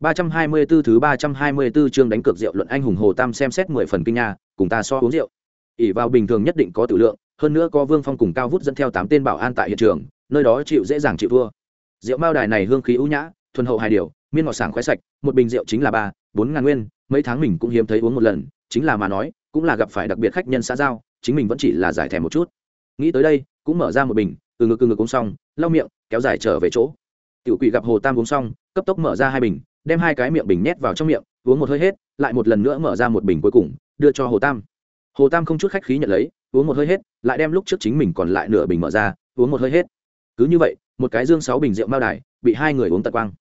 324 thứ 324 chương đánh cược rượu luận anh hùng Hồ Tam xem xét 10 phần kinh nha, cùng ta so uống rượu. ỷ vào bình thường nhất định có tử lượng, hơn nữa có Vương Phong cùng Cao Vút dẫn theo 8 tên bảo an tại hiện trường, nơi đó chịu dễ dàng chịu thua. Rượu mao đài này hương khí ưu nhã, thuần hậu hài điều, miên ngọt sảng khoái sạch, một bình rượu chính là 3, 4 ngàn nguyên, mấy tháng mình cũng hiếm thấy uống một lần, chính là mà nói, cũng là gặp phải đặc biệt khách nhân xã giao, chính mình vẫn chỉ là giải thèm một chút. Nghĩ tới đây, cũng mở ra một bình, từ ngực từ ngực uống xong, lau miệng, kéo dài trở về chỗ. Tiểu Quỷ gặp Hồ Tam uống xong, cấp tốc mở ra hai bình, đem hai cái miệng bình nhét vào trong miệng, uống một hơi hết, lại một lần nữa mở ra một bình cuối cùng, đưa cho hồ tam. Hồ tam không chút khách khí nhận lấy, uống một hơi hết, lại đem lúc trước chính mình còn lại nửa bình mở ra, uống một hơi hết. Cứ như vậy, một cái dương sáu bình rượu mao đài, bị hai người uống tật quang.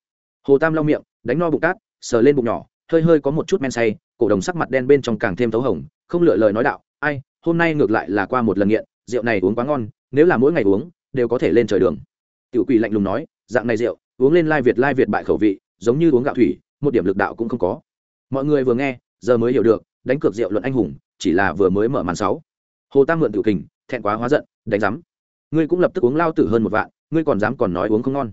Hồ tam lau miệng, đánh no bụng cát, sờ lên bụng nhỏ, hơi hơi có một chút men say, cổ đồng sắc mặt đen bên trong càng thêm thấu hồng, không lựa lời nói đạo, ai, hôm nay ngược lại là qua một lần nghiện, rượu này uống quá ngon, nếu là mỗi ngày uống, đều có thể lên trời đường. Tiểu quỷ lạnh lùng nói, dạng này rượu, uống lên lai việt lai việt bại khẩu vị giống như uống gạo thủy, một điểm lực đạo cũng không có. Mọi người vừa nghe, giờ mới hiểu được, đánh cược rượu luận anh hùng, chỉ là vừa mới mở màn sáu. Hồ tam mượn tiểu kình, thẹn quá hóa giận, đánh rắm ngươi cũng lập tức uống lao tử hơn một vạn, ngươi còn dám còn nói uống không ngon.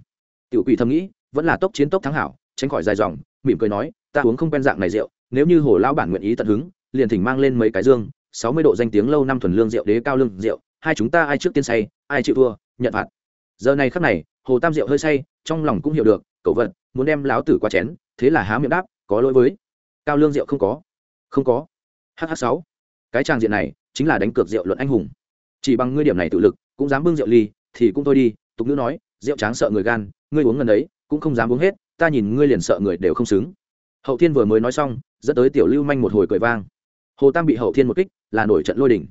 Tiểu quỷ thầm nghĩ, vẫn là tốc chiến tốc thắng hảo, tránh khỏi dài dòng, mỉm cười nói, ta uống không quen dạng này rượu, nếu như hồ lao bản nguyện ý tận hứng, liền thỉnh mang lên mấy cái dương, sáu mươi độ danh tiếng lâu năm thuần lương rượu đế cao lương rượu, hai chúng ta ai trước tiên say, ai chịu thua, nhận phạt. Giờ này khắc này, hồ tam rượu hơi say, trong lòng cũng hiểu được, cậu vật muốn đem láo tử qua chén, thế là há miệng đáp, có lỗi với, cao lương rượu không có. Không có. Hh sáu, cái tràng diện này chính là đánh cược rượu luận anh hùng. Chỉ bằng ngươi điểm này tự lực, cũng dám bưng rượu ly, thì cũng thôi đi. Tục nữ nói, rượu tráng sợ người gan, ngươi uống ngần ấy, cũng không dám uống hết, ta nhìn ngươi liền sợ người đều không xứng. Hậu thiên vừa mới nói xong, dẫn tới tiểu lưu manh một hồi cười vang. Hồ tam bị hậu thiên một kích, là nổi trận lôi đỉnh.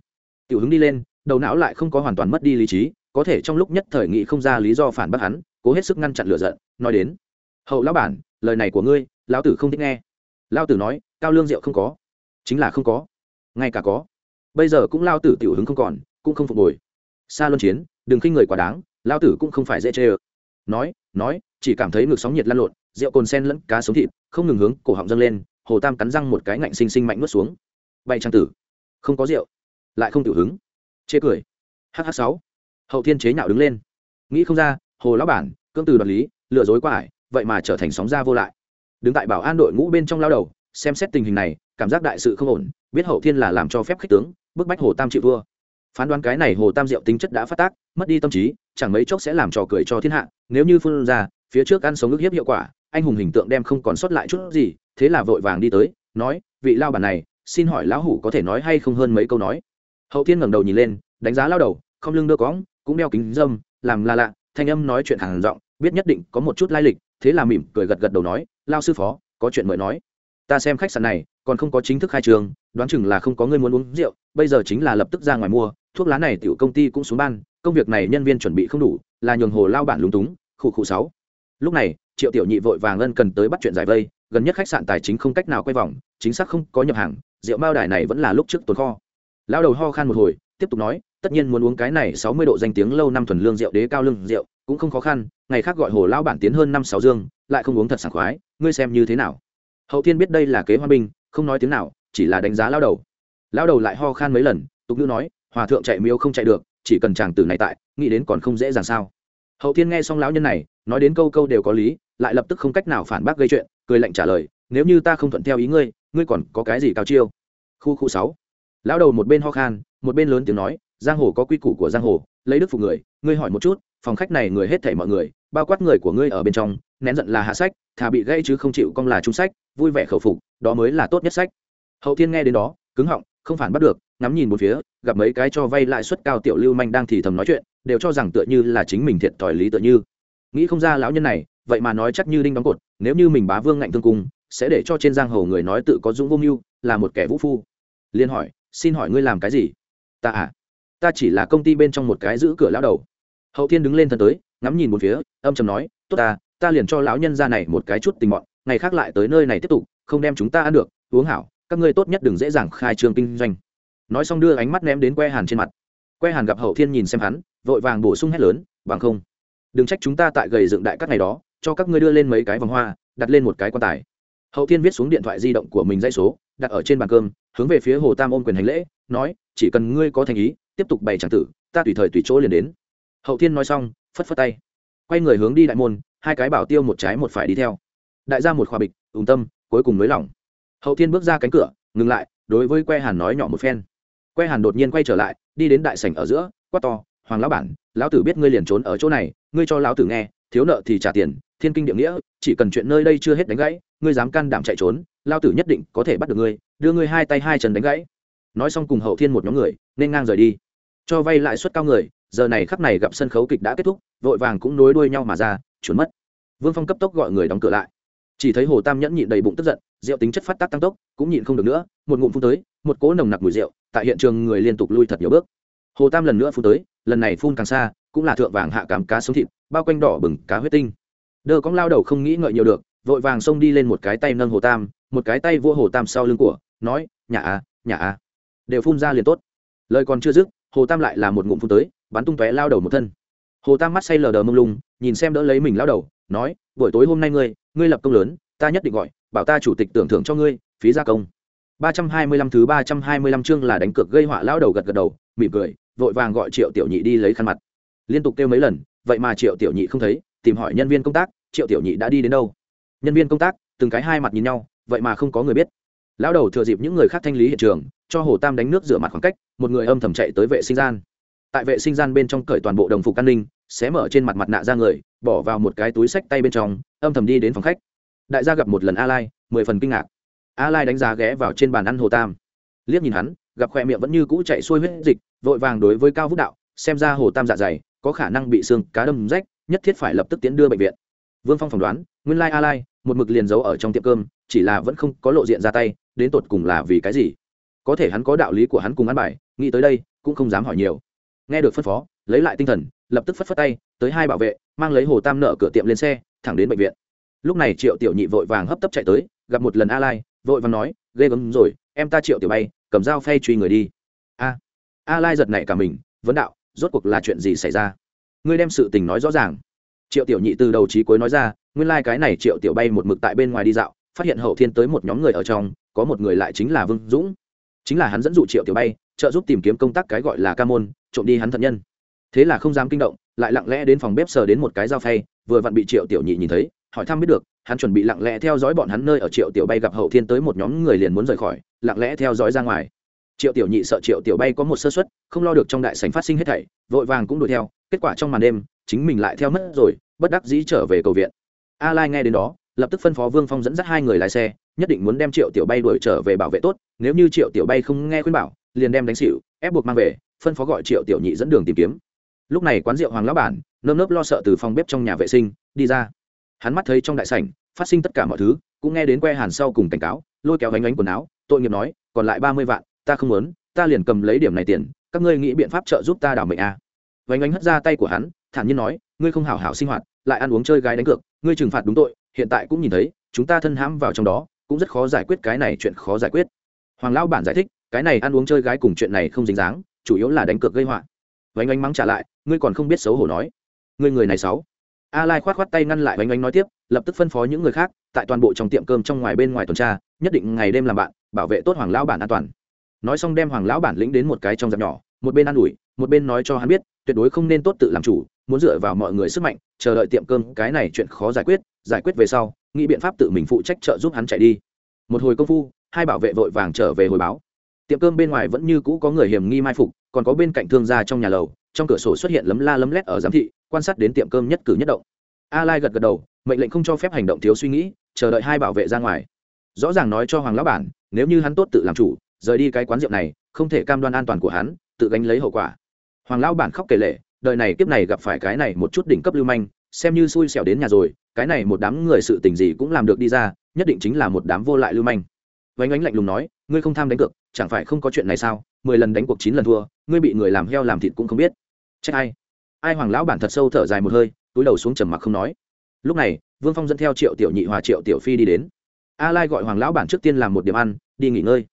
Tiểu hứng đi lên, đầu não lại không có hoàn toàn mất đi lý trí, có thể trong lúc nhất thời nghị không ra lý do phản bác hắn, cố hết sức ngăn chặn lửa giận, nói đến hậu lão bản, lời này của ngươi, lão tử không thích nghe. Lao tử nói, cao lương rượu không có. Chính là không có. Ngay cả có. Bây giờ cũng lao tử tiểu hứng không còn, cũng không phục hồi. Xa luân chiến, đừng khinh người quá đáng lao tử cũng không phải dễ chê ơ. Nói nói, chỉ cảm thấy ngực sóng nhiệt lan lộn, rượu cồn sen lẫn cá sống thịt, không ngừng hướng cổ họng dâng lên, hồ tam cắn răng một cái ngạnh xinh xinh mạnh nuốt xuống. Bay trang tử. Không có rượu. Lại không tiểu hứng. Chê cười. Hh sáu. Hậu thiên chế nhạo đứng lên. Nghĩ không ra, hồ lão bản cương từ đoạt lý, lừa dối qua ải vậy mà trở thành sóng ra vô lại. Đứng tại bảo an đội ngũ bên trong lao đầu, xem xét tình hình này, cảm giác đại sự không ổn, biết hậu thiên là làm cho phép khích tướng, bức bách hồ tam chịu vua. Phán đoán cái này hồ tam diệu tính chất đã phát tác, mất đi tâm trí, chẳng mấy chốc sẽ làm trò cười cho thiên hạ, nếu như phương ra, phía trước ăn sống ức hiếp hiệu quả, anh hùng hình tượng đem không còn sót lại chút gì, thế là vội vàng đi tới, nói, vị lao bản này, xin hỏi lão hủ có thể nói hay không hơn mấy câu nói. Hậu thiên ngẩng đầu nhìn lên, đánh giá lao đầu, không lưng đưa cõng, cũng đeo kính dâm, làm là lạ, thanh âm nói chuyện hàng giọng, biết nhất định có một chút lai lịch thế là mỉm cười gật gật đầu nói, lao sư phó, có chuyện mời nói. Ta xem khách sạn này, còn không có chính thức khai trường, đoán chừng là không có người muốn uống rượu, bây giờ chính là lập tức ra ngoài mua, thuốc lá này tiểu công ty cũng xuống ban, công việc này nhân viên chuẩn bị không đủ, là nhường hồ lao bản lúng túng khụ khụ sáu. Lúc này, triệu tiểu nhị vội vàng ân cần tới bắt chuyện giải vây, gần nhất khách sạn tài chính không cách nào quay vòng, chính xác không có nhập hàng, rượu mao đài này vẫn là lúc trước tồn kho. Lao đầu ho khan một hồi, tiếp tục nói, tất nhiên muốn uống cái này sáu mươi độ danh tiếng lâu năm thuần lương rượu đế cao lương rượu, cũng không khó khăn ngày khác gọi hồ lao bản tiến hơn năm sáu dương, lại không uống thật sảng khoái, ngươi xem như thế nào? Hậu thiên biết đây là kế hoa binh, không nói tiếng nào, chỉ là đánh giá lao đầu. Lao đầu lại ho khan mấy lần, tục nữ nói, hòa thượng chạy miêu không chạy được, chỉ cần chàng tử này tại, nghĩ đến còn không dễ dàng sao? Hậu thiên nghe xong lão nhân này, nói đến câu câu đều có lý, lại lập tức không cách nào phản bác gây chuyện, cười lạnh trả lời, nếu như ta không thuận theo ý ngươi ngươi còn có cái gì cao chiêu? Khu khu sáu. Lão đầu một bên ho khan, một bên lớn tiếng nói, giang hồ có quy củ của giang hồ, lấy đức phục người, ngươi hỏi một chút phòng khách này người hết thảy mọi người, bao quát người của ngươi ở bên trong, nén giận là hạ sách, thà bị gây chứ không chịu cong là trung sách, vui vẻ khẩu phục, đó mới là tốt nhất sách. Hậu thiên nghe đến đó, cứng họng, không phản bắt được, ngắm nhìn một phía, gặp mấy cái cho vay lãi suất cao tiểu lưu manh đang thì thầm nói chuyện, đều cho rằng tựa như là chính mình thiệt thòi lý tựa như. Nghĩ không ra lão nhân này, vậy mà nói chắc như đinh đóng cột, nếu như mình bá vương ngạnh thương cung sẽ để cho trên giang hồ người nói tự có dũng vô mưu, là một kẻ vũ phu. Liên hỏi, xin hỏi ngươi làm cái gì? Ta à ta chỉ là công ty bên trong một cái giữ cửa lão đầu hậu thiên đứng lên thân tới, ngắm nhìn một phía, âm trầm nói, tốt ta ta liền cho lão nhân ra này một cái chút tình mọn, ngày khác lại tới nơi này tiếp tục, không đem chúng ta ăn được, uống hảo, các ngươi tốt nhất đừng dễ dàng khai trương kinh doanh. Nói xong đưa ánh mắt ném đến que hàn trên mặt. Que hàn gặp hậu thiên nhìn xem hắn, vội vàng bổ sung hét lớn, bằng không, đừng trách chúng ta tại gầy dựng đại các ngày đó, cho các ngươi đưa lên mấy cái vòng hoa, đặt lên một cái quan tài. Hậu thiên viết xuống điện thoại di động của mình dãy số, đặt ở trên bàn cơm, hướng về phía hồ tam ôm quyền hành lễ, nói, chỉ cần ngươi có thành ý, tiếp tục bày tràng tử, ta tùy thời tùy chỗ liền đến hậu thiên nói xong, phất phất tay. Quay người hướng đi đại môn, hai cái bảo tiêu một trái một phải đi theo. Đại gia một khoa bịch ùn tâm, cuối cùng nới lỏng. Hậu thiên bước ra cánh cửa, ngừng lại, đối với que hàn nói nhỏ một phen. Que hàn đột nhiên quay trở lại, đi đến đại sảnh ở giữa, quát to, hoàng lão bản, lão tử biết ngươi liền trốn ở chỗ này, ngươi cho lão tử nghe, thiếu nợ thì trả tiền, thiên kinh địa nghĩa, chỉ cần chuyện nơi đây chưa hết đánh gãy, ngươi dám can đảm chạy trốn lao tử nhất định có thể bắt được ngươi, đưa ngươi hai tay hai chân đánh gãy. Nói xong cùng hậu thiên một nhóm người, nên ngang rời đi. Cho vay lãi suất cao người giờ này khắp này gặp sân khấu kịch đã kết thúc, vội vàng cũng nối đuôi nhau mà ra trốn mất. Vương phong cấp tốc gọi người đóng cửa lại. Chỉ thấy hồ tam nhẫn nhịn đầy bụng tức giận, rượu tính chất phát tác tăng tốc, cũng nhịn không được nữa, một ngụm phun tới, một cỗ nồng nặc mùi rượu, tại hiện trường người liên tục lui thật nhiều bước. Hồ tam lần nữa phun tới, lần này phun càng xa, cũng là thượng vàng hạ cám cá sống thịt, bao quanh đỏ bừng cá huyết tinh. Đơ cóng lao đầu không nghĩ ngợi nhiều được, vội vàng xông đi lên một cái tay nâng hồ tam, một cái tay vua hồ tam sau lưng của, nói nhà à nhà à đều phun ra liền tốt. Lời còn chưa dứt, hồ tam lại là một ngụm phun tới bắn tung tóe lao đầu một thân. Hồ tam mắt say lờ đờ mông lung, nhìn xem đỡ lấy mình lao đầu, nói, buổi tối hôm nay ngươi ngươi lập công lớn, ta nhất định gọi, bảo ta chủ tịch tưởng thưởng cho ngươi, phí gia công. Ba trăm hai mươi lăm thứ ba trăm hai mươi lăm chương là đánh cược gây họa lao đầu gật gật đầu, mỉm cười, vội vàng gọi triệu tiểu nhị đi lấy khăn mặt. Liên tục kêu mấy lần, vậy mà triệu tiểu nhị không thấy, tìm hỏi nhân viên công tác, triệu tiểu nhị đã đi đến đâu? Nhân viên công tác, từng cái hai mặt nhìn nhau, vậy mà không có người biết. Lão đầu thừa dịp những người khác thanh lý hiện trường, cho hồ tam đánh nước rửa mặt khoảng cách, một người âm thầm chạy tới vệ sinh gian tại vệ sinh gian bên trong cởi toàn bộ đồng phục an ninh, xé mở trên mặt mặt nạ ra người, bỏ vào một cái túi sách tay bên trong, âm thầm đi đến phòng khách. Đại gia gặp một lần a lai, mười phần kinh ngạc. A lai đánh giá ghé vào trên bàn ăn hồ tam. Liếc nhìn hắn, gặp khoe miệng vẫn như cũ chạy xuôi huyết dịch, vội vàng đối với cao vũ đạo, xem ra hồ tam dạ dày, có khả năng bị xương cá đâm rách, nhất thiết phải lập tức tiến đưa bệnh viện. Vương phong phỏng đoán, nguyên lai a lai, một mực liền giấu ở trong tiệm cơm, chỉ là vẫn không có lộ diện ra tay, đến tột cùng là vì cái gì? Có thể hắn có đạo lý của hắn cùng ăn bài, nghĩ tới đây, cũng không dám hỏi nhiều nghe được phân phó, lấy lại tinh thần, lập tức phất phất tay, tới hai bảo vệ, mang lấy hồ tam nợ cửa tiệm lên xe, thẳng đến bệnh viện. Lúc này triệu tiểu nhị vội vàng hấp tấp chạy tới, gặp một lần a lai vội vàng nói, ghê gớm rồi, em ta triệu tiểu bay, cầm dao phay truy người đi. A a lai giật nảy cả mình, vấn đạo, rốt cuộc là chuyện gì xảy ra? Ngươi đem sự tình nói rõ ràng. Triệu tiểu nhị từ đầu chí cuối nói ra, nguyên lai cái này triệu tiểu bay một mực tại bên ngoài đi dạo, phát hiện hậu thiên tới một nhóm người ở trong, có một người lại chính là vương dũng chính là hắn dẫn dụ triệu tiểu bay, trợ giúp tìm kiếm công tác cái gọi là ca môn, trộm đi hắn thân nhân. Thế là không dám kinh động, lại lặng lẽ đến phòng bếp sờ đến một cái dao phay, vừa vặn bị triệu tiểu nhị nhìn thấy, hỏi thăm biết được, hắn chuẩn bị lặng lẽ theo dõi bọn hắn nơi ở triệu tiểu bay gặp hậu thiên tới một nhóm người liền muốn rời khỏi, lặng lẽ theo dõi ra ngoài. Triệu tiểu nhị sợ triệu tiểu bay có một sơ suất, không lo được trong đại sành phát sinh hết thảy, vội vàng cũng đuổi theo, kết quả trong màn đêm, chính mình lại theo mất rồi, bất đắc dĩ trở về cầu viện. A lai nghe đến đó, lập tức phân phó vương phong dẫn dắt hai người lái xe nhất định muốn đem triệu tiểu bay đuổi trở về bảo vệ tốt, nếu như triệu tiểu bay không nghe khuyên bảo, liền đem đánh xỉu, ép buộc mang về, phân phó gọi triệu tiểu nhị dẫn đường tìm kiếm lúc này quán rượu hoàng lão bản, nơm nớp lo sợ từ phòng bếp trong nhà vệ sinh, đi ra hắn mắt thấy trong đại sảnh, phát sinh tất cả mọi thứ, cũng nghe đến que hàn sau cùng cảnh cáo, lôi kéo gánh gánh quần áo, tội nghiệp nói, còn lại ba mươi vạn, ta không muốn, ta liền cầm lấy điểm này tiền, các ngươi nghĩ biện pháp trợ giúp ta đảo mệnh a à. vánh ánh hất ra tay của hắn, thản nhiên nói, ngươi không hảo hảo sinh hoạt, lại ăn uống chơi gái đánh cược, ngươi trừng phạt đúng tội, hiện tại cũng nhìn thấy, chúng ta thân hãm vào trong đó cũng rất khó giải quyết cái này chuyện khó giải quyết. Hoàng lão bản giải thích, cái này ăn uống chơi gái cùng chuyện này không dính dáng, chủ yếu là đánh cược gây họa. Vánh ánh mắng trả lại, ngươi còn không biết xấu hổ nói. Ngươi người này xấu. A lai khoát khoát tay ngăn lại vánh ánh nói tiếp, lập tức phân phó những người khác, tại toàn bộ trong tiệm cơm trong ngoài bên ngoài tuần tra, nhất định ngày đêm làm bạn, bảo vệ tốt hoàng lão bản an toàn. Nói xong đem hoàng lão bản lĩnh đến một cái trong dạp nhỏ, một bên an ủi, một bên nói cho hắn biết, tuyệt đối không nên tốt tự làm chủ, muốn dựa vào mọi người sức mạnh, chờ đợi tiệm cơm, cái này chuyện khó giải quyết giải quyết về sau nghĩ biện pháp tự mình phụ trách trợ giúp hắn chạy đi. Một hồi công phu, hai bảo vệ vội vàng trở về hồi báo. Tiệm cơm bên ngoài vẫn như cũ có người hiểm nghi mai phục, còn có bên cạnh thương gia trong nhà lầu, trong cửa sổ xuất hiện lấm la lấm lét ở giám thị, quan sát đến tiệm cơm nhất cử nhất động. A lai gật gật đầu, mệnh lệnh không cho phép hành động thiếu suy nghĩ, chờ đợi hai bảo vệ ra ngoài. Rõ ràng nói cho hoàng lão bản, nếu như hắn tốt tự làm chủ, rời đi cái quán rượu này, không thể cam đoan an toàn của hắn, tự gánh lấy hậu quả. Hoàng lão bản khóc kể lệ đời này kiếp này gặp phải cái này một chút đỉnh cấp lưu manh, xem như xui xẻo đến nhà rồi cái này một đám người sự tình gì cũng làm được đi ra, nhất định chính là một đám vô lại lưu manh. Vánh ánh lạnh lùng nói, ngươi không tham đánh cược, chẳng phải không có chuyện này sao? Mười lần đánh cuộc chín lần thua, ngươi bị người làm heo làm thịt cũng không biết. Trách ai? Ai hoàng lão bản thật sâu thở dài một hơi, túi đầu xuống trầm mặc không nói. Lúc này, vương phong dẫn theo triệu tiểu nhị hòa triệu tiểu phi đi đến. A lai gọi hoàng lão bản trước tiên làm một điểm ăn, đi nghỉ ngơi.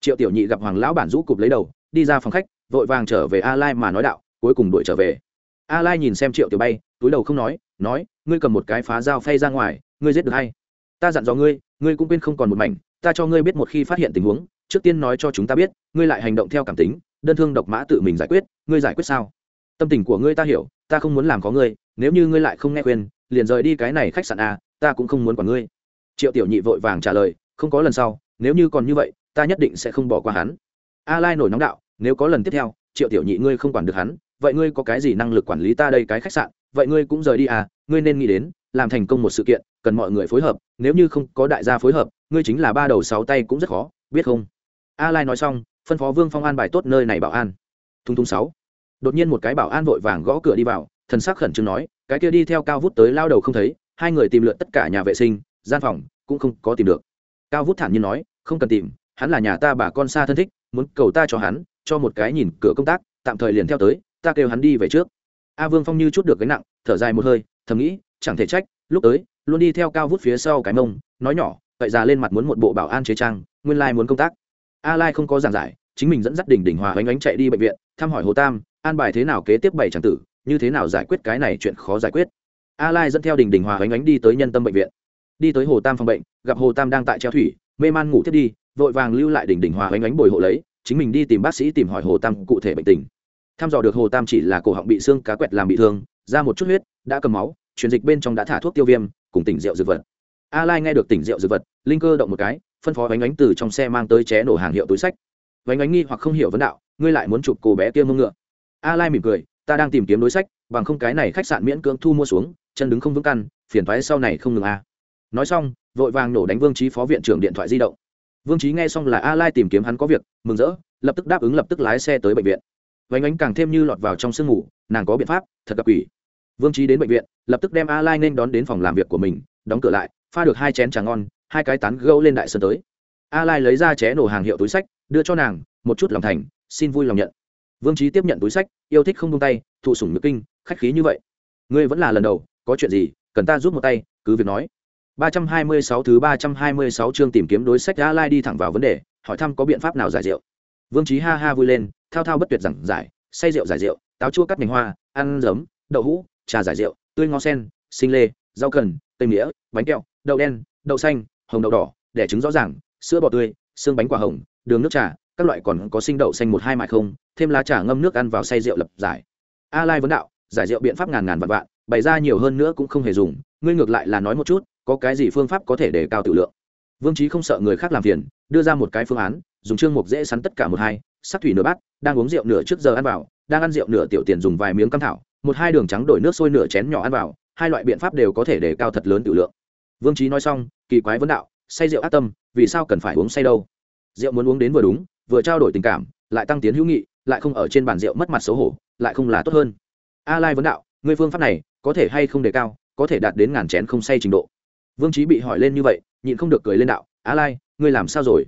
Triệu tiểu nhị gặp hoàng lão bản rũ cụp lấy đầu, đi ra phòng khách, vội vàng trở về a lai mà nói đạo, cuối cùng đuổi trở về. A lai nhìn xem triệu tiểu bay túi đầu không nói nói, ngươi cầm một cái phá dao phay ra ngoài, ngươi giết được hay? Ta dặn dò ngươi ngươi cũng quên không còn một mảnh, ta cho ngươi biết một khi phát hiện tình huống, trước tiên nói cho chúng ta biết, ngươi lại hành động theo cảm tính, đơn thương độc mã tự mình giải quyết, ngươi giải quyết sao? Tâm tình của ngươi ta hiểu, ta không muốn làm có ngươi, nếu như ngươi lại không nghe khuyên, liền rời đi cái này khách sạn a ta cũng không muốn quản ngươi. Triệu tiểu nhị vội vàng trả lời, không có lần sau, nếu như còn như vậy, ta nhất định sẽ không bỏ qua hắn. A lai nổi nóng đạo, nếu có lần tiếp theo, triệu tiểu nhị ngươi không quản được hắn, vậy ngươi có cái gì năng lực quản lý ta đây cái khách sạn? Vậy ngươi cũng rời đi à ngươi nên nghĩ đến, làm thành công một sự kiện, cần mọi người phối hợp, nếu như không có đại gia phối hợp, ngươi chính là ba đầu sáu tay cũng rất khó, biết không? A lai nói xong, phân phó vương phong an bài tốt nơi này bảo an. Thung thung sáu. Đột nhiên một cái bảo an vội vàng gõ cửa đi vào, thần sắc khẩn trương nói, cái kia đi theo cao vút tới lao đầu không thấy, hai người tìm lượn tất cả nhà vệ sinh, gian phòng, cũng không có tìm được. Cao vút thản nhiên nói, không cần tìm, hắn là nhà ta bà con xa thân thích, muốn cầu ta cho hắn, cho một cái nhìn cửa công tác, tạm thời liền theo tới, ta kêu hắn đi về trước a vương phong như chút được gánh nặng, thở dài một hơi, thầm nghĩ, chẳng thể trách, lúc tới, luôn đi theo cao vút phía sau cái mông, nói nhỏ, vậy ra lên mặt muốn một bộ bảo an chế trang, nguyên lai muốn công tác. A lai không có giảng giải, chính mình dẫn dắt đỉnh đỉnh hòa Ánh Ánh chạy đi bệnh viện, thăm hỏi hồ tam, an bài thế nào kế tiếp bảy tràng tử, như thế nào giải quyết cái này chuyện khó giải quyết. A lai dẫn theo đỉnh đỉnh hòa Ánh Ánh đi tới nhân tâm bệnh viện. Đi tới hồ tam phòng bệnh, gặp hồ tam đang tại treo thủy, mê man ngủ thiết đi, vội vàng lưu lại đỉnh đỉnh hòa Ánh Ánh bồi hộ lấy, chính mình đi tìm bác sĩ tìm hỏi hồ tam cụ thể bệnh tình thăm dò được hồ tam chỉ là cổ họng bị xương cá quẹt làm bị thương ra một chút huyết, đã cầm máu chuyển dịch bên trong đã thả thuốc tiêu viêm, cùng tỉnh rượu dược vật. A lai nghe được tỉnh rượu dược vật, linh cơ động một cái, phân phó bánh ánh từ trong xe mang tới ché nổ hàng hiệu túi sách. Bánh ánh nghi hoặc không hiểu vấn đạo, ngươi lại muốn chụp cô bé kia mông ngựa? A lai mỉm cười, ta đang tìm kiếm đối sách, bằng không cái này khách sạn miễn cưỡng thu mua xuống, chân đứng không vững căn, phiền thoái sau này không ngừng a. Nói xong, vội vàng nổ đánh vương trí phó viện trưởng điện thoại di động. Vương trí nghe xong là a lai tìm kiếm hắn có việc, mừng rỡ, lập tức đáp ứng lập tức lái xe tới bệnh viện vánh ánh càng thêm như lọt vào trong sương ngủ nàng có biện pháp thật gặp quỷ. Vương trí đến bệnh viện lập tức đem a lai nên đón đến phòng làm việc của mình đóng cửa lại pha được hai chén trà ngon hai cái tán gâu lên đại sơn tới. A lai lấy ra ché nổ hàng hiệu túi sách đưa cho nàng một chút lòng thành xin vui lòng nhận. Vương trí tiếp nhận túi sách yêu thích không tung tay thụ sủng nhược kinh khách khí như vậy. Ngươi vẫn là lần đầu có chuyện gì cần ta giúp một tay cứ việc nói. 326 thứ 326 chương tìm kiếm đối sách A Lai đi thẳng vào vấn đề, hỏi thăm có biện pháp nào giải rượu. Vương Chí ha ha vui lên, thao thao bất tuyệt rằng giải, say rượu giải rượu, táo chua cắt nhành hoa, ăn giấm, đậu hũ, trà giải rượu, tươi ngó sen, sinh lê, rau cần, tây mía, bánh kẹo, đậu đen, đậu xanh, hồng đậu đỏ, đẻ trứng rõ ràng, sữa bò tươi, xương bánh quả hồng, đường nước trà, các loại còn có sinh đậu xanh một hai mại không, thêm lá trà ngâm nước ăn vào say rượu lập giải. A Lai vấn đạo, giải rượu biện pháp ngàn ngàn vạn vạn, bày ra nhiều hơn nữa cũng không hề dùng, ngươi ngược lại là nói một chút, có cái gì phương pháp có thể để cao tự lượng vương trí không sợ người khác làm phiền, đưa ra một cái phương án, dùng trương mục dễ sắn tất cả một hai, sắc thủy nửa bát, đang uống rượu nửa trước giờ ăn vào, đang ăn rượu nửa tiểu tiền dùng vài miếng cam thảo, một hai đường trắng đổi nước sôi nửa chén nhỏ ăn vào, hai loại biện pháp đều có thể để cao thật lớn tự lượng. Vương trí nói xong, kỳ quái vấn đạo, say rượu ác tâm, vì sao cần phải uống say đâu? Rượu muốn uống đến vừa đúng, vừa trao đổi tình cảm, lại tăng tiến hữu nghị, lại không ở trên bàn rượu mất mặt xấu hổ, lại không là tốt hơn. A lai vấn đạo, ngươi phương pháp này có thể hay không đề cao, có thể đạt đến ngàn chén không say trình độ? Vương trí bị hỏi lên như vậy, nhịn không được cười lên đạo, á lai, ngươi làm sao rồi?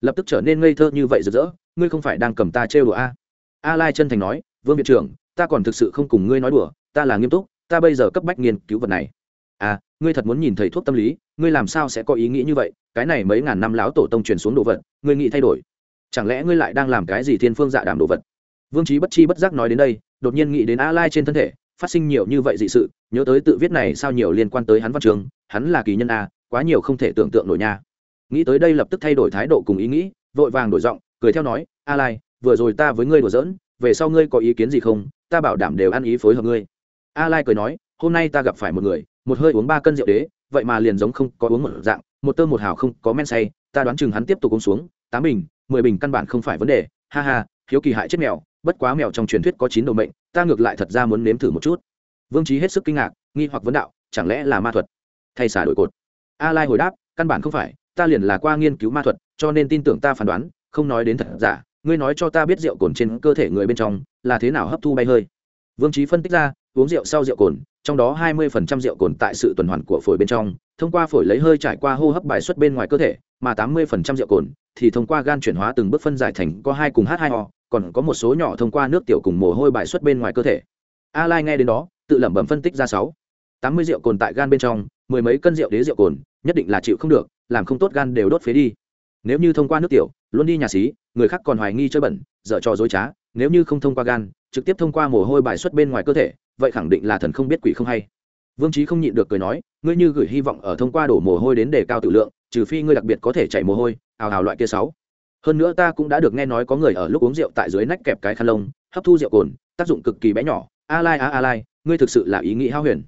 Lập tức trở nên ngây thơ như vậy rực rỡ, ngươi không phải đang cầm ta trêu đùa a? À? a lai chân thành nói, vương viện trưởng, ta còn thực sự không cùng ngươi nói đùa, ta là nghiêm túc, ta bây giờ cấp bách nghiên cứu vật này. À ngươi thật muốn nhìn thầy thuốc tâm lý, ngươi làm sao sẽ có ý nghĩ như vậy? Cái này mấy ngàn năm láo tổ tông truyền xuống đồ vật, ngươi nghĩ thay đổi? Chẳng lẽ ngươi lại đang làm cái gì thiên phương dạ đảm đồ vật? Vương trí bất chi bất giác nói đến đây, đột nhiên nghĩ đến a lai trên thân thể, phát sinh nhiều như vậy dị sự, nhớ tới tự viết này sao nhiều liên quan tới hắn văn trường hắn là kỳ nhân a, quá nhiều không thể tưởng tượng nổi nha. Nghĩ tới đây lập tức thay đổi thái độ cùng ý nghĩ, vội vàng đổi giọng, cười theo nói a lai vừa rồi ta với ngươi đùa giỡn, về sau ngươi có ý kiến gì không? Ta bảo đảm đều ăn ý phối hợp ngươi. A lai cười nói, hôm nay ta gặp phải một người, một hơi uống ba cân rượu đế, vậy mà liền giống không có uống một dạng, một tơ một hào không có men say, ta đoán chừng hắn tiếp tục uống xuống, tám bình, mười bình căn bản không phải vấn đề, ha ha, hiếu kỳ hại chết mèo, bất quá mèo trong truyền thuyết có chín đầu mệnh, ta ngược lại thật ra muốn nếm thử một chút. Vương trí hết sức kinh ngạc, nghi hoặc vấn đạo, chẳng lẽ là ma thuật? Thay xả đổi cột. A lai hồi đáp, căn bản không phải, ta liền là qua nghiên cứu ma thuật, cho nên tin tưởng ta phán đoán, không nói đến thật giả, ngươi nói cho ta biết rượu cồn trên cơ thể người bên trong, là thế nào hấp thu bay hơi. Vương trí phân tích ra, uống rượu sau rượu cồn, trong đó 20% rượu cồn tại sự tuần hoàn của phổi bên trong, thông qua phổi lấy hơi trải qua hô hấp bài xuất bên ngoài cơ thể, mà 80% rượu cồn thì thông qua gan chuyển hóa từng bước phân giải thành có hai cùng h 2 o, còn có một số nhỏ thông qua nước tiểu cùng mồ hôi bài xuất bên ngoài cơ thể. A lai nghe đến đó, tự lẩm bẩm phân tích ra sáu. tám mươi rượu cồn tại gan bên trong mười mấy cân rượu đế rượu cồn, nhất định là chịu không được, làm không tốt gan đều đốt phế đi. Nếu như thông qua nước tiểu, luôn đi nhà xí, người khác còn hoài nghi chơi bẩn, dở trò dối trá, nếu như không thông qua gan, trực tiếp thông qua mồ hôi bài xuất bên ngoài cơ thể, vậy khẳng định là thần không biết quỷ không hay. Vương trí không nhịn được cười nói, ngươi như gửi hy vọng ở thông qua đổ mồ hôi đến đề cao tự lượng, trừ phi ngươi đặc biệt có thể chảy mồ hôi, ào ào loại kia sáu. Hơn nữa ta cũng đã được nghe nói có người ở lúc uống rượu tại dưới nách kẹp cái khăn lông, hấp thu rượu cồn, tác dụng cực kỳ bé nhỏ. A lai, a a lai, ngươi thực sự là ý nghĩ hao huyền.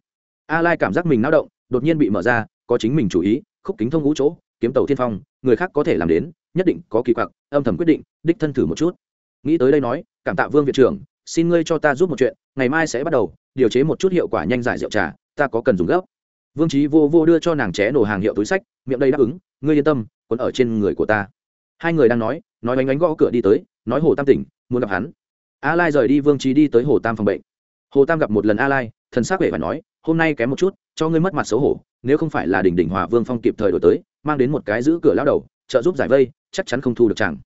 A lai cảm giác mình náo động đột nhiên bị mở ra, có chính mình chủ ý, khúc kính thông ngũ chỗ, kiếm tàu thiên phong, người khác có thể làm đến, nhất định có kỳ quặc, âm thầm quyết định, đích thân thử một chút. Nghĩ tới đây nói, cảm tạ vương viện trưởng, xin ngươi cho ta giúp một chuyện, ngày mai sẽ bắt đầu, điều chế một chút hiệu quả nhanh giải rượu trà, ta có cần dùng gấp. Vương trí vô vô đưa cho nàng ché nổ hàng hiệu túi sách, miệng đây đáp ứng, ngươi yên tâm, còn ở trên người của ta. Hai người đang nói nói bánh bánh gõ cửa đi tới, nói hồ tam tỉnh, muốn gặp hắn. A lai rời đi, vương trí đi tới hồ tam phòng bệnh hồ tam gặp một lần a lai, thần s ắ c vẻ và nói, hôm nay kém một chút, cho ngươi mất mặt xấu hổ, nếu không phải là đỉnh đỉnh hòa vương phong kịp thời đổi tới, mang đến một cái giữ cửa lao đầu, trợ giúp giải vây, chắc chắn không thu được chẳng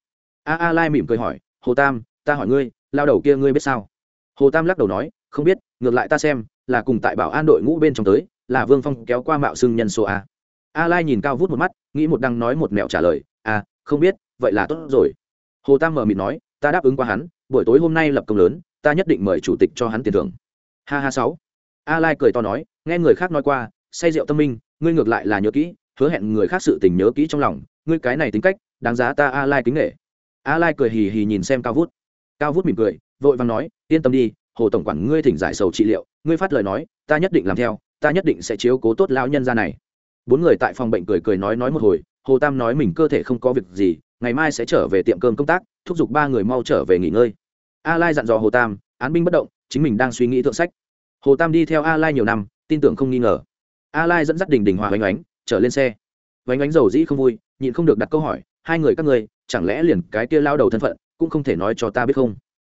a a lai mỉm cười hỏi, hồ tam, ta hỏi ngươi lao đầu kia ngươi biết sao? Hồ tam lắc đầu nói, không biết, ngược lại ta xem, là cùng tại bảo an đội ngũ bên trong tới, là vương phong kéo qua mạo xưng nhân số a. A lai nhìn cao vút một mắt, nghĩ một đăng nói một mẹo trả lời a không biết, vậy là tốt rồi. Hồ tam mờ mịt nói, ta đáp ứng qua hắn, buổi tối hôm nay lập công lớn ta nhất định mời chủ tịch cho hắn tiền thưởng. Ha ha sáu. A lai cười to nói, nghe người khác nói qua, say rượu tâm minh, ngươi ngược lại là nhớ kỹ, hứa hẹn người khác sự tình nhớ kỹ trong lòng, ngươi cái này tính cách, đáng giá ta a lai kính nghệ a lai cười hì hì nhìn xem cao vút. Cao vút mỉm cười, vội vàng nói, yên tâm đi, hồ tổng quản ngươi thỉnh giải sầu trị liệu, ngươi phát lời nói, ta nhất định làm theo, ta nhất định sẽ chiếu cố tốt lao nhân ra này. Bốn người tại phòng bệnh cười cười nói nói một hồi, hồ tam nói mình cơ thể không có việc gì, ngày mai sẽ trở về tiệm cơm công tác, thúc giục ba người mau trở về nghỉ ngơi a lai dặn dò hồ tam, án binh bất động, chính mình đang suy nghĩ thượng sách. Hồ tam đi theo a lai nhiều năm, tin tưởng không nghi ngờ. A lai dẫn dắt đình đình hòa oanh oánh, trở lên xe. Oanh oánh dầu dĩ không vui, nhịn không được đặt câu hỏi, hai người các ngươi, chẳng lẽ liền cái kia lao đầu thân phận, cũng không thể nói cho ta biết không?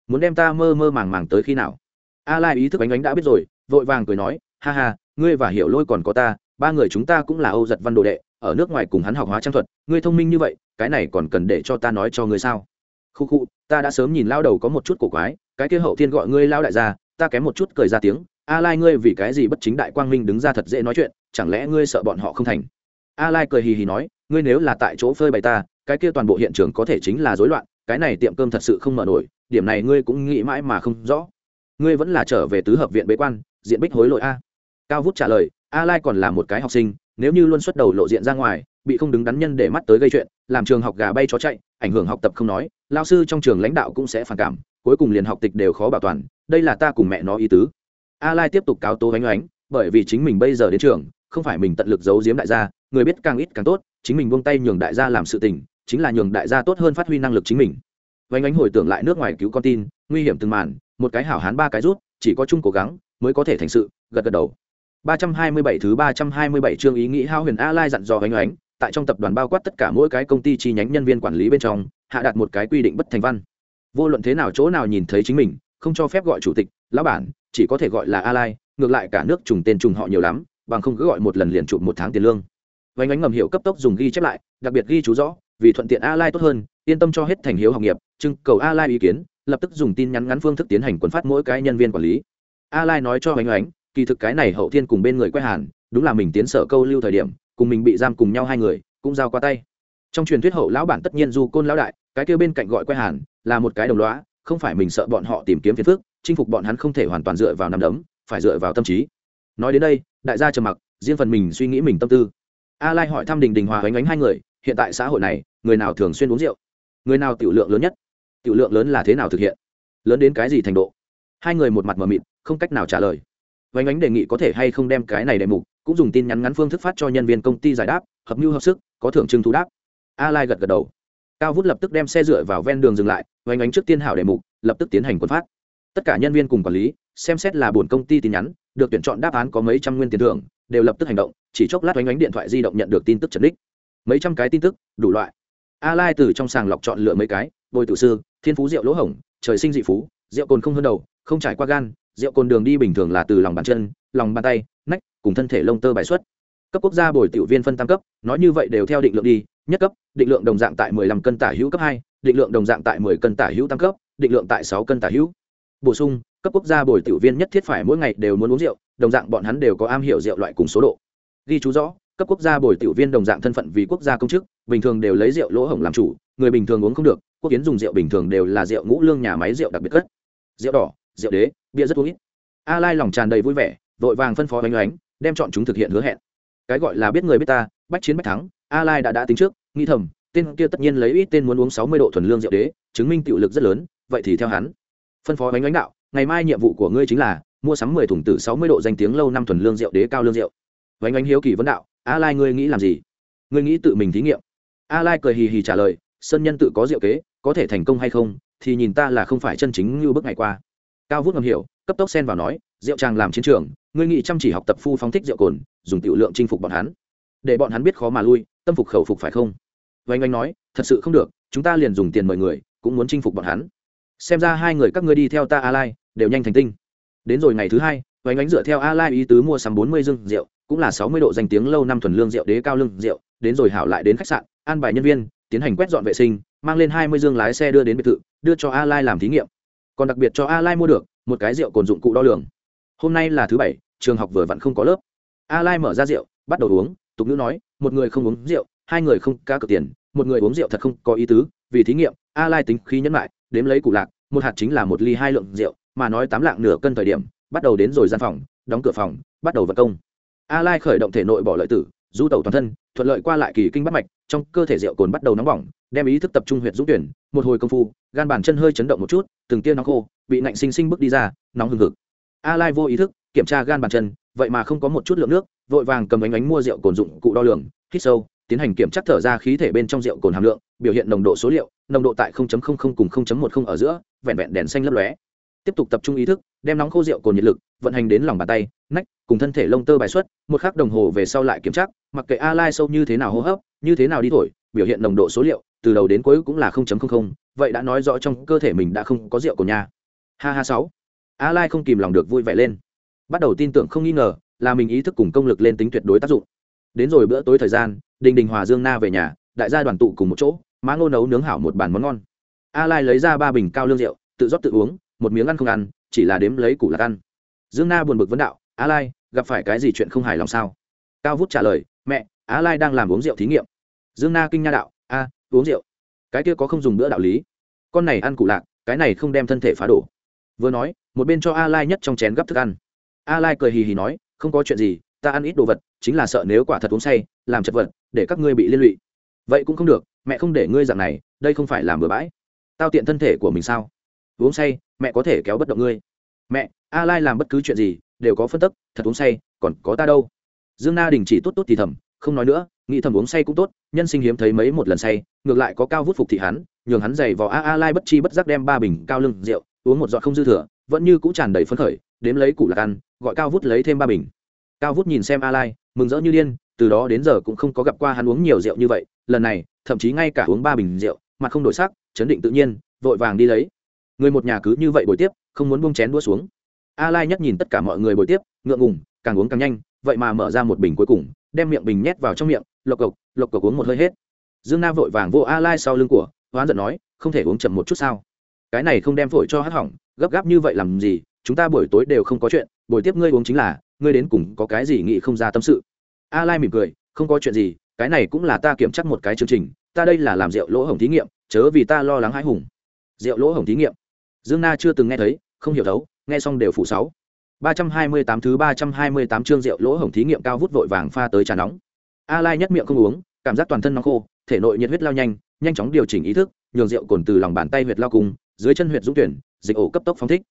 Muốn đem ta mơ mơ màng màng tới khi nào? A lai ý thức oanh oánh đã biết rồi, vội vàng cười nói, ha ha, ngươi và hiểu lôi còn có ta, ba người chúng ta cũng là âu giật văn đồ đệ, ở nước ngoài cùng hắn học hóa trang thuật, ngươi thông minh như vậy, cái này còn cần để cho ta nói cho ngươi sao? Khu khu ta đã sớm nhìn lao đầu có một chút cổ quái, cái kia hậu thiên gọi ngươi lao đại gia, ta kém một chút cười ra tiếng, a lai ngươi vì cái gì bất chính đại quang minh đứng ra thật dễ nói chuyện, chẳng lẽ ngươi sợ bọn họ không thành? A lai cười hì hì nói, ngươi nếu là tại chỗ phơi bày ta, cái kia toàn bộ hiện trường có thể chính là rối loạn, cái này tiệm cơm thật sự không mở nổi, điểm này ngươi cũng nghĩ mãi mà không rõ. Ngươi vẫn là trở về tứ hợp viện bế quan, diện bích hối lỗi a. Cao vút trả lời, a lai còn là một cái học sinh, nếu như luôn xuất đầu lộ diện ra ngoài, bị không đứng đắn nhân để mắt tới gây chuyện làm trường học gà bay chó chạy, ảnh hưởng học tập không nói, lao sư trong trường lãnh đạo cũng sẽ phản cảm, cuối cùng liền học tịch đều khó bảo toàn, đây là ta cùng mẹ nó ý tứ. A lai tiếp tục cáo tố oánh oánh bởi vì chính mình bây giờ đến trường, không phải mình tận lực giấu giếm đại gia, người biết càng ít càng tốt, chính mình buông tay nhường đại gia làm sự tình, chính là nhường đại gia tốt hơn phát huy năng lực chính mình. Oánh oánh hồi tưởng lại nước ngoài cứu con tin, nguy hiểm từng màn, một cái hảo hán ba cái rút, chỉ có chung cố gắng mới có thể thành sự, gật gật đầu. 327 thứ 327 chương ý nghĩ hao huyền a lai dặn dò oánh oánh tại trong tập đoàn bao quát tất cả mỗi cái công ty chi nhánh nhân viên quản lý bên trong, hạ đặt một cái quy định bất thành văn. Vô luận thế nào chỗ nào nhìn thấy chính mình, không cho phép gọi chủ tịch, lão bản, chỉ có thể gọi là a lai ngược lại cả nước trùng tên trùng họ nhiều lắm, bằng không cứ gọi một lần liền chụp một tháng tiền lương. Vánh ánh ngầm hiệu cấp tốc dùng ghi chép lại, đặc biệt ghi chú rõ, vì thuận tiện a lai tốt hơn, yên tâm cho hết thành hiếu học nghiệp, trưng cầu a lai ý kiến, lập tức dùng tin nhắn ngắn phương thức tiến hành quần phát mỗi cái nhân viên quản lý. A lai nói cho vánh ánh, kỳ thực cái này hậu thiên cùng bên người quay hàn, đúng là mình tiến sở câu lưu thời điểm cùng mình bị giam cùng nhau hai người, cũng giao qua tay. Trong truyền thuyết hậu lão bản tất nhiên du côn lão đại, cái kêu bên cạnh gọi quay hàn, là một cái đồng lõa, không phải mình sợ bọn họ tìm kiếm phiền phức, chinh phục bọn hắn không thể hoàn toàn dựa vào nằm đấm, phải dựa vào tâm trí. Nói đến đây, đại gia trầm mặc, riêng phần mình suy nghĩ mình tâm tư. A lai hỏi thăm đình đình hòa oánh ánh hai người, hiện tại xã hội này, người nào thường xuyên uống rượu? Người nào tiểu lượng lớn nhất? Tiểu lượng lớn là thế nào thực hiện? Lớn đến cái gì thành độ? Hai người một mặt mờ mịt, không cách nào trả lời. Vánh ánh đề nghị có thể hay không đem cái này đề mục cũng dùng tin nhắn ngắn phương thức phát cho nhân viên công ty giải đáp, hợp mưu hợp sức, có thưởng trưng thú đáp. A lai gật gật đầu. Cao vút lập tức đem xe dựa vào ven đường dừng lại oanh ánh trước tiên hảo đề mục, lập tức tiến hành quân phát. Tất cả nhân viên cùng quản lý, xem xét là buồn công ty tin nhắn, được tuyển chọn đáp án có mấy trăm nguyên tiền thưởng, đều lập tức hành động, chỉ chốc lát oanh ánh điện thoại di động nhận được tin tức trần đích. Mấy trăm cái tin tức, đủ loại. A lai từ trong sàng lọc chọn lựa mấy cái, bồi tử sư, thiên phú rượu lỗ hổng, trời sinh dị phú, rượu cồn không hơn đầu, không trải qua gan, rượu cồn đường đi bình thường là từ lòng bàn chân, lòng bàn tay, nách cùng thân thể lông tơ bài xuất. Cấp quốc gia bồi tiểu viên phân tam cấp, nói như vậy đều theo định lượng đi, nhất cấp, định lượng đồng dạng tại 15 cân tả hữu cấp hai, định lượng đồng dạng tại 10 cân tả hữu tam cấp, định lượng tại 6 cân tả hữu. Bổ sung, cấp quốc gia bồi tiểu viên nhất thiết phải mỗi ngày đều muốn uống rượu, đồng dạng bọn hắn đều có am hiểu rượu loại cùng số độ. Ghi chú rõ, cấp quốc gia bồi tiểu viên đồng dạng thân phận vì quốc gia công chức, bình thường đều lấy rượu lỗ hổng làm chủ, người bình thường uống không được, quốc kiến dùng rượu bình thường đều là rượu ngũ lương nhà máy rượu đặc biệt cất. Rượu đỏ, rượu đế, bia rất uống ít. A lai lòng tràn đầy vui vẻ, vội vàng phân phó bánh oánh đem chọn chúng thực hiện hứa hẹn. Cái gọi là biết người biết ta, bách chiến bách thắng, a lai đã đã tính trước nghi thầm, tên kia tất nhiên lấy ít tên muốn uống 60 độ thuần lương rượu đế, chứng minh tiểu lực rất lớn, vậy thì theo hắn. Phân phó bánh lãnh đạo, ngày mai nhiệm vụ của ngươi chính là mua sắm 10 thùng tử 60 độ danh tiếng lâu năm thuần lương rượu đế cao lương rượu. Bánh lãnh hiếu kỳ vấn đạo, a lai ngươi nghĩ làm gì? Ngươi nghĩ tự mình thí nghiệm. A lai cười hì hì trả lời, sơn nhân tự có diệu kế, có thể thành công hay không, thì nhìn ta là không phải chân chính như bước ngày qua. Cao vút ngầm hiểu, cấp tốc xen vào nói rượu tràng làm chiến trường, ngươi nghĩ chăm chỉ học tập phu phóng thích rượu cồn, dùng tiểu lượng chinh phục bọn hắn. Để bọn hắn biết khó mà lui, tâm phục khẩu phục phải không? Vanh anh nói, thật sự không được, chúng ta liền dùng tiền mời người, cũng muốn chinh phục bọn hắn. Xem ra hai người các ngươi đi theo ta a lai đều nhanh thành tinh. Đến rồi ngày thứ hai vanh ánh dựa theo a lai ý tứ mua sắm bốn mươi dương rượu, cũng là sáu mươi độ danh tiếng lâu năm thuần lương rượu đế cao lương rượu, đến rồi hảo lại đến khách sạn, an bài nhân viên, tiến hành quét dọn vệ sinh, mang lên hai mươi dương lái xe đưa đến biệt thự, đưa cho a lai làm thí nghiệm. Còn đặc biệt cho a lai mua được, một cái rượu cồn dụng cụ đo lường hôm nay là thứ bảy, trường học vừa vặn không có lớp. A lai mở ra rượu, bắt đầu uống, tục ngữ nói, một người không uống rượu, hai người không ca cược tiền, một người uống rượu thật không có ý tứ, vì thí nghiệm, a lai tính khí nhẫn lại đếm lấy củ lạc, một hạt chính là một ly hai lượng rượu, mà nói tám lạng nửa cân thời điểm, bắt đầu đến rồi gian phòng, đóng cửa phòng, bắt đầu vật công. A lai khởi động thể nội bỏ lợi tử du tẩu toàn thân, thuận lợi qua lại kỳ kinh bắt mạch, trong cơ thể rượu cồn bắt đầu nóng bỏng, đem ý thức tập trung huyệt dũng tuyển, một hồi công phu, gan bàn chân hơi chấn động một chút, từng tia nóng khô, bị nạnh sinh sinh bước đi ra, nóng hừng hực a lai vô ý thức, kiểm tra gan bàn chân, vậy mà không có một chút lượng nước, vội vàng cầm ánh ánh mua rượu cồn dụng cụ đo lường, hít sâu, tiến hành kiểm tra thở ra khí thể bên trong rượu cồn hàm lượng, biểu hiện nồng độ số liệu, nồng độ tại 0.00 cùng 0.10 ở giữa, vẹn vẹn đèn xanh lấp lóe. Tiếp tục tập trung ý thức, đem nóng khô rượu cồn nhiệt lực, vận hành đến lòng bàn tay, nách, cùng thân thể lông tơ bài xuất, một khắc đồng hồ về sau lại kiểm tra, mặc kệ a lai sâu như thế nào hô hấp, như thế nào đi thổi, biểu hiện nồng độ số liệu, từ đầu đến cuối cũng là 0.00 vậy đã nói rõ trong cơ thể mình đã không có rượu cồn nha. Ha ha sáu a lai không kìm lòng được vui vẻ lên. Bắt đầu tin tưởng không nghi ngờ là mình ý thức cùng công lực lên tính tuyệt đối tác dụng. Đến rồi bữa tối thời gian, đình đình hòa dương na về nhà, đại gia đoàn tụ cùng một chỗ, má ngô nấu nướng hảo một bàn món ngon. A lai lấy ra ba bình cao lương rượu, tự rót tự uống, một miếng ăn không ăn, chỉ là đếm lấy củ lạc ăn. Dương na buồn bực vấn đạo, a lai, gặp phải cái gì chuyện không hài lòng sao? Cao vút trả lời, mẹ, a lai đang làm uống rượu thí nghiệm. Dương na kinh nha đạo, a, uống rượu? Cái kia có không dùng bữa đạo lý. Con này ăn củ lạc, cái này không đem thân thể phá đổ vừa nói, một bên cho a lai nhất trong chén gấp thức ăn. A lai cười hì hì nói, không có chuyện gì, ta ăn ít đồ vật, chính là sợ nếu quả thật uống say, làm chật vật, để các ngươi bị liên lụy. Vậy cũng không được, mẹ không để ngươi dạng này, đây không phải làm bừa bãi. Tao tiện thân thể của mình sao? Uống say, mẹ có thể kéo bất động ngươi. Mẹ, a lai làm bất cứ chuyện gì, đều có phân tức, thật uống say, còn có ta đâu? Dương na đình chỉ tốt tốt thì thầm, không nói nữa, nghĩ thầm uống say cũng tốt, nhân sinh hiếm thấy mấy một lần say, ngược lại có cao vút phục thị hắn, nhường hắn giày vò a a lai bất chi bất giác đem ba bình cao lưng rượu uống một giọt không dư thừa, vẫn như cũ tràn đầy phấn khởi, đếm lấy củ lạc ăn, gọi cao vút lấy thêm ba bình. Cao vút nhìn xem a lai mừng rỡ như điên, từ đó đến giờ cũng không có gặp qua hắn uống nhiều rượu như vậy, lần này, thậm chí ngay cả uống ba bình rượu, mặt không đổi sắc, chấn định tự nhiên, vội vàng đi lấy. Người một nhà cứ như vậy bồi tiếp, không muốn buông chén đua xuống. A lai nhất nhìn tất cả mọi người bồi tiếp, ngượng ngùng, càng uống càng nhanh, vậy mà mở ra một bình cuối cùng, đem miệng bình nhét vào trong miệng, lộc cộc lộc cộc uống một hơi hết. Dương Na vội vàng vô a lai sau lưng của, hoán giận nói, không thể uống chậm một chút sao? Cái này không đem phổi cho hắt hỏng, gấp gáp như vậy làm gì, chúng ta buổi tối đều không có chuyện, buổi tiếp ngươi uống chính là, ngươi đến cùng có cái gì nghĩ không ra tâm sự. A lai mỉm cười, không có chuyện gì, cái này cũng là ta kiểm chắc một cái chương trình, ta đây là làm rượu lỗ hổng thí nghiệm, chớ vì ta lo lắng hãi hùng. Rượu lỗ hổng thí nghiệm. Dương na chưa từng nghe thấy, không hiểu thấu, nghe xong đều phụ sáu. ba trăm hai mươi tám thứ ba trăm hai mươi tám chương rượu lỗ hổng thí nghiệm cao vút vội vàng pha tới trà nóng. A lai nhất miệng không uống, cảm giác toàn thân nóng khô, thể nội nhiệt huyết lao nhanh nhanh chóng điều chỉnh ý thức, nhường rượu cồn từ lòng bàn tay huyệt lao cùng dưới chân huyệt dũng tuyển, dịch ổ cấp tốc phóng thích.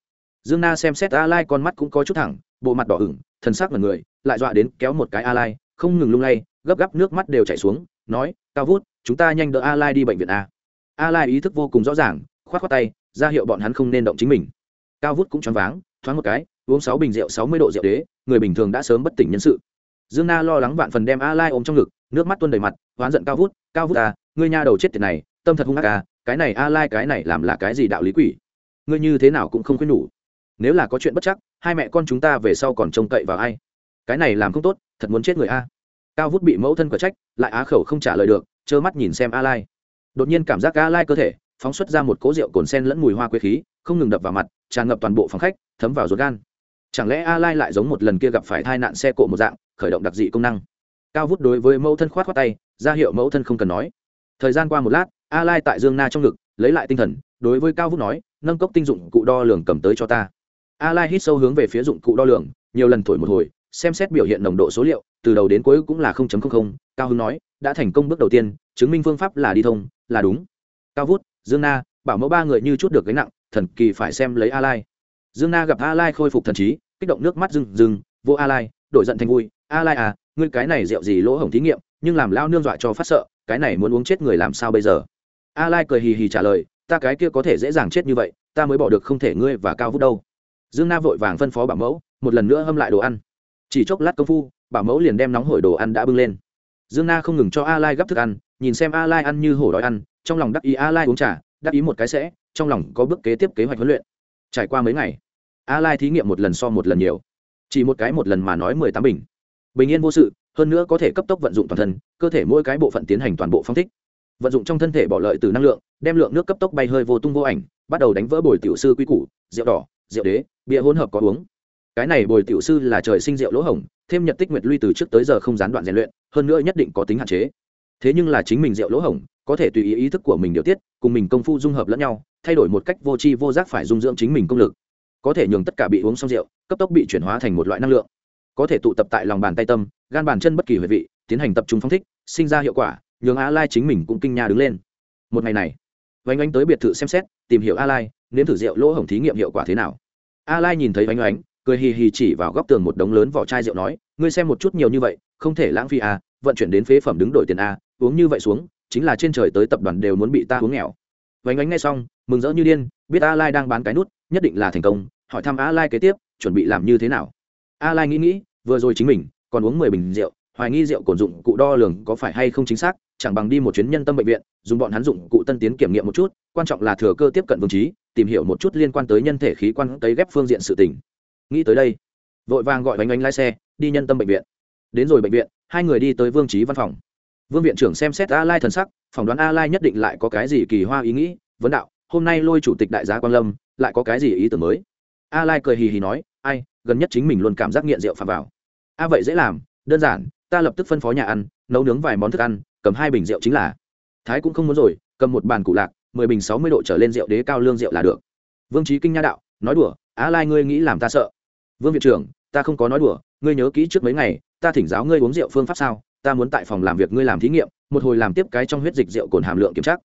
Dương na xem xét a lai con mắt cũng có chút thẳng, bộ mặt đỏ ửng, thần sắc mật người, lại dọa đến kéo một cái a lai, không ngừng lung lay, gấp gáp nước mắt đều chảy xuống, nói, cao vút, chúng ta nhanh đỡ a lai đi bệnh viện a. A lai ý thức vô cùng rõ ràng, khoát khoát tay, ra hiệu bọn hắn không nên động chính mình. Cao vút cũng choáng váng, thoáng một cái, uống sáu bình rượu sáu mươi độ rượu đế, người bình thường đã sớm bất tỉnh nhân sự. Dương na lo lắng vạn phần đem a lai ôm trong ngực, nước mắt tuôn đầy mặt oán giận cao vút cao vút à ngươi nha đầu chết tiệt này, tâm thật hung ác à cái này a lai, cái này làm là cái gì đạo lý quỷ? Ngươi như thế nào cũng không khuyên nhủ. Nếu là có chuyện bất chắc, hai mẹ con chúng ta về sau còn trông cậy vào ai? Cái này làm không tốt, thật muốn chết người a. Cao vút bị mẫu thân quả trách, lại á khẩu không trả lời được, trơ mắt nhìn xem a lai. Đột nhiên cảm giác a lai cơ thể, phóng xuất ra một cỗ rượu cồn sen lẫn mùi hoa quế khí, không ngừng đập vào mặt, tràn ngập toàn bộ phòng khách, thấm vào ruột gan. Chẳng lẽ a lai lại giống một lần kia gặp phải tai nạn xe cộ một dạng, khởi động đặc dị công năng? Cao vút đối với mẫu thân khoát khoát tay, ra hiệu mẫu thân không cần nói. Thời gian qua một lát a lai tại dương na trong ngực lấy lại tinh thần đối với cao vút nói nâng cốc tinh dụng cụ đo lường cầm tới cho ta. A lai hít sâu hướng về phía dụng cụ đo lường nhiều lần thổi một hồi xem xét biểu hiện nồng độ số liệu từ đầu đến cuối cũng là 0.00, cao hưng nói đã thành công bước đầu tiên chứng minh phương pháp là đi thông là đúng. Cao vút dương na bảo mẫu ba người như chút được gánh nặng thần kỳ phải xem lấy a lai. Dương na gặp a lai khôi phục thần trí kích động nước mắt rừng rừng vô a lai đổi giận thành vui a lai à ngươi cái này rượu gì lỗ hổng thí nghiệm nhưng làm lao nương dọa cho phát sợ cái này muốn uống chết người làm sao bây giờ? A lai cười hì hì trả lời, ta cái kia có thể dễ dàng chết như vậy, ta mới bỏ được không thể ngươi và cao vút đâu. Dương na vội vàng phân phó bảo mẫu, một lần nữa hâm lại đồ ăn. Chỉ chốc lát công phu, bảo mẫu liền đem nóng hổi đồ ăn đã bưng lên. Dương na không ngừng cho a lai gấp thức ăn, nhìn xem a lai ăn như hổ đói ăn, trong lòng đắc ý a lai uống trà, đắc ý một cái sẽ, trong lòng có bước kế tiếp kế hoạch huấn luyện. Trải qua mấy ngày, a lai thí nghiệm một lần so một lần nhiều. Chỉ một cái một lần mà nói mười tám bình. Bình yên vô sự, hơn nữa có thể cấp tốc vận dụng toàn thân, cơ thể mỗi cái bộ phận tiến hành toàn bộ phong thích vận dụng trong thân thể bỏ lợi từ năng lượng, đem lượng nước cấp tốc bay hơi vô tung vô ảnh, bắt đầu đánh vỡ bồi tiểu sư quy củ, rượu đỏ, rượu đế, bia hỗn hợp có uống. Cái này bồi tiểu sư là trời sinh rượu lỗ hồng thêm nhật tích nguyệt lui từ trước tới giờ không gián đoạn rèn luyện, hơn nữa nhất định có tính hạn chế. Thế nhưng là chính mình rượu lỗ hồng có thể tùy ý ý thức của mình điều tiết, cùng mình công phu dung hợp lẫn nhau, thay đổi một cách vô tri vô giác phải dung dưỡng chính mình công lực. Có thể nhường tất cả bị uống xong rượu, cấp tốc bị chuyển hóa thành một loại năng lượng. Có thể tụ tập tại lòng bàn tay tâm, gan bàn chân bất kỳ huệ vị, tiến hành tập trung phong thích, sinh ra hiệu quả nhường a lai chính mình cũng kinh nha đứng lên. Một ngày này, vánh ánh tới biệt thự xem xét, tìm hiểu a lai, nếm thử rượu lỗ hổng thí nghiệm hiệu quả thế nào. A lai nhìn thấy vánh ánh, cười hì hì chỉ vào góc tường một đống lớn vỏ chai rượu nói, ngươi xem một chút nhiều như vậy, không thể lãng phí a vận chuyển đến phế phẩm đứng đổi tiền a uống như vậy xuống, chính là trên trời tới tập đoàn đều muốn bị ta uống nghèo. Vánh ánh nghe xong, mừng rỡ như điên, biết a lai đang bán cái nút, nhất định là thành công, hỏi thăm a lai kế tiếp, chuẩn bị làm như thế nào. A lai nghĩ nghĩ, vừa rồi chính mình còn uống 10 bình rượu, hoài nghi rượu cồn dụng, cụ đo lường có phải hay không chính xác chẳng bằng đi một chuyến nhân tâm bệnh viện, dùng bọn hắn dụng cụ tân tiến kiểm nghiệm một chút, quan trọng là thừa cơ tiếp cận vương trí, tìm hiểu một chút liên quan tới nhân thể khí quan cấy ghép phương diện sự tình. Nghĩ tới đây, vội vàng gọi bánh bánh lái xe, đi nhân tâm bệnh viện. Đến rồi bệnh viện, hai người đi tới vương trí văn phòng. Vương viện trưởng xem xét a lai thần sắc, phỏng đoán a lai nhất định lại có cái gì kỳ hoa ý nghĩ, vấn đạo, hôm nay lôi chủ tịch đại gia quan lâm, lại có cái gì ý tưởng mới? A lai cười hì hì nói, ai, gần nhất chính mình luôn cảm giác nghiện rượu phạm vào. A vậy dễ làm, đơn giản ta lập tức phân phó nhà ăn, nấu nướng vài món thức ăn, cầm hai bình rượu chính là. Thái cũng không muốn rồi, cầm một bàn cụ lạc, mười bình sáu mươi độ trở lên rượu đế cao lương rượu là được. Vương trí kinh nha đạo, nói đùa, á lai ngươi nghĩ làm ta sợ. Vương viện trưởng, ta không có nói đùa, ngươi nhớ kỹ trước mấy ngày, ta thỉnh giáo ngươi uống rượu phương pháp sao, ta muốn tại phòng làm việc ngươi làm thí nghiệm, một hồi làm tiếp cái trong huyết dịch rượu cồn hàm lượng kiểm tra.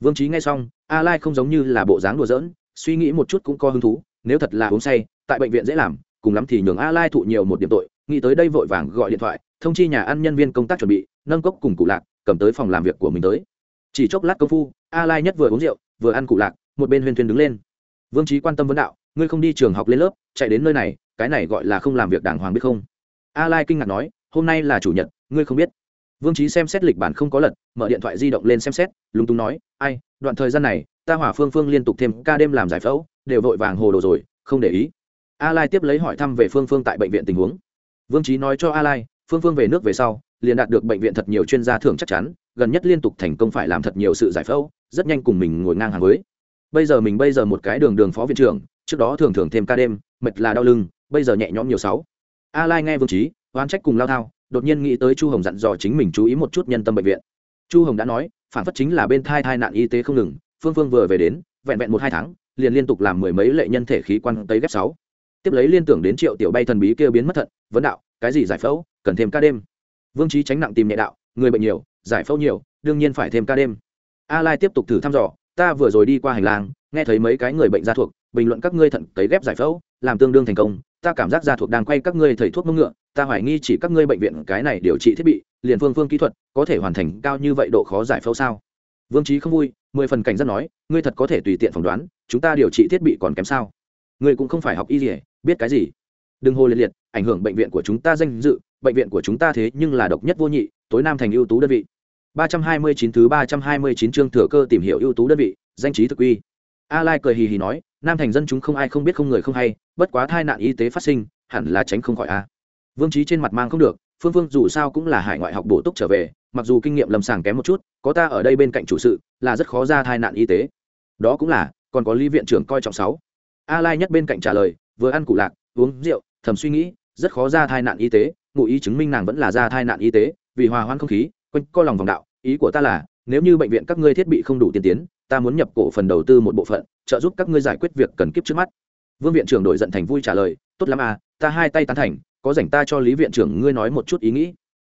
Vương trí nghe xong a lai không giống như là bộ dáng đùa giỡn, suy nghĩ một chút cũng có hứng thú, nếu thật là uống say, tại bệnh viện dễ làm, cùng lắm thì nhường a lai thụ nhiều một điểm tội, nghĩ tới đây vội vàng gọi điện thoại thông chi nhà ăn nhân viên công tác chuẩn bị, nâng cốc cùng cụ lạc, cầm tới phòng làm việc của mình tới. Chỉ chốc lát công phu, a lai nhất vừa uống rượu, vừa ăn cụ lạc, một bên huyên thuyên đứng lên. Vương trí quan tâm vấn đạo, ngươi không đi trường học lên lớp, chạy đến nơi này, cái này gọi là không làm việc đàng hoàng biết không? A lai kinh ngạc nói, hôm nay là chủ nhật, ngươi không biết. Vương trí xem xét lịch bản không có lật, mở điện thoại di động lên xem xét, lúng túng nói, ai, đoạn thời gian này, ta hỏa phương phương liên tục thêm ca đêm làm giải phẫu, đều vội vàng hồ đồ rồi, không để ý. A lai tiếp lấy hỏi thăm về phương phương tại bệnh viện tình huống. Vương trí nói cho a lai phương phương về nước về sau, liền đạt được bệnh viện thật nhiều chuyên gia thưởng chắc chắn, gần nhất liên tục thành công phải làm thật nhiều sự giải phẫu, rất nhanh cùng mình ngồi ngang hàng với. Bây giờ mình bây giờ một cái đường đường phó viện trưởng, trước đó thường thường thêm ca đêm, mệt là đau lưng, bây giờ nhẹ nhõm nhiều sáu. A lai nghe vương trí, oán trách cùng lao thao, đột nhiên nghĩ tới chu hồng dặn dò chính mình chú ý một chút nhân tâm bệnh viện. Chu hồng đã nói, phản phất chính là bên thai thai nạn y tế không ngừng, phương phương vừa về đến, vẹn vẹn một hai tháng, liền liên tục làm mười mấy lệ nhân thể khí quan tấy ghép sáu. Tiếp lấy liên tưởng đến triệu tiểu bay thần bí kia biến mất thận, vấn đạo cái gì giải phẫu? Cần thêm ca đêm. Vương trí tránh nặng tìm nhẹ đạo, người bệnh nhiều, giải phẫu nhiều, đương nhiên phải thêm ca đêm. A lai tiếp tục thử thăm dò, ta vừa rồi đi qua hành lang, nghe thấy mấy cái người bệnh gia thuộc, bình luận các ngươi thận cấy ghép giải phẫu, làm tương đương thành công, ta cảm giác gia thuộc đang quay các ngươi thầy thuốc mông ngựa, ta hoài nghi chỉ các ngươi bệnh viện cái này điều trị thiết bị, liền phương phương kỹ thuật, có thể hoàn thành cao như vậy độ khó giải phẫu sao? Vương trí không vui, mười phần cảnh giác nói, ngươi thật có thể tùy tiện phỏng đoán, chúng ta điều trị thiết bị còn kém sao? Ngươi cũng không phải học y gì biết cái gì? Đừng hồ liệt liệt ảnh hưởng bệnh viện của chúng ta danh dự, bệnh viện của chúng ta thế nhưng là độc nhất vô nhị, tối nam thành ưu tú đơn vị. 329 thứ 329 chương thừa cơ tìm hiểu ưu tú đơn vị, danh trí thực uy. A lai cười hì hì nói, nam thành dân chúng không ai không biết không người không hay, bất quá tai nạn y tế phát sinh, hẳn là tránh không khỏi a. Vương trí trên mặt mang không được, phương phương dù sao cũng là hải ngoại học bổ túc trở về, mặc dù kinh nghiệm lâm sàng kém một chút, có ta ở đây bên cạnh chủ sự, là rất khó ra tai nạn y tế. Đó cũng là, còn có lý viện trưởng coi trọng sáu. A lai nhất bên cạnh trả lời, vừa ăn cụ lạc, uống rượu thầm suy nghĩ, rất khó ra tai nạn y tế, ngụ ý chứng minh nàng vẫn là ra tai nạn y tế, vì hòa hoãn không khí, quanh co lòng vòng đạo, ý của ta là, nếu như bệnh viện các ngươi thiết bị không đủ tiên tiến, ta muốn nhập cổ phần đầu tư một bộ phận, trợ giúp các ngươi giải quyết việc cần kiếp trước mắt. Vương viện trưởng đổi giận thành vui trả lời, tốt lắm à ta hai tay tán thành, có rảnh ta cho lý viện trưởng ngươi nói một chút ý nghĩ.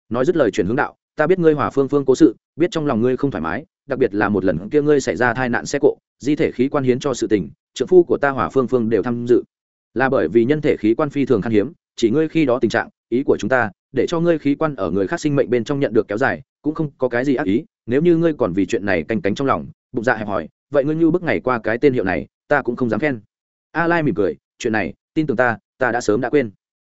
Nói dứt lời chuyển hướng đạo, ta biết ngươi hòa phương phương cố sự, biết trong lòng ngươi không thoải mái, đặc biệt là một lần kia ngươi xảy ra tai nạn xe cộ, di thể khí quan hiến cho sự tình trợ phu của ta hòa phương phương đều tham dự là bởi vì nhân thể khí quan phi thường khan hiếm chỉ ngươi khi đó tình trạng ý của chúng ta để cho ngươi khí quan ở người khác sinh mệnh bên trong nhận được kéo dài cũng không có cái gì ác ý nếu như ngươi còn vì chuyện này canh cánh trong lòng bụng dạ hẹp hòi, vậy ngươi như bức ngày qua cái tên hiệu này ta cũng không dám khen. A lai mỉm cười chuyện này tin tưởng ta ta đã sớm đã quên.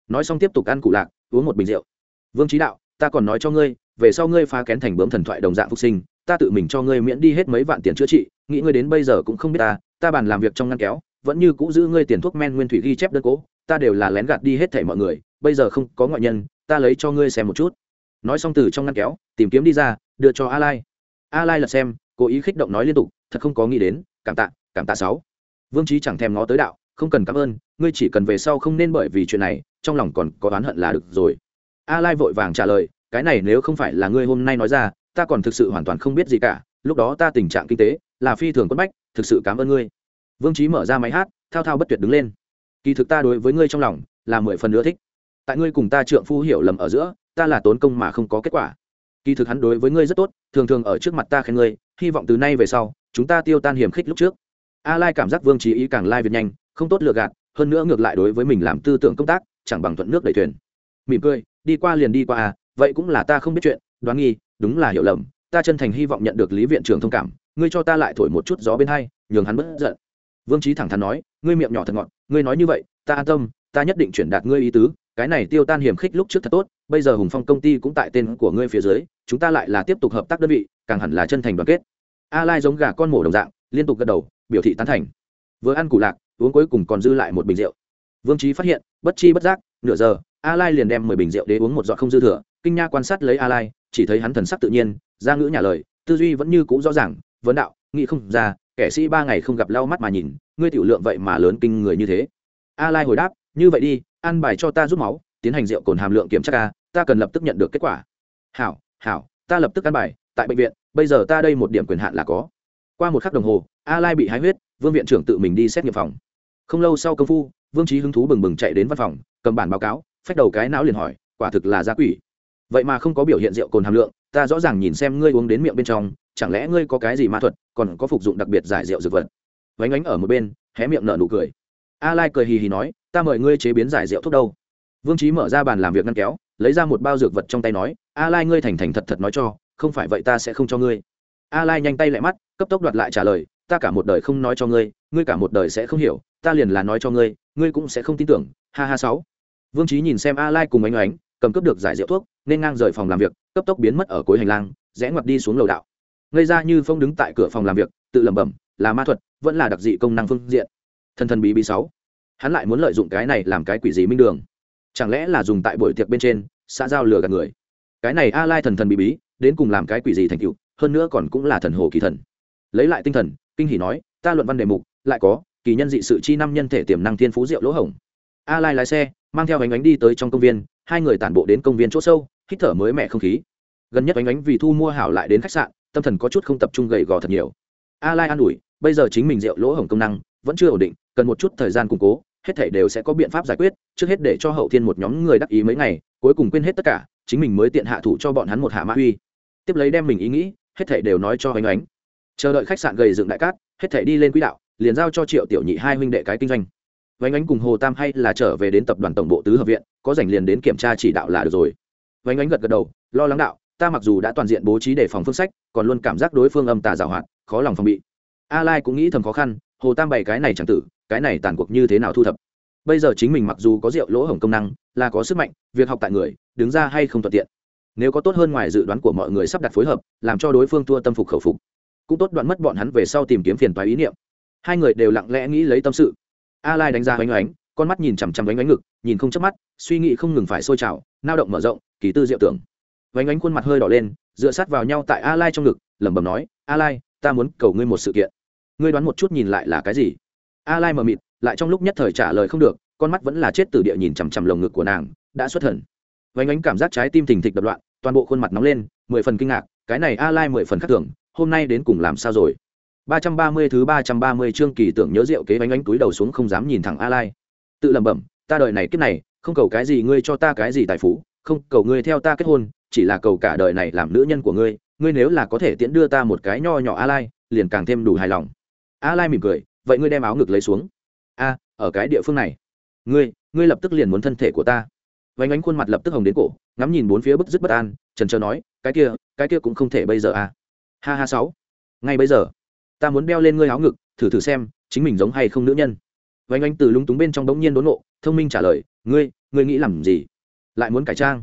Nói xong tiếp tục ăn cụ lạc uống một bình rượu. Vương trí đạo ta còn nói cho ngươi về sau ngươi phá kén thành bướm thần thoại đồng dạng phục sinh ta tự mình cho ngươi miễn đi hết mấy vạn tiền chữa trị nghĩ ngươi đến bây giờ cũng không biết ta ta bàn làm việc trong ngăn kéo vẫn như cũ giữ ngươi tiền thuốc men nguyên thủy ghi chép đơn cố, ta đều là lén gạt đi hết thảy mọi người, bây giờ không có ngoại nhân, ta lấy cho ngươi xem một chút. Nói xong từ trong ngăn kéo, tìm kiếm đi ra, đưa cho a lai. A lai lật xem, cố ý khích động nói liên tục, thật không có nghĩ đến, cảm tạ cảm tạ sáu. Vương trí chẳng thèm ngó tới đạo, không cần cảm ơn, ngươi chỉ cần về sau không nên bởi vì chuyện này, trong lòng còn có oán hận là được rồi. A lai vội vàng trả lời, cái này nếu không phải là ngươi hôm nay nói ra, ta còn thực sự hoàn toàn không biết gì cả, lúc đó ta tình trạng kinh tế là phi thường quất bách, thực sự cảm ơn ngươi vương trí mở ra máy hát, thao thao bất tuyệt đứng lên. Kỳ thực ta đối với ngươi trong lòng là mười phần nữa thích. Tại ngươi cùng ta trượng phu hiểu lầm ở giữa, ta là tốn công mà không có kết quả. Kỳ thực hắn đối với ngươi rất tốt, thường thường ở trước mặt ta khen ngươi, hy vọng từ nay về sau, chúng ta tiêu tan hiểm khích lúc trước. A lai cảm giác vương trí ý càng lai việt nhanh, không tốt lựa gạt, hơn nữa ngược lại đối với mình làm tư tưởng công tác, chẳng bằng thuận nước đẩy thuyền. Mỉm cười, đi qua liền đi qua à vậy cũng là ta không biết chuyện, đoán nghi, đúng là hiểu lầm, ta chân thành hy vọng nhận được lý viện trưởng thông cảm, ngươi cho ta lại thổi một chút gió bên hai, nhường hắn bất giận vương trí thẳng thắn nói, ngươi miệng nhỏ thật ngọt, ngươi nói như vậy, ta an tâm, ta nhất định chuyển đạt ngươi ý tứ, cái này tiêu tan hiểm khích lúc trước thật tốt, bây giờ hùng phong công ty cũng tại tên của ngươi phía dưới, chúng ta lại là tiếp tục hợp tác đơn vị, càng hẳn là chân thành đoàn kết. A lai giống gà con mổ đồng dạng, liên tục gật đầu, biểu thị tán thành. Vừa ăn củ lạc, uống cuối cùng còn dư lại một bình rượu. Vương trí phát hiện, bất chi bất giác, nửa giờ, a lai liền đem mười bình rượu để uống một giọt không dư thừa, kinh nha quan sát lấy a lai, chỉ thấy hắn thần sắc tự nhiên, ra ngữ nhà lời, tư duy vẫn như cũ rõ ràng, vấn đạo, nghĩ không ra kẻ sĩ ba ngày không gặp lau mắt mà nhìn, ngươi tiểu lượng vậy mà lớn kinh người như thế. A lai hồi đáp, như vậy đi, ăn bài cho ta rút máu, tiến hành rượu cồn hàm lượng kiểm tra ca, ta cần lập tức nhận được kết quả. Hảo hảo, ta lập tức ăn bài, tại bệnh viện, bây giờ ta đây một điểm quyền hạn là có. Qua một khắc đồng hồ, a lai bị hái huyết, vương viện trưởng tự mình đi xét nghiệm phòng. Không lâu sau công phu, vương trí hứng thú bừng bừng chạy đến văn phòng, cầm bản báo cáo, phách đầu cái não liền hỏi, quả thực là gia quỷ. Vậy mà không có biểu hiện rượu cồn hàm lượng ta rõ ràng nhìn xem ngươi uống đến miệng bên trong, chẳng lẽ ngươi có cái gì ma thuật, còn có phục dụng đặc biệt giải rượu dược vật? Vánh ánh ở một bên, hé miệng nở nụ cười. A lai cười hì hì nói, ta mời ngươi chế biến giải rượu thuốc đâu. Vương trí mở ra bàn làm việc ngăn kéo, lấy ra một bao dược vật trong tay nói, a lai ngươi thành thành thật thật nói cho, không phải vậy ta sẽ không cho ngươi. A lai nhanh tay lại mắt, cấp tốc đoạt lại trả lời, ta cả một đời không nói cho ngươi ngươi cả một đời sẽ không hiểu, ta liền là nói cho ngươi ngươi cũng sẽ không tin tưởng, ha ha sáu. Vương trí nhìn xem a lai cùng ánh ánh, cầm cướp được giải rượu thuốc, nên ngang rời phòng làm việc cấp tốc biến mất ở cuối hành lang, rẽ ngoặt đi xuống lầu đạo. Ngây ra như phong đứng tại cửa phòng làm việc, tự lẩm bẩm, là ma thuật, vẫn là đặc dị công năng phương diện. Thần thần bí bí sáu. Hắn lại muốn lợi dụng cái này làm cái quỷ gì minh đường. Chẳng lẽ là dùng tại buổi tiệc bên trên, xã giao lừa gạt người? Cái này a lai thần thần bí bí, đến cùng làm cái quỷ gì thành tựu, hơn nữa còn cũng là thần hồ kỳ thần. Lấy lại tinh thần, kinh hỉ nói, ta luận văn đề mục, lại có, kỳ nhân dị sự chi năm nhân thể tiềm năng thiên phú diệu lỗ hổng. A lai lái xe, mang theo ánh ánh đi tới trong công viên, hai người tản bộ đến công viên chỗ sâu hít thở mới mẻ không khí. Gần nhất ánh ánh vì thu mua hảo lại đến khách sạn, tâm thần có chút không tập trung gầy gò thật nhiều. A lai an ủi, bây giờ chính mình rượu lỗ hổng công năng, vẫn chưa ổn định, cần một chút thời gian củng cố, hết thảy đều sẽ có biện pháp giải quyết, trước hết để cho hậu thiên một nhóm người đắc ý mấy ngày, cuối cùng quên hết tất cả, chính mình mới tiện hạ thủ cho bọn hắn một hạ mã uy. Tiếp lấy đem mình ý nghĩ, hết thảy đều nói cho ánh ánh. Chờ đợi khách sạn gầy dựng đại cát, hết thảy đi lên quỹ đạo, liền giao cho triệu tiểu nhị hai huynh đệ cái kinh doanh. Vánh ánh cùng hồ tam hay là trở về đến tập đoàn tổng bộ tứ hợp viện, có dành liền đến kiểm tra chỉ đạo là được rồi vánh ánh gật gật đầu, lo lắng đạo, ta mặc dù đã toàn diện bố trí đề phòng phương sách, còn luôn cảm giác đối phương âm tà giảo hoạt, khó lòng phòng bị. A lai cũng nghĩ thầm khó khăn, hồ tam bày cái này chẳng tử, cái này tàn cuộc như thế nào thu thập? Bây giờ chính mình mặc dù có rượu lỗ hổng công năng, là có sức mạnh, việc học tại người, đứng ra hay không thuận tiện. Nếu có tốt hơn ngoài dự đoán của mọi người sắp đặt phối hợp, làm cho đối phương thua tâm phục khẩu phục. Cũng tốt đoạn mất bọn hắn về sau tìm kiếm phiền toái ý niệm. Hai người đều lặng lẽ nghĩ lấy tâm sự. A lai đánh ra oanh oánh con mắt nhìn chằm chằm oanh oánh ngực, nhìn không chớp mắt, suy nghĩ không ngừng phải sôi trào, nao động mở rộng kỳ tư diệu tưởng. Vánh ánh khuôn mặt hơi đỏ lên, dựa sát vào nhau tại a lai trong ngực, lẩm bẩm nói, a lai, ta muốn cầu ngươi một sự kiện. Ngươi đoán một chút nhìn lại là cái gì? A lai mờ mịt, lại trong lúc nhất thời trả lời không được, con mắt vẫn là chết từ địa nhìn chằm chằm lồng ngực của nàng, đã xuất thần. Vánh ánh cảm giác trái tim thình thịch đập loạn, toàn bộ khuôn mặt nóng lên, mười phần kinh ngạc, cái này a lai mười phần khắc tưởng hôm nay đến cùng làm sao rồi? Ba trăm ba mươi thứ ba trăm ba mươi chương kỳ tưởng nhớ rượu kế vánh ánh túi đầu xuống không dám nhìn thẳng a lai. Tự lẩm bẩm, ta đời này kiếp này, không cầu cái gì ngươi cho ta cái gì tài phú không, cầu ngươi theo ta kết hôn, chỉ là cầu cả đời này làm nữ nhân của ngươi ngươi nếu là có thể tiễn đưa ta một cái nho nhỏ a lai liền càng thêm đủ hài lòng. A lai mỉm cười, vậy ngươi đem áo ngực lấy xuống. A, ở cái địa phương này. Ngươi ngươi lập tức liền muốn thân thể của ta. Vánh ánh khuôn mặt lập tức hồng đến cổ, ngắm nhìn bốn phía bức dứt bất an, trần trờ nói, cái kia cái kia cũng không thể bây giờ à. Ha ha sáu. Ngay bây giờ, ta muốn đeo lên ngươi áo ngực, thử thử xem, chính mình giống hay không nữ nhân. Vánh ánh từ lúng túng bên trong bỗng nhiên đốn nộ, thông minh trả lời, ngươi ngươi nghĩ làm gì? Lại muốn cải trang.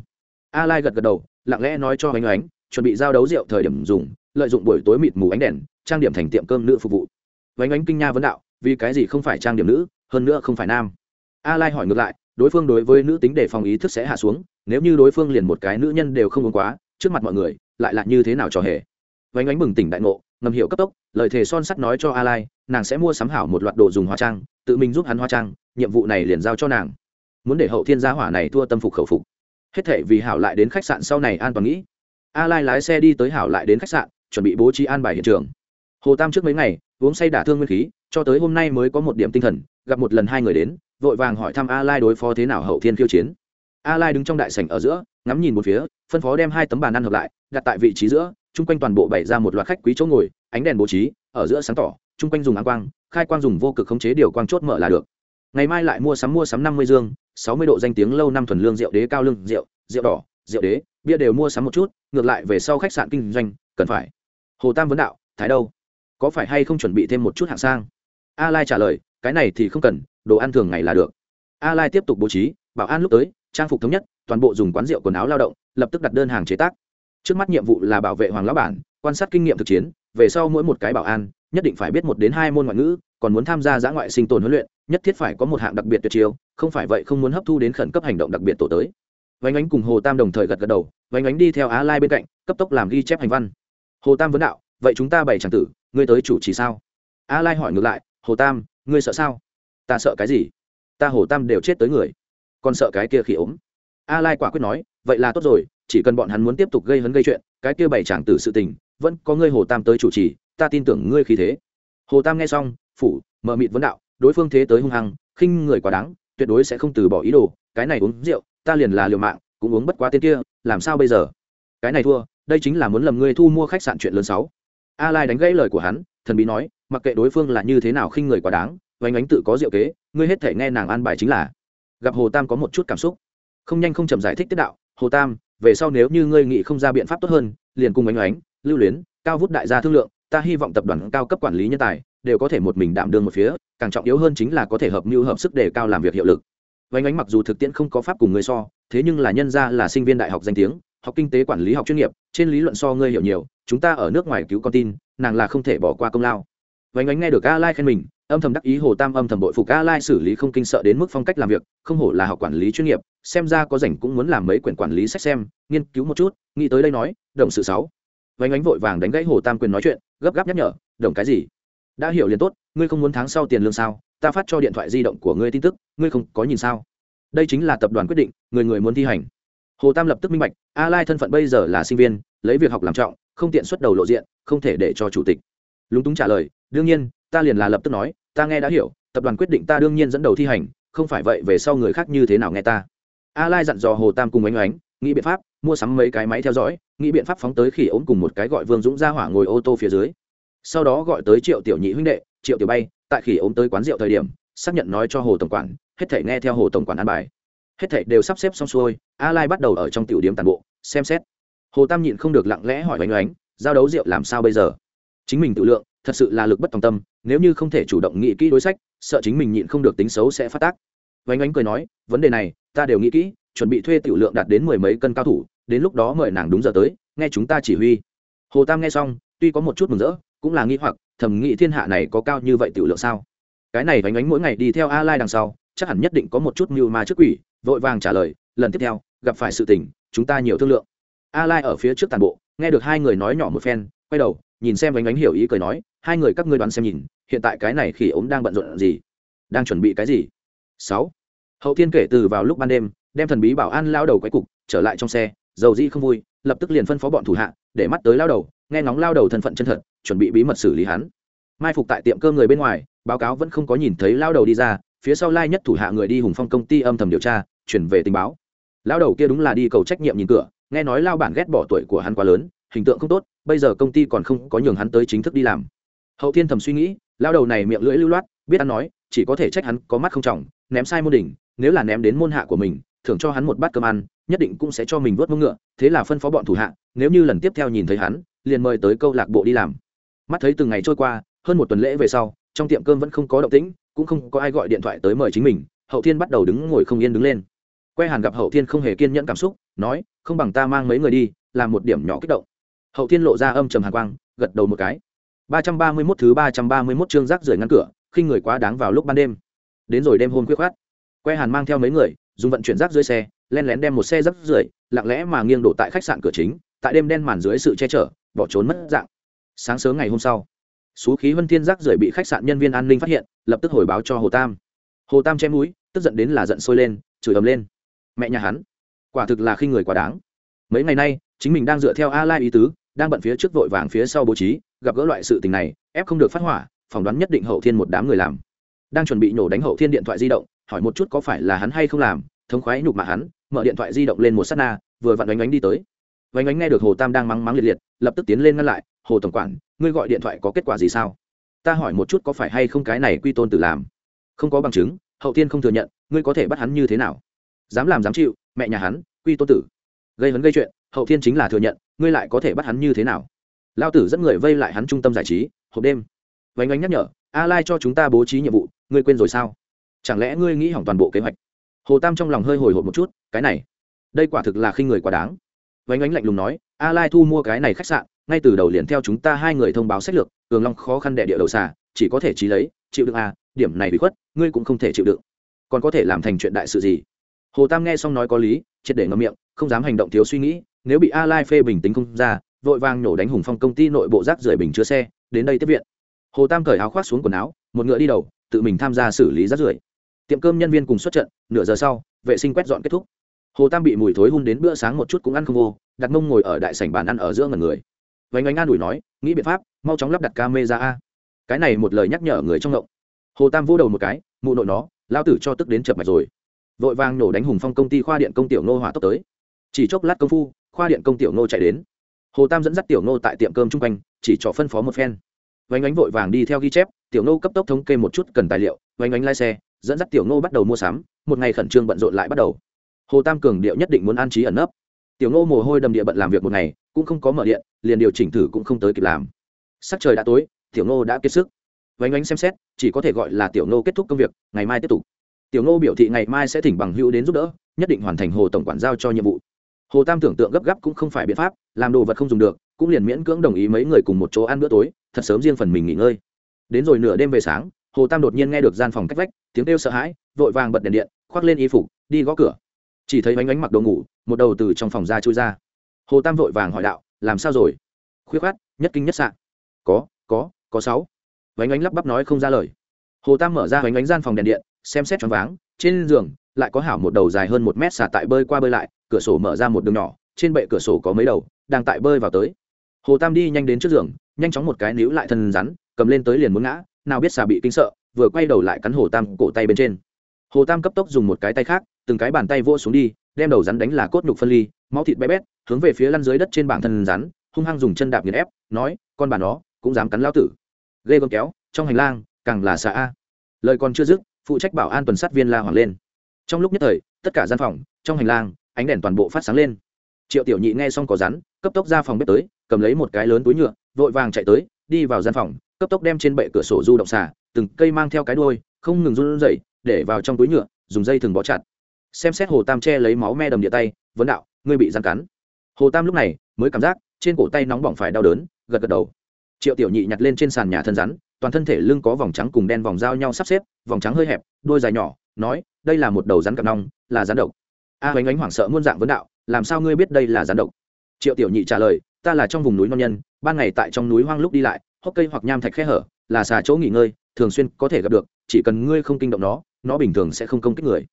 A lai gật gật đầu, lặng lẽ nói cho hoành ánh chuẩn bị giao đấu rượu thời điểm dùng, lợi dụng buổi tối mịt mù ánh đèn, trang điểm thành tiệm cơm nữ phục vụ. Hoành ánh kinh nha vấn đạo, vì cái gì không phải trang điểm nữ, hơn nữa không phải nam? A lai hỏi ngược lại, đối phương đối với nữ tính đề phòng ý thức sẽ hạ xuống, nếu như đối phương liền một cái nữ nhân đều không uống quá, trước mặt mọi người, lại là như thế nào cho hề? Vánh ánh bừng tỉnh đại ngộ, ngầm hiểu cấp tốc, lời thề son sắt nói cho a lai, nàng sẽ mua sắm hảo một loạt đồ dùng hóa trang, tự mình giúp hắn hóa trang, nhiệm vụ này liền giao cho nàng muốn để hậu thiên gia hỏa này thua tâm phục khẩu phục. Hết thể vì hảo lại đến khách sạn sau này an toàn nghĩ. A lai lái xe đi tới hảo lại đến khách sạn, chuẩn bị bố trí an bài hiện trường. Hồ tam trước mấy ngày, uống say đả thương nguyên khí, cho tới hôm nay mới có một điểm tinh thần, gặp một lần hai người đến, vội vàng hỏi thăm a lai đối phó thế nào hậu thiên khiêu chiến. A lai đứng trong đại sảnh ở giữa, ngắm nhìn một phía, phân phó đem hai tấm bàn ăn hợp lại, đặt tại vị trí giữa, chung quanh toàn bộ bày ra một loạt khách quý chỗ ngồi, ánh đèn bố trí, ở giữa sáng tỏ, chung quanh dùng áng quang, khai quang dùng vô cực khống chế điều quang chốt mở là được ngày mai lại mua sắm mua sắm năm mươi dương, sáu mươi độ danh tiếng lâu năm thuần lương rượu đế cao lương, rượu rượu đỏ, rượu đế, bia đều mua sắm một chút, ngược lại về sau khách sạn kinh doanh, cần phải. Hồ tam vấn đạo, thái đâu? Có phải hay không chuẩn bị thêm một chút hạng sang? A lai trả lời, cái này thì không cần, đồ ăn thường ngày là được. A lai tiếp tục bố trí, bảo an lúc tới, trang phục thống nhất, toàn bộ dùng quán rượu quần áo lao động, lập tức đặt đơn hàng chế tác. Trước mắt nhiệm vụ là bảo vệ hoàng lão bản, quan sát kinh nghiệm thực chiến, về sau mỗi một cái bảo an, nhất định phải biết một đến hai môn ngoại ngữ còn muốn tham gia giã ngoại sinh tồn huấn luyện, nhất thiết phải có một hạng đặc biệt tuyệt chiêu, không phải vậy không muốn hấp thu đến khẩn cấp hành động đặc biệt tổ tới. Vánh ánh cùng hồ tam đồng thời gật gật đầu vánh ánh đi theo á lai bên cạnh, cấp tốc làm ghi chép hành văn. Hồ tam vấn đạo, vậy chúng ta bày tràng tử, ngươi tới chủ trì sao? A lai hỏi ngược lại, hồ tam, ngươi sợ sao? Ta sợ cái gì? Ta hồ tam đều chết tới người, còn sợ cái kia khi ốm. A lai quả quyết nói, vậy là tốt rồi, chỉ cần bọn hắn muốn tiếp tục gây hấn gây chuyện, cái kia bày tràng tử sự tình, vẫn có ngươi hồ tam tới chủ trì, ta tin tưởng ngươi khí thế. Hồ tam nghe xong phủ, mờ mịt vấn đạo, đối phương thế tới hung hăng, khinh người quá đáng, tuyệt đối sẽ không từ bỏ ý đồ, cái này uống rượu, ta liền là liều mạng, cũng uống bất quá tên kia, làm sao bây giờ? Cái này thua, đây chính là muốn lầm ngươi thu mua khách sạn chuyện lớn sáu a lai đánh gãy lời của hắn, thần bí nói, mặc kệ đối phương là như thế nào khinh người quá đáng vánh ánh tự có diệu kế, ngươi hết thể nghe nàng an bài chính là. Gặp hồ tam có một chút cảm xúc. Không nhanh không chậm giải thích tiết đạo, hồ tam, về sau nếu như ngươi nghĩ không ra biện pháp tốt hơn, liền cùng ánh ánh, lưu luyến, cao vút đại gia thương lượng, ta hy vọng tập đoàn cao cấp quản lý nhân tài đều có thể một mình đảm đương một phía, càng trọng yếu hơn chính là có thể hợp mưu hợp sức để cao làm việc hiệu lực. Vánh ánh mặc dù thực tiễn không có pháp cùng người so, thế nhưng là nhân ra là sinh viên đại học danh tiếng, học kinh tế quản lý học chuyên nghiệp, trên lý luận so ngươi hiểu nhiều, chúng ta ở nước ngoài cứu con tin, nàng là không thể bỏ qua công lao. Vánh ánh nghe được a lai khen mình, âm thầm đắc ý hồ tam âm thầm bội phục a lai xử lý không kinh sợ đến mức phong cách làm việc, không hổ là học quản lý chuyên nghiệp, xem ra có rảnh cũng muốn làm mấy quyển quản lý sách xem, nghiên cứu một chút, nghĩ tới đây nói động sự sáu. Vánh ánh vội vàng đánh gãy hồ tam quyền nói chuyện, gấp gáp nhắc nhở, đồng cái gì? Đã hiểu liền tốt, ngươi không muốn tháng sau tiền lương sao? Ta phát cho điện thoại di động của ngươi tin tức, ngươi không có nhìn sao? Đây chính là tập đoàn quyết định, người người muốn thi hành. Hồ tam lập tức minh bạch a lai thân phận bây giờ là sinh viên, lấy việc học làm trọng, không tiện xuất đầu lộ diện, không thể để cho chủ tịch. Lúng túng trả lời, đương nhiên, ta liền là lập tức nói, ta nghe đã hiểu, tập đoàn quyết định ta đương nhiên dẫn đầu thi hành, không phải vậy về sau người khác như thế nào nghe ta? A lai dặn dò hồ tam cùng oanh oánh nghĩ biện pháp, mua sắm mấy cái máy theo dõi, nghĩ biện pháp phóng tới khỉ ốm cùng một cái gọi vương dũng ra hỏa ngồi ô tô phía dưới sau đó gọi tới triệu tiểu nhị huynh đệ, triệu tiểu bay, tại khỉ ốm tới quán rượu thời điểm, xác nhận nói cho hồ tổng quản, hết thể nghe theo hồ tổng quản an bài. Hết thể đều sắp xếp xong xuôi, a lai bắt đầu ở trong tiểu điểm toàn bộ, xem xét. Hồ tam nhịn không được lặng lẽ hỏi oanh oánh, giao đấu rượu làm sao bây giờ? Chính mình tự lượng, thật sự là lực bất tòng tâm, nếu như không thể chủ động nghĩ kỹ đối sách, sợ chính mình nhịn không được tính xấu sẽ phát tác. Vánh oánh cười nói, vấn đề này, ta đều nghĩ kỹ, chuẩn bị thuê tiểu lượng đạt đến mười mấy cân cao thủ, đến lúc đó mời nàng đúng giờ tới, nghe chúng ta chỉ huy. Hồ tam nghe xong tuy có một chút mừng rỡ, cũng là nghi hoặc, thầm nghĩ thiên hạ này có cao như vậy tiểu lượng sao? Cái này vánh ánh mỗi ngày đi theo a lai đằng sau, chắc hẳn nhất định có một chút mưu ma trước quỷ, vội vàng trả lời, lần tiếp theo, gặp phải sự tình, chúng ta nhiều thương lượng. A lai ở phía trước tàn bộ, nghe được hai người nói nhỏ một phen, quay đầu, nhìn xem vánh ánh hiểu ý cười nói, hai người các ngươi đoán xem nhìn, hiện tại cái này khỉ ốm đang bận rộn gì? Đang chuẩn bị cái gì? Sáu. Hậu thiên kể từ vào lúc ban đêm, đem thần bí bảo an lao đầu quái cục, trở lại trong xe, dầu di không vui, lập tức liền phân phó bọn thủ hạ, để mắt tới lao đầu nghe ngóng lao đầu thân phận chân thật, chuẩn bị bí mật xử lý hắn. Mai phục tại tiệm cơ người bên ngoài, báo cáo vẫn không có nhìn thấy lao đầu đi ra, phía sau lai nhất thủ hạ người đi hùng phong công ty âm thầm điều tra, chuyển về tình báo. Lao đầu kia đúng là đi cầu trách nhiệm nhìn cửa, nghe nói lao bản ghét bỏ tuổi của hắn quá lớn, hình tượng không tốt, bây giờ công ty còn không có nhường hắn tới chính thức đi làm. Hậu thiên thầm suy nghĩ, lao đầu này miệng lưỡi lưu loát, biết ăn nói, chỉ có thể trách hắn có mắt không trọng, ném sai môn đỉnh, nếu là ném đến môn hạ của mình, thưởng cho hắn một bát cơm ăn, nhất định cũng sẽ cho mình vớt mông ngựa, thế là phân phó bọn thủ hạ, nếu như lần tiếp theo nhìn thấy hắn liền mời tới câu lạc bộ đi làm. Mắt thấy từng ngày trôi qua, hơn một tuần lễ về sau, trong tiệm cơm vẫn không có động tĩnh, cũng không có ai gọi điện thoại tới mời chính mình, hậu thiên bắt đầu đứng ngồi không yên đứng lên. Que hàn gặp hậu thiên không hề kiên nhẫn cảm xúc, nói, không bằng ta mang mấy người đi, làm một điểm nhỏ kích động. Hậu thiên lộ ra âm trầm hàn quang, gật đầu một cái. ba trăm ba mươi mốt thứ ba trăm ba mươi mốt chương rác rưởi ngăn cửa, khi người quá đáng vào lúc ban đêm. Đến rồi đêm hôm quyết khát que hàn mang theo mấy người, dùng vận chuyển rác dưới xe, len lén đem một xe rác rưởi, lặng lẽ mà nghiêng đổ tại khách sạn cửa chính, tại đêm đen màn dưới sự che chở bỏ trốn mất dạng. Sáng sớm ngày hôm sau số khí vân thiên rác rưởi bị khách sạn nhân viên an ninh phát hiện, lập tức hồi báo cho hồ tam. Hồ tam che mũi, tức giận đến là giận sôi lên, chửi ầm lên. Mẹ nhà hắn, quả thực là khi người quá đáng. Mấy ngày nay, chính mình đang dựa theo a lai ý tứ, đang bận phía trước vội vàng phía sau bố trí, gặp gỡ loại sự tình này, ép không được phát hỏa, phỏng đoán nhất định hậu thiên một đám người làm. Đang chuẩn bị nổ đánh hậu thiên điện thoại di động, hỏi một chút có phải là hắn hay không làm, thống khoái nhục mạ hắn, mở điện thoại di động lên một sát na, vừa vặn đánh đánh đi tới vánh ánh nghe được hồ tam đang mắng mắng liệt liệt, lập tức tiến lên ngăn lại, hồ tổng quản, ngươi gọi điện thoại có kết quả gì sao? Ta hỏi một chút có phải hay không cái này quy tôn tử làm. Không có bằng chứng, hậu tiên không thừa nhận, ngươi có thể bắt hắn như thế nào? Dám làm dám chịu, mẹ nhà hắn, quy tôn tử. Gây hấn gây chuyện, hậu thiên chính là thừa nhận, ngươi lại có thể bắt hắn như thế nào? Lao tử dẫn người vây lại hắn trung tâm giải trí, hộp đêm. Vánh ánh nhắc nhở, a lai cho chúng ta bố trí nhiệm vụ, ngươi quên rồi sao? Chẳng lẽ ngươi nghĩ hỏng toàn bộ kế hoạch? Hồ tam trong lòng hơi hồi hộp một chút, cái này, đây quả thực là khi người quá đáng vánh ánh lạnh lùng nói, a lai thu mua cái này khách sạn, ngay từ đầu liền theo chúng ta hai người thông báo sách lược, cường long khó khăn đệ địa đầu xà, chỉ có thể trí lấy, chịu đựng à? điểm này bị khuất, ngươi cũng không thể chịu đựng. Còn có thể làm thành chuyện đại sự gì? Hồ tam nghe xong nói có lý, triệt để ngậm miệng, không dám hành động thiếu suy nghĩ, nếu bị a lai phê bình tính không ra, vội vàng nổ đánh hùng phong công ty nội bộ rác rưởi bình chứa xe, đến đây tiếp viện. Hồ tam cởi áo khoác xuống quần áo, một ngựa đi đầu, tự mình tham gia xử lý rác rưởi. Tiệm cơm nhân viên cùng xuất trận, nửa giờ sau, vệ sinh quét dọn kết thúc hồ tam bị mùi thối hun đến bữa sáng một chút cũng ăn không vô, đặt mông ngồi ở đại sảnh bàn ăn ở giữa ngần người. Vánh ánh an ủi nói, nghĩ biện pháp, mau chóng lắp đặt ca mê ra a. Cái này một lời nhắc nhở người trong động hồ tam vô đầu một cái, mụ nội nó, lao tử cho tức đến chập mạch rồi. Vội vàng nổ đánh hùng phong công ty khoa điện công tiểu nô hỏa tốc tới. Chỉ chốc lát công phu, khoa điện công tiểu nô chạy đến. Hồ tam dẫn dắt tiểu nô tại tiệm cơm chung quanh, chỉ cho phân phó một phen. Vánh ánh vội vàng đi theo ghi chép, tiểu nô cấp tốc thống kê một chút cần tài liệu. Vánh ánh lai xe, dẫn dắt tiểu nô bắt đầu mua sắm, một ngày khẩn trương bận rộn lại bắt đầu hồ tam cường điệu nhất định muốn an trí ẩn nấp. Tiểu Ngô mồ hôi đầm địa bận làm việc một ngày, cũng không có mở điện, liền điều chỉnh thử cũng không tới kịp làm. Sắc trời đã tối, tiểu Ngô đã kiệt sức. Vánh ánh xem xét, chỉ có thể gọi là tiểu Ngô kết thúc công việc, ngày mai tiếp tục. Tiểu Ngô biểu thị ngày mai sẽ thỉnh bằng hữu đến giúp đỡ, nhất định hoàn thành hồ tổng quản giao cho nhiệm vụ. Hồ tam tưởng tượng gấp gáp cũng không phải biện pháp, làm đồ vật không dùng được, cũng liền miễn cưỡng đồng ý mấy người cùng một chỗ ăn bữa tối, thật sớm riêng phần mình nghỉ ngơi. Đến rồi nửa đêm về sáng, hồ tam đột nhiên nghe được gian phòng cách vách, tiếng kêu sợ hãi, vội vàng bật đèn điện, khoác lên y phục, đi gõ cửa chỉ thấy bánh ánh mặc đồ ngủ, một đầu từ trong phòng ra chui ra. Hồ tam vội vàng hỏi đạo, làm sao rồi? Khuyết khát, nhất kinh nhất sạn có có có sáu. Bánh ánh lắp bắp nói không ra lời. Hồ tam mở ra bánh ánh gian phòng đèn điện, xem xét choáng váng, trên giường lại có hảo một đầu dài hơn một mét xả tại bơi qua bơi lại, cửa sổ mở ra một đường nhỏ, trên bệ cửa sổ có mấy đầu đang tại bơi vào tới. Hồ tam đi nhanh đến trước giường, nhanh chóng một cái níu lại thân rắn, cầm lên tới liền muốn ngã, nào biết xà bị kinh sợ, vừa quay đầu lại cắn hồ tam cổ tay bên trên. Hồ tam cấp tốc dùng một cái tay khác từng cái bàn tay vô xuống đi, đem đầu rắn đánh là cốt nhục phân ly, máu thịt bé bét, hướng về phía lăn dưới đất trên bảng thân rắn, hung hăng dùng chân đạp nghiền ép, nói, con bà nó, cũng dám cắn lao tử. Ghê con kéo, trong hành lang, càng là xà a. Lời còn chưa dứt, phụ trách bảo an tuần sát viên la hoảng lên. Trong lúc nhất thời, tất cả gian phòng, trong hành lang, ánh đèn toàn bộ phát sáng lên. Triệu tiểu nhị nghe xong có rắn, cấp tốc ra phòng bếp tới, cầm lấy một cái lớn túi nhựa, vội vàng chạy tới, đi vào gian phòng, cấp tốc đem trên bệ cửa sổ du động xà, từng cây mang theo cái đuôi, không ngừng run rẩy, để vào trong túi nhựa, dùng dây thừng bó chặt xem xét hồ tam che lấy máu me đầm địa tay vấn đạo ngươi bị rắn cắn. Hồ tam lúc này mới cảm giác trên cổ tay nóng bỏng phải đau đớn gật gật đầu. Triệu tiểu nhị nhặt lên trên sàn nhà thân rắn toàn thân thể lưng có vòng trắng cùng đen vòng giao nhau sắp xếp vòng trắng hơi hẹp đôi dài nhỏ nói đây là một đầu rắn cặp nong là rắn độc. A à, oánh hoảng sợ muôn dạng vấn đạo làm sao ngươi biết đây là rắn độc? Triệu tiểu nhị trả lời ta là trong vùng núi non nhân ban ngày tại trong núi hoang lúc đi lại hốc cây hoặc nham thạch khe hở là xà chỗ nghỉ ngơi thường xuyên có thể gặp được chỉ cần ngươi không kinh động nó nó bình thường sẽ không công kích người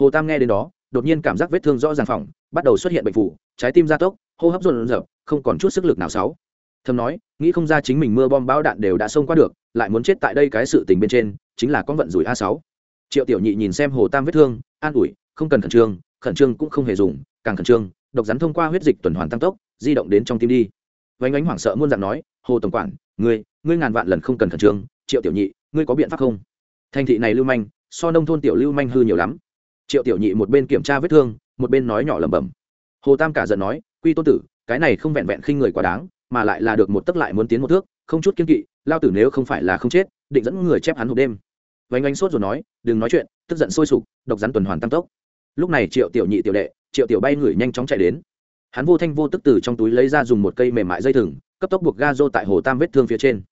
hồ tam nghe đến đó, đột nhiên cảm giác vết thương rõ ràng phòng bắt đầu xuất hiện bệnh phủ trái tim gia tốc, hô hấp rộn rợp không còn chút sức lực nào sáu. Thầm nói, nghĩ không ra chính mình mưa bom bão đạn đều đã xông qua được, lại muốn chết tại đây cái sự tình bên trên, chính là con vận rủi a sáu. Triệu tiểu nhị nhìn xem hồ tam vết thương, an ủi, không cần khẩn trương khẩn trương cũng không hề dùng, càng khẩn trương, độc rắn thông qua huyết dịch tuần hoàn tăng tốc, di động đến trong tim đi. Vánh ánh hoảng sợ muôn dặn nói, hồ tổng quản, ngươi ngươi ngàn vạn lần không cần khẩn trương, triệu tiểu nhị, ngươi có biện pháp không? Thành thị này lưu manh, so nông thôn tiểu lưu manh hư nhiều lắm triệu tiểu nhị một bên kiểm tra vết thương, một bên nói nhỏ lẩm bẩm. Hồ tam cả giận nói, quy tôn tử, cái này không vẹn vẹn khinh người quá đáng, mà lại là được một tấc lại muốn tiến một thước, không chút kiên kỵ, lao tử nếu không phải là không chết, định dẫn người chép hắn hộp đêm. Vánh ánh sốt rồi nói, đừng nói chuyện, tức giận sôi sục, độc rắn tuần hoàn tăng tốc. Lúc này triệu tiểu nhị tiểu đệ, triệu tiểu bay người nhanh chóng chạy đến. Hắn vô thanh vô tức từ trong túi lấy ra dùng một cây mềm mại dây thừng, cấp tốc buộc ga rô tại hồ tam vết thương phía trên.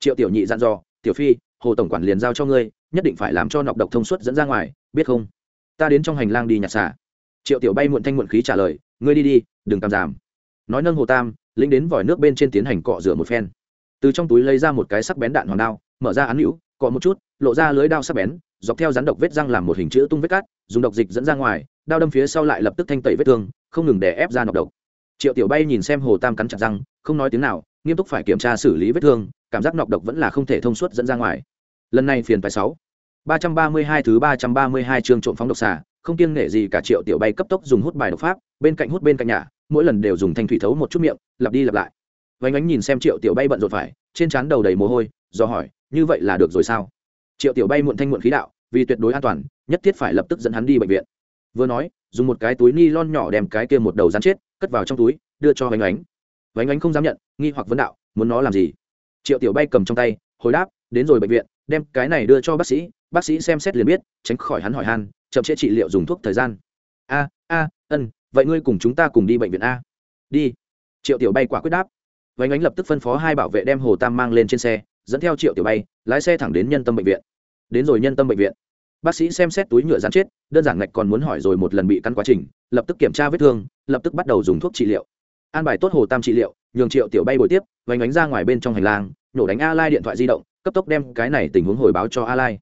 Triệu tiểu nhị dặn dò, tiểu phi, hồ tổng quản liền giao cho ngươi, nhất định phải làm cho nọc độc thông suốt dẫn ra ngoài, biết không? Ta đến trong hành lang đi nhặt xả triệu tiểu bay muộn thanh muộn khí trả lời, ngươi đi đi, đừng cam giảm nói nâng hồ tam linh đến vòi nước bên trên tiến hành cọ rửa một phen. Từ trong túi lấy ra một cái sắc bén đạn hoàng đao, mở ra án hữu, cọ một chút, lộ ra lưới đao sắc bén, dọc theo rắn độc vết răng làm một hình chữ tung vết cát, dùng độc dịch dẫn ra ngoài, đao đâm phía sau lại lập tức thanh tẩy vết thương, không ngừng để ép ra nọc độc. Triệu tiểu bay nhìn xem hồ tam cắn chặt răng, không nói tiếng nào, nghiêm túc phải kiểm tra xử lý vết thương, cảm giác nọc độc vẫn là không thể thông suốt dẫn ra ngoài. Lần này phiền phải sáu ba trăm ba mươi hai thứ ba trăm ba mươi hai chương trộm phóng độc xà, không kiêng nể gì cả triệu tiểu bay cấp tốc dùng hút bài độc pháp, bên cạnh hút bên cạnh nhà, mỗi lần đều dùng thanh thủy thấu một chút miệng, lặp đi lặp lại. Vánh ánh nhìn xem triệu tiểu bay bận rộn phải, trên trán đầu đầy mồ hôi, do hỏi, như vậy là được rồi sao? Triệu tiểu bay muộn thanh muộn khí đạo, vì tuyệt đối an toàn, nhất thiết phải lập tức dẫn hắn đi bệnh viện. Vừa nói, dùng một cái túi ni lon nhỏ đem cái kia một đầu rắn chết, cất vào trong túi, đưa cho vánh ánh. Vánh ánh không dám nhận, nghi hoặc vấn đạo, muốn nó làm gì? Triệu tiểu bay cầm trong tay, hồi đáp, đến rồi bệnh viện, đem cái này đưa cho bác sĩ bác sĩ xem xét liền biết, tránh khỏi hắn hỏi han, chậm chế trị liệu dùng thuốc thời gian. A a, ân, vậy ngươi cùng chúng ta cùng đi bệnh viện a. Đi. Triệu tiểu bay quả quyết đáp. Vánh ánh lập tức phân phó hai bảo vệ đem hồ tam mang lên trên xe, dẫn theo triệu tiểu bay, lái xe thẳng đến nhân tâm bệnh viện. Đến rồi nhân tâm bệnh viện. Bác sĩ xem xét túi nhựa rắn chết, đơn giản ngạch còn muốn hỏi rồi một lần bị căn quá trình, lập tức kiểm tra vết thương, lập tức bắt đầu dùng thuốc trị liệu. An bài tốt hồ tam trị liệu, nhường triệu tiểu bay bồi tiếp, vánh ánh ra ngoài bên trong hành lang nhổ đánh a lai điện thoại di động, cấp tốc đem cái này tình huống hồi báo cho a lai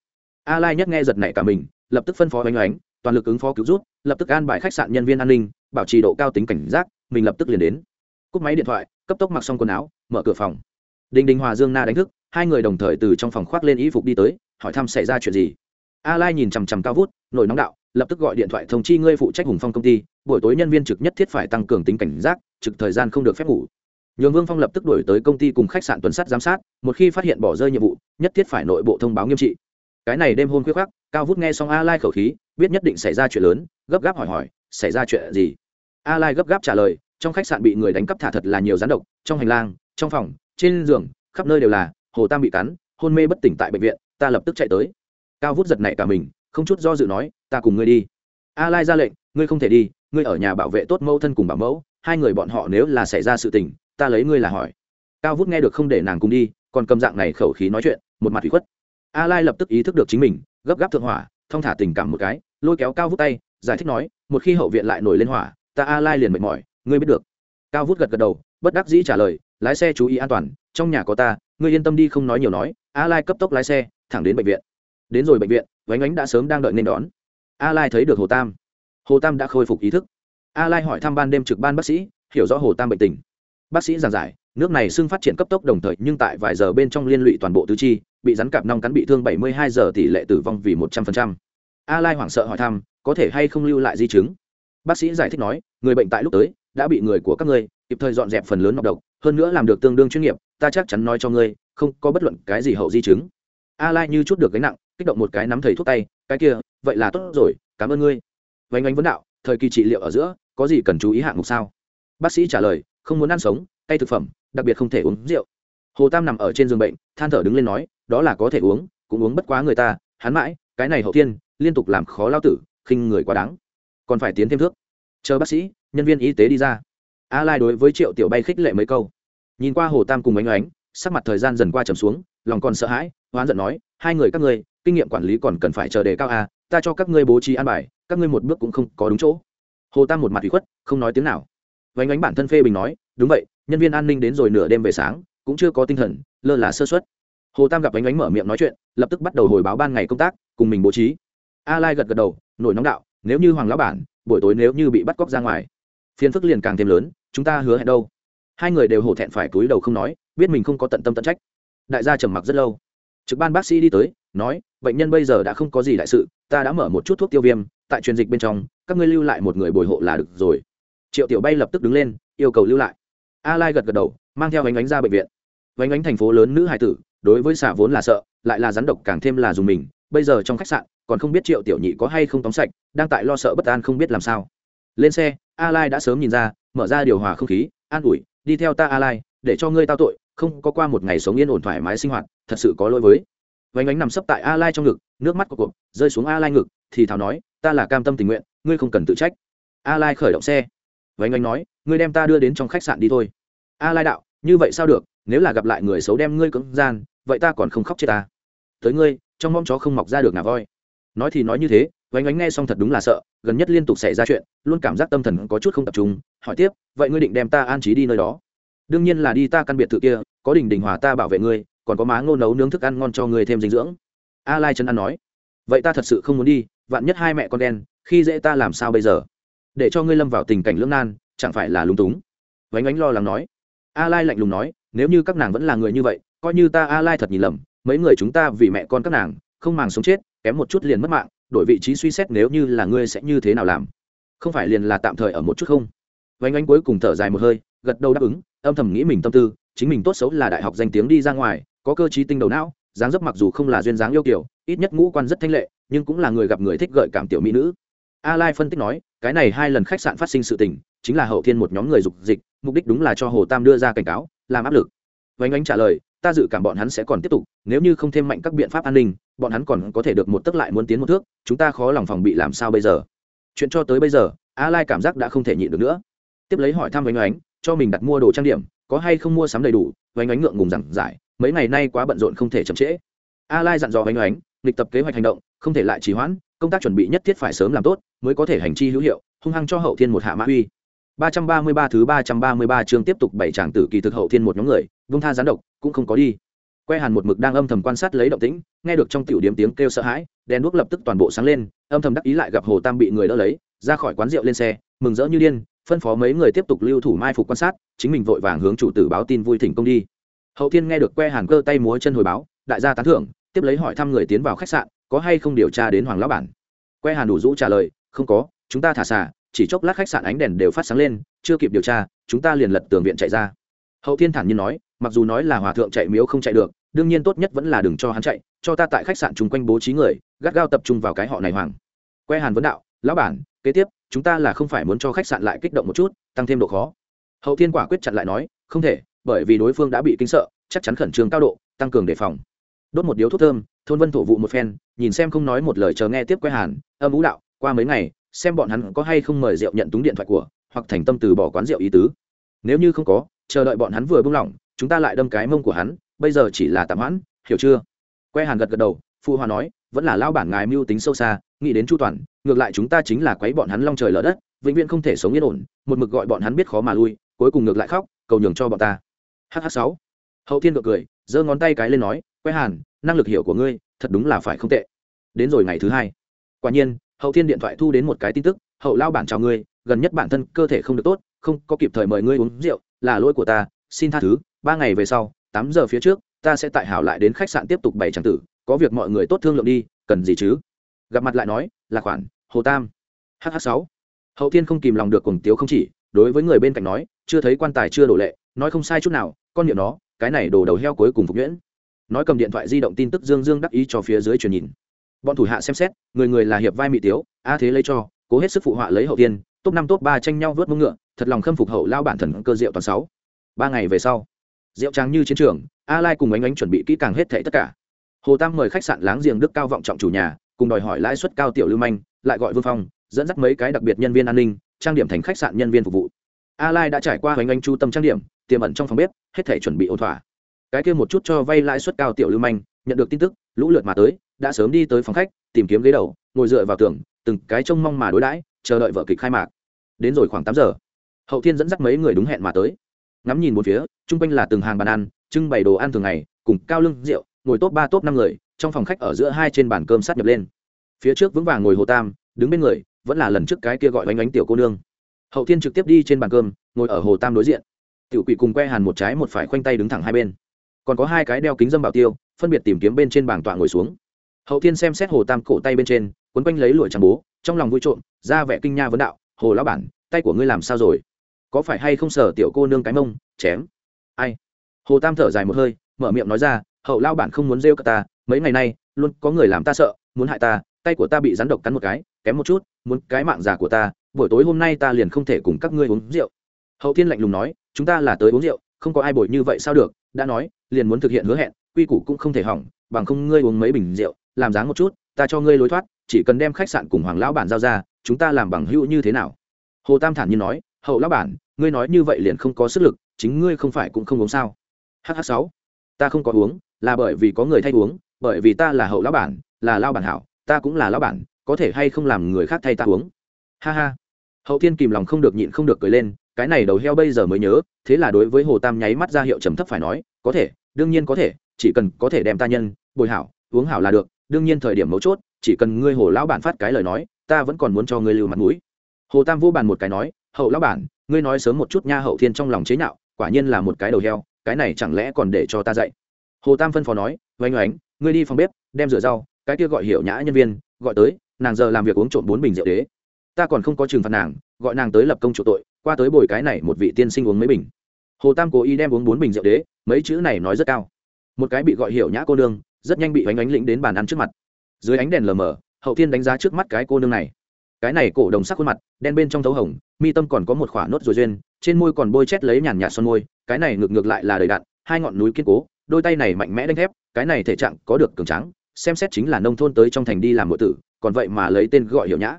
a lai nhất nghe giật nảy cả mình, lập tức phân phó vánh ánh toàn lực ứng phó cứu rút lập tức an bài khách sạn nhân viên an ninh, bảo trì độ cao tính cảnh giác, mình lập tức liền đến. Cúp máy điện thoại, cấp tốc mặc xong quần áo, mở cửa phòng. Đinh đinh hòa dương na đánh thức, hai người đồng thời từ trong phòng khoác lên y phục đi tới, hỏi thăm xảy ra chuyện gì. A lai nhìn chằm chằm cao vút, nổi nóng đạo, lập tức gọi điện thoại thông chi ngươi phụ trách hùng phong công ty, buổi tối nhân viên trực nhất thiết phải tăng cường tính cảnh giác, trực thời gian không được phép ngủ. Nhường vương phong lập tức đổi tới công ty cùng khách sạn tuần sát giám sát, một khi phát hiện bỏ rơi nhiệm vụ, nhất thiết phải nội bộ thông báo nghiêm trị cái này đêm hôm khuya khắc cao vút nghe xong a lai khẩu khí, biết nhất định xảy ra chuyện lớn, gấp gáp hỏi hỏi, xảy ra chuyện gì? A lai gấp gáp trả lời, trong khách sạn bị người đánh cắp thả thật là nhiều rắn độc, trong hành lang, trong phòng, trên giường, khắp nơi đều là, hồ tam bị cắn, hôn mê bất tỉnh tại bệnh viện, ta lập tức chạy tới. Cao vút giật nảy cả mình, không chút do dự nói, ta cùng ngươi đi. A lai ra lệnh, ngươi không thể đi, ngươi ở nhà bảo vệ tốt mẫu thân cùng bảo mẫu, hai người bọn họ nếu là xảy ra sự tình, ta lấy ngươi là hỏi. Cao vút nghe được không để nàng cùng đi, còn cầm dạng này khẩu khí nói chuyện, một mặt thủy khuất a lai lập tức ý thức được chính mình, gấp gáp thượng hỏa thông thả tình cảm một cái, lôi kéo cao vút tay, giải thích nói, một khi hậu viện lại nổi lên hỏa, ta a lai liền mệt mỏi, ngươi biết được. Cao vút gật gật đầu, bất đắc dĩ trả lời, lái xe chú ý an toàn, trong nhà có ta, ngươi yên tâm đi không nói nhiều nói, a lai cấp tốc lái xe, thẳng đến bệnh viện. Đến rồi bệnh viện, vánh ánh đã sớm đang đợi nên đón. A lai thấy được hồ tam. Hồ tam đã khôi phục ý thức. A lai hỏi thăm ban đêm trực ban bác sĩ, hiểu rõ hồ tam bệnh tình. Bác sĩ giảng giải nước này xưng phát triển cấp tốc đồng thời, nhưng tại vài giờ bên trong liên lụy toàn bộ tứ chi, bị rắn cạp nong cắn bị thương 72 giờ tỷ lệ tử vong vì 100%. a lai hoảng sợ hỏi thăm, có thể hay không lưu lại di chứng? Bác sĩ giải thích nói, người bệnh tại lúc tới, đã bị người của các ngươi, kịp thời dọn dẹp phần lớn nọc độc, hơn nữa làm được tương đương chuyên nghiệp, ta chắc chắn nói cho ngươi, không có bất luận cái gì hậu di chứng. A lai như chút được gánh nặng, kích động một cái nắm thầy thuốc tay, cái kia, vậy là tốt rồi, cảm ơn ngươi. Vánh ánh vấn đạo, thời kỳ trị liệu ở giữa, có gì cần chú ý hạng mục sao? Bác sĩ trả lời, không muốn ăn sống cay thực phẩm, đặc biệt không thể uống rượu. Hồ tam nằm ở trên giường bệnh, than thở đứng lên nói, đó là có thể uống, cũng uống bất quá người ta, hắn mãi, cái này hậu thiên, liên tục làm khó lao tử, khinh người quá đáng. Còn phải tiến thêm thước. Chờ bác sĩ, nhân viên y tế đi ra. A lai đối với triệu tiểu bay khích lệ mấy câu. Nhìn qua hồ tam cùng ánh ánh, sắc mặt thời gian dần qua trầm xuống, lòng còn sợ hãi, hoán giận nói, hai người các ngươi, kinh nghiệm quản lý còn cần phải chờ đề cao a ta cho các ngươi bố trí an bài, các ngươi một bước cũng không có đúng chỗ. Hồ tam một mặt ủy khuất, không nói tiếng nào. Vánh ánh bản thân phê bình nói, đúng vậy nhân viên an ninh đến rồi nửa đêm về sáng, cũng chưa có tinh thần, lơ là sơ xuất hồ tam gặp Ánh ánh mở miệng nói chuyện, lập tức bắt đầu hồi báo ban ngày công tác, cùng mình bố trí. A lai gật gật đầu, nổi nóng đạo, nếu như hoàng lão bản, buổi tối nếu như bị bắt cóc ra ngoài, phiền phức liền càng thêm lớn, chúng ta hứa hẹn đâu? Hai người đều hổ thẹn phải cúi đầu không nói, biết mình không có tận tâm tận trách. Đại gia trầm mặc rất lâu. Trực ban bác sĩ đi tới, nói, bệnh nhân bây giờ đã không có gì đại sự, ta đã mở một chút thuốc tiêu viêm, tại truyền dịch bên trong, các ngươi lưu lại một người bồi hộ là được rồi. Triệu tiểu bay lập tức đứng lên, yêu cầu lưu lại a lai gật gật đầu, mang theo ánh ánh ra bệnh viện. Vánh ánh thành phố lớn nữ hài tử, đối với xả vốn là sợ, lại là rắn độc càng thêm là dùng mình. Bây giờ trong khách sạn, còn không biết triệu tiểu nhị có hay không tóm sạch, đang tại lo sợ bất an không biết làm sao. Lên xe, a lai đã sớm nhìn ra, mở ra điều hòa không khí, an ủi, đi theo ta a lai, để cho ngươi tao tội, không có qua một ngày sống yên ổn thoải mái sinh hoạt, thật sự có lỗi với. Vánh ánh nằm sấp tại a lai trong ngực, nước mắt của cuộc, rơi xuống a lai ngực, thì thảo nói, ta là cam tâm tình nguyện, ngươi không cần tự trách. A lai khởi động xe vánh anh nói, ngươi đem ta đưa đến trong khách sạn đi thôi. A lai đạo, như vậy sao được? Nếu là gặp lại người xấu đem ngươi cưỡng gian, vậy ta còn không khóc chết ta. Tới ngươi, trong mong chó không mọc ra được ngà voi. Nói thì nói như thế vánh ánh nghe xong thật đúng là sợ, gần nhất liên tục xảy ra chuyện, luôn cảm giác tâm thần có chút không tập trung, hỏi tiếp, vậy ngươi định đem ta an trí đi nơi đó? Đương nhiên là đi ta căn biệt thự kia, có đình đình hòa ta bảo vệ ngươi, còn có má ngô nấu nướng thức ăn ngon cho ngươi thêm dinh dưỡng. A lai chân ăn nói, vậy ta thật sự không muốn đi, vạn nhất hai mẹ con đen khi dễ ta làm sao bây giờ? Để cho ngươi lâm vào tình cảnh lưỡng nan, chẳng phải là lúng túng. Vánh ánh lo lắng nói. A lai lạnh lùng nói, nếu như các nàng vẫn là người như vậy, coi như ta a lai thật nhìn lầm, mấy người chúng ta vì mẹ con các nàng, không màng sống chết, kém một chút liền mất mạng, đổi vị trí suy xét nếu như là ngươi sẽ như thế nào làm? Không phải liền là tạm thời ở một chút không? Vánh ánh cuối cùng thở dài một hơi, gật đầu đáp ứng, âm thầm nghĩ mình tâm tư, chính mình tốt xấu là đại học danh tiếng đi ra ngoài, có cơ trí tinh đầu não, dáng dấp mặc dù không là duyên dáng yêu kiểu ít nhất ngũ quan rất thanh lệ, nhưng cũng là người gặp người thích gợi cảm tiểu mỹ nữ. A lai phân tích nói cái này hai lần khách sạn phát sinh sự tình, chính là hậu thiên một nhóm người dục dịch, mục đích đúng là cho hồ tam đưa ra cảnh cáo, làm áp lực. Vánh ánh trả lời, ta dự cảm bọn hắn sẽ còn tiếp tục, nếu như không thêm mạnh các biện pháp an ninh, bọn hắn còn có thể được một tức lại muốn tiến một thước, chúng ta khó lòng phòng bị làm sao bây giờ? Chuyện cho tới bây giờ, a lai cảm giác đã không thể nhịn được nữa. Tiếp lấy hỏi thăm vánh ánh, cho mình đặt mua đồ trang điểm, có hay không mua sắm đầy đủ? Vánh ánh ngượng ngùng rằng giải, mấy ngày nay quá bận rộn không thể chậm trễ. A lai dặn dò vánh ánh lịch tập kế hoạch hành động, không thể lại trì hoãn công tác chuẩn bị nhất thiết phải sớm làm tốt mới có thể hành chi hữu hiệu hung hăng cho hậu thiên một hạ mã uy 333 thứ 333 chương tiếp tục bảy tràng tử kỳ thực hậu thiên một nhóm người, vung tha gián độc, cũng không có đi. Que Hàn một mực đang âm thầm quan sát lấy động tĩnh, nghe được trong tiểu điểm tiếng kêu sợ hãi, đèn đuốc lập tức toàn bộ sáng lên, âm thầm đắc ý lại gặp Hồ Tam bị người đỡ lấy, ra khỏi quán rượu lên xe, mừng rỡ như điên, phân phó mấy người tiếp tục lưu thủ mai phục quan sát, chính mình vội vàng hướng chủ tử báo tin vui thỉnh công đi. Hậu Thiên nghe được Que Hàn cơ tay múa chân hồi báo, đại gia tán thưởng, tiếp lấy hỏi thăm người tiến vào khách sạn, có hay không điều tra đến Hoàng lão bản. Que Hàn đủ rũ trả lời, không có, chúng ta thả xả, chỉ chốc lát khách sạn ánh đèn đều phát sáng lên chưa kịp điều tra chúng ta liền lật tường viện chạy ra. Hậu thiên thản nhiên nói mặc dù nói là hòa thượng chạy miếu không chạy được đương nhiên tốt nhất vẫn là đừng cho hắn chạy cho ta tại khách sạn chung quanh bố trí người gắt gao tập trung vào cái họ này hoàng. Que hàn vấn đạo lão bản kế tiếp chúng ta là không phải muốn cho khách sạn lại kích động một chút tăng thêm độ khó. Hậu thiên quả quyết chặn lại nói không thể bởi vì đối phương đã bị kinh sợ chắc chắn khẩn trương cao độ tăng cường đề phòng. Đốt một điếu thuốc thơm thôn vân thổ vụ một phen, nhìn xem không nói một lời chờ nghe tiếp quay hàn, âm ú đạo, qua mấy ngày, xem bọn hắn có hay không mời rượu nhận túng điện thoại của, hoặc thành tâm từ bỏ quán rượu ý tứ. Nếu như không có, chờ đợi bọn hắn vừa buông lỏng, chúng ta lại đâm cái mông của hắn, bây giờ chỉ là tạm hoãn, hiểu chưa? Quay hàn gật gật đầu, phụ hòa nói, vẫn là lao bản ngài mưu tính sâu xa, nghĩ đến chu toàn, ngược lại chúng ta chính là quấy bọn hắn long trời lở đất, vĩnh viễn không thể sống yên ổn, một mực gọi bọn hắn biết khó mà lui, cuối cùng ngược lại khóc, cầu nhường cho bọn ta. Hh sáu. Hậu thiên gật cười, giơ ngón tay cái lên nói que hàn, năng lực hiểu của ngươi, thật đúng là phải không tệ. Đến rồi ngày thứ hai. Quả nhiên, hậu thiên điện thoại thu đến một cái tin tức, hậu lao bản chào ngươi, gần nhất bản thân cơ thể không được tốt, không có kịp thời mời ngươi uống rượu, là lỗi của ta, xin tha thứ, ba ngày về sau, tám giờ phía trước, ta sẽ tại hảo lại đến khách sạn tiếp tục bày tràng tử, có việc mọi người tốt thương lượng đi, cần gì chứ? Gặp mặt lại nói là khoản hồ tam. Hh sáu. Hậu thiên không kìm lòng được cùng tiếu không chỉ, đối với người bên cạnh nói, chưa thấy quan tài chưa đổ lệ, nói không sai chút nào, con niệm nó, cái này đổ đầu heo cuối cùng phục nhuyễn nói cầm điện thoại di động tin tức dương dương đắc ý cho phía dưới truyền nhìn. Bọn thủ hạ xem xét, người người là hiệp vai mỹ tiếu, a thế lấy cho, cố hết sức phụ họa lấy hậu tiên, top năm top ba tranh nhau vớt mông ngựa, thật lòng khâm phục hậu lao bản thần cơ rượu toàn sáu. Ba ngày về sau rượu trắng như chiến trường, a lai cùng ánh ánh chuẩn bị kỹ càng hết thảy tất cả. Hồ tam mời khách sạn láng giềng đức cao vọng trọng chủ nhà, cùng đòi hỏi lãi suất cao tiểu lưu manh, lại gọi vương phong, dẫn dắt mấy cái đặc biệt nhân viên an ninh, trang điểm thành khách sạn nhân viên phục vụ. A lai đã trải qua hoành anh chu tâm trang điểm, tiềm ẩn trong phòng bếp, hết thảy chuẩn bị ổn thỏa cái kia một chút cho vay lãi suất cao tiểu lưu manh, nhận được tin tức, lũ lượt mà tới, đã sớm đi tới phòng khách, tìm kiếm ghế đầu, ngồi dựa vào tường, từng cái trông mong mà đối đãi, chờ đợi vợ kịch khai mạc. Đến rồi khoảng tám giờ, hậu thiên dẫn dắt mấy người đúng hẹn mà tới. Ngắm nhìn một phía, chung quanh là từng hàng bàn ăn, trưng bày đồ ăn thường ngày, cùng cao lưng, rượu, ngồi top ba, top năm người, trong phòng khách ở giữa hai trên bàn cơm sát nhập lên. Phía trước vững vàng ngồi hồ tam, đứng bên người, vẫn là lần trước cái kia gọi bánh bánh tiểu cô nương. Hậu thiên trực tiếp đi trên bàn cơm, ngồi ở hồ tam đối diện. Tiểu quỷ cùng que hàn một trái một phải khoanh tay đứng thẳng hai bên còn có hai cái đeo kính dâm bảo tiêu, phân biệt tìm kiếm bên trên bảng tọa ngồi xuống. Hậu thiên xem xét hồ tam cổ tay bên trên, quấn quanh lấy lụa trắng bố, trong lòng vui trộm, ra vẻ kinh nha vấn đạo, hồ lão bản, tay của ngươi làm sao rồi? Có phải hay không sở tiểu cô nương cái mông, chém? Ai? Hồ tam thở dài một hơi, mở miệng nói ra, hậu lao bản không muốn rêu cả ta, mấy ngày nay, luôn có người làm ta sợ, muốn hại ta, tay của ta bị rắn độc cắn một cái, kém một chút, muốn cái mạng già của ta, buổi tối hôm nay ta liền không thể cùng các ngươi uống rượu. Hậu thiên lạnh lùng nói, chúng ta là tới uống rượu, không có ai bồi như vậy sao được, đã nói liền muốn thực hiện hứa hẹn, quy củ cũng không thể hỏng, bằng không ngươi uống mấy bình rượu, làm dáng một chút, ta cho ngươi lối thoát, chỉ cần đem khách sạn cùng hoàng lão bản giao ra, chúng ta làm bằng hữu như thế nào? Hồ tam thản nhiên nói, hậu lão bản, ngươi nói như vậy liền không có sức lực, chính ngươi không phải cũng không uống sao? Hh sáu, ta không có uống, là bởi vì có người thay uống, bởi vì ta là hậu lão bản, là lao bản hảo, ta cũng là lão bản, có thể hay không làm người khác thay ta uống? Ha ha. Hậu thiên kìm lòng không được nhịn không được cười lên, cái này đầu heo bây giờ mới nhớ, thế là đối với hồ tam nháy mắt ra hiệu trầm thấp phải nói, có thể đương nhiên có thể, chỉ cần có thể đem ta nhân, bồi hảo, uống hảo là được, đương nhiên thời điểm mấu chốt, chỉ cần ngươi hồ lão bản phát cái lời nói, ta vẫn còn muốn cho ngươi lưu mặt mũi. Hồ tam vô bàn một cái nói, hậu lão bản, ngươi nói sớm một chút nha hậu thiên trong lòng chế nhạo, quả nhiên là một cái đầu heo, cái này chẳng lẽ còn để cho ta dạy? Hồ tam phân phó nói oanh oánh, ngươi đi phòng bếp, đem rửa rau, cái kia gọi hiểu nhã nhân viên, gọi tới, nàng giờ làm việc uống trộm bốn bình rượu đế. Ta còn không có trừng phạt nàng, gọi nàng tới lập công chủ tội, qua tới bồi cái này một vị tiên sinh uống mấy bình hồ tam cố ý đem uống bốn bình rượu đế, mấy chữ này nói rất cao. Một cái bị gọi hiểu nhã cô nương, rất nhanh bị oánh oánh lĩnh đến bàn ăn trước mặt. Dưới ánh đèn lờ mờ, hậu thiên đánh giá trước mắt cái cô nương này. Cái này cổ đồng sắc khuôn mặt, đen bên trong thấu hồng, mi tâm còn có một khoả nốt rồi duyên, trên môi còn bôi chét lấy nhàn nhạt son môi, cái này ngược ngược lại là đầy đạn hai ngọn núi kiên cố, đôi tay này mạnh mẽ đánh thép, cái này thể trạng có được cường trắng xem xét chính là nông thôn tới trong thành đi làm nội tử, còn vậy mà lấy tên gọi hiểu nhã.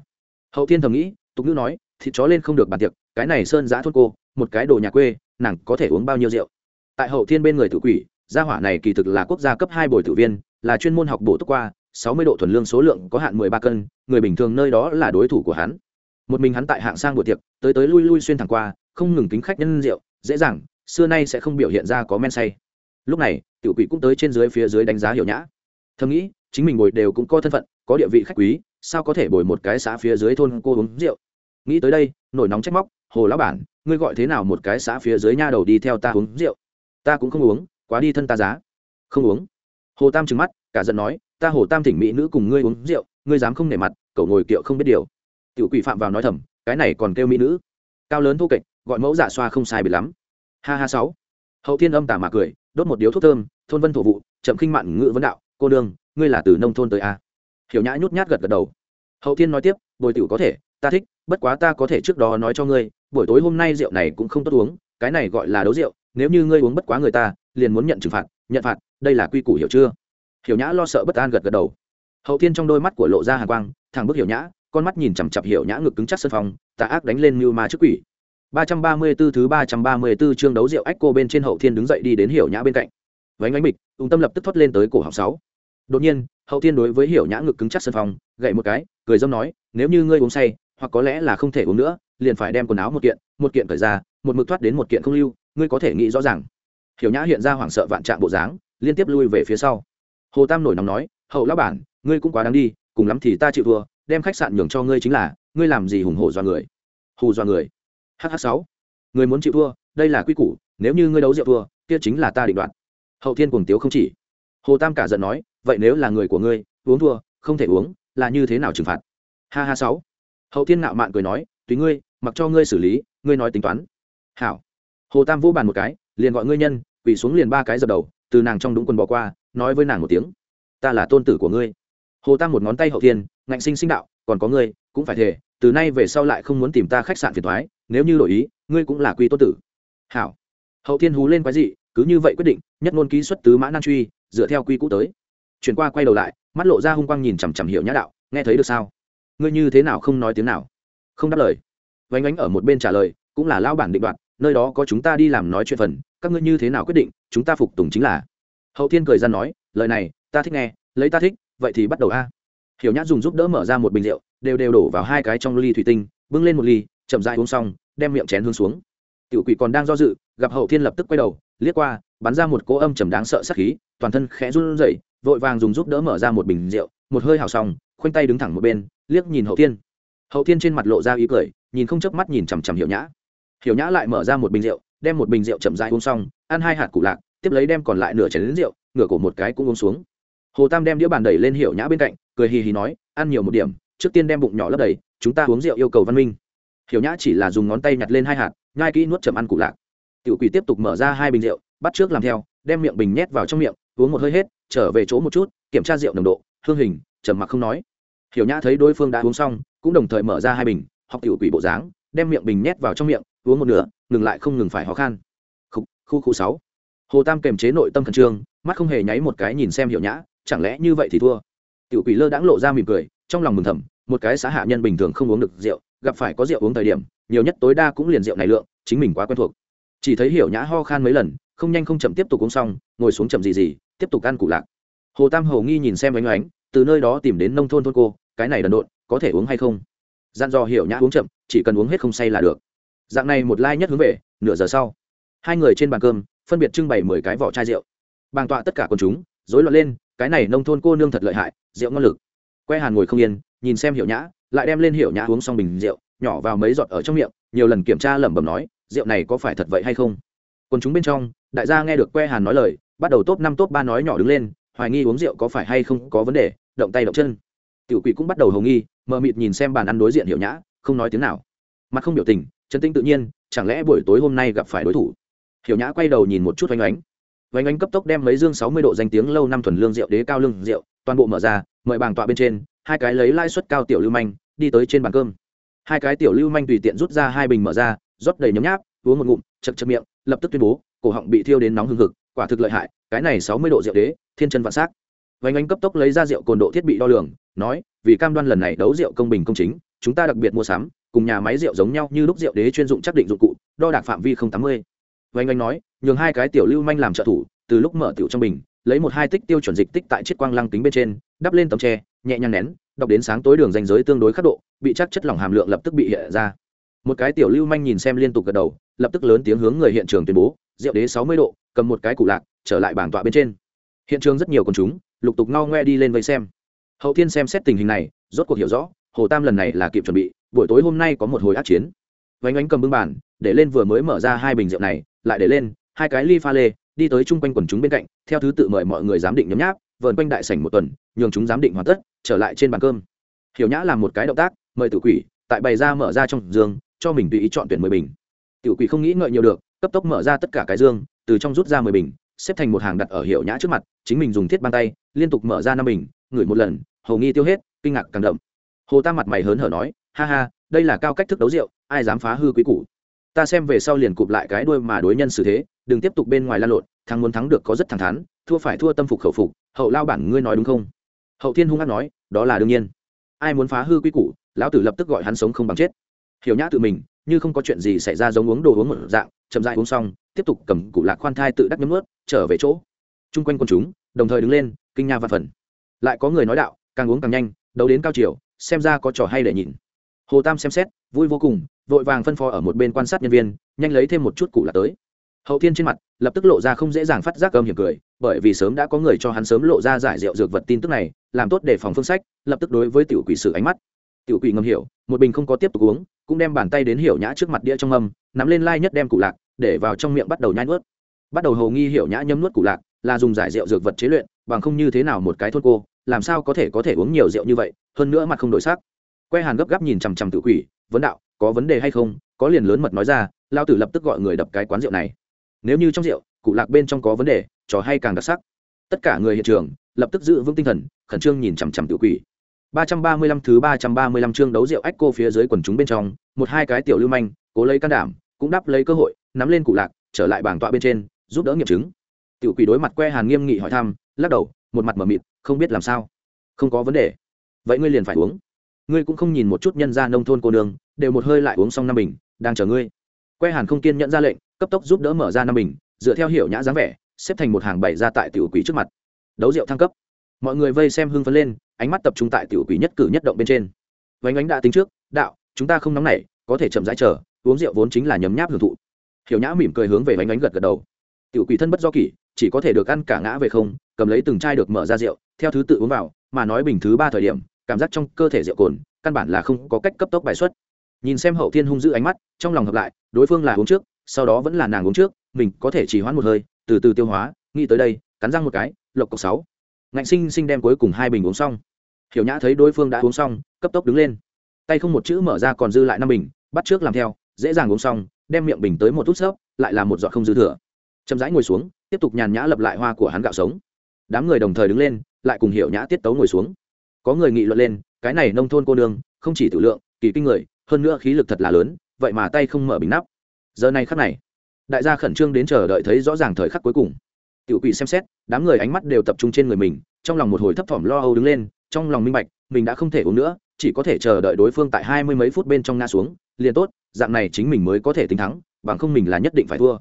Hậu thiên thầm nghĩ, tục ngữ nói, thịt chó lên không được bàn tiệc, cái này sơn giã thôn cô, một cái đồ nhà quê nàng có thể uống bao nhiêu rượu? Tại hậu thiên bên người tự quỷ, gia hỏa này kỳ thực là quốc gia cấp hai bồi tử viên, là chuyên môn học bổ túc qua, sáu mươi độ thuần lương số lượng có hạn mười ba cân, người bình thường nơi đó là đối thủ của hắn. Một mình hắn tại hạng sang buổi tiệc, tới tới lui lui xuyên thẳng qua, không ngừng tính khách nhân rượu, dễ dàng, xưa nay sẽ không biểu hiện ra có men say. Lúc này, tiểu quỷ cũng tới trên dưới phía dưới đánh giá hiểu nhã. Thầm nghĩ, chính mình bồi đều cũng có thân phận, có địa vị khách quý, sao có thể bồi một cái xã phía dưới thôn cô uống rượu? Nghĩ tới đây, nổi nóng trách móc hồ lão bản, ngươi gọi thế nào một cái xã phía dưới nha đầu đi theo ta uống rượu? Ta cũng không uống, quá đi thân ta giá. Không uống. Hồ tam trừng mắt, cả giận nói, ta hồ tam thỉnh mỹ nữ cùng ngươi uống rượu, ngươi dám không nể mặt, cậu ngồi kiệu không biết điều. Tiểu quỷ phạm vào nói thầm, cái này còn kêu mỹ nữ. Cao lớn thô kệch, gọi mẫu giả xoa không sai bị lắm. Ha ha sáu. Hậu thiên âm tả mà cười, đốt một điếu thuốc thơm, thôn vân thổ vụ, chậm khinh mạn ngự vấn đạo, cô đương ngươi là từ nông thôn tới a? Hiểu nhã nhút nhát gật gật đầu. Hậu thiên nói tiếp, bồi tiểu có thể, ta thích, bất quá ta có thể trước đó nói cho ngươi buổi tối hôm nay rượu này cũng không tốt uống cái này gọi là đấu rượu nếu như ngươi uống bất quá người ta liền muốn nhận trừng phạt nhận phạt đây là quy củ hiểu chưa? Hiểu nhã lo sợ bất an gật gật đầu. Hậu thiên trong đôi mắt của lộ ra hàng quang thẳng bước hiểu nhã con mắt nhìn chằm chặp hiểu nhã ngực cứng chắc sân phòng tà ác đánh lên mưu ma trước quỷ. Ba trăm ba mươi 334 thứ ba trăm ba mươi 334 chương đấu rượu ách cô bên trên hậu thiên đứng dậy đi đến hiểu nhã bên cạnh. Vánh ánh mịch, ung tâm lập tức thoát lên tới cổ học sáu. Đột nhiên hậu thiên đối với hiểu nhã ngực cứng chắc sân phòng gậy một cái cười dâm nói nếu như ngươi uống say hoặc có lẽ là không thể uống nữa, liền phải đem quần áo một kiện một kiện cởi ra, một mực thoát đến một kiện không lưu, ngươi có thể nghĩ rõ ràng. Hiểu nhã hiện ra hoảng sợ vạn trạng bộ dáng, liên tiếp lui về phía sau. Hồ tam nổi nóng nói, hậu lão bản, ngươi cũng quá đáng đi, cùng lắm thì ta chịu thua, đem khách sạn nhường cho ngươi chính là, ngươi làm gì hùng hổ do người? Hù do người. Hh sáu người muốn chịu thua, đây là quy củ, nếu như ngươi đấu rượu thua, kia chính là ta định đoạt. Hậu thiên cùng tiếu không chỉ. Hồ tam cả giận nói, vậy nếu là người của ngươi, uống thua, không thể uống, là như thế nào trừng phạt? Ha ha sáu hậu thiên ngạo mạn cười nói, tùy ngươi, mặc cho ngươi xử lý, ngươi nói tính toán. Hảo. Hồ tam vô bàn một cái, liền gọi ngươi nhân, quỳ xuống liền ba cái dập đầu, từ nàng trong đúng quần bỏ qua, nói với nàng một tiếng, ta là tôn tử của ngươi. Hồ tam một ngón tay hậu thiên, ngạnh sinh sinh đạo, còn có ngươi, cũng phải thề, từ nay về sau lại không muốn tìm ta khách sạn phiền thoái nếu như đổi ý, ngươi cũng là quy tôn tử. Hảo. Hậu thiên hú lên quái dị, cứ như vậy quyết định, nhất ngôn ký xuất tứ mã nan truy, dựa theo quy cũ tới. Chuyển qua quay đầu lại, mắt lộ ra hung quang nhìn chằm chằm hiểu nhã đạo, nghe thấy được sao? Ngươi như thế nào không nói tiếng nào? Không đáp lời. Vánh ánh ở một bên trả lời, cũng là lao bản định đoạt, nơi đó có chúng ta đi làm nói chuyện phần, các ngươi như thế nào quyết định, chúng ta phục tùng chính là. Hậu thiên cười ra nói, lời này, ta thích nghe, lấy ta thích, vậy thì bắt đầu a. Hiểu nhã dùng giúp đỡ mở ra một bình rượu, đều đều đổ vào hai cái trong ly thủy tinh, bưng lên một ly, chậm dại uống xong, đem miệng chén hướng xuống. Tiểu quỷ còn đang do dự, gặp hậu thiên lập tức quay đầu, liếc qua, bắn ra một cỗ âm trầm đáng sợ sắc khí, toàn thân khẽ run rẩy, vội vàng dùng giúp đỡ mở ra một bình rượu, một hơi hào xong, khoanh tay đứng thẳng một bên liếc nhìn hậu thiên. Hậu thiên trên mặt lộ ra ý cười, nhìn không chớp mắt nhìn chằm chằm hiểu nhã. Hiểu nhã lại mở ra một bình rượu, đem một bình rượu chậm rãi uống xong, ăn hai hạt củ lạc, tiếp lấy đem còn lại nửa chén đến rượu, ngửa cổ một cái cũng uống xuống. Hồ tam đem đĩa bàn đẩy lên hiểu nhã bên cạnh, cười hì hì nói, ăn nhiều một điểm, trước tiên đem bụng nhỏ lấp đầy, chúng ta uống rượu yêu cầu văn minh. Hiểu nhã chỉ là dùng ngón tay nhặt lên hai hạt, nhai kỹ nuốt chậm ăn củ lạc. Tiểu quỷ tiếp tục mở ra hai bình rượu, bắt trước làm theo, đem miệng bình nhét vào trong miệng, uống một hơi hết, trở về chỗ một chút, kiểm tra rượu nồng độ, hương hình, trầm mặc không nói hiểu nhã thấy đối phương đã uống xong, cũng đồng thời mở ra hai bình, học tiểu quỷ bộ dáng, đem miệng bình nhét vào trong miệng, uống một nửa, ngừng lại không ngừng phải ho khan. Khu khu khu sáu. Hồ tam kềm chế nội tâm khẩn trương, mắt không hề nháy một cái nhìn xem hiểu nhã, chẳng lẽ như vậy thì thua? Tiểu quỷ lơ đãng lộ ra mỉm cười, trong lòng mừng thầm, một cái xã hạ nhân bình thường không uống được rượu, gặp phải có rượu uống thời điểm, nhiều nhất tối đa cũng liền rượu này lượng, chính mình quá quen thuộc. Chỉ thấy hiểu nhã ho khan mấy lần, không nhanh không chậm tiếp tục uống xong, ngồi xuống chậm gì gì, tiếp tục ăn củ lạc. Hồ tam hầu nghi nhìn xem ánh ánh, từ nơi đó tìm đến nông thôn thôn cô cái này đần độn, có thể uống hay không? Dặn dò hiểu nhã uống chậm, chỉ cần uống hết không say là được. Dạng này một lai nhất hướng về, nửa giờ sau. Hai người trên bàn cơm, phân biệt trưng bày mười cái vỏ chai rượu. Bàn tọa tất cả con chúng, rối loạn lên, cái này nông thôn cô nương thật lợi hại, rượu ngon lực. Que hàn ngồi không yên, nhìn xem hiểu nhã, lại đem lên hiểu nhã uống xong bình rượu, nhỏ vào mấy giọt ở trong miệng, nhiều lần kiểm tra lẩm bẩm nói, rượu này có phải thật vậy hay không? Còn chúng bên trong, đại gia nghe được que hàn nói lời, bắt đầu top năm top ba nói nhỏ đứng lên, hoài nghi uống rượu có phải hay không có vấn đề, động tay động chân tiểu quỷ cũng bắt đầu hầu nghi, mờ mịt nhìn xem bàn ăn đối diện hiểu nhã, không nói tiếng nào. Mặt không biểu tình, chân tinh tự nhiên, chẳng lẽ buổi tối hôm nay gặp phải đối thủ? Hiểu nhã quay đầu nhìn một chút oanh oánh. Oanh oánh cấp tốc đem mấy dương sáu mươi độ danh tiếng lâu năm thuần lương rượu, đế cao lương rượu, toàn bộ mở ra, mời bàng tọa bên trên, hai cái lấy lãi suất cao tiểu lưu manh, đi tới trên bàn cơm. Hai cái tiểu lưu manh tùy tiện rút ra hai bình mở ra, rót đầy nhấm nháp, uống một ngụm chật chật miệng, lập tức tuyên bố, cổ họng bị thiêu đến nóng hừng hực, quả thực lợi hại, cái này sáu mươi độ rượu đế, thiên chân vạn s á c vánh anh cấp tốc lấy ra rượu cồn độ thiết bị đo lường, nói, vì cam đoan lần này đấu rượu công bình công chính, chúng ta đặc biệt mua sắm, cùng nhà máy rượu giống nhau như lúc rượu đế chuyên dụng chắc định dụng cụ, đo đạc phạm vi không tám mươi. Vánh anh nói, nhường hai cái tiểu lưu manh làm trợ thủ, từ lúc mở tiểu trong bình, lấy một hai tích tiêu chuẩn dịch tích tại chiếc quang lăng kính bên trên, đắp lên tấm tre, nhẹ nhàng nén, đọc đến sáng tối đường danh giới tương đối khắc độ, bị chắc chất lỏng hàm lượng lập tức bị hiện ra. Một cái tiểu lưu manh nhìn xem liên tục gật đầu, lập tức lớn tiếng hướng người hiện trường tuyên bố, rượu đế sáu mươi độ, cầm một cái cụ lạc, trở lại bảng tọa bên trên hiện trường rất nhiều con chúng, lục tục ngao ngoe đi lên vây xem. Hậu thiên xem xét tình hình này, rốt cuộc hiểu rõ, hồ tam lần này là kịp chuẩn bị, buổi tối hôm nay có một hồi át chiến. Vánh ánh cầm bưng bàn, để lên vừa mới mở ra hai bình rượu này, lại để lên hai cái ly pha lê, đi tới chung quanh quần chúng bên cạnh, theo thứ tự mời mọi người giám định nhấm nháp, vờn quanh đại sảnh một tuần, nhường chúng giám định hoàn tất, trở lại trên bàn cơm. Hiểu nhã làm một cái động tác, mời tử quỷ, tại bày ra mở ra trong giường, cho mình tùy ý chọn tuyển mười bình. Tiểu quỷ không nghĩ ngợi nhiều được, cấp tốc mở ra tất cả cái dương từ trong rút ra mười bình xếp thành một hàng đặt ở hiệu nhã trước mặt, chính mình dùng thiết ban tay, liên tục mở ra năm bình, ngửi một lần, hầu nghi tiêu hết, kinh ngạc càng đậm. Hồ tam mặt mày hớn hở nói, ha ha, đây là cao cách thức đấu rượu, ai dám phá hư quý củ? Ta xem về sau liền cụp lại cái đuôi mà đối nhân xử thế, đừng tiếp tục bên ngoài lan lộn, thắng muốn thắng được có rất thẳng thắn, thua phải thua tâm phục khẩu phục, hậu lao bản ngươi nói đúng không? Hậu thiên hung hát nói, đó là đương nhiên. Ai muốn phá hư quý củ, lão tử lập tức gọi hắn sống không bằng chết. Hiểu nhã tự mình như không có chuyện gì xảy ra giống uống đồ uống một dạng, chậm dại uống xong, tiếp tục cầm cụ lạc khoan thai tự đắc nhấm ướt trở về chỗ. Chung quanh quần chúng, đồng thời đứng lên, kinh nha văn phần. Lại có người nói đạo, càng uống càng nhanh, đấu đến cao chiều, xem ra có trò hay để nhìn. Hồ tam xem xét, vui vô cùng, vội vàng phân phó ở một bên quan sát nhân viên, nhanh lấy thêm một chút cụ lạc tới. Hậu thiên trên mặt, lập tức lộ ra không dễ dàng phát giác âm hiểm cười, bởi vì sớm đã có người cho hắn sớm lộ ra giải rượu dược vật tin tức này, làm tốt để phòng phương sách, lập tức đối với tiểu quỷ sử ánh mắt. Tiểu quỷ ngầm hiểu, một bình không có tiếp tục uống cũng đem bàn tay đến hiểu nhã trước mặt đĩa trong âm nắm lên lai nhất đem cụ lạc để vào trong miệng bắt đầu nhai nuốt. Bắt đầu hầu nghi hiểu nhã nhấm nuốt cụ lạc là dùng giải rượu dược vật chế luyện bằng không như thế nào một cái thôn cô làm sao có thể có thể uống nhiều rượu như vậy hơn nữa mặt không đổi sắc. Que hàn gấp gáp nhìn chằm chằm tự quỷ vấn đạo có vấn đề hay không? Có liền lớn mật nói ra lao tử lập tức gọi người đập cái quán rượu này. Nếu như trong rượu cụ lạc bên trong có vấn đề trò hay càng đặc sắc. Tất cả người hiện trường lập tức giữ vững tinh thần khẩn trương nhìn chằm chằm tự quỷ. 335 thứ 335 chương đấu rượu ách cô phía dưới quần chúng bên trong, một hai cái tiểu lưu manh, cố lấy can đảm, cũng đáp lấy cơ hội, nắm lên cụ lạc, trở lại bảng tọa bên trên, giúp đỡ nghiệm chứng. Tiểu quỷ đối mặt que Hàn nghiêm nghị hỏi thăm, lắc đầu, một mặt mở mịt, không biết làm sao. Không có vấn đề. Vậy ngươi liền phải uống. Ngươi cũng không nhìn một chút nhân gia nông thôn cô nương, đều một hơi lại uống xong năm bình, đang chờ ngươi. Que Hàn không kiên nhẫn ra lệnh, cấp tốc giúp đỡ mở ra năm bình, dựa theo hiểu nhã dáng vẻ, xếp thành một hàng bảy ra tại tiểu quỷ trước mặt. Đấu rượu thăng cấp. Mọi người vây xem hưng phấn lên, ánh mắt tập trung tại tiểu quỷ nhất cử nhất động bên trên vánh ánh đã tính trước đạo chúng ta không nóng nảy, có thể chậm rãi chờ, uống rượu vốn chính là nhấm nháp hưởng thụ. Hiểu nhã mỉm cười hướng về bánh ánh gật gật đầu. Tiểu quỷ thân bất do kỷ, chỉ có thể được ăn cả ngã về không, cầm lấy từng chai được mở ra rượu, theo thứ tự uống vào, mà nói bình thứ ba thời điểm, cảm giác trong cơ thể rượu cồn, căn bản là không có cách cấp tốc bài xuất. Nhìn xem hậu thiên hung dữ ánh mắt, trong lòng hợp lại, đối phương là uống trước, sau đó vẫn là nàng uống trước, mình có thể chỉ hoãn một hơi, từ từ tiêu hóa, nghĩ tới đây, cắn răng một cái, lộc cọc sáu. Ngạnh sinh sinh đem cuối cùng hai bình uống xong. Hiểu nhã thấy đối phương đã uống xong, cấp tốc đứng lên tay không một chữ mở ra còn dư lại năm bình, bắt trước làm theo, dễ dàng uống xong, đem miệng bình tới một chút xớp lại là một giọt không dư thừa. Chậm rãi ngồi xuống, tiếp tục nhàn nhã lập lại hoa của hắn gạo sống. Đám người đồng thời đứng lên, lại cùng hiểu nhã tiết tấu ngồi xuống. Có người nghị luận lên, cái này nông thôn cô nương, không chỉ tự lượng, kỳ kinh người, hơn nữa khí lực thật là lớn, vậy mà tay không mở bình nắp. Giờ này khắc này, đại gia khẩn trương đến chờ đợi thấy rõ ràng thời khắc cuối cùng. Tiểu quỷ xem xét, đám người ánh mắt đều tập trung trên người mình, trong lòng một hồi thấp thỏm lo âu đứng lên, trong lòng minh bạch, mình đã không thể uống nữa chỉ có thể chờ đợi đối phương tại hai mươi mấy phút bên trong ngã xuống, liền tốt, dạng này chính mình mới có thể tính thắng, bằng không mình là nhất định phải thua.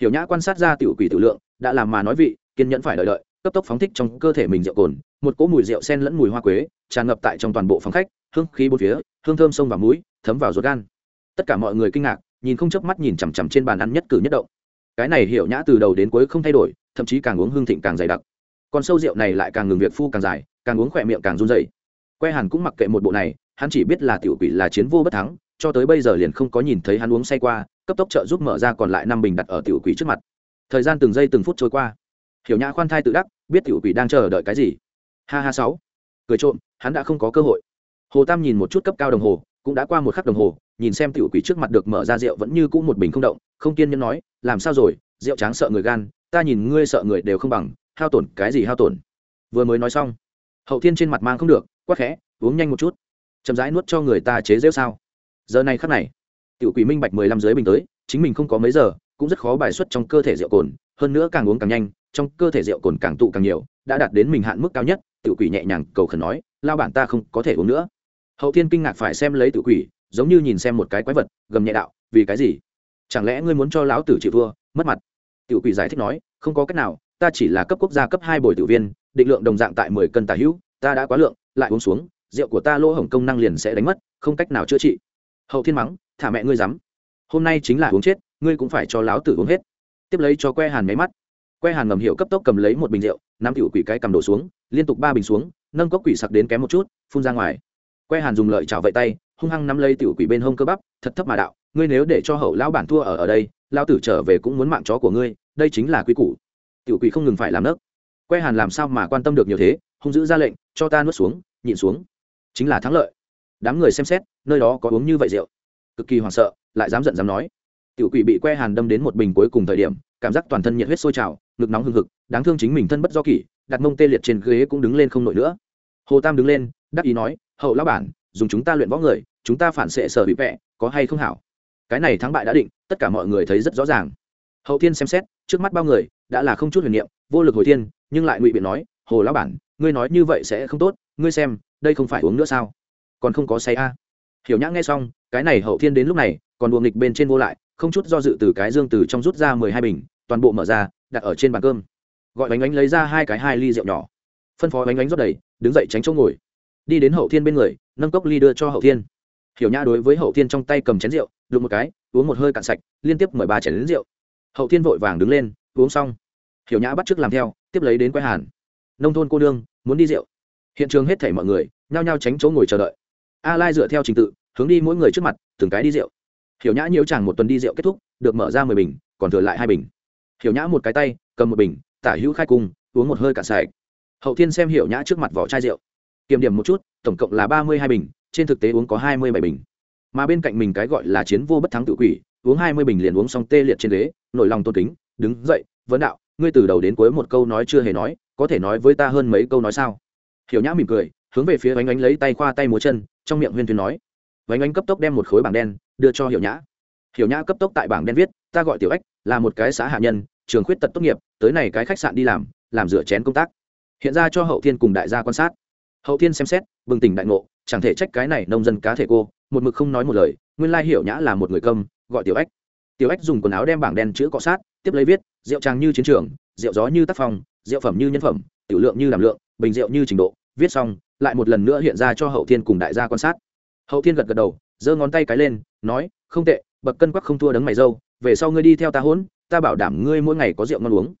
Hiểu nhã quan sát ra tiểu quỷ Tử lượng, đã làm mà nói vị, kiên nhẫn phải đợi đợi, cấp tốc phóng thích trong cơ thể mình rượu cồn, một cỗ mùi rượu sen lẫn mùi hoa quế, tràn ngập tại trong toàn bộ phòng khách, hương khí bốn phía, hương thơm sông vào mũi thấm vào ruột gan. Tất cả mọi người kinh ngạc, nhìn không chớp mắt nhìn chằm chằm trên bàn ăn nhất cử nhất động. Cái này hiểu nhã từ đầu đến cuối không thay đổi, thậm chí càng uống hương thịnh càng dày đặc. Còn sâu rượu này lại càng ngừng việc phu càng dài, càng uống khỏe miệng càng run dày que hàn cũng mặc kệ một bộ này, hắn chỉ biết là tiểu quỷ là chiến vô bất thắng, cho tới bây giờ liền không có nhìn thấy hắn uống say qua, cấp tốc trợ giúp mở ra còn lại năm bình đặt ở tiểu quỷ trước mặt. Thời gian từng giây từng phút trôi qua. Hiểu nhã khoan thai tự đắc, biết tiểu quỷ đang chờ đợi cái gì. Ha ha sáu. Cười trộm, hắn đã không có cơ hội. Hồ tam nhìn một chút cấp cao đồng hồ, cũng đã qua một khắc đồng hồ, nhìn xem tiểu quỷ trước mặt được mở ra rượu vẫn như cũ một bình không động, không kiên nhẫn nói, làm sao rồi? Rượu tráng sợ người gan, ta nhìn ngươi sợ người đều không bằng, hao tổn cái gì hao tổn? Vừa mới nói xong, hậu thiên trên mặt mang không được quá khẽ, uống nhanh một chút. Chậm rãi nuốt cho người ta chế rêu sao. Giờ này khắc này, tiểu quỷ minh bạch mười lăm dưới bình tới, chính mình không có mấy giờ, cũng rất khó bài xuất trong cơ thể rượu cồn, hơn nữa càng uống càng nhanh, trong cơ thể rượu cồn càng tụ càng nhiều, đã đạt đến mình hạn mức cao nhất, tiểu quỷ nhẹ nhàng cầu khẩn nói, lao bản ta không có thể uống nữa. Hậu thiên kinh ngạc phải xem lấy tiểu quỷ, giống như nhìn xem một cái quái vật, gầm nhẹ đạo, vì cái gì? Chẳng lẽ ngươi muốn cho lão tử chịu thua, mất mặt? Tiểu quỷ giải thích nói, không có cách nào, ta chỉ là cấp quốc gia cấp hai bồi tiểu viên, định lượng đồng dạng tại mười cân tà hữu, ta đã quá lượng lại uống xuống, rượu của ta lỗ hổng công năng liền sẽ đánh mất, không cách nào chữa trị. Hậu thiên mắng, thả mẹ ngươi dám. Hôm nay chính là uống chết, ngươi cũng phải cho láo tử uống hết. Tiếp lấy cho que hàn máy mắt. Que hàn ngầm hiệu cấp tốc cầm lấy một bình rượu, nắm tiểu quỷ cái cầm đổ xuống, liên tục ba bình xuống, nâng cốc quỷ sặc đến kém một chút, phun ra ngoài. Que hàn dùng lợi chảo vậy tay, hung hăng nắm lấy tiểu quỷ bên hông cơ bắp, thật thấp mà đạo, ngươi nếu để cho hậu lão bản thua ở ở đây lao tử trở về cũng muốn mạng chó của ngươi, đây chính là quy củ. Tiểu quỷ không ngừng phải làm nấc. Que hàn làm sao mà quan tâm được nhiều thế, hung giữ ra lệnh, cho ta nuốt xuống nhịn xuống. Chính là thắng lợi. Đám người xem xét, nơi đó có uống như vậy rượu. Cực kỳ hoảng sợ, lại dám giận dám nói. Tiểu quỷ bị que hàn đâm đến một bình cuối cùng thời điểm, cảm giác toàn thân nhiệt huyết sôi trào, ngực nóng hừng hực, đáng thương chính mình thân bất do kỷ, đặt mông tê liệt trên ghế cũng đứng lên không nổi nữa. Hồ tam đứng lên, đắc ý nói, hậu lão bản, dùng chúng ta luyện võ người, chúng ta phản xệ sở bị vẹ có hay không hảo? Cái này thắng bại đã định, tất cả mọi người thấy rất rõ ràng. Hậu thiên xem xét, trước mắt bao người, đã là không chút huyền niệm, vô lực hồi thiên, nhưng lại ngụy biện nói, hồ lão bản, ngươi nói như vậy sẽ không tốt ngươi xem, đây không phải uống nữa sao? Còn không có say a. Hiểu nhã nghe xong, cái này hậu thiên đến lúc này, còn buồng nghịch bên trên vô lại, không chút do dự từ cái dương từ trong rút ra mười hai bình, toàn bộ mở ra, đặt ở trên bàn cơm. Gọi bánh bánh lấy ra hai cái hai ly rượu nhỏ. Phân phó bánh bánh rót đầy, đứng dậy tránh chỗ ngồi. Đi đến hậu thiên bên người, nâng cốc ly đưa cho hậu thiên. Hiểu nhã đối với hậu thiên trong tay cầm chén rượu, đụng một cái, uống một hơi cạn sạch, liên tiếp mười ba chén đến rượu. Hậu thiên vội vàng đứng lên, uống xong. Hiểu nhã bắt t làm theo, tiếp lấy đến quay hàn. Nông thôn cô nương, muốn đi rượu hiện trường hết thảy mọi người, nhao nhao tránh chỗ ngồi chờ đợi. A lai dựa theo trình tự, hướng đi mỗi người trước mặt, từng cái đi rượu. Hiểu nhã nhiễu chàng một tuần đi rượu kết thúc, được mở ra mười bình, còn thừa lại hai bình. Hiểu nhã một cái tay, cầm một bình, tả hữu khai cung, uống một hơi cạn sạch. Hậu thiên xem hiểu nhã trước mặt vỏ chai rượu. Kiềm điểm một chút, tổng cộng là ba mươi hai bình, trên thực tế uống có hai mươi bảy bình. Mà bên cạnh mình cái gọi là chiến vô bất thắng tự quỷ, uống hai mươi bình liền uống xong tê liệt trên ghế, nổi lòng tôn kính, đứng dậy, vấn đạo, ngươi từ đầu đến cuối một câu nói chưa hề nói, có thể nói với ta hơn mấy câu nói sao? Hiểu nhã mỉm cười, hướng về phía vánh ánh lấy tay khoa tay múa chân, trong miệng huyên thuyên nói vánh ánh cấp tốc đem một khối bảng đen đưa cho hiểu nhã. Hiểu nhã cấp tốc tại bảng đen viết, ta gọi tiểu ếch là một cái xã hạ nhân, trường khuyết tật tốt nghiệp, tới này cái khách sạn đi làm làm rửa chén công tác. Hiện ra cho hậu thiên cùng đại gia quan sát. Hậu thiên xem xét, bừng tỉnh đại ngộ, chẳng thể trách cái này nông dân cá thể cô, một mực không nói một lời, nguyên lai hiểu nhã là một người công, gọi tiểu ếch tiểu ếch dùng quần áo đem bảng đen chữ cọ sát, tiếp lấy viết, rượu trang như chiến trường, rượu gió như tác phong, rượu phẩm như nhân phẩm, tiểu lượng như làm lượng bình rượu như trình độ, viết xong, lại một lần nữa hiện ra cho hậu thiên cùng đại gia quan sát. Hậu thiên gật gật đầu, giơ ngón tay cái lên, nói, không tệ, bậc cân quắc không thua đấng mày dâu, về sau ngươi đi theo ta hỗn, ta bảo đảm ngươi mỗi ngày có rượu ngon uống.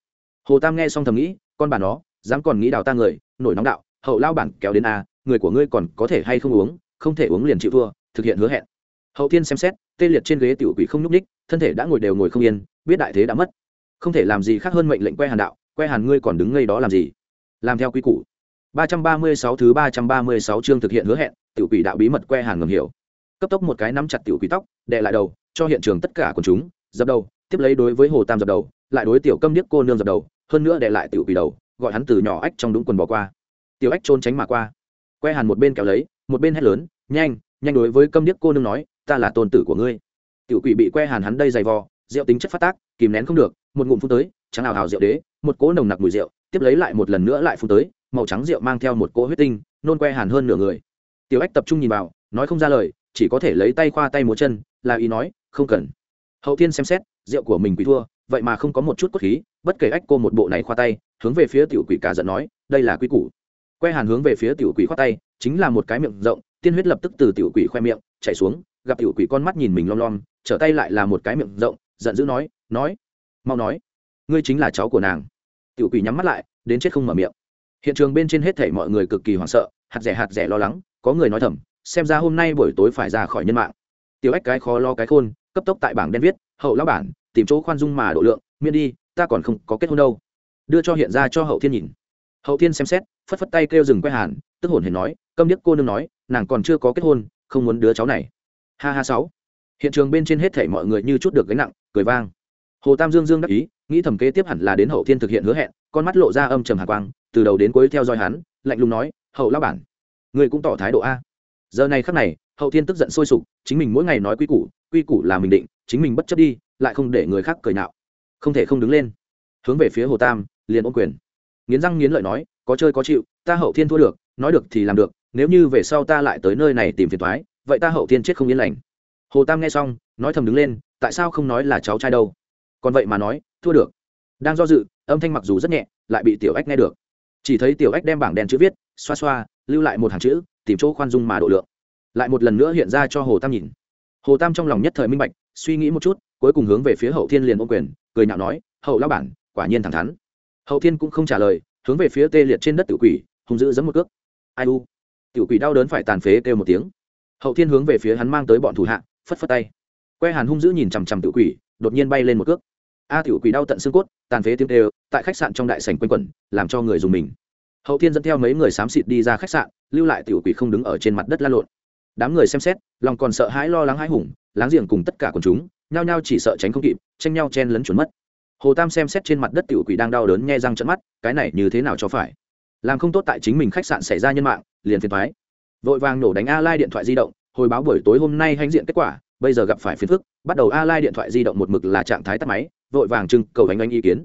Hồ tam nghe xong thầm nghĩ, con bà nó, dám còn nghĩ đào ta người, nổi nóng đạo, hậu lao bản kéo đến a, người của ngươi còn có thể hay không uống, không thể uống liền chịu thua, thực hiện hứa hẹn. Hậu thiên xem xét, tê liệt trên ghế tiểu quỷ không nhúc ních thân thể đã ngồi đều ngồi không yên, biết đại thế đã mất. Không thể làm gì khác hơn mệnh lệnh que hàn đạo, que hàn ngươi còn đứng ngây đó làm gì? Làm theo quy củ. ba trăm ba mươi sáu thứ ba trăm ba mươi sáu chương thực hiện hứa hẹn, tiểu quỷ đạo bí mật que hàn ngầm hiểu. Cấp tốc một cái nắm chặt tiểu quỷ tóc, đè lại đầu, cho hiện trường tất cả quần chúng, dập đầu, tiếp lấy đối với hồ tam dập đầu, lại đối tiểu câm điếc cô nương dập đầu, hơn nữa đè lại tiểu quỷ đầu, gọi hắn từ nhỏ ách trong đúng quần bỏ qua. Tiểu ách trốn tránh mà qua. Que hàn một bên kéo lấy, một bên hét lớn, nhanh nhanh đối với câm điếc cô nương nói, ta là tôn tử của ngươi. Tiểu quỷ bị que hàn hắn đây dày vò, rượu tính chất phát tác, kìm nén không được, một ngụm phun tới trắng ảo hào rượu đế, một cỗ nồng nặc mùi rượu, tiếp lấy lại một lần nữa lại phun tới, màu trắng rượu mang theo một cỗ huyết tinh, nôn que hàn hơn nửa người. Tiểu ách tập trung nhìn vào, nói không ra lời, chỉ có thể lấy tay khoa tay múa chân, là ý nói, không cần. Hậu thiên xem xét, rượu của mình bị thua, vậy mà không có một chút cốt khí, bất kể ách cô một bộ này khoa tay, hướng về phía tiểu quỷ cả giận nói, đây là quy củ. Que hàn hướng về phía tiểu quỷ khoa tay, chính là một cái miệng rộng, tiên huyết lập tức từ tiểu quỷ khoe miệng, chảy xuống, gặp tiểu quỷ con mắt nhìn mình lom lom, trở tay lại là một cái miệng rộng, giận dữ nói nói, mau nói ngươi chính là cháu của nàng. Tiểu quỷ nhắm mắt lại, đến chết không mở miệng. Hiện trường bên trên hết thảy mọi người cực kỳ hoảng sợ, hạt rẻ hạt rẻ lo lắng, có người nói thầm, xem ra hôm nay buổi tối phải ra khỏi nhân mạng. Tiểu ách cái khó lo cái khôn, cấp tốc tại bảng đen viết, hậu lão bản, tìm chỗ khoan dung mà độ lượng, miễn đi, ta còn không có kết hôn đâu. Đưa cho hiện ra cho hậu thiên nhìn. Hậu thiên xem xét, phất phất tay kêu dừng quay hàn, tức hồn hề nói, câm điếc cô nương nói, nàng còn chưa có kết hôn, không muốn đứa cháu này. Ha ha sáu. Hiện trường bên trên hết thảy mọi người như chút được gánh nặng, cười vang hồ tam dương dương đắc ý, nghĩ thầm kế tiếp hẳn là đến hậu thiên thực hiện hứa hẹn, con mắt lộ ra âm trầm hạ quang, từ đầu đến cuối theo dõi hắn, lạnh lùng nói, hậu lao bản, người cũng tỏ thái độ a. Giờ này khắc này, hậu thiên tức giận sôi sục, chính mình mỗi ngày nói quy củ quy củ là mình định, chính mình bất chấp đi, lại không để người khác cười nạo không thể không đứng lên. Hướng về phía hồ tam, liền ôm quyền. Nghiến răng nghiến lợi nói, có chơi có chịu, ta hậu thiên thua được, nói được thì làm được, nếu như về sau ta lại tới nơi này tìm phiền thoái vậy ta hậu thiên chết không yên lành. Hồ tam nghe xong, nói thầm đứng lên, tại sao không nói là cháu trai đâu? Còn vậy mà nói, thua được. Đang do dự, âm thanh mặc dù rất nhẹ, lại bị tiểu ách nghe được. Chỉ thấy tiểu ách đem bảng đen chữ viết, xoa xoa, lưu lại một hàng chữ, tìm chỗ khoan dung mà độ lượng. Lại một lần nữa hiện ra cho hồ tam nhìn. Hồ tam trong lòng nhất thời minh bạch, suy nghĩ một chút, cuối cùng hướng về phía hậu thiên liền ô quyền, cười nhạo nói, hậu lao bản, quả nhiên thẳng thắn. Hậu thiên cũng không trả lời, hướng về phía tê liệt trên đất tự quỷ, hung dữ giấm một cước. Ai u? Tiểu quỷ đau đớn phải tàn phế kêu một tiếng. Hậu thiên hướng về phía hắn mang tới bọn thủ hạ, phất phất tay. Que hàn hung dữ nhìn chằm chằm tiểu quỷ đột nhiên bay lên một cước. A tiểu quỷ đau tận xương cốt, tàn phế tiếng đều tại khách sạn trong đại sảnh quanh quẩn, làm cho người dùng mình. Hậu thiên dẫn theo mấy người xám xịt đi ra khách sạn, lưu lại tiểu quỷ không đứng ở trên mặt đất la lộn. Đám người xem xét, lòng còn sợ hãi lo lắng hãi hùng, láng giềng cùng tất cả quần chúng, nhao nhao chỉ sợ tránh không kịp, tranh nhau chen lấn trốn mất. Hồ tam xem xét trên mặt đất tiểu quỷ đang đau đớn nghe răng trận mắt, cái này như thế nào cho phải? Làm không tốt tại chính mình khách sạn xảy ra nhân mạng, liền phiền thoái vội vàng nổ đánh a lai điện thoại di động, hồi báo buổi tối hôm nay hãnh diện kết quả bây giờ gặp phải phiền phức, bắt đầu a lai điện thoại di động một mực là trạng thái tắt máy, vội vàng trưng cầu ánh ánh ý kiến.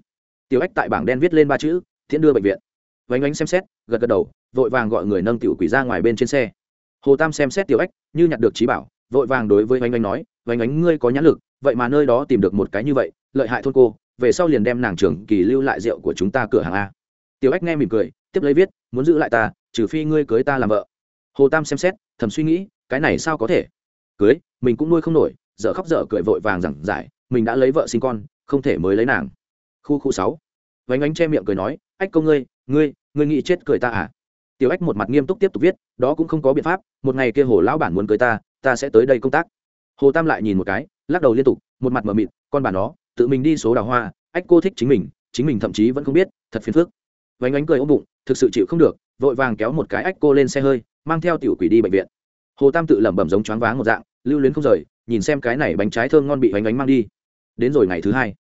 Tiểu ách tại bảng đen viết lên ba chữ, thiện đưa bệnh viện. Vánh ánh xem xét, gật gật đầu, vội vàng gọi người nâng tiểu quỷ ra ngoài bên trên xe. Hồ tam xem xét tiểu ách, như nhặt được trí bảo, vội vàng đối với vánh ánh nói vánh ánh, ngươi có nhãn lực, vậy mà nơi đó tìm được một cái như vậy, lợi hại thôn cô, về sau liền đem nàng trưởng kỳ lưu lại rượu của chúng ta cửa hàng a. Tiểu ách nghe mỉm cười, tiếp lấy viết, muốn giữ lại ta, trừ phi ngươi cưới ta làm vợ. Hồ tam xem xét, thầm suy nghĩ, cái này sao có thể? Cưới mình cũng nuôi không nổi dở khóc dở cười vội vàng giảng giải mình đã lấy vợ sinh con không thể mới lấy nàng. Khu khu sáu. Vánh ánh che miệng cười nói ách công ngươi ngươi ngươi nghĩ chết cười ta à? Tiểu ách một mặt nghiêm túc tiếp tục viết đó cũng không có biện pháp một ngày kia hồ lão bản muốn cưới ta ta sẽ tới đây công tác. Hồ tam lại nhìn một cái lắc đầu liên tục một mặt mờ mịt con bản đó, tự mình đi số đào hoa ách cô thích chính mình chính mình thậm chí vẫn không biết thật phiền phức. Vánh ánh cười ôm bụng thực sự chịu không được vội vàng kéo một cái ách cô lên xe hơi mang theo tiểu quỷ đi bệnh viện hồ tam tự lẩm bẩm giống choáng váng một dạng, lưu luyến không rời, nhìn xem cái này bánh trái thơm ngon bị vánh bánh mang đi. Đến rồi ngày thứ hai,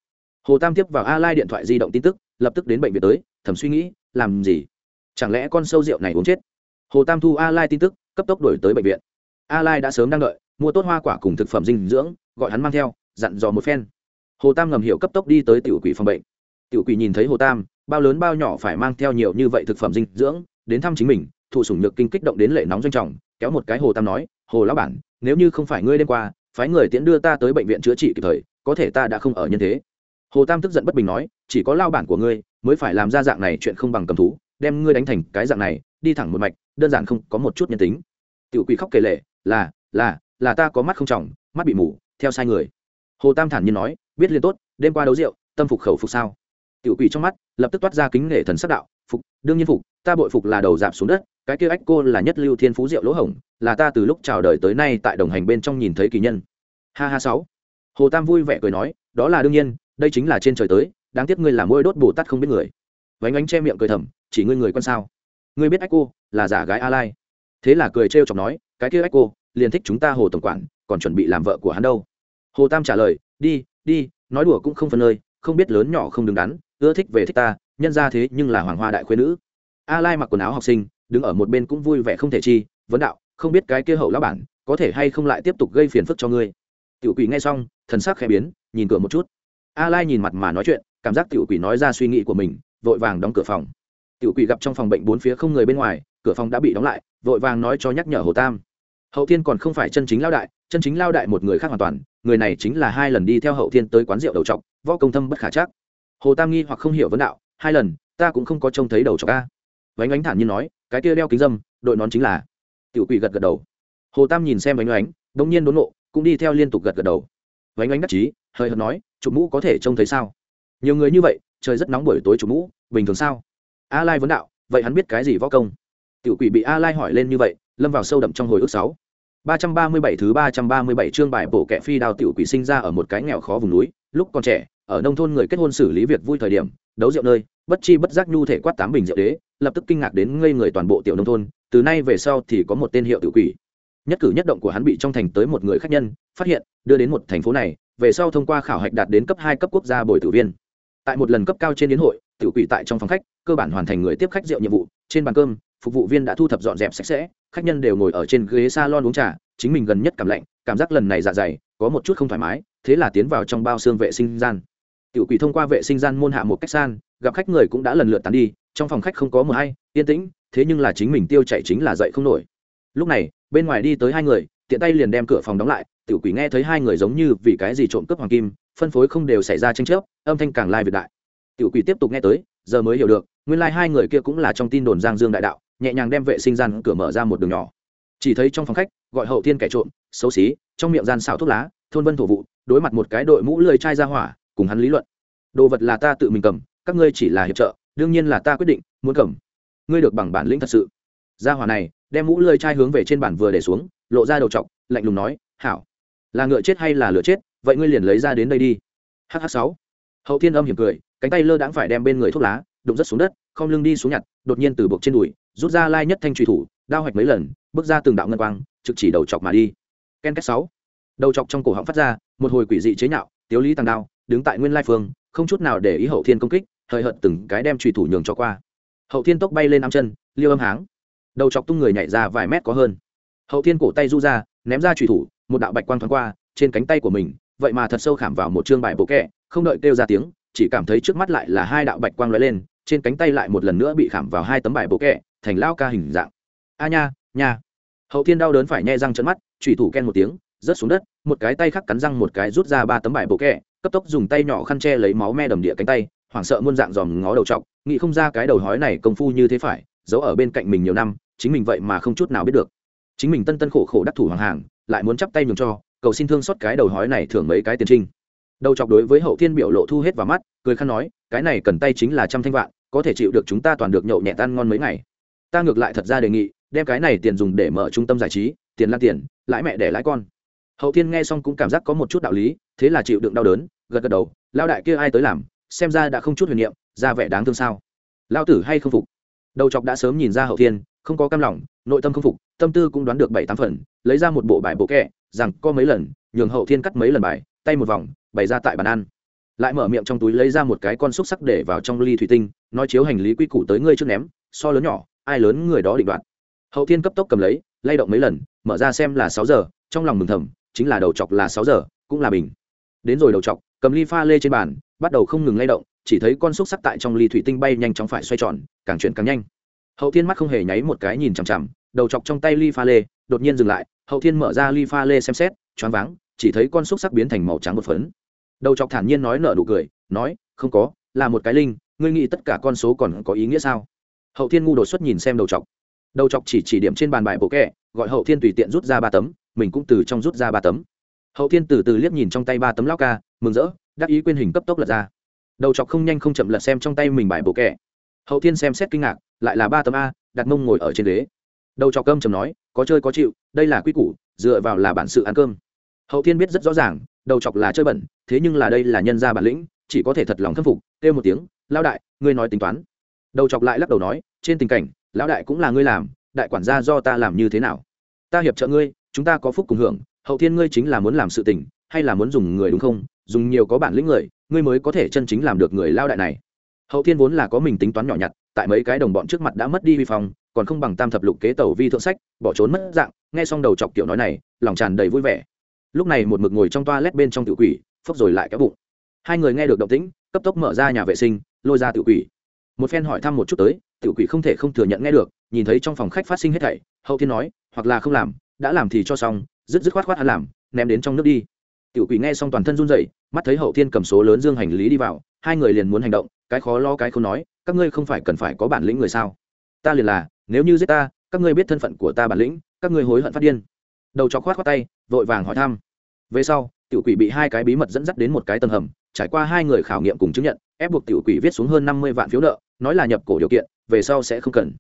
hồ tam tiếp vào a lai điện thoại di động tin tức, lập tức đến bệnh viện tới, thầm suy nghĩ, làm gì? Chẳng lẽ con sâu rượu này uống chết? Hồ tam thu a lai tin tức, cấp tốc đổi tới bệnh viện. A lai đã sớm đang đợi, mua tốt hoa quả cùng thực phẩm dinh dưỡng, gọi hắn mang theo, dặn dò một phen. Hồ tam ngầm hiểu cấp tốc đi tới tiểu quỷ phòng bệnh. Tiểu quỷ nhìn thấy hồ tam, bao lớn bao nhỏ phải mang theo nhiều như vậy thực phẩm dinh dưỡng, đến thăm chính mình, thụ sủng nhược kinh kích động đến lệ nóng doanh trọng kéo một cái hồ tam nói, hồ lão bản, nếu như không phải ngươi đêm qua, phái người tiễn đưa ta tới bệnh viện chữa trị kịp thời, có thể ta đã không ở nhân thế. Hồ tam tức giận bất bình nói, chỉ có lao bản của ngươi mới phải làm ra dạng này chuyện không bằng cầm thú, đem ngươi đánh thành cái dạng này, đi thẳng một mạch, đơn giản không có một chút nhân tính. Tiểu quỷ khóc kể lệ là là là ta có mắt không trọng, mắt bị mù, theo sai người. Hồ tam thản nhiên nói, biết liền tốt, đêm qua đấu rượu, tâm phục khẩu phục sao? Tiểu quỷ trong mắt lập tức toát ra kính nể thần sắc đạo phục, đương nhiên phục, ta bội phục là đầu dạp xuống đất, cái kia ách cô là nhất lưu thiên phú diệu lỗ hổng, là ta từ lúc chào đời tới nay tại đồng hành bên trong nhìn thấy kỳ nhân. Ha ha sáu. Hồ tam vui vẻ cười nói, đó là đương nhiên, đây chính là trên trời tới, đáng tiếc ngươi là môi đốt bồ tát không biết người. Vánh ánh che miệng cười thầm, chỉ ngươi người quan sao? Ngươi biết ách cô là giả gái a lai thế là cười trêu chọc nói, cái kia ách cô liền thích chúng ta hồ tổng quản, còn chuẩn bị làm vợ của hắn đâu. Hồ tam trả lời, đi đi, nói đùa cũng không phân nơi, không biết lớn nhỏ không đứng đắn, ưa thích về thích ta nhân ra thế nhưng là hoàng hoa đại khuyên nữ. A lai mặc quần áo học sinh, đứng ở một bên cũng vui vẻ không thể chi, vấn đạo, không biết cái kia hậu lão bản, có thể hay không lại tiếp tục gây phiền phức cho ngươi. Tiểu quỷ nghe xong, thần sắc khẽ biến, nhìn cửa một chút. A lai nhìn mặt mà nói chuyện, cảm giác tiểu quỷ nói ra suy nghĩ của mình, vội vàng đóng cửa phòng. Tiểu quỷ gặp trong phòng bệnh bốn phía không người bên ngoài, cửa phòng đã bị đóng lại, vội vàng nói cho nhắc nhở hồ tam. Hậu thiên còn không phải chân chính lao đại, chân chính lao đại một người khác hoàn toàn, người này chính là hai lần đi theo hậu thiên tới quán rượu đầu trọc, võ công thâm bất khả chắc. Hồ tam nghi hoặc không hiểu vấn đạo hai lần ta cũng không có trông thấy đầu cho ca. Vánh ánh thản nhiên nói cái kia đeo kính dâm đội nón chính là. Tiểu quỷ gật gật đầu. Hồ tam nhìn xem vánh ánh đông nhiên đốn nộ cũng đi theo liên tục gật gật đầu. Vánh ánh đắc chí hơi hợt nói chụp mũ có thể trông thấy sao? Nhiều người như vậy trời rất nóng buổi tối chụp mũ bình thường sao? A lai vấn đạo vậy hắn biết cái gì võ công? Tiểu quỷ bị a lai hỏi lên như vậy lâm vào sâu đậm trong hồi ức sáu. 337 thứ 337 chương bài bổ kẻ phi đao tiểu quỷ sinh ra ở một cái nghèo khó vùng núi, lúc còn trẻ, ở nông thôn người kết hôn xử lý việc vui thời điểm, đấu rượu nơi, bất chi bất giác nhu thể quát tám bình rượu đế, lập tức kinh ngạc đến ngây người toàn bộ tiểu nông thôn, từ nay về sau thì có một tên hiệu tiểu quỷ. Nhất cử nhất động của hắn bị trong thành tới một người khách nhân phát hiện, đưa đến một thành phố này, về sau thông qua khảo hạch đạt đến cấp hai cấp quốc gia bồi tử viên. Tại một lần cấp cao trên đến hội, tiểu quỷ tại trong phòng khách, cơ bản hoàn thành người tiếp khách rượu nhiệm vụ, trên bàn cơm, phục vụ viên đã thu thập dọn dẹp sạch sẽ, khách nhân đều ngồi ở trên ghế salon uống trà, chính mình gần nhất cảm lạnh cảm giác lần này dạ dày có một chút không thoải mái thế là tiến vào trong bao xương vệ sinh gian tiểu quỷ thông qua vệ sinh gian môn hạ một cách san, gặp khách người cũng đã lần lượt tán đi, trong phòng khách không có một hay, yên tĩnh, thế nhưng là chính mình tiêu chạy chính là dậy không nổi. Lúc này, bên ngoài đi tới hai người, tiện tay liền đem cửa phòng đóng lại, tiểu quỷ nghe thấy hai người giống như vì cái gì trộm cướp hoàng kim, phân phối không đều xảy ra tranh chấp, âm thanh càng lai việt đại. Tiểu quỷ tiếp tục nghe tới, giờ mới hiểu được, nguyên lai hai người kia cũng là trong tin đồn giang dương đại đạo, nhẹ nhàng đem vệ sinh gian cửa mở ra một đường nhỏ. Chỉ thấy trong phòng khách, gọi hậu thiên kẻ trộm, xấu xí, trong miệng gian xào thuốc lá, thôn vân thổ vụ, đối mặt một cái đội mũ lười chai ra hỏa cùng hắn lý luận. Đồ vật là ta tự mình cầm, các ngươi chỉ là hiệp trợ, đương nhiên là ta quyết định, muốn cầm. Ngươi được bằng bản lĩnh thật sự. Gia hỏa này, đem mũ lười chai hướng về trên bản vừa để xuống, lộ ra đầu t lạnh lùng nói, hảo. Là ngựa chết hay là lửa chết, vậy ngươi liền lấy ra đến đây đi. Hh sáu. Hậu thiên âm hiểm cười, cánh tay lơ đãng phải đem bên người thuốc lá, đụng rất xuống đất, không lưng đi xuống nhặt, đột nhiên từ buộc trên đùi, rút ra lai nhất thanh truy thủ, đao hoạch mấy lần, bước ra từng đạo ngân quang, trực chỉ đầu chọc mà đi. Ken két sáu. Đầu chọc trong cổ họng phát ra, một hồi quỷ dị chế nhạo, tiếu lý tàng đao đứng tại nguyên lai phương, không chút nào để ý hậu thiên công kích thời hợt từng cái đem trùy thủ nhường cho qua. Hậu thiên tốc bay lên năm chân, liêu âm háng. Đầu chọc tung người nhảy ra vài mét có hơn. Hậu thiên cổ tay du ra, ném ra trùy thủ, một đạo bạch quang thoáng qua, trên cánh tay của mình, vậy mà thật sâu khảm vào một chương bài bộ kẹ, không đợi kêu ra tiếng, chỉ cảm thấy trước mắt lại là hai đạo bạch quang lóe lên, trên cánh tay lại một lần nữa bị khảm vào hai tấm bài bộ kẹ, thành lao ca hình dạng. A nha nha. Hậu thiên đau đớn phải nhẹ răng trận mắt, trùy thủ ken một tiếng, rớt xuống đất một cái tay khắc cắn răng một cái rút ra ba tấm bài bộ kẹ, cấp tốc dùng tay nhỏ khăn che lấy máu me đầm địa cánh tay, hoảng sợ muôn dạng dòm ngó đầu trọc nghĩ không ra cái đầu hói này công phu như thế phải, giấu ở bên cạnh mình nhiều năm, chính mình vậy mà không chút nào biết được. Chính mình tân tân khổ khổ đắc thủ hoàng hàng, lại muốn chắp tay nhường cho, cầu xin thương xót cái đầu hói này thưởng mấy cái tiền trinh. Đầu chọc đối với hậu thiên biểu lộ thu hết vào mắt, cười khăn nói, cái này cần tay chính là trăm thanh vạn, có thể chịu được chúng ta toàn được nhậu nhẹ tan ngon mấy ngày. Ta ngược lại thật ra đề nghị, đem cái này tiền dùng để mở trung tâm giải trí, tiền lan tiền, lãi mẹ để lãi con hậu thiên nghe xong cũng cảm giác có một chút đạo lý, thế là chịu đựng đau đớn, gật gật đầu lao đại kia ai tới làm, xem ra đã không chút huyền niệm, ra vẻ đáng thương sao? Lao tử hay không phục? Đầu chọc đã sớm nhìn ra hậu thiên, không có cam lòng, nội tâm không phục, tâm tư cũng đoán được bảy tám phần, lấy ra một bộ bài bộ kẹ rằng có mấy lần, nhường hậu thiên cắt mấy lần bài, tay một vòng, bày ra tại bàn ăn. Lại mở miệng trong túi lấy ra một cái con xúc sắc để vào trong ly thủy tinh, nói chiếu hành lý quy củ tới ngươi trước ném, so lớn nhỏ, ai lớn người đó định đoạt. Hậu thiên cấp tốc cầm lấy, lay động mấy lần, mở ra xem là sáu giờ, trong lòng mừng thầm chính là đầu chọc là sáu giờ, cũng là bình đến rồi đầu chọc, cầm ly pha lê trên bàn, bắt đầu không ngừng lay động, chỉ thấy con xúc sắc tại trong ly thủy tinh bay nhanh chóng phải xoay tròn, càng chuyển càng nhanh. Hậu thiên mắt không hề nháy một cái nhìn chằm chằm, đầu chọc trong tay ly pha lê, đột nhiên dừng lại, hậu thiên mở ra ly pha lê xem xét, choáng váng, chỉ thấy con xúc sắc biến thành màu trắng một phấn. Đầu chọc thản nhiên nói nở nụ cười, nói, không có, là một cái linh, ngươi nghĩ tất cả con số còn có ý nghĩa sao? Hậu thiên ngu đột xuất nhìn xem đầu chọc. Đầu chọc chỉ chỉ điểm trên bàn bài bộ kẹ, gọi hậu thiên tùy tiện rút ra ba tấm mình cũng từ trong rút ra ba tấm. Hậu thiên từ từ liếc nhìn trong tay ba tấm lao ca, mừng rỡ, đắc ý quyên hình cấp tốc lật ra. Đầu chọc không nhanh không chậm lật xem trong tay mình bài bộ kẹ hậu thiên xem xét kinh ngạc, lại là ba tấm a, đặt mông ngồi ở trên ghế. Đầu chọc cơm chầm nói, có chơi có chịu, đây là quy củ, dựa vào là bản sự ăn cơm. Hậu thiên biết rất rõ ràng, đầu chọc là chơi bẩn, thế nhưng là đây là nhân gia bản lĩnh, chỉ có thể thật lòng khâm phục, kêu một tiếng lao đại, ngươi nói tính toán. Đầu chọc lại lắc đầu nói, trên tình cảnh, lão đại cũng là ngươi làm, đại quản gia do ta làm như thế nào? Ta hiệp trợ ngươi chúng ta có phúc cùng hưởng, hậu thiên ngươi chính là muốn làm sự tình, hay là muốn dùng người đúng không? Dùng nhiều có bản lĩnh người, ngươi mới có thể chân chính làm được người lao đại này. Hậu thiên vốn là có mình tính toán nhỏ nhặt, tại mấy cái đồng bọn trước mặt đã mất đi vi phong, còn không bằng tam thập lục kế tàu vi thượng sách, bỏ trốn mất dạng, nghe xong đầu chọc kiểu nói này, lòng tràn đầy vui vẻ. Lúc này một mực ngồi trong toa lét bên trong tự quỷ, phốc rồi lại kéo bụng. Hai người nghe được động tĩnh, cấp tốc mở ra nhà vệ sinh, lôi ra tự quỷ. Một phen hỏi thăm một chút tới tự quỷ không thể không thừa nhận nghe được, nhìn thấy trong phòng khách phát sinh hết thảy, hậu thiên nói, hoặc là không làm đã làm thì cho xong, dứt dứt khoát khoát hắn làm, ném đến trong nước đi. Tiểu quỷ nghe xong toàn thân run rẩy, mắt thấy hậu thiên cầm số lớn dương hành lý đi vào, hai người liền muốn hành động, cái khó lo cái không nói, các ngươi không phải cần phải có bản lĩnh người sao? Ta liền là, nếu như giết ta, các ngươi biết thân phận của ta bản lĩnh, các ngươi hối hận phát điên. Đầu chó khoát khoát tay, vội vàng hỏi thăm. Về sau, tiểu quỷ bị hai cái bí mật dẫn dắt đến một cái tầng hầm, trải qua hai người khảo nghiệm cùng chứng nhận, ép buộc tiểu quỷ viết xuống hơn năm mươi vạn phiếu nợ, nói là nhập cổ điều kiện, về sau sẽ không cần.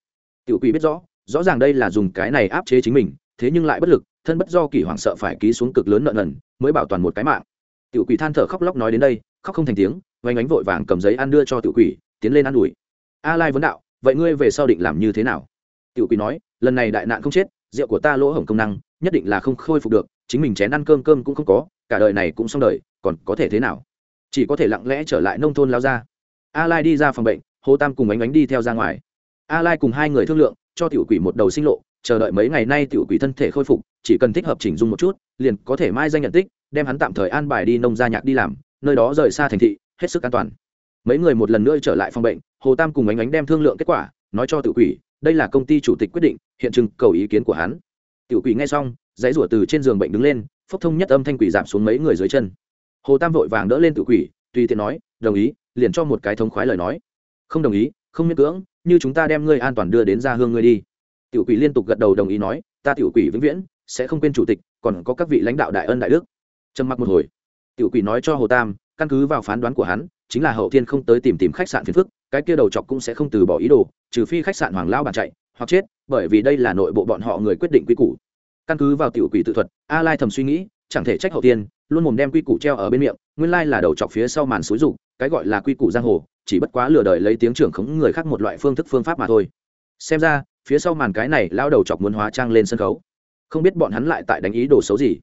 Tiểu quỷ biết rõ rõ ràng đây là dùng cái này áp chế chính mình thế nhưng lại bất lực, thân bất do kỷ hoảng sợ phải ký xuống cực lớn nợ nần, mới bảo toàn một cái mạng. Tiểu quỷ than thở khóc lóc nói đến đây, khóc không thành tiếng, oanh ánh vội vàng cầm giấy ăn đưa cho tiểu quỷ, tiến lên ăn ủi. A lai vấn đạo, vậy ngươi về sau định làm như thế nào? Tiểu quỷ nói, lần này đại nạn không chết, rượu của ta lỗ hổng công năng, nhất định là không khôi phục được, chính mình chén ăn cơm cơm cũng không có, cả đời này cũng xong đời, còn có thể thế nào? Chỉ có thể lặng lẽ trở lại nông thôn lao ra. A lai đi ra phòng bệnh, hồ tam cùng ánh ánh đi theo ra ngoài. A lai cùng hai người thương lượng, cho tiểu quỷ một đầu sinh lộ chờ đợi mấy ngày nay tiểu quỷ thân thể khôi phục, chỉ cần thích hợp chỉnh dung một chút, liền có thể mai danh nhận tích, đem hắn tạm thời an bài đi nông gia nhạc đi làm, nơi đó rời xa thành thị, hết sức an toàn. Mấy người một lần nữa trở lại phòng bệnh, hồ tam cùng ánh ánh đem thương lượng kết quả, nói cho tiểu quỷ, đây là công ty chủ tịch quyết định, hiện trưng cầu ý kiến của hắn. Tiểu quỷ nghe xong, dãy rủa từ trên giường bệnh đứng lên, phốc thông nhất âm thanh quỷ giảm xuống mấy người dưới chân. Hồ tam vội vàng đỡ lên tiểu quỷ, tùy tiện nói, đồng ý, liền cho một cái thống khoái lời nói. Không đồng ý, không miễn cưỡng, như chúng ta đem ngươi an toàn đưa đến ra hương ngươi đi tiểu quỷ liên tục gật đầu đồng ý nói, ta tiểu quỷ vĩnh viễn sẽ không quên chủ tịch, còn có các vị lãnh đạo đại ân đại đức. Trầm mặc một hồi, tiểu quỷ nói cho hồ tam, căn cứ vào phán đoán của hắn, chính là hậu thiên không tới tìm tìm khách sạn phiền phức, cái kia đầu chọc cũng sẽ không từ bỏ ý đồ, trừ phi khách sạn hoàng lao bàn chạy, hoặc chết, bởi vì đây là nội bộ bọn họ người quyết định quy củ. Căn cứ vào tiểu quỷ tự thuật, a lai thầm suy nghĩ, chẳng thể trách hậu tiên luôn mồm đem quy củ treo ở bên miệng, nguyên lai là đầu chọc phía sau màn xúi rục cái gọi là quy củ giang hồ, chỉ bất quá lừa đời lấy tiếng trưởng khống người khác một loại phương thức phương pháp mà thôi. Xem ra phía sau màn cái này lao đầu chọc muốn hóa trang lên sân khấu không biết bọn hắn lại tại đánh ý đồ xấu gì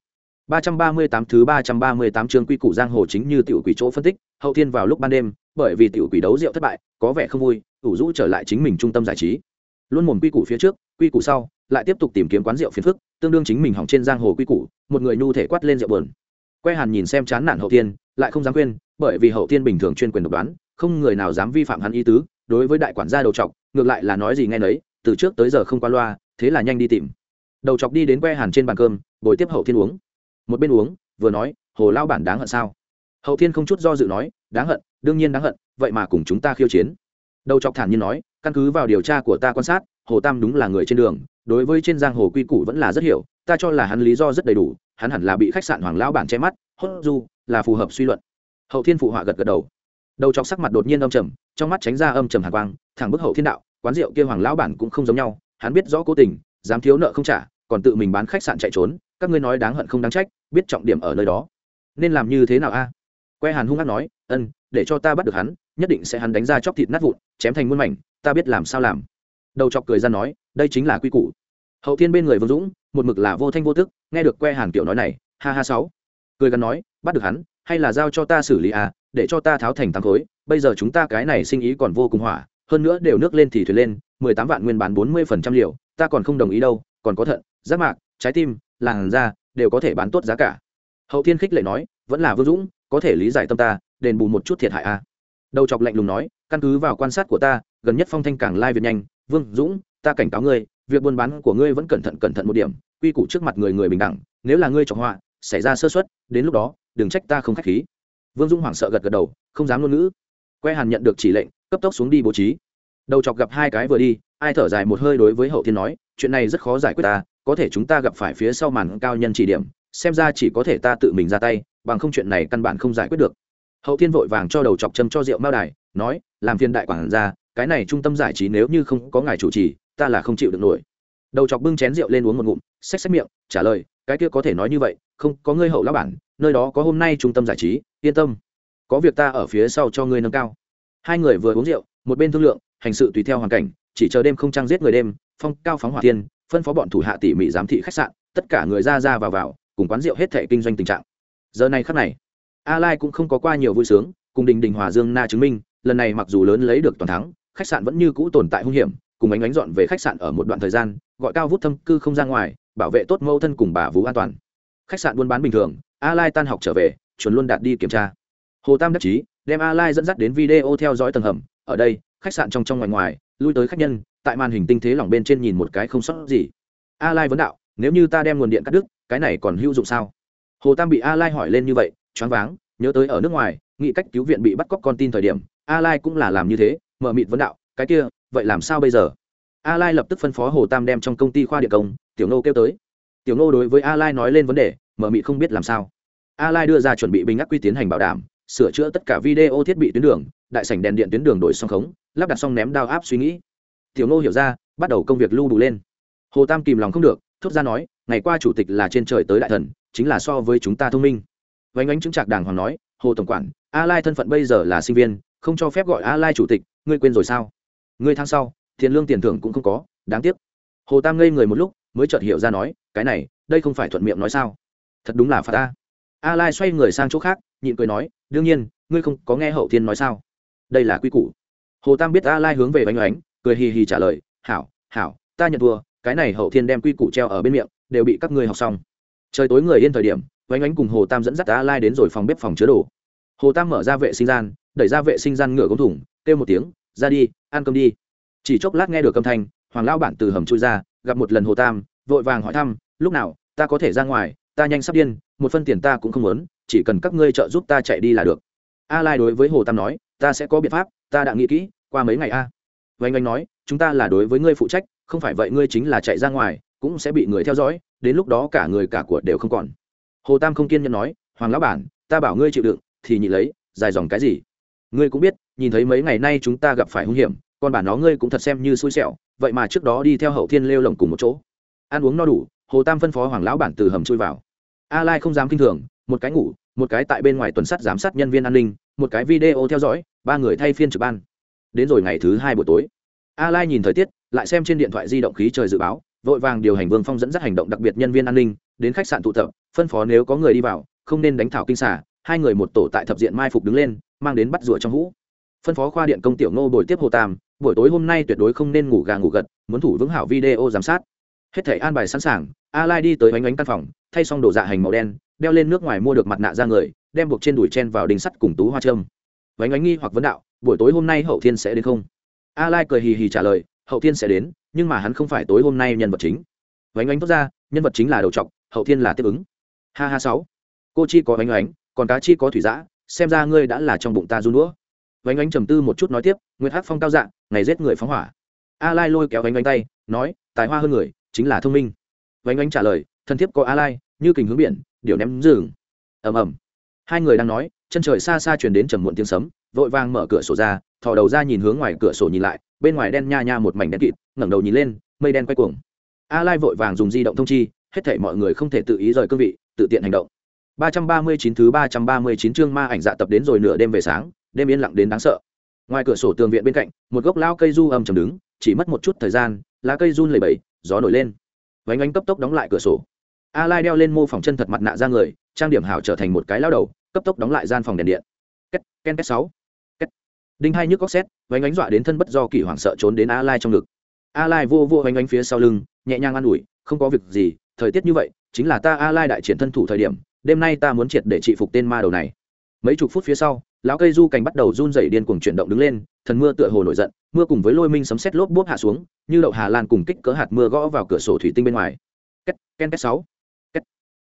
338 thứ 338 chương quy củ giang hồ chính như tiểu quỷ chỗ phân tích, hậu thiên vào lúc ban đêm, bởi vì tiểu quỷ đấu rượu thất bại, có vẻ không vui, ủ rũ trở lại chính mình trung tâm giải trí. Luôn mồm quy củ phía trước, quy củ sau, lại tiếp tục tìm kiếm quán rượu phiền phức, tương đương chính mình hỏng trên giang hồ quy củ, một người nhu thể quát lên rượu buồn. Que Hàn nhìn xem chán nản hậu thiên, lại không dám quên, bởi vì hậu thiên bình thường chuyên quyền độc đoán, không người nào dám vi phạm hắn ý tứ, đối với đại quản gia đầu trọc, ngược lại là nói gì nghe nấy, từ trước tới giờ không qua loa, thế là nhanh đi tìm. Đầu chọc đi đến Que Hàn trên bàn cơm, ngồi tiếp hậu thiên uống. Một bên uống vừa nói hồ lao bản đáng hận sao? Hậu thiên không chút do dự nói đáng hận đương nhiên đáng hận vậy mà cùng chúng ta khiêu chiến. Đầu chọc thản nhiên nói căn cứ vào điều tra của ta quan sát hồ tam đúng là người trên đường đối với trên giang hồ quy củ vẫn là rất hiểu ta cho là hắn lý do rất đầy đủ hắn hẳn là bị khách sạn hoàng lão bản che mắt hốt du là phù hợp suy luận. Hậu thiên phụ họa gật gật đầu. Đầu chọc sắc mặt đột nhiên âm trầm trong mắt tránh ra âm trầm hàn quang thẳng bức hậu thiên đạo quán rượu kia hoàng lão bản cũng không giống nhau, hắn biết rõ cố tình, dám thiếu nợ không trả, còn tự mình bán khách sạn chạy trốn, các ngươi nói đáng hận không đáng trách, biết trọng điểm ở nơi đó. Nên làm như thế nào a? À? que hàn hung hát nói, ân, để cho ta bắt được hắn, nhất định sẽ hắn đánh ra chóc thịt nát vụn, chém thành muôn mảnh, ta biết làm sao làm. Đầu chọc cười ra nói, đây chính là quy củ. Hậu thiên bên người vương dũng, một mực là vô thanh vô tức, nghe được que hàn kiểu nói này, ha ha sáu. Cười gắn nói, bắt được hắn, hay là giao cho ta xử lý à để cho ta tháo thành tám khối, bây giờ chúng ta cái này sinh ý còn vô cùng hỏa hơn nữa đều nước lên thì thuyền lên, mười tám vạn nguyên bán bốn mươi phần trăm liều, ta còn không đồng ý đâu, còn có thận, giác mạc, trái tim, làn da, đều có thể bán tốt giá cả. Hậu thiên khích lệ nói, vẫn là vương dũng, có thể lý giải tâm ta, đền bù một chút thiệt hại a. À. đầu chọc lạnh lùng nói, căn cứ vào quan sát của ta, gần nhất phong thanh càng lai việt nhanh. Vương dũng, ta cảnh cáo ngươi, việc buôn bán của ngươi vẫn cẩn thận cẩn thận một điểm, quy củ trước mặt người người bình đẳng, nếu là ngươi trọng họa, xảy ra sơ xuất đến lúc đó, đừng trách ta không khách khí. Vương dũng hoảng sợ gật gật đầu, không dám ngôn ngữ. Que hàn nhận được chỉ lệnh cấp tốc xuống đi bố trí. Đầu chọc gặp hai cái vừa đi, ai thở dài một hơi đối với hậu thiên nói, chuyện này rất khó giải quyết ta, có thể chúng ta gặp phải phía sau màn cao nhân chỉ điểm, xem ra chỉ có thể ta tự mình ra tay, bằng không chuyện này căn bản không giải quyết được. Hậu thiên vội vàng cho đầu chọc châm cho rượu mao đài, nói, làm phiên đại quản ra cái này trung tâm giải trí nếu như không có ngài chủ trì, ta là không chịu được nổi. Đầu chọc bưng chén rượu lên uống một ngụm, xách xách miệng, trả lời, cái kia có thể nói như vậy, không, có ngươi hậu lão bản, nơi đó có hôm nay trung tâm giải trí, yên tâm. Có việc ta ở phía sau cho ngươi nâng cao hai người vừa uống rượu, một bên thương lượng, hành sự tùy theo hoàn cảnh, chỉ chờ đêm không trăng giết người đêm, phong cao phóng hỏa thiên, phân phó bọn thủ hạ tỉ mỉ giám thị khách sạn, tất cả người ra ra vào vào, cùng quán rượu hết thể kinh doanh tình trạng. Giờ này khắc này a lai cũng không có qua nhiều vui sướng, cùng đình đình hòa dương na chứng minh, lần này mặc dù lớn lấy được toàn thắng, khách sạn vẫn như cũ tồn tại hung hiểm, cùng ánh ánh dọn về khách sạn ở một đoạn thời gian, gọi cao vút thâm cư không ra ngoài, bảo vệ tốt mẫu thân cùng bà vũ an toàn. Khách sạn buôn bán bình thường a lai tan học trở về, chuẩn luôn đạt đi kiểm tra. Hồ tam đắc chí đem a lai dẫn dắt đến video theo dõi tầng hầm. Ở đây, khách sạn trong trong ngoài ngoài, lui tới khách nhân, tại màn hình tinh thế lỏng bên trên nhìn một cái không sót gì. A lai vấn đạo, nếu như ta đem nguồn điện cắt đứt, cái này còn hữu dụng sao? Hồ tam bị a lai hỏi lên như vậy, choáng váng, nhớ tới ở nước ngoài, nghĩ cách cứu viện bị bắt cóc con tin thời điểm a lai cũng là làm như thế, mở mịt vấn đạo, cái kia, vậy làm sao bây giờ? A lai lập tức phân phó hồ tam đem trong công ty khoa điện công, tiểu nô kêu tới. Tiểu nô đối với a lai nói lên vấn đề, mở mịt không biết làm sao. A lai đưa ra chuẩn bị bình ác quy tiến hành bảo đảm sửa chữa tất cả video thiết bị tuyến đường, đại sảnh đèn điện tuyến đường đổi song khống, lắp đặt xong ném đao áp suy nghĩ. Tiểu nô hiểu ra, bắt đầu công việc lưu đủ lên. Hồ tam kìm lòng không được, thốt ra nói, ngày qua chủ tịch là trên trời tới đại thần, chính là so với chúng ta thông minh. Vánh ánh chứng trạc đàng hoàng nói, hồ tổng quản, a lai thân phận bây giờ là sinh viên, không cho phép gọi a lai chủ tịch, ngươi quên rồi sao? Ngươi tháng sau, tiền lương tiền thưởng cũng không có, đáng tiếc. Hồ tam ngây người một lúc, mới chợt hiểu ra nói, cái này, đây không phải thuận miệng nói sao? Thật đúng là phạt ta. A lai xoay người sang chỗ khác nhịn cười nói, đương nhiên, ngươi không có nghe hậu thiên nói sao? Đây là quy củ. Hồ tam biết a lai hướng về oanh oánh, cười hì hì trả lời, hảo hảo, ta nhận thua, cái này hậu thiên đem quy củ treo ở bên miệng, đều bị các ngươi học xong. Trời tối người yên thời điểm oanh oánh cùng hồ tam dẫn dắt a lai đến rồi phòng bếp phòng chứa đồ. Hồ tam mở ra vệ sinh gian, đẩy ra vệ sinh gian ngửa gống thủng, kêu một tiếng, ra đi, ăn cơm đi. Chỉ chốc lát nghe được âm thanh, hoàng lao bản từ hầm chui ra, gặp một lần hồ tam, vội vàng hỏi thăm, lúc nào, ta có thể ra ngoài, ta nhanh sắp điên, một phân tiền ta cũng không muốn chỉ cần các ngươi trợ giúp ta chạy đi là được. A lai đối với hồ tam nói, ta sẽ có biện pháp, ta đã nghĩ kỹ, qua mấy ngày a. Vanh anh nói, chúng ta là đối với ngươi phụ trách, không phải vậy ngươi chính là chạy ra ngoài, cũng sẽ bị người theo dõi, đến lúc đó cả người cả của đều không còn. Hồ tam không kiên nhẫn nói, hoàng lão bản, ta bảo ngươi chịu đựng, thì nhị lấy, dài dòng cái gì? Ngươi cũng biết, nhìn thấy mấy ngày nay chúng ta gặp phải hung hiểm còn bản nó ngươi cũng thật xem như xui xẻo, vậy mà trước đó đi theo hậu thiên lêu lồng cùng một chỗ. Ăn uống no đủ, hồ tam phân phó hoàng lão bản từ hầm chui vào. A lai không dám kinh thường, một cái ngủ một cái tại bên ngoài tuần sát giám sát nhân viên an ninh, một cái video theo dõi, ba người thay phiên trực ban. Đến rồi ngày thứ hai buổi tối. A lai nhìn thời tiết, lại xem trên điện thoại di động khí trời dự báo, vội vàng điều hành vương phong dẫn dắt hành động đặc biệt nhân viên an ninh, đến khách sạn tụ tập, phân phó nếu có người đi vào, không nên đánh thảo kinh xả hai người một tổ tại thập diện mai phục đứng lên, mang đến bắt rùa trong hũ. Phân phó khoa điện công tiểu ngô bồi tiếp hồ tam, buổi tối hôm nay tuyệt đối không nên ngủ gà ngủ gật, muốn thủ vững hảo video giám sát. Hết thể an bài sẵn sàng a lai đi tới bánh bánh căn phòng, thay xong đồ dạ hành màu đen đeo lên nước ngoài mua được mặt nạ ra người, đem buộc trên đùi chen vào đinh sắt cùng tú hoa trâm vánh ánh nghi hoặc vấn đạo, buổi tối hôm nay hậu thiên sẽ đến không? A lai cười hì hì trả lời, hậu thiên sẽ đến, nhưng mà hắn không phải tối hôm nay nhân vật chính. Vánh ánh thốt ra, nhân vật chính là đầu trọc, hậu thiên là tiếp ứng. Ha ha sáu. Cô chi có vánh ánh, còn cá chi có thủy giã xem ra ngươi đã là trong bụng ta run đũa. Vánh ánh trầm tư một chút nói tiếp nguyễn hát phong cao dạng ngày giết người phóng hỏa. A lai lôi kéo vánh ánh tay, nói, tài hoa hơn người, chính là thông minh. Vánh ánh trả lời thân thiết có a lai, như kình hướng biển điều ném rừng. Ầm ầm. Hai người đang nói, chân trời xa xa truyền đến trầm muộn tiếng sấm, vội vàng mở cửa sổ ra, thò đầu ra nhìn hướng ngoài cửa sổ nhìn lại, bên ngoài đen nha nha một mảnh đen kịt, ngẩng đầu nhìn lên, mây đen quay cuồng. A lai vội vàng dùng di động thông chi, hết thảy mọi người không thể tự ý rời cương vị, tự tiện hành động. 339 thứ 339 chương ma ảnh dạ tập đến rồi nửa đêm về sáng, đêm yên lặng đến đáng sợ. Ngoài cửa sổ tường viện bên cạnh, một gốc lao cây du âm trầm đứng, chỉ mất một chút thời gian, lá cây run lẩy bẩy, gió nổi lên. Vánh ánh cấp tốc đóng lại cửa sổ a lai đeo lên mô phỏng chân thật mặt nạ ra người, trang điểm hảo trở thành một cái lao đầu, cấp tốc đóng lại gian phòng đèn điện. Két, ken két sáu. Két. Đinh hai nhức cóc xét, vánh ánh dọa đến thân bất do kỳ hoảng sợ trốn đến a lai trong ngực. A lai vô vô vánh ánh phía sau lưng, nhẹ nhàng an ủi, không có việc gì, thời tiết như vậy, chính là ta a lai đại triển thân thủ thời điểm, đêm nay ta muốn triệt để trị phục tên ma đầu này. Mấy chục phút phía sau, lão cây du cành bắt đầu run rẩy điên cuồng chuyển động đứng lên, thần mưa tựa hồ nổi giận, mưa cùng với lôi minh sấm sét lốp bốp hạ xuống, như đậu hà lan cùng kích cỡ hạt mưa gõ vào cửa sổ thủy tinh bên ngoài. Két, ken két sáu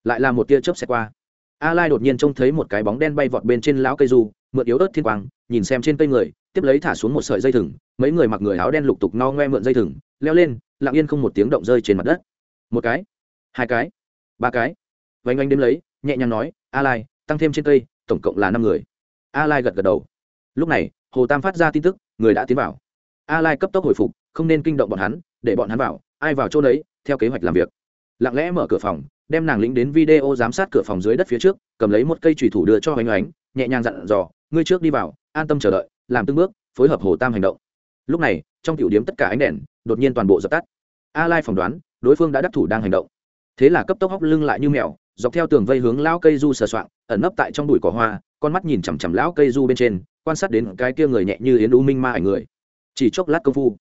lại là một tia chớp xẹt qua. A lai đột nhiên trông thấy một cái bóng đen bay vọt bên trên lão cây du, mượn yếu ớt thiên quang, nhìn xem trên cây người, tiếp lấy thả xuống một sợi dây thừng, mấy người mặc người áo đen lục tục no ngoe mượn dây thừng, leo lên, lặng yên không một tiếng động rơi trên mặt đất. Một cái, hai cái, ba cái. Vánh anh đếm lấy, nhẹ nhàng nói, a lai, tăng thêm trên cây, tổng cộng là năm người. A lai gật gật đầu. Lúc này, hồ tam phát ra tin tức, người đã tiến vào. A lai cấp tốc hồi phục, không nên kinh động bọn hắn, để bọn hắn vào, ai vào chỗ đấy theo kế hoạch làm việc. Lặng lẽ mở cửa phòng đem nàng lĩnh đến video giám sát cửa phòng dưới đất phía trước, cầm lấy một cây trùy thủ đưa cho hoành oánh nhẹ nhàng dặn dò, ngươi trước đi vào, an tâm chờ đợi, làm từng bước, phối hợp hồ tam hành động. Lúc này, trong tiểu điếm tất cả ánh đèn, đột nhiên toàn bộ dập tắt. A lai phỏng đoán, đối phương đã đắc thủ đang hành động. Thế là cấp tốc hóc lưng lại như mèo, dọc theo tường vây hướng lão cây du sờ soạng, ẩn nấp tại trong bụi cỏ hoa, con mắt nhìn chằm chằm lão cây du bên trên, quan sát đến cái kia người nhẹ như yến u minh ma ảnh người. Chỉ chốc lát công phu,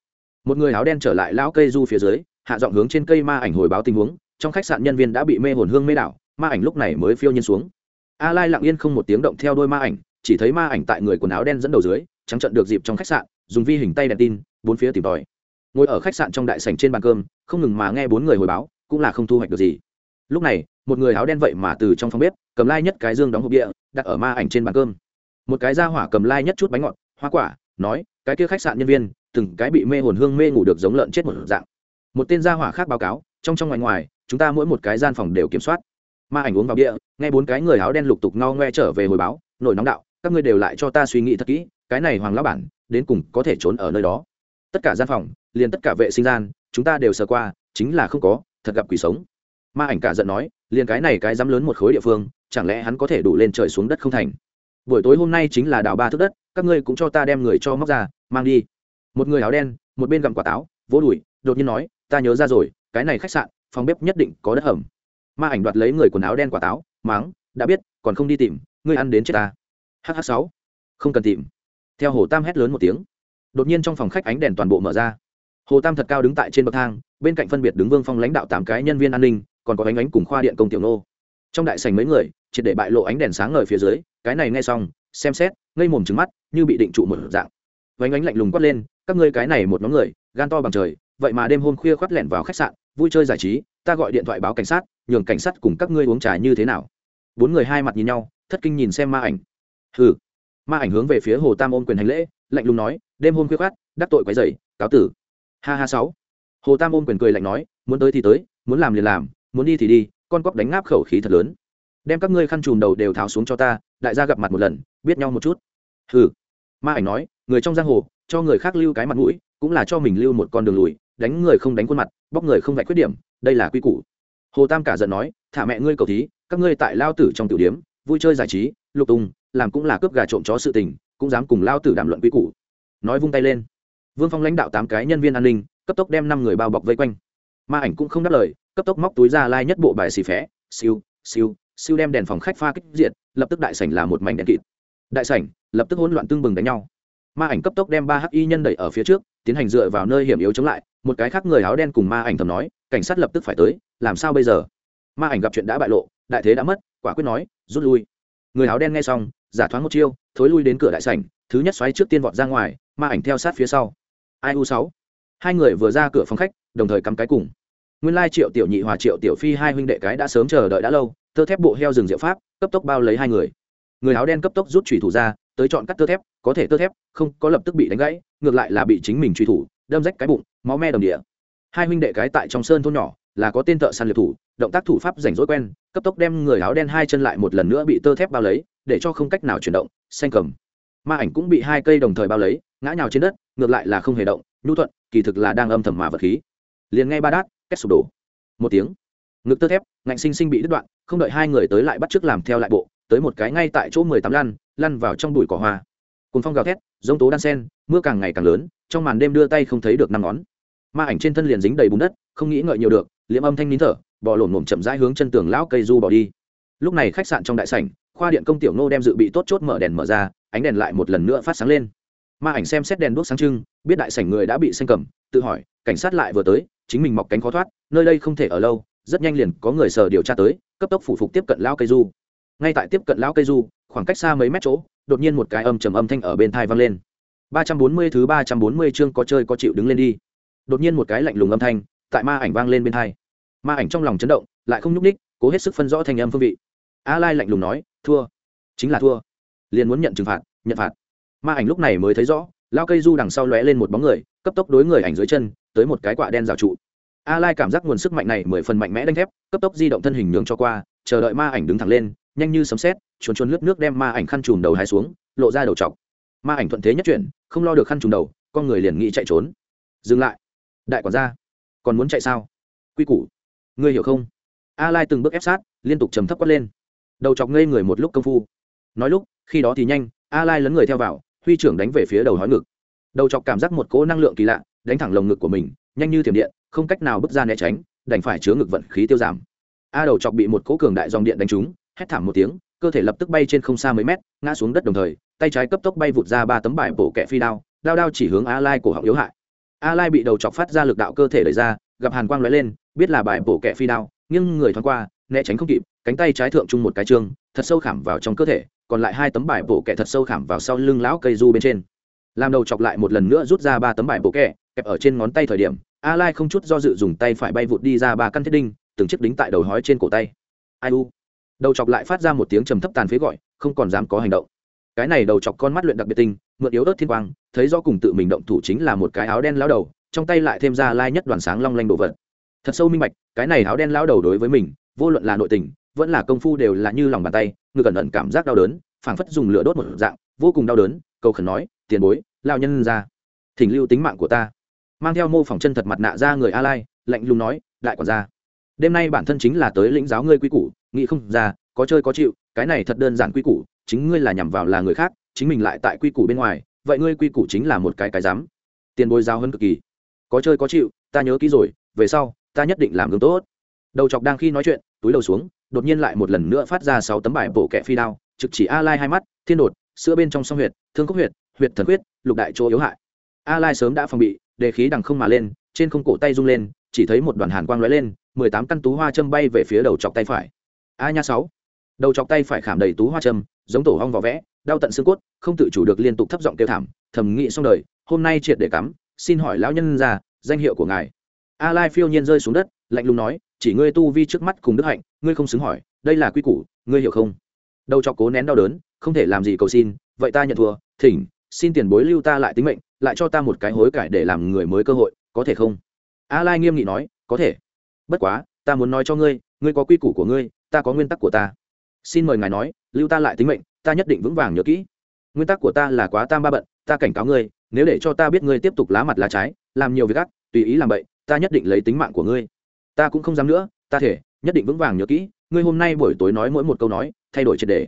một người áo đen trở lại lão cây du phía dưới, hạ giọng hướng trên cây ma ảnh hồi báo tình huống trong khách sạn nhân viên đã bị mê hồn hương mê đảo, ma ảnh lúc này mới phiêu nhiên xuống. A lai lặng yên không một tiếng động theo đôi ma ảnh, chỉ thấy ma ảnh tại người quần áo đen dẫn đầu dưới, trắng trận được dịp trong khách sạn, dùng vi hình tay đèn tin, bốn phía tìm tòi. Ngồi ở khách sạn trong đại sảnh trên bàn cơm, không ngừng mà nghe bốn người hồi báo, cũng là không thu hoạch được gì. Lúc này, một người áo đen vậy mà từ trong phòng bếp, cầm lai nhất cái dương đóng hộp địa, đặt ở ma ảnh trên bàn cơm. Một cái da hỏa cầm lai nhất chút bánh ngọt, hoa quả, nói, cái kia khách sạn nhân viên, từng cái bị mê hồn hương mê ngủ được giống lợn chết một dạng. Một tên gia hỏa khác báo cáo, trong trong ngoài ngoài chúng ta mỗi một cái gian phòng đều kiểm soát. Ma ảnh uống vào bia, nghe bốn cái người áo đen lục tục no ngoe trở về hồi báo, nổi nóng đạo, các ngươi đều lại cho ta suy nghĩ thật kỹ, cái này hoàng lão bản, đến cùng có thể trốn ở nơi đó. Tất cả gian phòng, liền tất cả vệ sinh gian, chúng ta đều sờ qua, chính là không có, thật gặp quỷ sống. Ma ảnh cả giận nói, liền cái này cái dám lớn một khối địa phương, chẳng lẽ hắn có thể đủ lên trời xuống đất không thành? Buổi tối hôm nay chính là đào ba thước đất, các ngươi cũng cho ta đem người cho móc ra, mang đi. Một người áo đen, một bên gặm quả táo, vỗ đùi, đột nhiên nói, ta nhớ ra rồi, cái này khách sạn phòng bếp nhất định có đất hầm. Ma ảnh đoạt lấy người quần áo đen quả táo, máng, đã biết, còn không đi tìm, ngươi ăn đến chết ta. Hh sáu. Không cần tìm. Theo hồ tam hét lớn một tiếng. Đột nhiên trong phòng khách ánh đèn toàn bộ mở ra. Hồ tam thật cao đứng tại trên bậc thang, bên cạnh phân biệt đứng vương phong lãnh đạo tám cái nhân viên an ninh, còn có ánh ánh cùng khoa điện công tiểu nô. Trong đại sành mấy người, triệt để bại lộ ánh đèn sáng ngời phía dưới, cái này nghe xong, xem xét, ngây mồm trứng mắt, như bị định trụ một dạng. Vánh ánh lạnh lùng quát lên, các ngươi cái này một nhóm người, gan to bằng trời vậy mà đêm hôm khuya khoắt lẻn vào khách sạn, vui chơi giải trí, ta gọi điện thoại báo cảnh sát, nhường cảnh sát cùng các ngươi uống trà như thế nào. Bốn người hai mặt nhìn nhau, thất kinh nhìn xem ma ảnh. Hừ. Ma ảnh hướng về phía hồ tam ôm quyền hành lễ, lạnh lùng nói, đêm hôm khuya khoát đắc tội quấy dày, cáo tử. Ha ha sáu. Hồ tam ôm quyền cười lạnh nói, muốn tới thì tới, muốn làm liền làm, muốn đi thì đi, con cóc đánh ngáp khẩu khí thật lớn. Đem các ngươi khăn chùm đầu đều tháo xuống cho ta, đại gia gặp mặt một lần, biết nhau một chút. Hừ. Ma ảnh nói, người trong giang hồ, cho người khác lưu cái mặt mũi, cũng là cho mình lưu một con đường lùi đánh người không đánh khuôn mặt, bóc người không vạch khuyết điểm, đây là quy củ. Hồ tam cả giận nói, thả mẹ ngươi cầu thí, các ngươi tại lao tử trong tiểu điếm, vui chơi giải trí, lục tùng làm cũng là cướp gà trộm chó sự tình, cũng dám cùng lao tử đàm luận quy củ. Nói vung tay lên. Vương phong lãnh đạo tám cái nhân viên an ninh, cấp tốc đem năm người bao bọc vây quanh. Ma ảnh cũng không đáp lời, cấp tốc móc túi ra lai nhất bộ bài xì phé, siêu siêu siêu đem đèn phòng khách pha kích diện lập tức đại sảnh là một mảnh đèn kịt. Đại sảnh, lập tức hỗn loạn tương bừng đánh nhau. Ma ảnh cấp tốc đem ba hắc y nhân đẩy ở phía trước tiến hành dựa vào nơi hiểm yếu chống lại, một cái khác người áo đen cùng ma ảnh thầm nói, cảnh sát lập tức phải tới, làm sao bây giờ? Ma ảnh gặp chuyện đã bại lộ, đại thế đã mất, quả quyết nói, rút lui. Người áo đen nghe xong, giả thoáng một chiêu, thối lui đến cửa đại sảnh, thứ nhất xoáy trước tiên vọt ra ngoài, ma ảnh theo sát phía sau. Ai u sáu? Hai người vừa ra cửa phòng khách, đồng thời cắm cái cùng. Nguyên lai triệu tiểu nhị hòa triệu tiểu phi hai huynh đệ cái đã sớm chờ đợi đã lâu, tơ thép bộ heo rừng diệu pháp, cấp tốc bao lấy hai người. Người áo đen cấp tốc rút chủy thủ ra, tới chọn cắt tơ thép, có thể tơ thép, không có lập tức bị đánh gãy ngược lại là bị chính mình truy thủ, đâm rách cái bụng, máu me đồng địa. Hai huynh đệ cái tại trong sơn thôn nhỏ, là có tên thợ săn liệt thủ, động tác thủ pháp rảnh rỗi quen, cấp tốc đem người áo đen hai chân lại một lần nữa bị tơ thép bao lấy, để cho không cách nào chuyển động, xanh cầm. Ma ảnh cũng bị hai cây đồng thời bao lấy, ngã nhào trên đất, ngược lại là không hề động, nhu thuận, kỳ thực là đang âm thầm mà vật khí. Liền ngay ba đát kết sụp đổ. Một tiếng, ngực tơ thép, ngạnh sinh sinh bị đứt đoạn, không đợi hai người tới lại bắt chước làm theo lại bộ, tới một cái ngay tại chỗ mười tám lăn lăn vào trong bụi cỏ hoa cùng phong gào thét, giống tố đan sen, mưa càng ngày càng lớn, trong màn đêm đưa tay không thấy được năm ngón. Ma ảnh trên thân liền dính đầy bùn đất, không nghĩ ngợi nhiều được liễm âm thanh nín thở, bò lổn mồm chậm rãi hướng chân tường lão cây du bỏ đi. Lúc này khách sạn trong đại sảnh, khoa điện công tiểu nô đem dự bị tốt chốt mở đèn mở ra, ánh đèn lại một lần nữa phát sáng lên. Ma ảnh xem xét đèn đuốc sáng trưng, biết đại sảnh người đã bị xanh cầm, tự hỏi, cảnh sát lại vừa tới, chính mình mọc cánh khó thoát, nơi đây không thể ở lâu, rất nhanh liền có người sờ điều tra tới, cấp tốc phủ phục tiếp cận lão cây du. Ngay tại tiếp cận lão cây du, khoảng cách xa mấy mét chỗ đột nhiên một cái âm trầm âm thanh ở bên thai vang lên. Ba trăm bốn mươi thứ ba trăm bốn mươi chương có chơi có chịu đứng lên đi. Đột nhiên một cái lạnh lùng âm thanh tại ma ảnh vang lên bên thai. Ma ảnh trong lòng chấn động, lại không nhúc ních cố hết sức phân rõ thành âm phương vị. A lai lạnh lùng nói, thua, chính là thua. Liền muốn nhận trừng phạt, nhận phạt. Ma ảnh lúc này mới thấy rõ lao cây du đằng sau lóe lên một bóng người, cấp tốc đối người ảnh dưới chân, tới một cái quạ đen rào trụ. A lai cảm giác nguồn sức mạnh này mười phần mạnh mẽ đánh thép, cấp tốc di động thân hình nhường cho qua, chờ đợi ma ảnh đứng thẳng lên nhanh như sấm sét, chuồn chuồn lướt nước đem ma ảnh khăn trùm đầu hai xuống, lộ ra đầu chọc ma ảnh thuận thế nhất chuyển, không lo được khăn trùm đầu, con người liền nghĩ chạy trốn. Dừng lại. Đại quản gia, còn muốn chạy sao? Quy củ. Ngươi hiểu không? A lai từng bước ép sát, liên tục trầm thấp quát lên. Đầu chọc ngây người một lúc công phu. Nói lúc, khi đó thì nhanh, a lai lấn người theo vào, huy trưởng đánh về phía đầu hói ngực. Đầu chọc cảm giác một cỗ năng lượng kỳ lạ, đánh thẳng lồng ngực của mình, nhanh như thiểm điện, không cách nào bước ra né tránh, đành phải chứa ngực vận khí tiêu giảm. A đầu chọc bị một cỗ cường đại dòng điện đánh trúng hét thảm một tiếng, cơ thể lập tức bay trên không xa mấy mét, ngã xuống đất đồng thời, tay trái cấp tốc bay vụt ra ba tấm bài bổ kẹ phi đao đao đao chỉ hướng a lai cổ họng yếu hại. A lai bị đầu chọc phát ra lực đạo cơ thể đẩy ra, gặp hàn quang lóe lên, biết là bài bổ kẹ phi đao nghiêng người thoáng qua, né tránh không kịp, cánh tay trái thượng chung một cái trương, thật sâu khảm vào trong cơ thể, còn lại hai tấm bài bổ kẹ thật sâu khảm vào sau lưng lão cây du bên trên. Làm đầu chọc lại một lần nữa rút ra ba tấm bài bổ kẹ, kẹp ở trên ngón tay thời điểm, a lai không chút do dự dùng tay phải bay vụt đi ra ba căn thiết đinh, từng chiếc đính tại đầu hói trên cổ tay. Ai u? Đầu chọc lại phát ra một tiếng trầm thấp tàn phế gọi, không còn dám có hành động. Cái này đầu chọc con mắt luyện đặc biệt tinh, mượn yếu ớt thiên quang, thấy do cùng tự mình động thủ chính là một cái áo đen lao đầu, trong tay lại thêm ra lai nhất đoàn sáng long lanh đồ vật. Thật sâu minh bạch, cái này áo đen lao đầu đối với mình, vô luận là nội tình, vẫn là công phu đều là như lòng bàn tay ngư ẩn ẩn cảm giác đau đớn, phảng phất dùng lửa đốt một dạng, vô cùng đau đớn, cầu khẩn nói, tiền bối, lao nhân ra, thỉnh lưu tính mạng của ta. Mang theo mô phỏng chân thật mặt nạ ra người a lai, lạnh lùng nói lại còn ra đêm nay bản thân chính là tới lĩnh giáo ngươi quy củ nghĩ không ra, có chơi có chịu, cái này thật đơn giản quy củ, chính ngươi là nhằm vào là người khác, chính mình lại tại quy củ bên ngoài, vậy ngươi quy củ chính là một cái cái dám tiền bối giao hơn cực kỳ. Có chơi có chịu, ta nhớ kỹ rồi, về sau, ta nhất định làm gương tốt. Đầu chọc đang khi nói chuyện, túi đầu xuống, đột nhiên lại một lần nữa phát ra sáu tấm bài bổ kẹ phi đao, trực chỉ a lai hai mắt, thiên đột, sữa bên trong song huyệt, thương cốc huyệt huyệt thần huyết lục đại chỗ yếu hại. A lai sớm đã phòng bị, đề khí đằng không mà lên, trên không cổ tay rung lên, chỉ thấy một đoàn hàn quang lóe lên, mười tám căn tú hoa châm bay về phía đầu chọc tay phải a nha sáu. Đầu chọc tay phải khảm đầy tú hoa châm giống tổ hong vỏ vẽ, đau tận xương cốt, không tự chủ được liên tục thấp giọng kêu thảm, thầm nghĩ xong đời, hôm nay triệt để cắm, xin hỏi lão nhân ra danh hiệu của ngài. A lai phiêu nhiên rơi xuống đất, lạnh lùng nói, chỉ ngươi tu vi trước mắt cùng đức hạnh, ngươi không xứng hỏi, đây là quy củ, ngươi hiểu không? Đầu chọc cố nén đau đớn, không thể làm gì cầu xin, vậy ta nhận thua, thỉnh, xin tiền bối lưu ta lại tính mệnh, lại cho ta một cái hối cải để làm người mới cơ hội, có thể không? A lai nghiêm nghị nói, có thể. Bất quá, ta muốn nói cho ngươi ngươi có quy củ của ngươi ta có nguyên tắc của ta. Xin mời ngài nói, lưu ta lại tính mệnh, ta nhất định vững vàng nhớ kỹ. Nguyên tắc của ta là quá tam ba bận, ta cảnh cáo ngươi, nếu để cho ta biết ngươi tiếp tục lá mặt lá trái, làm nhiều việc gắt tùy ý làm bậy, ta nhất định lấy tính mạng của ngươi. Ta cũng không dám nữa, ta thể, nhất định vững vàng nhớ kỹ, ngươi hôm nay buổi tối nói mỗi một câu nói, thay đổi triệt đề.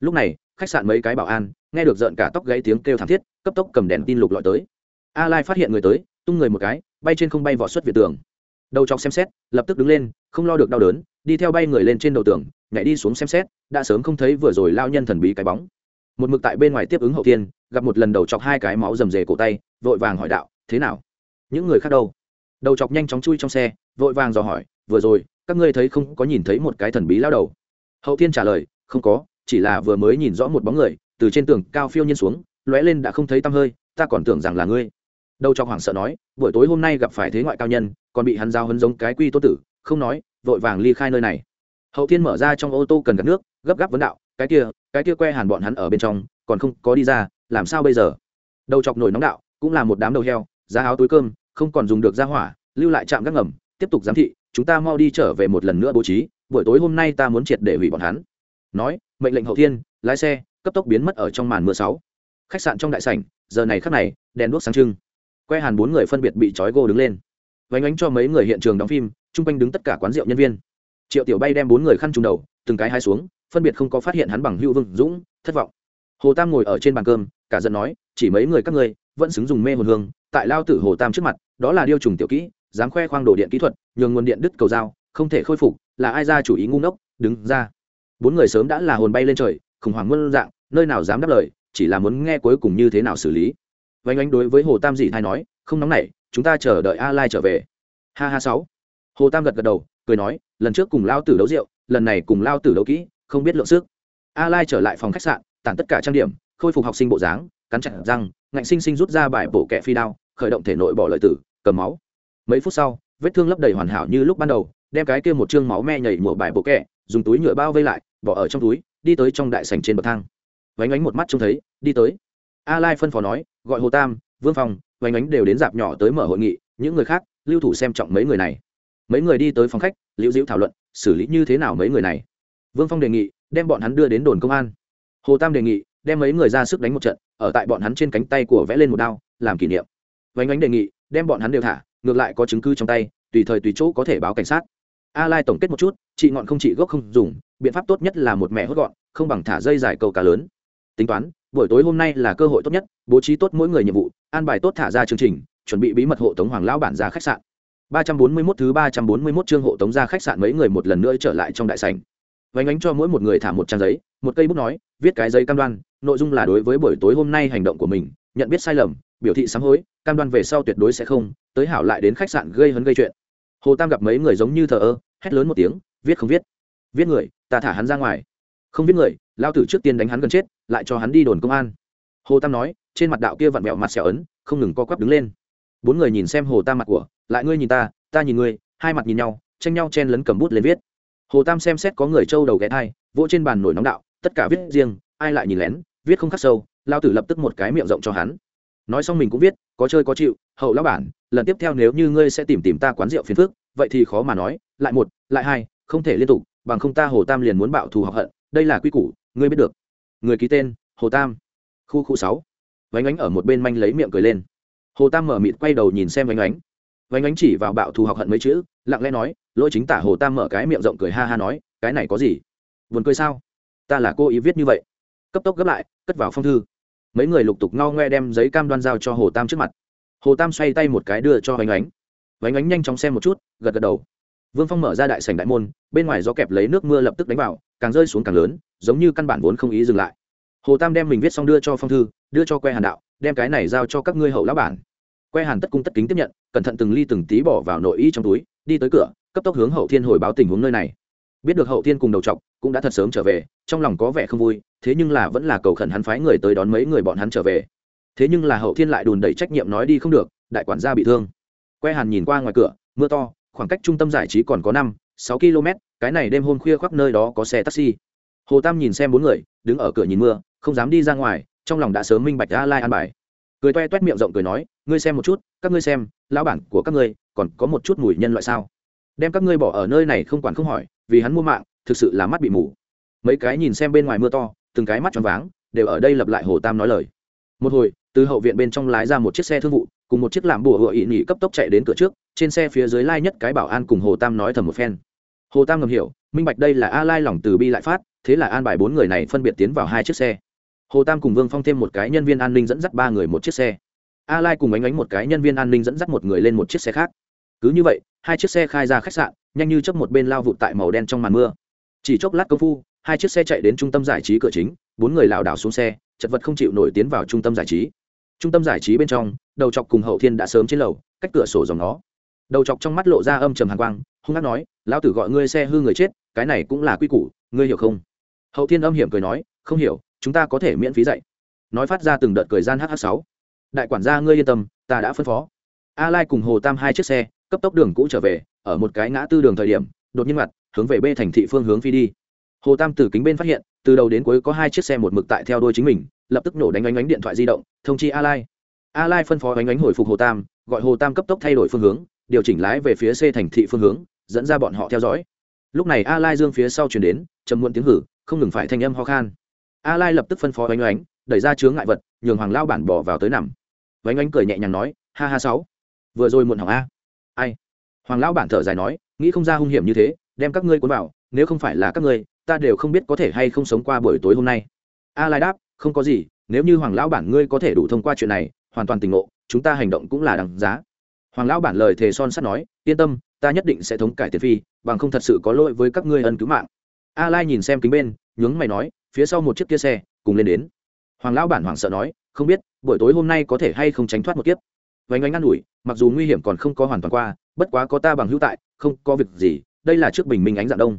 Lúc này, khách sạn mấy cái bảo an, nghe được rợn cả tóc gãy tiếng kêu thảm thiết, cấp tốc cầm đèn tin lục lọi tới. A lai phát hiện người tới, tung người một cái, bay trên không bay vỏ xuất việt tường đầu chọc xem xét, lập tức đứng lên, không lo được đau đớn, đi theo bay người lên trên đầu tường, nhảy đi xuống xem xét, đã sớm không thấy vừa rồi lao nhân thần bí cái bóng. Một mực tại bên ngoài tiếp ứng hậu tiên gặp một lần đầu chọc hai cái máu rầm rề cổ tay, vội vàng hỏi đạo, thế nào? Những người khác đâu? Đầu chọc nhanh chóng chui trong xe, vội vàng dò hỏi, vừa rồi, các ngươi thấy không có nhìn thấy một cái thần bí lao đầu? Hậu tiên trả lời, không có, chỉ là vừa mới nhìn rõ một bóng người, từ trên tường cao phiêu nhiên xuống, lóe lên đã không thấy tăm hơi, ta còn tưởng rằng là ngươi đầu cho hoảng sợ nói, buổi tối hôm nay gặp phải thế ngoại cao nhân, còn bị hắn giao hấn giống cái quy tô tử, không nói, vội vàng ly khai nơi này. Hậu thiên mở ra trong ô tô cần gạt nước, gấp gáp vấn đạo, cái kia cái kia que hàn bọn hắn ở bên trong, còn không có đi ra, làm sao bây giờ? Đầu chọc nổi nóng đạo, cũng là một đám đầu heo, giá áo túi cơm, không còn dùng được ra hỏa, lưu lại trạm gác ngầm, tiếp tục giám thị, chúng ta mau đi trở về một lần nữa bố trí, buổi tối hôm nay ta muốn triệt để hủy bọn hắn. Nói, mệnh lệnh hậu thiên, lái xe, cấp tốc biến mất ở trong màn mưa sáu. Khách sạn trong đại sảnh, giờ này khắc này, đèn đuốc sáng trưng que hàn bốn người phân biệt bị trói gô đứng lên. Vánh ánh cho mấy người hiện trường đóng phim, chung quanh đứng tất cả quán rượu nhân viên. Triệu tiểu bay đem bốn người khăn trùng đầu, từng cái hai xuống, phân biệt không có phát hiện hắn bằng hữu vương dũng, thất vọng. Hồ tam ngồi ở trên bàn cơm, cả giận nói, chỉ mấy người các ngươi, vẫn xứng dùng mê hồn hương. Tại lao tử hồ tam trước mặt, đó là điêu trùng tiểu kỹ, dám khoe khoang đồ điện kỹ thuật, nhường nguồn điện đứt cầu dao, không thể khôi phục, là ai ra chủ ý ngu ngốc, đứng ra. Bốn người sớm đã là hồn bay lên trời, khủng hoảng muôn dạng, nơi nào dám đáp lời, chỉ là muốn nghe cuối cùng như thế nào xử lý vánh ánh đối với hồ tam dị thai nói, không nóng nảy, chúng ta chờ đợi a lai trở về. Ha ha sáu. Hồ tam gật gật đầu, cười nói, lần trước cùng lao tử đấu rượu, lần này cùng lao tử đấu kỹ, không biết lượng sức. A lai trở lại phòng khách sạn, tản tất cả trang điểm, khôi phục học sinh bộ dáng, cắn chặt răng, ngạnh sinh sinh rút ra bài bổ kẹ phi đao, khởi động thể nội bỏ lợi tử, cầm máu. Mấy phút sau, vết thương lấp đầy hoàn hảo như lúc ban đầu, đem cái kia một chương máu me nhảy mùa bài bộ kẹ, dùng túi nhựa bao vây lại, bỏ ở trong túi, đi tới trong đại sảnh trên bậc thang. Vánh ánh một mắt trông thấy, đi tới a lai phân phó nói, gọi hồ tam, vương phòng vánh ánh đều đến dạp nhỏ tới mở hội nghị, những người khác, lưu thủ xem trọng mấy người này. Mấy người đi tới phòng khách, liễu diễu thảo luận, xử lý như thế nào mấy người này. Vương phong đề nghị, đem bọn hắn đưa đến đồn công an. Hồ tam đề nghị, đem mấy người ra sức đánh một trận, ở tại bọn hắn trên cánh tay của vẽ lên một đao, làm kỷ niệm. Vánh ánh đề nghị, đem bọn hắn đều thả, ngược lại có chứng cứ trong tay, tùy thời tùy chỗ có thể báo cảnh sát. A lai tổng kết một chút trị ngọn không trị gốc không dùng, biện pháp tốt nhất là một mẹ hốt gọn, không bằng thả dây dài câu cá lớn. Tính toán buổi tối hôm nay là cơ hội tốt nhất, bố trí tốt mỗi người nhiệm vụ, an bài tốt thả ra chương trình, chuẩn bị bí mật hộ tống hoàng lão bản ra khách sạn. 341 thứ 341 chương hộ tống ra khách sạn mấy người một lần nữa trở lại trong đại sảnh. Vánh ánh cho mỗi một người thả một trang giấy, một cây bút nói, viết cái giấy cam đoan, nội dung là đối với buổi tối hôm nay hành động của mình, nhận biết sai lầm, biểu thị sám hối, cam đoan về sau tuyệt đối sẽ không, tới hảo lại đến khách sạn gây hấn gây chuyện. Hồ tam gặp mấy người giống như thờ ơ, hét lớn một tiếng, viết không viết? Viết người, ta thả hắn ra ngoài không viết người lao tử trước tiên đánh hắn gần chết lại cho hắn đi đồn công an. Hồ tam nói trên mặt đạo kia vặn vẹo mặt xẻo ấn không ngừng co quắp đứng lên. Bốn người nhìn xem hồ tam mặt của lại ngươi nhìn ta ta nhìn ngươi hai mặt nhìn nhau tranh nhau chen lấn cầm bút lên viết. Hồ tam xem xét có người trâu đầu ghé thai vỗ trên bàn nổi nóng đạo tất cả viết riêng ai lại nhìn lén viết không khắc sâu lao tử lập tức một cái miệng rộng cho hắn. Nói xong mình cũng viết có chơi có chịu hậu lão bản lần tiếp theo nếu như ngươi sẽ tìm tìm ta quán rượu phiền phước, vậy thì khó mà nói lại một lại hai không thể liên tục bằng không ta hồ tam liền muốn bạo thù học hận đây là quy củ, ngươi biết được. Người ký tên, hồ tam. Khu khu sáu. Vánh ánh ở một bên manh lấy miệng cười lên. Hồ tam mở mịt quay đầu nhìn xem vánh ánh. Vánh ánh chỉ vào bạo thù học hận mấy chữ, lặng lẽ nói, lỗi chính tả. Hồ tam mở cái miệng rộng cười ha ha nói, cái này có gì? Buồn cười sao? Ta là cô ý viết như vậy. Cấp tốc gấp lại, cất vào phong thư. Mấy người lục tục ngao ngoe đem giấy cam đoan giao cho hồ tam trước mặt. Hồ tam xoay tay một cái đưa cho vánh ánh. Vánh ánh nhanh chóng xem một chút, gật gật đầu. Vương phong mở ra đại sảnh đại môn, bên ngoài gió kẹp lấy nước mưa lập tức đánh vào càng rơi xuống càng lớn, giống như căn bản vốn không ý dừng lại. Hồ tam đem mình viết xong đưa cho phong thư, đưa cho que hàn đạo, đem cái này giao cho các ngươi hậu lão bản. Que hàn tất cung tất kính tiếp nhận, cẩn thận từng ly từng tí bỏ vào nội y trong túi, đi tới cửa, cấp tốc hướng hậu thiên hồi báo tình huống nơi này. Biết được hậu thiên cùng đầu trọc, cũng đã thật sớm trở về, trong lòng có vẻ không vui, thế nhưng là vẫn là cầu khẩn hắn phái người tới đón mấy người bọn hắn trở về. Thế nhưng là hậu thiên lại đùn đẩy trách nhiệm nói đi không được, đại quản gia bị thương. Que hàn nhìn qua ngoài cửa, mưa to, khoảng cách trung tâm giải trí còn có năm sáu km, cái này đêm hôm khuya khoác nơi đó có xe taxi. Hồ tam nhìn xem bốn người, đứng ở cửa nhìn mưa, không dám đi ra ngoài, trong lòng đã sớm minh bạch a lai an bài. Cười toe toét miệng rộng cười nói, ngươi xem một chút, các ngươi xem, lão bản của các ngươi còn có một chút mùi nhân loại sao? Đem các ngươi bỏ ở nơi này không quản không hỏi, vì hắn mua mạng, thực sự là mắt bị mù. Mấy cái nhìn xem bên ngoài mưa to, từng cái mắt tròn váng, đều ở đây lặp lại hồ tam nói lời. Một hồi, từ hậu viện bên trong lái ra một chiếc xe thương vụ, cùng một chiếc làm bùa hựa ị nhị cấp tốc chạy đến cửa trước, trên xe phía dưới lai nhất cái bảo an cùng hồ tam nói thầm một phen hồ tam ngầm hiểu, minh bạch đây là a lai lòng từ bi lại phát, thế là an bài bốn người này phân biệt tiến vào hai chiếc xe. Hồ tam cùng vương phong thêm một cái nhân viên an ninh dẫn dắt ba người một chiếc xe. A lai cùng ánh ánh một cái nhân viên an ninh dẫn dắt một người lên một chiếc xe khác. Cứ như vậy, hai chiếc xe khai ra khách sạn, nhanh như chấp một bên lao vụt tại màu đen trong màn mưa. Chỉ chốc lát công phu, hai chiếc xe chạy đến trung tâm giải trí cửa chính, bốn người lảo đảo xuống xe, chật vật không chịu nổi tiến vào trung tâm giải trí. Trung tâm giải trí bên trong, đầu chọc cùng hậu thiên đã sớm trên lầu, cách cửa sổ dòng nó. Đầu chọc trong mắt lộ ra âm trầm hàn quang, hung hát nói lão tử gọi ngươi xe hư người chết, cái này cũng là quy củ, ngươi hiểu không? Hậu thiên âm hiểm cười nói, không hiểu, chúng ta có thể miễn phí dạy. Nói phát ra từng đợt cười gian hh sáu. Đại quản gia ngươi yên tâm, ta đã phân phó. A lai cùng hồ tam hai chiếc xe, cấp tốc đường cũ trở về, ở một cái ngã tư đường thời điểm, đột nhiên mặt, hướng về b thành thị phương hướng phi đi. Hồ tam từ kính bên phát hiện, từ đầu đến cuối có hai chiếc xe một mực tại theo đuôi chính mình, lập tức nổ đánh ánh ánh điện thoại di động, thông chi a lai. A lai phân phó ánh ánh hồi phục hồ tam, gọi hồ tam cấp tốc thay đổi phương hướng, điều chỉnh lái về phía c thành thị phương hướng dẫn ra bọn họ theo dõi. Lúc này a lai dương phía sau chuyển đến chầm muộn tiếng hử, không ngừng phải thanh âm ho khan. A lai lập tức phân phó oanh oánh, đẩy ra chướng ngại vật, nhường hoàng lao bản bỏ vào tới nằm. Oanh oánh cười nhẹ nhàng nói, ha ha sáu, vừa rồi muộn hỏng a. Ai? Hoàng lão bản thở dài nói, nghĩ không ra hung hiểm như thế, đem các ngươi cuốn vào, nếu không phải là các ngươi, ta đều không biết có thể hay không sống qua buổi tối hôm nay. A lai đáp, không có gì, nếu như hoàng lão bản ngươi có thể đủ thông qua chuyện này, hoàn toàn tình ngộ, chúng ta hành động cũng là đằng giá. Hoàng lão bản lời thề son sắt nói, yên tâm ta nhất định sẽ thống cải tiền phi, bằng không thật sự có lỗi với các ngươi ân cứu mạng. A lai nhìn xem kính bên, nhướng mày nói, phía sau một chiếc kia xe, cùng lên đến. Hoàng lão bản hoảng sợ nói, không biết, buổi tối hôm nay có thể hay không tránh thoát một kiếp. Vánh ánh an ủi, mặc dù nguy hiểm còn không có hoàn toàn qua, bất quá có ta bằng hữu tại, không có việc gì, đây là trước bình minh ánh dạng đông.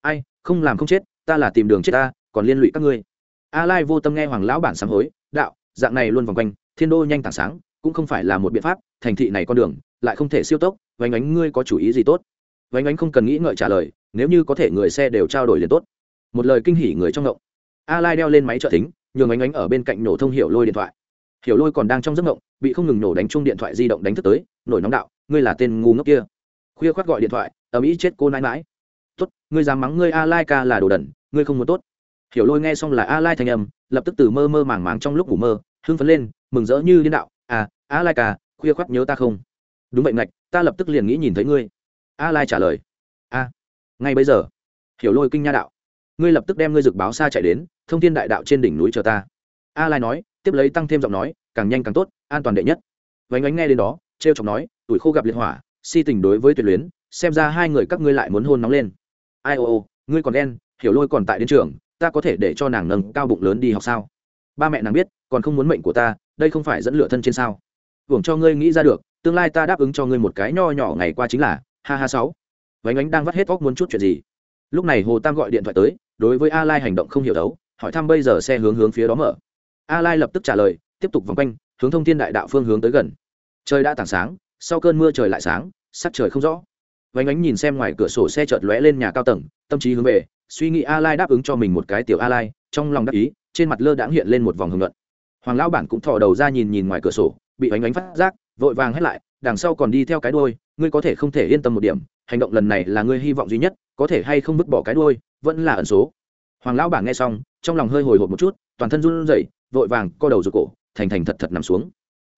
Ai, không làm không chết, ta là tìm đường chết ta, còn liên lụy các ngươi. A lai vô tâm nghe hoàng lão bản sám hối, đạo, dạng này luôn vòng quanh, thiên đô nhanh tảng sáng cũng không phải là một biện pháp, thành thị này con đường lại không thể siêu tốc, vánh ánh, ngươi có chủ ý gì tốt? Vánh ánh không cần nghĩ ngợi trả lời, nếu như có thể người xe đều trao đổi liền tốt. Một lời kinh hỉ người trong ngộng. A lai đeo lên máy trợ thính, nhường ánh ánh ở bên cạnh nổ thông hiểu lôi điện thoại. Hiểu lôi còn đang trong giấc ngộng, bị không ngừng nổ đánh chung điện thoại di động đánh thức tới, nổi nóng đạo, ngươi là tên ngu ngốc kia. Khuya khoát gọi điện thoại ở mỹ chết cô nãi mãi tốt, ngươi dám mắng ngươi a lai ca là đồ đẩn ngươi không muốn tốt. Hiểu lôi nghe xong là a lai thanh âm, lập tức từ mơ mơ màng màng trong lúc ngủ mơ, hưng phấn lên, mừng rỡ như điên đạo à a lai ca khuya khoác nhớ ta không? Đúng vậy ngạch, ta lập tức liền nghĩ nhìn thấy ngươi. A lai trả lời. A, ngay bây giờ. Hiểu lôi kinh nha đạo. Ngươi lập tức đem ngươi dực báo xa chạy đến, thông thiên đại đạo trên đỉnh núi chờ ta. A lai nói, tiếp lấy tăng thêm giọng nói, càng nhanh càng tốt, an toàn đệ nhất. Vánh ánh nghe đến đó, trêu chọc nói, tuổi khô gặp liệt hỏa, si tình đối với tuyệt luyến, xem ra hai người các ngươi lại muốn hôn nóng lên. Ai ô ô, ngươi còn đen, hiểu lôi còn tại đến trường, ta có thể để cho nàng nâng cao bụng lớn đi học sao? Ba mẹ nàng biết, còn không muốn mệnh của ta, đây không phải dẫn lựa thân trên sao? Hưởng cho ngươi nghĩ ra được, tương lai ta đáp ứng cho ngươi một cái nho nhỏ ngày qua chính là, ha ha sáu. Vánh ánh đang vắt hết óc muốn chút chuyện gì. Lúc này hồ tam gọi điện thoại tới, đối với a lai hành động không hiểu đấu, hỏi thăm bây giờ xe hướng hướng phía đó mở. A lai lập tức trả lời, tiếp tục vòng quanh, hướng thông thiên đại đạo phương hướng tới gần. Trời đã tảng sáng, sau cơn mưa trời lại sáng, sắc trời không rõ. Vánh ánh nhìn xem ngoài cửa sổ xe chợt lóe lên nhà cao tầng, tâm trí hướng về, suy nghĩ a lai đáp ứng cho mình một cái tiểu a lai, trong lòng đắc ý, trên mặt lơ đãng hiện lên một vòng hưởng luận. Hoàng lão bản cũng thò đầu ra nhìn nhìn ngoài cửa sổ bị ánh ánh phát giác vội vàng hết lại đằng sau còn đi theo cái đuôi ngươi có thể không thể yên tâm một điểm hành động lần này là ngươi hy vọng duy nhất có thể hay không vứt bỏ cái đuôi vẫn là ẩn số. Hoàng lão Bảng nghe xong trong lòng hơi hồi hộp một chút toàn thân run rẩy vội vàng co đầu rụt cổ thành thành thật thật nằm xuống.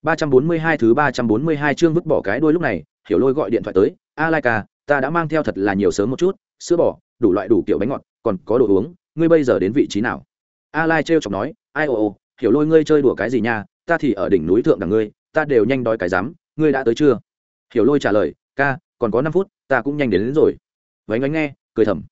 342 thứ 342 chương vứt bỏ cái đuôi lúc này hiểu lôi gọi điện thoại tới a lai ca ta đã mang theo thật là nhiều sớm một chút sữa bò đủ loại đủ kiểu bánh ngọt còn có đồ uống ngươi bây giờ đến vị trí nào? A lai trêu chọc nói ai ô ô, hiểu lôi ngươi chơi đùa cái gì nha ta thì ở đỉnh núi thượng đằng ngươi ta đều nhanh đói cái rắm ngươi đã tới chưa? Hiểu lôi trả lời ca còn có năm phút ta cũng nhanh đến, đến rồi. Vánh ánh nghe cười thầm.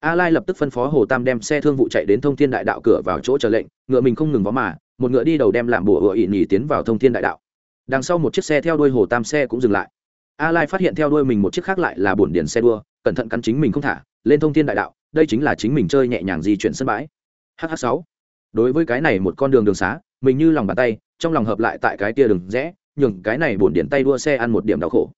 A lai lập tức phân phó hồ tam đem xe thương vụ chạy đến thông thiên đại đạo cửa vào chỗ chờ lệnh ngựa mình không ngừng vó mà một ngựa đi đầu đem làm bùa ựa ỉ nhì tiến vào thông thiên đại đạo. Đằng sau một chiếc xe theo đuôi hồ tam xe cũng dừng lại. A lai phát hiện theo đuôi mình một chiếc khác lại là bổn điền xe đua cẩn thận cắn chính mình không thả lên thông thiên đại đạo đây chính là chính mình chơi nhẹ nhàng di chuyển sân bãi. Hh 6 đối với cái này một con đường đường xá mình như lòng bàn tay trong lòng hợp lại tại cái tia đường rẽ, nhường cái này bổn điện tay đua xe ăn một điểm đau khổ.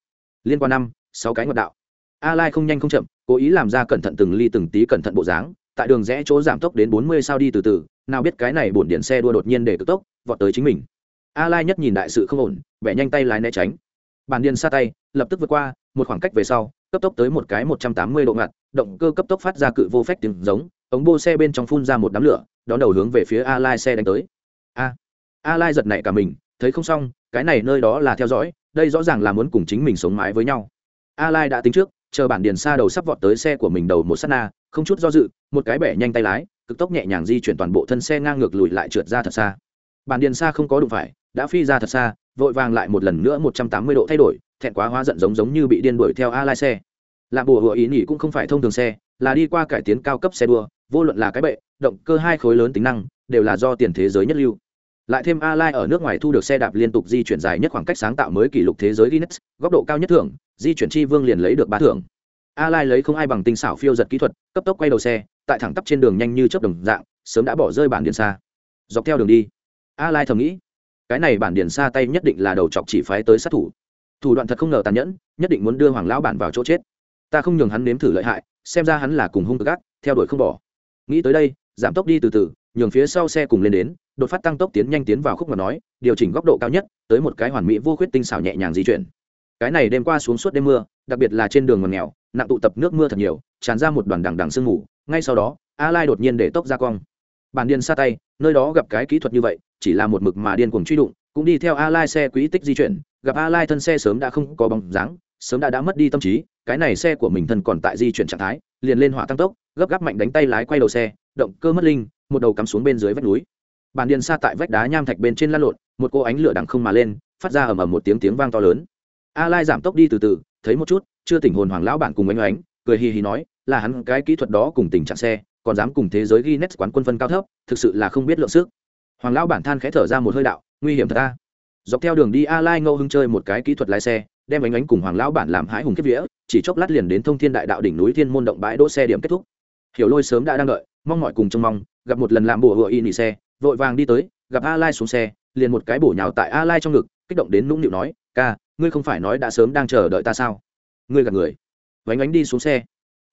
Liên quan năm, sáu cái ngọt đạo. A lai không nhanh không chậm, cố ý làm ra cẩn thận từng ly từng tí cẩn thận bộ dáng, tại đường rẽ chỗ giảm tốc đến 40 sao đi từ từ, nào biết cái này bổn điện xe đua đột nhiên để cực tốc, vọt tới chính mình. A lai nhất nhìn đại sự không ổn, vẻ nhanh tay lái né tránh. Bàn điện xa tay, lập tức vượt qua, một khoảng cách về sau, cấp tốc tới một cái 180 độ ngặt, động cơ cấp tốc phát ra cự vô phách tiếng giống, ống bô xe bên trong phun ra một đám lửa, đón đầu hướng về phía a lai xe đánh tới. A! A lai giật nảy cả mình, thấy không xong, cái này nơi đó là theo dõi, đây rõ ràng là muốn cùng chính mình sống mái với nhau. A lai đã tính trước, chờ bản điền xa đầu sắp vọt tới xe của mình đầu một sát na, không chút do dự, một cái bẻ nhanh tay lái, cực tốc nhẹ nhàng di chuyển toàn bộ thân xe ngang ngược lùi lại trượt ra thật xa. Bản điền xa không có đụng phải, đã phi ra thật xa, vội vàng lại một lần nữa 180 độ thay đổi, thẹn quá hóa giận giống giống như bị điên đuổi theo a lai xe. Làm bùa hựa ý nhỉ cũng không phải thông thường xe, là đi qua cải tiến cao cấp xe đua, vô luận là cái bệ, động cơ hai khối lớn tính năng, đều là do tiền thế giới nhất lưu lại thêm a lai ở nước ngoài thu được xe đạp liên tục di chuyển dài nhất khoảng cách sáng tạo mới kỷ lục thế giới guinness, góc độ cao nhất thưởng, di chuyển chi vương liền lấy được ba thưởng. A lai lấy không ai bằng tinh xảo phiêu giật kỹ thuật, cấp tốc quay đầu xe, tại thẳng tắp trên đường nhanh như chớp đồng dạng, sớm đã bỏ rơi bản điện xa. Dọc theo đường đi a lai thầm nghĩ, cái này bản điện xa tay nhất định là đầu chọc chỉ phái tới sát thủ. Thủ đoạn thật không ngờ tàn nhẫn, nhất định muốn đưa hoàng lão bản vào chỗ chết. Ta không nhường hắn nếm thử lợi hại, xem ra hắn là cùng hung gác ác theo đuổi không bỏ. Nghĩ tới đây, giảm tốc đi từ từ, nhường phía sau xe cùng lên đến đột phát tăng tốc tiến nhanh tiến vào khúc mà nói, điều chỉnh góc độ cao nhất, tới một cái hoàn mỹ vô khuyết tinh xảo nhẹ nhàng di chuyển. Cái này đêm qua xuống suốt đêm mưa, đặc biệt là trên đường ngầm nghèo, nặng tụ tập nước mưa thật nhiều, tràn ra một đoàn đằng đằng sương mù, ngay sau đó, a lai đột nhiên để tốc ra cong. Bản điên xa tay, nơi đó gặp cái kỹ thuật như vậy, chỉ là một mực mà điên cuồng truy đụng, cũng đi theo a lai xe quỹ tích di chuyển, gặp a lai thân xe sớm đã không có bóng dáng, sớm đã đã mất đi tâm trí, cái này xe của mình thân còn tại di chuyển trạng thái, liền lên hỏa tăng tốc, gấp gáp mạnh đánh tay lái quay đầu xe, động cơ mất linh, một đầu cắm xuống bên dưới vách núi bàn điện xa tại vách đá nham thạch bên trên lăn lộn, một cô ánh lửa đằng không mà lên, phát ra ầm ầm một tiếng tiếng vang to lớn. A lai giảm tốc đi từ từ, thấy một chút, chưa tỉnh hồn hoàng lão bản cùng ánh ánh, cười hì hì nói, là hắn, cái kỹ thuật đó cùng tình trạng xe, còn dám cùng thế giới Guinness quán quân phân cao thấp, thực sự là không biết lượng sức. Hoàng lão bản than khẽ thở ra một hơi đạo, nguy hiểm thật ta dọc theo đường đi, a lai ngâu hưng chơi một cái kỹ thuật lái xe, đem ánh ánh cùng hoàng lão bản làm hãi hùng kết vía, chỉ chốc lát liền đến thông thiên đại đạo đỉnh núi thiên môn động bãi đỗ xe điểm kết thúc. Hiểu lôi sớm đã đang đợi, mong mọi cùng trông mong, gặp một lần làm bùa hựa y nỉ xe vội vàng đi tới, gặp a lai xuống xe, liền một cái bổ nhào tại a lai trong ngực, kích động đến nũng nịu nói, ca, ngươi không phải nói đã sớm đang chờ đợi ta sao? Ngươi gặp người. Vánh ánh đi xuống xe.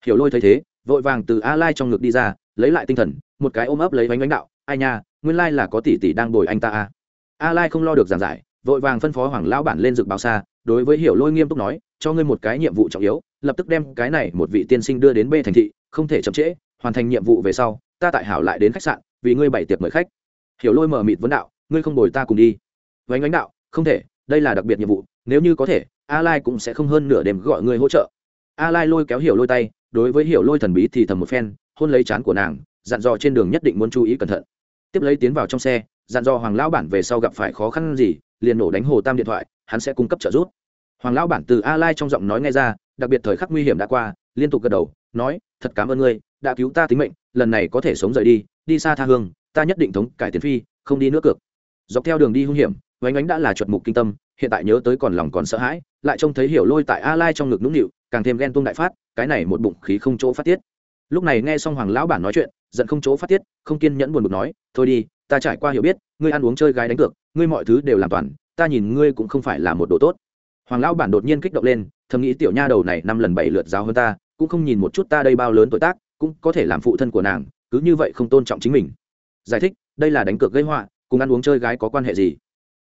Hiểu lôi thấy thế, vội vàng từ a lai trong ngực đi ra, lấy lại tinh thần, một cái ôm ấp lấy vánh ánh đạo, ai nha, nguyên lai là có tỷ tỷ đang bồi anh ta a a lai không lo được giảng giải, vội vàng phân phó hoàng lão bản lên rực báo xa, đối với hiểu lôi nghiêm túc nói, cho ngươi một cái nhiệm vụ trọng yếu, lập tức đem cái này một vị tiên sinh đưa đến b thành thị, không thể chậm trễ, hoàn thành nhiệm vụ về sau, ta tại hảo lại đến khách sạn vì ngươi bảy tiệc mời khách. Hiểu lôi mở mịt vấn đạo, ngươi không bồi ta cùng đi. Vánh ánh đạo, không thể, đây là đặc biệt nhiệm vụ, nếu như có thể a lai cũng sẽ không hơn nửa đêm gọi ngươi hỗ trợ. A lai lôi kéo hiểu lôi tay, đối với hiểu lôi thần bí thì thầm một phen, hôn lấy chán của nàng, dặn dò trên đường nhất định muốn chú ý cẩn thận. Tiếp lấy tiến vào trong xe, dặn dò hoàng lão bản về sau gặp phải khó khăn gì, liền nổ đánh hồ tam điện thoại, hắn sẽ cung cấp trợ giúp. Hoàng lão bản từ a lai trong giọng nói nghe ra, đặc biệt thời khắc nguy hiểm đã qua, liên tục gật đầu, nói, thật cảm ơn ngươi, đã cứu ta tính mệnh, lần này có thể sống rời đi đi xa tha hương, ta nhất định thống cải tiến phi, không đi nước cược. Dọc theo đường đi hung hiểm vánh ánh đã là chuột mục kinh tâm, hiện tại nhớ tới còn lòng còn sợ hãi, lại trông thấy hiểu lôi tại a lai trong ngực nũng nịu, càng thêm ghen tuông đại phát, cái này một bụng khí không chỗ phát tiết. Lúc này nghe xong hoàng lão bản nói chuyện, giận không chỗ phát tiết, không kiên nhẫn buồn bực nói, thôi đi, ta trải qua hiểu biết, ngươi ăn uống chơi gái đánh cược, ngươi mọi thứ đều làm toàn, ta nhìn ngươi cũng không phải là một đồ tốt. Hoàng lão bản đột nhiên kích động lên, thầm nghĩ tiểu nha đầu này năm lần bảy lượt giáo hơn ta, cũng không nhìn một chút ta đây bao lớn tuổi tác, cũng có thể làm phụ thân của nàng cứ như vậy không tôn trọng chính mình. Giải thích đây là đánh cược gây họa cùng ăn uống chơi gái có quan hệ gì?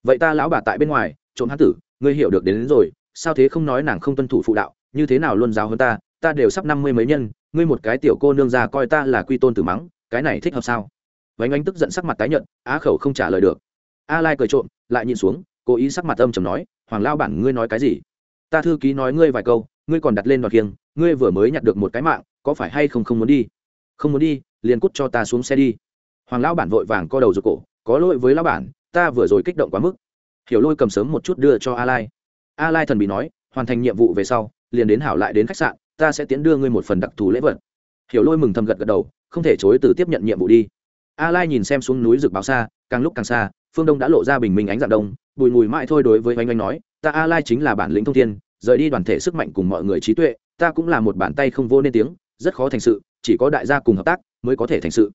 Vậy ta lão bà tại bên ngoài trộm hán tử ngươi hiểu được đến, đến rồi sao thế không nói nàng không tuân thủ phụ đạo như thế nào luôn giáo hơn ta ta đều sắp năm mươi mấy nhân ngươi một cái tiểu cô nương ra coi ta là quy tôn tử mắng cái này thích hợp sao? Vánh ánh tức giận sắc mặt tái nhận á khẩu không trả lời được. A lai cười trộm lại nhìn xuống cố ý sắc mặt âm chầm nói hoàng lao bản ngươi nói cái gì? Ta thư ký nói ngươi vài câu ngươi còn đặt lên đoạt kiêng ngươi vừa mới nhặt được một cái mạng có phải hay không không muốn đi? Không muốn đi liền cút cho ta xuống xe đi. Hoàng lão bản vội vàng co đầu rụt cổ, có lỗi với lão bản, ta vừa rồi kích động quá mức. Hiểu lôi cầm sớm một chút đưa cho a lai a lai thần bị nói, hoàn thành nhiệm vụ về sau, liền đến hảo lại đến khách sạn, ta sẽ tiến đưa ngươi một phần đặc thù lễ vật. Hiểu lôi mừng thầm gật gật đầu, không thể chối từ tiếp nhận nhiệm vụ đi. A lai nhìn xem xuống núi rực báo xa, càng lúc càng xa, phương đông đã lộ ra bình minh ánh dạng đông, bùi mùi mãi thôi đối với oanh oanh nói, ta a lai chính là bản lĩnh thông thiên, rời đi đoàn thể sức mạnh cùng mọi người trí tuệ, ta cũng là một bàn tay không vô nên tiếng rất khó thành sự, chỉ có đại gia cùng hợp tác mới có thể thành sự.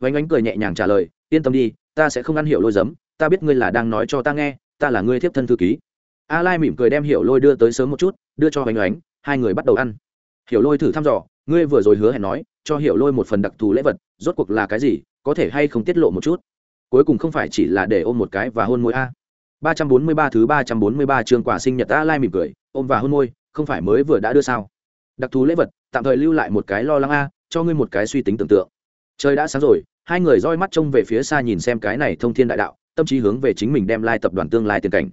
Vánh ánh cười nhẹ nhàng trả lời, yên tâm đi, ta sẽ không ăn hiểu lôi giấm, ta biết ngươi là đang nói cho ta nghe, ta là ngươi thiếp thân thư ký. A lai mỉm cười đem hiểu lôi đưa tới sớm một chút, đưa cho vánh ánh, hai người bắt đầu ăn. Hiểu lôi thử thăm dò, ngươi vừa rồi hứa hẹn nói, cho hiểu lôi một phần đặc thù lễ vật, rốt cuộc là cái gì, có thể hay không tiết lộ một chút? Cuối cùng không phải chỉ là để ôm một cái và hôn môi a. Ba trăm bốn mươi ba thứ ba trăm bốn mươi ba chương quả sinh nhật a lai mỉm cười, ôm và hôn môi, không phải mới vừa đã đưa sao? Đặc thù lễ vật tạm thời lưu lại một cái lo lắng a, cho ngươi một cái suy tính tưởng tượng. Trời đã sáng rồi, hai người roi mắt trông về phía xa nhìn xem cái này thông thiên đại đạo, tâm trí hướng về chính mình đem lai tập đoàn tương lai tiền cảnh.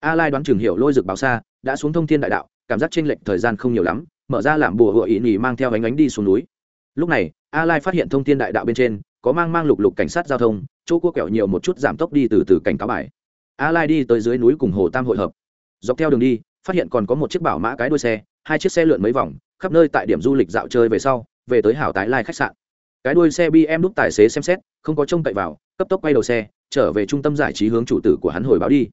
A lai đoán trường hiệu lôi rực báo xa, đã xuống thông thiên đại đạo, cảm giác chênh lệch thời gian không nhiều lắm, mở ra làm bùa hựa ý nhì mang theo ánh ánh đi xuống núi. Lúc này a lai phát hiện thông thiên đại đạo bên trên, có mang mang lục lục cảnh sát giao thông, chỗ cua kẹo nhiều một chút giảm tốc đi từ từ cảnh cáo bài. A lai đi tới dưới núi cùng hồ tam hội hợp. Dọc theo đường đi, phát hiện còn có một chiếc bảo mã cái đuôi xe, hai chiếc xe lượn mấy vòng khắp nơi tại điểm du lịch dạo chơi về sau, về tới hảo tái lai khách sạn. Cái đuôi xe bm đúc tài xế xem xét, không có trông cậy vào, cấp tốc quay đầu xe, trở về trung tâm giải trí hướng chủ tử của hắn hồi báo đi.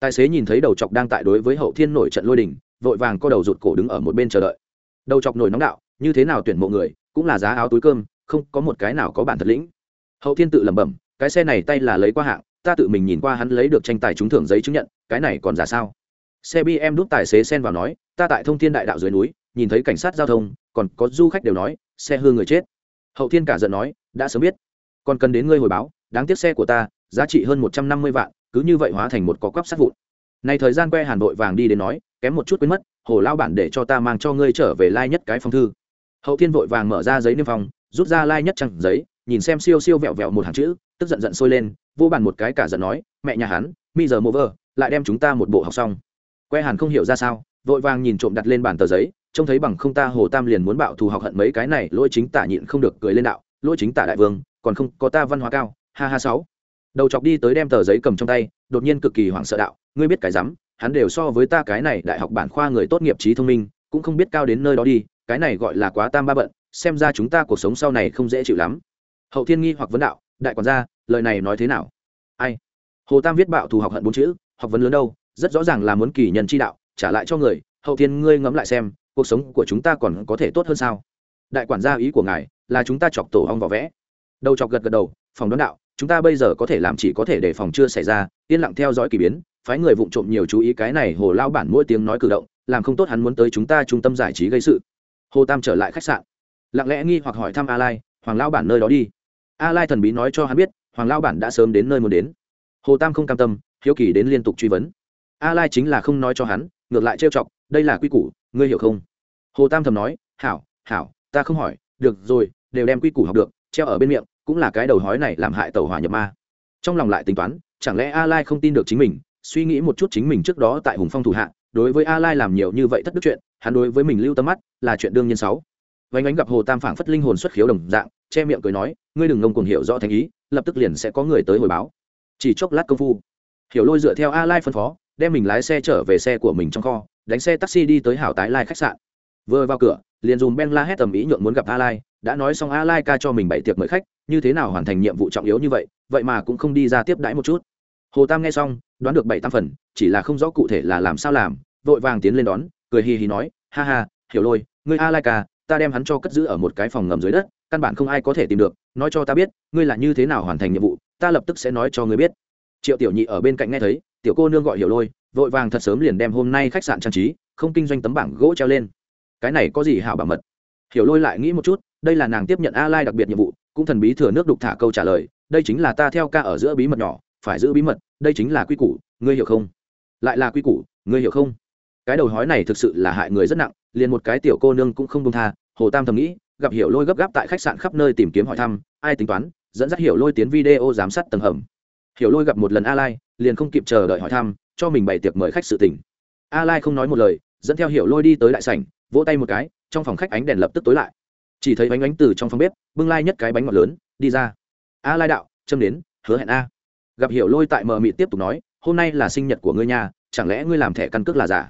Tài xế nhìn thấy đầu chọc đang tại đối với hậu thiên nổi trận lôi đình, vội vàng co đầu rụt cổ đứng ở một bên chờ đợi. Đầu chọc nổi nóng đạo, như thế nào tuyển mộ người, cũng là giá áo túi cơm, không có một cái nào có bản thật lĩnh. Hậu thiên tự lẩm bẩm, cái xe này tay là lấy qua hạng, ta tự mình nhìn qua hắn lấy được tranh tài trúng thưởng giấy chứng nhận, cái này còn giả sao? Xe bm đúc tài xế xen vào nói, ta tại thông thiên đại đạo dưới núi nhìn thấy cảnh sát giao thông, còn có du khách đều nói, xe hư người chết. Hậu thiên cả giận nói, đã sớm biết. Còn cần đến ngươi hồi báo, đáng tiếc xe của ta, giá trị hơn một trăm năm mươi vạn, cứ như vậy hóa thành một có quắp sát vụn. Này thời gian que hàn vội vàng đi đến nói, kém một chút quên mất, hồ lao bản để cho ta mang cho ngươi trở về lai nhất cái phong thư. Hậu thiên vội vàng mở ra giấy niêm phong, rút ra lai nhất trăng giấy, nhìn xem siêu siêu vẹo vẹo một hàng chữ, tức giận giận sôi lên, vô bàn một cái cả giận nói, mẹ nhà hắn, mi giờ mô vơ, lại đem chúng ta một bộ học xong. Que hàn không hiểu ra sao, vội vàng nhìn trộm đặt lên bàn tờ giấy trông thấy bằng không ta hồ tam liền muốn bạo thù học hận mấy cái này, lỗi chính tả nhịn không được cười lên đạo, lỗi chính tả đại vương, còn không, có ta văn hóa cao, ha ha sáu. Đầu chọc đi tới đem tờ giấy cầm trong tay, đột nhiên cực kỳ hoảng sợ đạo, ngươi biết cái rắm, hắn đều so với ta cái này đại học bản khoa người tốt nghiệp trí thông minh, cũng không biết cao đến nơi đó đi, cái này gọi là quá tam ba bận, xem ra chúng ta cuộc sống sau này không dễ chịu lắm. Hậu thiên nghi hoặc vấn đạo, đại quản gia, lời này nói thế nào? Ai? Hồ tam viết bạo thù học hận bốn chữ, học vấn lớn đâu, rất rõ ràng là muốn kỳ nhân chi đạo, trả lại cho người. Hậu thiên, ngươi ngẫm lại xem cuộc sống của chúng ta còn có thể tốt hơn sao? Đại quản gia ý của ngài là chúng ta chọc tổ hong vỏ vẽ. Đầu chọc gật gật đầu, phòng đón đạo, chúng ta bây giờ có thể làm chỉ có thể để phòng chưa xảy ra, yên lặng theo dõi k ỳ biến, phái người vụng trộm nhiều chú ý cái này, hồ lao bản mỗi tiếng nói cử động, làm không tốt hắn muốn tới chúng ta trung tâm giải trí gây sự. Hồ tam trở lại khách sạn, lặng lẽ nghi hoặc hỏi thăm a lai hoàng lao bản nơi đó đi. A lai thần bí nói cho hắn biết, hoàng lao bản đã sớm đến nơi muốn đến. Hồ tam không cam tâm, hiếu kỳ đến liên tục truy vấn. A lai chính là không nói cho hắn, ngược lại trêu chọc, đây là quy củ, ngươi hiểu không? Hồ tam thầm nói, hảo hảo, ta không hỏi, được rồi, đều đem quy củ học được, treo ở bên miệng, cũng là cái đầu hói này làm hại tàu hỏa nhập ma. Trong lòng lại tính toán, chẳng lẽ a lai không tin được chính mình, suy nghĩ một chút chính mình trước đó tại hùng phong thủ hạ, đối với a lai làm nhiều như vậy thất đức chuyện, hắn đối với mình lưu tâm mắt là chuyện đương nhiên sáu vánh ánh gặp hồ tam phảng phất linh hồn xuất khiếu đồng dạng, che miệng cười nói, ngươi đừng ngông cuồng hiểu rõ thành ý, lập tức liền sẽ có người tới hồi báo. Chỉ chốc lát công phu, hiểu lôi dựa theo a lai phân phó, đem mình lái xe trở về xe của mình trong kho, đánh xe taxi đi tới hảo tái lai khách sạn vừa vào cửa, liền dùng ben la hét tầm ý nhượng muốn gặp a lai đã nói xong a lai ca cho mình bảy tiệc mời khách, như thế nào hoàn thành nhiệm vụ trọng yếu như vậy vậy mà cũng không đi ra tiếp đãi một chút. Hồ tam nghe xong, đoán được bảy tam phần, chỉ là không rõ cụ thể là làm sao làm, vội vàng tiến lên đón, cười hì hì nói, ha ha, hiểu lôi, ngươi a lai ca, ta đem hắn cho cất giữ ở một cái phòng ngầm dưới đất, căn bản không ai có thể tìm được, nói cho ta biết, ngươi là như thế nào hoàn thành nhiệm vụ, ta lập tức sẽ nói cho ngươi biết. Triệu tiểu nhị ở bên cạnh nghe thấy, tiểu cô nương gọi hiểu lôi, vội vàng thật sớm liền đem hôm nay khách sạn trang trí, không kinh doanh tấm bảng gỗ treo lên cái này có gì hảo bảo mật? Hiểu lôi lại nghĩ một chút, đây là nàng tiếp nhận a lai đặc biệt nhiệm vụ, cũng thần bí thừa nước đục thả câu trả lời, đây chính là ta theo ca ở giữa bí mật nhỏ, phải giữ bí mật, đây chính là quy củ, ngươi hiểu không? Lại là quy củ, ngươi hiểu không? Cái đầu hói này thực sự là hại người rất nặng, liền một cái tiểu cô nương cũng không công tha, hồ tam thầm nghĩ, gặp hiểu lôi gấp gáp tại khách sạn khắp nơi tìm kiếm hỏi thăm, ai tính toán, dẫn dắt hiểu lôi tiến video giám sát tầng hầm. Hiểu lôi gặp một lần a lai, liền không kịp chờ đợi hỏi thăm, cho mình bày tiệc mời khách sự tình. A lai không nói một lời, dẫn theo hiểu lôi đi tới đại sảnh vỗ tay một cái, trong phòng khách ánh đèn lập tức tối lại. Chỉ thấy bánh bánh từ trong phòng bếp, bưng lai nhất cái bánh ngọt lớn, đi ra. A lai đạo châm đến, hứa hẹn a. Gặp hiểu lôi tại mờ mịt tiếp tục nói, hôm nay là sinh nhật của ngươi nhà chẳng lẽ ngươi làm thẻ căn cước là giả?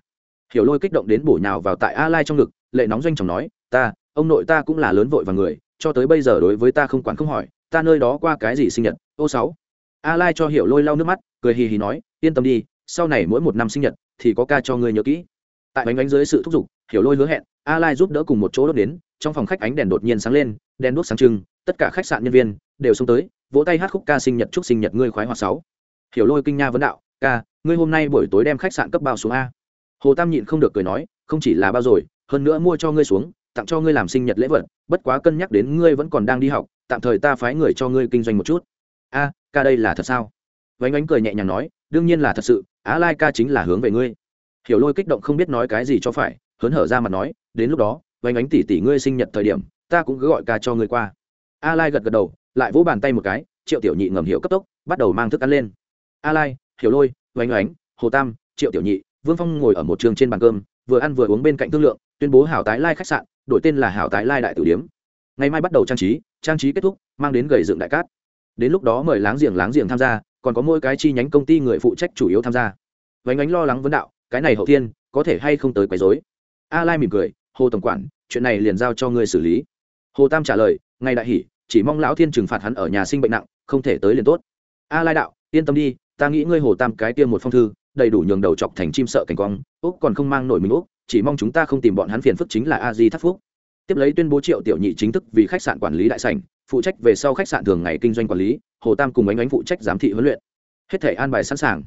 Hiểu lôi kích động đến bổ nhào vào tại a lai trong ngực, lệ nóng doanh chồng nói, ta, ông nội ta cũng là lớn vội và người, cho tới bây giờ đối với ta không quản không hỏi, ta nơi đó qua cái gì sinh nhật, ô sáu. A lai cho hiểu lôi lau nước mắt, cười hì hì nói, yên tâm đi, sau này mỗi một năm sinh nhật thì có ca cho ngươi nhớ kỹ. Tại bánh bánh dưới sự thúc giục hiểu lôi hứa hẹn, a lai giúp đỡ cùng một chỗ đốt đến, trong phòng khách ánh đèn đột nhiên sáng lên, đèn đuốc sáng trưng, tất cả khách sạn nhân viên đều xông tới, vỗ tay hát khúc ca sinh nhật chúc sinh nhật ngươi khoái hoạt sáu. Hiểu lôi kinh nha vấn đạo, ca, ngươi hôm nay buổi tối đem khách sạn cấp bao xuống a? Hồ tam nhịn không được cười nói, không chỉ là bao rồi, hơn nữa mua cho ngươi xuống, tặng cho ngươi làm sinh nhật lễ vật, bất quá cân nhắc đến ngươi vẫn còn đang đi học, tạm thời ta phái người cho ngươi kinh doanh một chút. A, ca đây là thật sao? Vánh ánh cười nhẹ nhàng nói, đương nhiên là thật sự á lai ca chính là hướng về ngươi. Hiểu lôi kích động không biết nói cái gì cho phải hớn hở ra mặt nói, đến lúc đó vánh ánh tỷ tỷ ngươi sinh nhật thời điểm, ta cũng cứ gọi ca cho ngươi qua. A lai gật gật đầu, lại vỗ bàn tay một cái, triệu tiểu nhị ngầm hiểu cấp tốc, bắt đầu mang thức ăn lên. A lai hiểu lôi vánh ánh, hồ tam, triệu tiểu nhị, vương phong ngồi ở một trường trên bàn cơm, vừa ăn vừa uống bên cạnh thương lượng, tuyên bố hảo tái lai khách sạn, đổi tên là hảo tái lai đại tử điếm. Ngày mai bắt đầu trang trí trang trí kết thúc, mang đến gầy dựng đại cát. Đến lúc đó mời láng giềng láng giềng tham gia, còn có mỗi cái chi nhánh công ty người phụ trách chủ yếu tham gia. Vánh ánh lo lắng vấn đạo, cái này hậu thiên, có thể hay không tới quấy rối? A lai mỉm cười, hồ tổng quản, chuyện này liền giao cho ngươi xử lý. Hồ tam trả lời, ngay đại hỉ, chỉ mong lão thiên trừng phạt hắn ở nhà sinh bệnh nặng, không thể tới liền tốt. A lai đạo, yên tâm đi, ta nghĩ ngươi hồ tam cái tiêm một phong thư, đầy đủ nhường đầu chọc thành chim sợ cảnh quang, úc còn không mang nổi mình úc, chỉ mong chúng ta không tìm bọn hắn phiền phức chính là a di thắc phúc. Tiếp lấy tuyên bố triệu tiểu nhị chính thức vì khách sạn quản lý đại sảnh, phụ trách về sau khách sạn thường ngày kinh doanh quản lý, hồ tam cùng ánh ánh phụ trách giám thị huấn luyện. Hết thể an bài sẵn sàng.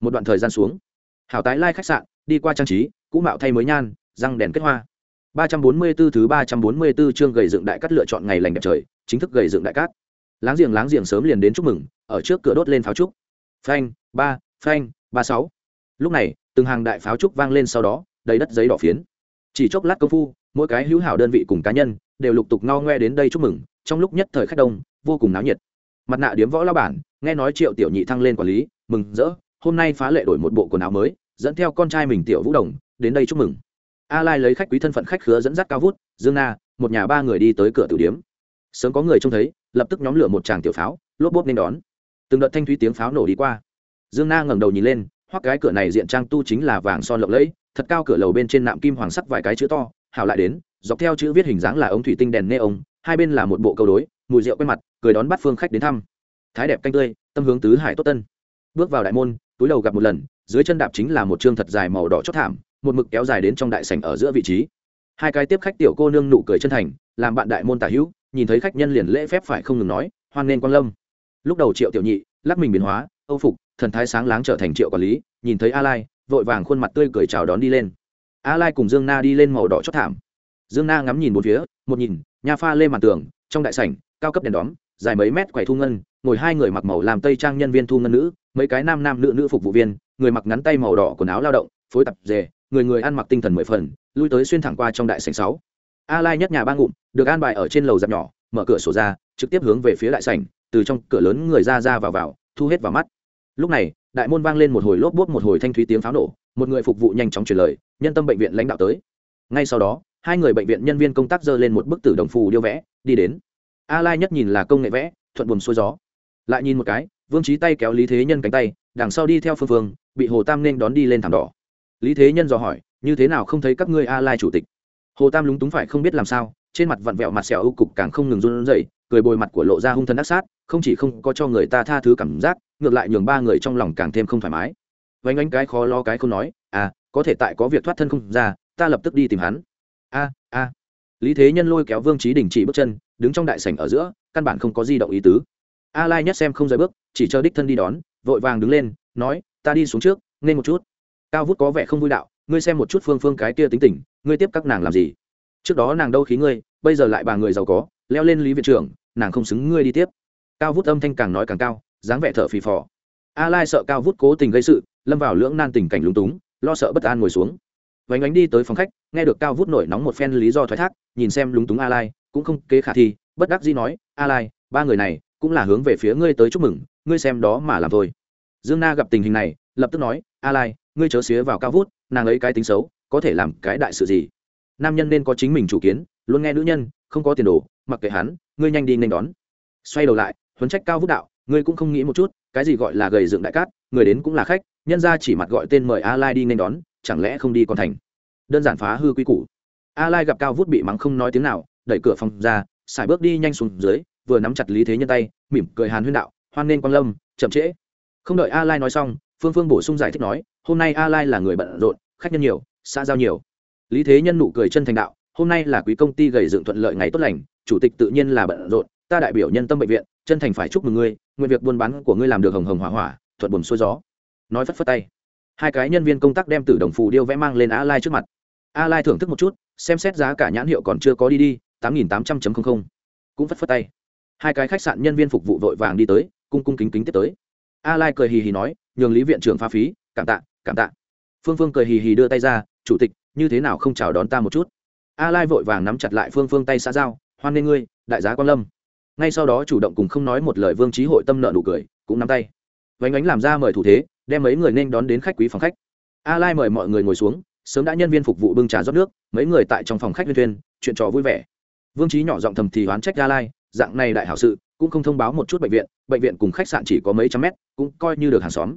Một đoạn thời gian xuống, hảo tái lai khách sạn, đi qua trang trí, cũ mạo thay mới nhan răng đèn kết hoa 344 thứ 344 chương gầy dựng đại cát lựa chọn ngày lành đẹp trời, chính thức gầy dựng đại cát. Láng giềng láng giềng sớm liền đến chúc mừng, ở trước cửa đốt lên pháo trúc. Phanh, ba, phanh, ba sáu. Lúc này, từng hàng đại pháo trúc vang lên sau đó, đầy đất giấy đỏ phiến. Chỉ chốc lát công phu, mỗi cái hữu hảo đơn vị cùng cá nhân đều lục tục no ngoe đến đây chúc mừng, trong lúc nhất thời khách đông, vô cùng náo nhiệt. Mặt nạ điếm võ lao bản, nghe nói Triệu Tiểu Nhị thăng lên quản lý, mừng rỡ, hôm nay phá lệ đổi một bộ quần áo mới, dẫn theo con trai mình Tiểu Vũ Đồng đến đây chúc mừng a lai lấy khách quý thân phận khách khứa dẫn dắt cao vút, dương na, một nhà ba người đi tới cửa tử điếm. Sớm có người trông thấy, lập tức nhóm lửa một tràng tiểu pháo, lốp bốp nên đón. Từng đợt thanh thúy tiếng pháo nổ đi qua. Dương na ngẩng đầu nhìn lên hoặc cái cửa này diện trang tu chính là vàng son lộng lẫy, thật cao cửa lầu bên trên nạm kim hoàng sắc vài cái chữ to, hảo lại đến, dọc theo chữ viết hình dáng là ống thủy tinh đèn nê ống hai bên là một bộ câu đối, mùi rượu quen mặt, cười đón bắt phương khách đến thăm. Thái đẹp canh tươi, tâm hướng tứ hải tốt tân. Bước vào đại môn, túi đầu gặp một lần, dưới chân đạp chính là một chương thật dài màu đỏ chót thảm một mực kéo dài đến trong đại sảnh ở giữa vị trí. Hai cái tiếp khách tiểu cô nương nụ cười chân thành, làm bạn đại môn tả hữu, nhìn thấy khách nhân liền lễ phép phải không ngừng nói, hoan nên quan lâm. Lúc đầu triệu tiểu nhị, lắc mình biến hóa, âu phục, thần thái sáng láng trở thành triệu quản lý. Nhìn thấy a lai, vội vàng khuôn mặt tươi cười chào đón đi lên. A lai cùng dương na đi lên màu đỏ chót thảm. Dương na ngắm nhìn một phía, một nhìn nha pha lê mặt tường, trong đại sảnh, cao cấp đèn đóm, dài mấy mét quầy thu ngân, ngồi hai người mặc màu làm tây trang nhân viên thu ngân nữ, mấy cái nam nam nữ nữ phục vụ viên, người mặc ngắn tay màu đỏ quần áo lao động, phối tập dề người người ăn mặc tinh thần mười phần, lui tới xuyên thẳng qua trong đại sảnh sáu. A lai nhất nhà ba ngụm, được an bài ở trên lầu dạp nhỏ, mở cửa sổ ra, trực tiếp hướng về phía đại sảnh, từ trong cửa lớn người ra ra vào vào, thu hết vào mắt. Lúc này, đại môn vang lên một hồi lốp bút một hồi thanh thúy tiếng pháo nổ, một người phục vụ nhanh chóng truyền lời, nhân tâm bệnh viện lãnh đạo tới. Ngay sau đó, hai người bệnh viện nhân viên công tác dơ lên một bức tử đồng phù điêu vẽ, đi đến. A lai nhất nhìn là công nghệ vẽ, thuận buồm xuôi gió. Lại nhìn một cái, vương trí tay kéo lý thế nhân cánh tay, đằng sau đi theo phương phương, bị hồ tam nên đón đi lên thảm đỏ lý thế nhân dò hỏi, như thế nào không thấy các ngươi a lai chủ tịch? Hồ tam lúng túng phải không biết làm sao, trên mặt vặn vẹo mặt sẹo ưu cục càng không ngừng run rẩy, cười bồi mặt của lộ ra hung thần ác sát, không chỉ không có cho người ta tha thứ cảm giác, ngược lại nhường ba người trong lòng càng thêm không thoải mái. Vánh ánh cái khó lo cái không nói à có thể tại có việc thoát thân không ra, ta lập tức đi tìm hắn. A a. Lý thế nhân lôi kéo vương trí đình chỉ bước chân, đứng trong đại sảnh ở giữa, căn bản không có di động ý tứ. A lai nhất xem không rời bước, chỉ chờ đích thân đi đón, vội vàng đứng lên, nói, ta đi xuống trước nên một chút cao vút có vẻ không vui đạo, ngươi xem một chút phương phương cái kia tính tình, ngươi tiếp các nàng làm gì? Trước đó nàng đâu khí ngươi, bây giờ lại bà người giàu có, leo lên lý viện trưởng, nàng không xứng ngươi đi tiếp. Cao vút âm thanh càng nói càng cao, dáng vẻ thở phì phò. A lai sợ cao vút cố tình gây sự, lâm vào lưỡng nan tình cảnh lúng túng, lo sợ bất an ngồi xuống. Vánh ánh đi tới phòng khách, nghe được cao vút nổi nóng một phen lý do thoái thác, nhìn xem lúng túng a lai, cũng không kế khả thi, bất đắc dĩ nói, a lai, ba người này cũng là hướng về phía ngươi tới chúc mừng, ngươi xem đó mà làm thôi. Dương na gặp tình hình này, lập tức nói, a lai ngươi chớ xía vào cao vút, nàng ấy cái tính xấu, có thể làm cái đại sự gì? Nam nhân nên có chính mình chủ kiến, luôn nghe nữ nhân, không có tiền đồ, mặc kệ hắn, ngươi nhanh đi nên đón. Xoay đầu lại, huấn trách cao vút đạo, ngươi cũng không nghĩ một chút, cái gì gọi là gầy dựng đại cát, người đến cũng là khách, nhân ra chỉ mặt gọi tên mời a lai đi nên đón, chẳng lẽ không đi còn thành? Đơn giản phá hư quy củ. A lai gặp cao vút bị mắng không nói tiếng nào, đẩy cửa phòng ra xài bước đi nhanh xuống dưới, vừa nắm chặt lý thế nhân tay, mỉm cười hàn huyên đạo, hoan nên quan lâm, chậm trễ. Không đợi a lai nói xong, phương phương bổ sung giải thích nói hôm nay a lai là người bận rộn, khách nhân nhiều, xã giao nhiều. Lý thế nhân nụ cười chân thành đạo, hôm nay là quý công ty gầy dựng thuận lợi ngày tốt lành, chủ tịch tự nhiên là bận rộn, ta đại biểu nhân tâm bệnh viện, chân thành phải chúc mừng ngươi, nguyện việc buôn bán của ngươi làm được hồng hồng hỏa hỏa, thuận buồm xuôi gió. Nói phất phất tay. Hai cái nhân viên công tác đem tử đồng phù điêu vẽ mang lên a lai trước mặt. A lai thưởng thức một chút, xem xét giá cả nhãn hiệu còn chưa có đi đi, tám nghìn tám trăm linh cũng phất phất tay. Hai cái khách sạn nhân viên phục vụ vội vàng đi tới, cung cung kính kính tiếp tới. A lai cười hì hì nói, nhường lý viện trưởng pha phí, cảm tạ cảm tạ. Phương phương cười hì hì đưa tay ra, chủ tịch, như thế nào không chào đón ta một chút? A lai vội vàng nắm chặt lại phương phương tay xã giao, hoan nghênh ngươi, đại giá quan lâm. Ngay sau đó chủ động cùng không nói một lời vương trí hội tâm nợ nụ cười, cũng nắm tay. Vánh ánh làm ra mời thủ thế, đem mấy người nên đón đến khách quý phòng khách. A lai mời mọi người ngồi xuống, sớm đã nhân viên phục vụ bưng trà rót nước, mấy người tại trong phòng khách liên thuyên chuyện trò vui vẻ. Vương trí nhỏ giọng thầm thì oán trách a lai, dạng này đại hảo sự, cũng không thông báo một chút bệnh viện bệnh viện cùng khách sạn chỉ có mấy trăm mét, cũng coi như được hàng xóm.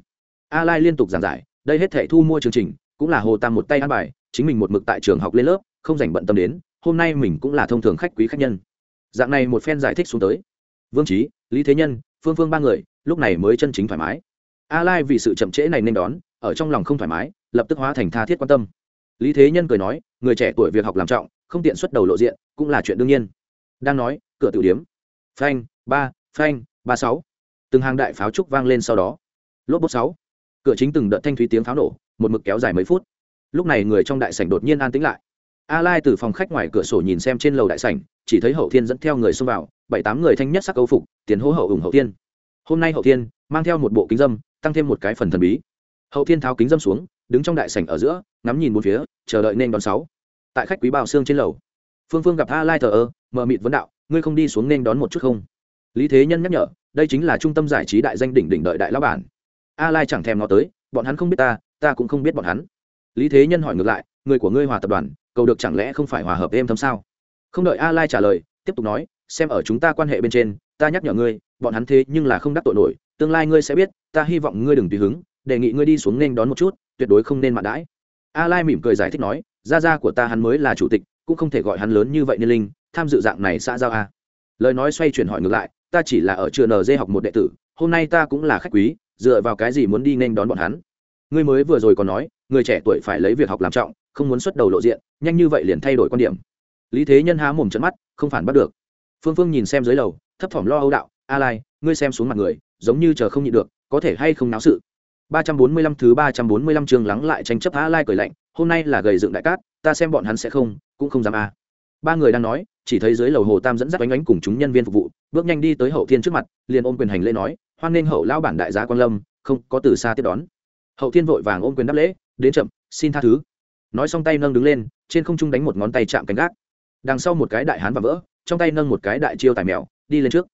A lai liên tục giảng giải đây hết thể thu mua chương trình, cũng là hồ tam một tay ăn bài, chính mình một mực tại trường học lên lớp, không dành bận tâm đến, hôm nay mình cũng là thông thường khách quý khách nhân. Dạng này một phen giải thích xuống tới. Vương trí lý thế nhân, phương phương ba người, lúc này mới chân chính thoải mái. A lai vì sự chậm trễ này nên đón, ở trong lòng không thoải mái, lập tức hóa thành tha thiết quan tâm. Lý thế nhân cười nói, người trẻ tuổi việc học làm trọng, không tiện xuất đầu lộ diện, cũng là chuyện đương nhiên. Đang nói, cửa tiểu điếm phanh, ba phanh, ba sáu. Từng hàng đại pháo trúc vang lên sau đó. Lốp bốt sáu cửa chính từng đợt thanh thúy tiếng pháo nổ, một mực kéo dài mấy phút. Lúc này người trong đại sảnh đột nhiên an tĩnh lại. A lai từ phòng khách ngoài cửa sổ nhìn xem trên lầu đại sảnh, chỉ thấy hậu thiên dẫn theo người xông vào, bảy tám người thanh nhất sắc câu phục, tiền hô hậu ủng hậu thiên. Hôm nay hậu thiên, mang theo một bộ kính dâm, tăng thêm một cái phần thần bí. Hậu thiên tháo kính dâm xuống, đứng trong đại sảnh ở giữa, ngắm nhìn một phía, chờ đợi nên đón sáu. Tại khách quý bào xương trên lầu, phương phương gặp a lai thờ ơ mờ mịt vấn đạo, ngươi không đi xuống nên đón một chút không? Lý thế nhân nhắc nhở, đây chính là trung tâm giải trí đại danh đỉnh đỉnh đợi đại lão bản a lai chẳng thèm nó tới, bọn hắn không biết ta ta cũng không biết bọn hắn. Lý thế nhân hỏi ngược lại, người của ngươi hòa tập đoàn, cầu được chẳng lẽ không phải hòa hợp êm thấm sao? Không đợi a lai trả lời, tiếp tục nói, xem ở chúng ta quan hệ bên trên, ta nhắc nhở ngươi, bọn hắn thế nhưng là không đắc tội nổi, tương lai ngươi sẽ biết, ta hy vọng ngươi đừng tùy hứng, đề nghị ngươi đi xuống nên đón một chút, tuyệt đối không nên mạn đãi. A lai mỉm cười giải thích nói, gia gia của ta hắn mới là chủ tịch, cũng không thể gọi hắn lớn như vậy nên linh, tham dự dạng này xã giao a. Lời nói xoay chuyển hỏi ngược lại, ta chỉ là ở trường nd học một đệ tử, hôm nay ta cũng là khách quý dựa vào cái gì muốn đi nên đón bọn hắn? Ngươi mới vừa rồi còn nói, người trẻ tuổi phải lấy việc học làm trọng, không muốn xuất đầu lộ diện, nhanh như vậy liền thay đổi quan điểm. Lý thế nhân há mồm trận mắt, không phản bắt được. Phương phương nhìn xem dưới lầu, thấp thỏm lo âu đạo, a lai, ngươi xem xuống mặt người, giống như chờ không nhịn được, có thể hay không náo sự? 345 thứ 345 chương lắng lại tranh chấp a lai cười lạnh, hôm nay là gầy dựng đại cát, ta xem bọn hắn sẽ không, cũng không dám a. Ba người đang nói, chỉ thấy dưới lầu hồ tam dẫn dắt ánh ánh cùng chúng nhân viên phục vụ, bước nhanh đi tới hậu thiên trước mặt, liền ôm quyền hành lễ nói hoan nghênh hậu lão bản đại gia quan lâm, không có từ xa tiếp đón. Hậu thiên vội vàng ôm quyền đáp lễ, đến chậm, xin tha thứ. Nói xong tay nâng đứng lên, trên không trung đánh một ngón tay chạm cánh gác. Đằng sau một cái đại hán và vỡ, trong tay nâng một cái đại chiêu tài mèo, đi lên trước.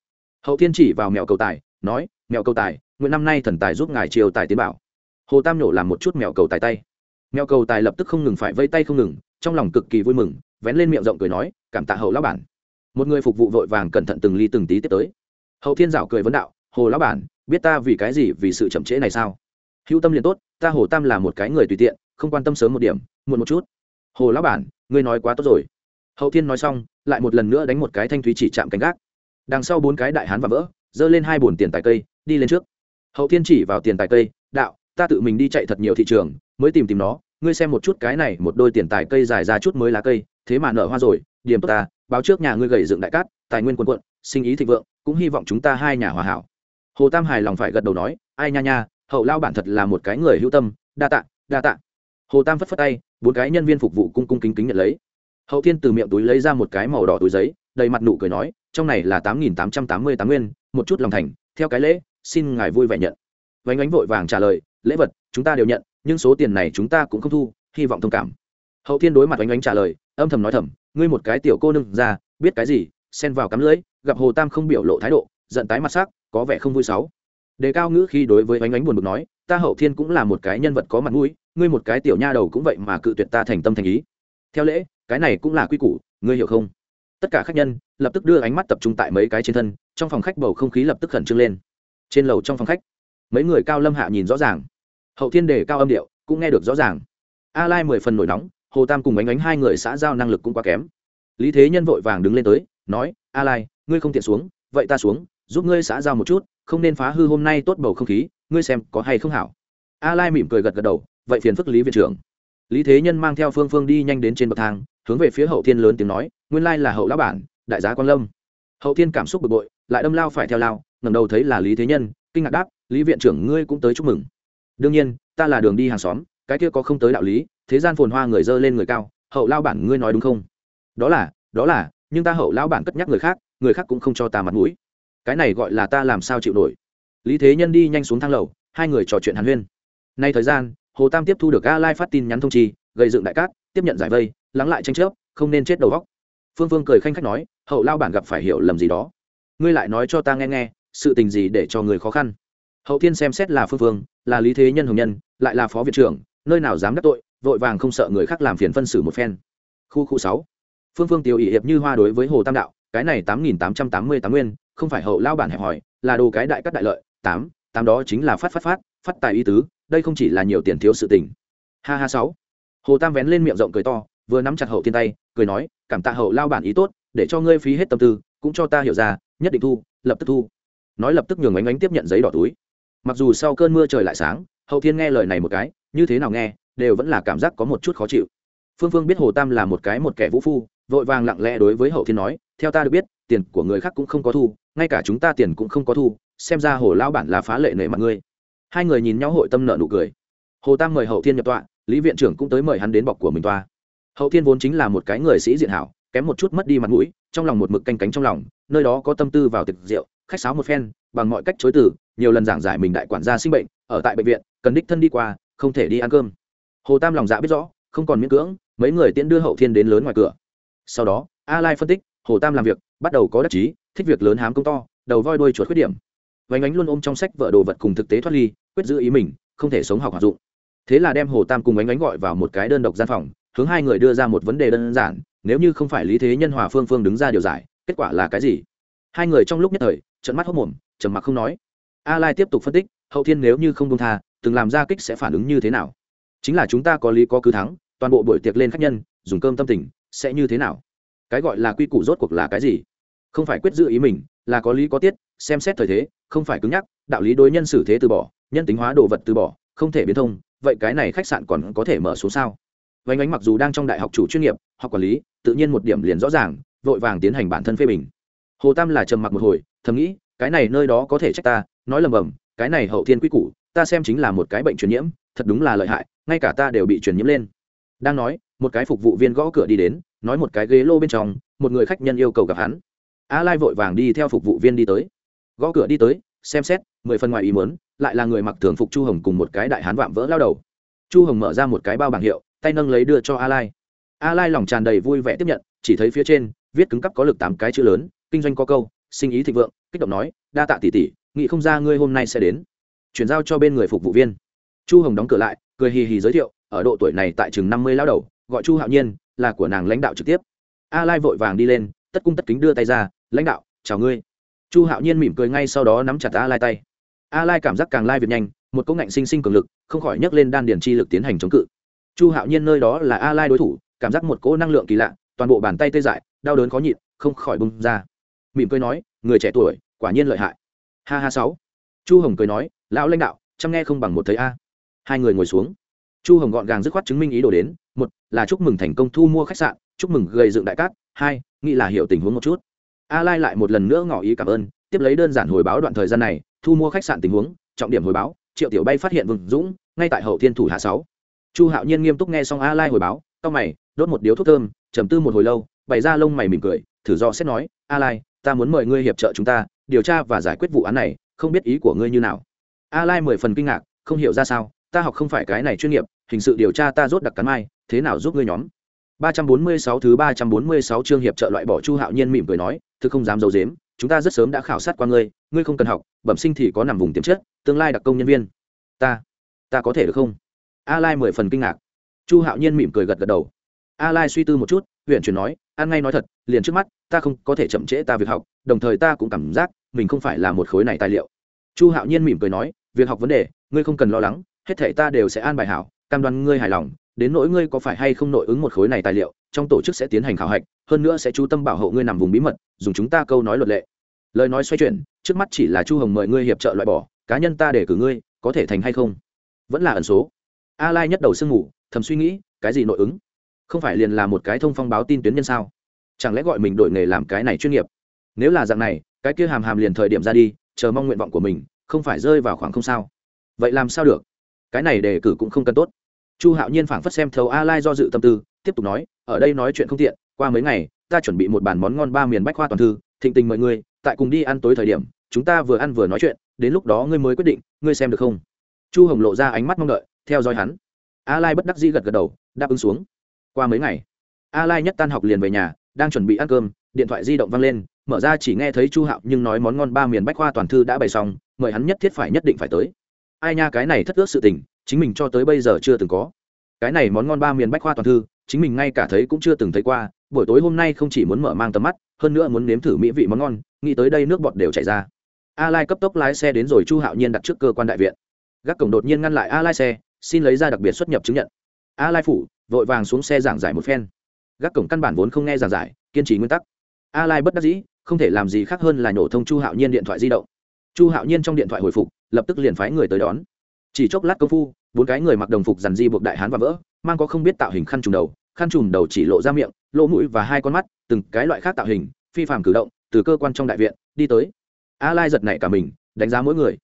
Hậu thiên chỉ vào mèo cầu tài, nói, mèo cầu tài, nguyện năm nay thần tài giúp ngài chiêu tài tiến bảo. Hồ tam nhổ làm một chút mèo cầu tài tay. Mèo cầu tài lập tức không ngừng phải vây tay không ngừng, trong lòng cực kỳ vui mừng, vén lên miệng rộng cười nói, cảm tạ hậu lão bản. Một người phục vụ vội vàng cẩn thận từng ly từng tí tiếp tới. Hậu thiên dạo cười vấn đạo hồ lão bản, biết ta vì cái gì, vì sự chậm trễ này sao? Hữu tâm liền tốt, ta hồ tam là một cái người tùy tiện, không quan tâm sớm một điểm, muộn một chút. Hồ lão bản, ngươi nói quá tốt rồi. Hậu thiên nói xong, lại một lần nữa đánh một cái thanh thúy chỉ chạm cánh gác. Đằng sau bốn cái đại hán và vỡ, giơ lên hai bồn tiền tài cây, đi lên trước. Hậu thiên chỉ vào tiền tài cây, đạo, ta tự mình đi chạy thật nhiều thị trường, mới tìm tìm nó, ngươi xem một chút cái này, một đôi tiền tài cây dài ra chút mới lá cây, thế mà nở hoa rồi, điểm tốt ta, báo trước nhà ngươi gầy dựng đại cát, tài nguyên quân quận sinh ý thịnh vượng, cũng hy vọng chúng ta hai nhà hòa hảo hồ tam hài lòng phải gật đầu nói, ai nha nha, hậu lao bản thật là một cái người hữu tâm, đa tạ đa tạ. Hồ tam phất phất tay, bốn cái nhân viên phục vụ cung cung kính kính nhận lấy. Hậu thiên từ miệng túi lấy ra một cái màu đỏ túi giấy, đầy mặt nụ cười nói, trong này là tám nghìn tám trăm tám mươi tám nguyên, một chút lòng thành, theo cái lễ, xin ngài vui vẻ nhận. Vánh ánh vội vàng trả lời, lễ vật, chúng ta đều nhận, nhưng số tiền này chúng ta cũng không thu, hy vọng thông cảm. Hậu thiên đối mặt vánh ánh trả lời, âm thầm nói thầm, ngươi một cái tiểu cô nương ra, biết cái gì, xen vào cắm lưỡi gặp hồ tam không biểu lộ thái độ, giận tái mặt sắc có vẻ không vui sáu. Đề cao ngữ khi đối với ánh ánh buồn bực nói, ta hậu thiên cũng là một cái nhân vật có mặt mũi, ngươi một cái tiểu nha đầu cũng vậy mà cự tuyệt ta thành tâm thành ý. Theo lễ, cái này cũng là quy củ, ngươi hiểu không? Tất cả khách nhân lập tức đưa ánh mắt tập trung tại mấy cái trên thân, trong phòng khách bầu không khí lập tức khẩn trương lên. Trên lầu trong phòng khách, mấy người cao lâm hạ nhìn rõ ràng. Hậu thiên đề cao âm điệu, cũng nghe được rõ ràng. A lai mười phần nổi nóng, hồ tam cùng ánh ánh hai người xã giao năng lực cũng quá kém. Lý thế nhân vội vàng đứng lên tới, nói, a lai, ngươi không tiện xuống, vậy ta xuống giúp ngươi xã giao một chút, không nên phá hư hôm nay tốt bầu không khí, ngươi xem có hay không hảo. A lai mỉm cười gật gật đầu, vậy phiền phức lý viện trưởng. Lý thế nhân mang theo phương phương đi nhanh đến trên bậc thang, hướng về phía hậu thiên lớn tiếng nói, nguyên lai là hậu lão bản, đại giá quan lâm. Hậu thiên cảm xúc bực bội, lại đâm lao phải theo lao, ngẩng đầu thấy là lý thế nhân, kinh ngạc đáp, lý viện trưởng ngươi cũng tới chúc mừng. Đương nhiên, ta là đường đi hàng xóm, cái kia có không tới đạo lý, thế gian phồn hoa người dơ lên người cao, hậu lao bản ngươi nói đúng không? Đó là đó là, nhưng ta hậu lao bản cất nhắc người khác người khác cũng không cho ta mặt mũi cái này gọi là ta làm sao chịu nổi. Lý thế nhân đi nhanh xuống thang lầu, hai người trò chuyện hàn huyên. Nay thời gian, hồ tam tiếp thu được a lai phát tin nhắn thông chi, gây dựng đại cát, tiếp nhận giải vây, lắng lại tranh chấp, không nên chết đầu góc phương phương cười khanh khách nói, hậu lao bản gặp phải hiểu lầm gì đó. Ngươi lại nói cho ta nghe nghe, sự tình gì để cho người khó khăn? Hậu thiên xem xét là phương phương, là lý thế nhân hồng nhân, lại là phó viện trưởng, nơi nào dám đắc tội, vội vàng không sợ người khác làm phiền phân xử một phen. Khu khu sáu. Phương phương tiêu ỵ hiệp như hoa đối với hồ tam đạo, cái này tám nghìn tám trăm tám mươi tám nguyên không phải hậu lao bản hẹp hỏi là đồ cái đại cắt đại lợi, tám tám đó chính là phát phát phát phát tài y tứ, đây không chỉ là nhiều tiền thiếu sự tình. Ha ha sáu. Hồ tam vén lên miệng rộng cười to, vừa nắm chặt hậu thiên tay, cười nói, cảm tạ hậu lao bản ý tốt, để cho ngươi phí hết tâm tư, cũng cho ta hiểu ra, nhất định thu, lập tức thu. Nói lập tức nhường ánh ánh tiếp nhận giấy đỏ túi. Mặc dù sau cơn mưa trời lại sáng, hậu thiên nghe lời này một cái, như thế nào nghe, đều vẫn là cảm giác có một chút khó chịu. Phương phương biết hồ tam là một cái một kẻ vũ phu, vội vàng lặng lẽ đối với hậu thiên nói, theo ta được biết tiền của người khác cũng không có thu, ngay cả chúng ta tiền cũng không có thu, xem ra hồ lao bản là phá lệ nể mặt ngươi. Hai người nhìn nhau hội tâm nợ nụ cười. Hồ tam mời hậu thiên nhập tọa, lý viện trưởng cũng tới mời hắn đến bọc của mình toa hậu thiên vốn chính là một cái người sĩ diện hảo, kém một chút mất đi mặt mũi, trong lòng một mực canh cánh trong lòng, nơi đó có tâm tư vào tiệc rượu, khách sáo một phen, bằng mọi cách chối từ, nhiều lần giảng giải mình đại quản gia sinh bệnh, ở tại bệnh viện, cần đích thân đi qua, không thể đi ăn cơm. Hồ tam lòng dạ biết rõ, không còn miễn cưỡng, mấy người tiễn đưa hậu thiên đến lớn ngoài cửa. Sau đó, a lai phân tích hồ tam làm việc, bắt đầu có đắc chí, thích việc lớn hám công to, đầu voi đuôi chuột khuyết điểm. Vánh ánh luôn ôm trong sách vợ đồ vật cùng thực tế thoát ly, quyết giữ ý mình, không thể sống học hoạt dụng. Thế là đem hồ tam cùng ánh ánh gọi vào một cái đơn độc gian phòng, hướng hai người đưa ra một vấn đề đơn giản, nếu như không phải lý thế nhân hòa phương phương đứng ra điều giải, kết quả là cái gì? Hai người trong lúc nhất thời trận mắt hốc mồm trầm mặc không nói. A lai tiếp tục phân tích, hậu thiên nếu như không công tha, từng làm ra kích sẽ phản ứng như thế nào? Chính là chúng ta có lý có cứ thắng, toàn bộ buổi tiệc lên khách nhân, dùng cơm tâm tình, sẽ như thế nào? Cái gọi là quy củ rốt cuộc là cái gì? Không phải quyết dự ý mình, là có lý có tiết, xem xét thời thế, không phải cứng nhắc, đạo lý đối nhân xử thế từ bỏ, nhân tính hóa đồ vật từ bỏ, không thể biến thông, vậy cái này khách sạn còn có thể mở số sao? Vánh ánh mặc dù đang trong đại học chủ chuyên nghiệp, học quản lý, tự nhiên một điểm liền rõ ràng, vội vàng tiến hành bản thân phê bình. Hồ tam là trầm mặc một hồi, thầm nghĩ, cái này nơi đó có thể trách ta, nói lầm bầm, cái này hậu thiên quy củ, ta xem chính là một cái bệnh truyền nhiễm, thật đúng là lợi hại, ngay cả ta đều bị truyền nhiễm lên. Đang nói một cái phục vụ viên gõ cửa đi đến, nói một cái ghế lô bên trong, một người khách nhân yêu cầu gặp hắn. A lai vội vàng đi theo phục vụ viên đi tới. Gõ cửa đi tới, xem xét, mười phần ngoài ý muốn, lại là người mặc thường phục chu hồng cùng một cái đại hán vạm vỡ lao đầu. Chu hồng mở ra một cái bao bảng hiệu, tay nâng lấy đưa cho a lai. A lai lòng tràn đầy vui vẻ tiếp nhận, chỉ thấy phía trên, viết cứng cắp có lực tám cái chữ lớn, kinh doanh có câu, sinh ý thịnh vượng, kích động nói, đa tạ tỷ tỷ, nghĩ không ra ngươi hôm nay sẽ đến. Chuyển giao cho bên người phục vụ viên. Chu hồng đóng cửa lại, cười hì hì giới thiệu, ở độ tuổi này tại chừng năm mươi lao đầu gọi chu hạo nhiên, là của nàng lãnh đạo trực tiếp. A lai vội vàng đi lên, tất cung tất kính đưa tay ra, lãnh đạo, chào ngươi. Chu hạo nhiên mỉm cười ngay sau đó nắm chặt a lai tay. A lai cảm giác càng lai việc nhanh, một công ngạnh sinh sinh cường lực, không khỏi nhấc lên đan điền chi lực tiến hành chống cự. Chu hạo nhiên nơi đó là a lai đối thủ, cảm giác một cỗ năng lượng kỳ lạ, toàn bộ bàn tay tê dại, đau đớn khó nhịn, không khỏi bung ra. Mỉm cười nói, người trẻ tuổi, quả nhiên lợi hại. Ha ha sáu. Chu hồng cười nói, lão lãnh đạo, chăm nghe không bằng một thấy a. Hai người ngồi xuống. Chu hồng gọn gàng dứt khoát chứng minh ý đồ đến một là chúc mừng thành công thu mua khách sạn, chúc mừng gây dựng đại cát, hai, nghĩ là hiểu tình huống một chút. A lai lại một lần nữa ngỏ ý cảm ơn, tiếp lấy đơn giản hồi báo đoạn thời gian này, thu mua khách sạn tình huống, trọng điểm hồi báo, triệu tiểu bay phát hiện vừng dũng, ngay tại hậu thiên thủ hạ sáu. Chu hạo nhiên nghiêm túc nghe xong a lai hồi báo, cau mày, đốt một điếu thuốc thơm, trầm tư một hồi lâu, bày ra lông mày mỉm cười, thử do xét nói, a lai, ta muốn mời ngươi hiệp trợ chúng ta, điều tra và giải quyết vụ án này, không biết ý của ngươi như nào? A lai mười phần kinh ngạc, không hiểu ra sao, ta học không phải cái này chuyên nghiệp, hình sự điều tra ta rốt đặc cắn mai thế nào giúp ngươi nhóm 346 thứ 346 chương hiệp trợ loại bỏ Chu Hạo Nhiên mỉm cười nói, "Thực không dám giấu giếm, chúng ta rất sớm đã khảo sát qua ngươi, ngươi không cần học, bẩm sinh thì có nằm vùng tiềm chất, tương lai đặc công nhân viên." "Ta, ta có thể được không?" A Lai mười phần kinh ngạc. Chu Hạo Nhiên mỉm cười gật gật đầu. A Lai suy tư một chút, huyền chuyển nói, "An ngay nói thật, liền trước mắt, ta không có thể chậm trễ ta việc học, đồng thời ta cũng cảm giác mình không phải là một khối này tài liệu." Chu Hạo Nhiên mỉm cười nói, "Việc học vấn đề, ngươi không cần lo lắng, hết thảy ta đều sẽ an bài hảo, cam đoan ngươi hài lòng, đến nỗi ngươi có phải hay không nội ứng một khối này tài liệu, trong tổ chức sẽ tiến hành khảo hạch, hơn nữa sẽ chú tâm bảo hộ ngươi nằm vùng bí mật, dùng chúng ta câu nói luật lệ. Lời nói xoay chuyển, trước mắt chỉ là chu hồng mời ngươi hiệp trợ loại bỏ, cá nhân ta để cử ngươi, có thể thành hay không? Vẫn là ẩn số. A lai nhất đầu sương ngủ, thầm suy nghĩ, cái gì nội ứng? Không phải liền là một cái thông phong báo tin tuyến nhân sao? Chẳng lẽ gọi mình đổi nghề làm cái này chuyên nghiệp? Nếu là dạng này, cái kia hàm hàm liền thời điểm ra đi, chờ mong nguyện vọng của mình không phải rơi vào khoảng không sao. Vậy làm sao được? Cái này đề cử cũng không cần tốt chu hạo nhiên phảng phất xem thấu a lai do dự tâm tư, tiếp tục nói, ở đây nói chuyện không tiện, qua mấy ngày, ta chuẩn bị một bàn món ngon ba miền bách khoa toàn thư, thịnh tình mọi người tại cùng đi ăn tối thời điểm, chúng ta vừa ăn vừa nói chuyện, đến lúc đó ngươi mới quyết định, ngươi xem được không? Chu hồng lộ ra ánh mắt mong đợi, theo dõi hắn. A lai bất đắc dĩ gật gật đầu, đáp ứng xuống. Qua mấy ngày a lai nhất tan học liền về nhà, đang chuẩn bị ăn cơm, điện thoại di động vang lên, mở ra chỉ nghe thấy chu hạo nhưng nói món ngon ba miền bách khoa toàn thư đã bày xong, mời hắn nhất thiết phải nhất định phải tới. Ai nha cái này thất ước sự tình chính mình cho tới bây giờ chưa từng có. Cái này món ngon ba miền bách khoa toàn thư, chính mình ngay cả thấy cũng chưa từng thấy qua, buổi tối hôm nay không chỉ muốn mở mang tầm mắt, hơn nữa muốn nếm thử mỹ vị món ngon, nghĩ tới đây nước bọt đều chảy ra. A lai cấp tốc lái xe đến rồi chu hạo nhiên đặt trước cơ quan đại viện. Gác cổng đột nhiên ngăn lại a lai xe, xin lấy ra đặc biệt xuất nhập chứng nhận. A lai phủ, vội vàng xuống xe giảng giải một phen. Gác cổng căn bản vốn không nghe giảng giải, kiên trì nguyên tắc. A lai bất đắc dĩ, không thể làm gì khác hơn là nhổ thông chu hạo nhiên điện thoại di động. Chu hạo nhiên trong điện thoại hồi phục, lập tức liền phái người tới đón chỉ chốc lát công phu, bốn cái người mặc đồng phục dằn di buộc đại hán và vỡ, mang có không biết tạo hình khăn trùm đầu, khăn trùm đầu chỉ lộ ra miệng, lỗ mũi và hai con mắt, từng cái loại khác tạo hình, phi phạm cử động, từ cơ quan trong đại viện, đi tới. A lai giật nảy cả mình, đánh giá mỗi người.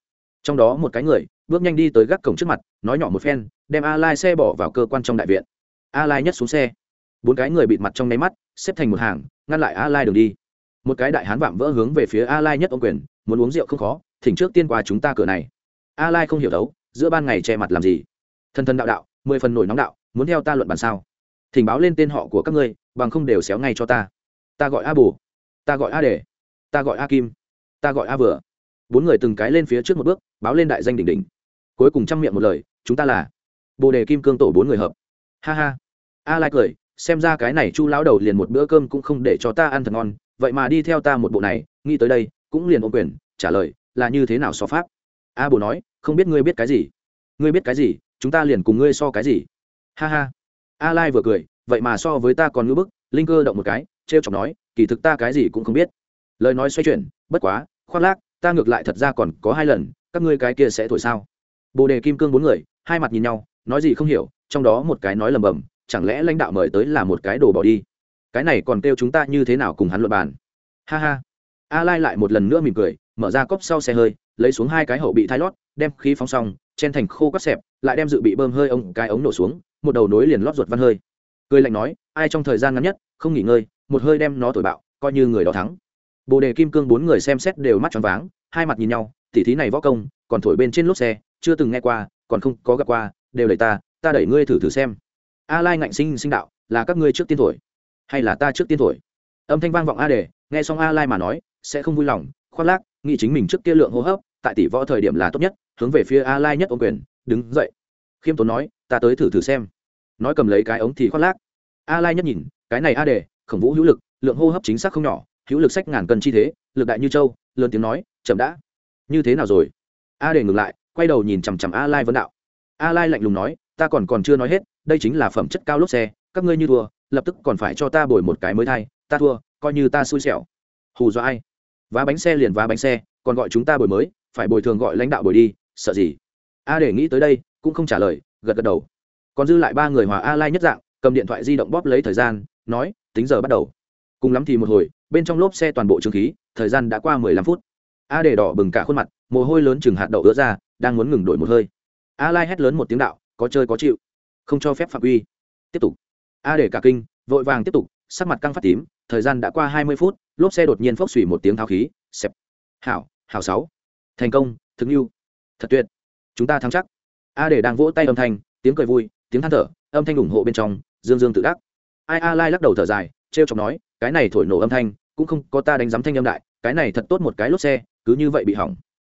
Trong đó một cái người, bước nhanh đi tới gác cổng trước mặt, nói nhỏ một phen, đem a lai xe bỏ vào cơ quan trong đại viện. A lai nhất xuống xe. Bốn cái người bịt mặt trong nháy mắt, xếp thành một hàng, ngăn lại a lai đường đi. Một cái đại hán vạm vỡ hướng về phía a lai nhất ông quyền, muốn uống rượu không khó, thỉnh trước tiên qua chúng ta cửa này. A lai không hiểu đấu giữa ban ngày che mặt làm gì? Thân thân đạo đạo, mười phần nổi nóng đạo, muốn theo ta luận bàn sao? Thỉnh báo lên tên họ của các ngươi, bằng không đều xéo ngay cho ta. Ta gọi a bù ta gọi a đề, ta gọi a kim, ta gọi a vừa. Bốn người từng cái lên phía trước một bước, báo lên đại danh đỉnh đỉnh. Cuối cùng chăm miệng một lời, chúng ta là bồ đề kim cương tổ bốn người hợp. Ha ha. A lai cười, xem ra cái này chu lão đầu liền một bữa cơm cũng không để cho ta ăn thật ngon, vậy mà đi theo ta một bộ này, nghĩ tới đây, cũng liền ôm quyền, trả lời, là như thế nào so pháp? A bồ nói, không biết ngươi biết cái gì. Ngươi biết cái gì, chúng ta liền cùng ngươi so cái gì. Ha ha. A lai vừa cười, vậy mà so với ta còn ngưỡng bức, linh cơ động một cái, trêu chọc nói, kỳ thực ta cái gì cũng không biết. Lời nói xoay chuyển, bất quá, khoác lác, ta ngược lại thật ra còn có hai lần, các ngươi cái kia sẽ thổi sao? Bồ đề kim cương bốn người, hai mặt nhìn nhau, nói gì không hiểu, trong đó một cái nói lầm bầm, chẳng lẽ lãnh đạo mời tới là một cái đồ bỏ đi? Cái này còn kêu chúng ta như thế nào cùng hắn luận bàn? Ha ha. A lai lại một lần nữa mỉm cười, mở ra cốc sau xe hơi lấy xuống hai cái hậu bị thai lót, đem khí phóng xong, chen thành khô cắt xẹp, lại đem dự bị bơm hơi ông cái ống nổ xuống, một đầu nối liền lót ruột văn hơi. Cười lạnh nói, ai trong thời gian ngắn nhất, không nghỉ ngơi, một hơi đem nó thổi bạo, coi như người đó thắng. Bồ đề kim cương bốn người xem xét đều mắt tròn váng, hai mặt nhìn nhau, tỉ thí này võ công, còn thổi bên trên lốp xe, chưa từng nghe qua, còn không có gặp qua, đều đẩy ta ta đẩy ngươi thử thử xem. A lai ngạnh sinh sinh đạo, là các ngươi trước tiên thổi, hay là ta trước tiên thổi? Âm thanh vang vọng a đề, nghe xong a lai mà nói, sẽ không vui lòng, khoác lác, nghĩ chính mình trước kia lượng hô hấp tại tỷ võ thời điểm là tốt nhất, hướng về phía a lai nhất ôm quyền, đứng dậy. Khiêm tốn nói, ta tới thử thử xem. Nói cầm lấy cái ống thì khoác lác. A lai nhất nhìn, cái này a đề, khổng vũ hữu lực, lượng hô hấp chính xác không nhỏ, hữu lực sách ngàn cân chi thế, lực đại như châu, lớn tiếng nói, chậm đã. Như thế nào rồi? A đề ngừng lại, quay đầu nhìn chằm chằm a lai vấn đạo. A lai lạnh lùng nói, ta còn còn chưa nói hết, đây chính là phẩm chất cao lốp xe, các ngươi như thua, lập tức còn phải cho ta bồi một cái mới thay, ta thua, coi như ta xui xẻo. Hù do ai? Vá bánh xe liền vá bánh xe, còn gọi chúng ta bồi mới phải bồi thường gọi lãnh đạo bồi đi, sợ gì? A để nghĩ tới đây, cũng không trả lời, gật gật đầu. Còn dư lại ba người hòa a lai nhất dạng, cầm điện thoại di động bóp lấy thời gian, nói, tính giờ bắt đầu. Cùng lắm thì một hồi, bên trong lốp xe toàn bộ trường khí, thời gian đã qua mười lăm phút. A để đỏ bừng cả khuôn mặt, mồ hôi lớn chừng hạt đậu ứa ra, đang muốn ngừng đổi một hơi. A lai hét lớn một tiếng đạo, có chơi có chịu, không cho phép phạm uy tiếp tục. A để cả kinh, vội vàng tiếp tục, sắc mặt căng phát tím, thời gian đã qua hai mươi phút, lốp xe đột nhiên phốc xủy một tiếng tháo khí, xẹp. Hảo hảo sáu thành công, thực như. Thật tuyệt. Chúng ta thắng chắc. A để đang vỗ tay âm thanh, tiếng cười vui, tiếng than thở, âm thanh ủng hộ bên trong, dương dương tự đắc. Ai a lai lắc đầu thở dài, trêu chọc nói, cái này thổi nổ âm thanh, cũng không có ta đánh giám thanh âm đại, cái này thật tốt một cái lốp xe, cứ như vậy bị hỏng.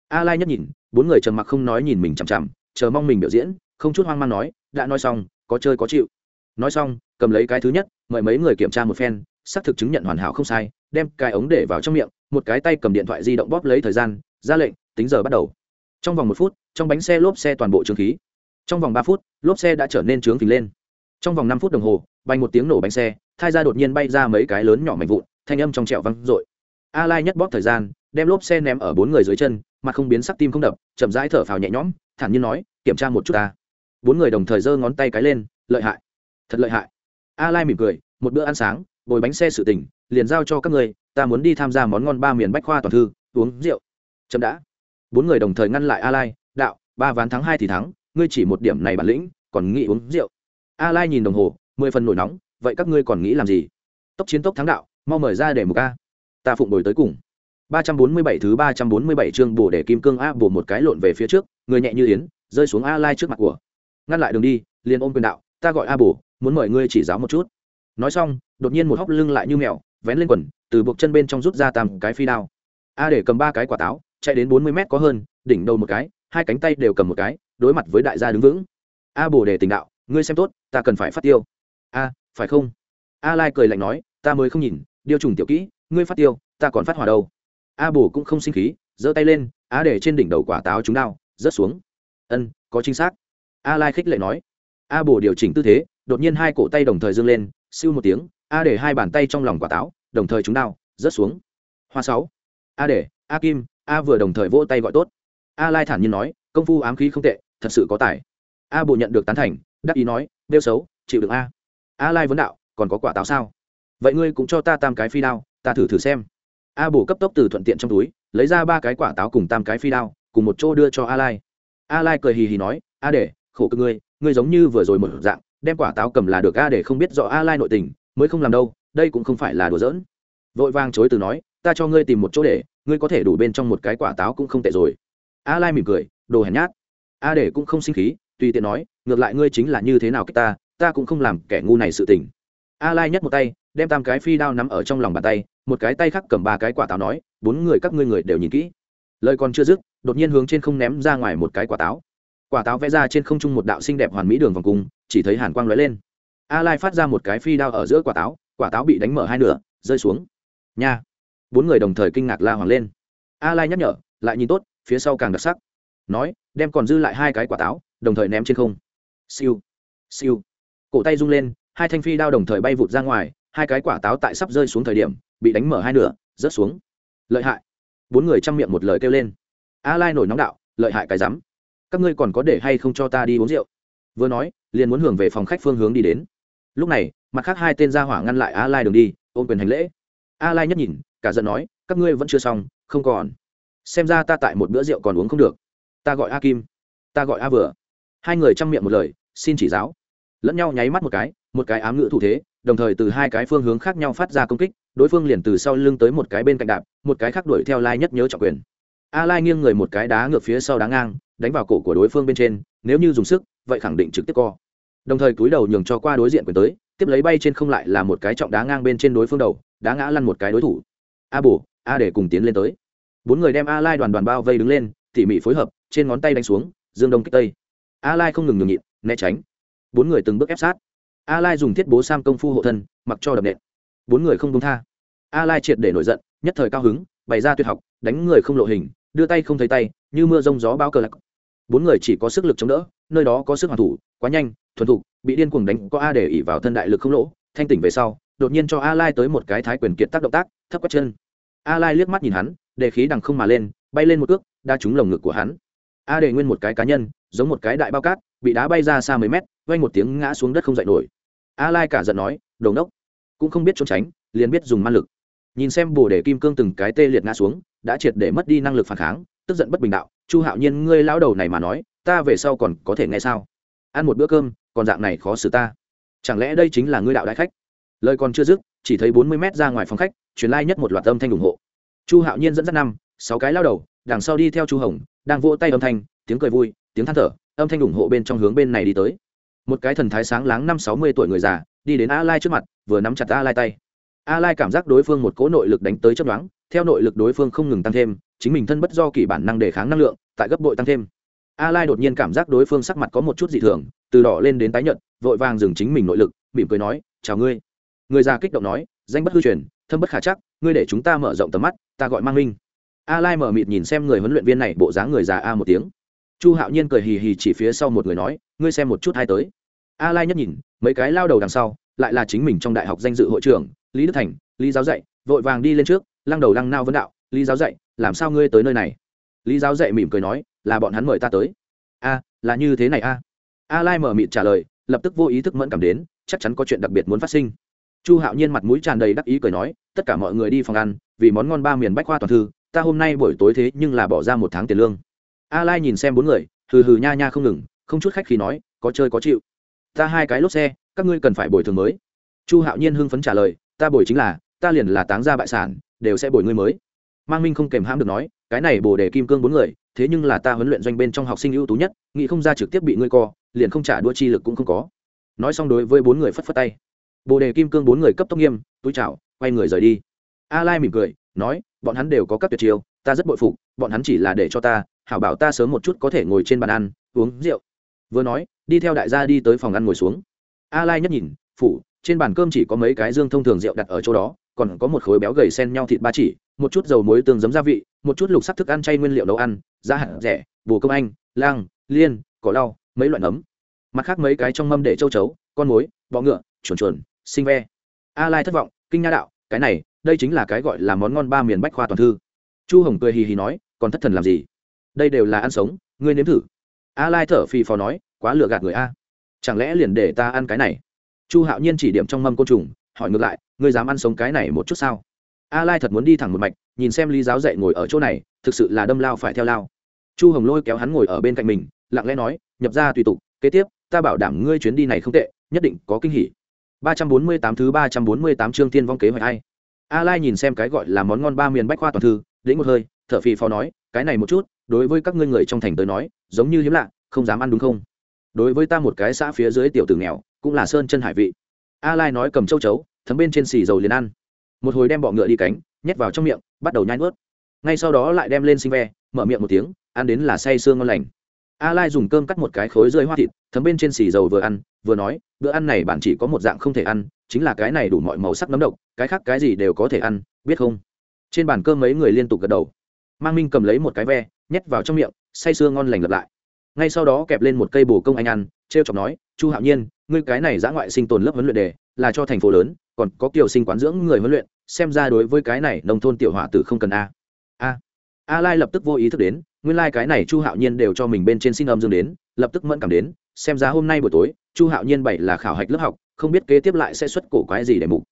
A lai nhất nhìn, bốn người trầm mặc không nói nhìn mình chằm chằm, chờ mong mình biểu diễn, không chút hoang mang nói, đã nói xong, có chơi có chịu. Nói xong, cầm lấy cái thứ nhất, mời mấy người kiểm tra một phen, xác thực chứng nhận hoàn hảo không sai, đem cái ống để vào trong miệng, một cái tay cầm điện thoại di động bóp lấy thời gian, ra lệnh tính giờ bắt đầu. Trong vòng một phút, trong bánh xe lốp xe toàn bộ trướng khí. Trong vòng ba phút, lốp xe đã trở nên trướng phình lên. Trong vòng năm phút đồng hồ bay một tiếng nổ bánh xe, thai ra đột nhiên bay ra mấy cái lớn nhỏ mạnh vụn, thanh âm trong trẹo văng r ộ i a lai nhất bóp thời gian, đem lốp xe ném ở bốn người dưới chân, mặt không biến sắc tim không đập, chậm rãi thở phào nhẹ nhõm, thản nhiên nói, kiểm tra một chút ta. Bốn người đồng thời giơ ngón tay cái lên, lợi hại, thật lợi hại. A lai mỉm cười, một bữa ăn sáng, bồi bánh xe sự tỉnh, liền giao cho các người ta muốn đi tham gia món ngon ba miền bách khoa toàn thư, uống rượu. Chậm đã bốn người đồng thời ngăn lại a lai, đạo, ba ván thắng hai thì thắng, ngươi chỉ một điểm này bản lĩnh, còn nghĩ uống rượu. A lai nhìn đồng hồ, mười phần nổi nóng, vậy các ngươi còn nghĩ làm gì? Tốc chiến tốc thắng đạo, mau mời ra để một ca ta phụng bồi tới cùng. 347 thứ 347 chương bổ để kim cương a bổ một cái lộn về phía trước, người nhẹ như yến, rơi xuống a lai trước mặt của. Ngăn lại đường đi, liền ôm quyền đạo, ta gọi a bổ, muốn mời ngươi chỉ giáo một chút. Nói xong, đột nhiên một hóc lưng lại như mèo, vén lên quần, từ buộc chân bên trong rút ra tam cái phi đao. A để cầm ba cái quả táo chạy đến 40 mét có hơn, đỉnh đầu một cái, hai cánh tay đều cầm một cái, đối mặt với đại gia đứng vững. A bổ đề tình đạo, ngươi xem tốt, ta cần phải phát tiêu. A, phải không? A lai cười lạnh nói, ta mới không nhìn điêu trùng tiểu kỹ, ngươi phát tiêu, ta còn phát hỏa đâu. A bổ cũng không sinh khí, giơ tay lên a để trên đỉnh đầu quả táo chúng đao, rớt xuống. Ân, có chính xác. A lai khích lệ nói. A bổ điều chỉnh tư thế, đột nhiên hai cổ tay đồng thời dương lên, siêu một tiếng a để hai bàn tay trong lòng quả táo, đồng thời chúng đao, rớt xuống. Hoa sáu. A để a kim a vừa đồng thời vỗ tay gọi tốt. A lai thản nhiên nói, công phu ám khí không tệ, thật sự có tài. A bộ nhận được tán thành, đắc ý nói đeo xấu, chịu được a. A lai vấn đạo, còn có quả táo sao? Vậy ngươi cũng cho ta tam cái phi đao, ta thử thử xem. A bổ cấp tốc từ thuận tiện trong túi, lấy ra ba cái quả táo cùng tam cái phi đao, cùng một chỗ đưa cho a lai. A lai cười hì hì nói, a để khổ cực ngươi ngươi giống như vừa rồi một dạng, đem quả táo cầm là được a để không biết rõ a lai nội tình, mới không làm đâu, đây cũng không phải là đùa giỡn. Vội vang chối từ nói ta cho ngươi tìm một chỗ để, ngươi có thể đủ bên trong một cái quả táo cũng không tệ rồi. A lai mỉm cười, đồ hèn nhát. A để cũng không sinh khí, tùy tiện nói, ngược lại ngươi chính là như thế nào cách ta ta cũng không làm kẻ ngu này sự tình. A lai nhất một tay, đem tam cái phi đao nắm ở trong lòng bàn tay, một cái tay khác cầm ba cái quả táo nói, bốn người các ngươi người đều nhìn kỹ. Lời còn chưa dứt, đột nhiên hướng trên không ném ra ngoài một cái quả táo. Quả táo vẽ ra trên không trung một đạo xinh đẹp hoàn mỹ đường vòng cung, chỉ thấy hàn quang lóe lên. A lai phát ra một cái phi đao ở giữa quả táo quả táo bị đánh mở hai nửa, rơi xuống. Nha! Bốn người đồng thời kinh ngạc la hoàng lên. A lai nhắc nhở, lại nhìn tốt, phía sau càng đặc sắc. Nói, đem còn dư lại hai cái quả táo, đồng thời ném trên không. Siêu siêu. Cổ tay rung lên, hai thanh phi đao đồng thời bay vụt ra ngoài, hai cái quả táo tại sắp rơi xuống thời điểm, bị đánh mở hai nửa, rớt xuống. Lợi hại. Bốn người chăm miệng một lời kêu lên. A lai nổi nóng đạo, lợi hại cái rắm. Các ngươi còn có để hay không cho ta đi uống rượu? Vừa nói, liền muốn hưởng về phòng khách phương hướng đi đến. Lúc này, mặt khác hai tên gia hỏa ngăn lại a lai đường đi, ôm quyền hành lễ. A lai nhất nhìn cả giận nói, các ngươi vẫn chưa xong, không còn. Xem ra ta tại một bữa rượu còn uống không được. Ta gọi a kim, ta gọi a vừa. Hai người chăm miệng một lời, xin chỉ giáo. Lẫn nhau nháy mắt một cái một cái ám ngữ thủ thế, đồng thời từ hai cái phương hướng khác nhau phát ra công kích, đối phương liền từ sau lưng tới một cái bên cạnh đạp, một cái khác đuổi theo lai nhất nhớ trọng quyền. A lai nghiêng người một cái đá ngược phía sau đá ngang, đánh vào cổ của đối phương bên trên, nếu như dùng sức, vậy khẳng định trực tiếp co. Đồng thời cúi đầu nhường cho qua đối diện quyền tới, tiếp lấy bay trên không lại là một cái trọng đá ngang bên trên đối phương đầu, đá ngã lăn một cái đối thủ a bổ, a để cùng tiến lên tới. Bốn người đem a lai đoàn đoàn bao vây đứng lên, tỉ mỉ phối hợp, trên ngón tay đánh xuống, dương đông kích tây. A lai không ngừng nhường nhịn, né tránh. Bốn người từng bước ép sát. A lai dùng thiết bố sam công phu hộ thân, mặc cho đập nện. Bốn người không công tha. A lai triệt để nổi giận, nhất thời cao hứng, bày ra tuyệt học, đánh người không lộ hình, đưa tay không thấy tay, như mưa rông gió bao cờ lạc. Bốn người chỉ có sức lực chống đỡ, nơi đó có sức hoàn thủ, quá nhanh, thuần thục, bị điên cuồng đánh, có a để ỉ vào thân đại lực không lỗ, thanh tỉnh về sau đột nhiên cho a lai tới một cái thái quyền kiệt tác động tác thấp quét chân. A lai liếc mắt nhìn hắn để khí đằng không mà lên bay lên một cước đa trúng lồng ngực của hắn. A để nguyên một cái cá nhân giống một cái đại bao cát bị đá bay ra xa mấy mét vang một tiếng ngã xuống đất không dậy nổi. A lai cả giận nói đồ nốc, cũng không biết trốn tránh liền biết dùng man lực. Nhìn xem bồ đề kim cương từng cái tê liệt ngã xuống đã triệt để mất đi năng lực phản kháng tức giận bất bình đạo chu hạo nhiên ngươi lão đầu này mà nói ta về sau còn có thể nghe sao? Ăn một bữa cơm còn dạng này khó xử ta. Chẳng lẽ đây chính là ngươi đạo đại khách? Lời còn chưa dứt, chỉ thấy bốn mươi mét ra ngoài phòng khách, truyền lai nhất một loạt âm thanh ủng hộ. Chu hạo nhiên dẫn dắt năm, sáu cái lao đầu, đằng sau đi theo chu hồng, đang vỗ tay âm thanh, tiếng cười vui, tiếng than thở, âm thanh ủng hộ bên trong hướng bên này đi tới. Một cái thần thái sáng láng năm sáu mươi tuổi người già, đi đến a lai trước mặt, vừa nắm chặt a lai tay. A lai cảm giác đối phương một cỗ nội lực đánh tới chấp đoán theo nội lực đối phương không ngừng tăng thêm, chính mình thân bất do kỳ bản năng đề kháng năng lượng, tại gấp bội tăng thêm. A lai đột nhiên cảm giác đối phương sắc mặt có một chút dị thường, từ đỏ lên đến tái nhợt, vội vàng dừng chính mình nội lực, mỉm cười nói, chào ngươi người già kích động nói, danh bất hư truyền, thâm bất khả chắc, ngươi để chúng ta mở rộng tầm mắt, ta gọi mang minh. A lai mở mịt nhìn xem người huấn luyện viên này, bộ dáng người già a một tiếng. Chu hạo nhiên cười hì hì chỉ phía sau một người nói, ngươi xem một chút hai tới. A lai nhất nhìn, mấy cái lao đầu đằng sau, lại là chính mình trong đại học danh dự hội trưởng, lý đức thành, lý giáo dạy, vội vàng đi lên trước, lăng đầu lăng nao vấn đạo, lý giáo dạy, làm sao ngươi tới nơi này? Lý giáo dạy mỉm cười nói, là bọn hắn mời ta tới. A, là như thế này a. A lai mở mịt trả lời, lập tức vô ý thức mẫn cảm đến, chắc chắn có chuyện đặc biệt muốn phát sinh chu hạo nhiên mặt mũi tràn đầy đắc ý cười nói, tất cả mọi người đi phòng ăn, vì món ngon ba miền bách khoa toàn thư, ta hôm nay buổi tối thế nhưng là bỏ ra một tháng tiền lương. A lai nhìn xem bốn người, hừ hừ nha nha không ngừng, không chút khách khi nói, có chơi có chịu. Ta hai cái lốp xe, các ngươi cần phải bồi thường mới. Chu hạo nhiên hưng phấn trả lời, ta bồi chính là, ta liền là táng ra bại sản, đều sẽ bồi ngươi mới. Mang minh không kèm hãm được nói, cái này bồ đề kim cương bốn người, thế nhưng là ta huấn luyện doanh bên trong học sinh ưu tú nhất, nghĩ không ra trực tiếp bị ngươi co, liền không trả đua chi lực cũng không có. Nói xong đối với bốn người phất phất tay bồ đề kim cương bốn người cấp tốc nghiêm, túi chào, quay người rời đi. A lai mỉm cười, nói, bọn hắn đều có các tuyệt chiêu, ta rất bội phục, bọn hắn chỉ là để cho ta, hảo bảo ta sớm một chút có thể ngồi trên bàn ăn, uống rượu. Vừa nói, đi theo đại gia đi tới phòng ăn ngồi xuống. A lai nhất nhìn, phủ, trên bàn cơm chỉ có mấy cái dương thông thường rượu đặt ở chỗ đó, còn có một khối béo gầy xen nhau thịt ba chỉ, một chút dầu muối tương giấm gia vị, một chút lục sắc thức ăn chay nguyên liệu nấu ăn, giá hạt rẻ, bồ công anh, lang, liên, cỏ lau, mấy loại nấm. Mặt khác mấy cái trong mâm để châu chấu, con mối bọ ngựa, chuồn chuồn sinh ve. A lai thất vọng, kinh nha đạo, cái này, đây chính là cái gọi là món ngon ba miền bách khoa toàn thư. Chu hồng cười hì hì nói, còn thất thần làm gì? Đây đều là ăn sống, ngươi nếm thử. A lai thở phì phò nói, quá lừa gạt người a. Chẳng lẽ liền để ta ăn cái này? Chu hạo nhiên chỉ điểm trong mâm côn trùng, hỏi ngược lại, ngươi dám ăn sống cái này một chút sao? A lai thật muốn đi thẳng một mạch, nhìn xem lý giáo dạy ngồi ở chỗ này, thực sự là đâm lao phải theo lao. Chu hồng lôi kéo hắn ngồi ở bên cạnh mình, lặng lẽ nói, nhập ra tùy tục, kế tiếp, ta bảo đảm ngươi chuyến đi này không tệ, nhất định có kinh hỉ. 348 thứ 348 chương tiên vong kế hoạch ai a lai nhìn xem cái gọi là món ngon ba miền bách khoa toàn thư, lĩnh một hơi, thở phì phò nói, cái này một chút, đối với các ngươi người trong thành tới nói, giống như hiếm lạ, không dám ăn đúng không? Đối với ta một cái xã phía dưới tiểu tử nghèo, cũng là sơn chân hải vị. A lai nói cầm châu chấu, thấm bên trên xì dầu liền ăn. Một hồi đem bọ ngựa đi cánh, nhét vào trong miệng, bắt đầu nhai nuốt. Ngay sau đó lại đem lên sinh ve, mở miệng một tiếng, ăn đến là say xương ngon lành a lai dùng cơm cắt một cái khối rơi hoa thịt, thấm bên trên xì dầu vừa ăn, vừa nói, bữa ăn này bạn chỉ có một dạng không thể ăn, chính là cái này đủ mọi màu sắc nấm độc, cái khác cái gì đều có thể ăn, biết không? Trên bàn cơm mấy người liên tục gật đầu. Mang minh cầm lấy một cái ve, nhét vào trong miệng, say sưa ngon lành lặp lại. Ngay sau đó kẹp lên một cây bồ công anh ăn, trêu chọc nói, chu hạo nhiên, ngươi cái này giã ngoại sinh tồn lớp huấn luyện đề, là cho thành phố lớn, còn có kiểu sinh quán dưỡng người huấn luyện, xem ra đối với cái này nông thôn tiểu hỏa tử không cần a. A. A lai lập tức vô ý thức đến nguyên lai、like、cái này chu hạo nhiên đều cho mình bên trên xin âm dương đến, lập tức mẫn cảm đến, xem ra hôm nay buổi tối, chu hạo nhiên bảy là khảo hạch lớp học, không biết kế tiếp lại sẽ xuất cổ quái gì để mục.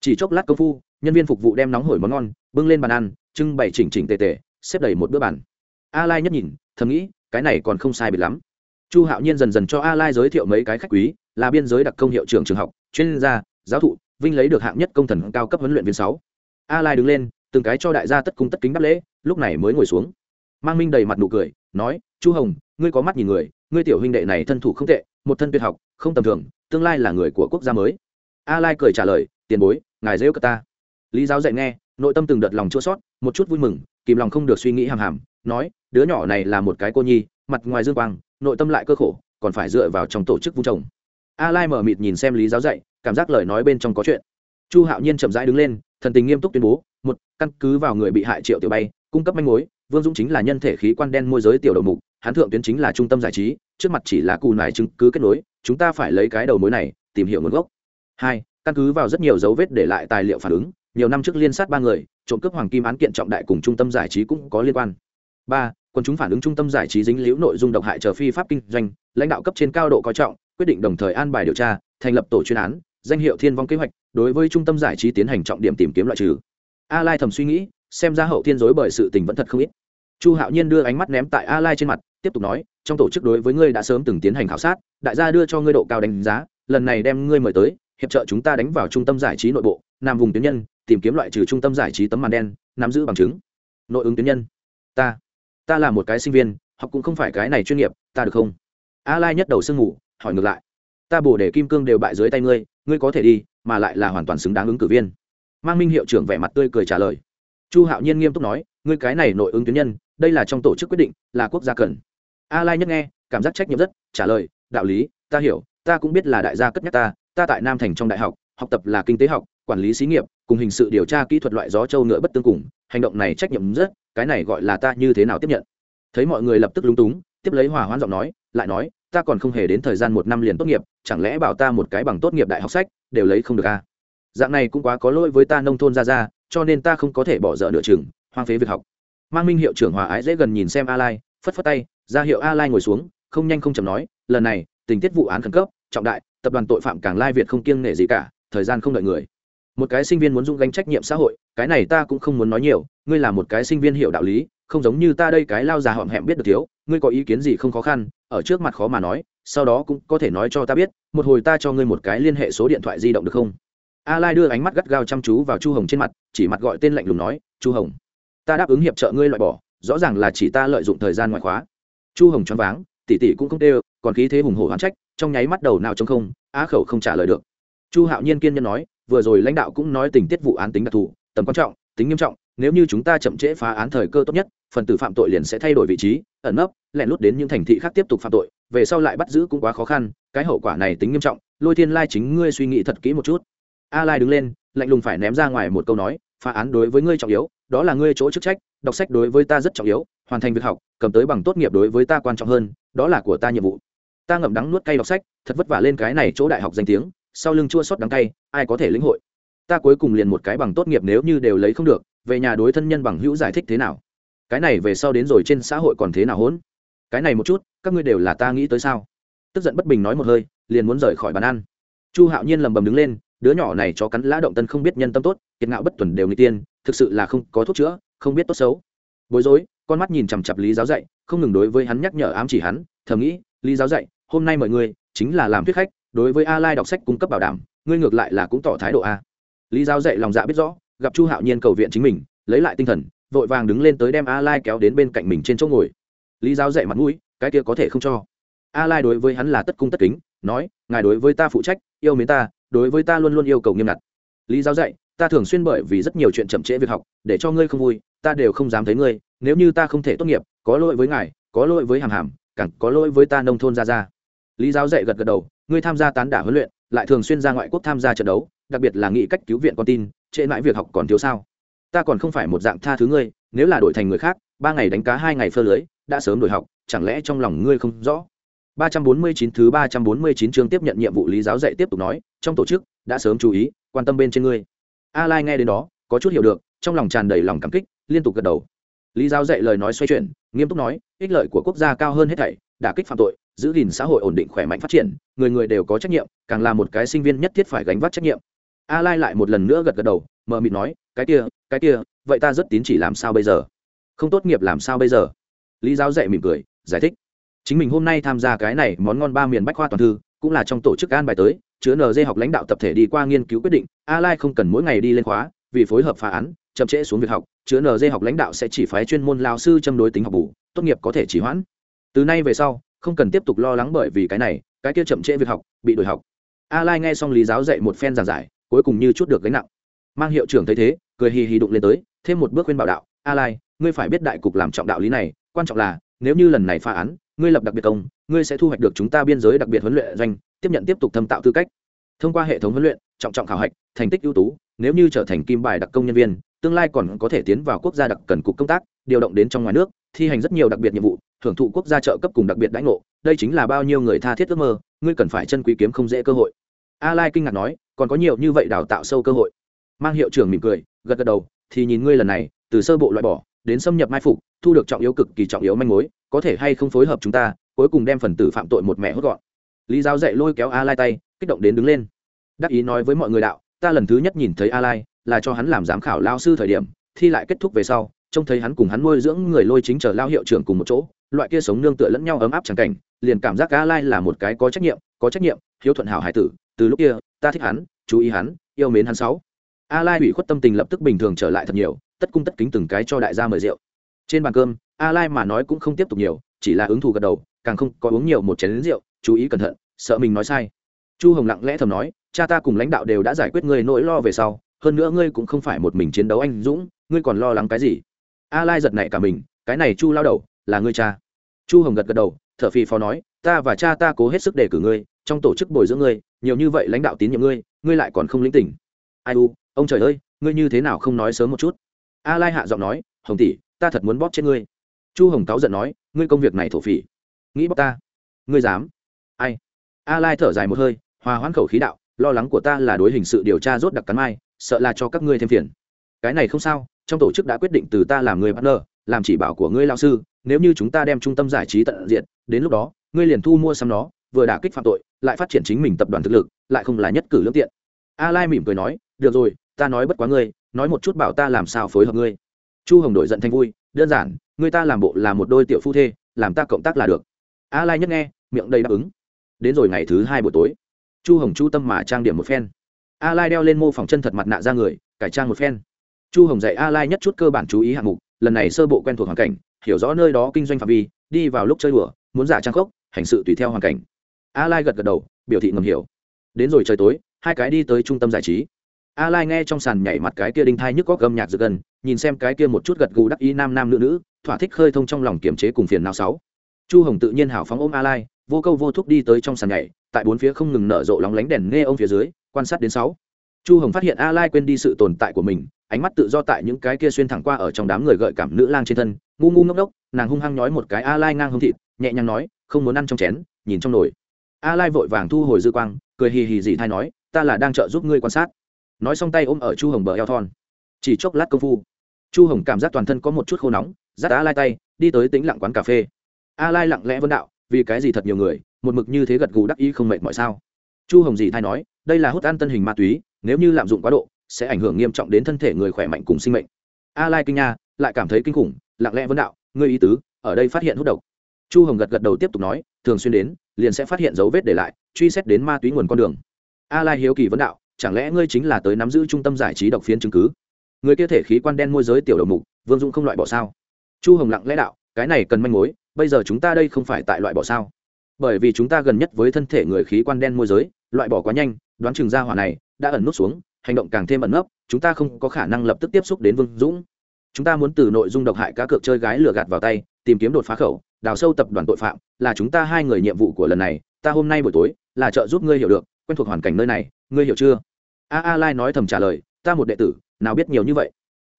Chỉ chốc lát công phu, nhân viên phục vụ đem nóng hổi món ngon, bưng lên bàn ăn, trưng bày chỉnh chỉnh tề tề, xếp đầy một bữa bàn. A lai nhất nhìn, thầm nghĩ, cái này còn không sai biệt lắm. Chu hạo nhiên dần dần cho a lai giới thiệu mấy cái khách quý, là biên giới đặc công hiệu trưởng trường học, chuyên gia, giáo thụ, vinh lấy được hạng nhất công thần cao cấp huấn luyện viên sáu. A lai đứng lên, từng cái cho đại gia tất cung tất kính đáp lễ, lúc này mới ngồi xuống mang minh đầy mặt nụ cười, nói, chu hồng, ngươi có mắt nhìn người, ngươi tiểu huynh đệ này thân thủ không tệ, một thân tuyệt học, không tầm thường, tương lai là người của quốc gia mới. A lai cười trả lời, tiền bối, ngài dễ cờ ta. Lý giáo dạy nghe, nội tâm từng đợt lòng chua sót một chút vui mừng, kìm lòng không được suy nghĩ hàm hàm, nói, đứa nhỏ này là một cái cô nhi, mặt ngoài dương quang, nội tâm lại cơ khổ, còn phải dựa vào trong tổ chức vung chồng. a lai mở mịt nhìn xem lý giáo dạy, cảm giác lời nói bên trong có chuyện. Chu hạo nhiên chậm rãi đứng lên, thần tình nghiêm túc tuyên bố, một, căn cứ vào người bị hại triệu tiểu bay, cung cấp manh mối vương dũng chính là nhân thể khí quan đen môi giới tiểu đầu mục, hắn thượng tuyến chính là trung tâm giải trí, trước mặt chỉ là cù nải chứng cứ kết nối, chúng ta phải lấy cái đầu mối này, tìm hiểu nguồn gốc. Hai, căn cứ vào rất nhiều dấu vết để lại tài liệu phản ứng, nhiều năm trước liên sát ba người, trộm cướp hoàng kim án kiện trọng đại cùng trung tâm giải trí cũng có liên quan. Ba quân chúng phản ứng trung tâm giải trí dính liễu nội dung độc hại chờ phi pháp kinh doanh, lãnh đạo cấp trên cao độ coi trọng, quyết định đồng thời an bài điều tra, thành lập tổ chuyên án, danh hiệu thiên vong kế hoạch, đối với trung tâm giải trí tiến hành trọng điểm tìm kiếm loại trừ. A lai thầm suy nghĩ xem ra hậu thiên dối bởi sự tình vẫn thật không ít. Chu hạo nhiên đưa ánh mắt ném tại a lai trên mặt, tiếp tục nói, trong tổ chức đối với ngươi đã sớm từng tiến hành khảo sát, đại gia đưa cho ngươi độ cao đánh giá, lần này đem ngươi mời tới, hiệp trợ chúng ta đánh vào trung tâm giải trí nội bộ, nam vùng tuyến nhân, tìm kiếm loại trừ trung tâm giải trí tấm màn đen, nắm giữ bằng chứng. Nội ứng tuyến nhân. Ta ta là một cái sinh viên, học cũng không phải cái này chuyên nghiệp, ta được không? A lai nhất đầu sương ngủ, hỏi ngược lại, ta bổ để kim cương đều bại dưới tay ngươi ngươi có thể đi, mà lại là hoàn toàn xứng đáng ứng cử viên. Mang minh hiệu trưởng vẻ mặt tươi cười trả lời chu hạo nhiên nghiêm túc nói, ngươi cái này nội ứng tuyến nhân, đây là trong tổ chức quyết định, là quốc gia cần a lai nhất nghe, cảm giác trách nhiệm rất, trả lời, đạo lý, ta hiểu, ta cũng biết là đại gia cất nhắc ta ta tại nam thành trong đại học học tập là kinh tế học, quản lý xí nghiệp, cùng hình sự điều tra kỹ thuật loại gió châu ngựa bất tương cùng, hành động này trách nhiệm rất, cái này gọi là ta như thế nào tiếp nhận thấy mọi người lập tức lúng túng, tiếp lấy hòa hoãn giọng nói, lại nói, ta còn không hề đến thời gian một năm liền tốt nghiệp, chẳng lẽ bảo ta một cái bằng tốt nghiệp đại học sách, đều lấy không được à? Dạng này cũng quá có lỗi với ta nông thôn ra ra, cho nên ta không có thể bỏ dở nửa chừng, hoang phế việc học. Mang minh hiệu trưởng hòa ái dễ gần nhìn xem a lai, phất phất tay, ra hiệu a lai ngồi xuống, không nhanh không chậm nói, lần này, tình tiết vụ án khẩn cấp, trọng đại, tập đoàn tội phạm càng lai việt không kiêng nể gì cả, thời gian không đợi người. Một cái sinh viên muốn dung gánh trách nhiệm xã hội, cái này ta cũng không muốn nói nhiều, ngươi là một cái sinh viên hiểu đạo lý, không giống như ta đây cái lao già hỏm hẹm biết được thiếu, ngươi có ý kiến gì không khó khăn, ở trước mặt khó mà nói, sau đó cũng có thể nói cho ta biết, một hồi ta cho ngươi một cái liên hệ số điện thoại di động được không? A lai đưa ánh mắt gắt gao chăm chú vào chu hồng trên mặt, chỉ mặt gọi tên lạnh lùng nói, chu hồng, ta đáp ứng hiệp trợ ngươi loại bỏ, rõ ràng là chỉ ta lợi dụng thời gian ngoại khóa. Chu hồng choáng váng tỷ tỷ cũng không tê còn khí thế hùng hổ hoán trách, trong nháy mắt đầu nào trong không, á khẩu không trả lời được. Chu hạo nhiên kiên nhân nói, vừa rồi lãnh đạo cũng nói tình tiết vụ án tính đặc thù, tầm quan trọng, tính nghiêm trọng, nếu như chúng ta chậm trễ phá án thời cơ tốt nhất, phần tử phạm tội liền sẽ thay đổi vị trí, ẩn nấp lẻn lút đến những thành thị khác tiếp tục phạm tội, về sau lại bắt giữ cũng quá khó khăn, cái hậu quả này tính nghiêm trọng, lôi thiên lai chính ngươi suy nghĩ thật kỹ một chút a lai đứng lên, lạnh lùng phải ném ra ngoài một câu nói, phá án đối với ngươi trọng yếu, đó là ngươi chỗ chức trách, đọc sách đối với ta rất trọng yếu, hoàn thành việc học, cầm tới bằng tốt nghiệp đối với ta quan trọng hơn, đó là của ta nhiệm vụ. Ta ngậm đắng nuốt cay đọc sách, thật vất vả lên cái này chỗ đại học danh tiếng, sau lưng chua xót đắng cay, ai có thể lĩnh hội? Ta cuối cùng liền một cái bằng tốt nghiệp nếu như đều lấy không được, về nhà đối thân nhân bằng hữu giải thích thế nào? Cái này về sau đến rồi trên xã hội còn thế nào hỗn? Cái này một chút, các ngươi đều là ta nghĩ tới sao? Tức giận bất bình nói một hơi, liền muốn rời khỏi bàn ăn. Chu hạo nhiên lầm bầm đứng lên đứa nhỏ này cho cắn lã động tân không biết nhân tâm tốt, kiệt ngạo bất tuần đều người tiên, thực sự là không có thuốc chữa, không biết tốt xấu. Bối rối, con mắt nhìn chằm chặp lý giáo dạy, không ngừng đối với hắn nhắc nhở ám chỉ hắn, thầm nghĩ, lý giáo dạy, hôm nay mọi người chính là làm thuyết khách, đối với a lai đọc sách cung cấp bảo đảm, ngươi ngược lại là cũng tỏ thái độ a. Lý giáo dạy lòng dạ biết rõ, gặp chu hạo nhiên cầu viện chính mình, lấy lại tinh thần, vội vàng đứng lên tới đem a lai kéo đến bên cạnh mình trên chỗ ngồi. Lý giáo dạy mặt mũi, cái kia có thể không cho. A lai đối với hắn là tất cung tất kính, nói, ngài đối với ta phụ trách, yêu mến ta đối với ta luôn luôn yêu cầu nghiêm ngặt. Lý giáo dạy, ta thường xuyên bởi vì rất nhiều chuyện chậm trễ việc học, để cho ngươi không vui, ta đều không dám thấy ngươi, nếu như ta không thể tốt nghiệp, có lỗi với ngài, có lỗi với hàm hàm, càng có lỗi với ta nông thôn ra ra lý giáo dạy gật gật đầu, ngươi tham gia tán đả huấn luyện, lại thường xuyên ra ngoại quốc tham gia trận đấu, đặc biệt là nghị cách cứu viện con tin, trễ mãi việc học còn thiếu sao. Ta còn không phải một dạng tha thứ ngươi, nếu là đổi thành người khác, ba ngày đánh cá hai ngày phơ lưới, đã sớm đổi học, chẳng lẽ trong lòng ngươi không rõ? 349 thứ 349 chương tiếp nhận nhiệm vụ lý giáo dạy tiếp tục nói, trong tổ chức đã sớm chú ý, quan tâm bên trên ngươi. A Lai nghe đến đó, có chút hiểu được, trong lòng tràn đầy lòng cảm kích, liên tục gật đầu. Lý giáo dạy lời nói xoay chuyển, nghiêm túc nói, ích lợi của quốc gia cao hơn hết thảy, đả kích phạm tội, giữ gìn xã hội ổn định khỏe mạnh phát triển, người người đều có trách nhiệm, càng là một cái sinh viên nhất thiết phải gánh vác trách nhiệm. A Lai lại một lần nữa gật gật đầu, mờ mịt nói, cái kia, cái kia, vậy ta rất tín chỉ làm sao bây giờ? Không tốt nghiệp làm sao bây giờ? Lý giáo dạy mỉm cười, giải thích chính mình hôm nay tham gia cái này món ngon ba miền bách khoa toàn thư, cũng là trong tổ chức an bài tới, chứa nd học lãnh đạo tập thể đi qua nghiên cứu quyết định, a lai không cần mỗi ngày đi lên khóa, vì phối hợp phá án, chậm trễ xuống việc học, chứa nd học lãnh đạo sẽ chỉ phái chuyên môn lao sư châm đối tính học bù, tốt nghiệp có thể chỉ hoãn. Từ nay về sau, không cần tiếp tục lo lắng bởi vì cái này, cái kia chậm trễ việc học, bị đổi học. A lai nghe xong lý giáo dạy một phen giảng giải, cuối cùng như chút được gánh nặng. Mang hiệu trưởng thấy thế, cười hì hì đụng lên tới, thêm một bước khuyên bảo đạo, a lai, ngươi phải biết đại cục làm trọng đạo lý này, quan trọng là, nếu như lần này phá án ngươi lập đặc biệt công, ngươi sẽ thu hoạch được chúng ta biên giới đặc biệt huấn luyện doanh, tiếp nhận tiếp tục thâm tạo tư cách. Thông qua hệ thống huấn luyện, trọng trọng khảo hạch, thành tích ưu tú, nếu như trở thành kim bài đặc công nhân viên, tương lai còn có thể tiến vào quốc gia đặc cần cục công tác, điều động đến trong ngoài nước, thi hành rất nhiều đặc biệt nhiệm vụ, hưởng thụ quốc gia trợ cấp cùng đặc biệt đãi ngộ. Đây chính là bao nhiêu người tha thiết ước mơ, ngươi cần phải chân quý kiếm không dễ cơ hội. A lai kinh ngạc nói, còn có nhiều như vậy đào tạo sâu cơ hội. Mang hiệu trưởng mỉm cười, gật gật đầu, thì nhìn ngươi lần này, từ sơ bộ loại bỏ, đến xâm nhập mai phục, thu được trọng yếu cực kỳ trọng yếu manh mối có thể hay không phối hợp chúng ta, cuối cùng đem phần tử phạm tội một mẹ hốt gọn. Lý giáo dạy lôi kéo a lai tay, kích động đến đứng lên. Đắc ý nói với mọi người đạo, ta lần thứ nhất nhìn thấy a lai là cho hắn làm giám khảo lao sư thời điểm, thi lại kết thúc về sau, trông thấy hắn cùng hắn nuôi dưỡng người lôi chính chờ lao hiệu trưởng cùng một chỗ, loại kia sống nương tựa lẫn nhau ấm áp chẳng cảnh, liền cảm giác a lai là một cái có trách nhiệm, có trách nhiệm, hiếu thuận hảo hải tử, từ lúc kia, ta thích hắn, chú ý hắn, yêu mến hắn sáu. A lai ủy khuất tâm tình lập tức bình thường trở lại thật nhiều, tất cung tất kính từng cái cho đại gia mời rượu. Trên bàn cơm a lai mà nói cũng không tiếp tục nhiều, chỉ là ứng thù gật đầu, càng không có uống nhiều một chén rượu, chú ý cẩn thận, sợ mình nói sai. Chu hồng lặng lẽ thầm nói, cha ta cùng lãnh đạo đều đã giải quyết ngươi nỗi lo về sau, hơn nữa ngươi cũng không phải một mình chiến đấu anh dũng, ngươi còn lo lắng cái gì? A lai giật nảy cả mình, cái này chu lao đầu, là ngươi cha. Chu hồng gật gật đầu, thở phì phò nói, ta và cha ta cố hết sức để cử ngươi, trong tổ chức bồi dưỡng ngươi, nhiều như vậy lãnh đạo tín nhiệm ngươi ngươi lại còn không lĩnh tỉnh. Ai u, ông trời ơi, ngươi như thế nào không nói sớm một chút? A lai hạ giọng nói, hồng tỷ, ta thật muốn bóp chết ngươi chu hồng cáu giận nói, ngươi công việc này thổ phỉ. Nghĩ bóc ta. Ngươi dám. Ai? A lai thở dài một hơi, hòa hoãn khẩu khí đạo, lo lắng của ta là đối hình sự điều tra rốt đặc cắn mai, sợ là cho các ngươi thêm phiền. Cái này không sao, trong tổ chức đã quyết định từ ta làm người partner, làm chỉ bảo của ngươi lao sư, nếu như chúng ta đem trung tâm giải trí tận diện, đến lúc đó, ngươi liền thu mua xăm nó, vừa đả kích phạm tội, lại phát triển chính mình tập đoàn thực lực, lại không là nhất cử lương tiện. A lai mỉm cười nói, được rồi, ta nói bất quá ngươi, nói một chút bảo ta làm sao phối hợp ngươi. Chu hồng đổi giận thành vui đơn giản, người ta làm bộ là một đôi tiểu phu thê, làm ta cộng tác là được. A lai nhất nghe, miệng đầy đáp ứng. Đến rồi ngày thứ hai buổi tối, chu hồng chu tâm mà trang điểm một phen. A lai đeo lên mô phỏng chân thật mặt nạ ra người, cải trang một phen. Chu hồng dạy a lai nhất chút cơ bản chú ý hạng mục, lần này sơ bộ quen thuộc hoàn cảnh, hiểu rõ nơi đó kinh doanh phạm vi, đi vào lúc chơi đùa, muốn giả trang khốc, hành sự tùy theo hoàn cảnh. A lai gật gật đầu, biểu thị ngầm hiểu. Đến rồi trời tối, hai cái đi tới trung tâm giải trí a lai nghe trong sàn nhảy mặt cái kia đinh thai nhức có gầm nhạc dự gần nhìn xem cái kia một chút gật gù đắc ý nam nam nữ nữ, thỏa thích khơi thông trong lòng kiềm chế cùng phiền nào sáu. Chu hồng tự nhiên hào phóng ôm a lai vô câu vô thúc đi tới trong sàn nhảy, tại bốn phía không ngừng nở rộ lóng lánh đèn nghe ông phía dưới, quan sát đến sáu. Chu hồng phát hiện a lai quên đi sự tồn tại của mình, ánh mắt tự do tại những cái kia xuyên thẳng qua ở trong đám người gợi cảm nữ lang trên thân, ngu ngu ngốc ngốc, nàng hung hăng nhói một cái a lai ngang hông thịt, nhẹ nhàng nói, không muốn ăn trong chén, nhìn trong nồi. A lai vội vàng thu hồi dư quang, cười hì hì dị thay nói, ta là đang trợ giúp ngươi quan sát nói xong tay ôm ở chu hồng bờ eo thon. Chỉ chốc lát công phu, chu hồng cảm giác toàn thân có một chút khô nóng, dắt a lai tay, đi tới tĩnh lặng quán cà phê. A lai lặng lẽ vân đạo, vì cái gì thật nhiều người, một mực như thế gật gù đắc ý không mệt mọi sao? Chu hồng dì thay nói, đây là hút ăn tân hình ma túy, nếu như lạm dụng quá độ, sẽ ảnh hưởng nghiêm trọng đến thân thể người khỏe mạnh cùng sinh mệnh. A lai kinh nha, lại cảm thấy kinh khủng, lặng lẽ vân đạo, ngươi ý tứ, ở đây phát hiện hút độc. Chu hồng gật gật đầu tiếp tục nói, thường xuyên đến, liền sẽ phát hiện dấu vết để lại, truy xét đến ma túy nguồn con đường. A lai hiếu kỳ vấn đạo chẳng lẽ ngươi chính là tới nắm giữ trung tâm giải trí độc phiến chứng cứ? Người kia thể khí quan đen môi giới tiểu đầu mục, vương dũng không loại bỏ sao? Chu hồng lặng lẽ đạo, cái này cần manh mối, bây giờ chúng ta đây không phải tại loại bỏ sao? Bởi vì chúng ta gần nhất với thân thể người khí quan đen môi giới, loại bỏ quá nhanh, đoán chừng ra hỏa này đã ẩn nút xuống, hành động càng thêm ẩn nấp, chúng ta không có khả năng lập tức tiếp xúc đến vương dũng. Chúng ta muốn từ nội dung độc hại cá cược chơi gái lừa gạt vào tay, tìm kiếm đột phá khẩu, đào sâu tập đoàn tội phạm, là chúng ta hai người nhiệm vụ của lần này, ta hôm nay buổi tối là trợ giúp ngươi hiểu được, quen thuộc hoàn cảnh nơi này ngươi hiểu chưa? A a lai nói thầm trả lời, ta một đệ tử, nào biết nhiều như vậy?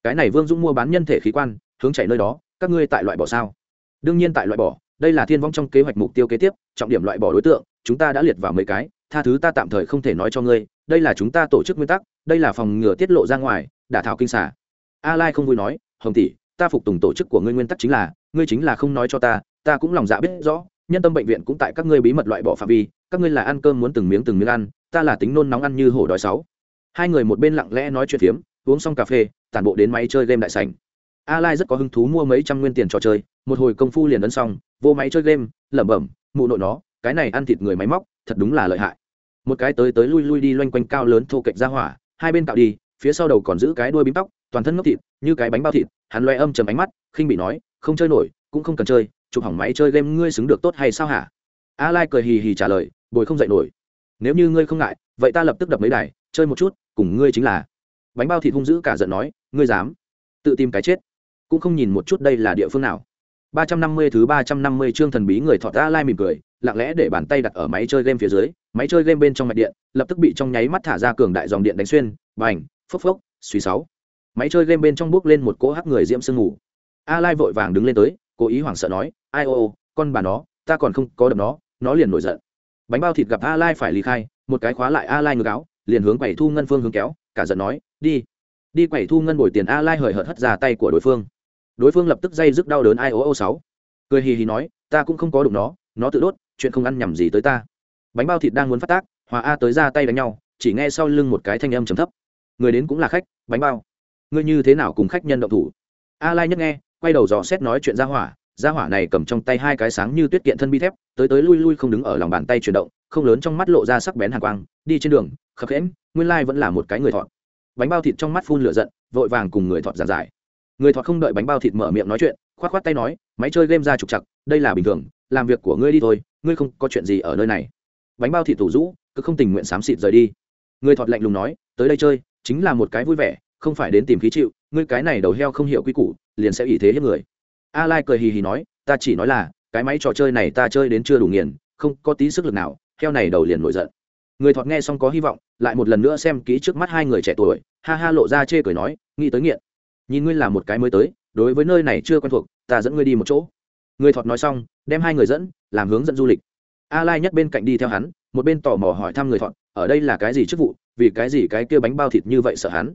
Cái này vương dũng mua bán nhân thể khí quan, hướng chạy nơi đó, các ngươi tại loại bỏ sao? Đương nhiên tại loại bỏ, đây là thiên vong trong kế hoạch mục tiêu kế tiếp, trọng điểm loại bỏ đối tượng, chúng ta đã liệt vào mấy cái, tha thứ ta tạm thời không thể nói cho ngươi, đây là chúng ta tổ chức nguyên tắc, đây là phòng ngừa tiết lộ ra ngoài, đả thảo kinh xả. A lai không vui nói, hồng tỷ, ta phục tùng tổ chức của ngươi nguyên tắc chính là, ngươi chính là không nói cho ta ta cũng lòng dạ biết rõ, nhân tâm bệnh viện cũng tại các ngươi bí mật loại bỏ phạm vi các ngươi là ăn cơm muốn từng miếng từng miếng ăn, ta là tính nôn nóng ăn như hổ đói sáu. Hai người một bên lặng lẽ nói chuyện phiếm, uống xong cà phê, tản bộ đến máy chơi game đại sảnh. A lai rất có hứng thú mua mấy trăm nguyên tiền trò chơi, một hồi công phu liền ấn xong, vô máy chơi game, lẩm bẩm, mụ nội nó, cái này ăn thịt người máy móc, thật đúng là lợi hại. Một cái tới tới lui lui đi loanh quanh cao lớn thô kệch ra hỏa, hai bên cạo đi, phía sau đầu còn giữ cái đuôi bím tóc, toàn thân ngốc thịt, như cái bánh bao thịt, hắn loe âm chầm ánh mắt, khinh bị nói, không chơi nổi, cũng không cần chơi, chụp hỏng máy chơi game ngươi xứng được tốt hay sao hả? A lai cười hì hì trả lời bồi không dậy nổi nếu như ngươi không ngại vậy ta lập tức đập mấy đài chơi một chút cùng ngươi chính là bánh bao thịt hung dữ cả giận nói ngươi dám tự tìm cái chết cũng không nhìn một chút đây là địa phương nào 350 thứ 350 chương thần bí người thọt ta Lai mỉm cười, lặng lẽ để bàn tay đặt ở máy chơi game phía dưới, máy chơi game bên trong mạch điện, lập tức bị trong nháy mắt thả ra cường đại dòng điện đánh xuyên, bành, phốc phốc, suy sáu. Máy chơi game bên trong bước lên một cỗ hắc người diễm sương ngủ. A Lai vội vàng đứng lên tới, cố ý hoảng sợ nói, "Ai ô ô, con bà nó, ta còn không có đập nó." Nó liền nổi giận. Bánh bao thịt gặp A Lai phải ly khai, một cái khóa lại A Lai ngược áo, liền hướng quẩy thu ngân phương hướng kéo, cả giận nói, "Đi." Đi quẩy thu ngân bồi tiền A Lai hời hợt hất ra tay của đối phương. Đối phương lập tức dây dứt đau đớn ai ố ô sáu. Cười hì hì nói ta cũng không có đụng nó nó tự đốt chuyện không ăn nhầm gì tới ta. Bánh bao thịt đang muốn phát tác hòa a tới ra tay đánh nhau chỉ nghe sau lưng một cái thanh âm trầm thấp. Người đến cũng là khách bánh bao. Ngươi như thế nào cùng khách nhân động thủ? A lai nhất nghe quay đầu dò xét nói chuyện ra hỏa gia hỏa này cầm trong tay hai cái sáng như tuyết kiện thân bi thép, tới tới lui lui không đứng ở lòng bàn tay chuyển động, không lớn trong mắt lộ ra sắc bén hàng quang, đi trên đường, khập khẽn nguyên lai vẫn là một cái người thọt bánh bao thịt trong mắt phun lửa giận, vội vàng cùng người thọt giàn giải. Người thọt không đợi bánh bao thịt mở miệng nói chuyện, khoát khoát tay nói, máy chơi game ra trục chặt đây là bình thường, làm việc của ngươi đi thôi, ngươi không có chuyện gì ở nơi này. Bánh bao thịt tủ rũ, cứ không tình nguyện xám xịt rời đi. Người thọt lạnh lùng nói, tới đây chơi, chính là một cái vui vẻ, không phải đến tìm khí chịu, ngươi cái này đầu heo không hiểu quy củ, liền sẽ ủy thế hết người a lai cười hì hì nói, ta chỉ nói là, cái máy trò chơi này ta chơi đến chưa đủ nghiền, không có tí sức lực nào, heo này đầu liền nổi giận. Người thọt nghe xong có hy vọng, lại một lần nữa xem kỹ trước mắt hai người trẻ tuổi, ha ha lộ ra chê cười nói, nghĩ tới nghiện. Nhìn ngươi là một cái mới tới, đối với nơi này chưa quen thuộc, ta dẫn ngươi đi một chỗ. Người thọt nói xong, đem hai người dẫn, làm hướng dẫn du lịch. A lai nhất bên cạnh đi theo hắn, một bên tò mò hỏi thăm người thọt, ở đây là cái gì chức vụ, vì cái gì cái kia bánh bao thịt như vậy sợ hắn?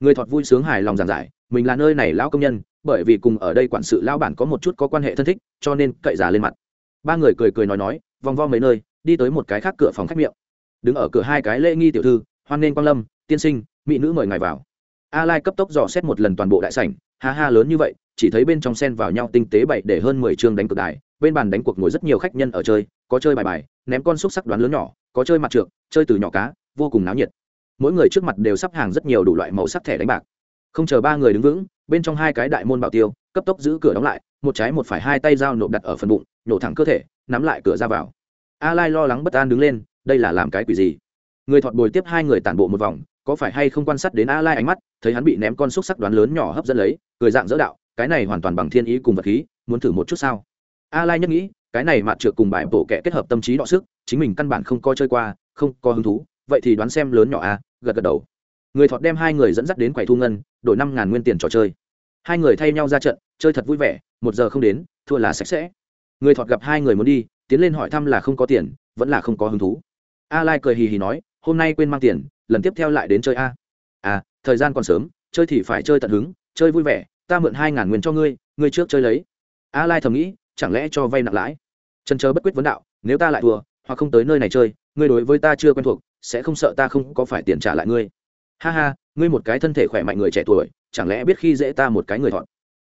Người thọt vui sướng hài lòng giảng giải, mình là nơi này lão công nhân bởi vì cùng ở đây quản sự lao bản có một chút có quan hệ thân thích cho nên cậy giả lên mặt. Ba người cười cười nói nói vòng vo mấy nơi đi tới một cái khác cửa phòng khách miệng. Đứng ở cửa hai cái lễ nghi tiểu thư hoan nghênh quang lâm tiên sinh mỹ nữ mời ngài vào. A lai cấp tốc dò xét một lần toàn bộ đại sảnh ha ha lớn như vậy chỉ thấy bên trong sen vào nhau tinh tế bậy để hơn 10 chương đánh cược đài bên bàn đánh cuộc ngồi rất nhiều khách nhân ở chơi có chơi bài bài ném con xúc sắc đoán lớn nhỏ có chơi mặt trượng, chơi từ nhỏ cá vô cùng náo nhiệt. Mỗi người trước mặt đều sắp hàng rất nhiều đủ loại màu sắc thẻ đánh bạc không chờ ba người đứng vững, bên trong hai cái đại môn bảo tiêu, cấp tốc giữ cửa đóng lại, một trái một phải hai tay dao nộp đặt ở phần bụng, nhổ thẳng cơ thể, nắm lại cửa ra vào. A lai lo lắng bất an đứng lên, đây là làm cái quỷ gì? Người thọt bồi tiếp hai người tản bộ một vòng, có phải hay không quan sát đến a lai ánh mắt, thấy hắn bị ném con xúc sắc đoán lớn nhỏ hấp dẫn lấy, cười dạng dỡ đạo, cái này hoàn toàn bằng thiên ý cùng vật khí, muốn thử một chút sao? A lai nhất nghĩ, cái này mặt trượt cùng bài bổ kẻ kết hợp tâm trí đọ sức, chính mình căn bản không coi chơi qua, không có hứng thú, vậy thì đoán xem lớn nhỏ a, gật gật đầu. Người thọt đem hai người dẫn dắt đến quầy thu ngân đổi năm ngàn nguyên tiền trò chơi. Hai người thay nhau ra trận, chơi thật vui vẻ, một giờ không đến, thua là sạch sẽ. Người thọt gặp hai người muốn đi, tiến lên hỏi thăm là không có tiền, vẫn là không có hứng thú. A lai cười hì hì nói, hôm nay quên mang tiền, lần tiếp theo lại đến chơi a. À thời gian còn sớm, chơi thì phải chơi tận hứng, chơi vui vẻ, ta mượn hai ngàn nguyên cho ngươi ngươi trước chơi lấy. A lai thầm nghĩ, chẳng lẽ cho vay nặng lãi? Trần chờ bất quyết vấn đạo, nếu ta lại thua, hoặc không tới nơi này chơi, ngươi đối với ta chưa quen thuộc, sẽ không sợ ta không có phải tiền trả lại ngươi ha ha, ngươi một cái thân thể khỏe mạnh người trẻ tuổi, chẳng lẽ biết khi dễ ta một cái người thọn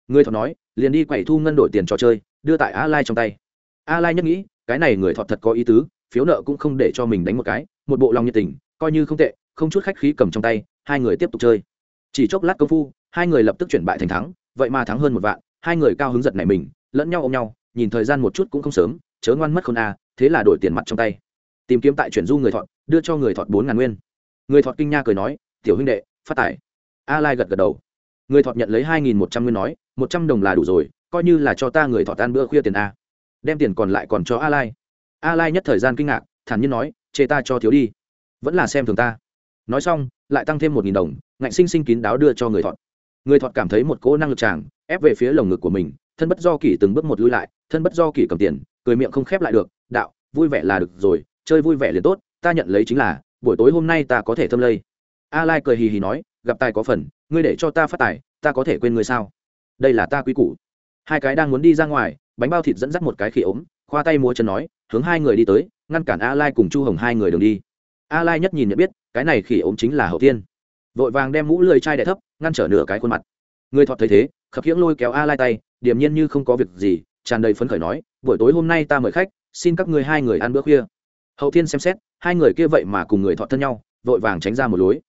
người thọn nói, liền đi quẩy thu ngân đổi tiền trò chơi, đưa tại a lai trong tay. A lai nhất nghĩ, cái này người thọn thật có ý tứ, phiếu nợ cũng không để cho mình đánh một cái, một bộ lòng nhiệt tình, coi như không tệ, không chút khách khí cầm trong tay, hai người tiếp tục chơi. Chỉ chốc lát công phu, hai người lập tức chuyển bại thành thắng, vậy mà thắng hơn một vạn, hai người cao hứng giật này mình, lẫn nhau ôm nhau, nhìn thời gian một chút cũng không sớm, chớ ngoan mất không a, thế là đổi tiền mặt trong tay. Tìm kiếm tại chuyển du người thọt đưa cho người thọt bốn ngàn nguyên. Người thọt kinh nha cười nói tiểu huynh đệ, phát tài. A lai gật gật đầu. Người thọt nhận lấy hai nghìn một trăm nguyên nói, một trăm đồng là đủ rồi, coi như là cho ta người thọt tan bữa khuya tiền a. Đem tiền còn lại còn cho a lai. A lai nhất thời gian kinh ngạc, thản nhiên nói, chê ta cho thiếu đi. Vẫn là xem thường ta. Nói xong, lại tăng thêm một nghìn đồng, ngạnh sinh sinh kín đáo đưa cho người thọt. Người thọt cảm thấy một cỗ năng lực chàng, ép về phía lồng ngực của mình, thân bất do kỷ từng bước một lui lại, thân bất do kỷ cầm tiền, cười miệng không khép lại được, đạo, vui vẻ là được rồi, chơi vui vẻ liền tốt, ta nhận lấy chính là, buổi tối hôm nay ta có thể thâm lây a lai cười hì hì nói, gặp tài có phần, ngươi để cho ta phát tài, ta có thể quên ngươi sao? Đây là ta quý củ. Hai cái đang muốn đi ra ngoài, bánh bao thịt dẫn dắt một cái khỉ ốm, khoa tay múa chân nói, hướng hai người đi tới, ngăn cản a lai cùng chu hồng hai người đường đi. A lai nhất nhìn nhận biết, cái này khỉ ốm chính là hậu tiên. Vội vàng đem mũ lười chai đẻ thấp, ngăn trở nửa cái khuôn mặt. Người thọt thấy thế, khập khiễng lôi kéo a lai tay, điềm nhiên như không có việc gì, tràn đầy phấn khởi nói, buổi tối hôm nay ta mời khách, xin các ngươi hai người ăn bữa khuya. Hậu thiên xem xét, hai người kia vậy mà cùng người thọ thân nhau, vội vàng tránh ra một lối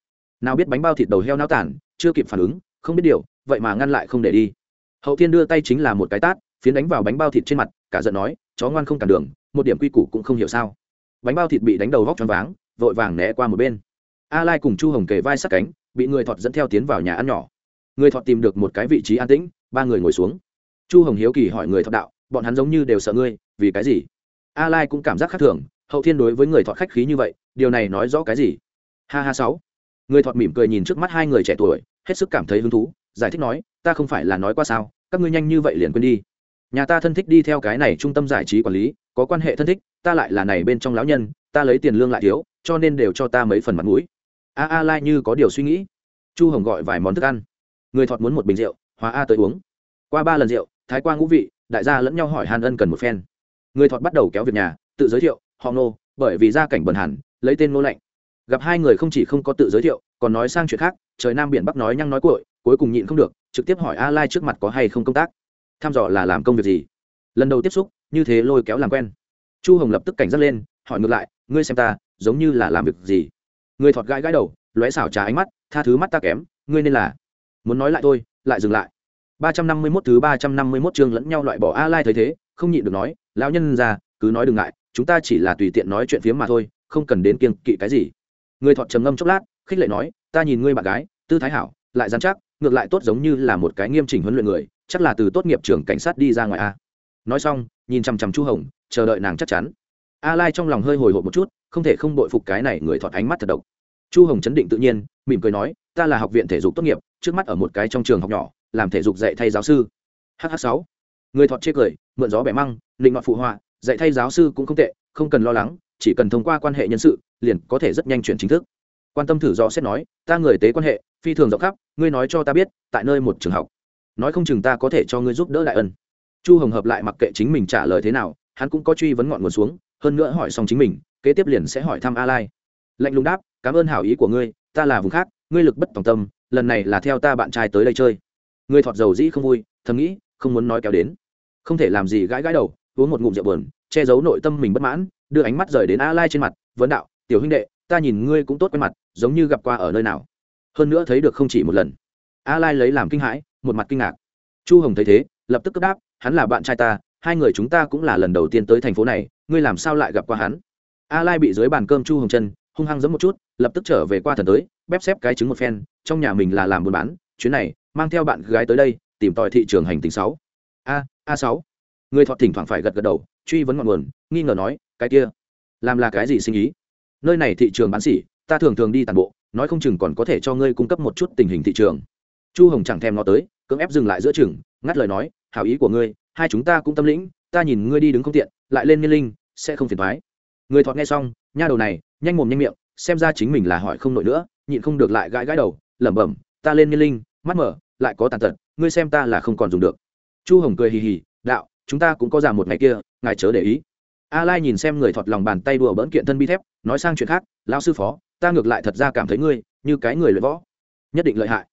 nào biết bánh bao thịt đầu heo náo tản, chưa kịp phản ứng, không biết điều, vậy mà ngăn lại không để đi. Hậu thiên đưa tay chính là một cái tát, phiến đánh vào bánh bao thịt trên mặt, cả giận nói, chó ngoan không cản đường, một điểm quy củ cũng không hiểu sao? Bánh bao thịt bị đánh đầu vóc choáng váng, vội vàng né qua một bên. A lai cùng chu hồng kề vai sát cánh, bị người thọt dẫn theo tiến vào nhà ăn nhỏ. Người thọt tìm được một cái vị trí an tĩnh, ba người ngồi xuống. Chu hồng hiếu kỳ hỏi người thọt đạo, bọn hắn giống như đều sợ ngươi, vì cái gì? A lai cũng cảm giác khác thường, hậu thiên đối với người thọt khách khí như vậy, điều này nói rõ cái gì? Ha ha sáu người thọt mỉm cười nhìn trước mắt hai người trẻ tuổi, hết sức cảm thấy hứng thú, giải thích nói, ta không phải là nói qua sao, các ngươi nhanh như vậy liền quên đi. Nhà ta thân thích đi theo cái này trung tâm giải trí quản lý, có quan hệ thân thích, ta lại là này bên trong lão nhân, ta lấy tiền lương lại thiếu, cho nên đều cho ta mấy phần mặt mũi. A a lai như có điều suy nghĩ. Chu hồng gọi vài món thức ăn. Người thọt muốn một bình rượu hóa a tới uống. Qua ba lần rượu, thái qua ngũ vị, đại gia lẫn nhau hỏi hàn ân cần một phen. Người thọt bắt đầu kéo việc nhà, tự giới thiệu, họ nô bởi vì gia cảnh bần hẳn, lấy tên nô lạnh gặp hai người không chỉ không có tự giới thiệu, còn nói sang chuyện khác, trời nam biển bắc nói nhăng nói cội cuối cùng nhịn không được, trực tiếp hỏi a lai trước mặt có hay không công tác. Tham dò là làm công việc gì? Lần đầu tiếp xúc, như thế lôi kéo làm quen. Chu hồng lập tức cảnh giác lên, hỏi ngược lại, ngươi xem ta, giống như là làm việc gì? Người thọt gãi gãi đầu, lóe xảo trà ánh mắt, tha thứ mắt ta kém, ngươi nên là muốn nói lại thôi, lại dừng lại. Ba trăm năm mươi 351 thứ ba trăm năm mươi 351 chương lẫn nhau loại bỏ a lai thấy thế, không nhịn được nói, lão nhân ra cứ nói đừng ngại, chúng ta chỉ là tùy tiện nói chuyện phiếm mà thôi, không cần đến kiêng kỵ cái gì người thọt trầm ngâm chốc lát, khích lệ nói, ta nhìn ngươi bạn gái, tư thái hảo, lại dán chắc, ngược lại tốt giống như là một cái nghiêm chỉnh huấn luyện người, chắc là từ tốt nghiệp trường cảnh sát đi ra ngoài a. Nói xong, nhìn chằm chằm chu hồng, chờ đợi nàng chắc chắn. A lai trong lòng hơi hồi hộp một chút, không thể không bội phục cái này người thọt ánh mắt thật độc. Chu hồng chấn định tự nhiên, mỉm cười nói, ta là học viện thể dục tốt nghiệp, trước mắt ở một cái trong trường học nhỏ, làm thể dục dạy thay giáo sư. Hh sáu. Người thọt chê cười, mượn gió bẻ măng định ngọt phụ họa, dạy thay giáo sư cũng không tệ, không cần lo lắng, chỉ cần thông qua quan hệ nhân sự liền có thể rất nhanh chuyển chính thức. Quan tâm thử do xét nói, ta người tế quan hệ, phi thường rộng khắp, ngươi nói cho ta biết, tại nơi một trường học. Nói không chừng ta có thể cho ngươi giúp đỡ đại ân. Chu hồng hợp lại mặc kệ chính mình trả lời thế nào, hắn cũng có truy vấn ngọn nguồn xuống, hơn nữa hỏi xong chính mình, kế tiếp liền sẽ hỏi thăm a lai lạnh lùng đáp, cảm ơn hảo ý của ngươi, ta là vùng khác, ngươi lực bất tòng tâm, lần này là theo ta bạn trai tới đây chơi. Ngươi thọt dầu dĩ không vui, thầm nghĩ, không muốn nói kéo đến. Không thể làm gì gãi gãi đầu, uống một ngụm rượu buồn, che giấu nội tâm mình bất mãn, đưa ánh mắt rời đến a lai trên mặt, vấn đạo tiểu huynh đệ, ta nhìn ngươi cũng tốt quen mặt, giống như gặp qua ở nơi nào. Hơn nữa thấy được không chỉ một lần. A lai lấy làm kinh hãi, một mặt kinh ngạc. Chu hồng thấy thế, lập tức cấp đáp, hắn là bạn trai ta, hai người chúng ta cũng là lần đầu tiên tới thành phố này, ngươi làm sao lại gặp qua hắn? A lai bị dưới bàn cơm chu hồng chân, hung hăng giấm một chút, lập tức trở về qua thần tới bép xếp cái trứng một phen, trong nhà mình là làm buôn bán, chuyến này, mang theo bạn gái tới đây, tìm tòi thị trường hành tình sáu. A a sáu. Người thọ thỉnh thoảng phải gật gật đầu, truy vấn ngọn nguồn, nghi ngờ nói, cái kia, làm là cái gì sinh ý? Nơi này thị trường bán xỉ ta thường thường đi tàn bộ, nói không chừng còn có thể cho ngươi cung cấp một chút tình hình thị trường. Chu hồng chẳng thèm nó tới, cưỡng ép dừng lại giữa chừng, ngắt lời nói, hảo ý của ngươi, hai chúng ta cũng tâm lĩnh, ta nhìn ngươi đi đứng không tiện, lại lên niên linh, sẽ không phiền thoái người thọt nghe xong, nha đầu này, nhanh mồm nhanh miệng, xem ra chính mình là hỏi không nổi nữa, nhịn không được lại gãi gãi đầu, lẩm bẩm, ta lên niên linh, mắt mở, lại có tàn tật, ngươi xem ta là không còn dùng được. Chu hồng cười hì hì, đạo, chúng ta cũng có già một ngày kia, ngài chớ để ý a lai nhìn xem người thọt lòng bàn tay đùa bỡn kiện thân bi thép, nói sang chuyện khác, lão sư phó, ta ngược lại thật ra cảm thấy ngươi, như cái người luyện võ, nhất định lợi hại.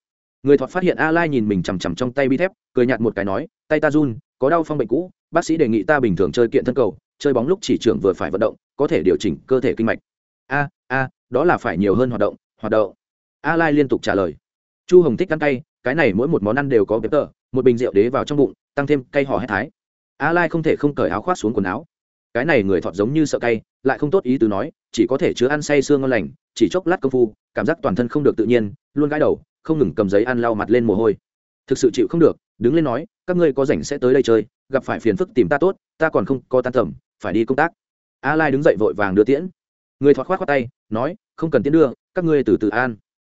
Người thọt phát hiện a lai nhìn mình chằm chằm trong tay bi thép, cười nhạt một cái nói, tay ta run, có đau phong bệnh cũ, bác sĩ đề nghị ta bình thường chơi kiện thân cầu, chơi bóng lúc chỉ trưởng vừa phải vận động, có thể điều chỉnh cơ thể kinh mạch. A a, đó là phải nhiều hơn hoạt động hoạt động. A lai liên tục trả lời. Chu hồng thích ăn cay, cái này mỗi một món ăn đều có bếp tờ, một bình rượu đế vào trong bụng, tăng thêm cay hò hét thái. A lai không thể không cởi áo khoác xuống quần áo cái này người thọt giống như sợ cay, lại không tốt ý từ nói, chỉ có thể chứa ăn say sương ngon lành, chỉ chốc lát công phu, cảm giác toàn thân không được tự nhiên, luôn gãi đầu, không ngừng cầm giấy ăn lau mặt lên mồ hôi. Thực sự chịu không được, đứng lên nói, các ngươi có rảnh sẽ tới đây chơi, gặp phải phiền phức tìm ta tốt, ta còn không có tan tầm, phải đi công tác. A lai đứng dậy vội vàng đưa tiễn. Người thọt khoát khoát tay, nói, không cần tiễn đưa, các ngươi từ từ an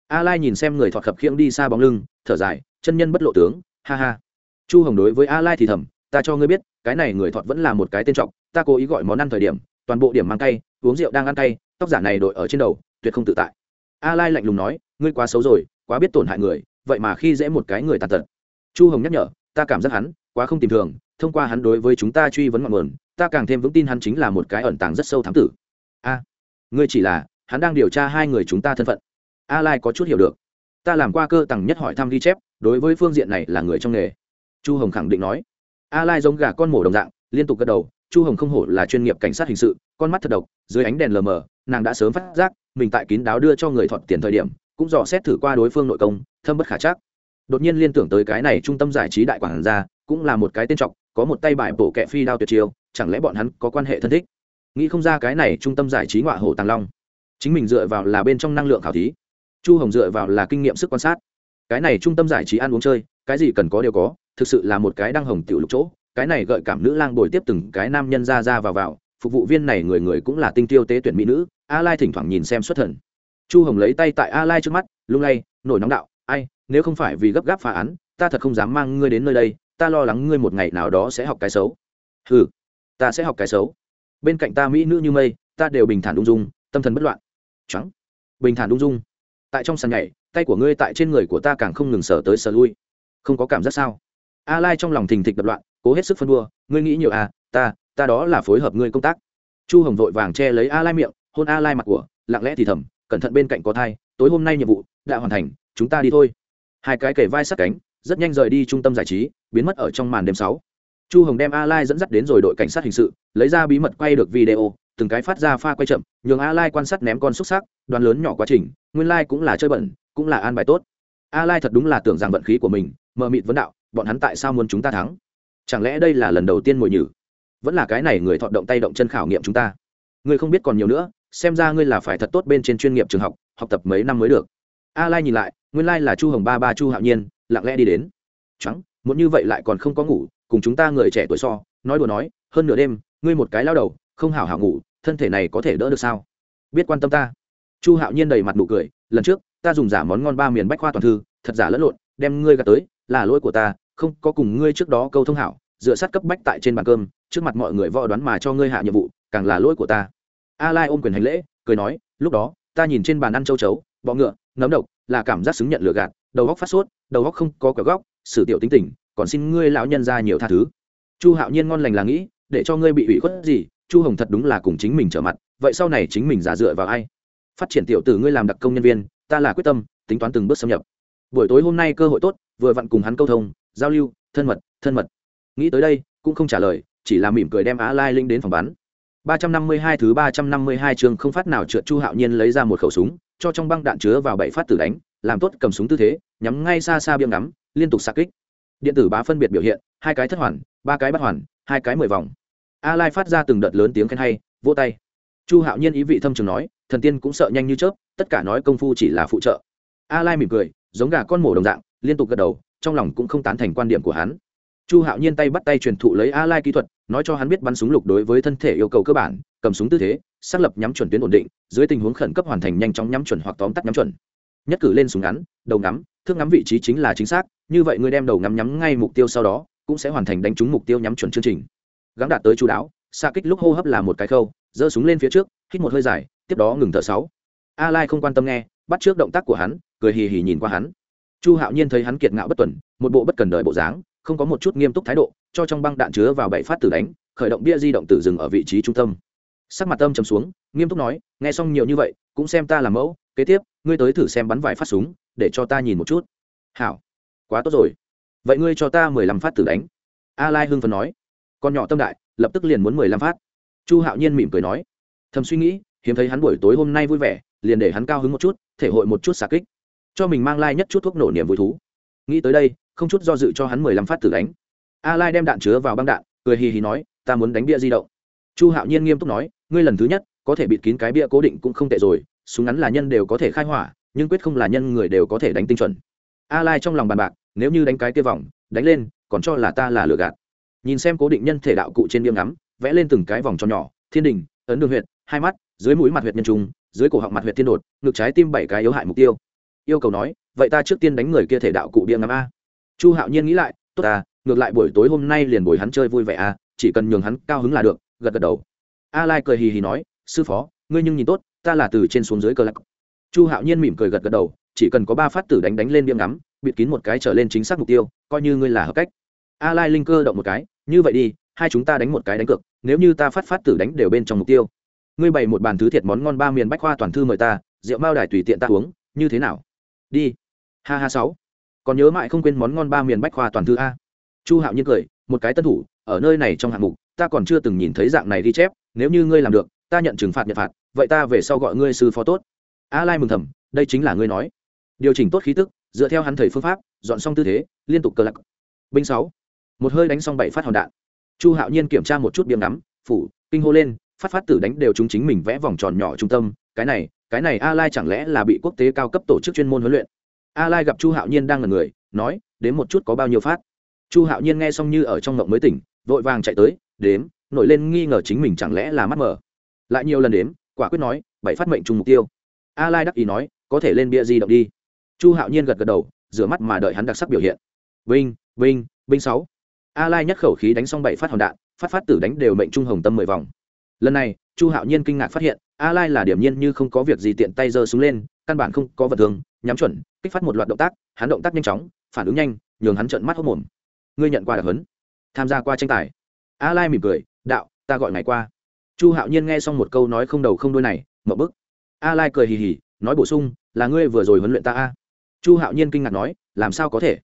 a lai nhìn xem người thọt khập khiễng đi xa bóng lưng, thở dài, chân nhân bất lộ tướng, ha ha. Chu hồng đối với a lai thì thầm, ta cho ngươi biết, cái này người thọt vẫn là một cái tên trọng ta cố ý gọi món ăn thời điểm, toàn bộ điểm mang cay, uống rượu đang ăn cay, tóc giả này đội ở trên đầu, tuyệt không tự tại. A lai lạnh lùng nói, ngươi quá xấu rồi, quá biết tổn hại người, vậy mà khi dễ một cái người tàn tật. Chu hồng nhắc nhở, ta cảm giác hắn, quá không tìm thường, thông qua hắn đối với chúng ta truy vấn ngọn nguồn, ta càng thêm vững tin hắn chính là một cái ẩn tàng rất sâu thám tử. A, ngươi chỉ là, hắn đang điều tra hai người chúng ta thân phận. A lai có chút hiểu được. Ta làm qua cơ tầng nhất hỏi thăm ghi chép, đối với phương diện này là người trong nghề. Chu hồng khẳng định nói. A lai giống gà con mổ đồng dạng, liên tục gật đầu chu hồng không hổ là chuyên nghiệp cảnh sát hình sự, con mắt thật độc, dưới ánh đèn lờ mờ, nàng đã sớm phát giác, mình tại kín đáo đưa cho người thuận tiền thời điểm, cũng dò xét thử qua đối phương nội công, thâm bất khả chắc. Đột nhiên liên tưởng tới cái này trung tâm giải trí đại quản gia, cũng là một cái tên trọng có một tay bài bổ kẹ phi đao tuyệt chiêu, chẳng lẽ bọn hắn có quan hệ thân thích? Nghĩ không ra cái này trung tâm giải trí ngọa hồ tàng long. Chính mình dựa vào là bên trong năng lượng khảo thí. Chu hồng dựa vào là kinh nghiệm sức quan sát. Cái này trung tâm giải trí ăn uống chơi, cái gì cần có đều có, thực sự là một cái đang hồng tiểu lục chỗ cái này gợi cảm nữ lang bồi tiếp từng cái nam nhân ra ra vào vào, phục vụ viên này người người cũng là tinh tiêu tế tuyển mỹ nữ, a lai thỉnh thoảng nhìn xem xuất thần. Chu hồng lấy tay tại a lai trước mắt, lung lay, nổi nóng đạo, ai, nếu không phải vì gấp gáp phá án, ta thật không dám mang ngươi đến nơi đây, ta lo lắng ngươi một ngày nào đó sẽ học cái xấu. Ừ ta sẽ học cái xấu. Bên cạnh ta mỹ nữ như mây, ta đều bình thản ung dung, tâm thần bất loạn. Trắng, bình thản ung dung. Tại trong sàn nhảy, tay của ngươi tại trên người của ta càng không ngừng sở tới sở lui. Không có cảm giác sao? A lai trong lòng thình thịch đập loạn cố hết sức phân đua, ngươi nghĩ nhiều à ta ta đó là phối hợp ngươi công tác. Chu hồng vội vàng che lấy a lai miệng, hôn a lai mặt của, lặng lẽ thì thầm, cẩn thận bên cạnh có thai, tối hôm nay nhiệm vụ đã hoàn thành, chúng ta đi thôi. Hai cái kể vai sát cánh, rất nhanh rời đi trung tâm giải trí, biến mất ở trong màn đêm sáu. Chu hồng đem a lai dẫn dắt đến rồi đội cảnh sát hình sự, lấy ra bí mật quay được video, từng cái phát ra pha quay chậm, nhường a lai quan sát ném con xúc sắc, đoàn lớn nhỏ quá trình, nguyên lai cũng là chơi bẩn, cũng là an bài tốt. A lai thật đúng là tưởng rằng vận khí của mình, mờ mịt vấn đạo, bọn hắn tại sao muốn chúng ta thắng? Chẳng lẽ đây là lần đầu tiên mồi nhử? Vẫn là cái này người thọ động tay động chân khảo nghiệm chúng ta. Ngươi không biết còn nhiều nữa, xem ra ngươi là phải thật tốt bên trên chuyên nghiệp trường học học tập mấy năm mới được. A lai nhìn lại, nguyên lai là chu hồng ba ba chu hạo nhiên, lặng lẽ đi đến. Trắng muốn như vậy lại còn không có ngủ, cùng chúng ta người trẻ tuổi so, nói đùa nói, hơn nửa đêm, ngươi một cái lao đầu, không hảo hảo ngủ, thân thể này có thể đỡ được sao? Biết quan tâm ta. Chu hạo nhiên đầy mặt nụ cười, lần trước, ta dùng giả món ngon ba miền bách khoa toàn thư, thật giả lẫn lộn, đem ngươi gạt tới, là lỗi của ta không có cùng ngươi trước đó câu thông hảo, dựa sát cấp bách tại trên bàn cơm, trước mặt mọi người võ đoán mà cho ngươi hạ nhiệm vụ, càng là lỗi của ta. A lai ôm quyền hành lễ, cười nói, lúc đó, ta nhìn trên bàn ăn châu chấu, bọ ngựa, nấm độc, là cảm giác xứng nhận lừa gạt, đầu góc phát sốt, đầu góc không có cửa góc, sử tiểu tính tình, còn xin ngươi lão nhân ra nhiều tha thứ. Chu hạo nhiên ngon lành là nghĩ, để cho ngươi bị ủy khuất gì, chu hồng thật đúng là cùng chính mình trở mặt, vậy sau này chính mình giả dựa vào ai? Phát triển tiểu tử ngươi làm đặc công nhân viên, ta là quyết tâm, tính toán từng bước xâm nhập. Buổi tối hôm nay cơ hội tốt, vừa vặn cùng hắn câu thông giao lưu thân mật thân mật nghĩ tới đây cũng không trả lời chỉ là mỉm cười đem á lai linh đến phòng bắn 352 thứ 352 chương không phát nào trượt Chu Hạo Nhiên lấy ra một khẩu súng, cho trong băng đạn chứa vào bảy phát tử đánh, làm tốt cầm súng tư thế, nhắm ngay xa xa biếng ngắm, liên tục xạ kích. Điện tử bá phân biệt biểu hiện, hai cái thất hoàn, ba cái bắt hoàn, hai cái mười vòng. A Lai phát ra từng đợt lớn tiếng khen hay, vỗ tay. Chu Hạo Nhiên ý vị thâm trường nói, thần tiên cũng sợ nhanh như chớp, tất cả nói công phu chỉ là phụ trợ. A Lai mỉm cười, giống gà con mổ đồng dạng, liên tục gật đầu, trong lòng cũng không tán thành quan điểm của hắn. Chu hạo nhiên tay bắt tay truyền thụ lấy a lai kỹ thuật, nói cho hắn biết bắn súng lục đối với thân thể yêu cầu cơ bản, cầm súng tư thế, xác lập nhắm chuẩn tuyến ổn định, dưới tình huống khẩn cấp hoàn thành nhanh chóng nhắm chuẩn hoặc tóm tắt nhắm chuẩn. Nhất cử lên súng ngắn, đầu ngắm, thước ngắm vị trí chính là chính xác, như vậy ngươi đem đầu ngắm nhắm ngay mục tiêu sau đó, cũng sẽ hoàn thành đánh trúng mục tiêu nhắm chuẩn chương trình. Gắng đạt tới chú đáo, xa kích lúc hô hấp là một cái khâu, giơ súng lên phía trước, hít một hơi dài, tiếp đó ngừng thở sáu. A lai không quan tâm nghe, bắt trước động tác của hắn, cười hì hì nhìn qua hắn chu hạo nhiên thấy hắn kiệt ngạo bất tuần, một bộ bất cần đời bộ dáng, không có một chút nghiêm túc thái độ, cho trong băng đạn chứa vào bảy phát tử đánh, khởi động bia di động tử dừng ở vị trí trung tâm. Sắc mặt tâm trầm xuống, nghiêm túc nói, nghe xong nhiều như vậy, cũng xem ta làm mẫu, kế tiếp, ngươi tới thử xem bắn vài phát súng, để cho ta nhìn một chút. Hảo, quá tốt rồi. Vậy ngươi cho ta mười lăm phát tử đánh. A lai hưng phần nói. Con nhỏ tâm đại, lập tức liền muốn mười lăm phát. Chu hạo nhiên mỉm cười nói. Thầm suy nghĩ, hiếm thấy hắn buổi tối hôm nay vui vẻ, liền để hắn cao hứng một chút, thể hội một chút xả kích cho mình mang lai nhất chút thuốc nổ niềm vui thú. Nghĩ tới đây, không chút do dự cho hắn mười lăm phát tử đánh. A lai đem đạn chứa vào băng đạn, cười hì hì nói, ta muốn đánh bia di động. Chu hạo nhiên nghiêm túc nói, ngươi lần thứ nhất, có thể bịt kín cái bia cố định cũng không tệ rồi, súng ngắn là nhân đều có thể khai hỏa, nhưng quyết không là nhân người đều có thể đánh tinh chuẩn. A lai trong lòng bàn bạc, nếu như đánh cái kia vòng, đánh lên, còn cho là ta là lừa gạt. Nhìn xem cố định nhân thể đạo cụ trên biêm ngắm, vẽ lên từng cái vòng tròn nhỏ, thiên đình, ấn đường huyệt, hai mắt, dưới mũi mặt huyệt nhân trung, dưới cổ họng mặt huyệt thiên đột, ngực trái tim bảy cái yếu hại mục tiêu yêu cầu nói, vậy ta trước tiên đánh người kia thể đạo cụ bia ngắm a. Chu hạo nhiên nghĩ lại, tốt à ngược lại buổi tối hôm nay liền bồi hắn chơi vui vẻ à chỉ cần nhường hắn cao hứng là được. Gật gật đầu. A lai cười hì hì nói, sư phó, ngươi nhưng nhìn tốt, ta là từ trên xuống dưới cờ lạc. Chu hạo nhiên mỉm cười gật gật đầu, chỉ cần có ba phát tử đánh đánh lên biếm ngắm, bịt kín một cái trở lên chính xác mục tiêu, coi như ngươi là hợp cách. A lai linh cơ động một cái, như vậy đi, hai chúng ta đánh một cái đánh cược, nếu như ta phát phát tử đánh đều bên trong mục tiêu. Ngươi bày một bàn thứ thiệt món ngon ba miền bách khoa toàn thư mời ta, rượu mao đài tùy tiện ta uống, như thế nào? Đi. Ha ha sáu. Còn nhớ mãi không quên món ngon ba miền bách khoa toàn thư a. Chu hạo nhiên cười một cái tân thủ ở nơi này trong hạng mục ta còn chưa từng nhìn thấy dạng này ghi chép nếu như ngươi làm được ta nhận trừng phạt nhận phạt vậy ta về sau gọi ngươi sư phó tốt. A lai mừng thầm đây chính là ngươi nói. Điều chỉnh tốt khí tức dựa theo hắn thầy phương pháp dọn xong tư thế liên tục cờ lạc. Binh sáu. Một hơi đánh xong bảy phát hòn đạn. Chu hạo nhiên kiểm tra một chút biếm nắm, phủ kinh hô lên phát phát tử đánh đều chúng chính mình vẽ vòng tròn nhỏ trung tâm cái này cái này a lai chẳng lẽ là bị quốc tế cao cấp tổ chức chuyên môn huấn luyện? A lai gặp chu hạo nhiên đang là người, nói đến một chút có bao nhiêu phát? Chu hạo nhiên nghe xong như ở trong ngộng mới tỉnh, vội vàng chạy tới, đếm, nổi lên nghi ngờ chính mình chẳng lẽ là mắt mờ. Lại nhiều lần đếm, quả quyết nói, bảy phát mệnh chung mục tiêu. A lai đắc ý nói, có thể lên bia di động đi. Chu hạo nhiên gật gật đầu, rửa mắt mà đợi hắn đặc sắc biểu hiện. Vinh vinh vinh sáu. A lai nhất khẩu khí đánh xong bảy phát hòn đạn, phát phát tử đánh đều mệnh trung hồng tâm mười vòng. Lần này chu hạo nhiên kinh ngạc phát hiện, a lai là điểm nhiên như không có việc gì tiện tay giơ xuống lên, căn bản không có vật thường, nhắm chuẩn, kích phát một loạt động tác, hắn động tác nhanh chóng, phản ứng nhanh, nhường hắn trợn mắt hốc mồm. Ngươi nhận qua đặc hấn tham gia qua tranh tài. A lai mỉm cười, đạo, ta gọi ngày qua. Chu hạo nhiên nghe xong một câu nói không đầu không đuôi này, mở bức. A lai cười hì hì, nói bổ sung, là ngươi vừa rồi huấn luyện ta a? Chu hạo nhiên kinh ngạc nói, làm sao có thể?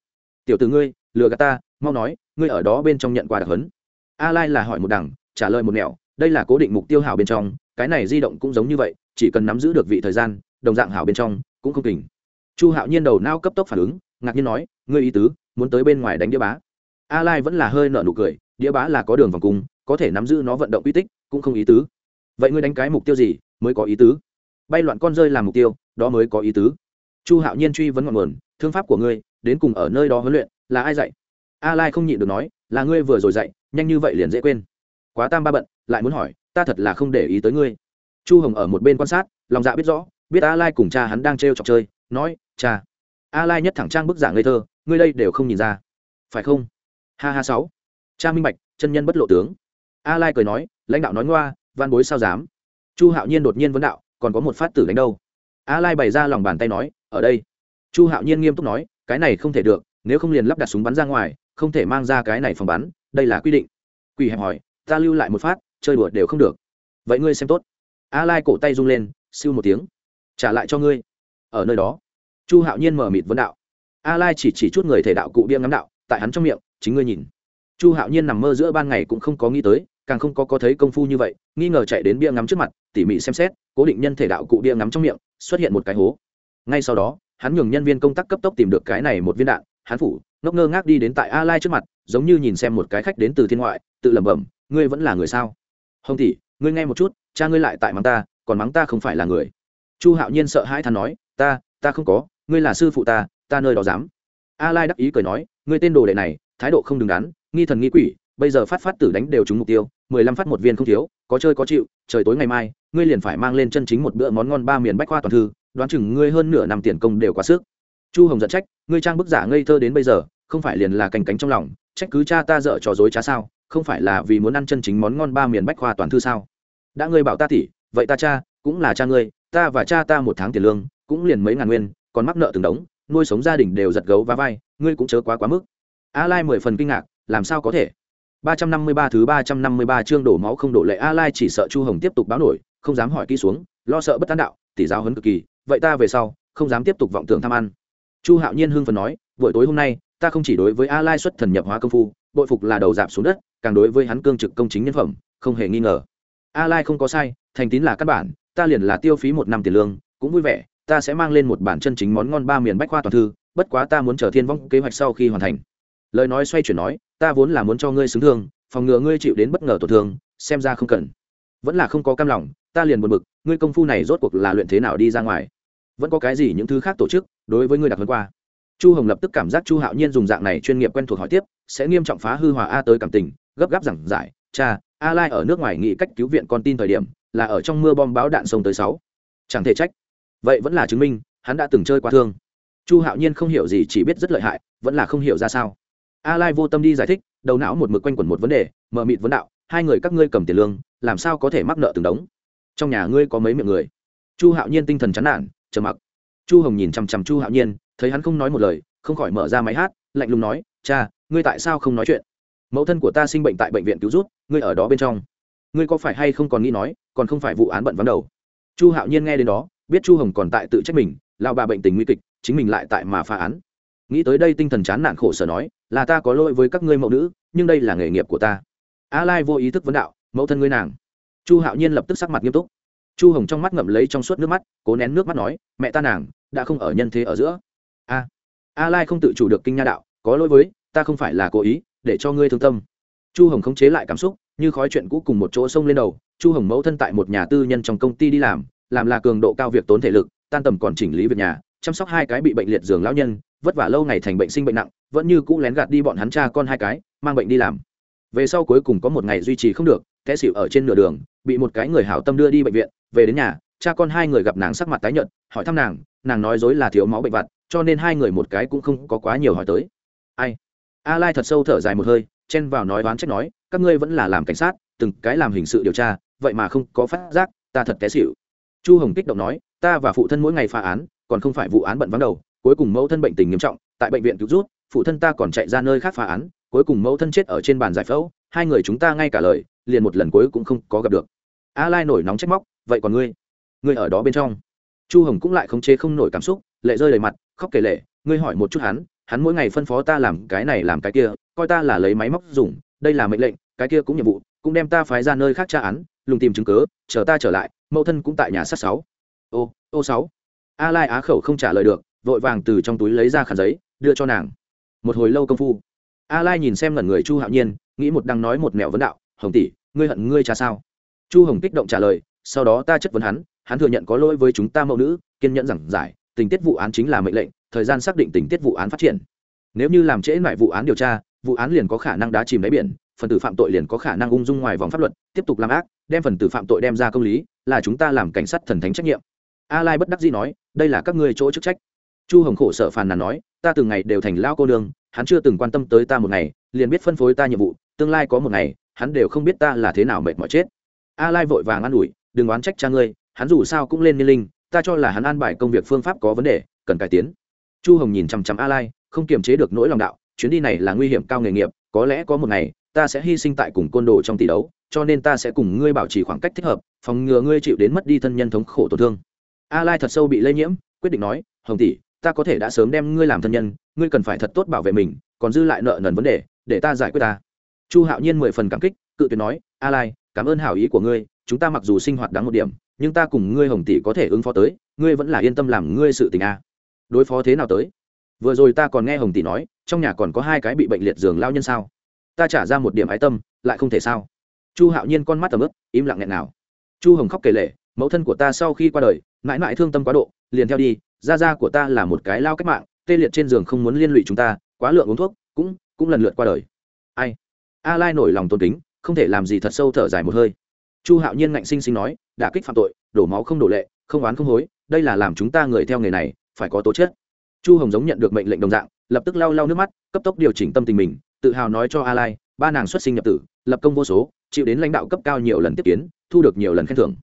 Tiểu từ ngươi, lừa gạt ta, mau nói, ngươi ở đó bên trong nhận quà đặc hấn. a lai là hỏi một đằng, trả lời một nẻo đây là cố định mục tiêu hảo bên trong, cái này di động cũng giống như vậy, chỉ cần nắm giữ được vị thời gian, đồng dạng hảo bên trong, cũng không kình. Chu hạo nhiên đầu nao cấp tốc phản ứng, ngạc nhiên nói, ngươi ý tứ, muốn tới bên ngoài đánh đĩa bá. A lai vẫn là hơi nợ nụ cười, đĩa bá là có đường vòng cung, có thể nắm giữ nó vận động uy tích, cũng không ý tứ. Vậy ngươi đánh cái mục tiêu gì, mới có ý tứ? Bay loạn con rơi làm mục tiêu, đó mới có ý tứ. Chu hạo nhiên truy vấn ngọn nguồn, thương pháp của ngươi, đến cùng ở nơi đó huấn luyện, là ai dạy? A lai không nhịn được nói, là ngươi vừa rồi dạy, nhanh như vậy liền dễ quên quá tam ba bận, lại muốn hỏi, ta thật là không để ý tới ngươi. Chu hồng ở một bên quan sát, lòng dạ biết rõ, biết a lai cùng cha hắn đang trêu chọc chơi, nói, cha. A lai nhất thẳng trang bức dạng ngây thơ, ngươi đây đều không nhìn ra. Phải không? Ha ha sáu. Cha minh bạch, chân nhân bất lộ tướng. A lai cười nói, lãnh đạo nói ngoa, văn bối sao dám? Chu hạo nhiên đột nhiên vấn đạo, còn có một phát tử đánh đâu? A lai bày ra lòng bàn tay nói, ở đây. Chu hạo nhiên nghiêm túc nói, cái này không thể được, nếu không liền lắp đặt súng bắn ra ngoài, không thể mang ra cái này phòng bắn, đây là quy định. Quỷ hẹp hỏi ta lưu lại một phát, chơi đùa đều không được. Vậy ngươi xem tốt. A lai cổ tay rung lên, siêu một tiếng. Trả lại cho ngươi. Ở nơi đó, chu hạo nhiên mở mịt vấn đạo. A lai chỉ chỉ chút người thể đạo cụ bia ngắm đạo, tại hắn trong miệng, chính ngươi nhìn. Chu hạo nhiên nằm mơ giữa ban ngày cũng không có nghĩ tới, càng không có có thấy công phu như vậy, nghi ngờ chạy đến bia ngắm trước mặt, tỉ mỉ xem xét, cố định nhân thể đạo cụ bia ngắm trong miệng, xuất hiện một cái hố. Ngay sau đó, hắn nhường nhân viên công tác cấp tốc tìm được cái này một viên đạn, hắn phủ, ngốc ngơ ngác đi đến tại a lai trước mặt, giống như nhìn xem một cái khách đến từ thiên ngoại, tự lẩm bẩm ngươi vẫn là người sao? Hồng tỷ, ngươi nghe một chút, cha ngươi lại tại mắng ta, còn mắng ta không phải là người. Chu hạo nhiên sợ hãi than nói, ta ta không có, ngươi là sư phụ ta ta nơi đó dám. A lai đắc ý cười nói, ngươi tên đồ đệ này, thái độ không đứng đắn, nghi thần nghi quỷ, bây giờ phát phát tử đánh đều trúng mục tiêu, mười lăm phát một viên không thiếu, có chơi có chịu, trời tối ngày mai, ngươi liền phải mang lên chân chính một bữa món ngon ba miền bách khoa toàn thư, đoán chừng ngươi hơn nửa năm tiền công đều quá sức. Chu hồng giận trách, ngươi trang bức giả ngây thơ đến bây giờ, không phải liền là cành cánh trong lòng, trách cứ cha ta dở trò dối trá sao? Không phải là vì muốn ăn chân chính món ngon ba miền bách khoa toàn thư sao? Đã ngươi bảo ta tỉ vậy ta cha cũng là cha ngươi ta và cha ta một tháng tiền lương cũng liền mấy ngàn nguyên còn mắc nợ từng đống nuôi sống gia đình đều giật gấu và vai ngươi cũng chớ quá quá mức. A lai mười phần kinh ngạc làm sao có thể? 353 thứ 353 chương đổ máu không đổ lệ A Lai chỉ sợ Chu Hồng tiếp tục báo nổi, không dám hỏi kỹ xuống, lo sợ bất tán đạo, tỷ giáo huấn cực kỳ, vậy ta về sau, không dám tiếp tục vọng tưởng tham ăn. Chu Hạo Nhiên hưng phấn nói, buổi tối hôm nay, ta không chỉ đối với A Lai xuất thần nhập hóa công phu, bội phục là đầu giảm xuống đất, càng đối với hắn cương trực công chính nhân phẩm, không hề nghi ngờ. A Lai không có sai, thành tín là căn bản, ta liền là tiêu phí một năm tiền lương, cũng vui vẻ, ta sẽ mang lên một bản chân chính món ngon ba miền bách khoa toàn thư, bất quá ta muốn chờ thiên vong kế hoạch sau khi hoàn thành. Lời nói xoay chuyển nói, ta vốn là muốn cho ngươi xứng thương, phòng ngừa ngươi chịu đến bất ngờ tổn thương xem ra không cần vẫn là không có cam lòng ta liền buồn bực ngươi công phu này rốt cuộc là luyện thế nào đi ra ngoài vẫn có cái gì những thứ khác tổ chức đối với ngươi đặc hơn qua chu hồng lập tức cảm giác chu hạo nhiên dùng dạng này chuyên nghiệp quen thuộc hỏi tiếp, sẽ nghiêm trọng phá hư hòa a tới cảm tình, gấp gáp giảng giải, cha, a lai ở nước ngoài nghĩ cách cứu viện con tin thời điểm, là ở trong mưa bom báo đạn sông tới sáu. Chẳng thể trách. Vậy vẫn là chứng minh, hắn đã từng chơi qua thương. Chu hạo nhiên không hiểu gì, chỉ biết rất lợi hại, vẫn là không hiểu ra sao. A lai vô tâm đi giải thích, đầu não một mực quanh quẩn một vấn đề mờ mịt vấn đạo, hai người các ngươi cầm tiền lương, làm sao có thể mắc nợ từng đống? Trong nhà ngươi có mấy miệng người? Chu hạo nhiên tinh thần chán nản, trầm mặc. Chu hồng nhìn chằm chằm chu hạo nhiên thấy hắn không nói một lời, không khỏi mở ra máy hát, lạnh lùng nói, cha, ngươi tại sao không nói chuyện? Mẫu thân của ta sinh bệnh tại bệnh viện cứu rút ngươi ở đó bên trong. Ngươi có phải hay không còn nghĩ nói, còn không phải vụ án bận vắng đầu? Chu hạo nhiên nghe đến đó, biết chu hồng còn tại tự trách mình, lao bà bệnh tình nguy kịch, chính mình lại tại mà phá án. Nghĩ tới đây tinh thần chán nản khổ sở nói, là ta có lỗi với các ngươi mẫu nữ, nhưng đây là nghề nghiệp của ta. A lai vô ý thức vấn đạo, mẫu thân ngươi nàng. Chu hạo nhiên lập tức sắc mặt nghiêm túc. Chu hồng trong mắt ngậm lấy trong suốt nước mắt, cố nén nước mắt nói, mẹ ta nàng, đã không ở nhân thế ở giữa a a lai không tự chủ được kinh nha đạo, có lỗi với, ta không phải là cố ý, để cho ngươi thương tâm. Chu hồng khống chế lại cảm xúc, như khói chuyện cũ cùng một chỗ sông lên đầu, chu hồng mẫu thân tại một nhà tư nhân trong công ty đi làm làm là cường độ cao việc tốn thể lực, tan tầm còn chỉnh lý việc nhà, chăm sóc hai cái bị bệnh liệt giường lão nhân, vất vả lâu ngày thành bệnh sinh bệnh nặng, vẫn như cũ lén gạt đi bọn hắn cha con hai cái, mang bệnh đi làm. Về sau cuối cùng có một ngày duy trì không được, té xịu ở trên nửa đường, bị một cái người hảo tâm đưa đi bệnh viện, về đến nhà, cha con hai người gặp nàng sắc mặt tái nhợt, hỏi thăm nàng nàng nói dối là thiếu máu bệnh vặt cho nên hai người một cái cũng không có quá nhiều hỏi tới. Ai? A lai thật sâu thở dài một hơi, chen vào nói đoán trách nói, các ngươi vẫn là làm cảnh sát, từng cái làm hình sự điều tra, vậy mà không có phát giác, ta thật té xỉu. chu hồng kích động nói, ta và phụ thân mỗi ngày phá án, còn không phải vụ án bận vắng đầu, cuối cùng mẫu thân bệnh tình nghiêm trọng, tại bệnh viện cứu rút, phụ thân ta còn chạy ra nơi khác phá án, cuối cùng mẫu thân chết ở trên bàn giải phẫu, hai người chúng ta ngay cả lời, liền một lần cuối cũng không có gặp được. A lai nổi nóng trách móc, vậy còn ngươi? Ngươi ở đó bên trong. Chu hồng cũng lại khống chế không nổi cảm xúc, lệ rơi đầy mặt khóc kể lệ ngươi hỏi một chút hắn hắn mỗi ngày phân phó ta làm cái này làm cái kia, coi ta là lấy máy móc dùng, đây là mệnh lệnh, cái kia cũng nhiệm vụ, cũng đem ta phái ra nơi khác tra án, lùng tìm chứng cớ chờ ta trở lại, mẫu thân cũng tại nhà sát sáu. Ô ô sáu. A lai á khẩu không trả lời được, vội vàng từ trong túi lấy ra khăn giấy, đưa cho nàng. Một hồi lâu công phu, a lai nhìn xem ngẩn người chu hạo nhiên, nghĩ một đang nói một mẹo vấn đạo, hồng tỷ, ngươi hận ngươi cha sao? Chu hồng kích động trả lời, sau đó ta chất vấn hắn hắn thừa nhận có lỗi với chúng ta mẫu nữ, kiên nhẫn giảng giải tình tiết vụ án chính là mệnh lệnh, thời gian xác định tình tiết vụ án phát triển. Nếu như làm trễ lại vụ án điều tra, vụ án liền có khả năng đá chìm đáy biển, phần tử phạm tội liền có khả năng ung dung ngoài vòng pháp luật, tiếp tục làm ác, đem phần tử phạm tội đem ra công lý, là chúng ta làm cảnh sát thần thánh trách nhiệm. A lai bất đắc dĩ nói, đây là các ngươi chỗ chức trách. Chu hồng khổ sở phàn nàn nói, ta từng ngày đều thành lao cô đường hắn chưa từng quan tâm tới ta một ngày, liền biết phân phối ta nhiệm vụ, tương lai có một ngày, hắn đều không biết ta là thế nào mệt mỏi chết. A lai vội vàng an ủi, đừng oán trách cha ngươi, hắn dù sao cũng lên niên linh ta cho là hắn an bài công việc phương pháp có vấn đề, cần cải tiến. Chu hồng nhìn chằm chằm a lai, không kiềm chế được nỗi lòng đạo, chuyến đi này là nguy hiểm cao nghề nghiệp, có lẽ có một ngày, ta sẽ hy sinh tại cùng côn đồ trong tỷ đấu, cho nên ta sẽ cùng ngươi bảo trì khoảng cách thích hợp, phòng ngừa ngươi chịu đến mất đi thân nhân thống khổ tổn thương. A lai thật sâu bị lây nhiễm, quyết định nói, hồng tỷ, ta có thể đã sớm đem ngươi làm thân nhân, ngươi cần phải thật tốt bảo vệ mình, còn dư lại nợ nần vấn đề, để ta giải quyết ta. Chu hạo nhiên mười phần cảm kích, cự tuyệt nói, a lai, cảm ơn hảo ý của ngươi, chúng ta mặc dù sinh hoạt đáng một điểm nhưng ta cùng ngươi hồng tỷ có thể ứng phó tới ngươi vẫn là yên tâm làm ngươi sự tình a. Đối phó thế nào tới? Vừa rồi ta còn nghe hồng tỷ nói trong nhà còn có hai cái bị bệnh liệt giường lao nhân sao? Ta trả ra một điểm ái tâm lại không thể sao? Chu hạo nhiên con mắt tầm ướp im lặng nghẹn nào. Chu hồng khóc kể lể, mẫu thân của ta sau khi qua đời mãi mãi thương tâm quá độ liền theo đi gia gia của ta là một cái lao cách mạng tê liệt trên giường không muốn liên lụy chúng ta quá lượng uống thuốc cũng cũng lần lượt qua đời. Ai? A lai nổi lòng tôn kính không thể làm gì thật sâu thở dài một hơi. Chu hạo nhiên ngạnh sinh sinh nói đã kích phạm tội, đổ máu không đổ lệ, không oán không hối, đây là làm chúng ta người theo nghề này, phải có tố chất. Chu hồng giống nhận được mệnh lệnh đồng dạng, lập tức lau lau nước mắt, cấp tốc điều chỉnh tâm tình mình, tự hào nói cho a lai ba nàng xuất sinh nhập tử, lập công vô số, chịu đến lãnh đạo cấp cao nhiều lần tiếp kiến, thu được nhiều lần khen thưởng.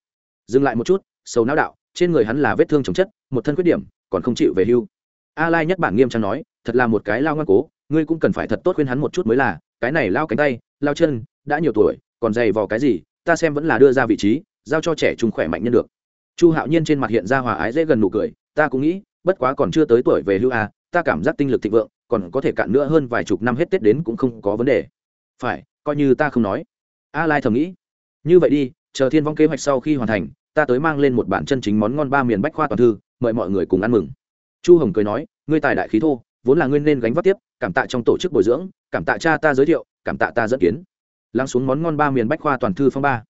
Dừng lại một chút, sầu não đạo, trên người hắn là vết thương chồng chất, một thân khuyết điểm, còn không chịu về hưu. A lai nhất bản nghiêm trang nói, thật là một cái lao ngoan cố, ngươi cũng cần phải thật tốt khuyên hắn một chút mới là, cái này lao cánh tay, lao chân, đã nhiều tuổi, còn dày vò cái gì, ta xem vẫn là đưa ra vị trí giao cho trẻ trung khỏe mạnh nhân được. Chu hạo nhiên trên mặt hiện ra hòa ái dễ gần nụ cười ta cũng nghĩ bất quá còn chưa tới tuổi về hưu à, ta cảm giác tinh lực thịnh vượng còn có thể cạn nữa hơn vài chục năm hết tết đến cũng không có vấn đề. Phải coi như ta không nói. A lai thầm nghĩ. Như vậy đi chờ thiên vong kế hoạch sau khi hoàn thành ta tới mang lên một bản chân chính món ngon ba miền bách khoa toàn thư mời mọi người cùng ăn mừng. Chu hồng cười nói ngươi tài đại khí thô vốn là ngươi nên gánh vác tiếp cảm tạ trong tổ chức bồi dưỡng cảm tạ cha ta giới thiệu cảm tạ ta dẫn kiến. Lắng xuống món ngon ba miền bách khoa toàn thư phong ba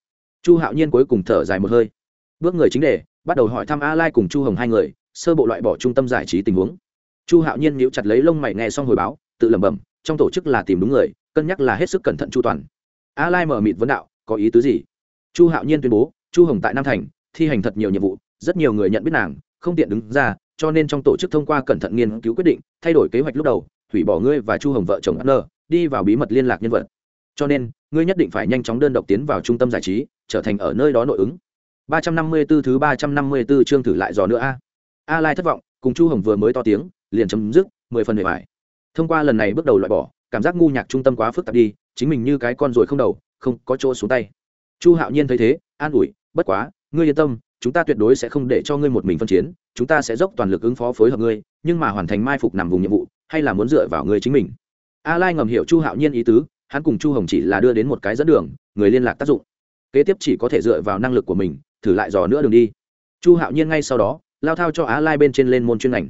chu hạo nhiên cuối cùng thở dài một hơi. Bước người chính đề, bắt đầu hỏi thăm a lai cùng chu hồng hai người, sơ bộ loại bỏ trung tâm giải trí tình huống. Chu hạo nhiên nhíu chặt lấy lông mày nghe xong hồi báo, tự lẩm bẩm, trong tổ chức là tìm đúng người, cân nhắc là hết sức cẩn thận chu toàn. A lai mở mịt vấn đạo, có ý tứ gì? Chu hạo nhiên tuyên bố, chu hồng tại nam thành, thi hành thật nhiều nhiệm vụ, rất nhiều người nhận biết nàng, không tiện đứng ra, cho nên trong tổ chức thông qua cẩn thận nghiên cứu quyết định, thay đổi kế hoạch lúc đầu, hủy bỏ ngươi và chu hồng vợ chồng n đi vào bí mật liên lạc nhân vật. Cho nên, ngươi nhất định phải nhanh chóng đơn độc tiến vào trung tâm giải trí trở thành ở nơi đó nội ứng. 354 thứ 354 chương thử lại dò nữa a. A lai thất vọng, cùng chu hồng vừa mới to tiếng, liền chấm dứt, mười phần bề bài thông qua lần này bước đầu loại bỏ, cảm giác ngu nhạc trung tâm quá phức tạp đi, chính mình như cái con ruồi không đầu, không có chỗ xuống tay. Chu hạo nhiên thấy thế, an ủi, bất quá, ngươi yên tâm, chúng ta tuyệt đối sẽ không để cho ngươi một mình phân chiến, chúng ta sẽ dốc toàn lực ứng phó phối hợp ngươi, nhưng mà hoàn thành mai phục nằm vùng nhiệm vụ, hay là muốn dựa vào ngươi chính mình. A lai ngầm hiểu chu hạo nhiên ý tứ, hắn cùng chu hồng chỉ là đưa đến một cái dẫn đường, người liên lạc tác dụng kế tiếp chỉ có thể dựa vào năng lực của mình, thử lại dò nữa đường đi. Chu hạo nhiên ngay sau đó, lao thao cho á lai bên trên lên môn chuyên ngành.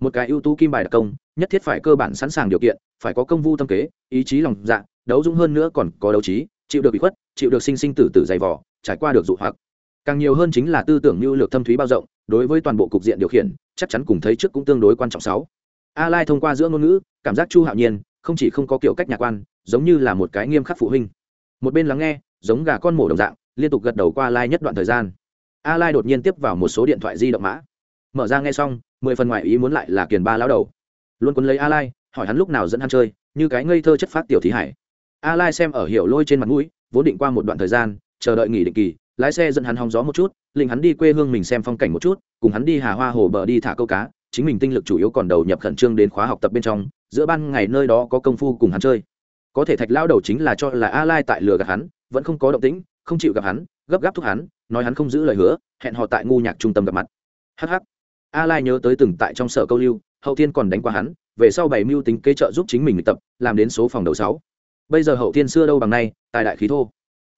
Một cái ưu tú kim bài đặc công, nhất thiết phải cơ bản sẵn sàng điều kiện, phải có công vu tâm kế, ý chí lòng dạ đấu dũng hơn nữa còn có đấu trí, chịu được bị khuất, chịu được sinh sinh tử tử dày vỏ trải qua được dụ hoặc. Càng nhiều hơn chính là tư tưởng như lược thâm thúy bao rộng, đối với toàn bộ cục diện điều khiển, chắc chắn cùng thấy trước cũng tương đối quan trọng sáu. A lai thông qua giữa ngôn ngữ, cảm giác chu hạo nhiên không chỉ không có kiểu cách nhạc quan, giống như là một cái nghiêm khắc phụ huynh. Một bên lắng nghe giống gà con mổ đồng dạng, liên tục gật đầu qua lai、like、nhất nhất đoạn thời gian. A lai đột nhiên tiếp vào một số điện thoại di động mã. Mở ra nghe xong, mười phần ngoại ý muốn lại là kiền ba lão đầu. Luôn quấn lấy a lai hỏi hắn lúc nào dẫn hắn chơi, như cái ngây thơ chất phát tiểu thí hải. A lai xem ở hiểu lôi trên mặt mũi, vốn định qua một đoạn thời gian, chờ đợi nghỉ định kỳ, lái xe dẫn hắn hóng gió một chút, lệnh hắn đi quê hương mình xem phong cảnh một chút, cùng hắn đi hà hoa hồ bờ đi thả câu cá, chính mình tinh lực chủ yếu còn đầu nhập khẩn trương đến khóa học tập bên trong, giữa ban ngày nơi đó có công phu cùng hắn chơi. Có thể thạch lao đầu chính là cho là a lai tại lừa gạt hắn vẫn không có động tĩnh, không chịu gặp hắn, gấp gáp thúc hắn, nói hắn không giữ lời hứa, hẹn họ tại ngu nhạc trung tâm gặp mặt. Hh a lai nhớ tới từng tại trong sở câu lưu, hậu thiên còn đánh qua hắn, về sau bảy mưu tính kế trợ giúp chính mình luyện tập, làm đến số phòng đầu sáu. Bây giờ hậu thiên xưa đâu bằng nay, tài đại khí thô.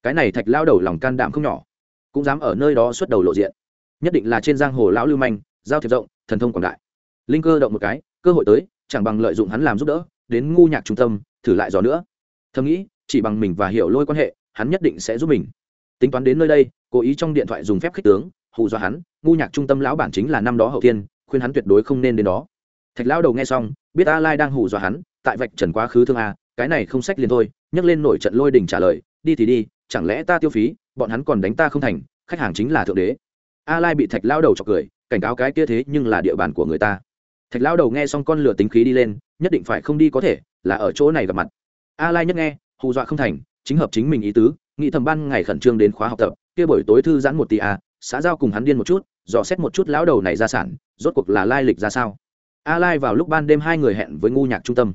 Cái này thạch lao đầu lòng can đảm không nhỏ, cũng dám ở nơi đó xuất đầu lộ diện. Nhất định là trên giang hồ lão lưu manh, giao thiệp rộng, thần thông quảng đại. Linh cơ động một cái, cơ hội tới, chẳng bằng lợi dụng hắn làm giúp đỡ, đến ngu nhạc trung tâm, thử lại gió nữa. Thầm nghĩ, chỉ bằng mình và hiểu lôi quan hệ hắn nhất định sẽ giúp mình. Tính toán đến nơi đây, cố ý trong điện thoại dùng phép khích tướng, hù dọa hắn, ngu nhạc trung tâm lão bản chính là năm đó hậu tiên khuyên hắn tuyệt đối không nên đến đó. Thạch lão đầu nghe xong, biết a lai đang hù dọa hắn, tại vạch trần quá khứ thương a, cái này không sách liền thôi, nhấc lên nổi trận lôi đình trả lời, đi thì đi, chẳng lẽ ta tiêu phí, bọn hắn còn đánh ta không thành, khách hàng chính là thượng đế. A lai bị thạch lão đầu chọc cười, cảnh cáo cái kia thế nhưng là địa bàn của người ta. Thạch lão đầu nghe xong con lửa tính khí đi lên, nhất định phải không đi có thể, là ở chỗ này gặp mặt. A lai nhất nghe, hù dọa không thành chính hợp chính mình ý tứ, nghĩ thầm ban ngày khẩn trương đến khóa học tập, kia buổi tối thư giãn một tí a xã giao cùng hắn điên một chút, dò xét một chút lão đầu này ra sản, rốt cuộc là lai lịch ra sao? A lai vào lúc ban đêm hai người hẹn với ngu nhạc trung tâm.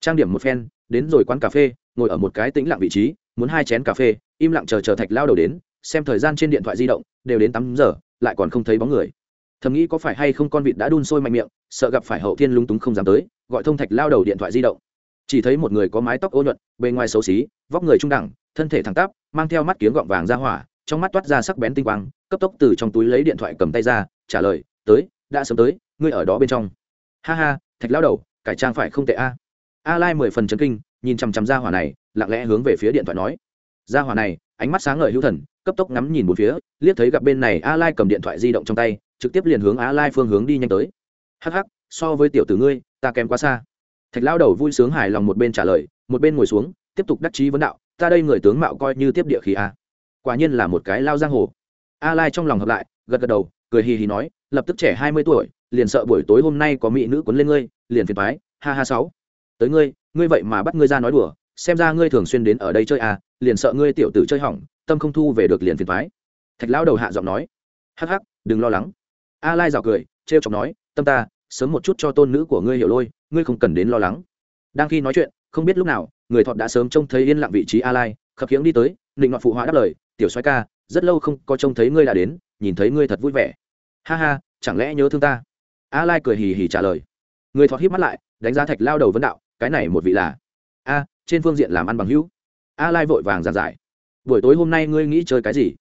Trang điểm một phen, đến rồi quán cà phê, ngồi ở một cái tĩnh lặng vị trí, muốn hai chén cà phê, im lặng chờ chờ thạch lao đầu đến, xem thời gian trên điện thoại di động, đều đến tám giờ, lại còn không thấy bóng người. Thầm nghĩ có phải hay không con vịt đã đun sôi mạnh miệng, sợ gặp phải hậu thiên lúng túng không dám tới, gọi thông thạch lao đầu điện thoại di động chỉ thấy một người có mái tóc ô nhuận, bề ngoài xấu xí, vóc người trung đẳng, thân thể thẳng tắp, mang theo mắt kiếm gọng vàng ra hỏa, trong mắt toát ra sắc bén tinh quang, cấp tốc từ trong túi lấy điện thoại cầm tay ra, trả lời, tới, đã sớm tới, ngươi ở đó bên trong. Ha ha, thạch lao đầu, cải trang phải không tệ a? A lai mười phần chấn kinh, nhìn chằm chằm ra hỏa này, lặng lẽ hướng về phía điện thoại nói. Ra hỏa này, ánh mắt sáng ngời hữu thần, cấp tốc ngắm nhìn một phía, liếc thấy gặp bên này a lai cầm điện thoại di động trong tay, trực tiếp liền hướng a lai phương hướng đi nhanh tới. Hắc hắc, so với tiểu tử ngươi, ta kém quá xa thạch lao đầu vui sướng hài lòng một bên trả lời, một bên ngồi xuống, tiếp tục đắc chí vấn đạo, ta đây người tướng mạo coi như tiếp địa khí a. Quả nhiên là một cái lao giang hồ. A lai trong lòng hợp lại, gật gật đầu, cười hì hì nói, lập tức trẻ 20 tuổi, liền sợ buổi tối hôm nay có mỹ nữ cuốn lên ngươi, liền phiền toái, ha ha sáu. Tới ngươi ngươi vậy mà bắt ngươi ra nói đùa, xem ra ngươi thường xuyên đến ở đây chơi à liền sợ ngươi tiểu tử chơi hỏng, tâm không thu về được liền phiền toái. Thạch lão đầu hạ giọng nói, hắc hắc, đừng lo lắng. A lai rào cười, trêu chọc nói, tâm ta, sớm một chút cho tôn nữ của ngươi hiểu lôi ngươi không cần đến lo lắng. Đang khi nói chuyện, không biết lúc nào, người thọ đã sớm trông thấy yên lặng vị trí a lai khập khiễng đi tới định ngọn phụ họa đáp lời, tiểu soái ca, rất lâu không có trông thấy ngươi đã đến, nhìn thấy ngươi thật vui vẻ. Ha ha, chẳng lẽ nhớ thương ta? A lai cười hì hì trả lời. Người thọ hít mắt lại, đánh giá thạch lao đầu vấn đạo, cái này một vị là? A, trên phương diện làm ăn bằng hữu. A lai vội vàng giàn giải. Buổi tối hôm nay ngươi nghĩ chơi cái gì?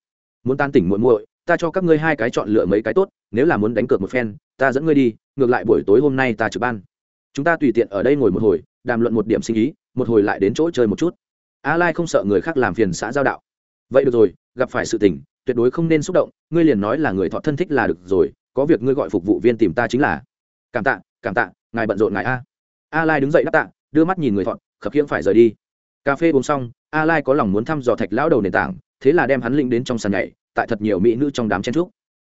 Muốn tan tỉnh muội muội, ta cho các ngươi hai cái chọn lựa mấy cái tốt, nếu là muốn đánh cược một phen, ta dẫn ngươi đi, ngược lại buổi tối hôm nay ta trực ban chúng ta tùy tiện ở đây ngồi một hồi, đàm luận một điểm sinh ý, một hồi lại đến chỗ chơi một chút. A lai không sợ người khác làm phiền xã giao đạo. Vậy được rồi, gặp phải sự tình, tuyệt đối không nên xúc động, ngươi liền nói là người thọ thân thích là được rồi, có việc ngươi gọi phục vụ viên tìm ta chính là. Cảm tạ cảm tạ, ngài bận rộn ngài a. A lai đứng dậy đáp tạ, đưa mắt nhìn người thọ, khập khiễng phải rời đi. Cà phê uống xong, a lai có lòng muốn thăm dò thạch lão đầu nền tảng, thế là đem hắn lĩnh đến trong sàn nhảy, tại thật nhiều mỹ nữ trong đám chen trúc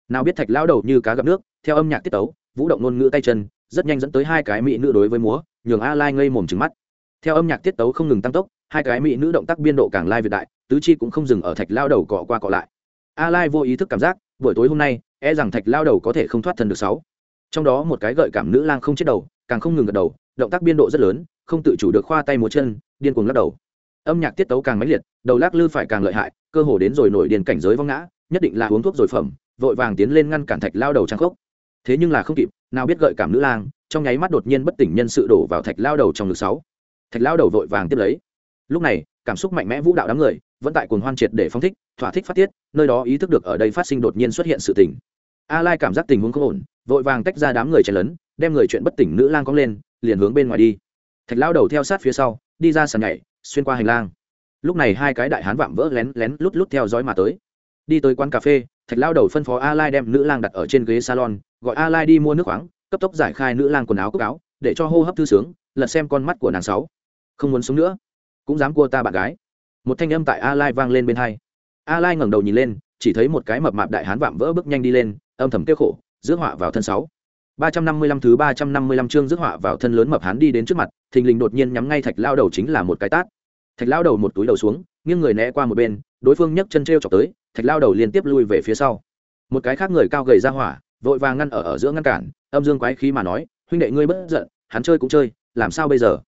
nào biết thạch lão đầu như cá gặp nước, theo âm nhạc tiết tấu, vũ động ngôn ngữ tay chân rất nhanh dẫn tới hai cái mỹ nữ đối với múa, nhường a lai ngây mồm trừng mắt. Theo âm nhạc tiết tấu không ngừng tăng tốc, hai cái mỹ nữ động tác biên độ càng lai việt đại, tứ chi cũng không dừng ở thạch lao đầu cọ qua cọ lại. A lai vô ý thức cảm giác, buổi tối hôm nay e rằng thạch lao đầu có thể không thoát thân được sáu. Trong đó một cái gợi cảm nữ lang không chết đầu, càng không ngừng gật đầu, động tác biên độ rất lớn, không tự chủ được khoa tay múa chân, điên cuồng lắc đầu. Âm nhạc tiết tấu càng mãnh liệt, đầu lắc lư phải càng lợi hại, cơ hồ đến rồi nổi điên cảnh giới vong ngã, nhất định là uống thuốc rồi phẩm, vội vàng tiến lên ngăn cản thạch lao đầu trang khốc thế nhưng là không kịp, nào biết gợi cảm nữ lang, trong nháy mắt đột nhiên bất tỉnh nhân sự đổ vào thạch lao đầu trong ngực sáu. Thạch lao đầu vội vàng tiếp lấy. Lúc này, cảm xúc mạnh mẽ vũ đạo đám người, vẫn tại cuồng hoan triệt để phong thích, thỏa thích phát tiết, nơi đó ý thức được ở đây phát sinh đột nhiên xuất hiện sự tình. A lai cảm giác tình huống không ổn, vội vàng tách ra đám người chen lấn, đem người chuyện bất tỉnh nữ lang cong lên, liền hướng bên ngoài đi. Thạch lao đầu theo sát phía sau, đi ra sàn nhảy, xuyên qua hành lang. Lúc này hai cái đại hán vạm vỡ lén lén lút lút theo dõi mà tới. Đi tới quán cà phê, thạch lao đầu phân phó a lai đem nữ lang đặt ở trên ghế salon gọi a lai đi mua nước khoáng, cấp tốc giải khai nữ lang quần áo cốc áo, để cho hô hấp thư sướng, lật xem con mắt của nàng sáu. Không muốn sống nữa. Cũng dám cua ta bạn gái. Một thanh âm tại a lai vang lên bên hai. A lai ngẩng đầu nhìn lên, chỉ thấy một cái mập mạp đại hán vạm vỡ bước nhanh đi lên, âm thầm kêu khổ, rước họa vào thân sáu. Ba trăm năm mươi lăm thứ ba trăm năm mươi lăm chương rước họa vào thân lớn mập hán đi đến trước mặt, thình lình đột nhiên nhắm ngay thạch lao đầu chính là một cái tát. Thạch lao đầu một túi đầu xuống, nghiêng người né qua một bên, đối phương nhấc chân t r chọc tới, thạch lao đầu liên tiếp lui về phía sau. Một cái khác người cao gầy ra hỏa vội vàng ngăn ở ở giữa ngăn cản, âm dương quái khí mà nói, huynh đệ ngươi bất giận, hắn chơi cũng chơi, làm sao bây giờ?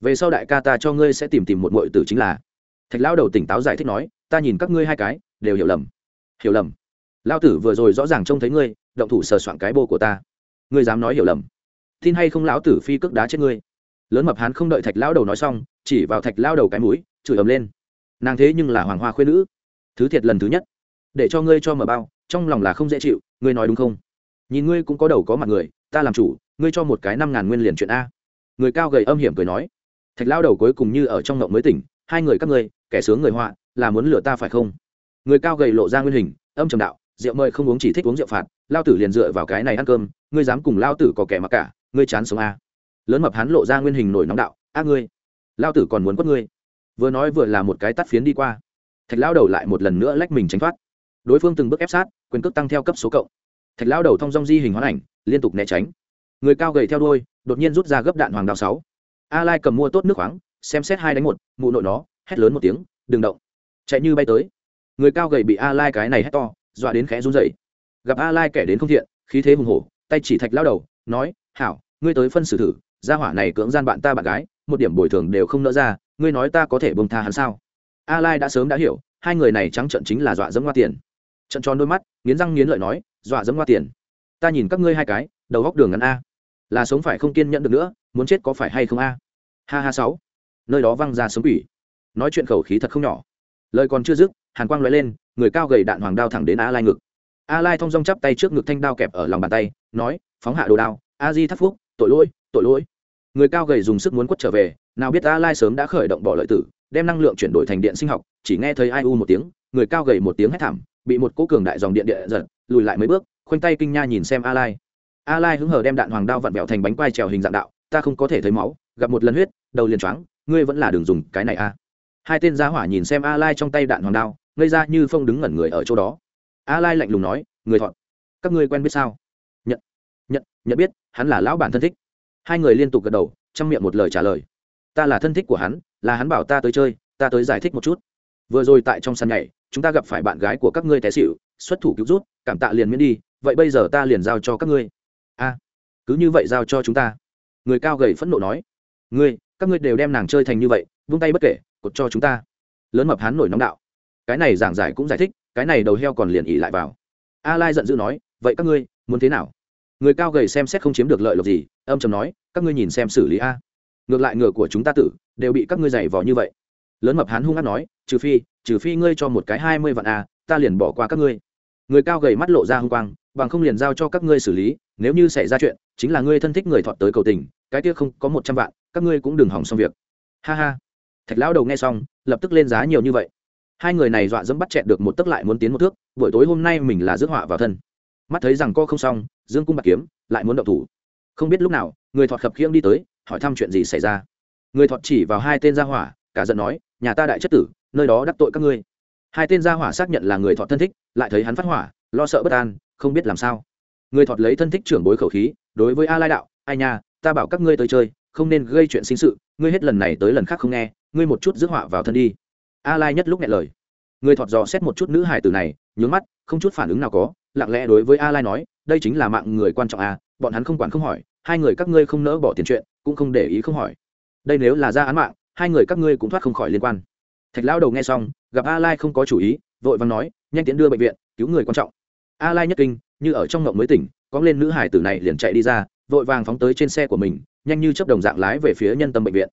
Về sau đại ca ta cho ngươi sẽ tìm tìm một mội tử chính là. Thạch lao đầu tỉnh táo giải thích nói, ta nhìn các ngươi hai cái, đều hiểu lầm. Hiểu lầm? Lao tử vừa rồi rõ ràng trông thấy ngươi, động thủ sờ soạn cái bô của ta. Ngươi dám nói hiểu lầm? Tin hay không lão tử phi cước đá chết ngươi? Lớn mập hán không đợi thạch lao đầu nói xong, chỉ vào thạch lao đầu cái mũi, chửi ầm lên. Nàng thế nhưng là hoàng hoa khuyên nữ. Thứ thiệt lần thứ nhất. Để cho ngươi cho mở bao, trong lòng là không dễ chịu, ngươi nói đúng không? Nhìn ngươi cũng có đầu có mặt người, ta làm chủ, ngươi cho một cái năm ngàn nguyên liền chuyện a. Người cao gầy âm hiểm cười nói. Thạch lao đầu cuối cùng như ở trong ngộng mới tỉnh, hai người các ngươi, kẻ sướng người họa, là muốn lừa ta phải không? Người cao gầy lộ ra nguyên hình, âm trầm đạo, rượu mời không uống chỉ thích uống rượu phạt, lao tử liền dựa vào cái này ăn cơm, ngươi dám cùng lao tử có kẻ mặc cả, ngươi chán sống a. Lớn mập hắn lộ ra nguyên hình nổi nóng đạo, a ngươi, lao tử còn muốn quất ngươi. Vừa nói vừa là một cái tắt phiến đi qua. Thạch lao đầu lại một lần nữa lách mình tránh thoát. Đối phương từng bước ép sát, quyền cước tăng theo cấp số cộng thạch lao đầu thong dong di hình hoán ảnh, liên tục né tránh. Người cao gầy theo đuôi, đột nhiên rút ra gấp đạn hoàng đào sáu. A lai cầm mua tốt nước khoáng, xem xét hai đánh một, mụ nội nó, hét lớn một tiếng, đừng động. Chạy như bay tới. Người cao gầy bị a lai cái này hét to, dọa đến khẽ run rẩy. Gặp a lai kẻ đến không thiện, khí thế hùng hổ, tay chỉ thạch lao đầu, nói, hảo, ngươi tới phân xử thử, gia hỏa này cưỡng gian bạn ta bạn gái, một điểm bồi thường đều không nỡ ra, ngươi nói ta có thể bông tha hắn sao? A lai đã sớm đã hiểu, hai người này trắng trận chính là dọa dẫm hoa tiền. Trận tròn đôi mắt, nghiến răng nghiến lợi nói dọa dẫm hoa tiền. Ta nhìn các ngươi hai cái, đầu góc đường ngắn a. Là sống phải không kiên nhẫn được nữa, muốn chết có phải hay không a? Ha ha sáu. Nơi đó văng ra sống quỷ. Nói chuyện khẩu khí thật không nhỏ. Lời còn chưa dứt, hàn quang loại lên, người cao gầy đạn hoàng đao thẳng đến a lai ngực. A lai thong dong chắp tay trước ngực thanh đao kẹp ở lòng bàn tay, nói, phóng hạ đồ đao a di thắt phúc, tội lỗi tội lỗi. Người cao gầy dùng sức muốn quất trở về, nào biết a lai sớm đã khởi động bỏ lợi tử, đem năng lượng chuyển đổi thành điện sinh học, chỉ nghe thấy ai u một tiếng, người cao gầy một tiếng hét thảm bị một cỗ cường đại dòng điện địa giật, lùi lại mấy bước, khoanh tay kinh nha nhìn xem a lai a lai hứng hờ đem đạn hoàng đao vặn vẹo thành bánh quai trèo hình dạng đạo, ta không có thể thấy máu, gặp một lần huyết, đầu liền choáng, ngươi vẫn là đường dùng cái này a. Hai tên gia hỏa nhìn xem a lai trong tay đạn hoàng đao, ngây ra như phong đứng ngẩn người ở chỗ đó. A lai lạnh lùng nói, người thọn các ngươi quen biết sao? Nhận nhận nhận biết, hắn là lão bản thân thích. Hai người liên tục gật đầu chăm miệng một lời trả lời. Ta là thân thích của hắn, là hắn bảo ta tới chơi, ta tới giải thích một chút. Vừa rồi tại trong sân nhảy chúng ta gặp phải bạn gái của các ngươi té xỉu, xuất thủ cứu rút cảm tạ liền miễn đi vậy bây giờ ta liền giao cho các ngươi. A cứ như vậy giao cho chúng ta. Người cao gầy phẫn nộ nói. Ngươi các ngươi đều đem nàng chơi thành như vậy vung tay bất kể cột cho chúng ta. Lớn mập hắn nổi nóng đạo. Cái này giảng giải cũng giải thích cái này đầu heo còn liền ỉ lại vào. A lai giận dữ nói vậy các ngươi muốn thế nào? Người cao gầy xem xét không chiếm được lợi lộc gì âm chầm nói các ngươi nhìn xem xử lý a. Ngược lại ngựa của chúng ta tử đều bị các ngươi giày vò như vậy lớn mập hắn hung hát nói, trừ phi trừ phi ngươi cho một cái hai mươi vạn a ta liền bỏ qua các ngươi. Người cao gầy mắt lộ ra h u n g quang, bằng không liền giao cho các ngươi xử lý, nếu như xảy ra chuyện, chính là ngươi thân thích người thọt tới cầu tình, cái kia không có một trăm vạn, các ngươi cũng đừng hỏng xong việc. Ha ha. Thạch lão đầu nghe xong, lập tức lên giá nhiều như vậy. Hai người này dọa dẫm bắt chẹn được một tấc lại muốn tiến một thước, buổi tối hôm nay mình là rước họa vào thân. Mắt thấy rằng co không xong, dương cung bạc kiếm, lại muốn động thủ. Không biết lúc nào, người thọt khập khiễng đi tới, hỏi thăm chuyện gì xảy ra. Người thọt chỉ vào hai tên gia hỏa cả giận nói, nhà ta đại chất tử, nơi đó đắc tội các ngươi. Hai tên gia hỏa xác nhận là người thọt thân thích, lại thấy hắn phát hỏa, lo sợ bất an, không biết làm sao. Người thọt lấy thân thích trưởng bối khẩu khí, đối với a lai đạo, ai nha, ta bảo các ngươi tới chơi, không nên gây chuyện sinh sự, ngươi hết lần này tới lần khác không nghe, ngươi một chút rước họa vào thân đi. A lai nhất lúc nghe lời. Người thọt dò xét một chút nữ hài tử này, nhướng mắt, không chút phản ứng nào có, lặng lẽ đối với a lai nói, đây chính là mạng người quan trọng a bọn hắn không quản không hỏi, hai người các ngươi không nỡ bỏ tiền chuyện, cũng không để ý không hỏi. Đây nếu là ra án mạng hai người các ngươi cũng thoát không khỏi liên quan. Thạch lão đầu nghe xong, gặp a lai không có chủ ý, vội vàng nói, nhanh tiến đưa bệnh viện, cứu người quan trọng. A lai nhất kinh, như ở trong ngộng mới tỉnh cóng lên nữ hải tử này liền chạy đi ra, vội vàng phóng tới trên xe của mình, nhanh như chấp đồng dạng lái về phía nhân tâm bệnh viện.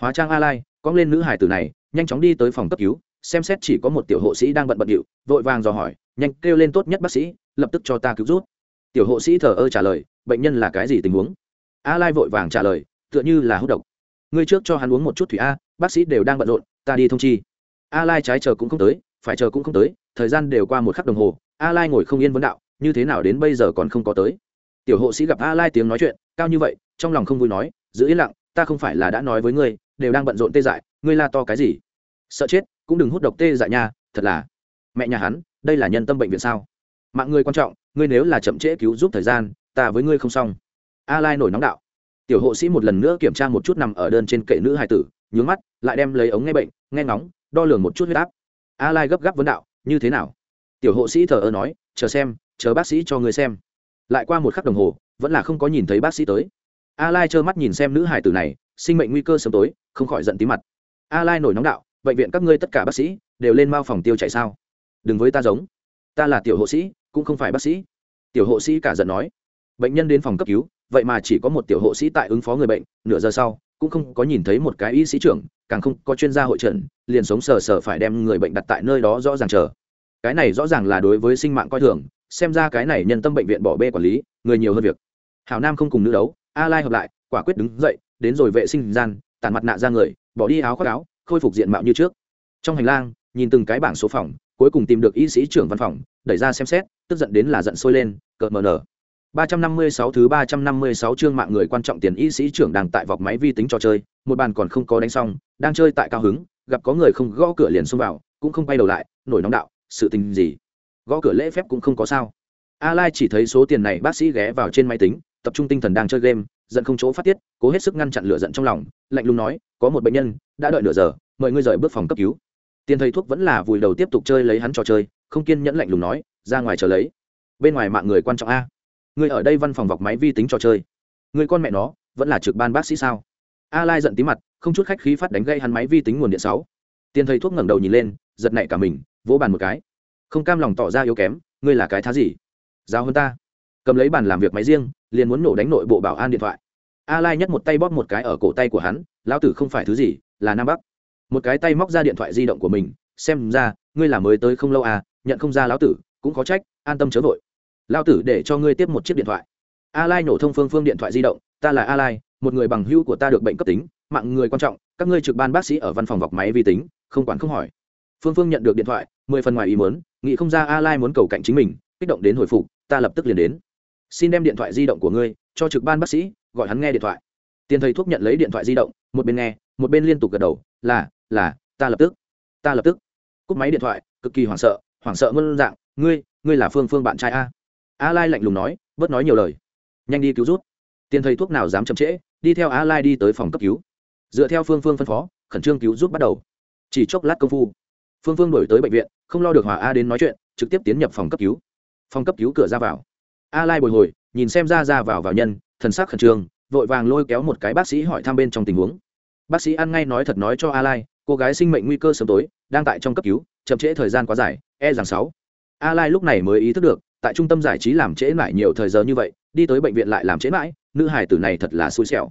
Hóa trang a lai cóng lên nữ hải tử này, nhanh chóng đi tới phòng cấp cứu, xem xét chỉ có một tiểu hộ sĩ đang bận bận điệu, vội vàng dò hỏi, nhanh kêu lên tốt nhất bác sĩ, lập tức cho ta cứu rút tiểu hộ sĩ thờ ơ trả lời, bệnh nhân là cái gì tình huống? A lai vội vàng trả lời, tựa như là hút độc ngươi trước cho hắn uống một chút thủy a, bác sĩ đều đang bận rộn, ta đi thông chi. A lai trái chờ cũng không tới, phải chờ cũng không tới, thời gian đều qua một khắc đồng hồ a lai ngồi không yên vấn đạo, như thế nào đến bây giờ còn không có tới. Tiểu hộ sĩ gặp a lai tiếng nói chuyện, cao như vậy, trong lòng không vui nói, giữ yên lặng, ta không phải là đã nói với ngươi, đều đang bận rộn tê dại, ngươi la to cái gì? Sợ chết, cũng đừng hút độc tê dại nha, thật là. Mẹ nhà hắn, đây là nhân tâm bệnh viện sao? Mạng ngươi quan trọng, ngươi nếu là chậm trễ cứu giúp thời gian, ta với ngươi không xong. A lai nổi nóng đạo tiểu hộ sĩ một lần nữa kiểm tra một chút nằm ở đơn trên kệ nữ hài tử, nhướng mắt, lại đem lấy ống nghe bệnh, nghe ngóng, đo lường một chút huyết áp. A lai gấp gáp vấn đạo, như thế nào? Tiểu hộ sĩ thờ ơ nói, chờ xem, chờ bác sĩ cho người xem. Lại qua một khắc đồng hồ, vẫn là không có nhìn thấy bác sĩ tới. A lai trơ mắt nhìn xem nữ hài tử này, sinh mệnh nguy cơ sớm tối, không khỏi giận tí mặt. A lai nổi nóng đạo, bệnh viện các ngươi tất cả bác sĩ đều lên mao phòng tiêu chảy sao? Đừng với ta giống. Ta là tiểu hộ sĩ, cũng không phải bác sĩ. Tiểu hộ sĩ cả giận nói. Bệnh nhân đến phòng cấp cứu vậy mà chỉ có một tiểu hộ sĩ tại ứng phó người bệnh, nửa giờ sau, cũng không có nhìn thấy một cái y sĩ trưởng, càng không có chuyên gia hội trần liền sống sờ sờ phải đem người bệnh đặt tại nơi đó rõ ràng chờ. Cái này rõ ràng là đối với sinh mạng coi thường, xem ra cái này nhân tâm bệnh viện bỏ bê quản lý, người nhiều hơn việc. Hảo nam không cùng nữ đấu, a lai hợp lại, quả quyết đứng dậy, đến rồi vệ sinh gian tàn mặt nạ ra người, bỏ đi áo khoác áo, khôi phục diện mạo như trước. Trong hành lang, nhìn từng cái bảng số phòng, cuối cùng tìm được y sĩ trưởng văn phòng, đẩy ra xem xét, tức giận đến là giận sôi lên, cợt mờ nở. 356 thứ 356 chương mạng người quan trọng tiền y sĩ trưởng đang tại vọc máy vi tính trò chơi, một bàn còn không có đánh xong, đang chơi tại cao hứng, gặp có người không gõ cửa liền xông vào, cũng không quay đầu lại, nổi nóng đạo, sự tình gì? Gõ cửa lễ phép cũng không có sao. A Lai chỉ thấy số tiền này bác sĩ ghé vào trên máy tính, tập trung tinh thần đang chơi game, giận không chỗ phát tiết, cố hết sức ngăn chặn lửa giận trong lòng, lạnh lùng nói, có một bệnh nhân, đã đợi nửa giờ, mời ngươi rời bước phòng cấp cứu. Tiền thầy thuốc vẫn là vùi đầu tiếp tục chơi lấy hắn trò chơi, không kiên nhẫn lạnh lùng nói, ra ngoài chờ lấy. Bên ngoài mạng người quan trọng a người ở đây văn phòng vọc máy vi tính trò chơi. Người con mẹ nó, vẫn là trực ban bác sĩ sao? A lai giận tí mặt, không chút khách khí phát đánh gây hắn máy vi tính nguồn điện sáu tiền thầy thuốc ngẩng đầu nhìn lên, giật nảy cả mình, vỗ bàn một cái. Không cam lòng tỏ ra yếu kém, ngươi là cái thá gì? Giao hơn ta. Cầm lấy bàn làm việc máy riêng, liền muốn nổ đánh nội bộ bảo an điện thoại. A lai nhấc một tay bóp một cái ở cổ tay của hắn, lão tử không phải thứ gì, là nam bắc. Một cái tay móc ra điện thoại di động của mình, xem ra, ngươi là mới tới không lâu à nhận không ra lão tử, cũng có trách, an tâm chớ vội lao tử để cho ngươi tiếp một chiếc điện thoại. A lai nổ thông phương phương điện thoại di động, ta là a lai một người bằng hữu của ta được bệnh cấp tính, mạng người quan trọng, các ngươi trực ban bác sĩ ở văn phòng vọc máy vi tính, không quản không hỏi. Phương phương nhận được điện thoại, mười phần ngoài ý muốn, nghĩ không ra a lai muốn cầu cạnh chính mình, kích động đến hồi phục, ta lập tức liền đến. Xin đem điện thoại di động của ngươi, cho trực ban bác sĩ, gọi hắn nghe điện thoại. Tiền thầy thuốc nhận lấy điện thoại di động, một bên nghe, một bên liên tục gật đầu, là là, ta lập tức, ta lập tức. Cúp máy điện thoại, cực kỳ hoảng sợ hoảng sợ ngân dạng, ngươi ngươi là phương phương bạn trai a? A lai lạnh lùng nói, bớt nói nhiều lời. Nhanh đi cứu rút. Tiền thầy thuốc nào dám chậm trễ, đi theo a lai đi tới phòng cấp cứu. Dựa theo phương phương phân phó, khẩn trương cứu rút bắt đầu. Chỉ chốc lát công phu, phương phương đổi tới bệnh viện, không lo được hòa a đến nói chuyện, trực tiếp tiến nhập phòng cấp cứu. Phòng cấp cứu cửa ra vào. A lai bồi hồi, nhìn xem ra ra vào vào nhân, thần sắc khẩn trương, vội vàng lôi kéo một cái bác sĩ hỏi thăm bên trong tình huống. Bác sĩ ăn ngay nói thật nói cho a lai, cô gái sinh mệnh nguy cơ sớm tối, đang tại trong cấp cứu, chậm trễ thời gian quá dài e rằng sáu. A lai lúc này mới ý thức được tại trung tâm giải trí làm trễ mãi nhiều thời giờ như vậy, đi tới bệnh viện lại làm trễ mãi, nữ hải tử này thật là xui xẻo.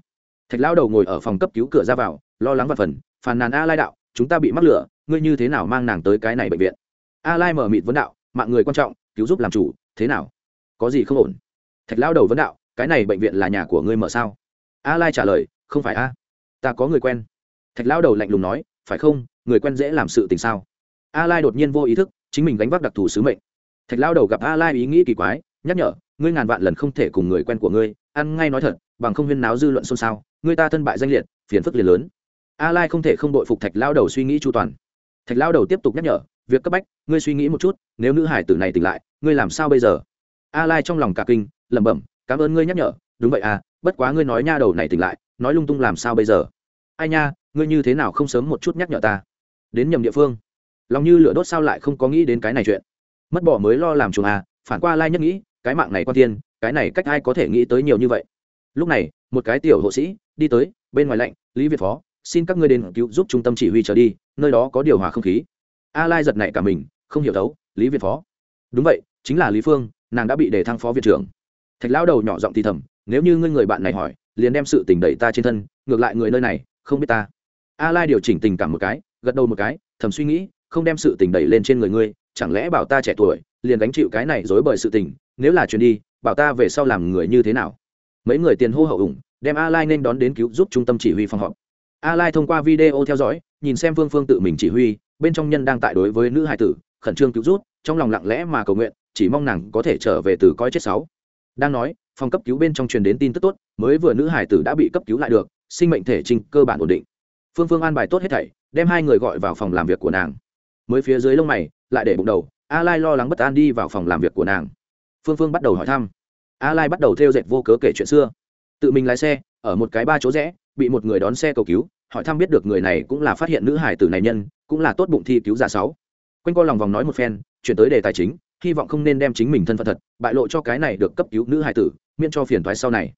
Thạch lão đầu ngồi ở phòng cấp cứu cửa ra vào, lo lắng và phần, phàn nàn a lai đạo, chúng ta bị mắc lửa, ngươi như thế nào mang nàng tới cái này bệnh viện? A lai mở mịt vấn đạo, mạng người quan trọng, cứu giúp làm chủ, thế nào? Có gì không ổn? Thạch lão đầu vấn đạo, cái này bệnh viện là nhà của ngươi mở sao? A lai trả lời, không phải a, ta có người quen. Thạch lão đầu lạnh lùng nói, phải không, người quen dễ làm sự tình sao? A lai đột nhiên vô ý thức, chính mình gánh vác đặc thù sứ mệnh thạch lao đầu gặp a lai ý nghĩ kỳ quái, nhắc nhở, ngươi ngàn vạn lần không thể cùng người quen của ngươi, ăn ngay nói thật, bằng không huyên náo dư luận xôn xao, ngươi ta thân bại danh liệt, phiền phức liền lớn. A lai không thể không đội phục thạch lao đầu suy nghĩ chu toàn. Thạch lao đầu tiếp tục nhắc nhở, việc cấp bách, ngươi suy nghĩ một chút, nếu nữ hải tử này tỉnh lại, ngươi làm sao bây giờ? A lai trong lòng cả kinh, lẩm bẩm, cảm ơn ngươi nhắc nhở, đúng vậy à bất quá ngươi nói nha đầu này tỉnh lại, nói lung tung làm sao bây giờ? Ai nha, ngươi như thế nào không sớm một chút nhắc nhở ta? Đến nhầm địa phương. Lòng như lửa đốt sao lại không có nghĩ đến cái này chuyện mất bỏ mới lo làm chuồng à phản qua lai nhất nghĩ, cái mạng này quan tiên cái này cách ai có thể nghĩ tới nhiều như vậy. Lúc này, một cái tiểu hộ sĩ đi tới, bên ngoài lạnh, lý việt phó, xin các ngươi đến cứu giúp trung tâm chỉ huy trở đi, nơi đó có điều hòa không khí. A lai giật nảy cả mình, không hiểu thấu, lý việt phó? Đúng vậy, chính là lý phương, nàng đã bị đề thăng phó viện trưởng. Thạch lão đầu nhỏ giọng thì thầm, nếu như ngươi người bạn này hỏi, liền đem sự tình đẩy ta trên thân, ngược lại người nơi này không biết ta. A lai điều chỉnh tình cảm một cái, gật đầu một cái, thầm suy nghĩ, không đem sự tình đẩy lên trên người ngươi chẳng lẽ bảo ta trẻ tuổi, liền gánh chịu cái này dối bởi sự tình, nếu là chuyển đi, bảo ta về sau làm người như thế nào? Mấy người tiền hô hậu ủng, đem a lai nên đón đến cứu giúp trung tâm chỉ huy phòng họp. A lai thông qua video theo dõi, nhìn xem phương phương tự mình chỉ huy, bên trong nhân đang tại đối với nữ hải tử, khẩn trương cứu rút trong lòng lặng lẽ mà cầu nguyện, chỉ mong nàng có thể trở về từ coi chết sáu. Đang nói, phòng cấp cứu bên trong truyền đến tin tức tốt, mới vừa nữ hải tử đã bị cấp cứu lại được, sinh mệnh thể trình cơ bản ổn định. Phương phương an bài tốt hết thảy, đem hai người gọi vào phòng làm việc của nàng. Mới phía dưới lông mày lại để bụng đầu, a lai lo lắng bất an đi vào phòng làm việc của nàng. Phương phương bắt đầu hỏi thăm. A lai bắt đầu theo dệt vô cớ kể chuyện xưa. Tự mình lái xe, ở một cái ba chỗ rẽ, bị một người đón xe cầu cứu, hỏi thăm biết được người này cũng là phát hiện nữ hải tử này nhân, cũng là tốt bụng thi cứu giả sáu. Quanh co lòng vòng nói một phen, chuyển tới đề tài chính, hy vọng không nên đem chính mình thân phận thật, bại lộ cho cái này được cấp cứu nữ hải tử, miễn cho phiền thoái sau này.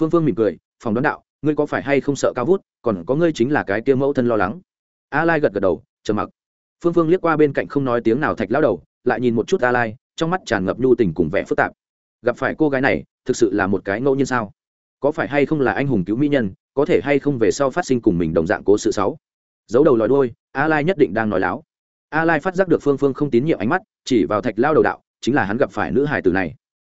Phương phương mỉm cười, phòng đón đạo, ngươi có phải hay không sợ cao vút, còn có ngươi chính là cái tiêu mẫu thân lo lắng. A lai gật gật đầu, trầm mặc phương phương liếc qua bên cạnh không nói tiếng nào thạch lao đầu, lại nhìn một chút a lai, trong mắt tràn ngập nhu tình cùng vẻ phức tạp. Gặp phải cô gái này, thực sự là một cái ngẫu nhiên sao? Có phải hay không là anh hùng cứu mỹ nhân, có thể hay không về sau phát sinh cùng mình đồng dạng cố sự sáu giấu đầu lòi đôi a lai nhất định đang nói láo. A lai phát giác được phương phương không tín nhiệm ánh mắt, chỉ vào thạch lao đầu đạo, chính là hắn gặp phải nữ hài tử này.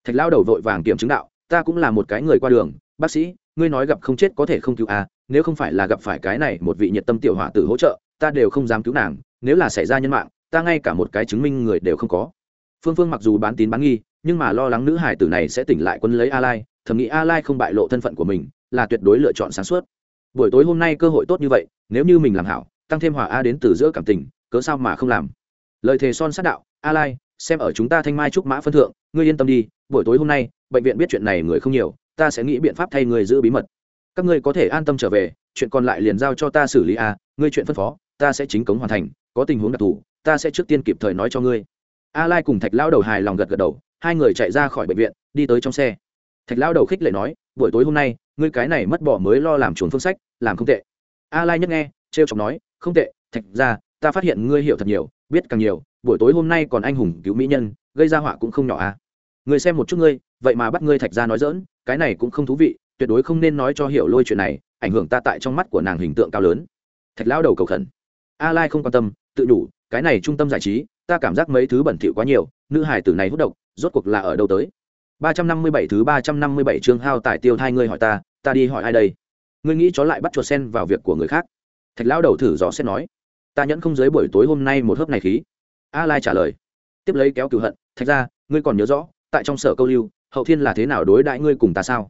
Thạch lao đầu vội vàng kiểm chứng đạo, ta cũng là một cái người qua đường, bác sĩ, ngươi nói gặp không chết có thể không cứu a nếu không phải là gặp phải cái này một vị nhiệt tâm tiểu hỏa tử hỗ trợ, ta đều không dám cứu nàng nếu là xảy ra nhân mạng, ta ngay cả một cái chứng minh người đều không có. Phương phương mặc dù bán tín bán nghi, nhưng mà lo lắng nữ hải tử này sẽ tỉnh lại quân lấy a lai, thầm nghĩ a lai không bại lộ thân phận của mình, là tuyệt đối lựa chọn sáng suốt. Buổi tối hôm nay cơ hội tốt như vậy, nếu như mình làm hảo, tăng thêm hòa a đến từ giữa cảm tình, cớ sao mà không làm? Lời thề son sát đạo, a lai, xem ở chúng ta thanh mai trúc mã phân thượng, ngươi yên tâm đi, buổi tối hôm nay, bệnh viện biết chuyện này người không nhiều, ta sẽ nghĩ biện pháp thay người giữ bí mật. Các ngươi có thể an tâm trở về, chuyện còn lại liền giao cho ta xử lý a, ngươi chuyện phân phó ta sẽ chính cống hoàn thành, có tình huống đặc thù, ta sẽ trước tiên kịp thời nói cho ngươi. A lai cùng thạch lão đầu hài lòng gật gật đầu, hai người chạy ra khỏi bệnh viện, đi tới trong xe. Thạch lão đầu khích lệ nói, buổi tối hôm nay, ngươi cái này mất bỏ mới lo làm chuồn phương sách, làm không tệ. A lai nhất nghe, trêu chọc nói, không tệ, thạch ra, ta phát hiện ngươi hiểu thật nhiều, biết càng nhiều, buổi tối hôm nay còn anh hùng cứu mỹ nhân, gây ra họa cũng không nhỏ à. Người xem một chút ngươi, vậy mà bắt ngươi thạch ra nói dỡn cái này cũng không thú vị, tuyệt đối không nên nói cho hiểu lôi chuyện này, ảnh hưởng ta tại trong mắt của nàng hình tượng cao lớn. Thạch lão đầu cầu khẩn a lai không quan tâm, tự đủ cái này trung tâm giải trí, ta cảm giác mấy thứ bẩn thỉu quá nhiều, nữ hải tử này hút độc, rốt cuộc là ở đâu tới? 357 thứ 357 chương hao tải tiêu thai ngươi hỏi ta ta đi hỏi ai đây? Ngươi nghĩ chó lại bắt chuột sen vào việc của người khác. Thạch lão đầu thử dò xét nói. Ta nhẫn không dưới buổi tối hôm nay một hớp này khí. A lai trả lời. Tiếp lấy kéo cửu hận, thạch ra ngươi còn nhớ rõ, tại trong sở câu lưu, hậu thiên là thế nào đối đãi ngươi cùng ta sao?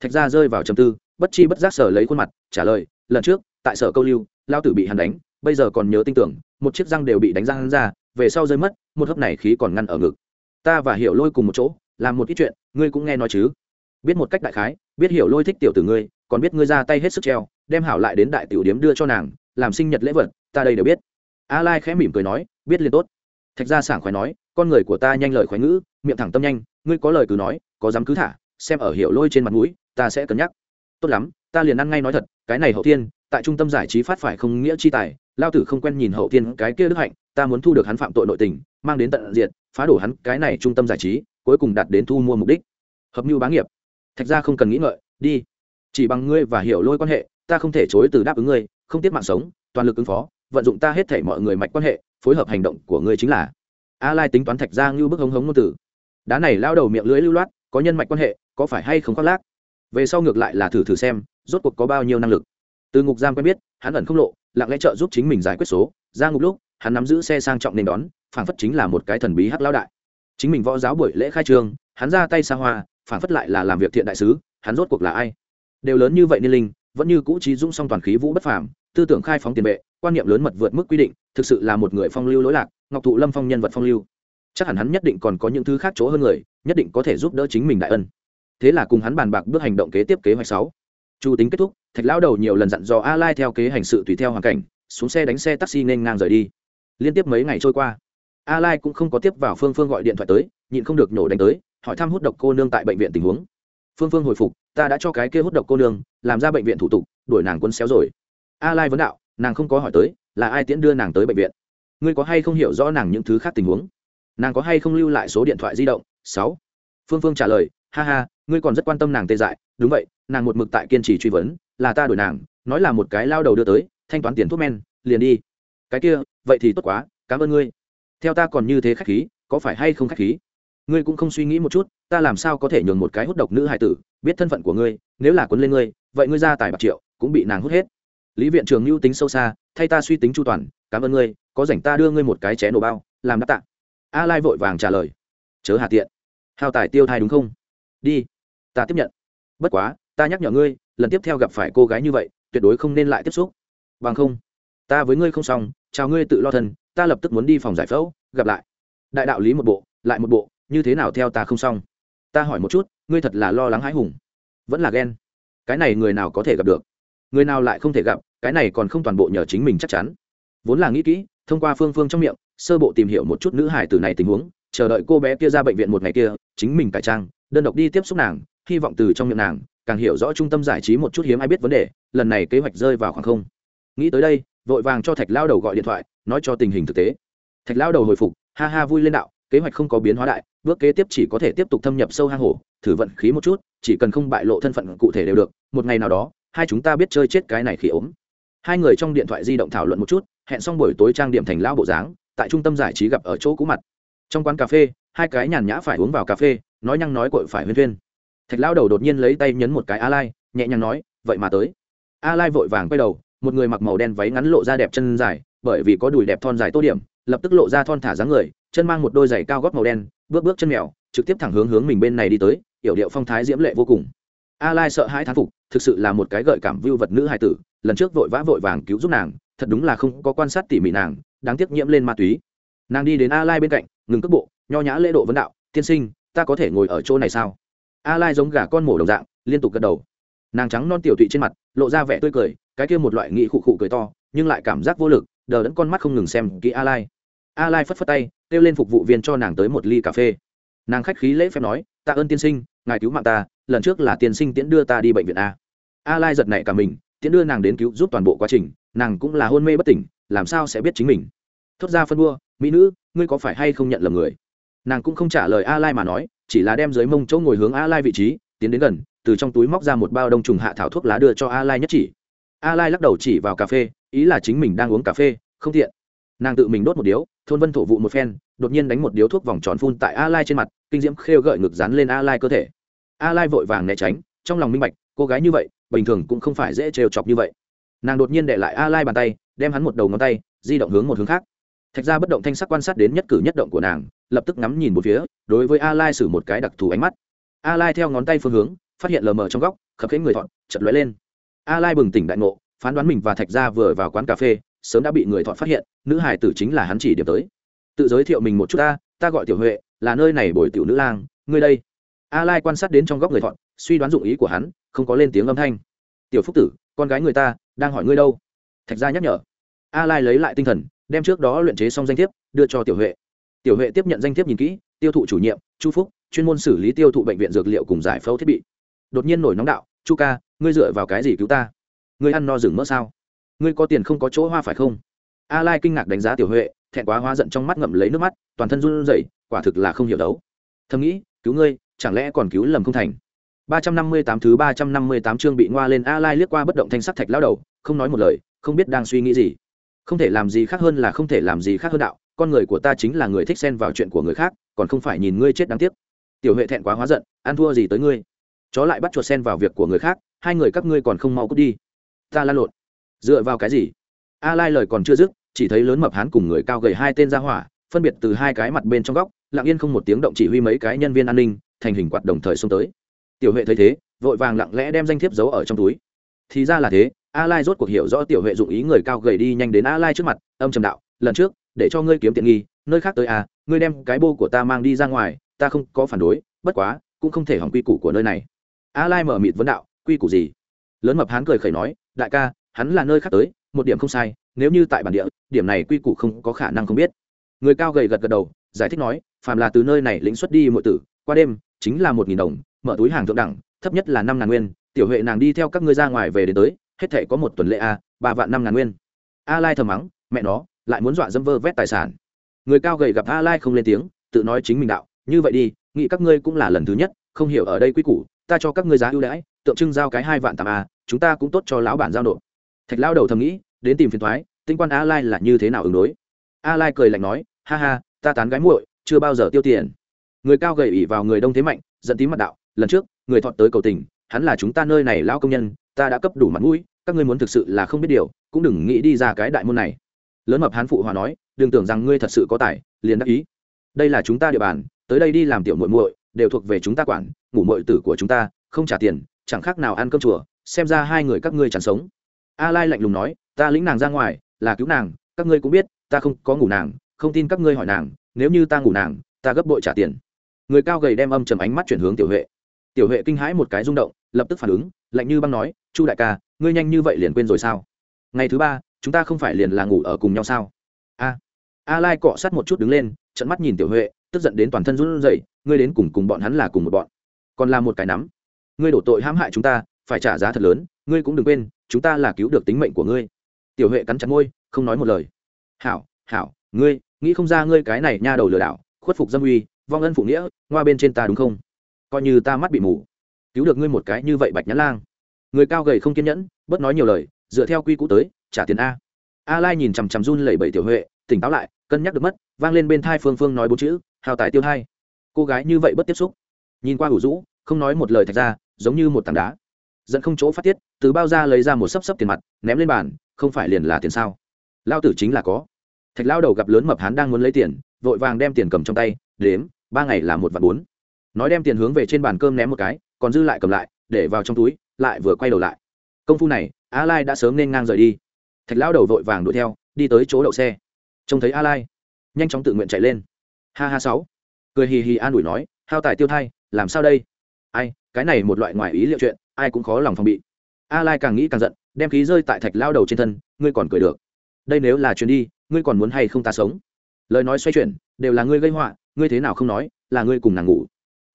Thạch ra rơi vào trầm tư, bất chi bất giác sở lấy khuôn mặt, trả lời, lần trước, tại sở câu lưu lao tử bị hắn đánh bây giờ còn nhớ tin tưởng, một chiếc răng đều bị đánh răng ra, về sau rơi mất, một hớp này khí còn ngăn ở ngực. Ta và hiểu lôi cùng một chỗ, làm một ít chuyện, ngươi cũng nghe nói chứ? Biết một cách đại khái, biết hiểu lôi thích tiểu tử ngươi, còn biết ngươi ra tay hết sức treo, đem hảo lại đến đại tiểu điếm đưa cho nàng, làm sinh nhật lễ vật, ta đây đều biết. A lai khẽ mỉm cười nói, biết liền tốt. Thạch gia sảng khoái nói, con người của ta nhanh lời khoái ngữ, miệng thẳng tâm nhanh, ngươi có lời cứ nói, có dám cứ thả, xem ở hiểu lôi trên mặt mũi, ta sẽ cân nhắc. Tốt lắm, ta liền ăn ngay nói thật, cái này hậu thiên, tại trung tâm giải trí phát phải không nghĩa chi tài lao tử không quen nhìn hậu thiên cái kia đức hạnh ta muốn thu được hắn phạm tội nội tình mang đến tận diện, phá đổ hắn cái này trung tâm giải trí cuối cùng đạt đến thu mua mục đích. Hợp mưu bá nghiệp. Thạch ra không cần nghĩ ngợi đi. Chỉ bằng ngươi và hiểu lôi quan hệ ta không thể chối từ đáp ứng ngươi không tiếp mạng sống toàn lực ứng phó vận dụng ta hết thể mọi người mạch quan hệ phối hợp hành động của ngươi chính là. A lai tính toán thạch ra như bức hống hống ngôn tử đá này lao đầu miệng lưới lưu loát có nhân mạch quan hệ có phải hay không khoác lác? Về sau ngược lại là thử thử xem rốt cuộc có bao nhiêu năng lực. Từ ngục giam quen biết hắn ẩn không lộ lặng lẽ trợ giúp chính mình giải quyết số. Ra ngục lúc, hắn nắm giữ xe sang trọng nên đón, phảng phất chính là một cái thần bí hắc lao đại. Chính mình võ giáo buổi lễ khai trương hắn ra tay xa hoa, phảng phất lại là làm việc thiện đại sứ, hắn rốt cuộc là ai? Đều lớn như vậy niên linh, vẫn như cũ trí dũng song toàn khí vũ bất phàm, tư tưởng khai phóng tiền bệ quan niệm lớn mật vượt mức quy định, thực sự là một người phong lưu lối lạc, ngọc thụ lâm phong nhân vật phong lưu. Chắc hẳn hắn nhất định còn có những thứ khác chỗ hơn người, nhất định có thể giúp đỡ chính mình đại ân. Thế là cùng hắn bàn bạc bước hành động kế tiếp kế hoạch sáu. Chu tính kết thúc thạch lão đầu nhiều lần dặn dò a lai theo kế hành sự tùy theo hoàn cảnh, xuống xe đánh xe taxi nên ngang rời đi. Liên tiếp mấy ngày trôi qua, a lai cũng không có tiếp vào phương phương gọi điện thoại tới, nhịn không được nổ đánh tới, hỏi thăm hút độc cô nương tại bệnh viện tình huống. Phương phương hồi phục, ta đã cho cái kia hút độc cô nương, làm ra bệnh viện thủ tục, đuổi nàng quân xéo rồi. A lai vấn đạo, nàng không có hỏi tới, là ai tiễn đưa nàng tới bệnh viện? Ngươi có hay không hiểu rõ nàng những thứ khác tình huống? Nàng có hay không lưu lại số điện thoại di động? Sáu. Phương phương trả lời, ha ha, ngươi còn rất quan tâm nàng tê dại, đúng vậy, nàng một mực tại kiên trì truy vấn là ta đuổi nàng, nói là một cái lao đầu đưa tới, thanh toán tiền thuốc men, liền đi. Cái kia, vậy thì tốt quá, cảm ơn ngươi. Theo ta còn như thế khách khí, có phải hay không khách khí? Ngươi cũng không suy nghĩ một chút, ta làm sao có thể nhường một cái hút độc nữ hài tử, biết thân phận của ngươi, nếu là quấn lên ngươi, vậy ngươi ra tài bạc triệu, cũng bị nàng hút hết. Lý viện trường mưu tính sâu xa, thay ta suy tính chu toàn, cảm ơn ngươi, có rảnh ta đưa ngươi một cái ché nổ bao, làm đáp tạ. A lai vội vàng trả lời. Chớ hà tiện. Hao tài tiêu thai đúng không? Đi, ta tiếp nhận. Bất quá, ta nhắc nhở ngươi lần tiếp theo gặp phải cô gái như vậy, tuyệt đối không nên lại tiếp xúc. Bằng không, ta với ngươi không xong, chào ngươi tự lo thân, ta lập tức muốn đi phòng giải phẫu, gặp lại. Đại đạo lý một bộ, lại một bộ, như thế nào theo ta không xong? Ta hỏi một chút, ngươi thật là lo lắng hãi hùng, vẫn là ghen. Cái này người nào có thể gặp được? Người nào lại không thể gặp, cái này còn không toàn bộ nhờ chính mình chắc chắn. Vốn là nghĩ kỹ, thông qua phương phương trong miệng, sơ bộ tìm hiểu một chút nữ hải tử này tình huống, chờ đợi cô bé kia ra bệnh viện một ngày kia, chính mình cải trang, đơn độc đi tiếp xúc nàng, hy vọng từ trong miệng nàng càng hiểu rõ trung tâm giải trí một chút hiếm ai biết vấn đề, lần này kế hoạch rơi vào khoảng không. Nghĩ tới đây, vội vàng cho thạch lao đầu gọi điện thoại, nói cho tình hình thực tế. Thạch lao đầu hồi phục, ha ha vui lên đạo, kế hoạch không có biến hóa đại, bước kế tiếp chỉ có thể tiếp tục thâm nhập sâu hang hổ, thử vận khí một chút, chỉ cần không bại lộ thân phận cụ thể đều được, một ngày nào đó, hai chúng ta biết chơi chết cái này khi ốm. Hai người trong điện thoại di động thảo luận một chút, hẹn xong buổi tối trang điểm thành lão bộ dáng, tại trung tâm giải trí gặp ở chỗ cũ mặt. Trong quán cà phê, hai cái nhàn nhã phải uống vào cà phê, nói nhăng nói cội phải huyên thuyên thạch lão đầu đột nhiên lấy tay nhấn một cái a lai, nhẹ nhàng nói, vậy mà tới. A lai vội vàng quay đầu, một người mặc màu đen váy ngắn lộ ra đẹp chân dài, bởi vì có đùi đẹp thon dài tô điểm, lập tức lộ ra thon thả dáng người, chân mang một đôi giày cao gót màu đen, bước bước chân mèo, trực tiếp thẳng hướng hướng mình bên này đi tới, yểu điệu phong thái diễm lệ vô cùng. A lai sợ hãi thán phục, thực sự là một cái gợi cảm vưu vật nữ hài tử, lần trước vội vã vội vàng cứu giúp nàng, thật đúng là không có quan sát tỉ mỉ nàng, đáng tiếc nhiễm lên ma túy. Nàng đi đến a lai bên cạnh, ngừng cước bộ, nho nhã lễ độ vấn đạo, tiên sinh, ta có thể ngồi ở chỗ này sao? A lai giống gà con mổ đồng dạng, liên tục gật đầu. Nàng trắng non tiểu thụy trên mặt, lộ ra vẻ tươi cười, cái kia một loại nghị khụ khụ cười to, nhưng lại cảm giác vô lực, đờ đẫn con mắt không ngừng xem kỹ a lai. A lai phất phất tay, kêu lên phục vụ viên cho nàng tới một ly cà phê. Nàng khách khí lễ phép nói, tạ ơn tiên sinh, ngài cứu mạng ta, lần trước là tiên sinh tiễn đưa ta đi bệnh viện a. A lai giật nảy cả mình, tiễn đưa nàng đến cứu giúp toàn bộ quá trình, nàng cũng là hôn mê bất tỉnh, làm sao sẽ biết chính mình? Thốt ra phân đua mỹ nữ, ngươi có phải hay không nhận lầm người? Nàng cũng không trả lời a lai mà nói chỉ là đem dưới mông chỗ ngồi hướng a lai vị trí, tiến đến gần, từ trong túi móc ra một bao đông trùng hạ thảo thuốc lá đưa cho a lai nhất chỉ. A lai lắc đầu chỉ vào cà phê, ý là chính mình đang uống cà phê, không tiện. Nàng tự mình đốt một điếu, thôn vân thổ vụ một phen, đột nhiên đánh một điếu thuốc vòng tròn phun tại a lai trên mặt, kinh diễm khêu gợi ngực dán lên a lai cơ thể. A lai vội vàng né tránh, trong lòng minh bạch, cô gái như vậy, bình thường cũng không phải dễ trêu chọc như vậy. Nàng đột nhiên để lại a lai bàn tay, đem hắn một đầu ngón tay, di động hướng một hướng khác. Thạch ra bất động thanh sắc quan sát đến nhất cử nhất động của nàng lập tức ngắm nhìn một phía, đối với a lai xử một cái đặc thù ánh mắt. A lai theo ngón tay phương hướng, phát hiện lờ mờ trong góc, khập khiễng người thọn chật lóe lên. A lai bừng tỉnh đại ngộ, phán đoán mình và thạch gia vừa vào quán cà phê, sớm đã bị người thọn phát hiện, nữ hải tử chính là hắn chỉ điểm tới. Tự giới thiệu mình một chút ta ta gọi tiểu huệ, là nơi này bồi tiểu nữ lang, ngươi đây. A lai quan sát đến trong góc người thọn, suy đoán dụng ý của hắn, không có lên tiếng âm thanh. Tiểu phúc tử, con gái người ta, đang hỏi ngươi đâu? Thạch gia nhắc nhở. A lai lấy lại tinh thần, đem trước đó luyện chế xong danh thiếp, đưa cho tiểu huệ tiểu huệ tiếp nhận danh thiếp nhìn kỹ tiêu thụ chủ nhiệm chu phúc chuyên môn xử lý tiêu thụ bệnh viện dược liệu cùng giải phẫu thiết bị. Đột nhiên nổi nóng đạo chu ca ngươi dựa vào cái gì cứu ta? Ngươi ăn no rừng mỡ sao? Ngươi có tiền không có chỗ hoa phải không? A lai kinh ngạc đánh giá tiểu huệ thẹn quá hóa giận trong mắt ngậm lấy nước mắt toàn thân run rẩy quả thực là không hiểu đấu. Thầm nghĩ cứu ngươi chẳng lẽ còn cứu lầm không thành? 358 thứ 358 chương bị ngoa lên A Lai liếc qua bất động thanh sắc thạch lão đầu, không nói một lời, không biết đang suy nghĩ gì. Không thể làm gì khác hơn là không thể làm gì khác hơn đạo, con người của ta chính là người thích xen vào chuyện của người khác, còn không phải nhìn ngươi chết đáng tiếc. Tiểu Huệ thẹn quá hóa giận, ăn thua gì tới ngươi? Chó lại bắt chuột xen vào việc của người khác, hai người các ngươi còn không mau cút đi. Ta lan lộn. Dựa vào cái gì? A Lai lời còn chưa dứt, chỉ thấy lớn mập hán cùng người cao gầy hai tên ra hỏa, phân biệt từ hai cái mặt bên trong góc, lặng yên không một tiếng động chỉ huy mấy cái nhân viên an ninh, thành hình quạt đồng thời xông tới tiểu huệ thấy thế vội vàng lặng lẽ đem danh thiếp giấu ở trong túi thì ra là thế a lai rốt cuộc hiểu rõ tiểu huệ dụng ý người cao gầy đi nhanh đến a lai trước mặt âm trầm đạo lần trước để cho ngươi kiếm tiện nghi, nơi khác tới à ngươi đem cái bô của ta mang đi ra ngoài, ta không có phản đối, bất quá, cũng không thể hỏng quy củ của nơi này. A lai mở mịt vấn đạo, quy củ gì? Lớn mập hán cười khẩy nói, đại ca, hắn là nơi khác tới, một điểm không sai, nếu như tại bản địa, điểm này quy củ không có khả năng không biết. Người cao gầy gật gật đầu, giải thích nói, phàm là từ nơi này lĩnh xuất đi mọi tử, qua đêm, chính là một nghìn đồng, mở túi hàng thượng đẳng, thấp nhất là năm ngàn nguyên, tiểu huệ nàng đi theo các ngươi ra ngoài về đến tới, hết thể có một tuần lễ a ba vạn năm ngàn nguyên. A lai thầm mắng, mẹ nó lại muốn dọa dâm vơ vét tài sản. Người cao gầy gặp a lai không lên tiếng, tự nói chính mình đạo, như vậy đi, nghĩ các ngươi cũng là lần thứ nhất, không hiểu ở đây quy củ, ta cho các ngươi giá ưu đãi, tượng trưng giao cái hai vạn tạm a, chúng ta cũng tốt cho lão bản giao nộp. Thạch lao đầu thầm nghĩ, đến tìm phiền thoái tinh quan a lai là như thế nào ứng đối? A lai cười lạnh nói, ha ha, ta tán gái muội, chưa bao giờ tiêu tiền. Người cao gầy ỉ vào người đông thế mạnh dẫn tí mặt đạo, lần trước, người thọt tới cầu tình, hắn là chúng ta nơi này lao công nhân, ta đã cấp đủ mặt mũi, các ngươi muốn thực sự là không biết điều, cũng đừng nghĩ đi ra cái đại môn này lớn mập hán phụ hòa nói, đừng tưởng rằng ngươi thật sự có tài, liền đắc ý. Đây là chúng ta địa bàn, tới đây đi làm tiểu muội muội, đều thuộc về chúng ta quản, ngủ muội tử của chúng ta, không trả tiền, chẳng khác nào ăn cơm chùa, xem ra hai người các ngươi chẳng sống. A lai lạnh lùng nói, ta lĩnh nàng ra ngoài, là cứu nàng, các ngươi cũng biết, ta không có ngủ nàng, không tin các ngươi hỏi nàng, nếu như ta ngủ nàng, ta gấp bội trả tiền. Người cao gầy đem âm trầm ánh mắt chuyển hướng tiểu huệ. Tiểu huệ kinh hãi một cái rung động, lập tức phản ứng, lạnh như băng nói, chu đại ca, ngươi nhanh như vậy liền quên rồi sao? Ngày thứ ba chúng ta không phải liền là ngủ ở cùng nhau sao? A a lai cọ sát một chút đứng lên trận mắt nhìn tiểu huệ, tức giận đến toàn thân run rẩy, ngươi đến cùng cùng bọn hắn là cùng một bọn. Còn là một cái nắm. Ngươi đổ tội hãm hại chúng ta, phải trả giá thật lớn, ngươi cũng đừng quên, chúng ta là cứu được tính mệnh của ngươi. Tiểu huệ cắn chặt môi, không nói một lời. Hảo hảo, ngươi, nghĩ không ra ngươi cái này nha đầu lừa đảo, khuất phục dâm uy, vong ân phụ nghĩa, ngoa bên trên ta đúng không? Coi như ta mắt bị mù. Cứu được ngươi một cái như vậy bạch nhãn lang. Người cao gầy không kiên nhẫn, bớt nói nhiều lời, dựa theo quy cũ tới trả tiền a. A lai nhìn chằm chằm run lẩy bẩy tiểu huệ, tỉnh táo lại, cân nhắc được mất, vang lên bên thai phương phương nói bốn chữ, hào tài tiêu thai. Cô gái như vậy bất tiếp xúc, nhìn qua hủ rũ, không nói một lời thạch ra, giống như một tảng đá. Dẫn không chỗ phát tiết, từ bao ra lấy ra một sấp sấp tiền mặt, ném lên bàn, không phải liền là tiền sao? Lao tử chính là có. Thạch lao đầu gặp lớn mập hán đang muốn lấy tiền, vội vàng đem tiền cầm trong tay, đếm, ba ngày là một vạn bốn. Nói đem tiền hướng về trên bàn cơm ném một cái, còn dư lại cầm lại, để vào trong túi, lại vừa quay đầu lại. Công phu này, a lai đã sớm nên ngang rời đi thạch lao đầu vội vàng đuổi theo, đi tới chỗ đậu xe. Trông thấy a lai, nhanh chóng tự nguyện chạy lên. Ha ha sáu. Cười hì hì an ủi nói, hao tài tiêu thai, làm sao đây? Ai, cái này một loại ngoài ý liệu chuyện, ai cũng khó lòng phòng bị. A lai càng nghĩ càng giận, đem khí rơi tại thạch lao đầu trên thân, ngươi còn cười được. Đây nếu là chuyến đi, ngươi còn muốn hay không ta sống? Lời nói xoay chuyển, đều là ngươi gây họa, ngươi thế nào không nói, là ngươi cùng nàng ngủ.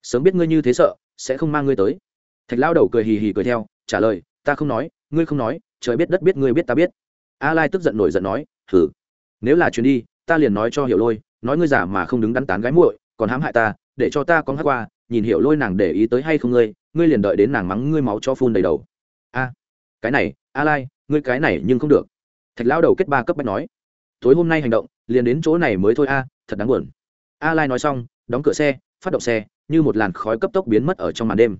Sớm biết ngươi như thế sợ, sẽ không mang ngươi tới. Thạch lao đầu cười hì hì cười theo, trả lời, ta không nói, ngươi không nói, trời biết đất biết ngươi biết ta biết a lai tức giận nổi giận nói thử nếu là chuyến đi, ta liền nói cho hiểu lôi, nói ngươi giả mà không đứng đắn tán gái muội, còn hãm hại ta, để cho ta con hát qua, nhìn hiểu lôi nàng để ý tới hay không ngươi ngươi liền đợi đến nàng mắng ngươi máu cho phun đầy đầu. A, cái này, a lai, ngươi cái này nhưng không được. Thạch lão đầu kết ba cấp bách nói, tối hôm nay hành động, liền đến chỗ này mới thôi a, thật đáng buồn. A lai nói xong, đóng cửa xe, phát động xe, như một làn khói cấp tốc biến mất ở trong màn đêm.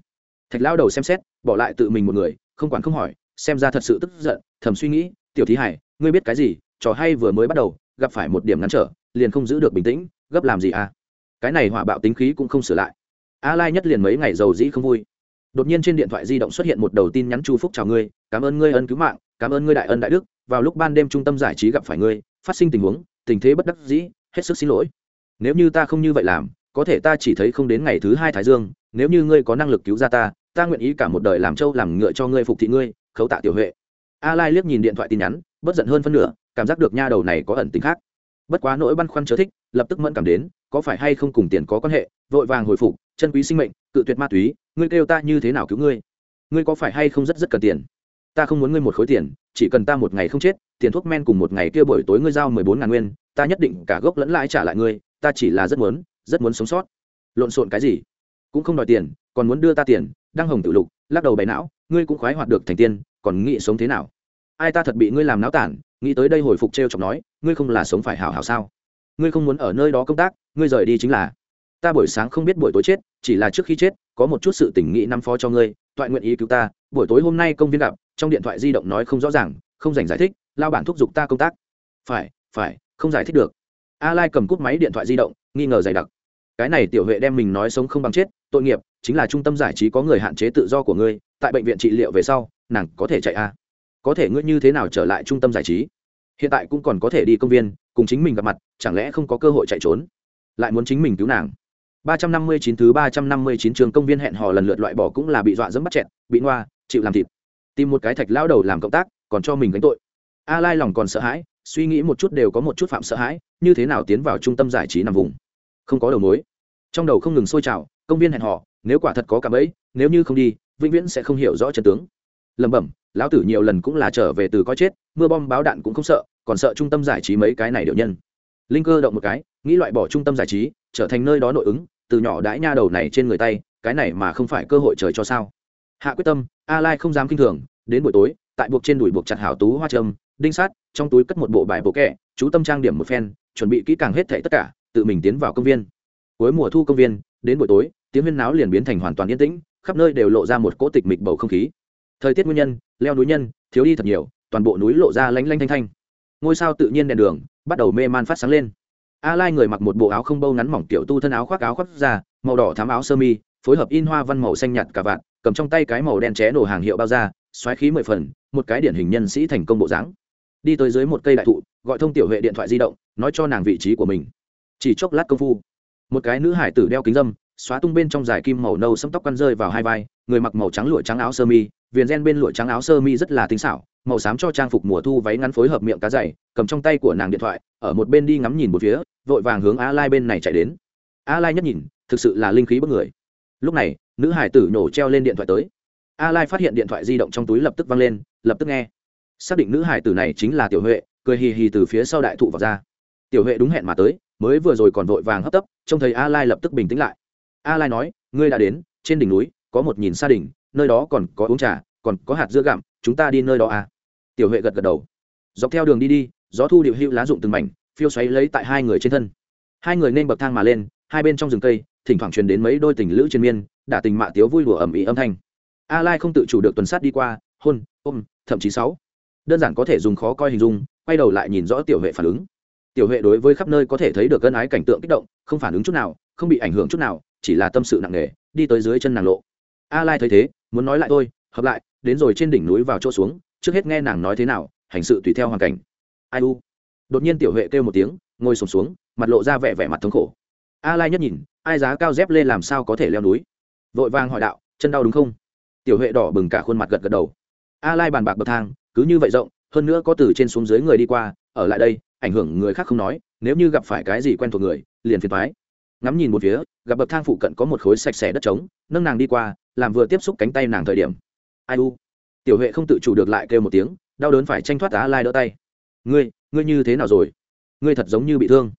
Thạch lão đầu xem xét, bỏ lại tự mình một người, không quản không hỏi, xem ra thật sự tức giận, thầm suy nghĩ tiểu thí hải, ngươi biết cái gì, trò hay vừa mới bắt đầu, gặp phải một điểm ngắn trở, liền không giữ được bình tĩnh, gấp làm gì à? Cái này hỏa bạo tính khí cũng không sửa lại. A lai nhất liền mấy ngày giàu dĩ không vui. Đột nhiên trên điện thoại di động xuất hiện một đầu tin nhắn chu phúc chào ngươi, cảm ơn ngươi ân cứu mạng, cảm ơn ngươi đại ân đại đức, vào lúc ban đêm trung tâm giải trí gặp phải ngươi, phát sinh tình huống, tình thế bất đắc dĩ, hết sức xin lỗi. Nếu như ta không như vậy làm, có thể ta chỉ thấy không đến ngày thứ hai thái dương, nếu như ngươi có năng lực cứu ra ta ta nguyện ý cả một đời làm trâu làm ngựa cho ngươi phục thị ngươi, khấu tạ tiểu huệ a lai liếc nhìn điện thoại tin nhắn, bất giận hơn phân nửa, cảm giác được nha đầu này có ẩn tính khác. Bất quá nỗi băn khoăn chớ thích, lập tức mẫn cảm đến, có phải hay không cùng tiền có quan hệ, vội vàng hồi phục, chân quý sinh mệnh, cự tuyệt ma túy, ngươi kêu ta như thế nào cứu ngươi? Ngươi có phải hay không rất rất cần tiền? Ta không muốn ngươi một khối tiền, chỉ cần ta một ngày không chết, tiền thuốc men cùng một ngày kia buổi tối ngươi giao mười bốn ngàn nguyên, ta nhất định cả gốc lẫn lãi trả lại ngươi, ta chỉ là rất muốn rất muốn sống sót. Lộn xộn cái gì? Cũng không đòi tiền, còn muốn đưa ta tiền, đăng hồng tự lục, lắc đầu bày não, ngươi cũng khoái hoạt được thành tiên còn nghĩ sống thế nào? Ai ta thật bị ngươi làm náo tản, nghĩ tới đây hồi phục t r e o chọc nói, ngươi không là sống phải hảo hảo sao? Ngươi không muốn ở nơi đó công tác, ngươi rời đi chính là. Ta buổi sáng không biết buổi tối chết, chỉ là trước khi chết, có một chút sự tỉnh nghĩ năm phó cho ngươi, toại nguyện ý cứu ta, buổi tối hôm nay công viên gặp, trong điện thoại di động nói không rõ ràng, không dành giải thích, lao bản thúc giục ta công tác. Phải phải, không giải thích được. A lai cầm cút máy điện thoại di động, nghi ngờ dày đặc. Cái này tiểu huệ đem mình nói sống không bằng chết, tội nghiệp, chính là trung tâm giải trí có người hạn chế tự do của ngươi, tại bệnh viện trị liệu về sau nàng có thể chạy à? có thể ngươi như thế nào trở lại trung tâm giải trí? Hiện tại cũng còn có thể đi công viên, cùng chính mình gặp mặt, chẳng lẽ không có cơ hội chạy trốn? Lại muốn chính mình cứu nàng. 359 thứ 359 trường công viên hẹn hò lần lượt loại bỏ cũng là bị dọa dẫm bắt chẹt, bị ngoa, chịu làm thịt. Tìm một cái thạch lão đầu làm cộng tác, còn cho mình gánh tội. A lai lòng còn sợ hãi, suy nghĩ một chút đều có một chút phạm sợ hãi, như thế nào tiến vào trung tâm giải trí nằm vùng? Không có đầu mối. Trong đầu không ngừng sôi trào, công viên hẹn hò, nếu quả thật có cả bẫy, nếu như không đi, vĩnh viễn sẽ không hiểu rõ trận tướng lẩm bẩm, lão tử nhiều lần cũng là trở về từ coi chết, mưa bom báo đạn cũng không sợ, còn sợ trung tâm giải trí mấy cái này điệu nhân. Linh cơ động một cái, nghĩ loại bỏ trung tâm giải trí, trở thành nơi đó nội ứng, từ nhỏ đãi nha đầu này trên người tay, cái này mà không phải cơ hội trời cho sao. Hạ quyết tâm, a lai không dám kinh thường, đến buổi tối, tại buộc trên đùi buộc chặt hảo tú hoa trâm, đinh sát, trong túi cất một bộ bài bộ kẹ, chú tâm trang điểm một phen, chuẩn bị kỹ càng hết thảy tất cả, tự mình tiến vào công viên. Cuối mùa thu công viên, đến buổi tối, tiếng huyên náo liền biến thành hoàn toàn yên tĩnh, khắp nơi đều lộ ra một cỗ tịch mịch bầu không khí thời tiết nguyên nhân, leo núi nhân, thiếu đi thật nhiều, toàn bộ núi lộ ra lánh lanh thanh thanh. Ngôi sao tự nhiên đèn đường, bắt đầu mê man phát sáng lên. A lai người mặc một bộ áo không bâu ngắn mỏng kiểu tu thân áo khoác áo khoác da màu đỏ thám áo sơ mi, phối hợp in hoa văn màu xanh nhạt cả vạn cầm trong tay cái màu đen ché nổ hàng hiệu bao da, xoáy khí mười phần, một cái điển hình nhân sĩ thành công bộ dáng. Đi tới dưới một cây đại thụ, gọi thông tiểu huệ điện thoại di động, nói cho nàng vị trí của mình. Chỉ chốc lát công phu, một cái nữ hải tử đeo kính dâm xóa tung bên trong dài kim màu nâu sẫm tóc quăn rơi vào hai vai, người mặc màu trắng lụa trắng áo sơ mi viền ren bên lụa trắng áo sơ mi rất là tinh xảo, màu xám cho trang phục mùa thu váy ngắn phối hợp miệng cá dày, cầm trong tay của nàng điện thoại, ở một bên đi ngắm nhìn một phía, vội vàng hướng a lai bên này chạy đến. A lai nhất nhìn, thực sự là linh khí bất người. Lúc này, nữ hải tử nhổ treo lên điện thoại tới. A lai phát hiện điện thoại di động trong túi lập tức văng lên, lập tức nghe. Xác định nữ hải tử này chính là tiểu huệ, cười hì hì từ phía sau đại thụ vào ra. Tiểu huệ đúng hẹn mà tới, mới vừa rồi còn vội vàng hấp tấp, trông thấy a lai lập tức bình tĩnh lại. A lai nói, ngươi đã đến, trên đỉnh núi, có một nhìn xa đỉnh nơi đó còn có uống trà, còn có hạt dưa gặm, chúng ta đi nơi đó à? Tiểu huệ gật gật đầu. Dọc theo đường đi đi, gió thu điệu hữu lá rụng từng mảnh, phiêu xoáy lấy tại hai người trên thân. Hai người nên bậc thang mà lên, hai bên trong rừng cây, thỉnh thoảng truyền đến mấy đôi tình lữ trên miên, đả tình mạ tiếu vui lùa ẩm ý âm thanh. A lai không tự chủ được tuần sát đi qua, hôn, ôm, thậm chí sáu. Đơn giản có thể dùng khó coi hình dung, quay đầu lại nhìn rõ tiểu huệ phản ứng. Tiểu huệ đối với khắp nơi có thể thấy được gân ái cảnh tượng kích động, không phản ứng chút nào, không bị ảnh hưởng chút nào, chỉ là tâm sự nặng nề, đi tới dưới chân nàng lộ. A lai thấy thế muốn nói lại tôi hợp lại đến rồi trên đỉnh núi vào chỗ xuống trước hết nghe nàng nói thế nào hành sự tùy theo hoàn cảnh. Ai u? Đột nhiên tiểu huệ kêu một tiếng ngồi sùng xuống, xuống mặt lộ ra vẻ vẻ mặt thống khổ. A lai nhất nhìn ai giá cao dép lê làm sao có thể leo núi? Vội vàng hỏi đạo chân đau đúng không? Tiểu huệ đỏ bừng cả khuôn mặt gật gật đầu. A lai bàn bạc bậc thang cứ như vậy rộng hơn nữa có từ trên xuống dưới người đi qua ở lại đây ảnh hưởng người khác không nói nếu như gặp phải cái gì quen thuộc người liền phiền thoái ngắm nhìn một phía gặp bậc thang phụ cận có một khối sạch sẽ đất trống nâng nàng đi qua làm vừa tiếp xúc cánh tay nàng thời điểm. Ai u? Tiểu huệ không tự chủ được lại kêu một tiếng đau đớn phải tranh thoát á lai đỡ tay. Ngươi ngươi như thế nào rồi? Ngươi thật giống như bị thương.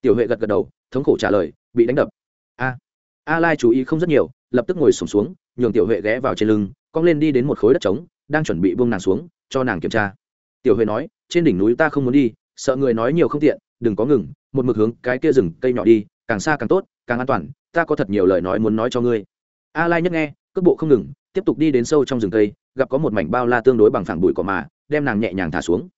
Tiểu huệ gật gật đầu thống khổ trả lời bị đánh đập. A a lai chú ý không rất nhiều lập tức ngồi sùng xuống, xuống nhường tiểu huệ ghé vào trên lưng cong lên đi đến một khối đất trống đang chuẩn bị buông nàng xuống cho nàng kiểm tra. Tiểu huệ nói trên đỉnh núi ta không muốn đi sợ người nói nhiều không tiện đừng có ngừng một mực hướng cái kia rừng cây nhỏ đi càng xa càng tốt càng an toàn ta có thật nhiều lời nói muốn nói cho ngươi a lai nhất nghe, cước bộ không ngừng, tiếp tục đi đến sâu trong rừng cây, gặp có một mảnh bao la tương đối bằng phẳng bụi cỏ mà, đem nàng nhẹ nhàng thả xuống.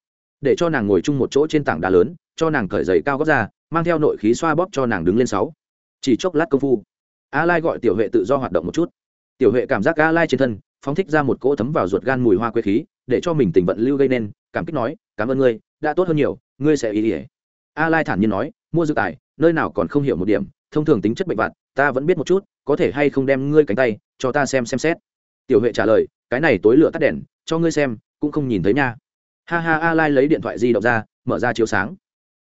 Để cho nàng ngồi chung một chỗ trên tảng đá lớn, cho nàng cởi giày cao gót ra, mang theo nội khí xoa bóp cho nàng đứng lên sáu. Chỉ chốc lát công phu, a lai gọi tiểu huệ tự do hoạt động một chút. Tiểu huệ cảm giác a lai trên thân, phóng thích ra một cỗ thấm vào ruột gan mùi hoa quế khí, để cho mình tình vận lưu gây nên, cảm kích nói, cảm ơn ngươi, đã tốt hơn nhiều, ngươi sẽ ý ỉa a lai thản nhiên nói, mua dự tài, nơi nào còn không hiểu một điểm, thông thường tính chất bệnh vặt ta vẫn biết một chút, có thể hay không đem ngươi cánh tay cho ta xem xem xét. Tiểu huệ trả lời, cái này tối lửa tắt đèn, cho ngươi xem, cũng không nhìn thấy nha. Ha ha, a lai lấy điện thoại di động ra, mở ra chiếu sáng.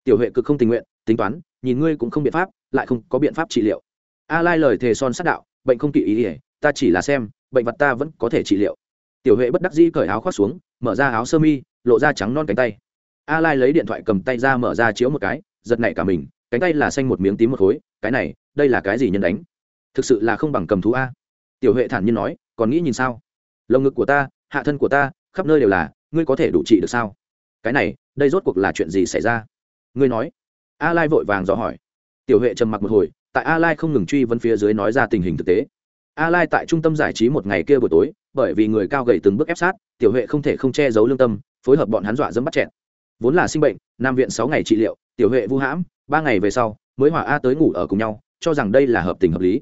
Tiểu huệ cực không tình nguyện, tính toán, nhìn ngươi cũng không biện pháp, lại không có biện pháp trị liệu. A lai lời thề son sát đạo, bệnh không kỵ ý ỉa ta chỉ là xem, bệnh vật ta vẫn có thể trị liệu. Tiểu huệ bất đắc dĩ cởi áo khoác xuống, mở ra áo sơ mi, lộ ra trắng non cánh tay. A lai lấy điện thoại cầm tay ra mở ra chiếu một cái, giật nảy cả mình, cánh tay là xanh một miếng tím một khối, cái này đây là cái gì nhân đánh? Thực sự là không bằng cầm thú a. Tiểu huệ thản nhiên nói, còn nghĩ nhìn sao? Lồng ngực của ta, hạ thân của ta, khắp nơi đều là, ngươi có thể đủ trị được sao? Cái này, đây rốt cuộc là chuyện gì xảy ra? Ngươi nói. A lai vội vàng dò hỏi. Tiểu huệ trầm mặc một hồi, tại a lai không ngừng truy vấn phía dưới nói ra tình hình thực tế. A lai tại trung tâm giải trí một ngày kia buổi tối, bởi vì người cao gầy từng bước ép sát, tiểu huệ không thể không che giấu lương tâm, phối hợp bọn hắn dọa dẫm bắt chẹn vốn là sinh bệnh, nam viện sáu ngày trị liệu, tiểu huệ vu hãm, ba ngày về sau, mới hỏa a tới ngủ ở cùng nhau cho rằng đây là hợp tình hợp lý.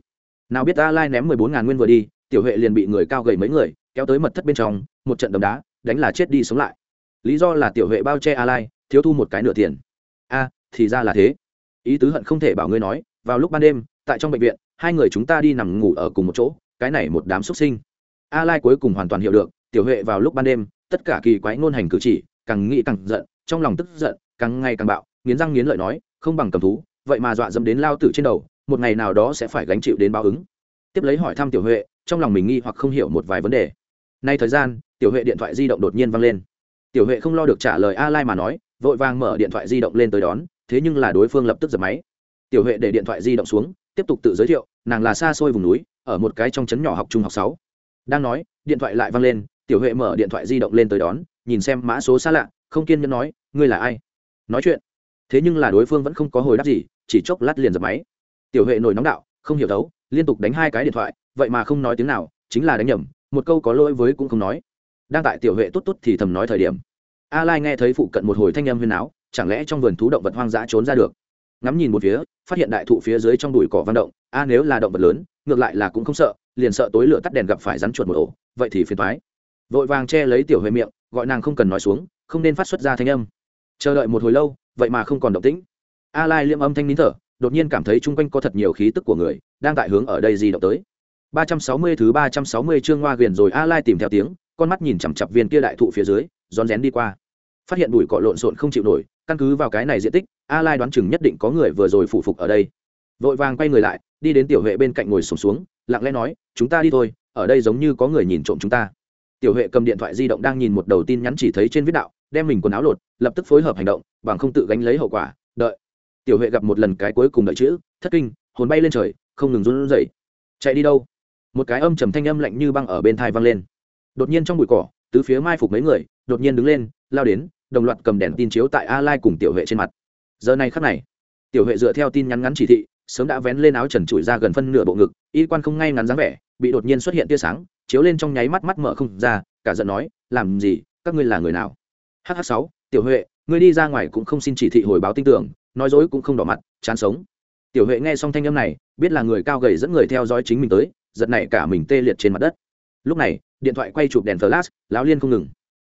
Nào biết a lai ném mười bốn ngàn nguyên vừa đi, tiểu huệ liền bị người cao gầy mấy người kéo tới mật thất bên trong, một trận đấm đá, đánh là chết đi sống lại. Lý do là tiểu huệ bao che a lai thiếu thu một cái nửa tiền. A, thì ra là thế. Ý tứ hận không thể bảo ngươi nói, vào lúc ban đêm, tại trong bệnh viện, hai người chúng ta đi nằm ngủ ở cùng một chỗ, cái này một đám xuất sinh. A lai cuối cùng hoàn toàn hiểu được, tiểu huệ vào lúc ban đêm, tất cả kỳ quái ngôn hành cử chỉ, càng nghĩ càng giận, trong lòng tức giận, càng ngày càng bạo, nghiến răng nghiến lợi nói, không bằng cầm thú, vậy mà dọa dẫm đến lao tử trên đầu một ngày nào đó sẽ phải gánh chịu đến báo ứng. Tiếp lấy hỏi thăm tiểu huệ, trong lòng mình nghi hoặc không hiểu một vài vấn đề. Nay thời gian, tiểu huệ điện thoại di động đột nhiên văng lên. Tiểu huệ không lo được trả lời a lai mà nói, vội vàng mở điện thoại di động lên tới đón, thế nhưng là đối phương lập tức giật máy. Tiểu huệ để điện thoại di động xuống, tiếp tục tự giới thiệu, nàng là xa xôi vùng núi, ở một cái trong trấn nhỏ học trung học sáu. Đang nói, điện thoại lại văng lên, tiểu huệ mở điện thoại di động lên tới đón, nhìn xem mã số xa lạ, không kiên nhẫn nói, ngươi là ai? Nói chuyện. Thế nhưng là đối phương vẫn không có hồi đáp gì, chỉ chốc lát liền giật máy tiểu huệ nổi nóng đạo, không hiểu đấu liên tục đánh hai cái điện thoại, vậy mà không nói tiếng nào, chính là đánh nhầm, một câu có lỗi với cũng không nói. Đang tại tiểu huệ tốt tốt thì thầm nói thời điểm, a lai nghe thấy phụ cận một hồi thanh âm huyên áo chẳng lẽ trong vườn thú động vật hoang dã trốn ra được? Ngắm nhìn một phía, phát hiện đại thụ phía dưới trong đùi cỏ văn động, a nếu là động vật lớn, ngược lại là cũng không sợ, liền sợ tối lửa tắt đèn gặp phải rắn chuột một ổ, vậy thì phiền thoái vội vàng che lấy tiểu huệ miệng, gọi nàng không cần nói xuống, không nên phát xuất ra thanh âm. Chờ đợi một hồi lâu, vậy mà không còn động tĩnh. A lai liêm âm thanh nín thở đột nhiên cảm thấy chung quanh có thật nhiều khí tức của người đang tại hướng ở đây di động tới. 360 thứ 360 chương hoa ghiền rồi a lai tìm theo tiếng con mắt nhìn chằm chặp viên kia đại thụ phía dưới rón rén đi qua. Phát hiện bụi cỏ lộn xộn không chịu nổi căn cứ vào cái này diện tích a lai đoán chừng nhất định có người vừa rồi phủ phục ở đây. Vội vàng quay người lại đi đến tiểu huệ bên cạnh ngồi sùng xuống, xuống lặng lẽ nói chúng ta đi thôi ở đây giống như có người nhìn trộm chúng ta. Tiểu huệ cầm điện thoại di động đang nhìn một đầu tin nhắn chỉ thấy trên viết đạo đem mình quần áo lột lập tức phối hợp hành động bằng không tự gánh lấy hậu quả đợi tiểu huệ gặp một lần cái cuối cùng đợi chữ, thất kinh, hồn bay lên trời, không ngừng run rẩy. Chạy đi đâu? Một cái âm trầm thanh âm lạnh như băng ở bên thai văng lên. Đột nhiên trong bụi cỏ, tứ phía mai phục mấy người, đột nhiên đứng lên, lao đến, đồng loạt cầm đèn tin chiếu tại a lai cùng tiểu huệ trên mặt. Giờ này khắc này, tiểu huệ dựa theo tin nhắn ngắn chỉ thị, sớm đã vén lên áo trần trụi ra gần phân nửa bộ ngực, y quan không ngay ngắn dáng vẻ, bị đột nhiên xuất hiện tia sáng, chiếu lên trong nháy mắt mắt mở không ra, cả giận nói, làm gì? Các ngươi là người nào? Hh sáu, tiểu huệ, ngươi đi ra ngoài cũng không xin chỉ thị hồi báo tin tưởng nói dối cũng không đỏ mặt, chán sống. Tiểu huệ nghe xong thanh âm này, biết là người cao gầy dẫn người theo dõi chính mình tới, giật này cả mình tê liệt trên mặt đất. Lúc này, điện thoại quay chụp đèn flash láo liên không ngừng.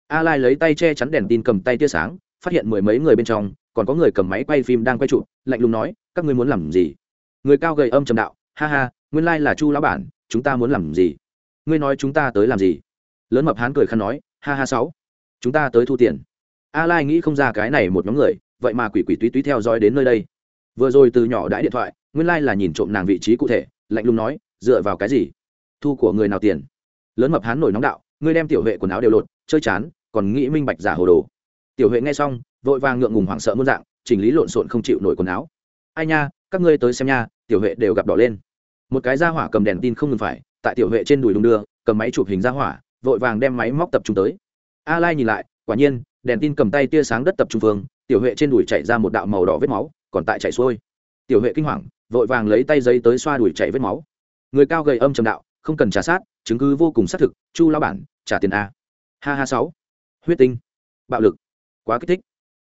A lai lấy tay che chắn đèn tin cầm tay tia sáng, phát hiện mười mấy người bên trong, còn có người cầm máy quay phim đang quay chụp, lạnh lùng nói, các ngươi muốn làm gì? Người cao gầy âm trầm đạo, ha ha, nguyên lai là chu lão bản, chúng ta muốn làm gì? Ngươi nói chúng ta tới làm gì? Lớn mập hán cười khăn nói, ha ha sáu, chúng ta tới thu tiền. A lai nghĩ không ra cái này một nhóm người vậy mà quỷ quỷ túy túy theo dõi đến nơi đây. Vừa rồi từ nhỏ đãi điện thoại, nguyên lai là nhìn trộm nàng vị trí cụ thể, lạnh lùng nói, dựa vào cái gì? Thu của người nào tiền? Lớn mập hán nổi nóng đạo, ngươi đem tiểu huệ quần áo đều lột, chơi chán, còn nghĩ minh bạch giả hồ đồ. Tiểu huệ nghe xong, vội vàng ngượng ngùng hoảng sợ muôn dạng, chỉnh lý lộn xộn không chịu nổi quần áo. Ai nha, các ngươi tới xem nha, tiểu huệ đều gặp đỏ lên. Một cái ra hỏa cầm đèn tin không ngừng phải, tại tiểu huệ trên đùi đung đưa, cầm máy chụp hình ra hỏa, vội vàng đem máy móc tập trung tới. A lai nhìn lại, quả nhiên, đèn tin cầm tay tia sáng đất tập trung phương tiểu huệ trên đùi chạy ra một đạo màu đỏ vết máu, còn tại chạy xuôi. Tiểu huệ kinh hoàng, vội vàng lấy tay giấy tới xoa đùi chạy vết máu. Người cao gầy âm trầm đạo, không cần trả sát, chứng cứ vô cùng xác thực, chu lao bản, trả tiền a. Ha ha sáu. Huyết tinh. Bạo lực. Quá kích thích.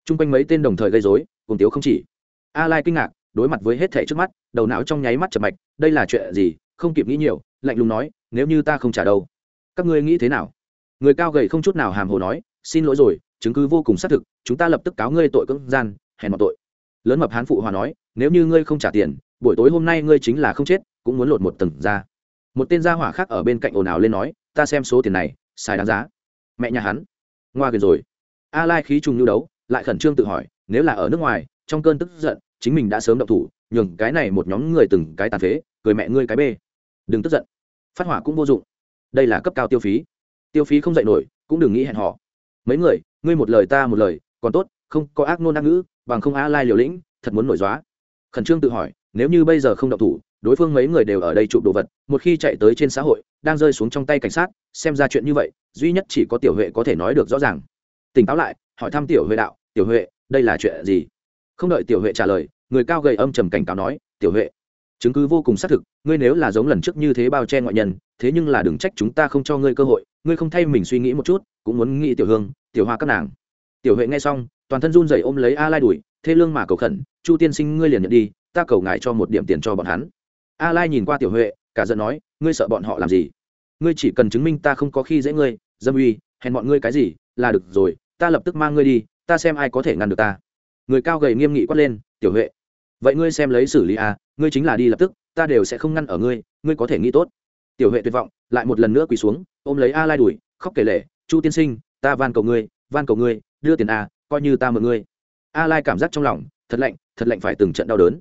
T r u n g quanh mấy tên đồng thời gây dối cùng tiếu không chỉ. A lai kinh ngạc, đối mặt với hết thẻ trước mắt, đầu não trong nháy mắt chập mạch, đây là chuyện gì? Không kịp nghĩ nhiều, lạnh lùng nói, nếu như ta không trả đâu, các ngươi nghĩ thế nào? Người cao gầy không chút nào hàm hồ nói xin lỗi rồi, chứng cứ vô cùng xác thực, chúng ta lập tức cáo ngươi tội cưỡng gian, hèn mọt tội. Lớn mập hán phụ hòa nói, nếu như ngươi không trả tiền, buổi tối hôm nay ngươi chính là không chết, cũng muốn lột một tầng ra. Một tên gia hỏa khác ở bên cạnh ồn ào lên nói, ta xem số tiền này xài đáng giá. Mẹ nhà hắn. Ngoa gần rồi. A lai khí trùng nhu đấu, lại khẩn trương tự hỏi, nếu là ở nước ngoài, trong cơn tức giận, chính mình đã sớm động thủ, nhường cái này một nhóm người từng cái tàn phế, cười mẹ ngươi cái bê. Đừng tức giận. Phát hỏa cũng vô dụng. Đây là cấp cao tiêu phí. Tiêu phí không dạy nổi, cũng đừng nghĩ hẹn họ mấy người, ngươi một lời ta một lời, còn tốt, không có ác nôn ác ngữ, bằng không a lai liều lĩnh, thật muốn nổi dóa. Khẩn trương tự hỏi, nếu như bây giờ không động thủ, đối phương mấy người đều ở đây chụp đồ vật, một khi chạy tới trên xã hội, đang rơi xuống trong tay cảnh sát, xem ra chuyện như vậy, duy nhất chỉ có tiểu huệ có thể nói được rõ ràng. Tỉnh táo lại, hỏi thăm tiểu huệ đạo, tiểu huệ, đây là chuyện gì? Không đợi tiểu huệ trả lời, người cao gầy âm trầm cảnh cáo nói, tiểu huệ chứng cứ vô cùng xác thực, ngươi nếu là giống lần trước như thế bao che ngoại nhân, thế nhưng là đừng trách chúng ta không cho ngươi cơ hội, ngươi không thay mình suy nghĩ một chút, cũng muốn nghĩ tiểu hương, tiểu hoa các nàng. Tiểu huệ nghe xong, toàn thân run rẩy ôm lấy a lai đuổi, thế lương mà cầu khẩn, chu tiên sinh ngươi liền nhận đi, ta cầu ngài cho một điểm tiền cho bọn hắn. A lai nhìn qua tiểu huệ, cả giận nói, ngươi sợ bọn họ làm gì? Ngươi chỉ cần chứng minh ta không có khi dễ ngươi, dâm uy, hèn bọn ngươi cái gì, là được rồi, ta lập tức mang ngươi đi, ta xem ai có thể ngăn được ta. Người cao gầy nghiêm nghị quát lên, tiểu huệ vậy ngươi xem lấy xử lý à ngươi chính là đi lập tức, ta đều sẽ không ngăn ở ngươi ngươi có thể nghĩ tốt. Tiểu huệ tuyệt vọng, lại một lần nữa quỳ xuống, ôm lấy a lai đuổi, khóc kể lể, chu tiên sinh, ta van cầu ngươi, van cầu ngươi, đưa tiền a coi như ta mượn ngươi. A lai cảm giác trong lòng, thật lạnh thật lạnh phải từng trận đau đớn.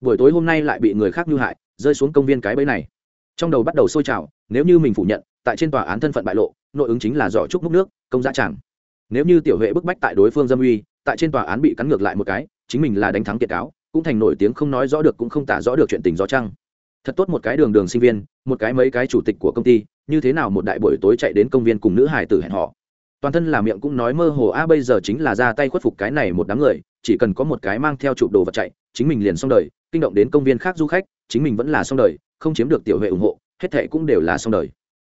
Buổi tối hôm nay lại bị người khác như hại, rơi xuống công viên cái bẫy này. Trong đầu bắt đầu sôi trào, nếu như mình phủ nhận, tại trên tòa án thân phận bại lộ, nội ứng chính là giỏ trúc múc nước, công giá chẳng nếu như tiểu huệ bức bách tại đối phương dâm uy, tại trên tòa án bị cắn ngược lại một cái, chính mình là đánh thắng kiệt cáo cũng thành nổi tiếng không nói rõ được cũng không tả rõ được chuyện tình gió trăng. Thật tốt một cái đường đường sinh viên, một cái mấy cái chủ tịch của công ty, như thế nào một đại buổi tối chạy đến công viên cùng nữ hải tử hẹn họ toàn thân là miệng cũng nói mơ hồ, a, bây giờ chính là ra tay khuất phục cái này một đám người, chỉ cần có một cái mang theo chụp đồ vật chạy, chính mình liền xong đời, kinh động đến công viên khác du khách, chính mình vẫn là xong đời, không chiếm được tiểu huệ ủng hộ, hết thệ cũng đều là xong đời.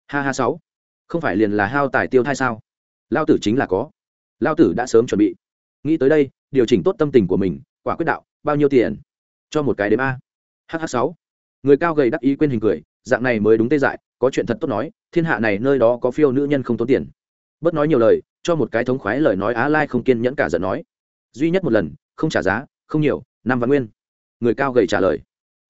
Ha ha sáu. Không phải liền là hao tài tiêu thai sao? Lao tử chính là có. Lao tử đã sớm chuẩn bị. Nghĩ tới đây, điều chỉnh tốt tâm tình của mình, quả quyết đạo bao nhiêu tiền? Cho một cái đếm a. Hh sáu. Người cao gầy đắc ý quên hình cười, dạng này mới đúng tê dại, có chuyện thật tốt nói, thiên hạ này nơi đó có phiêu nữ nhân không tốn tiền. Bớt nói nhiều lời, cho một cái thống khoái lời nói á lai không kiên nhẫn cả giận nói. Duy nhất một lần, không trả giá, không nhiều, năm văn nguyên. Người cao gầy trả lời.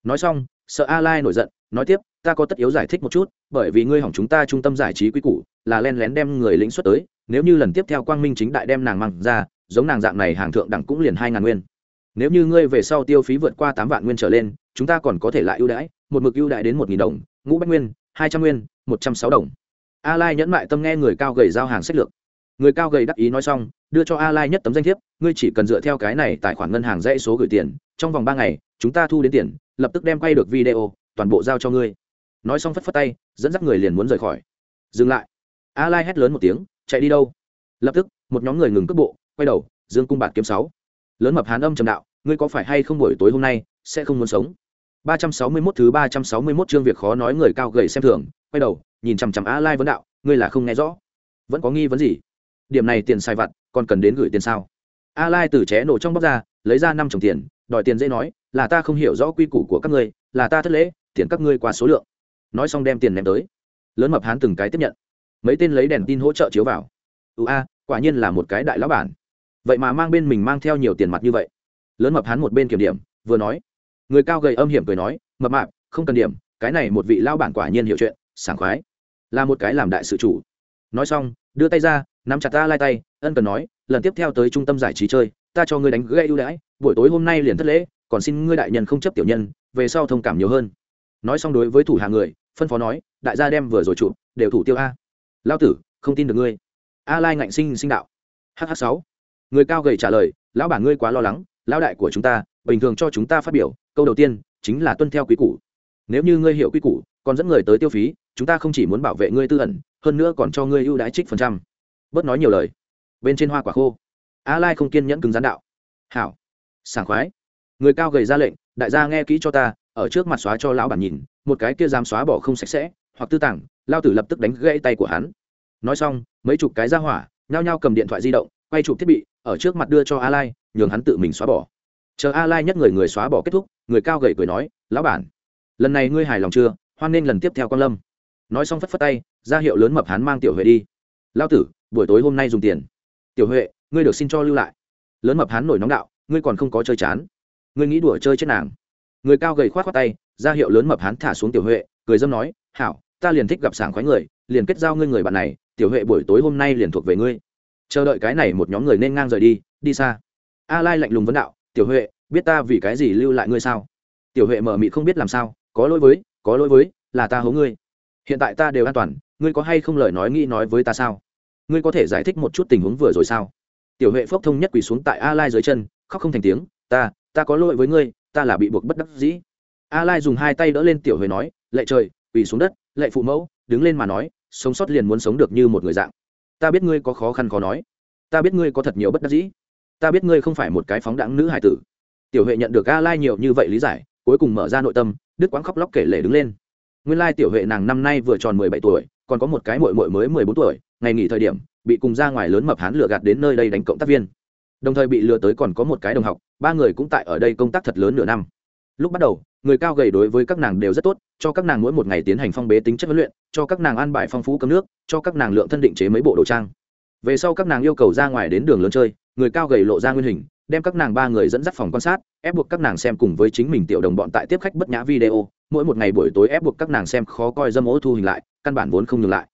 Nói xong, sợ a lai nổi giận, nói tiếp, ta có tất yếu giải thích một chút, bởi vì ngươi hỏng chúng ta trung tâm giải trí quy củ, là len lén đem người lĩnh xuất tới, nếu như lần tiếp theo quang minh chính đại đem nàng mang ra, giống nàng dạng này hàng thượng đẳng cũng liền hai ngàn nguyên nếu như ngươi về sau tiêu phí vượt qua tám vạn nguyên trở lên, chúng ta còn có thể lại ưu đãi, một mực ưu đãi đến một nghìn đồng, ngũ bách nguyên, hai trăm nguyên, một trăm sáu đồng. A lai nhẫn mại tâm nghe người cao gầy giao hàng sách lược. Người cao gầy đắc ý nói xong, đưa cho a lai nhất tấm danh thiếp, ngươi chỉ cần dựa theo cái này tài khoản ngân hàng dãy số gửi tiền, trong vòng ba ngày, chúng ta thu đến tiền, lập tức đem quay được video, toàn bộ giao cho ngươi. Nói xong phất phất tay, dẫn dắt người liền muốn rời khỏi. Dừng lại. A lai hét lớn một tiếng, chạy đi đâu? Lập tức, một nhóm người ngừng cước bộ, quay đầu, dương cung bạt kiếm sáu lớn mập hán âm trầm đạo, ngươi có phải hay không buổi tối hôm nay sẽ không muốn sống? 361 thứ 361 chương việc khó nói người cao gầy xem thường, quay đầu, nhìn chằm chằm a lai vấn đạo, ngươi là không nghe rõ. Vẫn có nghi vấn gì? Điểm này tiền sai vặt, còn cần đến gửi tiền sao? A lai từ ché nổ trong bóc ra, lấy ra năm chồng tiền, đòi tiền dễ nói, là ta không hiểu rõ quy củ của các ngươi, là ta thất lễ, tiền các ngươi qua số lượng. Nói xong đem tiền ném tới. Lớn mập hán từng cái tiếp nhận. Mấy tên lấy đèn tin hỗ trợ chiếu vào. Ưu a, quả nhiên là một cái đại lão bản vậy mà mang bên mình mang theo nhiều tiền mặt như vậy. Lớn mập hắn một bên kiểm điểm, vừa nói. Người cao gầy âm hiểm cười nói, mập mạp, không cần điểm, cái này một vị lao bản quả nhiên hiểu chuyện, sảng khoái. Là một cái làm đại sự chủ. Nói xong, đưa tay ra, nắm chặt ta lai tay, ân cần nói, lần tiếp theo tới trung tâm giải trí chơi, ta cho ngươi đánh gây ưu đãi, buổi tối hôm nay liền thất lễ, còn xin ngươi đại nhân không chấp tiểu nhân, về sau thông cảm nhiều hơn. Nói xong đối với thủ hạ người, phân phó nói, đại gia đem vừa rồi chụp đều thủ tiêu a. Lao tử, không tin được ngươi. A lai ngạnh sinh sinh đạo. Hh sáu người cao gầy trả lời, lão bản ngươi quá lo lắng, lão đại của chúng ta, bình thường cho chúng ta phát biểu, câu đầu tiên chính là tuân theo quý củ. Nếu như ngươi hiểu quý củ, còn dẫn người tới tiêu phí, chúng ta không chỉ muốn bảo vệ ngươi tư ẩn, hơn nữa còn cho ngươi ưu đãi trích phần trăm. Bớt nói nhiều lời. Bên trên hoa quả khô. A lai không kiên nhẫn cứng gián đạo. Hảo, sảng khoái. Người cao gầy ra lệnh, đại gia nghe kỹ cho ta, ở trước mặt xóa cho lão bản nhìn, một cái kia dám xóa bỏ không sạch sẽ, hoặc tư tảng lao tử lập tức đánh gãy tay của hắn. Nói xong, mấy chục cái ra hỏa, nhao nhao cầm điện thoại di động quay chụp thiết bị, ở trước mặt đưa cho a lai nhường hắn tự mình xóa bỏ. Chờ a lai nhất người người xóa bỏ kết thúc, người cao gầy cười nói, lão bản, lần này ngươi hài lòng chưa? Hoan nên lần tiếp theo con lâm. Nói xong phất phất tay, ra hiệu lớn mập hắn mang tiểu huệ đi. Lao tử, buổi tối hôm nay dùng tiền. Tiểu huệ, ngươi được xin cho lưu lại. Lớn mập hắn nổi nóng đạo, ngươi còn không có chơi chán. Ngươi nghĩ đùa chơi chết nàng. Người cao gầy khoát khoát tay, ra hiệu lớn mập hắn thả xuống tiểu huệ, cười dâm nói, hảo, ta liền thích gặp sảng khoái người, liền kết giao ngươi người bạn này, tiểu huệ buổi tối hôm nay liền thuộc về ngươi chờ đợi cái này một nhóm người nên ngang rời đi đi xa. A lai lạnh lùng vấn đạo, tiểu huệ, biết ta vì cái gì lưu lại ngươi sao? Tiểu huệ mở mị không biết làm sao, có lỗi với, có lỗi với, là ta hố ngươi. Hiện tại ta đều an toàn, ngươi có hay không lời nói nghĩ nói với ta sao? Ngươi có thể giải thích một chút tình huống vừa rồi sao? Tiểu huệ phốc thông nhất quỳ xuống tại a lai dưới chân, khóc không thành tiếng, ta ta có lỗi với ngươi, ta là bị buộc bất đắc dĩ. A lai dùng hai tay đỡ lên tiểu huệ nói, lệ trời, quỳ xuống đất, lệ phụ mẫu, đứng lên mà nói, sống sót liền muốn sống được như một người dạng ta biết ngươi có khó khăn khó nói. Ta biết ngươi có thật nhiều bất đắc dĩ. Ta biết ngươi không phải một cái phóng đẳng nữ hải tử. Tiểu huệ nhận được a lai nhiều như vậy lý giải, cuối cùng mở ra nội tâm đức quãng khóc lóc kể lể đứng lên. Nguyên lai tiểu huệ nàng năm nay vừa tròn 17 tuổi, còn có một cái muội muội mới 14 tuổi, ngày nghỉ thời điểm, bị cùng ra ngoài lớn mập hán lừa gạt đến nơi đây đánh cộng tác viên. Đồng thời bị lừa tới còn có một cái đồng học, ba người cũng tại ở đây công tác thật lớn nửa năm lúc bắt đầu, người cao gầy đối với các nàng đều rất tốt, cho các nàng mỗi một ngày tiến hành phong bế tính chất huấn luyện, cho các nàng ăn bài phong phú cấm nước, cho các nàng lượng thân định chế mấy bộ đồ trang. Về sau các nàng yêu cầu ra ngoài đến đường lớn chơi, người cao gầy lộ ra nguyên hình, đem các nàng ba người dẫn dắt phòng quan sát, ép buộc các nàng xem cùng với chính mình tiểu đồng bọn tại tiếp khách bất nhã video, mỗi một ngày buổi tối ép buộc các nàng xem khó coi dâm ô thu hình lại, căn bản vốn không nhường lại.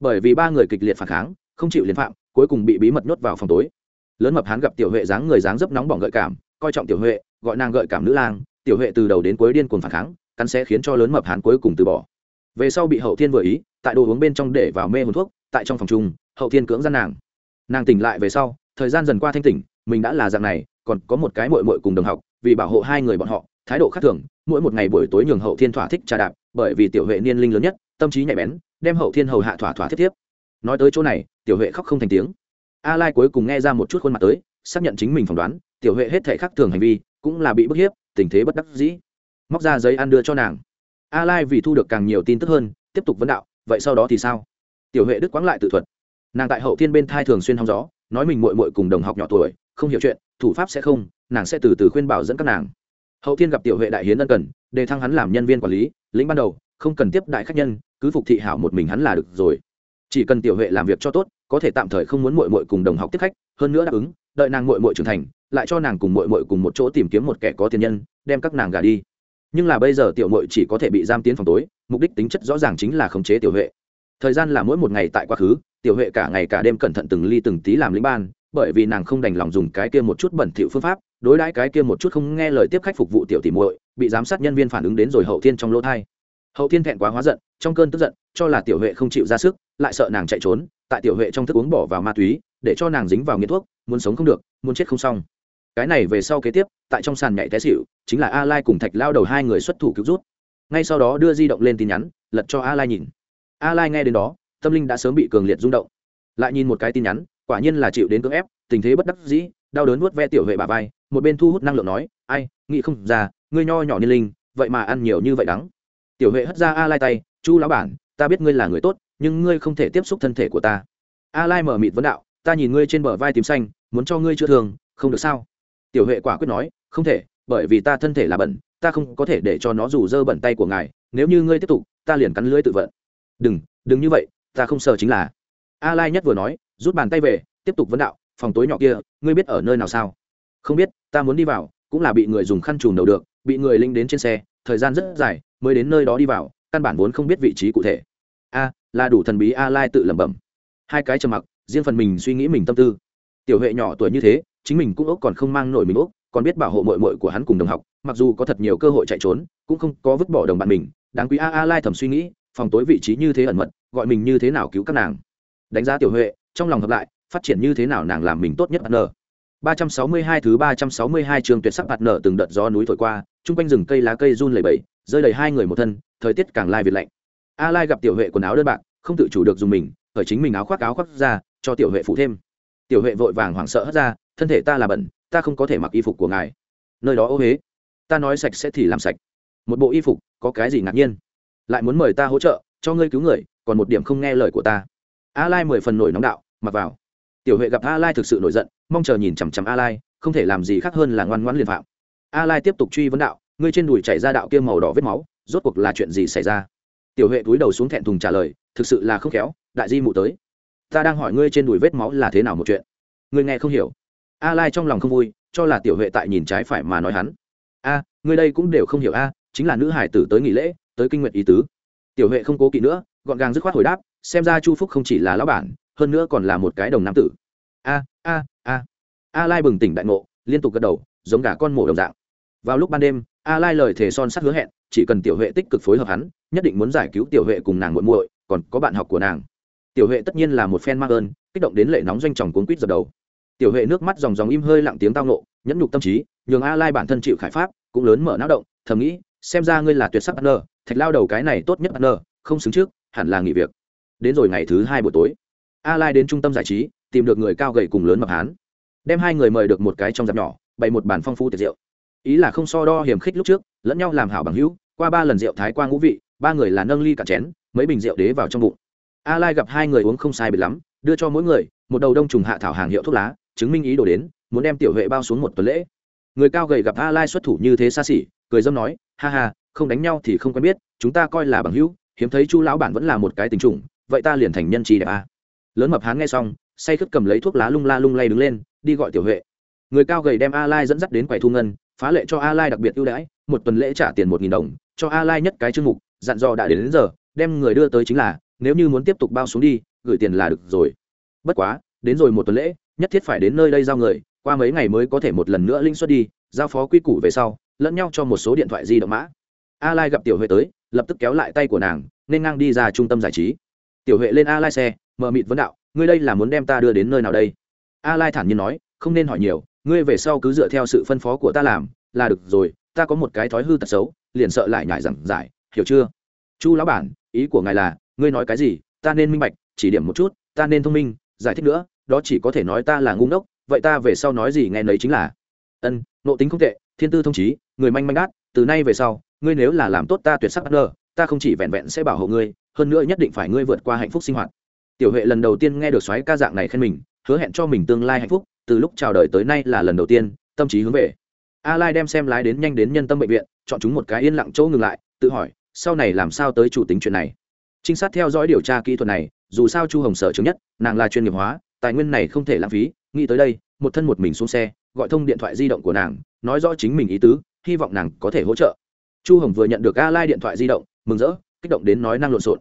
Bởi vì ba người kịch liệt phản kháng, không chịu liên phạm, cuối cùng bị bí mật nhốt vào phòng tối. Lớn mập hán gặp tiểu huệ dáng người dáng dấp nóng bỏng gợi cảm, coi trọng tiểu huệ, gọi nàng gợi cảm nữ lang tiểu huệ từ đầu đến cuối điên cuồng phản kháng, cắn sẽ khiến cho lớn mập hán cuối cùng từ bỏ. Về sau bị hậu thiên vừa ý, tại đồ uống bên trong để vào mê hồn thuốc, tại trong phòng chung, hậu thiên cưỡng gian nàng. Nàng tỉnh lại về sau, thời gian dần qua thanh tỉnh, mình đã là dạng này, còn có một cái mội mội cùng đồng học, vì bảo hộ hai người bọn họ, thái độ khác thường, mỗi một ngày buổi tối nhường hậu thiên thỏa thích trà đạp, bởi vì tiểu huệ niên linh lớn nhất, tâm trí nhạy bén, đem hậu thiên hầu hạ thỏa thỏa thiết tiếp nói tới chỗ này, tiểu huệ khóc không thành tiếng. A lai cuối cùng nghe ra một chút khuôn mặt tới, xác nhận chính mình phỏng đoán, tiểu huệ hết thể khác thường hành vi, cũng là bị bức hiếp tình thế bất đắc dĩ. Móc ra giấy ăn đưa cho nàng. A lai vì thu được càng nhiều tin tức hơn, tiếp tục vấn đạo, vậy sau đó thì sao? Tiểu huệ đức quáng lại tự thuật. Nàng tại hậu thiên bên thai thường xuyên hóng gió, nói mình muội muội cùng đồng học nhỏ tuổi, không hiểu chuyện, thủ pháp sẽ không, nàng sẽ từ từ khuyên bảo dẫn các nàng. Hậu thiên gặp tiểu huệ đại hiến ân cần, đề thăng hắn làm nhân viên quản lý, lĩnh ban đầu, không cần tiếp đại khách nhân, cứ phục thị hảo một mình hắn là được rồi. Chỉ cần tiểu huệ làm việc cho tốt, có thể tạm thời không muốn muội muội cùng đồng học tiếp khách, hơn nữa đáp ứng, đợi nàng muội muội trưởng thành lại cho nàng cùng muội muội cùng một chỗ tìm kiếm một kẻ có tiền nhân, đem các nàng gả đi. Nhưng là bây giờ tiểu muội chỉ có thể bị giam tiến phòng tối, mục đích tính chất rõ ràng chính là khống chế tiểu huệ. Thời gian là mỗi một ngày tại quá khứ, tiểu huệ cả ngày cả đêm cẩn thận từng ly từng tí làm lĩnh ban, bởi vì nàng không đành lòng dùng cái kia một chút bẩn thỉu phương pháp, đối đãi cái kia một chút không nghe lời tiếp khách phục vụ tiểu tỷ muội, bị giám sát nhân viên phản ứng đến rồi hậu thiên trong lỗ thai. Hậu thiên thẹn quá hóa giận, trong cơn tức giận, cho là tiểu huệ không chịu ra sức, lại sợ nàng chạy trốn, tại tiểu huệ trong thức uống bỏ vào ma túy, để cho nàng dính vào nghiện thuốc, muốn sống không được, muốn chết không xong cái này về sau kế tiếp, tại trong sàn nhảy té xỉu, chính là a lai cùng thạch lao đầu hai người xuất thủ cứu rút. Ngay sau đó đưa di động lên tin nhắn, lật cho a lai nhìn. A lai nghe đến đó, tâm linh đã sớm bị cường liệt rung động. Lại nhìn một cái tin nhắn, quả nhiên là chịu đến cưỡng ép, tình thế bất đắc dĩ, đau đớn nuốt ve tiểu huệ bà vai, một bên thu hút năng lượng nói, ai, nghĩ không ra, ngươi nho nhỏ niên linh, vậy mà ăn nhiều như vậy đắng. Tiểu huệ hất ra a lai tay, chu lão bản, ta biết ngươi là người tốt, nhưng ngươi không thể tiếp xúc thân thể của ta. A lai mở mịt vấn đạo, ta nhìn ngươi trên bờ vai tím xanh, muốn cho ngươi chữa thương, không được sao? Tiểu huệ quả quyết nói, không thể, bởi vì ta thân thể là bẩn, ta không có thể để cho nó dù dơ bẩn tay của ngài, nếu như ngươi tiếp tục, ta liền cắn lưỡi tự vận. Đừng đừng như vậy, ta không sợ chính là. A lai nhất vừa nói, rút bàn tay về, tiếp tục vấn đạo, phòng tối nhỏ kia, ngươi biết ở nơi nào sao? Không biết, ta muốn đi vào, cũng là bị người dùng khăn trùm đầu được, bị người linh đến trên xe, thời gian rất dài, mới đến nơi đó đi vào, căn bản vốn không biết vị trí cụ thể. A, là đủ thần bí a lai tự lẩm bẩm. Hai cái trầm mặc, riêng phần mình suy nghĩ mình tâm tư. Tiểu huệ nhỏ tuổi như thế chính mình cũng ốc còn không mang nổi mình ốc, còn biết bảo hộ mội mội của hắn cùng đồng học, mặc dù có thật nhiều cơ hội chạy trốn, cũng không có vứt bỏ đồng bạn mình, đáng quý a a lai thầm suy nghĩ, phòng tối vị trí như thế ẩn mật, gọi mình như thế nào cứu các nàng. Đánh giá tiểu huệ, trong lòng hợp lại, phát triển như thế nào nàng làm mình tốt nhất partner. 362 thứ 362 trường tuyệt sắc partner từng đợt gió núi thổi qua, chung quanh rừng cây lá cây run lẩy bẩy, rơi đầy hai người một thân, thời tiết càng lai việt lạnh. A lai gặp tiểu huệ quần áo đơn bạc, không tự chủ được dùng mình ở chính mình áo khoác áo khoác ra, cho tiểu huệ phụ thêm. Tiểu huệ vội vàng hoảng sợ hất ra thân thể ta là bẩn, ta không có thể mặc y phục của ngài. Nơi đó ô huế, ta nói sạch sẽ thì làm sạch. Một bộ y phục, có cái gì ngạc nhiên? Lại muốn mời ta hỗ trợ, cho ngươi cứu người, còn một điểm không nghe lời của ta. A lai mười phần nổi nóng đạo, mặc vào. Tiểu huệ gặp a lai thực sự nổi giận, mong chờ nhìn chằm chằm a lai không thể làm gì khác hơn là ngoan ngoãn liền phạm. A lai tiếp tục truy vấn đạo, ngươi trên đùi chảy ra đạo kia màu đỏ vết máu, rốt cuộc là chuyện gì xảy ra? Tiểu huệ túi đầu xuống thẹn thùng trả lời, thực sự là không khéo, đại di mụ tới. Ta đang hỏi ngươi trên đùi vết máu là thế nào một chuyện. Ngươi nghe không hiểu a lai trong lòng không vui, cho là tiểu huệ tại nhìn trái phải mà nói hắn. A, người đây cũng đều không hiểu a, chính là nữ hải tử tới nghỉ lễ, tới kinh nguyện ý tứ. Tiểu huệ không cố kỵ nữa, gọn gàng dứt khoát hồi đáp, xem ra chu phúc không chỉ là lão bản, hơn nữa còn là một cái đồng nam tử. A a a. A lai bừng tỉnh đại ngộ, liên tục gật đầu, giống gà con mổ đồng dạng. Vào lúc ban đêm, a lai lời thề son sắt hứa hẹn, chỉ cần tiểu huệ tích cực phối hợp hắn, nhất định muốn giải cứu tiểu huệ cùng nàng muội muội, còn có bạn học của nàng. Tiểu huệ tất nhiên là một fan mang ơn, kích động đến lệ nóng doanh tròng cuốn quýt dập đầu tiểu huệ nước mắt dòng dòng im hơi lặng tiếng tao nộ nhẫn nhục tâm trí, nhường a lai bản thân chịu khải pháp, cũng lớn mở não động, thầm nghĩ, xem ra ngươi là tuyệt sắc partner, thạch lao đầu cái này tốt nhất partner, không xứng trước, hẳn là nghỉ việc. Đến rồi ngày thứ hai buổi tối, a lai đến trung tâm giải trí, tìm được người cao gầy cùng lớn mập hán. Đem hai người mời được một cái trong dạp nhỏ, bày một bàn phong phú tiệc rượu. Ý là không so đo hiểm khích lúc trước, lẫn nhau làm hảo bằng hữu, qua ba lần rượu thái qua ngũ vị, ba người là nâng ly cả chén, mấy bình rượu đế vào trong bụng. A lai gặp hai người uống không sai biệt lắm, đưa cho mỗi người một đầu đông trùng hạ thảo hàng hiệu thuốc lá chứng minh ý đồ đến muốn đem tiểu huệ bao xuống một tuần lễ. Người cao gầy gặp a lai xuất thủ như thế xa xỉ cười dâm nói ha ha không đánh nhau thì không quen biết chúng ta coi là bằng hữu hiếm thấy chu lão bản vẫn là một cái tình trùng vậy ta liền thành nhân trì đẹp a. Lớn mập hán nghe xong say khất cầm lấy thuốc lá lung la lung lay đứng lên đi gọi tiểu huệ. Người cao gầy đem a lai dẫn dắt đến quầy thu ngân phá lệ cho a lai đặc biệt ưu đãi một tuần lễ trả tiền một nghìn đồng cho a lai nhất cái chương mục dặn dò đã đến, đến giờ đem người đưa tới chính là nếu như muốn tiếp tục bao xuống đi gửi tiền là được rồi. Bất quá đến rồi một tuần lễ nhất thiết phải đến nơi đây giao người, qua mấy ngày mới có thể một lần nữa linh xuất đi, giao phó quy củ về sau, lẫn nhau cho một số điện thoại di động mã. A lai gặp tiểu huệ tới, lập tức kéo lại tay của nàng, nên ngang đi ra trung tâm giải trí. Tiểu huệ lên a lai xe mờ mịt vấn đạo, ngươi đây là muốn đem ta đưa đến nơi nào đây? A lai thản nhiên nói, không nên hỏi nhiều, ngươi về sau cứ dựa theo sự phân phó của ta làm, là được rồi, ta có một cái thói hư tật xấu, liền sợ lại nhải rằng giải, hiểu chưa? Chu lão bản, ý của ngài là, ngươi nói cái gì, ta nên minh bạch, chỉ điểm một chút, ta nên thông minh, giải thích nữa đó chỉ có thể nói ta là ngu ngốc, vậy ta về sau nói gì nghe nấy chính là, ân, nộ tính không tệ, thiên tư thông trí, người manh manh đát từ nay về sau, ngươi nếu là làm tốt ta tuyệt sắc bất ngờ, ta không chỉ vẹn vẹn sẽ bảo hộ ngươi, hơn nữa nhất định phải ngươi vượt qua hạnh phúc sinh hoạt. Tiểu huệ lần đầu tiên nghe được xoáy ca dạng này khen mình, hứa hẹn cho mình tương lai hạnh phúc, từ lúc chào đời tới nay là lần đầu tiên, tâm trí hướng về. A lai đem xem lái đến nhanh đến nhân tâm bệnh viện, chọn chúng một cái yên lặng chỗ ngừng lại, tự hỏi, sau này làm sao tới chủ tính chuyện này? Trinh sát theo dõi điều tra kỹ thuật này, dù sao chu hồng sở chứng nhất, nàng là chuyên nghiệp hóa tài nguyên này không thể lãng phí, nghĩ tới đây, một thân một mình xuống xe, gọi thông điện thoại di động của nàng, nói rõ chính mình ý tứ, hy vọng nàng có thể hỗ trợ. Chu hồng vừa nhận được a lai điện thoại di động, mừng rỡ, kích động đến nói năng lộn xộn.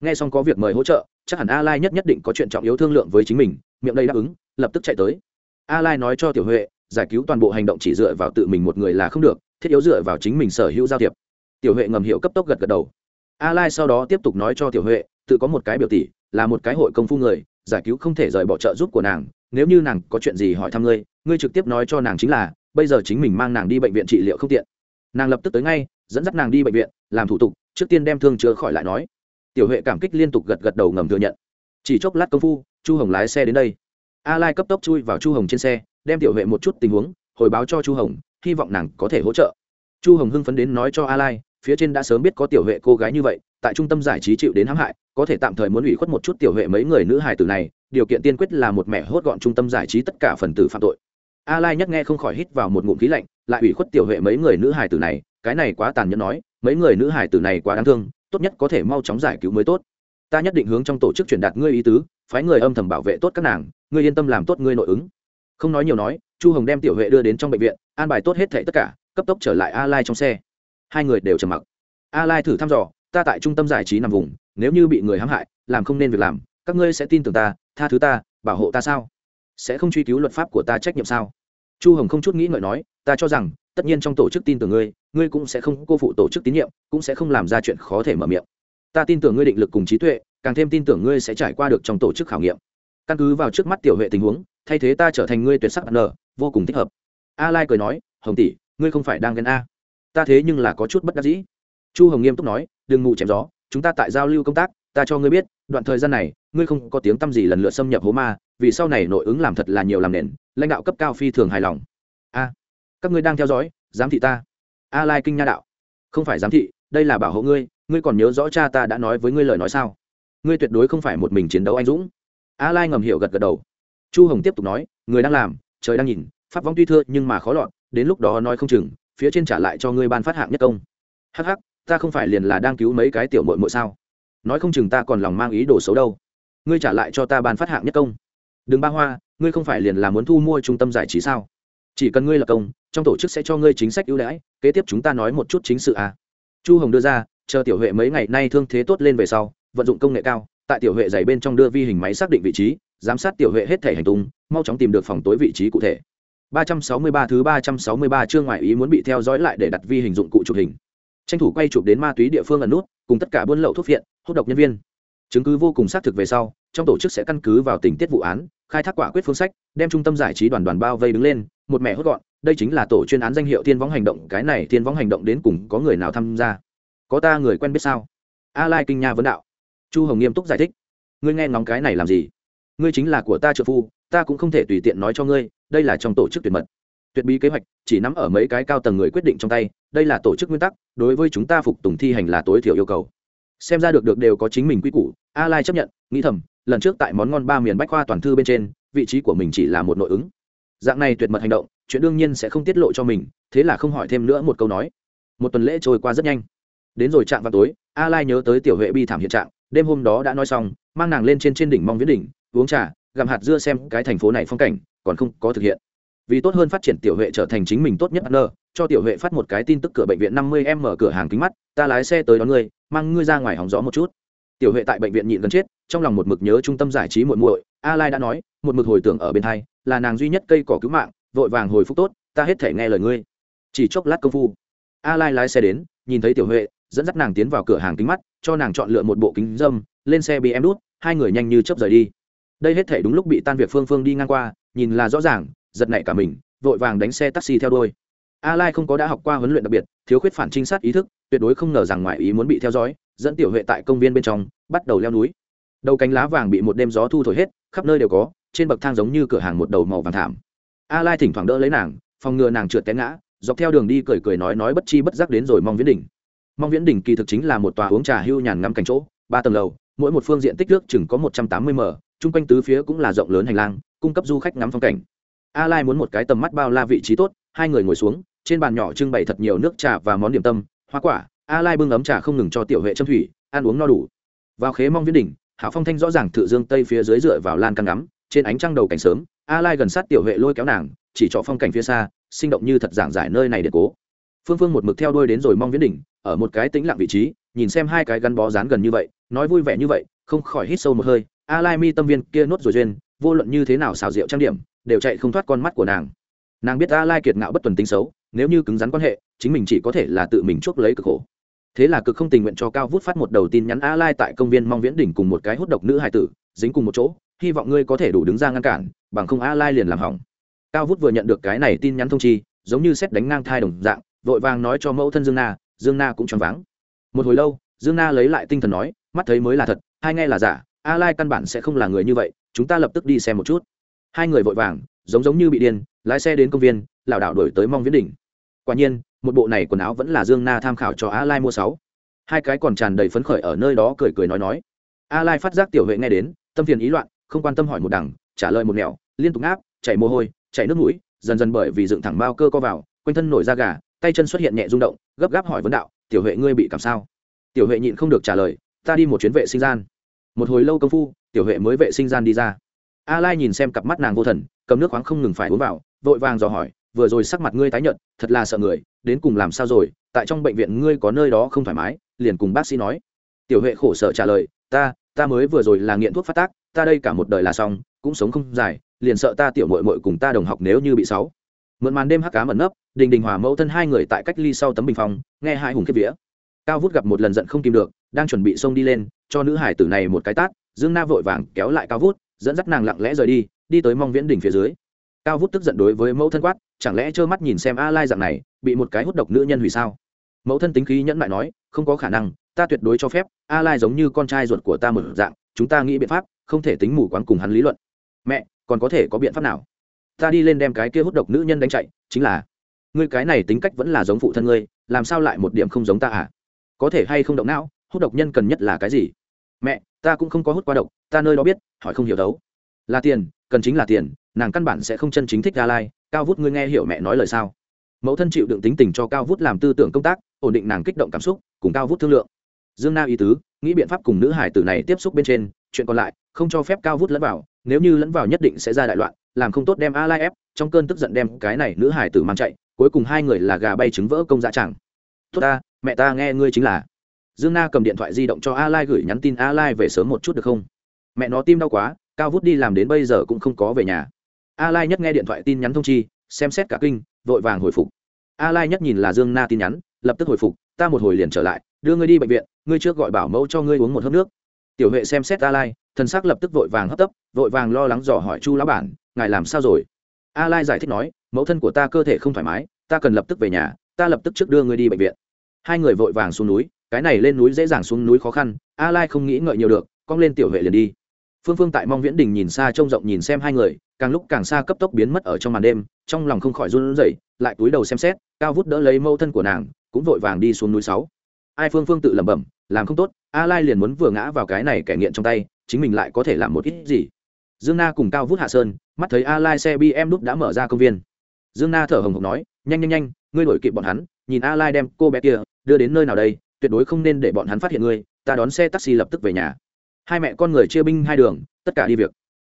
Nghe xong có việc mời hỗ trợ, chắc hẳn a lai nhất nhất định có chuyện trọng yếu thương lượng với chính mình, miệng đây đáp ứng, lập tức chạy tới. A lai nói cho tiểu huệ, giải cứu toàn bộ hành động chỉ dựa vào tự mình một người là không được, thiết yếu dựa vào chính mình sở hữu giao thiệp. Tiểu huệ ngầm hiểu cấp tốc gật gật đầu. A lai sau đó tiếp tục nói cho tiểu huệ, tự có một cái biểu tỷ, là một cái hội công phu người giải cứu không thể rời bỏ trợ giúp của nàng, nếu như nàng có chuyện gì hỏi thăm ngươi ngươi trực tiếp nói cho nàng chính là, bây giờ chính mình mang nàng đi bệnh viện trị liệu không tiện. Nàng lập tức tới ngay, dẫn dắt nàng đi bệnh viện, làm thủ tục, trước tiên đem thương chữa khỏi lại nói. Tiểu huệ cảm kích liên tục gật gật đầu ngầm thừa nhận. Chỉ chốc lát công phu, chu hồng lái xe đến đây. A lai cấp tốc chui vào chu hồng trên xe, đem tiểu huệ một chút tình huống, hồi báo cho chu hồng, hy vọng nàng có thể hỗ trợ. Chu hồng hưng phấn đến nói cho a lai phía trên đã sớm biết có tiểu huệ cô gái như vậy, tại trung tâm giải trí chịu đến hãm hại, có thể tạm thời muốn ủy khuất một chút tiểu huệ mấy người nữ hài tử này, điều kiện tiên quyết là một mẹ hốt gọn trung tâm giải trí tất cả phần tử phạm tội. A lai nhất nghe không khỏi hít vào một ngụm khí lạnh, lại ủy khuất tiểu huệ mấy người nữ hài tử này, cái này quá tàn nhẫn nói, mấy người nữ hài tử này quá đáng thương, tốt nhất có thể mau chóng giải cứu mới tốt. Ta nhất định hướng trong tổ chức truyền đạt ngươi ý tứ, phái người âm thầm bảo vệ tốt các nàng, ngươi yên tâm làm tốt ngươi nội ứng. Không nói nhiều nói, chu hồng đem tiểu huệ đưa đến trong bệnh viện, an bài tốt hết thệ tất cả, cấp tốc trở lại a lai trong xe hai người đều trầm mặc. A lai thử thăm dò ta tại trung tâm giải trí nằm vùng nếu như bị người hãm hại làm không nên việc làm các ngươi sẽ tin tưởng ta tha thứ ta bảo hộ ta sao? Sẽ không truy cứu luật pháp của ta trách nhiệm sao? Chu hồng không chút nghĩ ngợi nói ta cho rằng tất nhiên trong tổ chức tin tưởng ngươi ngươi cũng sẽ không cô phụ tổ chức tín nhiệm cũng sẽ không làm ra chuyện khó thể mở miệng. Ta tin tưởng ngươi định lực cùng trí tuệ càng thêm tin tưởng ngươi sẽ trải qua được trong tổ chức khảo nghiệm. Căn cứ vào trước mắt tiểu huệ tình huống thay thế ta trở thành ngươi tuyệt sắc nở, vô cùng thích hợp. A lai cười nói hồng tỷ ngươi không phải đang ghen a ta thế nhưng là có chút bất đắc dĩ. Chu hồng nghiêm túc nói, đừng ngủ chém gió, chúng ta tại giao lưu công tác, ta cho ngươi biết, đoạn thời gian này, ngươi không có tiếng tăm gì lần lượt xâm nhập hố ma, vì sau này nội ứng làm thật là nhiều làm nền, lãnh đạo cấp cao phi thường hài lòng. A, các ngươi đang theo dõi, giám thị ta. A lai kinh nha đạo, không phải giám thị, đây là bảo hộ ngươi ngươi còn nhớ rõ cha ta đã nói với ngươi lời nói sao? Ngươi tuyệt đối không phải một mình chiến đấu anh dũng. A lai ngầm hiểu gật gật đầu. Chu hồng tiếp tục nói, người đang làm, trời đang nhìn, pháp vong tuy thưa nhưng mà khó lọt, đến lúc đó nói không chừng phía trên trả lại cho ngươi ban phát hạng nhất công. Hắc hắc, ta không phải liền là đang cứu mấy cái tiểu mội mội sao? Nói không chừng ta còn lòng mang ý đồ xấu đâu. Ngươi trả lại cho ta ban phát hạng nhất công. Đừng ba hoa, ngươi không phải liền là muốn thu mua trung tâm giải trí sao? Chỉ cần ngươi là công, trong tổ chức sẽ cho ngươi chính sách ưu đãi, kế tiếp chúng ta nói một chút chính sự à. chu hồng đưa ra, chờ tiểu huệ mấy ngày nay thương thế tốt lên về sau, vận dụng công nghệ cao, tại tiểu huệ dày bên trong đưa vi hình máy xác định vị trí, giám sát tiểu huệ hết thể hành tung, mau chóng tìm được phòng tối vị trí cụ thể. 363 thứ 363 chương ngoại ý muốn bị theo dõi lại để đặt vi hình dụng cụ chụp hình. Tranh thủ quay chụp đến ma túy địa phương ẩn nút, cùng tất cả buôn lậu thuốc viện hút độc nhân viên. Chứng cứ vô cùng xác thực về sau, trong tổ chức sẽ căn cứ vào tình tiết vụ án, khai thác quả quyết phương sách, đem trung tâm giải trí đoàn đoàn bao vây đứng lên, một mẹ hốt gọn, đây chính là tổ chuyên án danh hiệu thiên võng hành động, cái này thiên võng hành động đến cùng có người nào tham gia? Có ta người quen biết sao? A lai kinh nha vấn đạo. Chu hồng nghiêm túc giải thích. Ngươi nghe ngóng cái này làm gì? Ngươi chính là của ta trợ phu, ta cũng không thể tùy tiện nói cho ngươi, đây là trong tổ chức tuyệt mật. Tuyệt bí kế hoạch, chỉ nắm ở mấy cái cao tầng người quyết định trong tay, đây là tổ chức nguyên tắc, đối với chúng ta phục tùng thi hành là tối thiểu yêu cầu. Xem ra được được đều có chính mình quy củ a lai chấp nhận, nghĩ thầm, lần trước tại món ngon ba miền bách khoa toàn thư bên trên, vị trí của mình chỉ là một nội ứng. Dạng này tuyệt mật hành động, chuyện đương nhiên sẽ không tiết lộ cho mình, thế là không hỏi thêm nữa một câu nói. Một tuần lễ trôi qua rất nhanh. Đến rồi chạm vào tối a lai nhớ tới tiểu huệ bi thảm hiện trạng, đêm hôm đó đã nói xong, mang nàng lên trên trên đỉnh mong viễn đỉnh uống trà, gặm hạt dưa xem cái thành phố này phong cảnh, còn không có thực hiện. Vì tốt hơn phát triển tiểu huệ trở thành chính mình tốt nhất nơ cho tiểu huệ phát một cái tin tức cửa bệnh viện năm mươi em mở cửa hàng kính mắt, ta lái xe tới đón ngươi, mang ngươi ra ngoài hóng gió một chút. Tiểu huệ tại bệnh viện nhịn gần chết, trong lòng một mực nhớ trung tâm giải trí muộn muội a lai đã nói, một mực hồi tưởng ở bên hai, là nàng duy nhất cây cỏ cứu mạng, vội vàng hồi phục tốt, ta hết thể nghe lời ngươi. Chỉ chốc lát công phu a lai lái xe đến, nhìn thấy tiểu huệ, dẫn dắt nàng tiến vào cửa hàng kính mắt, cho nàng chọn lựa một bộ kính dâm, lên xe bị em đút hai người nhanh như chớp rời đi đây hết thể đúng lúc bị tan việc phương phương đi ngang qua, nhìn là rõ ràng, giật nảy cả mình, vội vàng đánh xe taxi theo đuôi. A lai không có đã học qua huấn luyện đặc biệt, thiếu khuyết phản trinh sát ý thức, tuyệt đối không ngờ rằng ngoại ý muốn bị theo dõi, dẫn tiểu huệ tại công viên bên trong, bắt đầu leo núi. Đầu cánh lá vàng bị một đêm gió thu thổi hết, khắp nơi đều có, trên bậc thang giống như cửa hàng một đầu màu vàng thảm. A lai thỉnh thoảng đỡ lấy nàng, phòng ngừa nàng trượt té ngã, dọc theo đường đi cười cười nói nói bất chi bất giác đến rồi mong viễn đỉnh. Mong viễn đỉnh kỳ thực chính là một tòa uống trà hưu nhàn ngắm cảnh chỗ, ba tầng lầu, mỗi một phương diện tích nước chừng có một trăm tám mươi m chung quanh tứ phía cũng là rộng lớn hành lang, cung cấp du khách ngắm phong cảnh. A lai muốn một cái tầm mắt bao la vị trí tốt, hai người ngồi xuống, trên bàn nhỏ trưng bày thật nhiều nước trà và món điểm tâm, hoa quả. A lai bưng ấm trà không ngừng cho tiểu huệ châm thủy, ăn uống no đủ. Vào khế mong viễn đỉnh hảo phong thanh rõ ràng thự dương tây phía dưới dựa vào lan căng ngắm, trên ánh trăng đầu cảnh sớm, a lai gần sát tiểu huệ lôi kéo nàng, chỉ cho phong cảnh phía xa, sinh động như thật giảng giải nơi này để cố. Phương phương một mực theo đuôi đến rồi mong viễn đỉnh, ở một cái tĩnh lặng vị trí, nhìn xem hai cái gắn bó dán gần như vậy, nói vui vẻ như vậy, không khỏi hít sâu một hơi a lai mi tâm viên kia nốt rồi duyên, vô luận như thế nào xào rượu trang điểm, đều chạy không thoát con mắt của nàng. Nàng biết a lai kiệt ngạo bất tuần tính xấu, nếu như cứng rắn quan hệ, chính mình chỉ có thể là tự mình chuốc lấy cực khổ. Thế là cực không tình nguyện cho cao vút phát một đầu tin nhắn a lai tại công viên mong viễn đỉnh cùng một cái hút độc nữ hài tử, dính cùng một chỗ, hy vọng ngươi có thể đủ đứng ra ngăn cản, bằng không a lai liền làm hỏng. Cao vút vừa nhận được cái này tin nhắn thông chi, giống như xét đánh ngang thai đồng dạng, vội vàng nói cho mẫu thân dương na dương na cũng choáng váng. Một hồi lâu, dương na lấy lại tinh thần nói, mắt thấy mới là thật, hai nghe là giả a lai căn bản sẽ không là người như vậy, chúng ta lập tức đi xem một chút. Hai người vội vàng, giống giống như bị điên, lái xe đến công viên, lảo đảo đổi tới mong viễn đỉnh. Quả nhiên, một bộ này quần áo vẫn là dương na tham khảo cho a lai mua sáu. Hai cái còn tràn đầy phấn khởi ở nơi đó cười cười nói nói. A lai phát giác tiểu huệ nghe đến, tâm phiền ý loạn, không quan tâm hỏi một đằng, trả lời một nẻo, liên tục áp chảy mồ hôi, chảy nước mũi, dần dần bởi vì dựng thẳng bao cơ co vào, quanh thân nổi da gà, tay chân xuất hiện nhẹ rung động, gấp gáp hỏi vấn đạo, tiểu huệ ngươi bị cảm sao? Tiểu huệ nhịn không được trả lời, ta đi một chuyến vệ sinh gian một hồi lâu công phu, tiểu huệ mới vệ sinh gian đi ra. A lai nhìn xem cặp mắt nàng vô thần, cầm nước khoáng không ngừng phải uống vào, vội vàng dò hỏi, vừa rồi sắc mặt ngươi tái nhợt, thật là sợ người, đến cùng làm sao rồi, tại trong bệnh viện ngươi có nơi đó không thoải mái, liền cùng bác sĩ nói. Tiểu huệ khổ sở trả lời, ta ta mới vừa rồi là nghiện thuốc phát tác, ta đây cả một đời là xong, cũng sống không dài, liền sợ ta tiểu mội mội cùng ta đồng học nếu như bị sáu. Mượn màn đêm hắc cá mẩn nấp, đình đình hòa mẫu thân hai người tại cách ly sau tấm bình phong nghe hai hùng kiếp vía. Cao vút gặp một lần giận không kìm được đang chuẩn bị xông đi lên, cho nữ hải tử này một cái tát, dương na vội vàng kéo lại cao vút, dẫn dắt nàng lặng lẽ rời đi đi tới mong viễn đỉnh phía dưới. Cao vút tức giận đối với mẫu thân quát, chẳng lẽ trơ mắt nhìn xem a lai dạng này, bị một cái hút độc nữ nhân hủy sao? Mẫu thân tính khí nhẫn lại nói, không có khả năng, ta tuyệt đối cho phép, a lai giống như con trai ruột của ta một dạng, chúng ta nghĩ biện pháp, không thể tính mù quáng cùng hắn lý luận. Mẹ, còn có thể có biện pháp nào? Ta đi lên đem cái kia hút độc nữ nhân đánh chạy, chính là, ngươi cái này tính cách vẫn là giống phụ thân ngươi, làm sao lại một điểm không giống ta à? Có thể hay không động não? Hút độc nhân cần nhất là cái gì? Mẹ, ta cũng không có hút qua độc, ta nơi đó biết, hỏi không hiểu đấu. Là tiền, cần chính là tiền, nàng căn bản sẽ không chân chính thích a lai, cao vút ngươi nghe hiểu mẹ nói lời sao? Mẫu thân chịu đựng tính tình cho cao vút làm tư tưởng công tác, ổn định nàng kích động cảm xúc, cùng cao vút thương lượng. Dương na ý tứ, nghĩ biện pháp cùng nữ hải tử này tiếp xúc bên trên, chuyện còn lại, không cho phép cao vút lẫn vào, nếu như lẫn vào nhất định sẽ ra đại loạn, làm không tốt đem a lai ép, trong cơn tức giận đem cái này nữ hải tử mang chạy, cuối cùng hai người là gà bay trứng vỡ công dạ chẳng. Tốt ta, mẹ ta nghe ngươi chính là dương na cầm điện thoại di động cho a lai gửi nhắn tin a lai về sớm một chút được không? Mẹ nó tim đau quá, cao vút đi làm đến bây giờ cũng không có về nhà. A lai nhất nghe điện thoại tin nhắn thông chi, xem xét cả kinh, vội vàng hồi phục. A lai nhất nhìn là dương na tin nhắn, lập tức hồi phục, ta một hồi liền trở lại, đưa ngươi đi bệnh viện, ngươi trước gọi bảo mẫu cho ngươi uống một hớp nước. Tiểu huệ xem xét a lai thần sắc lập tức vội vàng hấp tấp, vội vàng lo lắng dò hỏi chu lão bản, ngài làm sao rồi? A lai giải thích nói, mẫu thân của ta cơ thể không thoải mái, ta cần lập tức về nhà, ta lập tức trước đưa ngươi đi bệnh viện. Hai người vội vàng xuống núi cái này lên núi dễ dàng xuống núi khó khăn, a lai không nghĩ ngợi nhiều được, cong lên tiểu huệ liền đi. Phương phương tại mong viễn đình nhìn xa trông rộng nhìn xem hai người, càng lúc càng xa cấp tốc biến mất ở trong màn đêm, trong lòng không khỏi run rẩy, lại túi đầu xem xét, cao vút đỡ lấy mâu thân của nàng, cũng vội vàng đi xuống núi sáu. Ai phương phương tự lẩm bẩm, làm không tốt, a lai liền muốn vừa ngã vào cái này kẻ nghiện trong tay, chính mình lại có thể làm một ít gì? Dương na cùng cao vút hạ sơn, mắt thấy a lai xe bm đúc đã mở ra công viên. Dương na thở hồng hộc nói, nhanh nhanh nhanh, ngươi đổi kịp bọn hắn, nhìn a lai đem cô bé kia đưa đến nơi nào đây tuyệt đối không nên để bọn hắn phát hiện ngươi ta đón xe taxi lập tức về nhà hai mẹ con người chia binh hai đường tất cả đi việc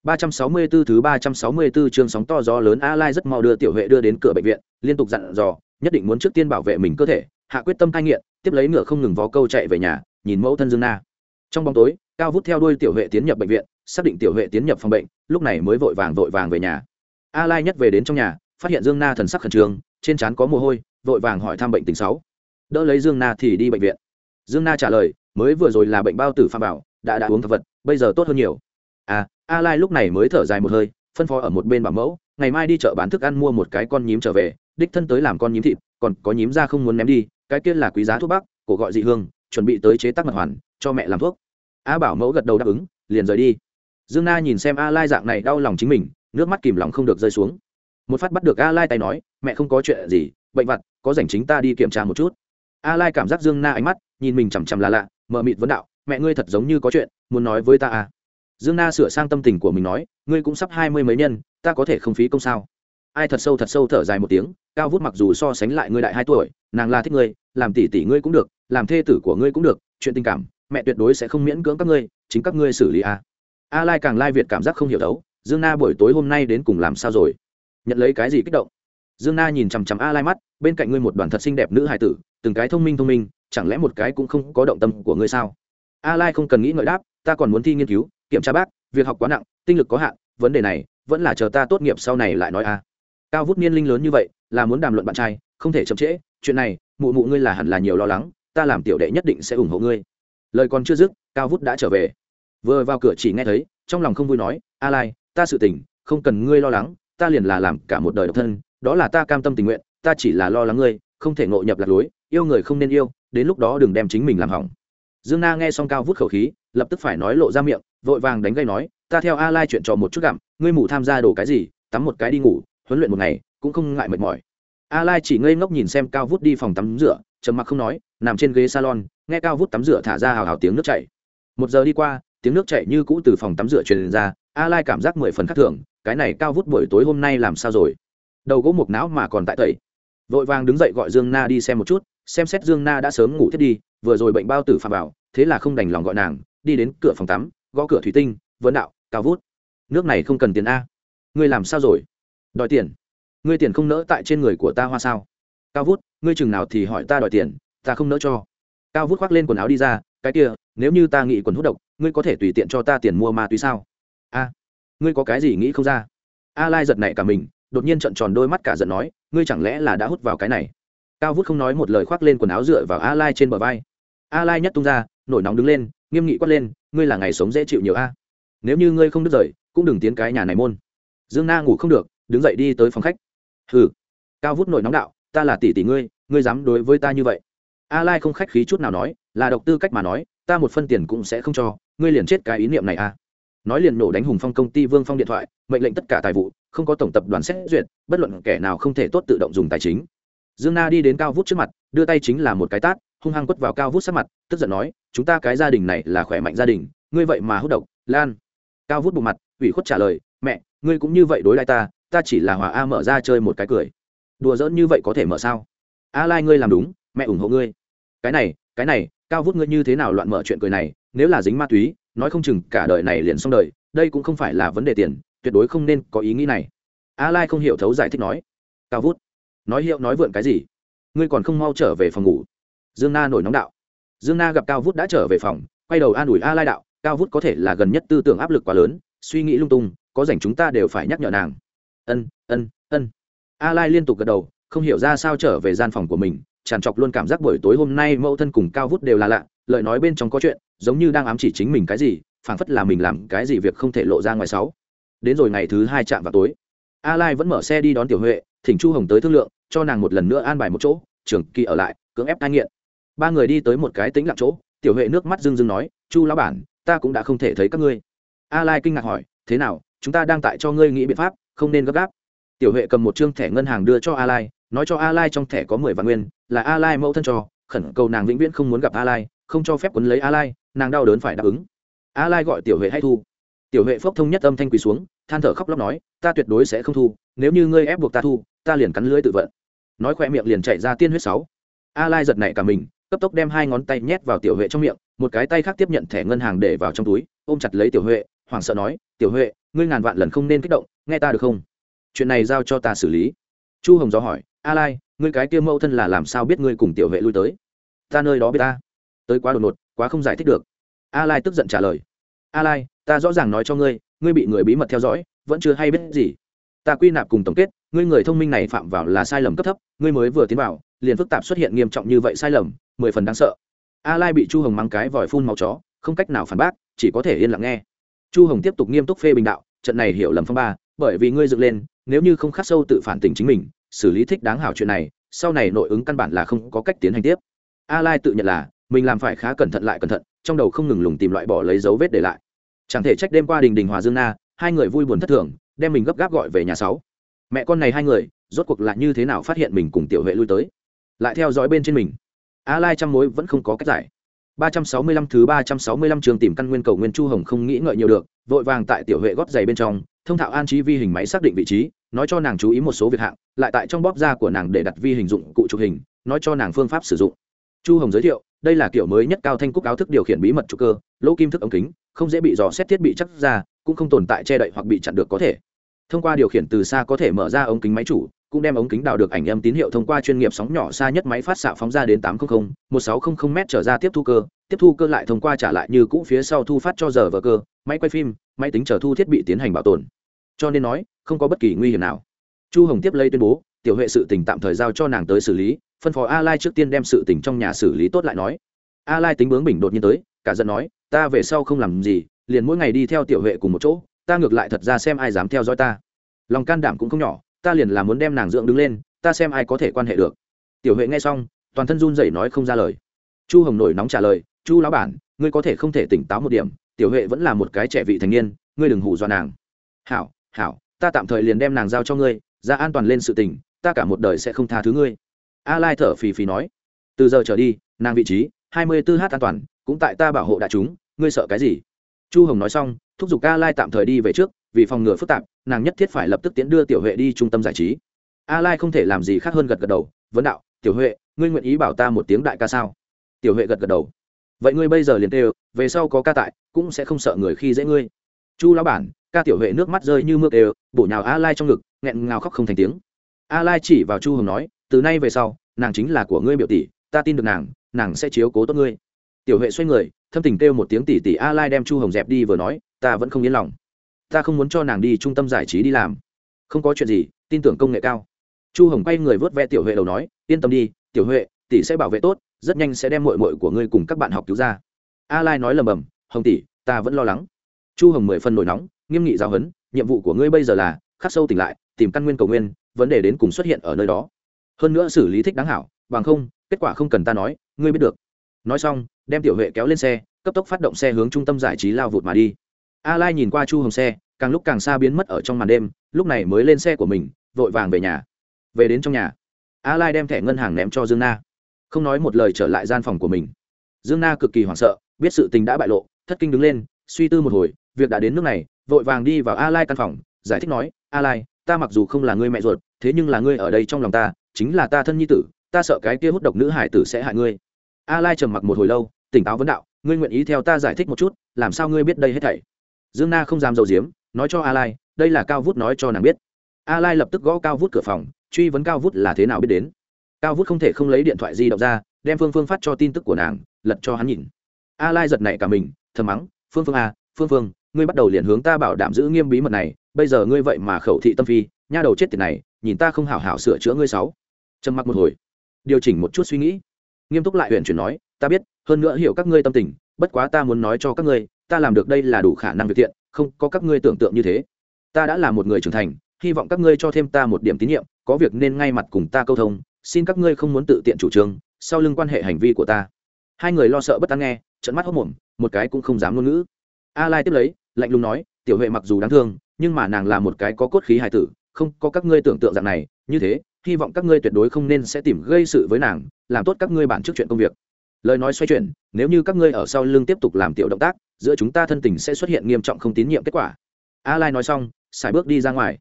364 thứ 364 chương sóng to gió lớn A Lai rất mau đưa Tiểu Huệ đưa đến cửa bệnh viện, liên tục dặn dò, nhất định muốn trước tiên bảo vệ mình cơ thể, hạ quyết tâm cai nghiện, tiếp lấy ngựa không ngừng vó câu chạy về nhà, nhìn mẫu thân Dương Na. Trong bóng tối, Cao Vút theo đuôi Tiểu Huệ tiến nhập bệnh viện, xác định Tiểu Huệ tiến nhập phòng bệnh, lúc này mới vội vàng vội vàng về nhà. A Lai nhất về đến trong nhà, phát hiện Dương Na thần sắc khẩn trương, trên trán có mồ hôi, vội vàng hỏi thăm bệnh tình xấu. Đỡ lấy Dương Na thì đi bệnh viện. Dương Na trả lời, mới vừa rồi là bệnh bao tử pha bảo, đã đã uống thực vật, bây giờ tốt hơn nhiều. À, a lai lúc này mới thở dài một hơi phân phó ở một bên bảo mẫu ngày mai đi chợ bán thức ăn mua một cái con nhím trở về đích thân tới làm con nhím thịt còn có nhím ra không muốn ném đi cái kia là quý giá thuốc bắc cổ gọi dị hương chuẩn bị tới chế tác mật hoàn cho mẹ làm thuốc a bảo mẫu gật đầu đáp ứng liền rời đi dương na nhìn xem a lai dạng này đau lòng chính mình nước mắt kìm lòng không được rơi xuống một phát bắt được a lai tay nói mẹ không có chuyện gì bệnh vặt có rảnh chính ta đi kiểm tra một chút a lai cảm giác dương na ánh mắt, nhìn mình chằm chằm là lạ mờ mịt vấn đạo, mẹ ngươi thật giống như có chuyện, muốn nói với ta à? Dương na sửa sang tâm tình của mình nói, ngươi cũng sắp hai mươi mấy nhân, ta có thể không phí công sao? Ai thật sâu thật sâu thở dài một tiếng, cao vút mặc dù so sánh lại ngươi đại hai tuổi, nàng là thích ngươi, làm tỷ tỷ ngươi cũng được, làm thê tử của ngươi cũng được, chuyện tình cảm, mẹ tuyệt đối sẽ không miễn cưỡng các ngươi, chính các ngươi xử lý a a lai càng lai việt cảm giác không hiểu thấu, dương na buổi tối hôm nay đến cùng làm sao rồi? Nhận lấy cái gì kích động? Dương na nhìn chằm chằm a lai mắt, bên cạnh ngươi một đoàn thật xinh đẹp nữ hài tử từng cái thông minh thông minh, chẳng lẽ một cái cũng không có động tâm của ngươi sao? A lai không cần nghĩ ngợi đáp, ta còn muốn thi nghiên cứu, kiểm tra bác, việc học quá nặng, tinh lực có hạn, vấn đề này, vẫn là chờ ta tốt nghiệp sau này lại nói a. Cao vút niên linh lớn như vậy, là muốn đàm luận bạn trai, không thể chậm trễ, chuyện này, mụ mụ ngươi là hẳn là nhiều lo lắng, ta làm tiểu đệ nhất định sẽ ủng hộ ngươi. Lời còn chưa dứt, cao vút đã trở về. Vừa vào cửa chỉ nghe thấy, trong lòng không vui nói, a lai, ta sự tình, không cần ngươi lo lắng, ta liền là làm cả một đời độc thân, đó là ta cam tâm tình nguyện, ta chỉ là lo lắng ngươi, không thể ngộ nhập lạc lối yêu người không nên yêu, đến lúc đó đừng đem chính mình làm hỏng. Dương na nghe xong cao vút khẩu khí, lập tức phải nói lộ ra miệng, vội vàng đánh gây nói, ta theo a lai chuyện trò một chút gặm, ngươi mù tham gia đồ cái gì, tắm một cái đi ngủ, huấn luyện một ngày, cũng không ngại mệt mỏi. A lai chỉ ngây ngốc nhìn xem cao vút đi phòng tắm rửa, trầm mặc không nói, nằm trên ghế salon, nghe cao vút tắm rửa thả ra hào hào tiếng nước chảy. Một giờ đi qua, tiếng nước chảy như cũ từ phòng tắm rửa truyền ra, a lai cảm giác mười phần khác thường, cái này cao vút buổi tối hôm nay làm sao rồi? Đầu gỗ mục não mà còn tại tẩy. Vội vàng đứng dậy gọi dương na đi xem một chút xem xét dương na đã sớm ngủ thiết đi, vừa rồi bệnh bao tử phạm vào, thế là không đành lòng gọi nàng, đi đến cửa phòng tắm, gõ cửa thủy tinh, vấn đạo, cao vút, nước này không cần tiền a. Ngươi làm sao rồi? Đòi tiền. Ngươi tiền không nỡ tại trên người của ta hoa sao? Cao vút, ngươi chừng nào thì hỏi ta đòi tiền, ta không nỡ cho. Cao vút khoác lên quần áo đi ra, cái kia, nếu như ta nghĩ quần hút độc, ngươi có thể tùy tiện cho ta tiền mua ma túy sao? A, ngươi có cái gì nghĩ không ra? A lai giật nảy cả mình, đột nhiên trận tròn đôi mắt cả giận nói, ngươi chẳng lẽ là đã hút vào cái này? Cao vút không nói một lời khoác lên quần áo dựa vào a lai trên bờ vai. A lai nhất tung ra, nổi nóng đứng lên, nghiêm nghị quát lên, ngươi là ngày sống dễ chịu nhiều a. Nếu như ngươi không đứt rời, cũng đừng tiến cái nhà này môn. Dương na ngủ không được, đứng dậy đi tới phòng khách. Hừ. Cao vút nổi nóng đạo, ta là tỷ tỷ ngươi ngươi dám đối với ta như vậy? A lai không khách khí chút nào nói, là độc tư cách mà nói, ta một phân tiền cũng sẽ không cho, ngươi liền chết cái ý niệm này a. Nói liền nổ đánh hùng phong công ty vương phong điện thoại, mệnh lệnh tất cả tài vụ, không có tổng tập đoàn xét duyệt, bất luận kẻ nào không thể tốt tự động dùng tài chính dương na đi đến cao vút trước mặt, đưa tay chính là một cái tát, hung hăng quất vào cao vút sát mặt, tức giận nói, chúng ta cái gia đình này là khỏe mạnh gia đình, ngươi vậy mà hút độc, lan. Cao vút bộ mặt, ủy khuất trả lời, mẹ, ngươi cũng như vậy đối lại ta ta chỉ là hòa a mở ra chơi một cái cười. Đùa giỡn như vậy có thể mở sao? A lai ngươi làm đúng, mẹ ủng hộ ngươi. Cái này cái này, cao vút ngươi như thế nào loạn mở chuyện cười này, nếu là dính ma túy, nói không chừng cả đời này liền xong đời, đây cũng không phải là vấn đề tiền, tuyệt đối không nên có ý nghĩ này. A lai không hiểu thấu giải thích nói. Cao vút nói hiệu nói vượn cái gì? Ngươi còn không mau trở về phòng ngủ. Dương na nổi nóng đạo. Dương na gặp cao vút đã trở về phòng, quay đầu an ủi a lai đạo, cao vút có thể là gần nhất tư tưởng áp lực quá lớn, suy nghĩ lung tung, có rảnh chúng ta đều phải nhắc nhở nàng. Ân ân ân. A lai liên tục gật đầu, không hiểu ra sao trở về gian phòng của mình, tràn trọc luôn cảm giác buổi tối hôm nay mẫu thân cùng cao vút đều là lạ, lời nói bên trong có chuyện, giống như đang ám chỉ chính mình cái gì, phảng phất là mình làm cái gì việc không thể lộ ra ngoài sáu. Đến rồi ngày thứ hai chạm vào tối, a lai vẫn mở xe đi đón tiểu huệ, thỉnh chu hồng tới thương lượng cho nàng một lần nữa an bài một chỗ, trường kỳ ở lại, cưỡng ép cai nghiện. Ba người đi tới một cái tính lặng chỗ, tiểu huệ nước mắt rưng rưng nói, chu lão bản, ta cũng đã không thể thấy các ngươi. A lai kinh ngạc hỏi, thế nào, chúng ta đang tại cho ngươi nghĩ biện pháp, không nên gấp gáp? Tiểu huệ cầm một chương thẻ ngân hàng đưa cho a lai, nói cho a lai trong thẻ có mười vạn nguyên, là a lai mẫu thân cho, khẩn cầu nàng vĩnh viễn không muốn gặp a lai, không cho phép quấn lấy a lai, nàng đau đớn phải đáp ứng. A lai gọi tiểu huệ hay thu? Tiểu huệ phốc thông nhất âm thanh quỳ xuống, than thở khóc lóc nói, ta tuyệt đối sẽ không thu, nếu như ngươi ép buộc ta thu ta liền cắn lưới tự vận. Nói khoe miệng liền chạy ra tiên huyết sáu. A lai giật nảy cả mình, cấp tốc đem hai ngón tay nhét vào tiểu huệ trong miệng, một cái tay khác tiếp nhận thẻ ngân hàng để vào trong túi, ôm chặt lấy tiểu huệ, hoảng sợ nói, tiểu huệ, ngươi ngàn vạn lần không nên kích động, nghe ta được không? Chuyện này giao cho ta xử lý. Chu hồng gió hỏi a lai ngươi cái kia mẫu thân là làm sao biết ngươi cùng tiểu huệ lui tới? Ta nơi đó biết ta. Tới quá đột ngột, quá không giải thích được. A lai tức giận trả lời a lai ta rõ ràng nói cho ngươi ngươi bị người bí mật theo dõi, vẫn chưa hay biết gì ta quy nạp cùng tổng kết, ngươi người thông minh này phạm vào là sai lầm cấp thấp, ngươi mới vừa tiến vào, liền phức tạp xuất hiện nghiêm trọng như vậy sai lầm, mười phần đáng sợ. A lai bị chu hồng mang cái vòi phun máu chó, không cách nào phản bác, chỉ có thể yên lặng nghe. Chu hồng tiếp tục nghiêm túc phê bình đạo, trận này hiểu lầm phong ba, bởi vì ngươi dựng lên, nếu như không khắc sâu tự phản tỉnh chính mình, xử lý thích đáng hảo chuyện này, sau này nội ứng căn bản là không có cách tiến hành tiếp. A lai tự nhận là, mình làm phải khá cẩn thận lại cẩn thận, trong đầu không ngừng lùng tìm loại bỏ lấy dấu vết để lại. Chẳng thể trách đêm qua đình đình hòa dương na, hai người vui buồn thất thường đem mình gấp gáp gọi về nhà sáu. Mẹ con này hai người, rốt cuộc lại như thế nào phát hiện mình cùng tiểu huệ lui tới? Lại theo dõi bên trên mình. A lai trăm mối vẫn không có cách giải. 365 thứ 365 trường tìm căn nguyên cầu nguyên chu hồng không nghĩ ngợi nhiều được, vội vàng tại tiểu huệ góp giày bên trong, thông thạo an trí vi hình máy xác định vị trí, nói cho nàng chú ý một số việc hạng, lại tại trong bóp da của nàng để đặt vi hình dụng cụ chụp hình, nói cho nàng phương pháp sử dụng. Chu hồng giới thiệu, đây là kiểu mới nhất cao thanh cúc áo thức điều khiển bí mật trụ cơ, lỗ kim thức ống kính, không dễ bị dò xét thiết bị chắc ra cũng không tồn tại che đậy hoặc bị chặn được có thể. Thông qua điều khiển từ xa có thể mở ra ống kính máy chủ, cũng đem ống kính đào được ảnh âm tín hiệu thông qua chuyên nghiệp sóng nhỏ xa nhất máy phát xạ phóng ra đến tám trăm linh một sáu trăm linh m trở ra tiếp thu cơ, tiếp thu cơ lại thông qua trả lại như cũ phía sau thu phát cho giờ vờ cơ, máy quay phim, máy tính trở thu thiết bị tiến hành bảo tồn. Cho nên nói, không có bất kỳ nguy hiểm nào. Chu hồng tiếp lấy tuyên bố, tiểu huệ sự tình tạm thời giao cho nàng tới xử lý, phân phó a lai trước tiên đem sự tình trong nhà xử lý tốt lại nói. A lai tính bướng bình đột nhiên tới, cả giận nói, ta về sau không làm gì liền mỗi ngày đi theo tiểu huệ cùng một chỗ, ta ngược lại thật ra xem ai dám theo dõi ta. Lòng can đảm cũng không nhỏ, ta liền là muốn đem nàng dưỡng đứng lên, ta xem ai có thể quan hệ được. Tiểu huệ nghe xong, toàn thân run rẩy nói không ra lời. Chu hồng nổi nóng trả lời, chu lão bản, ngươi có thể không thể tỉnh táo một điểm, tiểu huệ vẫn là một cái trẻ vị thành niên, ngươi đừng hù dọa nàng. Hảo hảo, ta tạm thời liền đem nàng giao cho ngươi, ra an toàn lên sự tình, ta cả một đời sẽ không tha thứ ngươi. A lai thở phì phì nói, từ giờ trở đi, nàng vị trí hai mươi 24 h an toàn, cũng tại ta bảo hộ đại chúng, ngươi sợ cái gì? Chu hồng nói xong, thúc giục a lai tạm thời đi về trước, vì phòng ngừa phức tạp, nàng nhất thiết phải lập tức tiến đưa tiểu huệ đi trung tâm giải trí. A lai không thể làm gì khác hơn gật gật đầu, vấn đạo, tiểu huệ, ngươi nguyện ý bảo ta một tiếng đại ca sao? Tiểu huệ gật gật đầu. Vậy ngươi bây giờ liền tê về sau có ca tại, cũng sẽ không sợ người khi dễ ngươi. Chu lão bản, ca tiểu huệ nước mắt rơi như mưa đều, bổ nhào a lai trong ngực, nghẹn ngào khóc không thành tiếng. A lai chỉ vào chu hồng nói, từ nay về sau, nàng chính là của ngươi biểu tỷ, ta tin được nàng nàng sẽ chiếu cố tốt ngươi. Tiểu huệ xoay người thâm tình kêu một tiếng tỷ tỷ a lai đem chu hồng dẹp đi vừa nói, ta vẫn không yên lòng. Ta không muốn cho nàng đi trung tâm giải trí đi làm. Không có chuyện gì, tin tưởng công nghệ cao. Chu hồng quay người vớt ve tiểu huệ đầu nói, yên tâm đi, tiểu huệ, tỷ sẽ bảo vệ tốt, rất nhanh sẽ đem mội mội của ngươi cùng các bạn học cứu ra. A lai nói lầm bầm, hồng tỷ, ta vẫn lo lắng. Chu hồng mười phân nổi nóng, nghiêm nghị giáo huấn, nhiệm vụ của ngươi bây giờ là, khắc sâu tỉnh lại, tìm căn nguyên cầu nguyên, vấn đề đến cùng xuất hiện ở nơi đó. Hơn nữa xử lý thích đáng hảo, bằng không, kết quả không cần ta nói, ngươi biết được. Nói xong đem tiểu huệ kéo lên xe, cấp tốc phát động xe hướng trung tâm giải trí lao vụt mà đi. A lai nhìn qua chu hồng xe, càng lúc càng xa biến mất ở trong màn đêm, lúc này mới lên xe của mình, vội vàng về nhà. Về đến trong nhà, a lai đem thẻ ngân hàng ném cho dương na. Không nói một lời trở lại gian phòng của mình. Dương na cực kỳ hoảng sợ, biết sự tình đã bại lộ, thất kinh đứng lên, suy tư một hồi, việc đã đến nước này, vội vàng đi vào a lai căn phòng, giải thích nói, a lai, ta mặc dù không là ngươi mẹ ruột, thế nhưng là ngươi ở đây trong lòng ta, chính là ta thân nhi tử, ta sợ cái kia hút độc nữ hải tử sẽ hại ngươi. A lai trầm mặc một hồi lâu tỉnh táo vấn đạo, ngươi nguyện ý theo ta giải thích một chút, làm sao ngươi biết đây hết thảy? Dương na không dám dầu diếm nói cho a lai đây là cao vút nói cho nàng biết. A lai lập tức gõ cao vút cửa phòng, truy vấn cao vút là thế nào biết đến. Cao vút không thể không lấy điện thoại di động ra, đem phương phương phát cho tin tức của nàng, lật cho hắn nhìn. A lai giật nảy cả mình, thầm mắng, phương phương a phương phương, ngươi bắt đầu liền hướng ta bảo đảm giữ nghiêm bí mật này, bây giờ ngươi vậy mà khẩu thị tâm phi, nha đầu chết tiệt này, nhìn ta không hảo hảo sửa chữa ngươi sáu. Trầm mặc một hồi, điều chỉnh một chút suy nghĩ. Nghiêm túc lại huyện chuyển nói ta biết, hơn nữa hiểu các ngươi tâm tình, bất quá ta muốn nói cho các ngươi, ta làm được đây là đủ khả năng việc thiện, không có các ngươi tưởng tượng như thế. Ta đã là một người trưởng thành, hy vọng các ngươi cho thêm ta một điểm tín nhiệm, có việc nên ngay mặt cùng ta câu thông, xin các ngươi không muốn tự tiện chủ trương, sau lưng quan hệ hành vi của ta. Hai người lo sợ bất tán nghe trận mắt hốc mồm, một cái cũng không dám ngôn ngữ. A lai tiếp lấy, lạnh lùng nói, tiểu huệ mặc dù đáng thương, nhưng mà nàng là một cái có cốt khí hài tử, không có các ngươi tưởng tượng dạng này, như thế, hy vọng các ngươi tuyệt đối không nên sẽ tìm gây sự với nàng, làm tốt các ngươi bản trước chuyện công việc lời nói xoay chuyển, nếu như các ngươi ở sau lưng tiếp tục làm tiểu động tác, giữa chúng ta thân tình sẽ xuất hiện nghiêm trọng không tín nhiệm kết quả. A lai nói xong, xài bước đi ra ngoài.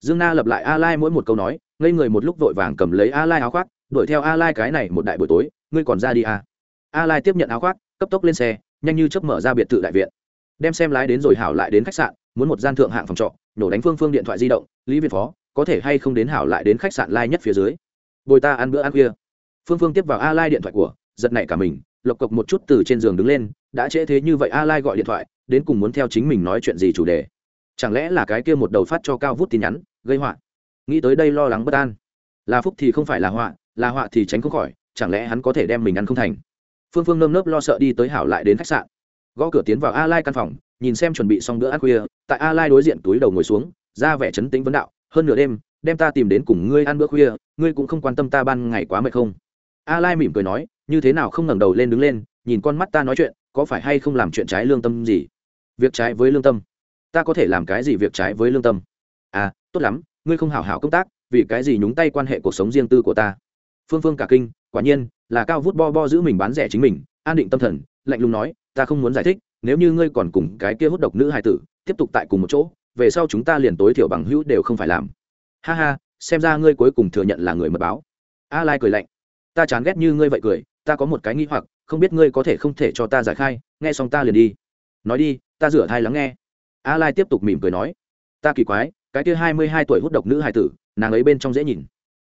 Dương na lập lại a lai mỗi một câu nói, ngây người một lúc vội vàng cầm lấy a lai áo khoác, đuổi theo a lai cái này một đại buổi tối, ngươi còn ra đi à. a lai tiếp nhận áo khoác, cấp tốc lên xe, nhanh như chớp mở ra biệt thự đại viện. Đem xem lái đến rồi hảo lại đến khách sạn, muốn một gian thượng hạng phòng trọ, nổ đánh phương phương điện thoại di động, lý viện phó, có thể hay không đến hảo lại đến khách sạn lai nhất phía dưới. Bồi ta ăn bữa ăn khuya. Phương phương tiếp vào a lai điện thoại của giật nảy cả mình, lộc cộc một chút từ trên giường đứng lên, đã trễ thế như vậy a lai gọi điện thoại, đến cùng muốn theo chính mình nói chuyện gì chủ đề. Chẳng lẽ là cái kia một đầu phát cho cao vút tin nhắn, gây họa? Nghĩ tới đây lo lắng bất an. Là phúc thì không phải là họa là họa thì tránh không khỏi, chẳng lẽ hắn có thể đem mình ăn không thành? Phương phương nơm nớp lo sợ đi tới hảo lại đến khách sạn. Gõ cửa tiến vào a lai căn phòng, nhìn xem chuẩn bị xong bữa ăn khuya, tại a lai đối diện túi đầu ngồi xuống, ra vẻ chấn tĩnh vấn đạo, hơn nửa đêm, đem ta tìm đến cùng ngươi ăn bữa khuya, ngươi cũng không quan tâm ta ban ngày quá mệt không? A lai mỉm cười nói, như thế nào không ngẩng đầu lên đứng lên, nhìn con mắt ta nói chuyện, có phải hay không làm chuyện trái lương tâm gì? Việc trái với lương tâm? Ta có thể làm cái gì việc trái với lương tâm? À tốt lắm, ngươi không hảo hảo công tác, vì cái gì nhúng tay quan hệ cuộc sống riêng tư của ta? Phương phương cả kinh, quả nhiên, là cao vút bo bo giữ mình bán rẻ chính mình, an định tâm thần, lạnh lùng nói, ta không muốn giải thích, nếu như ngươi còn cùng cái kia hút độc nữ hài tử, tiếp tục tại cùng một chỗ, về sau chúng ta liền tối thiểu bằng hữu đều không phải làm. Ha ha, xem ra ngươi cuối cùng thừa nhận là người mật báo. A lai cười lạnh ta chán ghét như ngươi vậy cười, ta có một cái nghĩ hoặc, không biết ngươi có thể không thể cho ta giải khai, nghe xong ta liền đi. Nói đi, ta rửa thai lắng nghe. A lai tiếp tục mỉm cười nói, ta kỳ quái, cái kia hai mươi hai tuổi hút độc nữ hài tử, nàng ấy bên trong dễ nhìn.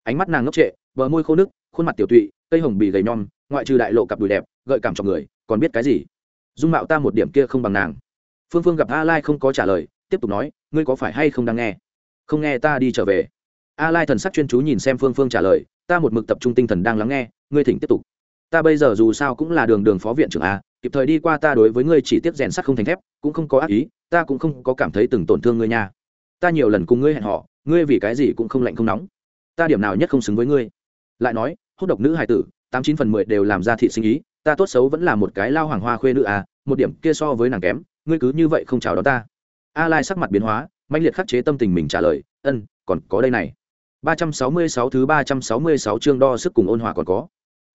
Ánh mắt nàng ngốc trệ, bờ môi khô nước khuôn mặt tiểu tụy, cây hồng bì gầy nhom, ngoại trừ đại lộ cặp đùi đẹp, gợi cảm cho người, còn biết cái gì? Dung mạo ta một điểm kia không bằng nàng. Phương phương gặp a lai không có trả lời, tiếp tục nói, ngươi có phải hay không đang nghe? Không nghe ta đi trở về. A lai thần sắc chuyên chú nhìn xem phương phương trả lời ta một mực tập trung tinh thần đang lắng nghe, ngươi thỉnh tiếp tục. Ta bây giờ dù sao cũng là đường đường phó viện trưởng a, kịp thời đi qua ta đối với ngươi chỉ tiếp rèn sắt không thành thép, cũng không có ác ý, ta cũng không có cảm thấy từng tổn thương ngươi nha. Ta nhiều lần cùng ngươi hẹn họ ngươi vì cái gì cũng không lạnh không nóng. Ta điểm nào nhất không xứng với ngươi? Lại nói, hút độc nữ hài tử, tám chín phần mười đều làm ra thị sinh ý, ta tốt xấu vẫn là một cái lao hoàng hoa khuê nữ à một điểm kia so với nàng kém, ngươi cứ như vậy không chào đón ta. A lai sắc mặt biến hóa mạnh liệt khắc chế tâm tình mình trả lời, ân, còn có đây này. 366 thứ 366 chương đo sức cùng ôn hòa còn có.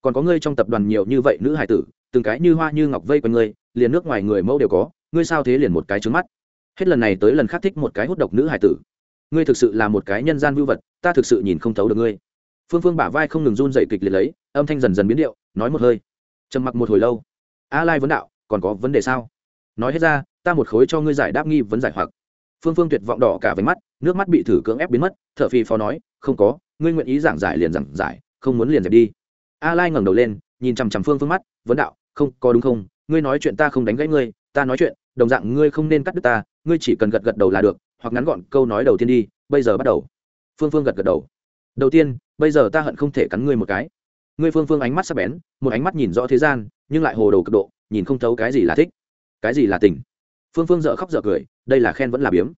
Còn có ngươi trong tập đoàn nhiều như vậy nữ hải tử, từng cái như hoa như ngọc vây quanh ngươi, liền nước ngoài người mẫu đều có, ngươi sao thế liền một cái trứng mắt? Hết lần này tới lần khác thích một cái hút độc nữ hải tử. Ngươi thực sự là một cái nhân gian vưu vật, ta thực sự nhìn không thấu được ngươi. Phương phương bả vai không ngừng run rẩy kịch liệt lấy, âm thanh dần dần biến điệu, nói một hơi. Trầm mặc một hồi lâu. A lai vấn đạo, còn có vấn đề sao? Nói hết ra, ta một khối cho ngươi giải đáp nghi vấn giải hoặc. Phương phương tuyệt vọng đỏ cả váy mắt, nước mắt bị thử cưỡng ép biến mất, thở phi phó nói không có, ngươi nguyện ý giảng giải liền giảng giải, không muốn liền dẹp đi. A lai ngẩng đầu lên, nhìn chằm chằm phương phương mắt, vấn đạo, không, có đúng không? Ngươi nói chuyện ta không đánh gãy ngươi, ta nói chuyện, đồng dạng ngươi không nên cắt đứt ta, ngươi chỉ cần gật gật đầu là được, hoặc ngắn gọn câu nói đầu tiên đi, bây giờ bắt đầu. Phương phương gật gật đầu. Đầu tiên, bây giờ ta hận không thể cắn ngươi một cái. Ngươi phương phương ánh mắt sắc bén, một ánh mắt nhìn rõ thế gian, nhưng lại hồ đồ cực độ, nhìn không thấu cái gì là thích, cái gì là tình. Phương phương dợ khóc dợ cười, đây là khen vẫn là biếm.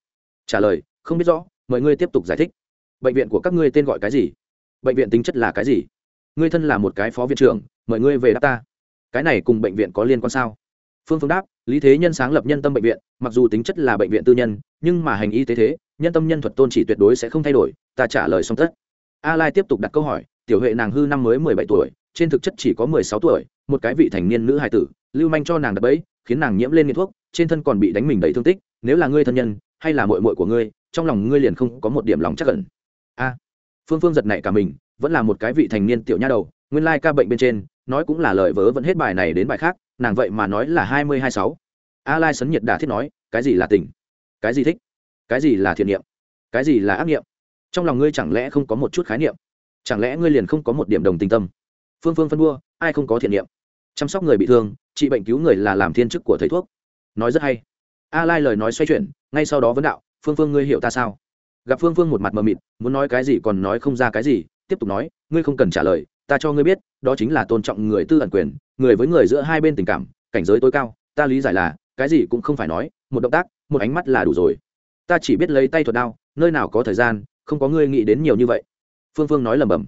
Trả lời, không biết rõ, mời ngươi tiếp tục giải thích bệnh viện của các ngươi tên gọi cái gì? Bệnh viện tính chất là cái gì? Ngươi thân là một cái phó viện trưởng, mời ngươi về đáp ta. Cái này cùng bệnh viện có liên quan sao? Phương phương đáp, lý thế nhân sáng lập nhân tâm bệnh viện, mặc dù tính chất là bệnh viện tư nhân, nhưng mà hành y tế thế, nhân tâm nhân thuật tôn chỉ tuyệt đối sẽ không thay đổi, ta trả lời xong tất. A lai tiếp tục đặt câu hỏi, tiểu huệ nàng hư năm mới mười bảy tuổi, trên thực chất chỉ có mười sáu tuổi, một cái vị thành niên nữ hài tử, lưu manh cho nàng đập bẫy, khiến nàng nhiễm lên nghiện thuốc, trên thân còn bị đánh mình đầy thương tích, nếu là ngươi thân nhân, hay là muội muội của ngươi, trong lòng ngươi liền không có một điểm lòng chắc ẩn a, phương phương giật nảy cả mình, vẫn là một cái vị thành niên tiểu nha đầu, nguyên lai ca bệnh bên trên, nói cũng là lời vớ vẫn hết bài này đến bài khác, nàng vậy mà nói là hai mươi hai sáu. A lai sấn nhiệt đà thiết nói, cái gì là tình? Cái gì thích? Cái gì là thiện niệm? Cái gì là ác niệm? Trong lòng ngươi chẳng lẽ không có một chút khái niệm? Chẳng lẽ ngươi liền không có một điểm đồng tình tâm? Phương phương phân đua, ai không có thiện niệm? Chăm sóc người bị thương, trị bệnh cứu người là làm thiên chức của thầy thuốc. Nói rất hay. A lai lời nói xoay chuyển, ngay sau đó vấn đạo, phương phương ngươi hiểu ta sao? Gặp phương phương một mặt mờ mịt muốn nói cái gì còn nói không ra cái gì tiếp tục nói ngươi không cần trả lời ta cho ngươi biết đó chính là tôn trọng người tư ẩn quyền người với người giữa hai bên tình cảm cảnh giới tối cao ta lý giải là cái gì cũng không phải nói một động tác một ánh mắt là đủ rồi. Ta chỉ biết lấy tay thuật đao nơi nào có thời gian không có ngươi nghĩ đến nhiều như vậy. Phương phương nói lẩm bẩm,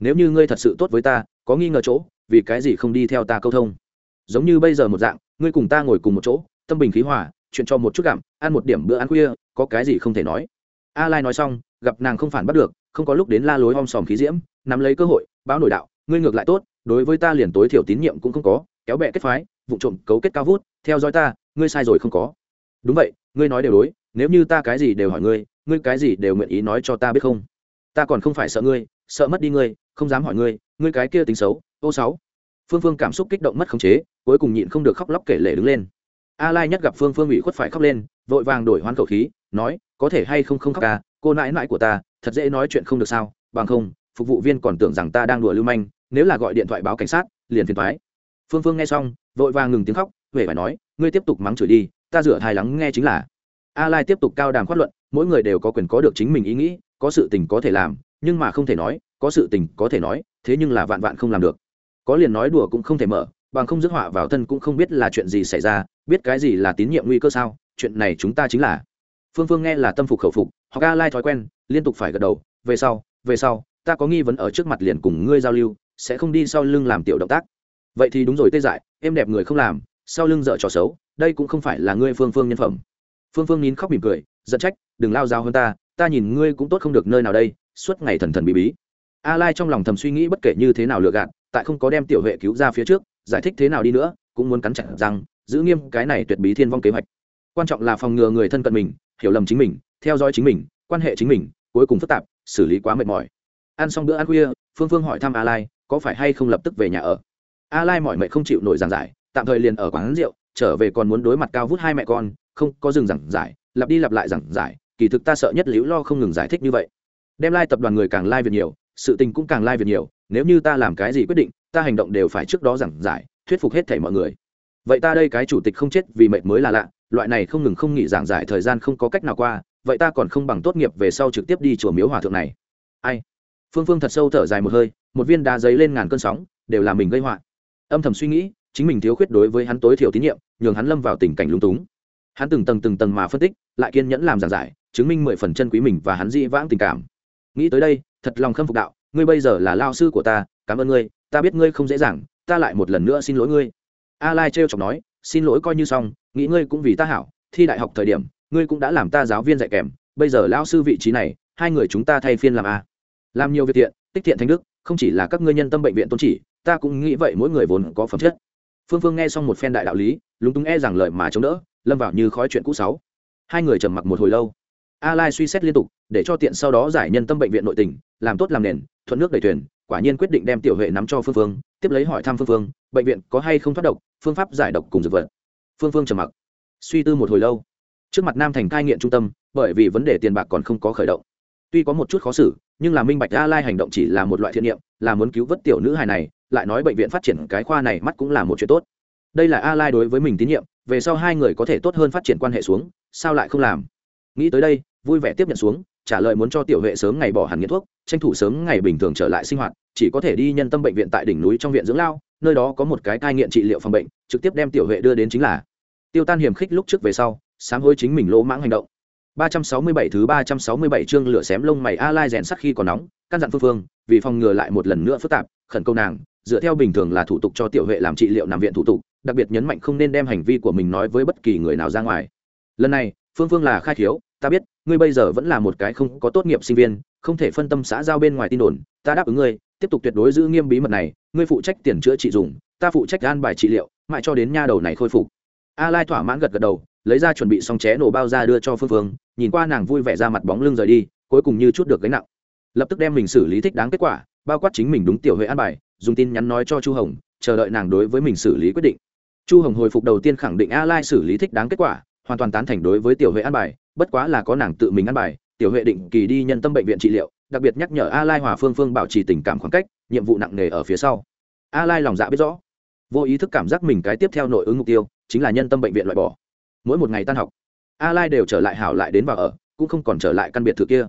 nếu như ngươi thật sự tốt với ta có nghi ngờ chỗ vì cái gì không đi theo ta câu thông? Giống như bây giờ một dạng ngươi cùng ta ngồi cùng một chỗ tâm bình khí hòa chuyện cho một chút gặm ăn một điểm bữa ăn khuya có cái gì không thể nói a lai nói xong, gặp nàng không phản bắt được, không có lúc đến la lối om sòm khí diễm, nắm lấy cơ hội, báo nổi đạo, ngươi ngược lại tốt, đối với ta liền tối thiểu tín nhiệm cũng không có, kéo bẹ kết phái, vụ trộm cấu kết cao vút, theo dõi ta, ngươi sai rồi không có. Đúng vậy, ngươi nói đều đối, nếu như ta cái gì đều hỏi ngươi ngươi cái gì đều nguyện ý nói cho ta biết không? Ta còn không phải sợ ngươi, sợ mất đi ngươi, không dám hỏi ngươi ngươi cái kia tính xấu, ô sáu. Phương phương cảm xúc kích động mất khống chế, cuối cùng nhịn không được khóc lóc kể lể đứng lên. A lai nhất gặp phương phương ủy khuất phải khóc lên, vội vàng đổi hoán khẩu khí nói, có thể hay không không khóc ca, cô nãi nãi của ta, thật dễ nói chuyện không được sao, bằng không, phục vụ viên còn tưởng rằng ta đang đùa lưu manh, nếu là gọi điện thoại báo cảnh sát, liền phiền thoái phương phương nghe xong, vội vàng ngừng tiếng khóc huệ phải nói, ngươi tiếp tục mắng chửi đi, ta rửa thai lắng nghe chính là. A lai tiếp tục cao đàm khoát luận, mỗi người đều có quyền có được chính mình ý nghĩ, có sự tình có thể làm, nhưng mà không thể nói, có sự tình có thể nói, thế nhưng là vạn vạn không làm được. Có liền nói đùa cũng không thể mở, bằng không dứt họa vào thân cũng không biết là chuyện gì xảy ra, biết cái gì là tín nhiệm nguy cơ sao, chuyện này chúng ta chính là phương phương nghe là tâm phục khẩu phục họ ca lai thói quen, liên tục phải gật đầu, về sau về sau, ta có nghi vấn ở trước mặt liền cùng ngươi giao lưu, sẽ không đi sau lưng làm tiểu động tác. Vậy thì đúng rồi tê dại, em đẹp người không làm, sau lưng dở trò xấu, đây cũng không phải là ngươi phương phương nhân phẩm. Phương phương nín khóc mỉm cười, giận trách, đừng lao dao hơn ta ta nhìn ngươi cũng tốt không được nơi nào đây, suốt ngày thần thần bí bí. A lai trong lòng thầm suy nghĩ bất kể như thế nào lựa gạt, tại không có đem tiểu huệ cứu ra phía trước, giải thích thế nào đi nữa, cũng muốn cắn chặt rằng giữ nghiêm cái này tuyệt bí thiên vong kế hoạch. Quan trọng là phòng ngừa người thân cận mình hiểu lầm chính mình, theo dõi chính mình, quan hệ chính mình, cuối cùng phức tạp, xử lý quá mệt mỏi. Ăn xong bữa ăn khuya, phương phương hỏi thăm a lai, có phải hay không lập tức về nhà ở? A lai mỏi mệt không chịu nổi giảng giải, tạm thời liền ở quán rượu, trở về còn muốn đối mặt cao vút hai mẹ con, không, có dừng giảng giải, lặp đi lặp lại giảng giải, kỳ thực ta sợ nhất liễu lo không ngừng giải thích như vậy. Đem lai tập đoàn người càng lai việc nhiều, sự tình cũng càng lai việc nhiều, nếu như ta làm cái gì quyết định, ta hành động đều phải trước đó giảng giải, thuyết phục hết thảy mọi người. Vậy ta đây cái chủ tịch không chết vì mệt mới là lạ loại này không ngừng không nghỉ giảng giải thời gian không có cách nào qua, vậy ta còn không bằng tốt nghiệp về sau trực tiếp đi chùa miếu hòa thượng này. Ai? Phương phương thật sâu thở dài một hơi, một viên đá giấy lên ngàn cơn sóng, đều là mình gây họa. Âm thầm suy nghĩ, chính mình thiếu khuyết đối với hắn tối thiểu tín nhiệm, nhường hắn lâm vào tình cảnh lung túng. Hắn từng tầng từng tầng mà phân tích, lại kiên nhẫn làm giảng giải, chứng minh mười phần chân quý mình và hắn dĩ vãng tình cảm. Nghĩ tới đây, thật lòng khâm phục đạo, ngươi bây giờ là lao sư của ta, cảm ơn ngươi, ta biết ngươi không dễ dàng, ta lại một lần nữa xin lỗi ngươi. A lai trêu chọc nói xin lỗi coi như xong, nghĩ ngươi cũng vì ta hảo, thi đại học thời điểm, ngươi cũng đã làm ta giáo viên dạy kèm, bây giờ lão sư vị trí này, hai người chúng ta thay phiên làm a. Làm nhiều việc thiện, tích thiện thanh đức, không chỉ là các ngươi nhân tâm bệnh viện tôn chỉ, ta cũng nghĩ vậy mỗi người vốn có phẩm chất. Phương phương nghe xong một phen đại đạo lý, lúng túng e rằng lời mà chống đỡ, lâm vào như khói chuyện cũ sáu. Hai người trầm mặc một hồi lâu. A lai suy xét liên tục, để cho tiện sau đó giải nhân tâm bệnh viện nội tình, làm tốt làm nền, thuận nước đẩy thuyền quả nhiên quyết định đem tiểu huệ nắm cho phương phương, tiếp lấy hỏi thăm phương phương, bệnh viện có hay không thoát độc, phương pháp giải độc cùng dược vật. Phương phương trầm mặc. Suy tư một hồi lâu. Trước mặt nam thành cai nghiện trung tâm, bởi vì vấn đề tiền bạc còn không có khởi động. Tuy có một chút khó xử, nhưng là minh bạch a lai hành động chỉ là một loại thiện niệm, là muốn cứu vớt tiểu nữ hài này, lại nói bệnh viện phát triển cái khoa này mắt cũng là một chuyện tốt. Đây là a lai đối với mình tín nhiệm, về sau hai người có thể tốt hơn phát triển quan hệ xuống, sao lại không làm? Nghĩ tới đây, vui vẻ tiếp nhận xuống trả lời muốn cho tiểu huệ sớm ngày bỏ hẳn nghiện thuốc, tranh thủ sớm ngày bình thường trở lại sinh hoạt, chỉ có thể đi nhân tâm bệnh viện tại đỉnh núi trong viện dưỡng lao, nơi đó có một cái cai nghiện trị liệu phòng bệnh, trực tiếp đem tiểu huệ đưa đến chính là tiêu tan hiểm khích lúc trước về sau, sám hối chính mình lỗ mãng hành động. 367 thứ 367 chương lửa xém lông mày a lai rèn sắc khi còn nóng, căn dặn phương phương, vì phòng ngừa lại một lần nữa phức tạp, khẩn câu nàng, dựa theo bình thường là thủ tục cho tiểu huệ làm trị liệu nằm viện thủ tục, đặc biệt nhấn mạnh không nên đem hành vi của mình nói với bất kỳ người nào ra ngoài. Lần này, phương phương là khai thiếu, ta biết ngươi bây giờ vẫn là một cái không có tốt nghiệp sinh viên, không thể phân tâm xã giao bên ngoài tin đồn, ta đáp ứng ngươi, tiếp tục tuyệt đối giữ nghiêm bí mật này, ngươi phụ trách tiền chữa trị dùng, ta phụ trách gan bài trị liệu, mãi cho đến nha đầu này khôi phục. A lai thỏa mãn gật gật đầu, lấy ra chuẩn bị xong ché nổ bao ra đưa cho phương phương, nhìn qua nàng vui vẻ ra mặt bóng lưng rời đi, cuối cùng như chút được gánh nặng. Lập tức đem mình xử lý thích đáng kết quả, bao quát chính mình đúng tiểu huệ an bài, dùng tin nhắn nói cho chu hồng, chờ đợi nàng đối với mình xử lý quyết định. Chu hồng hồi phục đầu tiên khẳng định a lai xử lý thích đáng kết quả hoàn toàn tán thành đối với tiểu huệ an bài, bất quá là có nàng tự mình an bài, tiểu huệ định kỳ đi nhân tâm bệnh viện trị liệu, đặc biệt nhắc nhở a lai hòa phương phương bảo trì tình cảm khoảng cách, nhiệm vụ nặng nề ở phía sau. A lai lòng dạ biết rõ. Vô ý thức cảm giác mình cái tiếp theo nội ứng mục tiêu, chính là nhân tâm bệnh viện loại bỏ. Mỗi một ngày tan học, a lai đều trở lại hảo lại đến vào ở, cũng không còn trở lại căn biệt thự kia.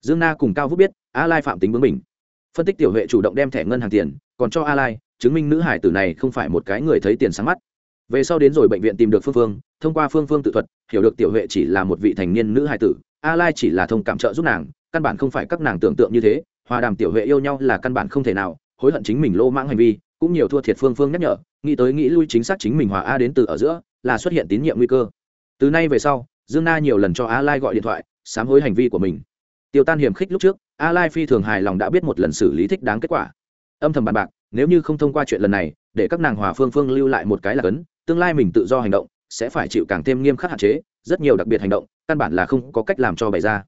Dương na cùng cao vũ biết, a lai phạm tính bướng mình phân tích tiểu huệ chủ động đem thẻ ngân hàng tiền, còn cho a lai, chứng minh nữ hải tử này không phải một cái người thấy tiền sáng mắt về sau đến rồi bệnh viện tìm được phương phương, thông qua phương phương tự thuật, hiểu được tiểu huệ chỉ là một vị thành niên nữ hải tử, a lai chỉ là thông cảm trợ giúp nàng, căn bản không phải các nàng tưởng tượng như thế, hòa đàm tiểu huệ yêu nhau là căn bản không thể nào, hối hận chính mình lô mãng hành vi, cũng nhiều thua thiệt phương phương nhắc nhở, nghĩ tới nghĩ lui chính xác chính mình hòa a đến từ ở giữa, là xuất hiện tín nhiệm nguy cơ. Từ nay về sau, dương na nhiều lần cho a lai gọi điện thoại, sám hối hành vi của mình. Tiêu tan hiểm khích lúc trước, a lai phi thường hài lòng đã biết một lần xử lý thích đáng kết quả. Âm thầm bàn bạc nếu như không thông qua chuyện lần này, để các nàng hòa phương phương lưu lại một cái là cấn, tương lai mình tự do hành động, sẽ phải chịu càng thêm nghiêm khắc hạn chế, rất nhiều đặc biệt hành động, căn bản là không có cách làm cho bày ra.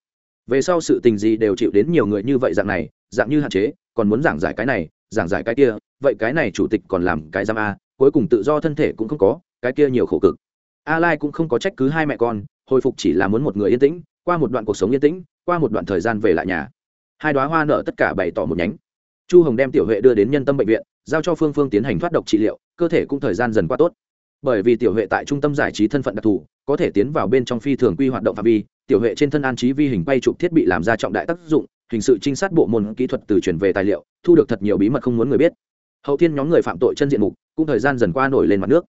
Về sau sự tình gì đều chịu đến nhiều người như vậy dạng này, dạng như hạn chế, còn muốn giảng giải cái này, giảng giải cái kia, vậy cái này chủ tịch còn làm cái giam a, cuối cùng tự do thân thể cũng không có, cái kia nhiều khổ cực. A lai cũng không có trách cứ hai mẹ con, hồi phục chỉ là muốn một người yên tĩnh, qua một đoạn cuộc sống yên tĩnh, qua một đoạn thời gian về lại nhà. Hai đoá hoa nở tất cả bày tỏ một nhánh chu hồng đem tiểu huệ đưa đến nhân tâm bệnh viện, giao cho phương phương tiến hành thoát độc trị liệu, cơ thể cũng thời gian dần qua tốt. Bởi vì tiểu huệ tại trung tâm giải trí thân phận đặc thù, có thể tiến vào bên trong phi thường quy hoạt động phạm vi, tiểu huệ trên thân an trí vi hình quay chụp thiết bị làm ra trọng đại tác dụng, hình sự trinh sát bộ môn kỹ thuật từ chuyển về tài liệu, thu được thật nhiều bí mật không muốn người biết. Hậu thiên nhóm người phạm tội chân diện mục, cũng thời gian dần qua nổi lên mặt nước.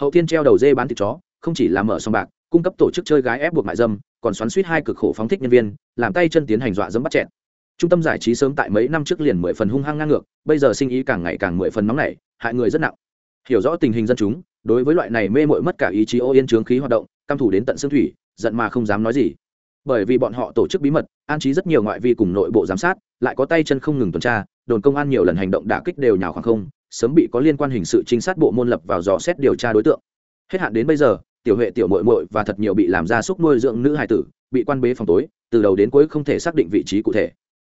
Hậu thiên treo đầu dê bán thịt chó, không chỉ làm mở sòng bạc, cung cấp tổ chức chơi gái ép buộc mại dâm, còn xoắn suýt hai cực khổ phóng thích nhân viên, làm tay chân tiến hành dọa dẫm bắt chẹn trung tâm giải trí sớm tại mấy năm trước liền mười phần hung hăng ngang ngược, bây giờ sinh ý càng ngày càng mười phần nóng nảy, hại người rất nặng. Hiểu rõ tình hình dân chúng, đối với loại này mê mội mất cả ý chí ô yên trướng khí hoạt động, căm thủ đến tận xương thủy, giận mà không dám nói gì. Bởi vì bọn họ tổ chức bí mật, an trí rất nhiều ngoại vi cùng nội bộ giám sát, lại có tay chân không ngừng tuần tra, đồn công an nhiều lần hành động đả kích đều nhào khoảng không, sớm bị có liên quan hình sự trinh sát bộ môn lập vào dò xét điều tra đối tượng. Hết hạn đến bây giờ, tiểu huệ tiểu mội mội và thật nhiều bị làm ra xúc nuôi dưỡng nữ hài tử, bị quan bế phòng tối, từ đầu đến cuối không thể xác định vị trí cụ thể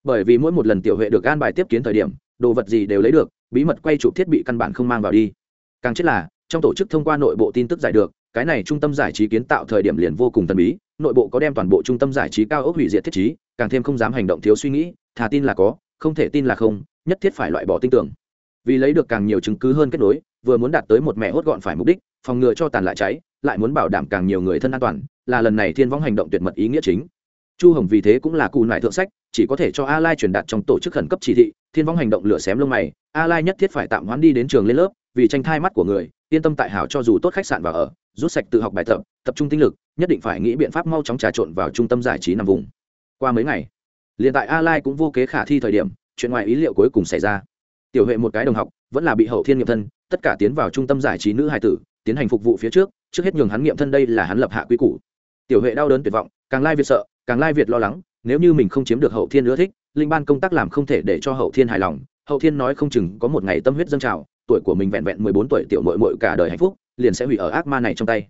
bởi vì mỗi một lần tiểu huệ được gan bài tiếp kiến thời điểm, đồ vật gì đều lấy được, bí mật quay chụp thiết bị căn bản không mang vào đi. Càng chết là, trong tổ chức thông qua nội bộ tin tức giải được, cái này trung tâm giải trí kiến tạo thời điểm liền vô cùng thần bí, nội bộ có đem toàn bộ trung tâm giải trí cao ốc hủy diệt thiết trí, càng thêm không dám hành động thiếu suy nghĩ, thà tin là có, không thể tin là không, nhất thiết phải loại bỏ tin tưởng. Vì lấy được càng nhiều chứng cứ hơn kết nối, vừa muốn đạt tới một mẹ hốt gọn phải mục đích, phòng ngừa cho tàn lại cháy, lại muốn bảo đảm càng nhiều người thân an toàn, là lần này thiên võng hành động tuyệt mật ý nghĩa chính chu hồng vì thế cũng là cù nại thượng sách, chỉ có thể cho a lai truyền đạt trong tổ chức khẩn cấp chỉ thị, thiên vong hành động lửa xém lông mày, a lai nhất thiết phải tạm hoãn đi đến trường lên lớp, vì tranh thai mắt của người, yên tâm tại hảo cho dù tốt khách sạn và ở, rút sạch tự học bài tập tập trung tinh lực, nhất định phải nghĩ biện pháp mau chóng trà trộn vào trung tâm giải trí nằm vùng. Qua mấy ngày, liền tại a lai cũng vô kế khả thi thời điểm, chuyện ngoài ý liệu cuối cùng xảy ra. Tiểu huệ một cái đồng học, vẫn là bị hậu thiên nghiệm thân, tất cả tiến vào trung tâm giải trí nữ hài tử, tiến hành phục vụ phía trước trước hết nhường hắn nghiệm thân đây là hắn lập hạ quy củ. Tiểu huệ đau đớn tuyệt vọng, càng lai việt sợ càng lai việt lo lắng, nếu như mình không chiếm được hậu thiên ưa thích, linh ban công tác làm không thể để cho hậu thiên hài lòng. Hậu thiên nói không chừng có một ngày tâm huyết dâng trào, tuổi của mình vẹn vẹn mười bốn tuổi tiểu mội mội cả đời hạnh phúc, liền sẽ hủy ở ác ma này trong tay.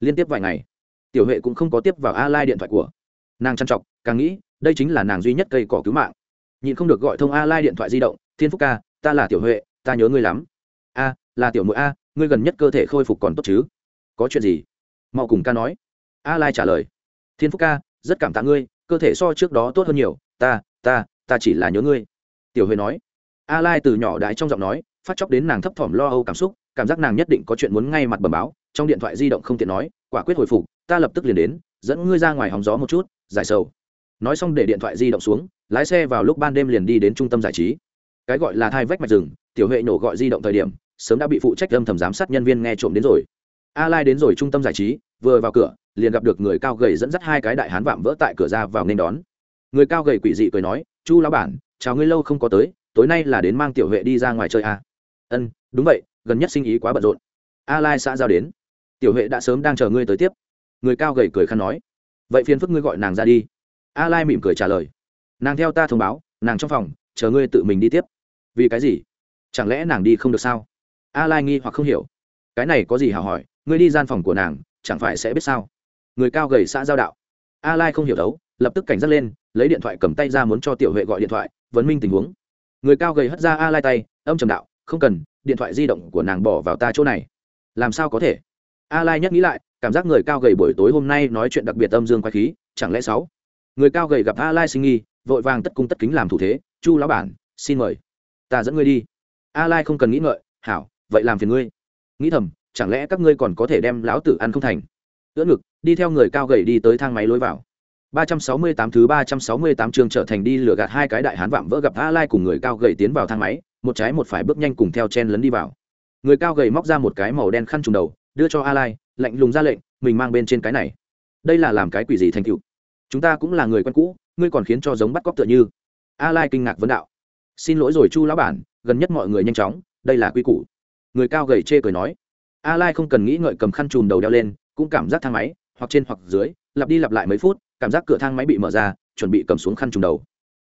Liên tiếp vài ngày, tiểu huệ cũng không có tiếp vào a lai điện thoại của nàng chăn trọc càng nghĩ, đây chính là nàng duy nhất cây cỏ cứu mạng. Nhìn không được gọi thông a lai điện thoại di động, thiên phúc ca, ta là tiểu huệ, ta nhớ ngươi lắm. A, là tiểu mội a, ngươi gần nhất cơ thể khôi phục còn tốt chứ? Có chuyện gì? Mau cùng ca nói. A lai trả lời. Thiên phúc ca rất cảm tạ ngươi, cơ thể so trước đó tốt hơn nhiều, ta ta ta chỉ là nhớ ngươi. Tiểu huệ nói. A lai từ nhỏ đái trong giọng nói, phát chóc đến nàng thấp thỏm lo âu cảm xúc, cảm giác nàng nhất định có chuyện muốn ngay mặt bẩm báo, trong điện thoại di động không tiện nói, quả quyết hồi phục, ta lập tức liền đến, dẫn ngươi ra ngoài hóng gió một chút, giải sầu. Nói xong để điện thoại di động xuống, lái xe vào lúc ban đêm liền đi đến trung tâm giải trí. Cái gọi là thai vách mạch rừng, tiểu huệ nổ gọi di động thời điểm, sớm đã bị phụ trách âm thầm giám sát nhân viên nghe trộm đến rồi. A lai đến rồi trung tâm giải trí, vừa vào cửa liền gặp được người cao gầy dẫn dắt hai cái đại hán vạm vỡ tại cửa ra vào nên đón. Người cao gầy quỷ dị cười nói, chu lão bản, chào ngươi lâu không có tới, tối nay là đến mang tiểu huệ đi ra ngoài chơi à? ân, đúng vậy, gần nhất sinh ý quá bận rộn. A lai xã giao đến. Tiểu huệ đã sớm đang chờ ngươi tới tiếp. Người cao gầy cười khăn nói. Vậy phiền phức ngươi gọi nàng ra đi. A lai mỉm cười trả lời. Nàng theo ta thông báo, nàng trong phòng, chờ ngươi tự mình đi tiếp. Vì cái gì? Chẳng lẽ nàng đi không được sao? A lai nghi hoặc không hiểu. Cái này có gì hào hỏi, ngươi đi gian phòng của nàng, chẳng phải sẽ biết sao? Người cao gầy xã giao đạo. A lai không hiểu đấu, lập tức cảnh giác lên, lấy điện thoại cầm tay ra muốn cho tiểu huệ gọi điện thoại, vấn minh tình huống. Người cao gầy hất ra a lai tay, âm trầm đạo, không cần, điện thoại di động của nàng bỏ vào ta chỗ này. Làm sao có thể? A lai nhắc nghĩ lại, cảm giác người cao gầy buổi tối hôm nay nói chuyện đặc biệt âm dương quái khí, chẳng lẽ sáu? Người cao gầy gặp a lai sinh nghi, vội vàng tất cung tất kính làm thủ thế, chu lão bản, xin mời. Ta dẫn ngươi đi. A lai không cần nghĩ ngợi, hảo, vậy làm phiền ngươi. Nghĩ thầm, chẳng lẽ các ngươi còn có thể đem lão tử ăn không thành? Ưỡn ngực đi theo người cao gầy đi tới thang máy lối vào 368 thứ 368 trường trở thành đi lừa gạt hai cái đại hán vạm vỡ gặp A Lai cùng người cao gầy tiến vào thang máy, một trái một phải bước nhanh cùng theo chen lấn đi vào. Người cao gầy móc ra một cái màu đen khăn trùm đầu, đưa cho A Lai, lạnh lùng ra lệnh, mình mang bên trên cái này. Đây là làm cái quỷ gì thành tựu? Chúng ta cũng là người quen cũ, ngươi còn khiến cho giống bắt cóc tựa như. A Lai kinh ngạc vấn đạo. Xin lỗi rồi Chu lão bản, gần nhất mọi người nhanh chóng, đây là quy củ. Người cao gầy chê cười nói. A Lai không cần nghĩ ngợi cầm khăn trùm đầu đeo lên, cũng cảm giác thang máy, hoặc trên hoặc dưới, lặp đi lặp lại mấy phút, cảm giác cửa thang máy bị mở ra chuẩn bị cầm xuống khăn trùng đầu.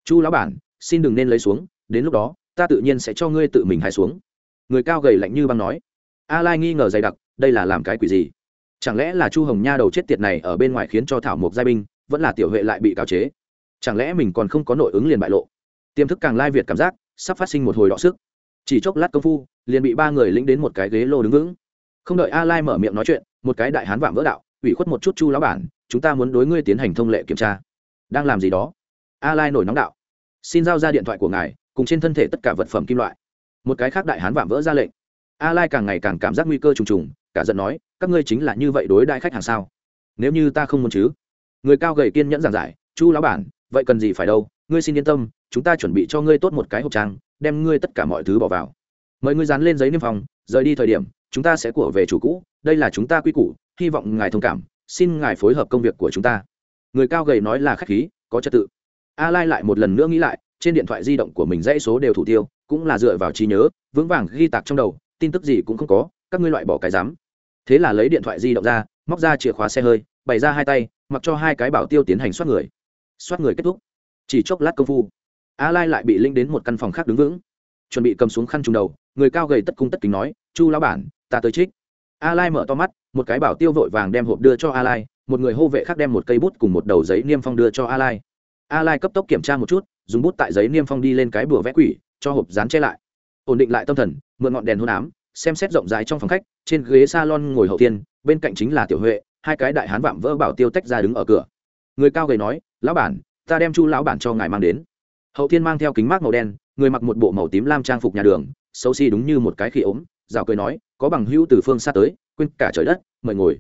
Chu lão bản xin đừng nên lấy xuống đến lúc đó ta tự nhiên sẽ cho ngươi tự mình hai xuống. Người cao gầy lạnh như băng nói. A lai nghi ngờ dày đặc đây là làm cái quỷ gì? Chẳng lẽ là chu hồng nha đầu chết tiệt này ở bên ngoài khiến cho thảo mộc giai binh vẫn là tiểu huệ lại bị cáo chế? Chẳng lẽ mình còn không có nội ứng liền bại lộ? Tiềm thức càng lai việt cảm giác sắp phát sinh một hồi đọ sức. Chỉ chốc lát công phu liền bị ba người lĩnh đến một cái ghế lô đứng vững. Không đợi a lai mở miệng nói chuyện một cái đại hán vạm vỡ đạo ủy khuất một chút chu lão bản, chúng ta muốn đối ngươi tiến hành thông lệ kiểm tra. Đang làm gì đó? A lai nổi nóng đạo. Xin giao ra điện thoại của ngài, cùng trên thân thể tất cả vật phẩm kim loại. Một cái khác đại hán vạm vỡ ra lệnh. A lai càng ngày càng cảm giác nguy cơ trùng trùng, cả giận nói, các ngươi chính là như vậy đối đại khách hàng sao? Nếu như ta không muốn chứ? Người cao gầy kiên nhẫn giảng giải, chu lão bản, vậy cần gì phải đâu? Ngươi xin yên tâm, chúng ta chuẩn bị cho ngươi tốt một cái hộp trang, đem ngươi tất cả mọi thứ bỏ vào. Mời ngươi dán lên giấy niêm phòng rời đi thời điểm, chúng ta sẽ của về chủ cũ đây là chúng ta quy củ, hy vọng ngài thông cảm, xin ngài phối hợp công việc của chúng ta. Người cao gầy nói là khách khí, có trật tự. A lai lại một lần nữa nghĩ lại, trên điện thoại di động của mình dãy số đều thủ tiêu, cũng là dựa vào trí nhớ, vững vàng ghi tạc trong đầu, tin tức gì cũng không có, các ngươi loại bỏ cái dám. Thế là lấy điện thoại di động ra, móc ra chìa khóa xe hơi, bày ra hai tay, mặc cho hai cái bảo tiêu tiến hành soát người. Soát người kết thúc. Chỉ chốc lát công phu a lai lại bị linh đến một căn phòng khác đứng vững. Chuẩn bị cầm xuống khăn trùng đầu, người cao gầy tất cung tất kính nói, chu lão bản, ta tới trích a lai mở to mắt, một cái bảo tiêu vội vàng đem hộp đưa cho a lai, một người hô vệ khác đem một cây bút cùng một đầu giấy niêm phong đưa cho a lai. A lai cấp tốc kiểm tra một chút, dùng bút tại giấy niêm phong đi lên cái bùa vẽ quỷ, cho hộp dán che lại. Ổn định lại tâm thần, mượn ngọn đèn hôn ám, xem xét rộng rãi trong phòng khách, trên ghế salon ngồi hậu tiên, bên cạnh chính là tiểu huệ, hai cái đại hán vạm vỡ bảo tiêu tách ra đứng ở cửa. Người cao gầy nói, lão bản, ta đem chu lão bản cho ngài mang đến. Hậu thiên mang theo kính mát màu đen, người mặc một bộ màu tím lam trang phục nhà đường, xấu xi si đúng như một cái khi ốm, rào cười nói có bằng hữu từ phương xa tới, quên cả trời đất, mời ngồi.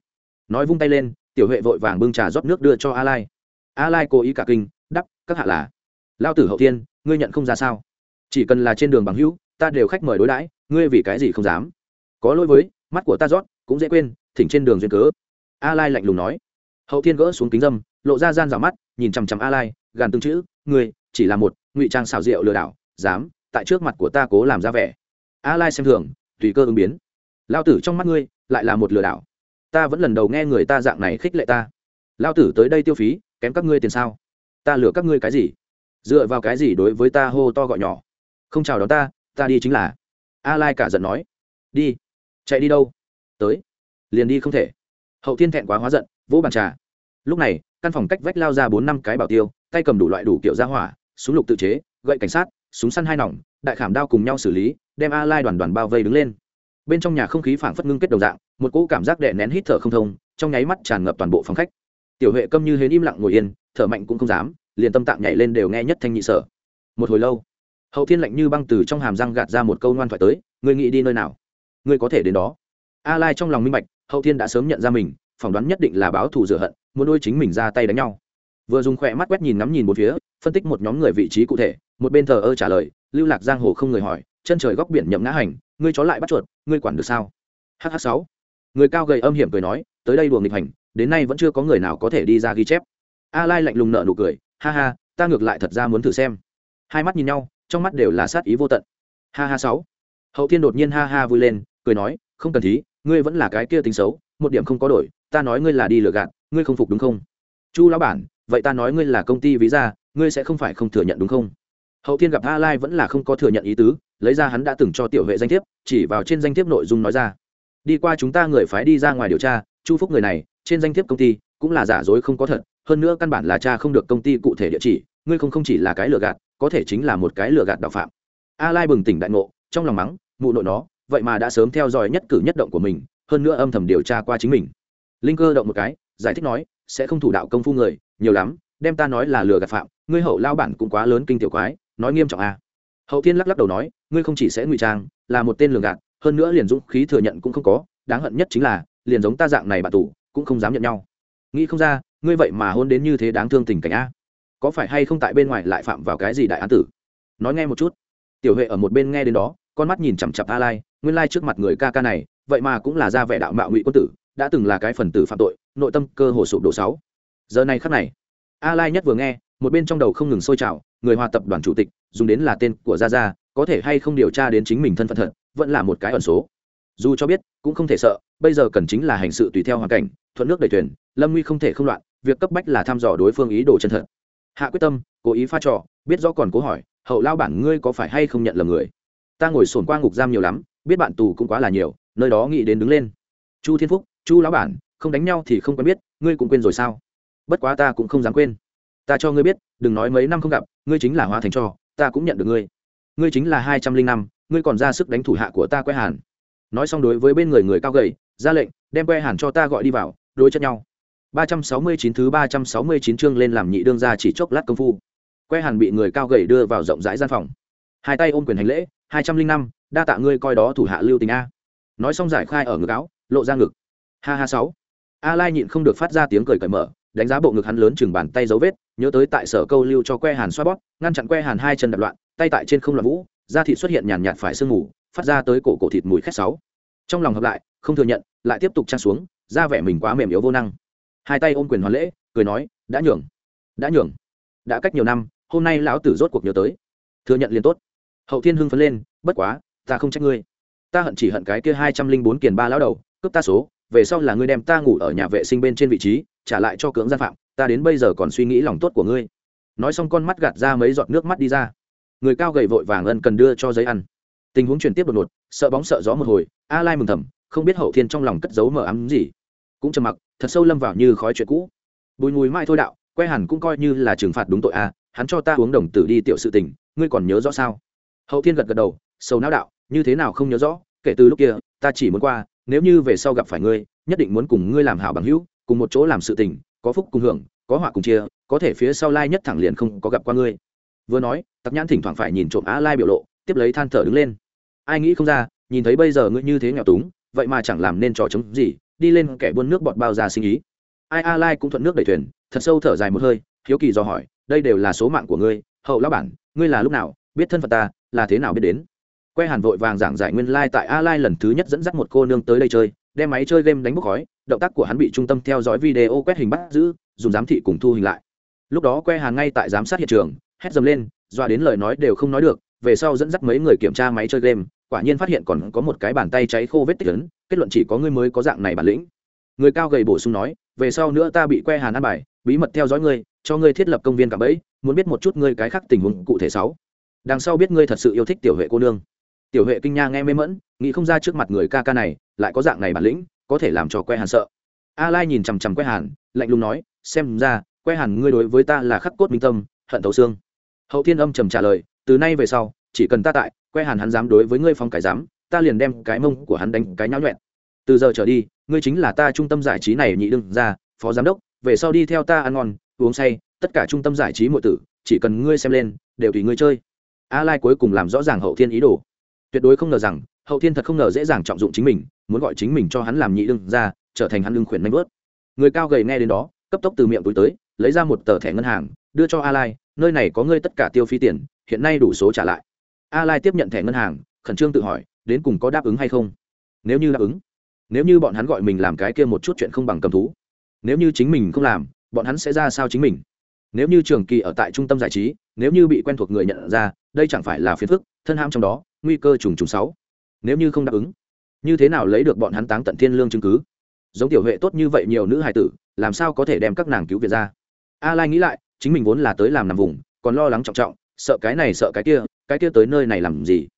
Nói vung tay lên, tiểu huệ vội vàng bưng trà rót nước đưa cho a lai. A lai cố ý cả kinh, đắp, các hạ là, lao tử hậu tiên ngươi nhận không ra sao? Chỉ cần là trên đường bằng hữu, ta đều khách mời đối đãi, ngươi vì cái gì không dám? Có lỗi với, mắt của ta rót, cũng dễ quên, thỉnh trên đường duyên cớ. A lai lạnh lùng nói. Hậu thiên gỡ xuống kính dâm, lộ ra gian rào mắt, nhìn chằm chằm a lai, gàn từng chữ người chỉ là một ngụy trang xảo diệu lừa đảo, dám, tại trước mặt của ta cố làm ra vẻ. A lai xem thường, tùy cơ ứng biến lao tử trong mắt ngươi lại là một lừa đảo. Ta vẫn lần đầu nghe người ta dạng này khích lệ ta. Lao tử tới đây tiêu phí, kém các ngươi tiền sao? Ta lừa các ngươi cái gì? Dựa vào cái gì đối với ta hô to gọi nhỏ? Không chào đón ta ta đi chính là. A lai cả giận nói. Đi. Chạy đi đâu? Tới. Liền đi không thể. Hậu thiên thẹn quá hóa giận, vỗ bàn trà. Lúc này, căn phòng cách vách lao ra bốn năm cái bảo tiêu, tay cầm đủ loại đủ kiểu ra hỏa, súng lục tự chế, gậy cảnh sát, súng săn hai nòng, đại khảm đao cùng nhau xử lý, đem a lai đoàn đoàn bao vây đứng lên bên trong nhà không khí phảng phất ngưng kết đồng dạng, một cỗ cảm giác đè nén hít thở không thông, trong nháy mắt tràn ngập toàn bộ phòng khách. Tiểu huệ câm như hến im lặng ngồi yên, thở mạnh cũng không dám, liền tâm tạng nhảy lên đều nghe nhất thanh nhị sở. Một hồi lâu, hậu thiên lạnh như băng từ trong hàm răng gạt ra một câu ngoan thoại tới, ngươi nghĩ đi nơi nào? Ngươi có thể đến đó. A lai trong lòng minh bạch, hậu thiên đã sớm nhận ra mình, phỏng đoán nhất định là báo thù rửa hận, muốn đôi chính mình ra tay đánh nhau. Vừa dùng khỏe mắt quét nhìn ngắm nhìn một phía, phân tích một nhóm người vị trí cụ thể, một bên thờ ơ trả lời, lưu lạc giang hồ không người hỏi, chân trời góc biển nhậm ngã hành ngươi chó lại bắt chuột, ngươi quản được sao? Hh sáu. Người cao gầy âm hiểm cười nói, tới đây đùa nghịch hành, đến nay vẫn chưa có người nào có thể đi ra ghi chép. A lai lạnh lùng nợ nụ cười, ha ha, ta ngược lại thật ra muốn thử xem. Hai mắt nhìn nhau, trong mắt đều là sát ý vô tận. Ha ha sáu. Hậu thiên đột nhiên ha ha vui lên, cười nói, không cần thí, ngươi vẫn là cái kia tính xấu, một điểm không có đổi, ta nói ngươi là đi lừa gạt, ngươi không phục đúng không? Chu lão bản, vậy ta nói ngươi là công ty ví ra ngươi sẽ không phải không thừa nhận đúng không? Hậu thiên gặp a lai vẫn là không có thừa nhận ý tứ lấy ra hắn đã từng cho tiểu vệ danh thiếp, chỉ vào trên danh thiếp nội dung nói ra. Đi qua chúng ta người phái đi ra ngoài điều tra, chu phúc người này, trên danh thiếp công ty, cũng là giả dối không có thật, hơn nữa căn bản là cha không được công ty cụ thể địa chỉ, ngươi không không chỉ là cái lừa gạt, có thể chính là một cái lừa gạt đạo phạm. A lai bừng tỉnh đại ngộ, trong lòng mắng, mụ nội nó, vậy mà đã sớm theo dõi nhất cử nhất động của mình, hơn nữa âm thầm điều tra qua chính mình. Linh cơ động một cái, giải thích nói, sẽ không thủ đạo công phu người, nhiều lắm, đem ta nói là lừa gạt phạm, ngươi hậu lao bản cũng quá lớn kinh tiểu quái, nói nghiêm trọng à hậu thiên lắc lắc đầu nói, ngươi không chỉ sẽ ngụy trang, là một tên lường gạt, hơn nữa liền dũng khí thừa nhận cũng không có, đáng hận nhất chính là, liền giống ta dạng này bà tù, cũng không dám nhận nhau. Nghĩ không ra, ngươi vậy mà hôn đến như thế đáng thương tình cảnh a. Có phải hay không tại bên ngoài lại phạm vào cái gì đại án tử? Nói nghe một chút. Tiểu huệ ở một bên nghe đến đó, con mắt nhìn chằm chặp a lai, nguyên lai trước mặt người ca ca này, vậy mà cũng là ra vẻ đạo mạo ngụy quân tử, đã từng là cái phần tử phạm tội, nội tâm cơ hồ sụp đổ sáu. Giờ này khắc này, a lai nhất vừa nghe, một bên trong đầu không ngừng sôi trào, người hòa tập đoàn chủ tịch dùng đến là tên của gia gia, có thể hay không điều tra đến chính mình thân phận thật, vẫn là một cái ẩn số. Dù cho biết, cũng không thể sợ, bây giờ cần chính là hành sự tùy theo hoàn cảnh, thuận nước đầy thuyền, lâm nguy không thể không loạn, việc cấp bách là thăm dò đối phương ý đồ chân thật. Hạ quyết tâm, cố ý pha trò, biết rõ còn cố hỏi, hậu lao bản ngươi có phải hay không nhận lầm người? Ta ngồi sồn qua ngục giam nhiều lắm, biết bạn tù cũng quá là nhiều, nơi đó nghĩ đến đứng lên. Chu thiên phúc, chu lão bản, không đánh nhau thì không quen biết, ngươi cũng quên rồi sao? Bất quá ta cũng không dám quên. Ta cho ngươi biết, đừng nói mấy năm không gặp, ngươi chính là hóa thành trò ta cũng nhận được ngươi. Ngươi chính là hai trăm linh năm, ngươi còn ra sức đánh thủ hạ của ta quét hàn. Nói xong đối với bên người người cao gầy, ra lệnh, đem que hàn cho ta gọi đi vào, đối chất nhau. Ba trăm sáu mươi chín thứ ba trăm sáu mươi chín chương lên làm nhị đương ra chỉ chốc lát công phu. Que hàn bị người cao gầy đưa vào rộng rãi gian phòng. Hai tay ôm quyền hành lễ, hai trăm linh năm, đa tạ ngươi coi đó thủ hạ lưu tình a. Nói xong giải khai ở ngực áo, lộ ra ngực. Ha ha sáu. A lai nhịn không được phát ra tiếng cười cởi mở đánh giá bộ ngực hắn lớn chừng bàn tay dấu vết, nhớ tới tại sở câu lưu cho que hàn xoa bóp, ngăn chặn que hàn hai chân đập loạn, tay tại trên không loạn vũ, da thịt xuất hiện nhàn nhạt phải sương mù, phát ra tới cổ cổ thịt mùi khét sáu trong lòng hợp lại, không thừa nhận, lại tiếp tục trang xuống ra vẻ mình quá mềm yếu vô năng. Hai tay ôm quyền hoàn lễ, cười nói, đã nhường đã nhường, đã cách nhiều năm, hôm nay lão tử rốt cuộc nhớ tới. Thừa nhận liền tốt. Hậu thiên hưng phấn lên, bất quá, ta không trách ngươi. Ta hận chỉ hận cái kia hai trăm linh bốn kiền ba lão đầu, cướp ta số về sau là ngươi đem ta ngủ ở nhà vệ sinh bên trên vị trí, trả lại cho cưỡng gian phạm, ta đến bây giờ còn suy nghĩ lòng tốt của ngươi. Nói xong con mắt gạt ra mấy giọt nước mắt đi ra. Người cao gầy vội vàng ân cần đưa cho giấy ăn. Tình huống chuyển tiếp đột ngột, sợ bóng sợ gió một hồi, a lai mừng thầm, không biết hậu thiên trong lòng cất giấu mở ấm gì. Cũng trầm mặc, thật sâu lâm vào như khói chuyện cũ. Bùi mùi mai thôi đạo, que hẳn cũng coi như là trừng phạt đúng tội a, hắn cho ta uống đồng tử đi tiểu sự tình, ngươi còn nhớ rõ sao? Hậu thiên gật gật đầu sâu não đạo, như thế nào không nhớ rõ, kể từ lúc kia, ta chỉ muốn qua nếu như về sau gặp phải ngươi, nhất định muốn cùng ngươi làm hảo bằng hữu, cùng một chỗ làm sự tình, có phúc cùng hưởng, có họa cùng chia, có thể phía sau lai nhất thẳng liền không có gặp qua ngươi. Vừa nói, tặc nhãn thỉnh thoảng phải nhìn trộm á lai biểu lộ, tiếp lấy than thở đứng lên. Ai nghĩ không ra, nhìn thấy bây giờ ngươi như thế nghèo túng, vậy mà chẳng làm nên trò chống gì, đi lên kẻ buôn nước bọt bao ra sinh ý. Ai a lai cũng thuận nước đẩy thuyền, thật sâu thở dài một hơi, hiếu kỳ do hỏi, đây đều là số mạng của ngươi, hậu lão bản, ngươi là lúc nào, biết thân phận ta, là thế nào biết đến? Que hàn vội vàng giảng giải nguyên lai、like、tại a lai lần thứ nhất dẫn dắt một cô nương tới đây chơi, đem máy chơi game đánh bốc khói, động tác của hắn bị trung tâm theo dõi video quét hình bắt giữ, dùng giám thị cùng thu hình lại. Lúc đó que hàn ngay tại giám sát hiện trường, hét dầm lên doa đến lời nói đều không nói được, về sau dẫn dắt mấy người kiểm tra máy chơi game, quả nhiên phát hiện còn có một cái bàn tay cháy khô vết tích lớn, kết luận chỉ có ngươi mới có dạng này bản lĩnh. Người cao gầy bổ sung nói, về sau nữa ta bị que hàn ăn bài, bí mật theo dõi ngươi, cho ngươi thiết lập công viên cả bẫy, muốn biết một chút ngươi cái khác tình huống cụ thể sáu. Đằng sau biết ngươi thật sự yêu thích tiểu huệ cô nương tiểu huệ kinh nha nghe mê mẫn nghĩ không ra trước mặt người ca ca này, lại có dạng này bản lĩnh, có thể làm cho que hàn sợ. A lai nhìn chằm chằm que hàn, lạnh lùng nói, xem ra, que hàn ngươi đối với ta là khắc cốt minh tâm, hận thấu xương. Hậu thiên âm trầm trả lời, từ nay về sau, chỉ cần ta tại, que hàn hắn dám đối với ngươi phong cải dám, ta liền đem cái mông của hắn đánh cái nhão nhuẹn từ giờ trở đi, ngươi chính là ta trung tâm giải trí này nhị đương ra phó giám đốc, về sau đi theo ta ăn ngon, uống say, tất cả trung tâm giải trí mọi tử, chỉ cần ngươi xem lên, đều tùy ngươi chơi. A lai cuối cùng làm rõ ràng hậu thiên ý đồ tuyệt đối không ngờ rằng, hậu thiên thật không ngờ dễ dàng trọng dụng chính mình, muốn gọi chính mình cho hắn làm nhị đương ra, trở thành hắn lương khuyển nanh vớt. Người cao gầy nghe đến đó, cấp tốc từ miệng túi tới, lấy ra một tờ thẻ ngân hàng, đưa cho a lai nơi này có ngươi tất cả tiêu phí tiền, hiện nay đủ số trả lại. A lai tiếp nhận thẻ ngân hàng, khẩn trương tự hỏi, đến cùng có đáp ứng hay không? Nếu như đáp ứng, nếu như bọn hắn gọi mình làm cái kia một chút chuyện không bằng cầm thú, nếu như chính mình không làm, bọn hắn sẽ ra sao chính mình? Nếu như trường kỳ ở tại trung tâm giải trí, nếu như bị quen thuộc người nhận ra, đây chẳng phải là phiền phức, thân ham trong đó nguy cơ trùng trùng sáu. Nếu như không đáp ứng, như thế nào lấy được bọn hắn táng tận thiên lương chứng cứ? Giống tiểu huệ tốt như vậy nhiều nữ hài tử, làm sao có thể đem các nàng cứu viện ra? A lai nghĩ lại, chính mình vốn là tới làm nằm vùng, còn lo lắng trọng trọng, sợ cái này sợ cái kia cái kia tới nơi này làm gì?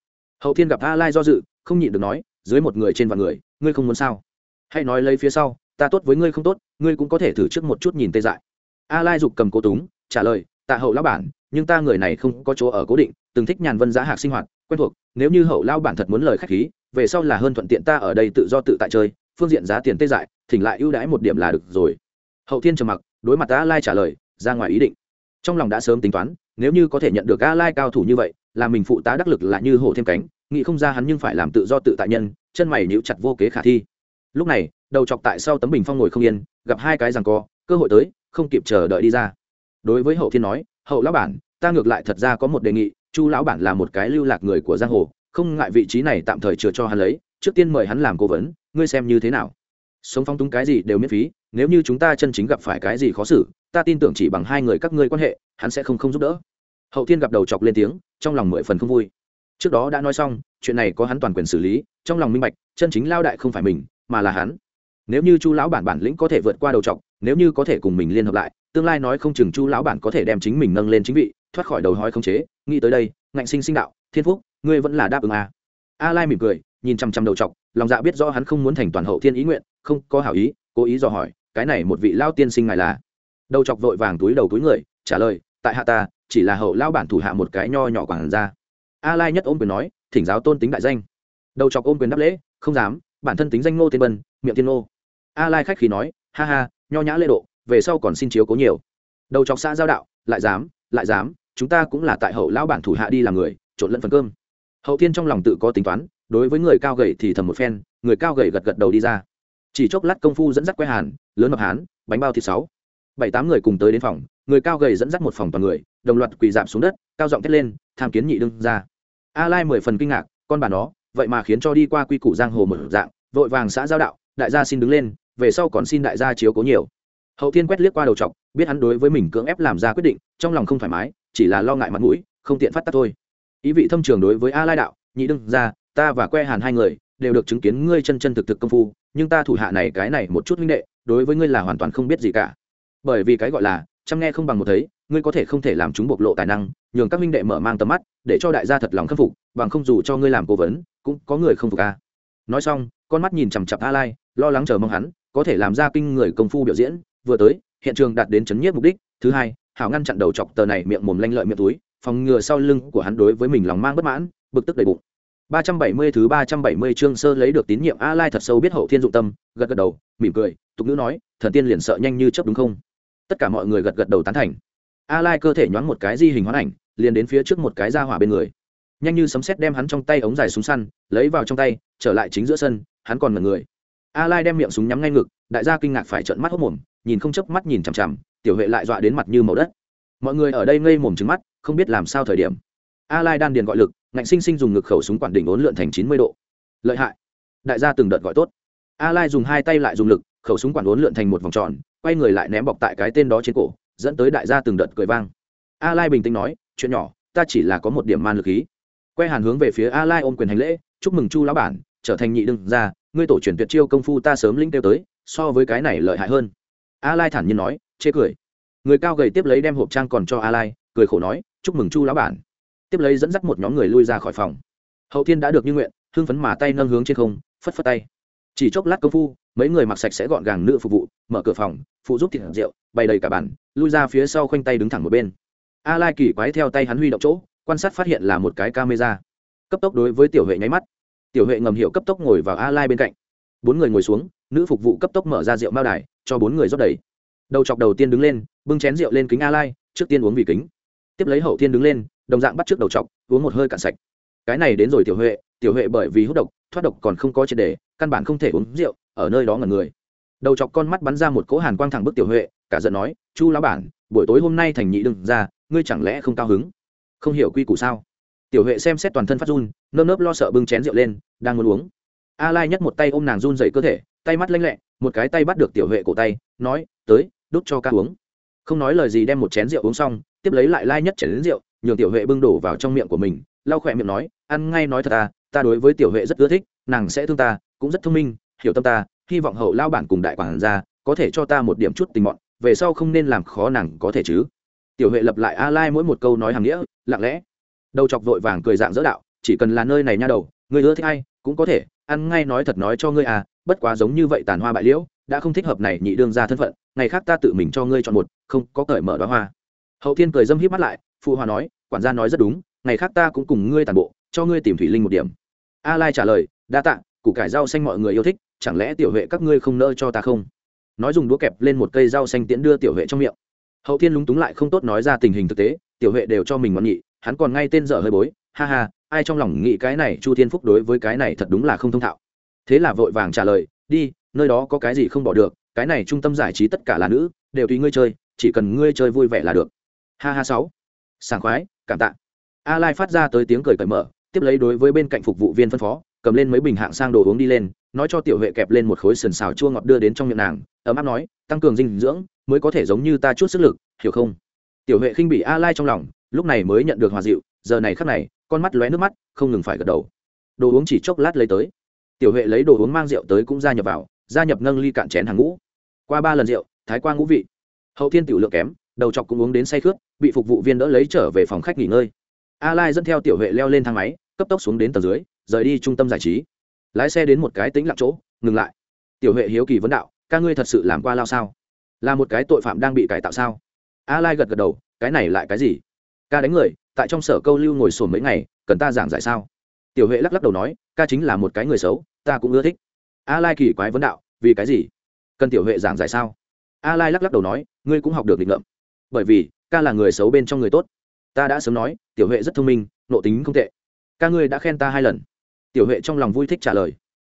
Hậu thiên gặp a lai do dự, không nhịn được nói, dưới một người trên vạn người, ngươi không muốn sao? Hãy nói lấy phía sau, ta tốt với ngươi không tốt, ngươi cũng có thể thử trước một chút nhìn tê dại. A lai dục cầm cố túng, trả lời, tạ hậu lão bản, nhưng ta người này không có chỗ ở cố định, từng thích nhàn vân giá hạc sinh hoạt quen thuộc, nếu như hậu lao bản thật muốn lời khách khí, về sau là hơn thuận tiện ta ở đây tự do tự tại chơi, phương diện giá tiền tê dại, thỉnh lại ưu đãi một điểm là được rồi. Hậu thiên trầm mặc, đối mặt a lai trả lời, ra ngoài ý định. Trong lòng đã sớm tính toán, nếu như có thể nhận được a lai cao thủ như vậy, là mình phụ tá đắc lực là như hổ thêm cánh, nghĩ không ra hắn nhưng phải làm tự do tự tại nhân, chân mày nhíu chặt vô kế khả thi. Lúc này, đầu chọc tại sau tấm bình phong ngồi không yên, gặp hai cái rằng co, cơ hội tới, không kịp chờ đợi đi ra. Đối với hậu thiên nói, hậu lão bản, ta ngược lại thật ra có một đề nghị chu lão bản là một cái lưu lạc người của giang hồ, không ngại vị trí này tạm thời chừa cho hắn lấy, trước tiên mời hắn làm cố vấn, ngươi xem như thế nào? Sống phong túng cái gì đều miễn phí, nếu như chúng ta chân chính gặp phải cái gì khó xử, ta tin tưởng chỉ bằng hai người các ngươi quan hệ, hắn sẽ không không giúp đỡ. Hậu thiên gặp đầu chọc lên tiếng, trong lòng mười phần không vui. Trước đó đã nói xong, chuyện này có hắn toàn quyền xử lý, trong lòng minh bạch, chân chính lao đại không phải mình, mà là hắn. Nếu như chu lão bản bản lĩnh có thể vượt qua đầu chọc, nếu như có thể cùng mình liên hợp lại, tương lai nói không chừng chu lão bản có thể đem chính mình nâng lên chính vị thoát khỏi đầu hói không chế, nghĩ tới đây, ngạnh sinh sinh đạo, thiên phúc, ngươi vẫn là đáp ứng à. a lai mỉm cười, nhìn chằm chằm đầu chọc, lòng dạ biết rõ hắn không muốn thành toàn hậu thiên ý nguyện, không có hảo ý, cố ý dò hỏi, cái này một vị lao tiên sinh ngài là? Đầu chọc vội vàng túi đầu túi người, trả lời, tại hạ ta, chỉ là hậu lao bản thủ hạ một cái nho nhỏ quản ra a lai nhất ôm quyền nói, thỉnh giáo tôn tính đại danh. Đầu chọc ôm quyền đáp lễ, không dám, bản thân tính danh ngô tiên bân miệng tiên ngô. A lai khách khí nói, ha ha, nho nhã lễ độ, về sau còn xin chiếu cố nhiều. Đầu chọc xã giao đạo, lại dám lại dám, chúng ta cũng là tại hậu lão bản thủ hạ đi làm người, trộn lẫn phần cơm. Hậu thiên trong lòng tự có tính toán, đối với người cao gầy thì thầm một phen, người cao gầy gật gật đầu đi ra. Chỉ chốc lát công phu dẫn dắt que hàn, lớn mập hán, bánh bao thịt sáu. Bảy tám người cùng tới đến phòng, người cao gầy dẫn dắt một phòng toàn người, đồng loạt quỳ dạp xuống đất, cao giọng thét lên, tham kiến nhị đương ra a lai mười phần kinh ngạc, con bà nó, vậy mà khiến cho đi qua quy củ giang hồ một dạng, vội vàng xã giao đạo, đại gia xin đứng lên, về sau còn xin đại gia chiếu cố nhiều hậu thiên quét liếc qua đầu chọc, biết hắn đối với mình cưỡng ép làm ra quyết định, trong lòng không thoải mái, chỉ là lo ngại mặt mũi, không tiện phát tác thôi. Ý vị thâm trường đối với a lai đạo, nhị đương ra ta và que hàn hai người đều được chứng kiến ngươi chân chân thực thực công phu, nhưng ta thủ hạ này cái này một chút minh đệ, đối với ngươi là hoàn toàn không biết gì cả. Bởi vì cái gọi là, chăm nghe không bằng một thấy, ngươi có thể không thể làm chúng bộc lộ tài năng, nhường các minh đệ mở mang tầm mắt, để cho đại gia thật lòng khâm phục, bằng không dù cho ngươi làm cố vấn, cũng có người không phục a. Nói xong, con mắt nhìn chằm chặp a lai, lo lắng chờ mong hắn, có thể làm ra kinh người công phu biểu diễn vừa tới hiện trường đạt đến chấn nhiếp mục đích thứ hai hảo ngăn chặn đầu chọc tờ này miệng mồm lanh lợi miệng túi phòng ngừa sau lưng của hắn đối với mình lòng mang bất mãn bực tức đầy bụng 370 thứ 370 chương sơ lấy được tín nhiệm A Lai thật sâu biết hậu thiên dụng tâm, gật gật đầu, mỉm cười, tục ngữ nói, thần tiên liền sợ nhanh như chớp đúng không? Tất cả mọi người gật gật đầu tán thành. A Lai cơ thể nhoáng một cái di hình hóa ảnh, liền đến phía trước một cái ra hỏa bên người. Nhanh như sấm sét đem hắn trong tay ống dài súng săn, lấy vào trong tay, trở lại chính giữa sân, hắn còn ngẩn người. A Lai đem miệng súng nhắm ngay ngực, đại gia kinh ngạc phải trợn mắt hốt mồm, nhìn không chớp mắt nhìn chằm chằm, tiểu huệ lại dọa đến mặt như màu đất. Mọi người ở đây ngây mồm trừng mắt, không biết làm sao thời điểm. A Lai đan điền gọi lực, ngạnh sinh sinh dùng ngực khẩu súng quản đỉnh ốn lượn thành chín mươi độ. Lợi hại. Đại gia từng đợt gọi tốt. A lai dùng hai tay lại dùng lực khẩu súng quản ốn lượn thành một vòng tròn quay người lại ném bọc tại cái tên đó trên cổ dẫn tới đại gia từng đợt cười vang. A lai bình tĩnh nói chuyện nhỏ ta chỉ là có một điểm man lực khí. Quay hàn hướng về phía a lai ôm quyền hành lễ chúc mừng chu lão bản trở thành nhị đương gia, ngươi tổ truyền tuyệt chiêu công phu ta sớm linh tiêu tới so với cái này lợi hại hơn a lai thản nhiên nói, chê cười. Người cao gầy tiếp lấy đem hộp trang còn cho a lai, cười khổ nói, chúc mừng chu lão bản. Tiếp lấy dẫn dắt một nhóm người lui ra khỏi phòng. Hậu thiên đã được như nguyện, hưng phấn mà tay nâng hướng trên không, phất phất tay. Chỉ chốc lát công phu, mấy người mặc sạch sẽ gọn gàng nữ phục vụ, mở cửa phòng, phụ giúp thịt rượu, bày đầy cả bàn, lui ra phía sau khoanh tay đứng thẳng một bên. A lai kỳ quái theo tay hắn huy động chỗ, quan sát phát hiện là một cái camera. Cấp tốc đối với tiểu huệ nháy mắt. Tiểu huệ ngầm hiệu cấp tốc ngồi vào a lai bên cạnh. Bốn người ngồi xuống, nữ phục vụ cấp tốc mở ra rượu mao đài cho bốn người rót đầy. Đầu chọc đầu tiên đứng lên, bưng chén rượu lên kính a lai, trước tiên uống vì kính. Tiếp lấy hậu tiên đứng lên, đồng dạng bắt trước đầu chọc, uống một hơi cạn sạch. Cái này đến rồi tiểu huệ tiểu huệ bởi vì hút độc, thoát độc còn không có triệt đề căn bản không thể uống rượu, ở nơi đó ngẩn người. Đầu chọc con mắt bắn ra một cỗ hàn quang thẳng bức tiểu huệ, cả giận nói, chu lão bản, buổi tối hôm nay thành nhị đừng ra, ngươi chẳng lẽ không cao hứng? Không hiểu quy củ sao? Tiểu huệ xem xét toàn thân phát run, nơm nớp lo sợ bưng chén rượu lên, đang muốn uống. A lai nhất một tay ôm nàng run dậy cơ thể tay mắt lanh lẹ, một cái tay bắt được tiểu huệ cổ tay, nói, tới, đút cho ca uống. Không nói lời gì đem một chén rượu uống xong, tiếp lấy lại lai nhất chén đến rượu, nhường tiểu huệ bưng đổ vào trong miệng của mình, lau khỏe miệng nói, ăn ngay nói thật ta ta đối với tiểu huệ rất ưa thích, nàng sẽ thương ta, cũng rất thông minh, hiểu tâm ta, hy vọng hậu lao bản cùng đại quản gia có thể cho ta một điểm chút tình mọn, về sau không nên làm khó nàng có thể chứ. Tiểu huệ lập lại a lai mỗi một câu nói hàng nghĩa, lặng lẽ. Đầu chọc vội vàng cười dạng dỡ đạo, chỉ cần là nơi này nha đầu, người ưa thích ai cũng có thể ăn ngay nói thật nói cho ngươi à bất quá giống như vậy tàn hoa bại liễu, đã không thích hợp này nhị đương ra thân phận, ngày khác ta tự mình cho ngươi chọn một, không, có cởi mở đoá hoa. Hậu thiên cười dâm híp mắt lại, phụ hòa nói, quản gia nói rất đúng, ngày khác ta cũng cùng ngươi tàn bộ, cho ngươi tìm thủy linh một điểm. A lai trả lời, đa tạ, củ cải rau xanh mọi người yêu thích, chẳng lẽ tiểu huệ các ngươi không nỡ cho ta không? Nói dùng đũa kẹp lên một cây rau xanh tiễn đưa tiểu huệ trong miệng. Hậu thiên lúng túng lại không tốt nói ra tình hình thực tế, tiểu huệ đều cho mình ngoan nhị, hắn còn ngay tên dở hơi bối, ha ha ai trong lòng nghĩ cái này chu thiên phúc đối với cái này thật đúng là không thông thạo. Thế là vội vàng trả lời, đi, nơi đó có cái gì không bỏ được, cái này trung tâm giải trí tất cả là nữ, đều tùy ngươi chơi, chỉ cần ngươi chơi vui vẻ là được. Ha ha sáu. Sảng khoái, cảm tạ. A lai phát ra tới tiếng cười cởi mở, tiếp lấy đối với bên cạnh phục vụ viên phân phó, cầm lên mấy bình hạng sang đồ uống đi lên, nói cho tiểu huệ kẹp lên một khối sườn xào chua ngọt đưa đến trong miệng nàng, ấm áp nói, tăng cường dinh dưỡng, mới có thể giống như ta chút sức lực, hiểu không? Tiểu huệ khinh bị a lai trong lòng, lúc này mới nhận được hòa dịu, giờ này khắc này con mắt lóe nước mắt, không ngừng phải gật đầu. Đồ uống chỉ chốc lát lấy tới. Tiểu huệ lấy đồ uống mang rượu tới cũng gia nhập vào, gia nhập nâng ly cạn chén hàng ngũ. Qua ba lần rượu, thái qua ngũ vị. Hậu thiên tiểu lượng kém, đầu chọc cũng uống đến say khướt, bị phục vụ viên đỡ lấy trở về phòng khách nghỉ ngơi. A lai dẫn theo tiểu huệ leo lên thang máy, cấp tốc xuống đến tầng dưới, rời đi trung tâm giải trí. Lái xe đến một cái tính lặng chỗ, ngừng lại. Tiểu huệ hiếu kỳ vấn đạo, ca ngươi thật sự làm qua lao sao? Là một cái tội phạm đang bị cải tạo sao? A lai gật gật đầu, cái này lại cái gì? Ca đánh người tại trong sở câu lưu ngồi sồn mấy ngày, cần ta giảng giải sao? Tiểu huệ lắc lắc đầu nói, ca chính là một cái người xấu, ta cũng ưa thích. A lai kỳ quái vấn đạo, vì cái gì? Cần tiểu huệ giảng giải sao? A lai lắc lắc đầu nói, ngươi cũng học được định ngậm. Bởi vì, ca là người xấu bên trong người tốt. Ta đã sớm nói, tiểu huệ rất thông minh nộ tính không tệ. Ca ngươi đã khen ta hai lần. Tiểu huệ trong lòng vui thích trả lời.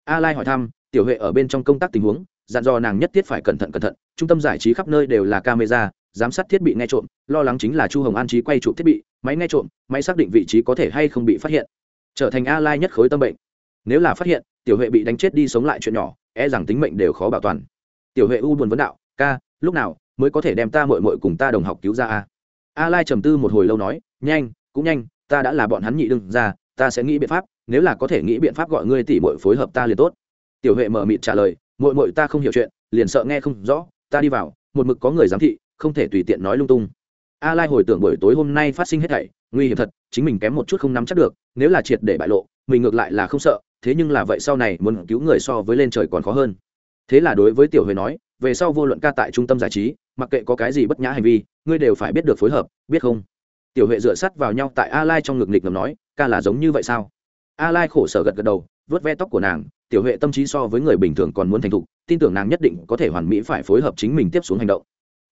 A lai hỏi thăm, tiểu huệ ở bên trong công tác tình huống, dặn dò nàng nhất thiết phải cẩn thận cẩn thận, trung tâm giải trí khắp nơi đều là camera, giám sát thiết bị nghe trộm, lo lắng chính là chu hồng an trí quay chụp thiết bị máy nghe trộm, máy xác định vị trí có thể hay không bị phát hiện. Trở thành a lai nhất khối tâm bệnh. Nếu là phát hiện, tiểu huệ bị đánh chết đi sống lại chuyện nhỏ e rằng tính mệnh đều khó bảo toàn. Tiểu huệ u buồn vấn đạo, ca, lúc nào mới có thể đem ta mội mội cùng ta đồng học cứu ra a? A lai trầm tư một hồi lâu nói, nhanh, cũng nhanh, ta đã là bọn hắn nhị đương ra ta sẽ nghĩ biện pháp, nếu là có thể nghĩ biện pháp gọi ngươi tỉ mội phối hợp ta liền tốt. Tiểu huệ mở mịt trả lời mội mội ta không hiểu chuyện, liền sợ nghe không rõ, ta đi vào, một mực có người giám thị, không thể tùy tiện nói lung tung a lai hồi tưởng buổi tối hôm nay phát sinh hết thảy, nguy hiểm thật, chính mình kém một chút không nắm chắc được, nếu là triệt để bại lộ, mình ngược lại là không sợ, thế nhưng là vậy sau này muốn cứu người so với lên trời còn khó hơn. Thế là đối với tiểu huệ nói, về sau vô luận ca tại trung tâm giải trí, mặc kệ có cái gì bất nhã hành vi, ngươi đều phải biết được phối hợp, biết không? Tiểu huệ dựa sắt vào nhau tại a lai trong ngực nghịch ngầm nói, ca là giống như vậy sao? A lai khổ sở gật gật đầu vớt ve tóc của nàng, tiểu huệ tâm trí so với người bình thường còn muốn thành thục, tin tưởng nàng nhất định có thể hoàn mỹ phải phối hợp chính mình tiếp xuống hành động.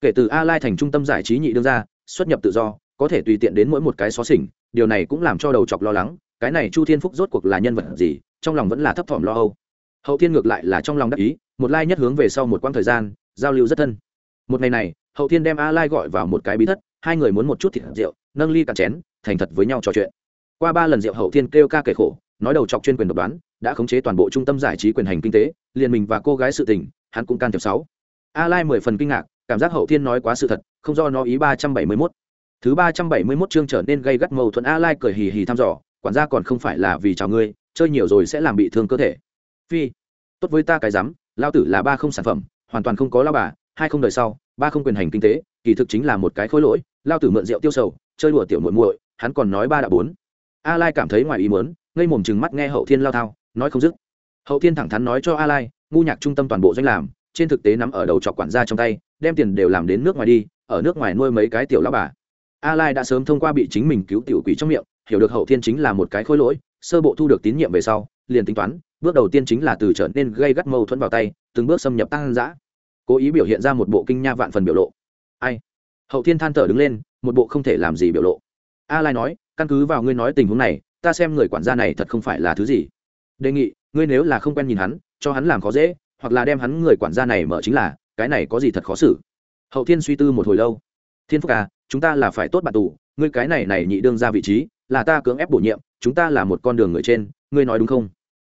Kể từ a lai thành trung tâm giải trí nhị đương ra xuất nhập tự do, có thể tùy tiện đến mỗi một cái xó xỉnh, điều này cũng làm cho đầu chọc lo lắng, cái này chu thiên phúc rốt cuộc là nhân vật gì, trong lòng vẫn là thấp thỏm lo âu. Hậu thiên ngược lại là trong lòng đắc ý, một lai nhất hướng về sau một quãng thời gian, giao lưu rất thân. Một ngày này, hậu thiên đem a lai gọi vào một cái bí thất, hai người muốn một chút thịt rượu, nâng ly cạn chén, thành thật với nhau trò chuyện. Qua ba lần rượu hậu thiên kêu ca kể khổ, nói đầu chọc chuyên quyền độc đoán, đã khống chế toàn bộ trung tâm giải trí quyền hành kinh tế, liền mình và cô gái sự tình, hắn cũng can thiệp sáu. A lai mười phần kinh ngạc cảm giác hậu thiên nói quá sự thật, không do nó ý ba trăm bảy mươi mốt. Thứ ba trăm bảy mươi mốt chương trở nên gây gắt mâu thuẫn a lai cười hì hì thăm dò, quản gia còn không phải là vì chào ngươi, chơi nhiều rồi sẽ làm bị thương cơ thể. Phi, tốt với ta cái rắm lao tử là ba không sản phẩm, hoàn toàn không có lao bà, hai không đời sau, ba không quyền hành kinh tế, kỳ thực chính là một cái khối lỗi lao tử mượn rượu tiêu sầu, chơi đùa tiểu muội muội, hắn còn nói ba đã bốn. A lai cảm thấy ngoài ý muốn, ngây mồm chừng mắt nghe hậu thiên lao thao, nói không dứt. Hậu thiên thẳng thắn nói cho a lai, ngu nhạc trung tâm toàn bộ doanh làm, trên thực tế nắm ở đầu trọc quản gia trong tay đem tiền đều làm đến nước ngoài đi ở nước ngoài nuôi mấy cái tiểu lão bà. A lai đã sớm thông qua bị chính mình cứu tiểu quỷ trong miệng hiểu được hậu thiên chính là một cái khối lỗi sơ bộ thu được tín nhiệm về sau liền tính toán bước đầu tiên chính là từ trở nên gây gắt mâu thuẫn vào tay từng bước xâm nhập tăng dã, cố ý biểu hiện ra một bộ kinh nha vạn phần biểu lộ. Ai? Hậu thiên than thở đứng lên một bộ không thể làm gì biểu lộ. A lai nói căn cứ vào ngươi nói tình huống này ta xem người quản gia này thật không phải là thứ gì. Đề nghị ngươi nếu là không quen nhìn hắn cho hắn làm khó dễ hoặc là đem hắn người quản gia này mở chính là cái này có gì thật khó xử? Hậu thiên suy tư một hồi lâu. Thiên phúc à chúng ta là phải tốt bạn tù, ngươi cái này này nhị đương ra vị trí, là ta cưỡng ép bổ nhiệm, chúng ta là một con đường người trên, ngươi nói đúng không?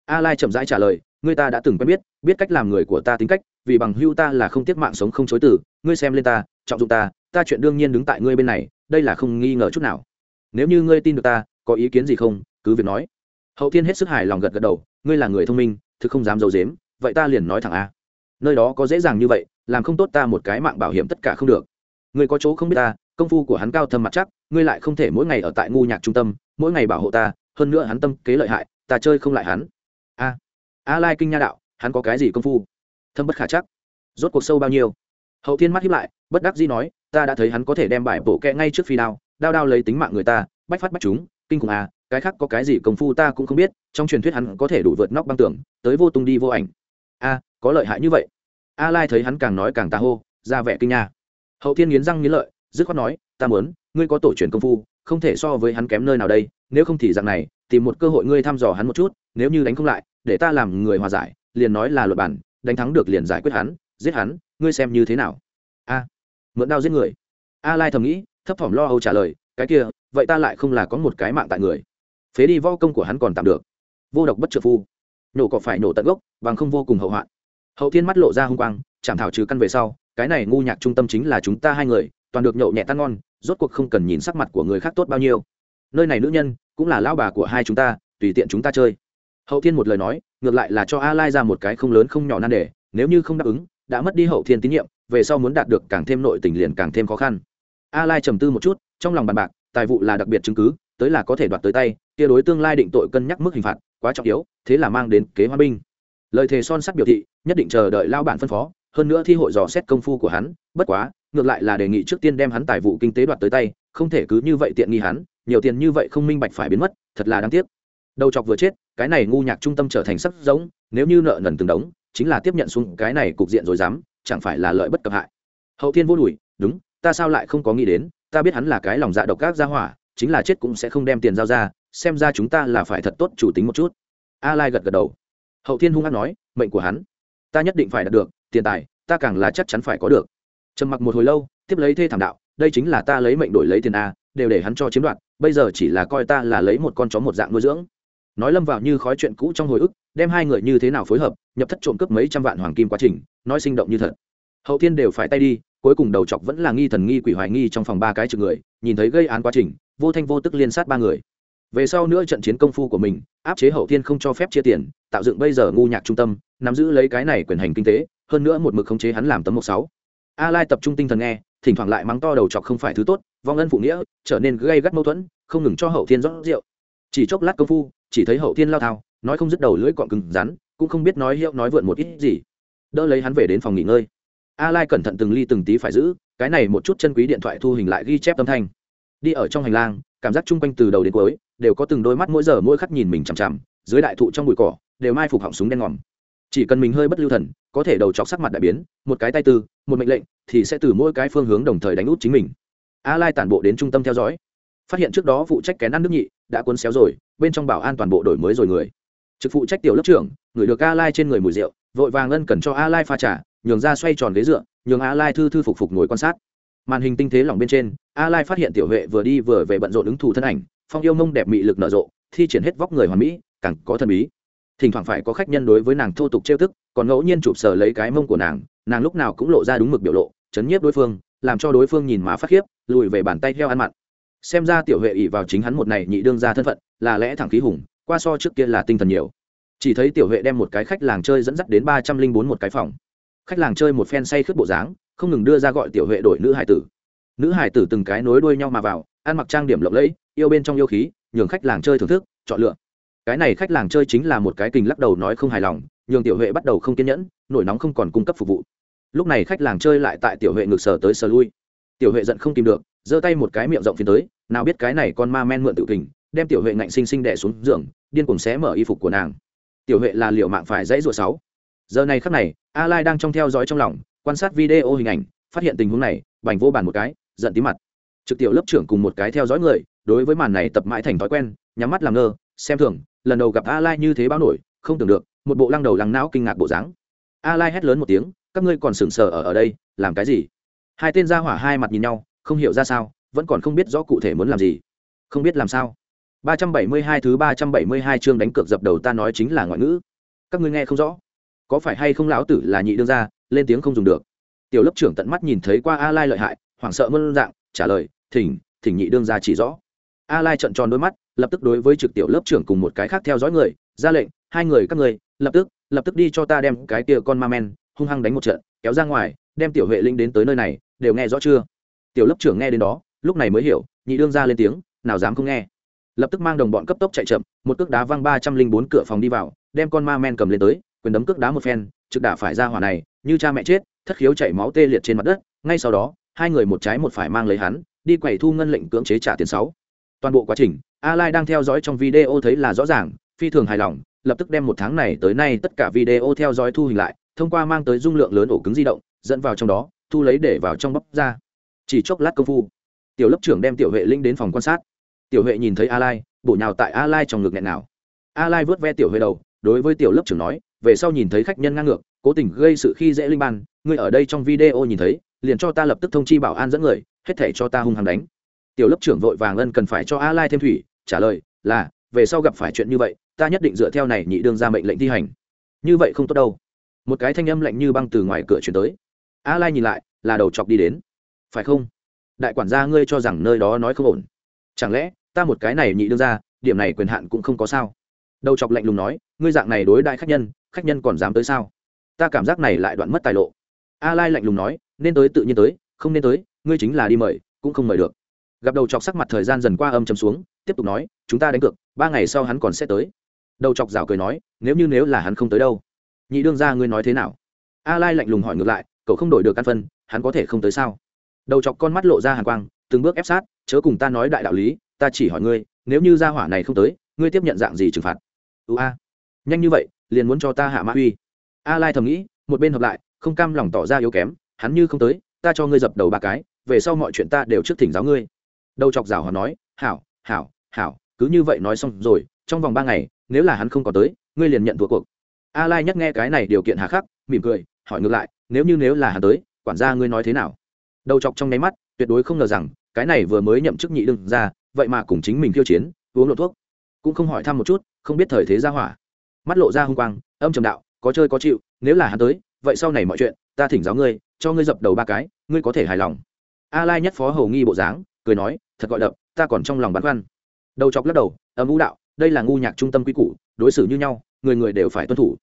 A lai chậm rãi trả lời, ngươi ta đã từng quen biết biết cách làm người của ta tính cách, vì bằng hưu ta là không tiếc mạng sống không chối từ, ngươi xem lên ta, trọng dụng ta ta chuyện đương nhiên đứng tại ngươi bên này, đây là không nghi ngờ chút nào. Nếu như ngươi tin được ta, có ý kiến gì không, cứ việc nói. Hậu thiên hết sức hài lòng gật gật đầu, ngươi là người thông minh, thực không dám d i ấ u dếm, vậy ta liền nói thẳng a. Nơi đó có dễ dàng như vậy làm không tốt ta một cái mạng bảo hiểm tất cả không được. Người có chỗ không biết ta, công phu của hắn cao thâm mặt chắc, ngươi lại không thể mỗi ngày ở tại ngu nhạc trung tâm, mỗi ngày bảo hộ ta, hơn nữa hắn tâm kế lợi hại, ta chơi không lại hắn. A a lai kinh nha đạo, hắn có cái gì công phu? Thâm bất khả chắc. Rốt cuộc sâu bao nhiêu? Hậu thiên mắt hiếp lại, bất đắc dĩ nói, ta đã thấy hắn có thể đem bài bổ kẹ ngay trước phi đao đao đao lấy tính mạng người ta, bách phát bách chúng, kinh khủng à cái khác có cái gì công phu ta cũng không biết, trong truyền thuyết hắn có thể đủ vượt nóc băng tường, tới vô tung đi vô ảnh. A, có lợi hại như vậy a lai thấy hắn càng nói càng ta hô, ra vẻ kinh nha. Hậu thiên nghiến răng nghiến lợi, dứt khoát nói, ta muốn, ngươi có tổ truyền công phu, không thể so với hắn kém nơi nào đây, nếu không thì dạng này, tìm một cơ hội ngươi thăm dò hắn một chút, nếu như đánh không lại, để ta làm người hòa giải, liền nói là luật bản, đánh thắng được liền giải quyết hắn, giết hắn, ngươi xem như thế nào? A, mượn đao giết người. A lai thầm nghĩ, thấp thỏm lo âu trả lời, cái kia, vậy ta lại không là có một cái mạng tại người. Phế đi võ công của hắn còn tạm được. Vô độc bất trợ phu. Nổ cỏ phải nổ tận gốc, bằng không vô cùng hậu hoạn hậu thiên mắt lộ ra hung quang chẳng thảo trừ căn về sau, cái này ngu nhạc trung tâm chính là chúng ta hai người, toàn được nhậu nhẹ tan ngon, rốt cuộc không cần nhìn sắc mặt của người khác tốt bao nhiêu. Nơi này nữ nhân, cũng là lão bà của hai chúng ta, tùy tiện chúng ta chơi. Hậu thiên một lời nói, ngược lại là cho a lai ra một cái không lớn không nhỏ nan đề, nếu như không đáp ứng, đã mất đi hậu thiên tín nhiệm, về sau muốn đạt được càng thêm nội tình liền càng thêm khó khăn. A lai trầm tư một chút, trong lòng bàn bạc, tài vụ là đặc biệt chứng cứ, tới là có thể đoạt tới tay, kia đối tương lai định tội cân nhắc mức hình phạt, quá trọng yếu, thế là mang đến kế hoa binh lời thề son sắt biểu thị, nhất định chờ đợi lao bản phân phó, hơn nữa thi hội dò xét công phu của hắn, bất quá, ngược lại là đề nghị trước tiên đem hắn tài vụ kinh tế đoạt tới tay, không thể cứ như vậy tiện nghi hắn, nhiều tiền như vậy không minh bạch phải biến mất, thật là đáng tiếc. Đầu chọc vừa chết, cái này ngu nhạc trung tâm trở thành sắc giống, nếu như nợ nần từng đống, chính là tiếp nhận xuống cái này cục diện rồi dám, chẳng phải là lợi bất cập hại. Hậu thiên vô đùi đúng, ta sao lại không có nghĩ đến, ta biết hắn là cái lòng dạ độc ác gia hỏa, chính là chết cũng sẽ không đem tiền giao ra, xem ra chúng ta là phải thật tốt chủ tính một chút. A lai gật gật đầu hậu thiên hung hát nói, mệnh của hắn, ta nhất định phải đạt được, tiền tài, ta càng là chắc chắn phải có được. Trầm mặc một hồi lâu, tiếp lấy thê thảm đạo, đây chính là ta lấy mệnh đổi lấy tiền a, đều để hắn cho chiếm đoạt, bây giờ chỉ là coi ta là lấy một con chó một dạng nuôi dưỡng. Nói lâm vào như khói chuyện cũ trong hồi ức, đem hai người như thế nào phối hợp, nhập thất trộm cướp mấy trăm vạn hoàng kim quá trình, nói sinh động như thật. Hậu thiên đều phải tay đi, cuối cùng đầu chọc vẫn là nghi thần nghi quỷ hoài nghi trong phòng ba cái trực người, nhìn thấy gây án quá trình, vô thanh vô tức liên sát ba người về sau nữa trận chiến công phu của mình, áp chế hậu thiên không cho phép chia tiền, tạo dựng bây giờ ngu nhạc trung tâm, nắm giữ lấy cái này quyền hành kinh tế, hơn nữa một mực khống chế hắn làm tấm mộc sáu. A lai tập trung tinh thần nghe, thỉnh thoảng lại mắng to đầu chọc không phải thứ tốt, vong ân phụ nghĩa, trở nên gây gắt mâu thuẫn, không ngừng cho hậu thiên rót rượu. Chỉ chốc lát công phu, chỉ thấy hậu thiên lao thao, nói không dứt đầu lưỡi cọn cứng rắn, cũng không biết nói hiệu nói vượn một ít gì. Đỡ lấy hắn về đến phòng nghỉ ngơi. A lai cẩn thận từng ly từng tí phải giữ, cái này một chút chân quý điện thoại thu hình lại ghi chép âm thanh. Đi ở trong hành lang, cảm giác chung quanh từ đầu đến cuối đều có từng đôi mắt mỗi giờ mỗi khắc nhìn mình chằm chằm, dưới đại thụ trong bụi cỏ, đều mai phục họng súng đen ngòm. Chỉ cần mình hơi bất lưu thần, có thể đầu chọc sắc mặt đại biến, một cái tay tư, một mệnh lệnh, thì sẽ từ mỗi cái phương hướng đồng thời đánh út chính mình. A lai tản bộ đến trung tâm theo dõi. Phát hiện trước đó phụ trách kén ăn nước nhị, đã cuốn xéo rồi, bên trong bảo an toàn bộ đổi mới rồi người. Trực phụ trách tiểu lớp trưởng, người được a lai trên người mùi rượu, vội vàng ân cần cho a lai pha trà, nhường ra xoay tròn ghế dựa, nhường a lai thư thư phục phục ngồi quan sát. Màn hình tinh thế lỏng bên trên a lai phát hiện tiểu huệ vừa đi vừa về bận rộn ứng thủ thân ảnh phong yêu mông đẹp mị lực nở rộ, thi triển hết vóc người hoàn mỹ, càng có thần bí. Thỉnh thoảng phải có khách nhân đối với nàng thô tục trêu tức, còn ngẫu nhiên chụp sờ lấy cái mông của nàng nàng lúc nào cũng lộ ra đúng mực biểu lộ, chấn nhiếp đối phương, làm cho đối phương nhìn má phát khiếp, lùi về bàn tay theo ăn mặn. Xem ra tiểu huệ ỉ vào chính hắn một này nhị đương ra thân phận, là lẽ thẳng khí hùng, qua so trước kia là tinh thần nhiều. Chỉ thấy tiểu huệ đem một cái khách làng chơi dẫn dắt đến ba trăm linh bốn một cái phòng. Khách làng chơi một phen say khướt bộ dáng, không ngừng đưa ra gọi tiểu huệ đổi nữ hải tử. Nữ hải tử từng cái nối đuôi nhau mà vào ăn mặc trang điểm lộng lẫy, yêu bên trong yêu khí, nhường khách làng chơi thưởng thức, chọn lựa. Cái này khách làng chơi chính là một cái kình lắc đầu nói không hài lòng, nhường tiểu huệ bắt đầu không kiên nhẫn, nổi nóng không còn cung cấp phục vụ. Lúc này khách làng chơi lại tại tiểu huệ ngược sở tới sờ lui. Tiểu huệ giận không tìm được, giơ tay một cái miệng rộng phiến tới, nào biết cái này con ma men mượn tự kình, đem tiểu huệ ngạnh sinh sinh đẻ xuống giường, điên cùng xé mở y phục của nàng. Tiểu huệ là liệu mạng phải dãy ruột sáu. Giờ này khắc này, a lai đang trong theo dõi trong lòng, quan sát video hình ảnh, phát hiện tình huống này, bành vô bàn một cái, giận tí mặt trực tiểu lớp trưởng cùng một cái theo dõi người, đối với màn này tập mãi thành thói quen, nhắm mắt làm ngơ, xem thường, lần đầu gặp a lai như thế báo nổi, không tưởng được, một bộ lăng đầu lăng não kinh ngạc bộ dáng. A lai hét lớn một tiếng, các ngươi còn sừng sờ ở ở đây, làm cái gì? Hai tên gia hỏa hai mặt nhìn nhau, không hiểu ra sao, vẫn còn không biết rõ cụ thể muốn làm gì. Không biết làm sao. 372 thứ 372 chương đánh cược dập đầu ta nói chính là ngoại ngữ. Các ngươi nghe không rõ. Có phải hay không lão tử là nhị đương gia, lên tiếng không dùng được. Tiểu lớp trưởng tận mắt nhìn thấy qua a lai lợi hại, hoảng sợ mơn dạng trả lời, thỉnh thỉnh nhị đương gia chỉ rõ. A lai trợn tròn đôi mắt, lập tức đối với trực tiểu lớp trưởng cùng một cái khác theo dõi người, ra lệnh, hai người các người, lập tức lập tức đi cho ta đem cái kia con ma men, hung hăng đánh một trận, kéo ra ngoài, đem tiểu huệ linh đến tới nơi này, đều nghe rõ chưa? Tiểu lớp trưởng nghe đến đó, lúc này mới hiểu, nhị đương ra lên tiếng, nào dám không nghe. Lập tức mang đồng bọn cấp tốc chạy chậm, một cước đá văng ba trăm linh bốn cửa phòng đi vào, đem con ma men cầm lên tới, quyền đấm cước đá một phen, trực đả phải ra hỏa này, như cha mẹ chết, thất khiếu chảy máu tê liệt trên mặt đất, ngay sau đó hai người một trái một phải mang lấy hắn, đi quẩy thu ngân lệnh cưỡng chế trả tiền sáu. Toàn bộ quá trình a lai đang theo dõi trong video thấy là rõ ràng, phi thường hài lòng, lập tức đem một tháng này tới nay tất cả video theo dõi thu hình lại, thông qua mang tới dung lượng lớn ổ cứng di động, dẫn vào trong đó, thu lấy để vào trong bắp ra. Chỉ chốc lát công phu, tiểu lớp trưởng đem tiểu huệ linh đến phòng quan sát. Tiểu huệ nhìn thấy a lai bổ nhào tại a lai trong ngực nghẹn nào a lai vớt ve tiểu huệ đầu, đối với tiểu lớp trưởng nói, về sau nhìn thấy khách nhân ngang ngược, cố tình gây sự khi dễ linh ban, ngươi ở đây trong video nhìn thấy liền cho ta lập tức thông chi bảo an dẫn người, hết thể cho ta hung hăng đánh. Tiểu lớp trưởng vội vàng ân cần phải cho a lai thêm thủy, trả lời, là, về sau gặp phải chuyện như vậy, ta nhất định dựa theo này nhị đương ra mệnh lệnh thi hành. Như vậy không tốt đâu. Một cái thanh âm lạnh như băng từ ngoài cửa chuyển tới. A lai nhìn lại, là đầu chọc đi đến. Phải không? Đại quản gia ngươi cho rằng nơi đó nói không ổn. Chẳng lẽ, ta một cái này nhị đương ra, điểm này quyền hạn cũng không có sao? Đầu chọc lạnh lùng nói, ngươi dạng này đối đại khách nhân khách nhân còn dám tới sao? Ta cảm giác này lại đoạn mất tài lộ. A lai lạnh lùng nói nên tới tự nhiên tới, không nên tới, ngươi chính là đi mời, cũng không mời được. Gặp đầu chọc sắc mặt thời gian dần qua âm chấm xuống, tiếp tục nói, chúng ta đánh cược, ba ngày sau hắn còn sẽ tới. Đầu chọc rào cười nói, nếu như nếu là hắn không tới đâu. Nhị đương ra ngươi nói thế nào? A lai lạnh lùng hỏi ngược lại, cậu không đổi được căn phân, hắn có thể không tới sao? Đầu chọc con mắt lộ ra hàng quang, từng bước ép sát, chớ cùng ta nói đại đạo lý, ta chỉ hỏi ngươi, nếu như gia hỏa này không tới, ngươi tiếp nhận dạng gì trừng phạt? Ưu a. Nhanh như vậy, liền muốn cho ta hạ mã uy. A lai thầm nghĩ, một bên hợp lại, không cam lòng tỏ ra yếu kém hắn như không tới, ta cho ngươi dập đầu ba cái, về sau mọi chuyện ta đều trước thỉnh giáo ngươi. Đầu chọc rào hòa nói, hảo hảo hảo, cứ như vậy nói xong rồi, trong vòng ba ngày, nếu là hắn không có tới, ngươi liền nhận thua cuộc. A lai nhắc nghe cái này điều kiện hà khắc, mỉm cười, hỏi ngược lại, nếu như nếu là hắn tới, quản gia ngươi nói thế nào? Đầu chọc trong nháy mắt, tuyệt đối không ngờ rằng, cái này vừa mới nhậm chức nhị đương ra, vậy mà cùng chính mình khiêu chiến, uống lộ thuốc. Cũng không hỏi thăm một chút, không biết thời thế ra hỏa. Mắt lộ ra hung quang, âm trầm đạo, có chơi có chịu, nếu là hắn tới vậy sau này mọi chuyện, ta thỉnh giáo ngươi, cho ngươi dập đầu ba cái, ngươi có thể hài lòng. A lai nhất phó hầu nghi bộ dáng, cười nói, thật gọi đập, ta còn trong lòng băn khoăn. Đầu chọc lắc đầu, âm vũ đạo, đây là ngu nhạc trung tâm quy củ, đối xử như nhau, người người đều phải tuân thủ.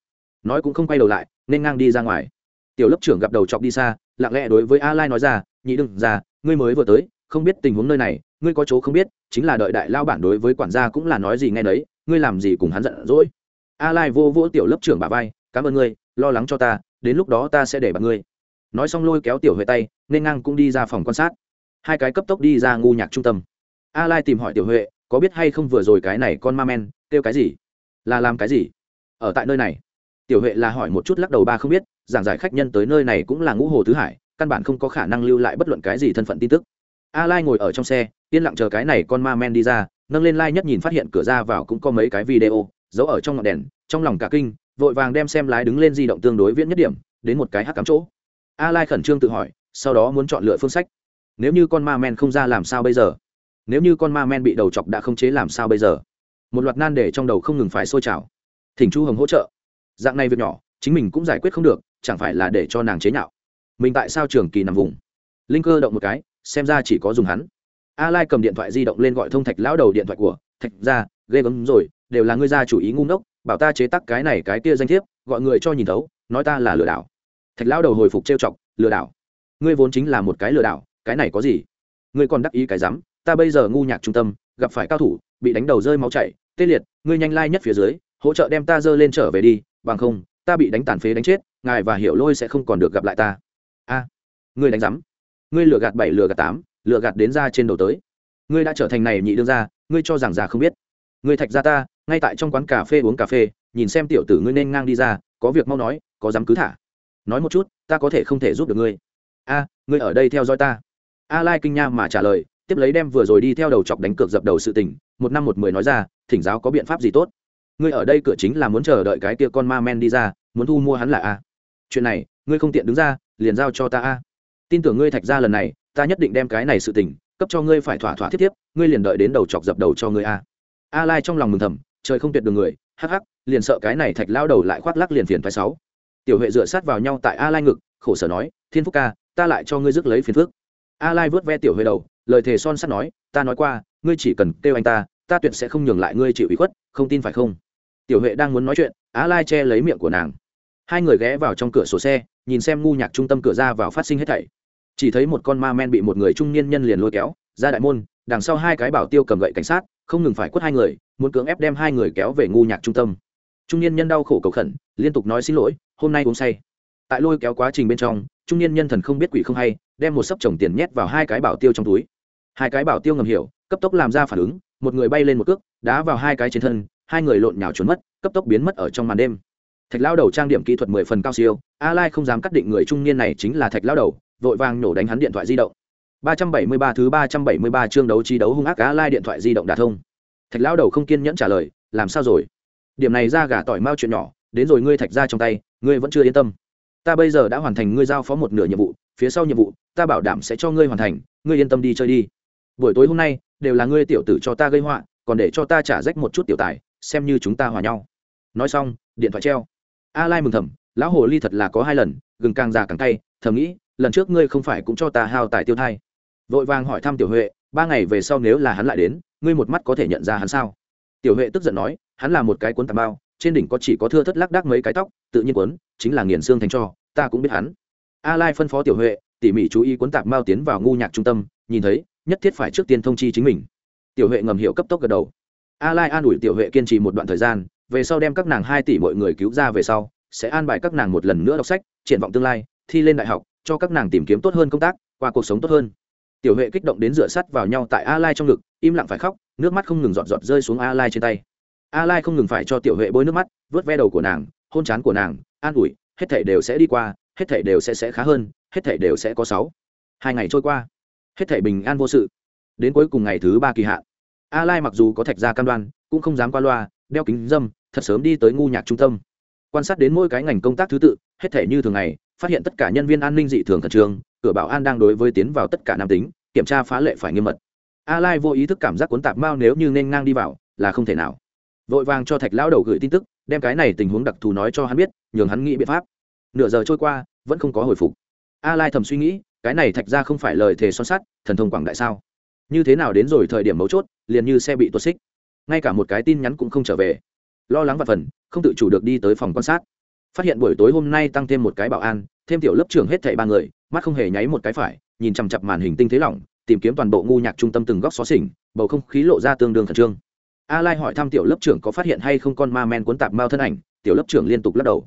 Nói cũng không quay đầu lại, nên ngang đi ra ngoài. Tiểu lớp trưởng gặp đầu chọc đi xa, lặng lẽ đối với a lai nói ra, nhị đừng ra ngươi mới vừa tới, không biết tình huống nơi này, ngươi có chỗ không biết, chính là đợi đại lao bản đối với quản gia cũng là nói gì nghe đấy ngươi làm gì cùng hắn giận dỗi. A lai vô vỗ tiểu lớp trưởng bà vai, cảm ơn ngươi, lo lắng cho ta đến lúc đó ta sẽ để bạn ngươi. Nói xong lôi kéo tiểu huệ tay, nên ngang cũng đi ra phòng quan sát. Hai cái cấp tốc đi ra ngu nhạc trung tâm. A lai tìm hỏi tiểu huệ, có biết hay không vừa rồi cái này con ma men, kêu cái gì? Là làm cái gì? Ở tại nơi này. Tiểu huệ là hỏi một chút lắc đầu ba không biết, giảng giải khách nhân tới nơi này cũng là ngũ hồ tứ hải, căn bản không có khả năng lưu lại bất luận cái gì thân phận tin tức. A lai ngồi ở trong xe, yên lặng chờ cái này con ma men đi ra, nâng lên lai nhất nhìn phát hiện cửa ra vào cũng có mấy cái video, giấu ở trong ngọn đèn, trong lòng cả kinh vội vàng đem xem lái đứng lên di động tương đối viễn nhất điểm, đến một cái hắc cắm chỗ. A lai khẩn trương tự hỏi, sau đó muốn chọn lựa phương sách. Nếu như con ma men không ra làm sao bây giờ? Nếu như con ma men bị đầu chọc đã không chế làm sao bây giờ? Một loạt nan để trong đầu không ngừng phải sôi trào. Thỉnh chu hồng hỗ trợ. Dạng này việc nhỏ, chính mình cũng giải quyết không được, chẳng phải là để cho nàng chế nhạo? Mình tại sao trường kỳ nằm vùng? Linh cơ động một cái, xem ra chỉ có dùng hắn. A lai cầm điện thoại di động lên gọi thông thạch lão đầu điện thoại của, thạch ra ghê gớm rồi, đều là ngươi ra chủ ý ngu ngốc bảo ta chế tắc cái này cái kia danh thiếp, gọi người cho nhìn thấu, nói ta là lừa đảo. Thạch lão đầu hồi phục trêu chọc, lừa đảo. Ngươi vốn chính là một cái lừa đảo, cái này có gì? Ngươi còn đắc ý cái rắm, ta bây giờ ngu nhạc trung tâm, gặp phải cao thủ, bị đánh đầu rơi máu chảy, tê liệt, ngươi nhanh lai nhất phía dưới, hỗ trợ đem ta dơ lên trở về đi, bằng không, ta bị đánh tàn phế đánh chết, ngài và hiểu lôi sẽ không còn được gặp lại ta. A, ngươi đánh rắm. Ngươi lừa gạt bảy, lừa gạt tám, lừa gạt đến ra trên đầu tới. Ngươi đã trở thành này nhị đương ra ngươi cho rằng già không biết. Ngươi thạch ra ta ngay tại trong quán cà phê uống cà phê, nhìn xem tiểu tử ngươi nên ngang đi ra, có việc mau nói, có dám cứ thả. Nói một chút, ta có thể không thể giúp được ngươi. A, ngươi ở đây theo dõi ta. A lai kinh nha mà trả lời, tiếp lấy đem vừa rồi đi theo đầu chọc đánh cược dập đầu sự tình, một năm một mười nói ra, thỉnh giáo có biện pháp gì tốt. Ngươi ở đây cửa chính là muốn chờ đợi cái kia con ma men đi ra, muốn thu mua hắn là a. Chuyện này, ngươi không tiện đứng ra, liền giao cho ta a. Tin tưởng ngươi thạch ra lần này, ta nhất định đem cái này sự tình, cấp cho ngươi phải thỏa thỏa thiết tiếp, ngươi liền đợi đến đầu chọc dập đầu cho ngươi a. A lai trong lòng mừng thầm trời không tuyệt đường người, hắc hắc, liền sợ cái này thạch lao đầu lại khoác lắc liền phiền phái sáu. Tiểu huệ dựa sát vào nhau tại a lai ngực, khổ sở nói, thiên phúc ca, ta lại cho ngươi rước lấy phiền phước a lai vớt ve tiểu huệ đầu, lời thề son sắt nói, ta nói qua, ngươi chỉ cần kêu anh ta ta tuyệt sẽ không nhường lại ngươi chịu ủy khuất, không tin phải không? Tiểu huệ đang muốn nói chuyện, a lai che lấy miệng của nàng. Hai người ghé vào trong cửa sổ xe, nhìn xem ngu nhạc trung tâm cửa ra vào phát sinh hết thảy. Chỉ thấy một con ma men bị một người trung niên nhân liền lôi kéo, ra đại môn đằng sau hai cái bảo tiêu cầm gậy cảnh sát, không ngừng phải quất hai người, muốn cưỡng ép đem hai người kéo về ngu nhạc trung tâm. Trung niên nhân đau khổ cầu khẩn, liên tục nói xin lỗi, hôm nay uống say. Tại lôi kéo quá trình bên trong, trung niên nhân thần không biết quỷ không hay, đem một sấp chồng tiền nhét vào hai cái bảo tiêu trong túi. Hai cái bảo tiêu ngầm hiểu, cấp tốc làm ra phản ứng, một người bay lên một cước, đá vào hai cái trên thân, hai người lộn nhào trốn mất, cấp tốc biến mất ở trong màn đêm. Thạch lao đầu trang điểm kỹ thuật mười phần cao siêu, a lai không dám cắt định người trung niên này chính là thạch lao đầu, vội vàng nổ đánh hắn điện thoại di động. 373 thứ 373 chương đấu trí đấu hung ác a lai điện thoại di động đả thông. Thạch Lão đầu không kiên nhẫn trả lời, làm sao rồi? Điểm này ra gà tỏi mau chuyện nhỏ, đến rồi ngươi thạch ra trong tay, ngươi vẫn chưa yên tâm. Ta bây giờ đã hoàn thành ngươi giao phó một nửa nhiệm vụ, phía sau nhiệm vụ, ta bảo đảm sẽ cho ngươi hoàn thành, ngươi yên tâm đi chơi đi. Buổi tối hôm nay, đều là ngươi tiểu tử cho ta gây họa, còn để cho ta trả rách một chút tiểu tài, xem như chúng ta hòa nhau. Nói xong, điện thoại treo. A lai mừng thầm, lão hồ ly thật là có hai lần, gừng càng già càng cay. thầm nghĩ, lần trước ngươi không phải cũng cho ta hao tài tiêu thai vội vàng hỏi thăm tiểu huệ, ba ngày về sau nếu là hắn lại đến, ngươi một mắt có thể nhận ra hắn sao? Tiểu huệ tức giận nói, hắn là một cái cuốn tà bao, trên đỉnh có chỉ có thưa thất lác đác mấy cái tóc, tự nhiên cuốn, chính là nghiền xương thành cho, ta cũng biết hắn. A lai phân phó tiểu huệ, tỉ mỉ chú ý cuốn tạp mao tiến vào ngu nhạc trung tâm, nhìn thấy, nhất thiết phải trước tiên thông chi chính mình. Tiểu huệ ngầm hiểu cấp tốc gật đầu. A lai an ủi tiểu huệ kiên trì một đoạn thời gian, về sau đem các nàng hai tỷ mọi người cứu ra về sau, sẽ an bài các nàng một lần nữa đọc sách, triển vọng tương lai, thi lên đại học, cho các nàng tìm kiếm tốt hơn công tác, qua cuộc sống tốt hơn tiểu huệ kích động đến rửa sắt vào nhau tại a lai trong ngực, im lặng phải khóc, nước mắt không ngừng giọt giọt rơi xuống a lai trên tay. A lai không ngừng phải cho tiểu huệ bôi nước mắt, vớt ve đầu của nàng, hôn chán của nàng, an ủi, hết thảy đều sẽ đi qua, hết thảy đều sẽ sẽ khá hơn, hết thảy đều sẽ có sáu. Hai ngày trôi qua, hết thảy bình an vô sự. Đến cuối cùng ngày thứ ba kỳ hạn, a lai mặc dù có thạch ra cam đoan, cũng không dám qua loa, đeo kính dâm, thật sớm đi tới ngu nhạc trung tâm. Quan sát đến mỗi cái ngành công tác thứ tự, hết thể như thường ngày, phát hiện tất cả nhân viên an ninh dị thường khẩn trương cửa bảo an đang đối với tiến vào tất cả nam tính, kiểm tra phá lệ phải nghiêm mật. A lai vô ý thức cảm giác cuốn tạp mao nếu như nên ngang đi vào, là không thể nào. Vội vàng cho thạch lão đầu gửi tin tức, đem cái này tình huống đặc thù nói cho hắn biết, nhường hắn nghĩ biện pháp. Nửa giờ trôi qua, vẫn không có hồi phục. A lai thầm suy nghĩ, cái này thạch ra không phải lời thề son sắt, thần thông quảng đại sao? Như thế nào đến rồi thời điểm mấu chốt, liền như xe bị tuột xích. Ngay cả một cái tin nhắn cũng không trở về. Lo lắng và phần, không tự chủ được đi tới phòng quan sát phát hiện buổi tối hôm nay tăng thêm một cái bảo an, thêm tiểu lớp trưởng hết thảy ba người, mắt không hề nháy một cái phải, nhìn chằm chặp màn hình tinh thế lỏng, tìm kiếm toàn bộ ngu nhạc trung tâm từng góc xó xỉnh, bầu không khí lộ ra tương đương khẩn trương. A lai hỏi thăm tiểu lớp trưởng có phát hiện hay không con ma men cuốn tạp mao thân ảnh, tiểu lớp trưởng liên tục lắc đầu.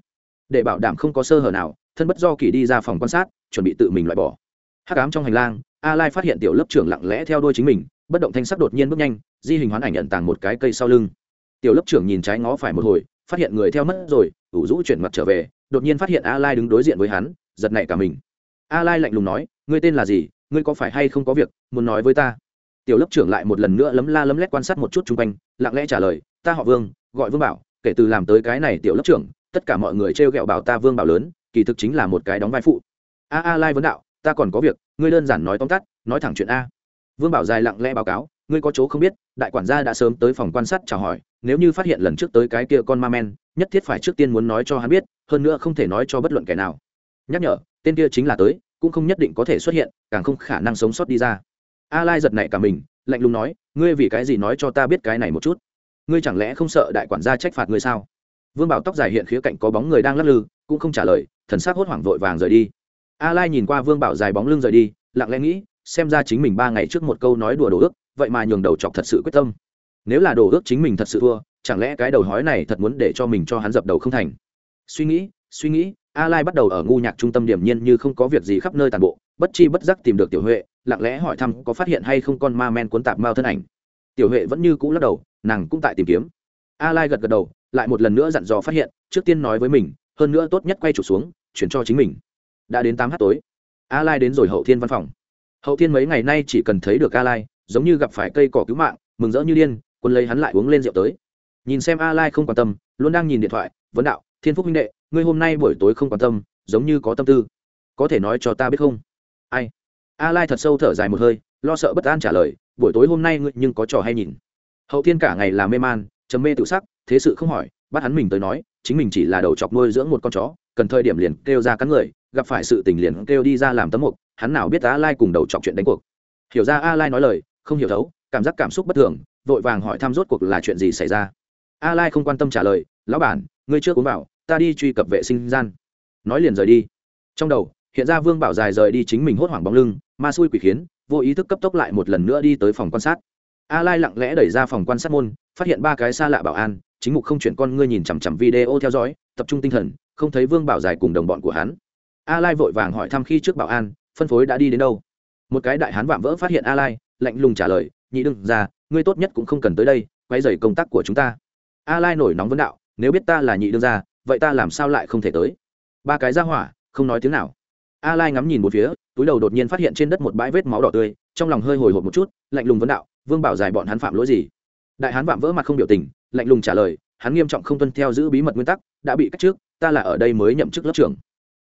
Để bảo đảm không có sơ hở nào, thân bất do kỳ đi ra phòng quan sát, chuẩn bị tự mình loại bỏ. Hắc ám trong hành lang a lai phát hiện tiểu lớp trưởng lặng lẽ theo đuôi chính mình, bất động thanh sắc đột nhiên bước nhanh, di hình hoán ảnh nhận tàng một cái cây sau lưng. Tiểu lớp trưởng nhìn trái ngó phải một hồi phát hiện người theo mất rồi, ủ rũ chuyển mặt trở về, đột nhiên phát hiện a lai đứng đối diện với hắn, giật nảy cả mình. A lai lạnh lùng nói, ngươi tên là gì? Ngươi có phải hay không có việc? Muốn nói với ta. Tiểu lớp trưởng lại một lần nữa lấm la lấm lét quan sát một chút chung quanh, lặng lẽ trả lời, ta họ vương, gọi vương bảo, kể từ làm tới cái này tiểu lớp trưởng, tất cả mọi người trêu ghẹo bảo ta vương bảo lớn, kỳ thực chính là một cái đóng vai phụ. A a lai vấn đạo, ta còn có việc, ngươi đơn giản nói tóm tắt, nói thẳng chuyện a. Vương bảo dài lặng lẽ báo cáo ngươi có chỗ không biết, đại quản gia đã sớm tới phòng quan sát chào hỏi, nếu như phát hiện lần trước tới cái kia con ma men, nhất thiết phải trước tiên muốn nói cho hắn biết, hơn nữa không thể nói cho bất luận kẻ nào. Nhắc nhở, tên kia chính là tới, cũng không nhất định có thể xuất hiện, càng không khả năng sống sót đi ra. A lai giật nảy cả mình, lạnh lùng nói, ngươi vì cái gì nói cho ta biết cái này một chút? Ngươi chẳng lẽ không sợ đại quản gia trách phạt ngươi sao? Vương bảo tóc dài hiện khía cạnh có bóng người đang lắc lư, cũng không trả lời, thần sắc hốt hoảng vội vàng rời đi. A lai nhìn qua vương bảo dài bóng lưng rời đi, lặng lẽ nghĩ xem ra chính mình ba ngày trước một câu nói đùa đồ ước, vậy mà nhường đầu chọc thật sự quyết tâm. Nếu là đồ ước chính mình thật sự thua, chẳng lẽ cái đầu hói này thật muốn để cho mình cho hắn dập đầu không thành? Suy nghĩ suy nghĩ, a lai bắt đầu ở ngu nhạc trung tâm điểm nhiên như không có việc gì khắp nơi toàn bộ, bất chi bất giác tìm được tiểu huệ, lặng lẽ hỏi thăm có phát hiện hay không con ma men cuốn tạp mao thân ảnh. Tiểu huệ vẫn như cũ lắc đầu, nàng cũng tại tìm kiếm. A lai gật gật đầu, lại một lần nữa dặn dò phát hiện, trước tiên nói với mình, hơn nữa tốt nhất quay chụp xuống, chuyển cho chính mình. Đã đến tám h tối, a lai đến rồi hậu thiên văn phòng hậu thiên mấy ngày nay chỉ cần thấy được a lai, giống như gặp phải cây cỏ cứu mạng, mừng rỡ như điên, quân lấy hắn lại uống lên rượu tới. Nhìn xem a lai không quan tâm, luôn đang nhìn điện thoại, vấn đạo, thiên phúc minh đệ, ngươi hôm nay buổi tối không quan tâm, giống như có tâm tư. Có thể nói cho ta biết không? Ai? A lai thật sâu thở dài một hơi, lo sợ bất an trả lời, buổi tối hôm nay ngươi nhưng có trò hay nhìn. Hậu thiên cả ngày là mê man chấm mê tự sắc, thế sự không hỏi, bắt hắn mình tới nói, chính mình chỉ là đầu chọc nuôi dưỡng một con chó, cần thời điểm liền kêu ra cắn người, gặp phải sự tình liền kêu đi ra làm tấm mục hắn nào biết a lai cùng đầu chọc chuyện đánh cuộc. Hiểu ra a lai nói lời, không hiểu thấu, cảm giác cảm xúc bất thường, vội vàng hỏi thăm rốt cuộc là chuyện gì xảy ra. A lai không quan tâm trả lời, lão bản, ngươi chưa uống vào, ta đi truy cập vệ sinh gian. Nói liền rời đi. Trong đầu, hiện ra vương bảo dài rời đi chính mình hốt hoảng bóng lưng, ma xui quỷ khiến, vô ý thức cấp tốc lại một lần nữa đi tới phòng quan sát. A lai lặng lẽ đẩy ra phòng quan sát môn, phát hiện ba cái xa lạ bảo an, chính mục không chuyển con ngươi nhìn chằm chằm video theo dõi, tập trung tinh thần, không thấy vương bảo dài cùng đồng bọn của hắn. A lai vội vàng hỏi thăm khi trước bảo an phân phối đã đi đến đâu? Một cái đại hán vạm vỡ phát hiện a lai, lạnh lùng trả lời, nhị đừng ra ngươi tốt nhất cũng không cần tới đây quay dày công tác của chúng ta. A lai nổi nóng vấn đạo, nếu biết ta là nhị đương gia, vậy ta làm sao lại không thể tới? Ba cái ra hỏa, không nói tiếng nào. A lai ngắm nhìn một phía, túi đầu đột nhiên phát hiện trên đất một bãi vết máu đỏ tươi, trong lòng hơi hồi hộp một chút, lạnh lùng vấn đạo, vương bảo dài bọn hắn phạm lỗi gì? Đại hán vạm vỡ mặt không biểu tình, lạnh lùng trả lời, hắn nghiêm trọng không tuân theo giữ bí mật nguyên tắc, đã bị cách trước, ta là ở đây mới nhậm chức lớp trưởng.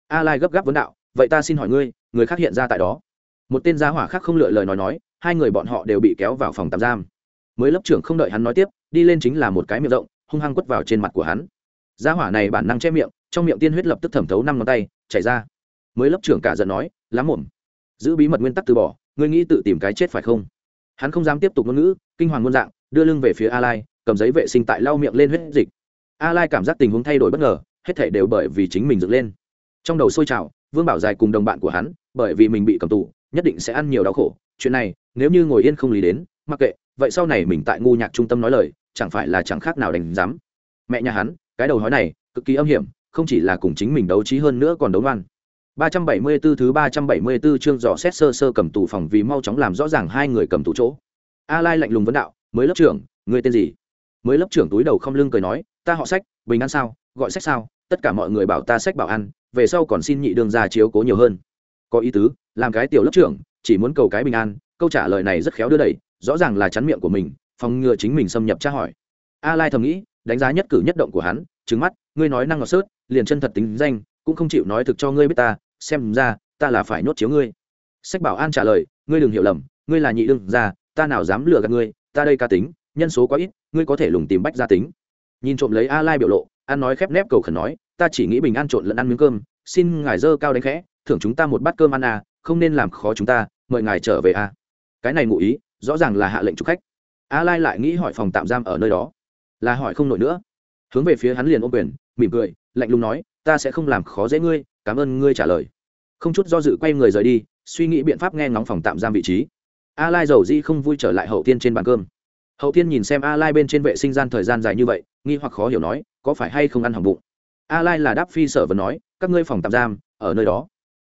A lai gấp gáp vấn đạo vậy ta xin hỏi ngươi, người khác hiện ra tại đó. Một tên gia hỏa khác không lựa lời nói nói, hai người bọn họ đều bị kéo vào phòng tạm giam. Mới lớp trưởng không đợi hắn nói tiếp, đi lên chính là một cái miệng rộng, hung hăng quất vào trên mặt của hắn. Gia hỏa này bản năng che miệng, trong miệng tiên huyết lập tức thẩm thấu năm ngón tay, chảy ra. Mới lớp trưởng cả giận nói, lắm mồm, giữ bí mật nguyên tắc từ bỏ, ngươi nghĩ tự tìm cái chết phải không? Hắn không dám tiếp tục ngôn ngữ, kinh hoàng ngôn dạng, đưa lưng về phía a lai cầm giấy vệ sinh tại lau miệng lên huyết dịch. A lai cảm giác tình huống thay đổi bất ngờ, hết thảy đều bởi vì chính mình dựng lên. Trong đầu sôi trào vương bảo dài cùng đồng bạn của hắn bởi vì mình bị cầm tù nhất định sẽ ăn nhiều đau khổ chuyện này nếu như ngồi yên không lý đến mặc kệ vậy sau này mình tại ngu nhạc trung tâm nói lời chẳng phải là chẳng khác nào đành dám mẹ nhà hắn cái đầu hói này cực kỳ âm hiểm không chỉ là cùng chính mình đấu trí hơn nữa còn đấu ngoan 374 thứ 374 chương dò xét sơ sơ cầm tù phòng vì mau chóng làm rõ ràng hai người cầm tù chỗ. A Lai lạnh lùng vấn đạo, "Mới lớp trưởng, người tên gì?" Mới lớp trưởng túi đầu không lưng cười nói, "Ta họ Sách, bình an sao, gọi Sách sao? Tất cả mọi người bảo ta Sách bảo ăn, về sau còn xin nhị đương ra chiếu cố nhiều hơn." Có ý tứ, làm cái tiểu lớp trưởng, chỉ muốn cầu cái bình an, câu trả lời này rất khéo đưa đẩy, rõ ràng là chắn miệng của mình, phòng ngừa chính mình xâm nhập tra hỏi. A Lai thầm nghĩ, đánh giá nhất cử nhất động của hắn, trứng mắt, ngươi nói năng ngọt sớt, liền chân thật tính danh, cũng không chịu nói thực cho ngươi biết ta xem ra ta là phải nhốt chiếu ngươi sách bảo an trả lời ngươi đừng hiểu lầm ngươi là nhị đương ra ta nào dám lừa gạt ngươi ta đây ca tính nhân số quá ít ngươi có thể lùng tìm bách gia tính nhìn trộm lấy a lai biểu lộ an nói khép nép cầu khẩn nói, ta chỉ nghĩ bình an trộn lẫn ăn miếng cơm, xin ngài dơ cao đánh khẽ, thưởng chúng ta một bát cơm ăn à không nên làm khó chúng ta, mời ngài trở về à. Cái này ngụ ý, rõ ràng là hạ lệnh chụp khách. A lai lại nghĩ hỏi phòng tạm giam ở nơi đó. Là hỏi không nổi nữa. Hướng về phía hắn liền ôm quyền, mỉm cười, lạnh lùng nói, ta sẽ không làm khó dễ ngươi, cảm ơn ngươi trả lời. Không chút do dự quay người rời đi, suy nghĩ biện pháp nghe ngóng phòng tạm giam vị trí. A lai giàu di không vui trở lại hậu tiên trên bàn cơm. Hậu tiên nhìn xem a lai bên trên vệ sinh gian thời gian dài như vậy, nghi hoặc khó hiểu nói có phải hay không ăn hỏng bụng? A lai là đáp phi sở vẫn nói, các ngươi phòng tạm giam, ở nơi đó.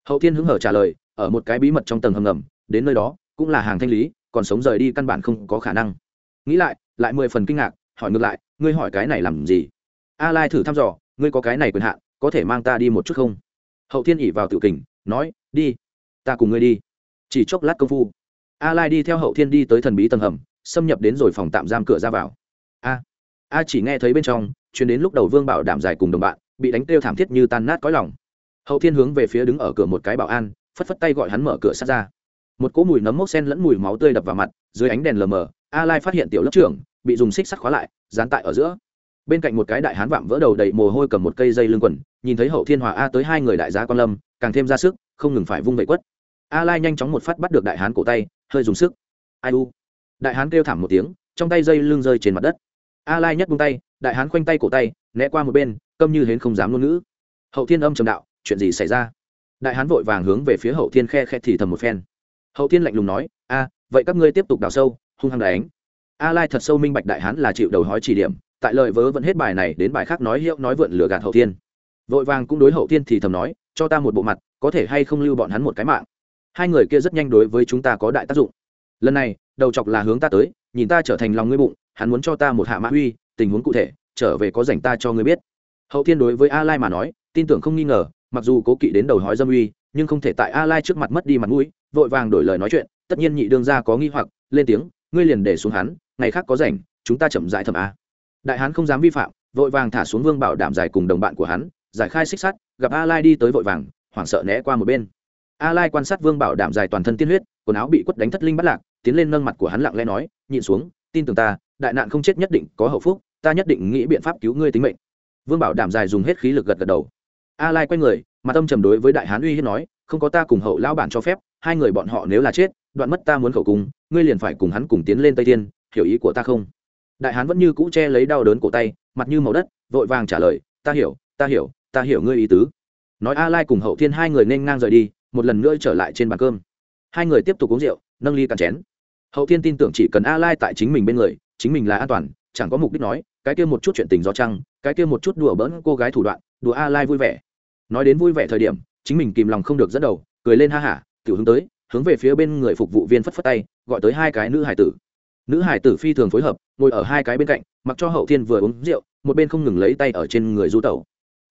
Hậu Thiên hứng hở trả lời, ở một cái bí mật trong tầng hầm ngầm, đến nơi đó, cũng là hàng thanh lý, còn sống rời đi căn bản không có khả năng. Nghĩ lại lại mười phần kinh ngạc, hỏi ngược lại, ngươi hỏi cái này làm gì? A lai thử thăm dò, ngươi có cái này quyền hạn, có thể mang ta đi một chút không? Hậu thiên ỉ vào tự kình, nói, đi, ta cùng ngươi đi. Chỉ chốc lát công phu, a lai đi theo hậu thiên đi tới thần bí tầng hầm, xâm nhập đến rồi phòng tạm giam cửa ra vào. A a chỉ nghe thấy bên trong chuyến đến lúc đầu vương bảo đảm dài cùng đồng bạn, bị đánh kêu thảm thiết như tan nát cõi lòng. Hậu thiên hướng về phía đứng ở cửa một cái bảo an, phất phất tay gọi hắn mở cửa sát ra. Một cỗ mùi nấm mốc sen lẫn mùi máu tươi đập vào mặt, dưới ánh đèn lờ mờ, a lai phát hiện tiểu lớp trưởng, bị dùng xích sắt khóa lại, dán tại ở giữa. Bên cạnh một cái đại hán vạm vỡ đầu đầy mồ hôi cầm một cây dây lưng quần, nhìn thấy hậu thiên hòa a tới hai người đại gia quan lâm, càng thêm ra sức, không ngừng phải vung vẩy quất. A lai nhanh chóng một phát bắt được đại hán cổ tay, hơi dùng sức. Ai u. Đại hán kêu thảm một tiếng, trong tay dây lưng rơi trên mặt đất a lai nhất buông tay, đại hán khoanh tay cổ tay, né qua một bên, câm như hến không dám ngôn ngữ. Hậu thiên âm trầm đạo, chuyện gì xảy ra? Đại hán vội vàng hướng về phía hậu thiên khe khe thì thầm một phen. Hậu thiên lạnh lùng nói, a, vậy các ngươi tiếp tục đào sâu, hung hăng đánh. A lai thật sâu minh bạch đại hán là chịu đầu hói chỉ điểm, tại lời vớ vẫn hết bài này đến bài khác nói hiệu nói vượn lừa gạt hậu thiên. Vội vàng cũng đối hậu thiên thì thầm nói, cho ta một bộ mặt, có thể hay không lưu bọn hắn một cái mạng? Hai người kia rất nhanh đối với chúng ta có đại tác dụng. Lần này, đầu chọc là hướng ta tới, nhìn ta trở thành lòng ngươi bụng hắn muốn cho ta một hạ mã uy, tình huống cụ thể, trở về có dành ta cho ngươi biết. Hậu thiên đối với a lai mà nói, tin tưởng không nghi ngờ, mặc dù cố kỵ đến đầu hói dâm uy, nhưng không thể tại a lai trước mặt mất đi mặt mũi, vội vàng đổi lời nói chuyện, tất nhiên nhị đương gia có nghi hoặc, lên tiếng, ngươi liền để xuống hắn, ngày khác có rảnh, chúng ta chậm dại thẩm a. Đại hán không dám vi phạm, vội vàng thả xuống vương bảo đảm giải cùng đồng bạn của hắn, giải khai xích sắt, gặp a lai đi tới vội vàng, hoảng sợ né qua một bên. A lai quan sát vương bảo đảm giải toàn thân tiên huyết, quần áo bị quất đánh thất linh bắt lạc, tiến lên nâng mặt của hắn lặng lẽ nói, nhịn xuống, tin tưởng ta đại nạn không chết nhất định có hậu phúc, ta nhất định nghĩ biện pháp cứu ngươi tính mệnh. Vương bảo đảm dài dùng hết khí lực gật gật đầu. A lai quay người, mà tâm trầm đối với đại hán uy hiếp nói, không có ta cùng hậu lão bản cho phép, hai người bọn họ nếu là chết, đoạn mất ta muốn khẩu cung ngươi liền phải cùng hắn cùng tiến lên tây thiên, hiểu ý của ta không? Đại hán vẫn như cũ che lấy đau đớn cổ tay, mặt như màu đất, vội vàng trả lời, ta hiểu ta hiểu ta hiểu ngươi ý tứ. Nói a lai cùng hậu thiên hai người nên ngang rời đi, một lần nữa trở lại trên bàn cơm. Hai người tiếp tục uống rượu, nâng ly cạn chén hậu thiên tin tưởng chỉ cần a lai tại chính mình bên người, chính mình là an toàn, chẳng có mục đích nói, cái kia một chút chuyện tình do trăng, cái kia một chút đùa bỡn cô gái thủ đoạn, đùa a lai vui vẻ. Nói đến vui vẻ thời điểm, chính mình kìm lòng không được dẫn đầu, cười lên ha hả, tiểu hướng tới, hướng về phía bên người phục vụ viên phất phất tay, gọi tới hai cái nữ hải tử. Nữ hải tử phi thường phối hợp, ngồi ở hai cái bên cạnh, mặc cho hậu thiên vừa uống rượu, một bên không ngừng lấy tay ở trên người du tẩu.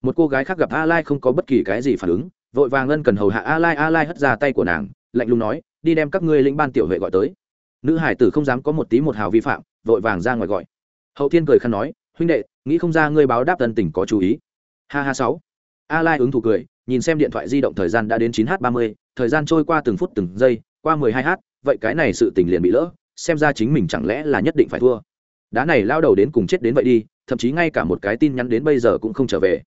Một cô gái khác gặp a lai không có bất kỳ cái gì phản ứng, vội vàng ngân cần hầu hạ a lai a lai hất ra tay của nàng, lạnh lùng nói, đi đem các ngươi lĩnh ban tiểu huệ gọi tới nữ hải tử không dám có một tí một hào vi phạm, vội vàng ra ngoài gọi. Hậu thiên cười khăn nói, huynh đệ, nghĩ không ra ngươi báo đáp tân tình có chú ý. Ha ha sáu. A lai ứng thủ cười, nhìn xem điện thoại di động thời gian đã đến 9 h 30 thời gian trôi qua từng phút từng giây, qua 12 h vậy cái này sự tình liền bị lỡ, xem ra chính mình chẳng lẽ là nhất định phải thua. Đá này lao đầu đến cùng chết đến vậy đi, thậm chí ngay cả một cái tin nhắn đến bây giờ cũng không trở về.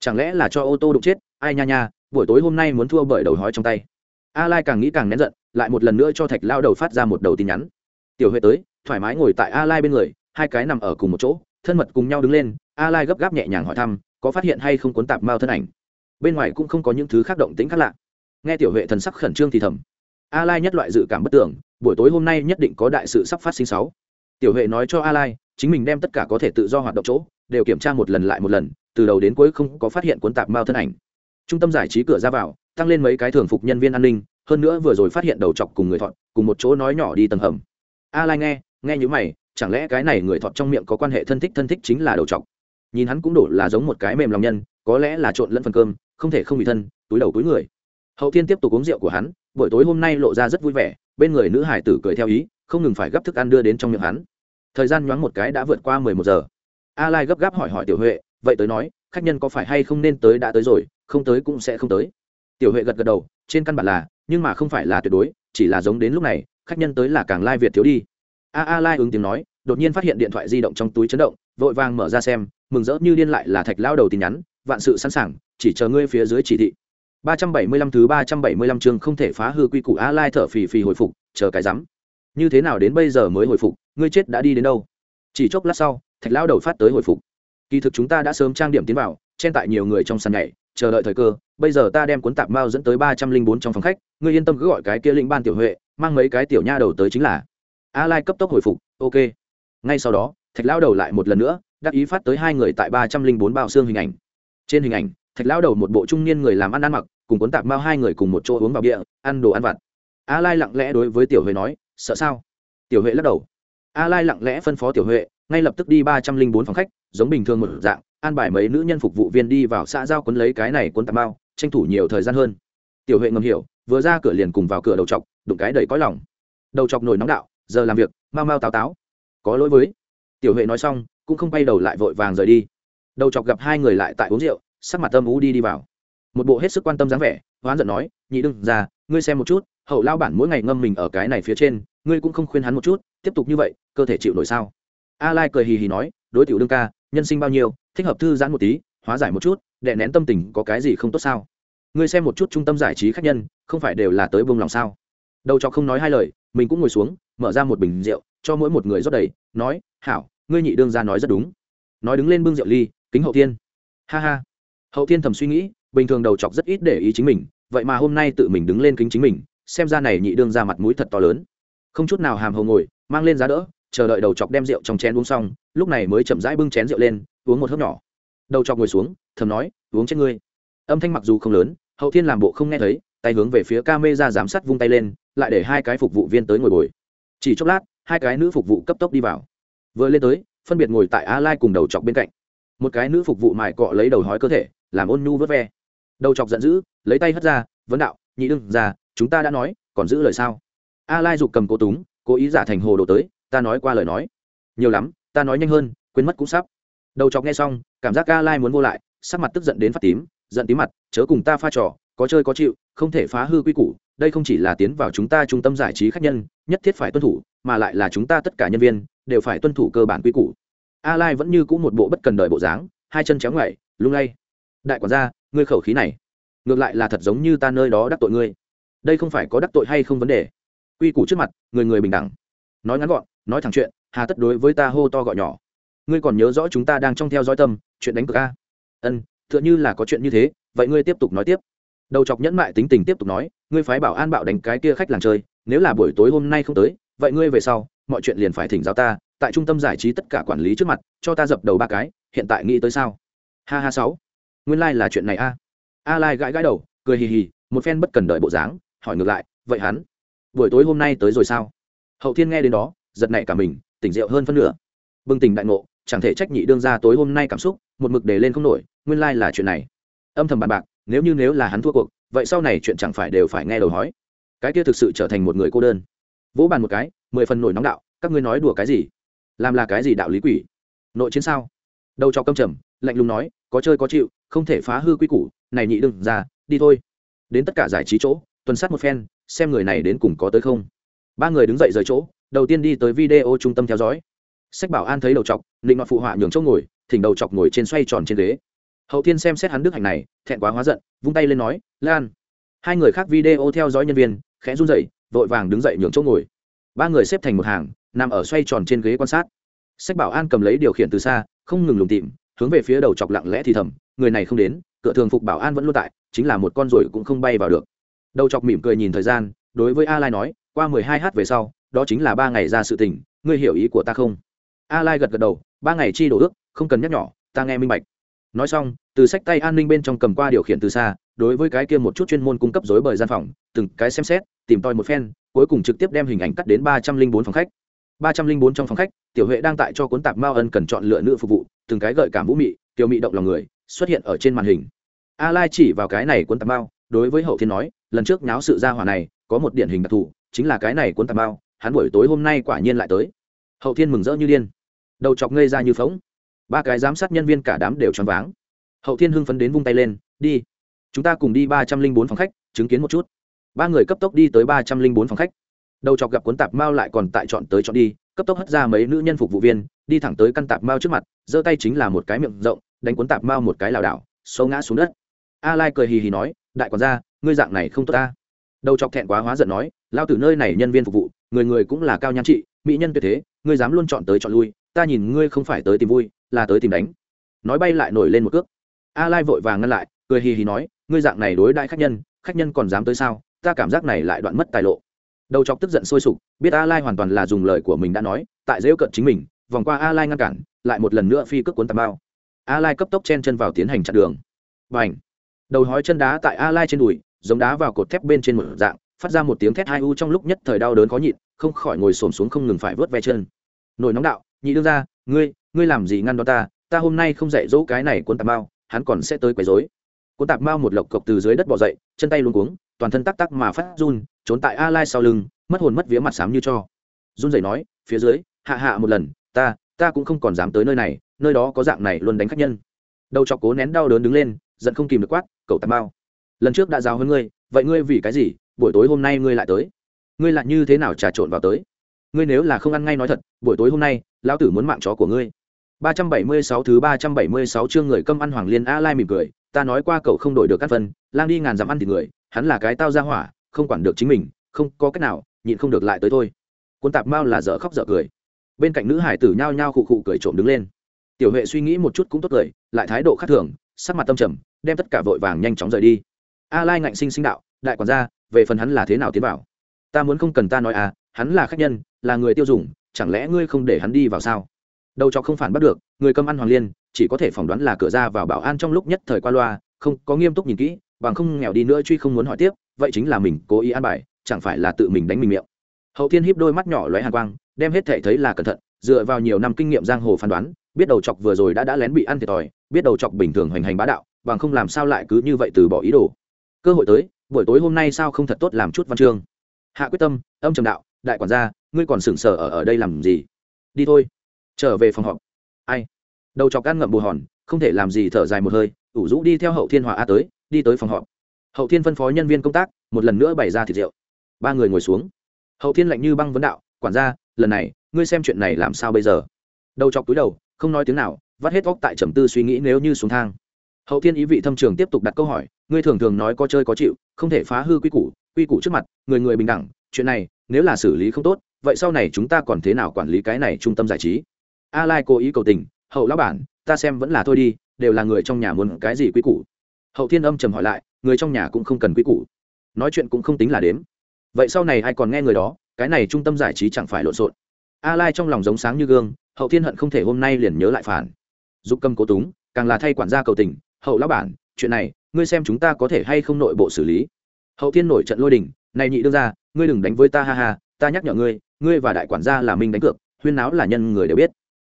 Chẳng lẽ là cho ô tô đụng chết? Ai nha nha, buổi tối hôm nay muốn thua bởi đầu hói trong tay. A lai càng nghĩ càng nén giận lại một lần nữa cho thạch lao đầu phát ra một đầu tin nhắn tiểu huệ tới thoải mái ngồi tại a lai bên người hai cái nằm ở cùng một chỗ thân mật cùng nhau đứng lên a lai gấp gáp nhẹ nhàng hỏi thăm có phát hiện hay không cuốn tạp mao thân ảnh bên ngoài cũng không có những thứ khác động tĩnh khác lạ nghe tiểu huệ thần sắc khẩn trương thì thầm a lai nhất loại dự cảm bất tưởng buổi tối hôm nay nhất định có đại sự sắp phát sinh sáu tiểu huệ nói cho a lai chính mình đem tất cả có thể tự do hoạt động chỗ đều kiểm tra một lần lại một lần từ đầu đến cuối không có phát hiện cuốn tạp mao thân ảnh trung tâm giải trí cửa ra vào tăng lên mấy cái thường phục nhân viên an ninh hơn nữa vừa rồi phát hiện đầu chọc cùng người thọt, cùng một chỗ nói nhỏ đi tầng hầm. A lai nghe nghe như mày, chẳng lẽ cái này người thọt trong miệng có quan hệ thân thích thân thích chính là đầu chọc? Nhìn hắn cũng đổ là giống một cái mềm lòng nhân, có lẽ là trộn lẫn phần cơm, không thể không bị thân, túi đầu túi người. Hậu thiên tiếp tục uống rượu của hắn, buổi tối hôm nay lộ ra rất vui vẻ, bên người nữ hải tử cười theo ý, không ngừng phải gấp thức ăn đưa đến trong miệng hắn. Thời gian nhoáng một cái đã vượt qua mười một giờ. A lai gấp gáp hỏi hỏi tiểu huệ, vậy tới nói, khách nhân có phải hay không nên tới đã tới rồi, không tới cũng sẽ không tới? Tiểu huệ gật gật đầu, trên căn bản là nhưng mà không phải là tuyệt đối, chỉ là giống đến lúc này, khách nhân tới là càng lai việt thiếu đi. A a lai ứng tiếng nói, đột nhiên phát hiện điện thoại di động trong túi chấn động, vội vàng mở ra xem, mừng rỡ như điên lại là thạch lao đầu tin nhắn, vạn sự sẵn sàng, chỉ chờ ngươi phía dưới chỉ thị. 375 thứ 375 chương không thể phá hư quy củ a lai thở phì phì hồi phục, chờ cái rắm. Như thế nào đến bây giờ mới hồi phục, ngươi chết đã đi đến đâu? Chỉ chốc lát sau, thạch lao đầu phát tới hồi phục. Kỳ thực chúng ta đã sớm trang điểm tiến vào, chen tại nhiều người trong sàn nhảy chờ đợi thời cơ, bây giờ ta đem cuốn tạp mao dẫn tới ba trăm linh bốn trong phòng khách, ngươi yên tâm cứ gọi cái kia lĩnh ban tiểu huệ, mang mấy cái tiểu nha đầu tới chính là. A lai cấp tốc hồi phục, ok. Ngay sau đó, thạch lão đầu lại một lần nữa, đắc ý phát tới hai người tại ba trăm linh bốn bao xương hình ảnh. Trên hình ảnh, thạch lão đầu một bộ trung niên người làm ăn ăn mặc, cùng cuốn tạp mao hai người cùng một chỗ uống vào bia, ăn đồ ăn vặt. A lai lặng lẽ đối với tiểu huệ nói, sợ sao? Tiểu huệ lắc đầu. A lai lặng lẽ phân phó tiểu huệ, ngay lập tức đi ba trăm linh bốn phòng khách, giống bình thường một dạng an bài mấy nữ nhân phục vụ viên đi vào xã giao quấn lấy cái này cuốn tạp bao, tranh thủ nhiều thời gian hơn. Tiểu huệ ngầm hiểu vừa ra cửa liền cùng vào cửa đầu chọc đụng cái đầy cõi lòng. Đầu chọc nổi nóng đạo giờ làm việc mau mau táo táo. Có lỗi với. Tiểu huệ nói xong cũng không bay đầu lại vội vàng rời đi. Đầu chọc gặp hai người lại tại uống rượu sắc mặt tâm ú đi đi vào. Một bộ hết sức quan tâm dáng vẻ hoán giận nói nhị đừng ra ngươi xem một chút hậu lao bản mỗi ngày ngâm mình ở cái này phía trên ngươi cũng không khuyên hắn một chút tiếp tục như vậy cơ thể chịu nổi sao? A lai cười hì hì nói đối tiểu đương ca nhân sinh bao nhiêu thích hợp thư giãn một tí, hóa giải một chút đệ nén tâm tình có cái gì không tốt sao? Ngươi xem một chút trung tâm giải trí khách nhân, không phải đều là tới bông lòng sao? Đầu cho không nói hai lời, mình cũng ngồi xuống, mở ra một bình rượu, cho mỗi một người rót đầy, nói, hảo, ngươi nhị đương ra nói rất đúng. Nói đứng lên bưng rượu ly, kính hậu thiên. Ha ha. Hậu thiên thầm suy nghĩ, bình thường đầu chọc rất ít để ý chính mình, vậy mà hôm nay tự mình đứng lên kính chính mình, xem ra này nhị đương ra mặt mũi thật to lớn. Không chút nào hàm hồ ngồi, mang lên giá đỡ, chờ đợi đầu chọc đem rượu trong chén uống xong, lúc này mới chậm rãi bưng chén rượu lên uống một hớp nhỏ. Đầu chọc ngồi xuống, thầm nói, uống chết ngươi. Âm thanh mặc dù không lớn, hậu thiên làm bộ không nghe thấy, tay hướng về phía ca mê ra giám sát vung tay lên, lại để hai cái phục vụ viên tới ngồi bồi. Chỉ chốc lát, hai cái nữ phục vụ cấp tốc đi vào. Vừa lên tới, phân biệt ngồi tại a lai cùng đầu chọc bên cạnh. Một cái nữ phục vụ mài cọ lấy đầu hói cơ thể, làm ôn nhu vớt ve. Đầu chọc giận dữ, lấy tay hất ra, vấn đạo, nhị đương ra, chúng ta đã nói, còn giữ lời sao? A lai giục cầm cố túng, cố ý giả thành hồ đồ tới, ta nói qua lời nói. Nhiều lắm, ta nói nhanh hơn, quên mất cũng sắp đầu chọc nghe xong, cảm giác a lai muốn vô lại, sắc mặt tức giận đến phát tím, giận tím mặt, chớ cùng ta pha trò, có chơi có chịu, không thể phá hư quy củ, đây không chỉ là tiến vào chúng ta trung tâm giải trí khách nhân, nhất thiết phải tuân thủ, mà lại là chúng ta tất cả nhân viên, đều phải tuân thủ cơ bản quy củ. A lai vẫn như cũ một bộ bất cần đời bộ dáng, hai chân chéo ngoại lung lay. Đại quản gia, ngươi khẩu khí này, ngược lại là thật giống như ta nơi đó đắc tội ngươi. Đây không phải có đắc tội hay không vấn đề. Quy củ trước mặt, người người bình đẳng. Nói ngắn gọn, nói thẳng chuyện, hà tất đối với ta hô to gọi nhỏ ngươi còn nhớ rõ chúng ta đang trong theo dõi tâm, chuyện đánh cược a? Ân, tựa như là có chuyện như thế, vậy ngươi tiếp tục nói tiếp. Đầu chọc nhẫn mại tính tình tiếp tục nói, ngươi phái bảo an bạo đánh cái kia khách làng chơi, nếu là buổi tối hôm nay không tới, vậy ngươi về sau, mọi chuyện liền phải thỉnh giáo ta, tại trung tâm giải trí tất cả quản lý trước mặt, cho ta dập đầu ba cái, hiện tại nghĩ tới sao? Ha ha sáu. Nguyên lai、like、là chuyện này a. A lai gãi gãi đầu, cười hì hì, một phen bất cần đợi bộ dáng, hỏi ngược lại, vậy hắn, buổi tối hôm nay tới rồi sao? Hậu thiên nghe đến đó, giật nảy cả mình, tỉnh rượu hơn phân nửa. Bừng tỉnh đại ngộ chẳng thể trách nhị đương ra tối hôm nay cảm xúc, một mực để lên không nổi, nguyên lai là chuyện này. Âm thầm bàn bạc, nếu như nếu là hắn thua cuộc, vậy sau này chuyện chẳng phải đều phải nghe đầu hói. Cái kia thực sự trở thành một người cô đơn. Vỗ bàn một cái, mười phần nổi nóng đạo, các ngươi nói đùa cái gì? Làm là cái gì đạo lý quỷ? Nội chiến sao? Đầu cho câm trầm, lạnh lùng nói, có chơi có chịu, không thể phá hư quy củ, này nhị đừng ra đi thôi. Đến tất cả giải trí chỗ, tuần sát một phen, xem người này đến cùng có tới không. Ba người đứng dậy rời chỗ, đầu tiên đi tới video trung tâm theo dõi sách bảo an thấy đầu chọc định ngọt phụ họa nhường chỗ ngồi, thỉnh đầu chọc ngồi trên xoay tròn trên ghế. Hậu thiên xem xét hắn đức hạnh này, thẹn quá hóa giận, vung tay lên nói, lan. Hai người khác video theo dõi nhân viên, khẽ run rẩy, vội vàng đứng dậy nhường chỗ ngồi. Ba người xếp thành một hàng, nằm ở xoay tròn trên ghế quan sát. Sách bảo an cầm lấy điều khiển từ xa, không ngừng lùng tìm hướng về phía đầu chọc lặng lẽ thì thầm, người này không đến, cửa thường phục bảo an vẫn luôn tại, chính là một con ruồi cũng không bay vào được. Đầu chọc mỉm cười nhìn thời gian, đối với a lai nói, qua 12 h về sau, đó chính là ba ngày ra sự tình, ngươi hiểu ý của ta không? A lai gật gật đầu, ba ngày chi đổ ước, không cần nhắc nhỏ, ta nghe minh bạch. Nói xong, từ sách tay an ninh bên trong cầm qua điều khiển từ xa, đối với cái kia một chút chuyên môn cung cấp dối bời gian phòng, từng cái xem xét, tìm tòi một phen, cuối cùng trực tiếp đem hình ảnh cắt đến ba trăm linh bốn phòng khách. Ba trăm linh bốn trong phòng khách, tiểu huệ đang tại cho cuốn tạp mao ân cần chọn lựa nữ phục vụ, từng cái gợi cảm vũ mị, tiểu mị động lòng người, xuất hiện ở trên màn hình. A lai chỉ vào cái này cuốn tạp mao, đối với hậu thiên nói, lần trước nháo sự ra hỏa này, có một điển hình đặc thù, chính là cái này cuốn tạp mao, hắn buổi tối hôm nay quả nhiên lại tới. Hậu thiên mừng rỡ như điên đầu chọc ngây ra như phóng ba cái giám sát nhân viên cả đám đều choáng váng. Hậu thiên hưng phấn đến vung tay lên, đi, chúng ta cùng đi ba trăm linh bốn phòng khách, chứng kiến một chút. Ba người cấp tốc đi tới ba trăm linh bốn phòng khách. Đầu chọc gặp cuốn tạp mao lại còn tại chọn tới chọn đi, cấp tốc hất ra mấy nữ nhân phục vụ viên, đi thẳng tới căn tạp mao trước mặt, giơ tay chính là một cái miệng rộng, đánh cuốn tạp mao một cái lảo đảo xấu ngã xuống đất. A lai cười hì hì nói, đại quản gia, ngươi dạng này không tốt ta. Đầu chọc thẹn quá hóa giận nói, lao từ nơi này nhân viên phục vụ, người người cũng là cao nhan trị, mỹ nhân tuyệt thế, ngươi dám luôn chọn tới chọn lui ta nhìn ngươi không phải tới tìm vui là tới tìm đánh. Nói bay lại nổi lên một cước. A lai vội vàng ngăn lại cười hì hì nói ngươi dạng này đối đại khách nhân khách nhân còn dám tới sao? Ta cảm giác này lại đoạn mất tài lộ. Đầu chọc tức giận sôi sục biết a lai hoàn toàn là dùng lời của mình đã nói tại dễ cận chính mình vòng qua a lai ngăn cản lại một lần nữa phi cước cuốn tà bao. A lai cấp tốc chen chân vào tiến hành chặn đường. Bành, đầu hói chân đá tại a lai trên đùi giống đá vào cột thép bên trên một dạng phát ra một tiếng thét hai u trong lúc nhất thời đau đớn khó nhịn không khỏi ngồi xổm xuống không ngừng phải vớt ve chân. Nổi nóng đạo nhị đương ra ngươi ngươi làm gì ngăn đó ta? Ta hôm nay không dạy dỗ cái này cuốn tạp mao, hắn còn sẽ tới quấy rối. Cuốn tạp mao một lộc cộc từ dưới đất bỏ dậy, chân tay luống cuống, toàn thân tắc tắc mà phát run, trốn tại a lai sau lưng, mất hồn mất vía mặt xám như cho. Run rẩy nói, phía dưới, hạ hạ một lần, ta ta cũng không còn dám tới nơi này, nơi đó có dạng này luôn đánh khách nhân. Đầu chọc cố nén đau đớn đứng lên, giận không kìm được quát, cậu tạp mao, lần trước đã giao hơn ngươi, vậy ngươi vì cái gì, buổi tối hôm nay ngươi lại tới? Ngươi lại như thế nào trà trộn vào tới? Ngươi nếu là không ăn ngay nói thật, buổi tối hôm nay, lão tử muốn mạng chó của ngươi. 376 thứ 376 chương người câm ăn hoàng liên a lai mỉm cười, ta nói qua cậu không đổi được các phần lang đi ngàn dặm ăn thì người, hắn là cái tao ra hỏa, không quản được chính mình, không có cách nào, nhịn không được lại tới thôi. Quân tạp mao là dở khóc dở cười. Bên cạnh nữ hải tử nhao nhao khụ khụ cười trộm đứng lên. Tiểu huệ suy nghĩ một chút cũng tốt cười, lại thái độ khác thường, sắc mặt tâm trầm, đem tất cả vội vàng nhanh chóng rời đi. A lai ngạnh sinh sinh đạo, đại quản gia, về phần hắn là thế nào tiến vào? Ta muốn không cần ta nói à hắn là khách nhân, là người tiêu dùng, chẳng lẽ ngươi không để hắn đi vào sao? Đầu cho không phản bắt được, người cầm ăn hoàng liên, chỉ có thể phỏng đoán là cửa ra vào bảo an trong lúc nhất thời qua loa, không có nghiêm túc nhìn kỹ, bằng không nghèo đi nữa truy không muốn hỏi tiếp, vậy chính là mình cố ý ăn bài, chẳng phải là tự mình đánh mình miệng. Hậu thiên híp đôi mắt nhỏ lóe hàn quang, đem hết thể thấy là cẩn thận, dựa vào nhiều năm kinh nghiệm giang hồ phán đoán, biết đầu chọc vừa rồi đã đã lén bị ăn thiệt thòi, biết đầu chọc bình thường hoành hành bá đạo, bằng không làm sao lại cứ như vậy từ bỏ ý đồ. Cơ hội tới, buổi tối hôm nay sao không thật tốt làm chút văn chương? Hạ quyết tâm, âm trầm đạo đại quản gia, ngươi còn sững sờ ở ở đây làm gì? Đi thôi. Trở về phòng họp. Ai? Đầu chọc ăn ngậm bù hòn, không thể làm gì thở dài một hơi, ủ rũ đi theo hậu thiên hòa a tới, đi tới phòng họp. Hậu thiên phân phó nhân viên công tác, một lần nữa bày ra thịt rượu. Ba người ngồi xuống. Hậu thiên lạnh như băng vấn đạo, quản gia, lần này, ngươi xem chuyện này làm sao bây giờ? Đầu chọc túi đầu, không nói tiếng nào, vắt hết óc tại trầm tư suy nghĩ nếu như xuống thang. Hậu thiên ý vị thâm trường tiếp tục đặt câu hỏi, ngươi thường thường nói có chơi có chịu, không thể phá hư quy củ quy củ trước mặt, người người bình đẳng chuyện này, nếu là xử lý không tốt, vậy sau này chúng ta còn thế nào quản lý cái này trung tâm giải trí? A lai cố ý cầu tình, hậu lão bản, ta xem vẫn là thôi đi, đều là người trong nhà muốn cái gì quy củ? Hậu thiên âm trầm hỏi lại, người trong nhà cũng không cần quy củ. Nói chuyện cũng không tính là đếm. Vậy sau này ai còn nghe người đó, cái này trung tâm giải trí chẳng phải lộn xộn. A lai trong lòng giống sáng như gương, hậu thiên hận không thể hôm nay liền nhớ lại phản. Giúp cầm cố túng, càng là thay quản gia cầu tình, hậu lão bản, chuyện này, ngươi xem chúng ta có thể hay không nội bộ xử lý? Hậu thiên nổi trận lôi đình này nhị đương ra ngươi đừng đánh với ta, ha ha, ta nhắc nhở ngươi ngươi và đại quản gia là minh đánh cược, huyên náo là nhân người đều biết.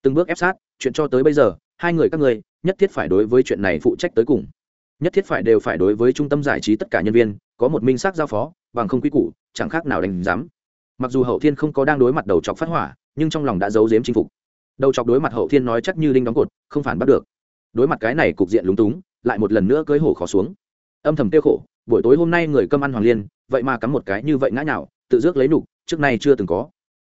Từng bước ép sát, chuyện cho tới bây giờ, hai người các ngươi, nhất thiết phải đối với chuyện này phụ trách tới cùng. Nhất thiết phải đều phải đối với trung tâm giải trí tất cả nhân viên, có một minh xác giao phó, bằng không quy củ, chẳng khác nào đánh giám. Mặc dù hậu thiên không có đang đối mặt đầu chọc phát hỏa, nhưng trong lòng đã giấu giếm chinh phục. Đầu chọc đối mặt hậu thiên nói chắc như đinh đóng cột, không phản bắt được. Đối mặt cái này cục diện lúng túng, lại một lần nữa cưới hổ khó xuống. Âm thầm tiêu khổ, buổi tối hôm nay người cơm ăn hoàng liên vậy mà cắm một cái như vậy ngã nào tự dước lấy nục, trước nay chưa từng có.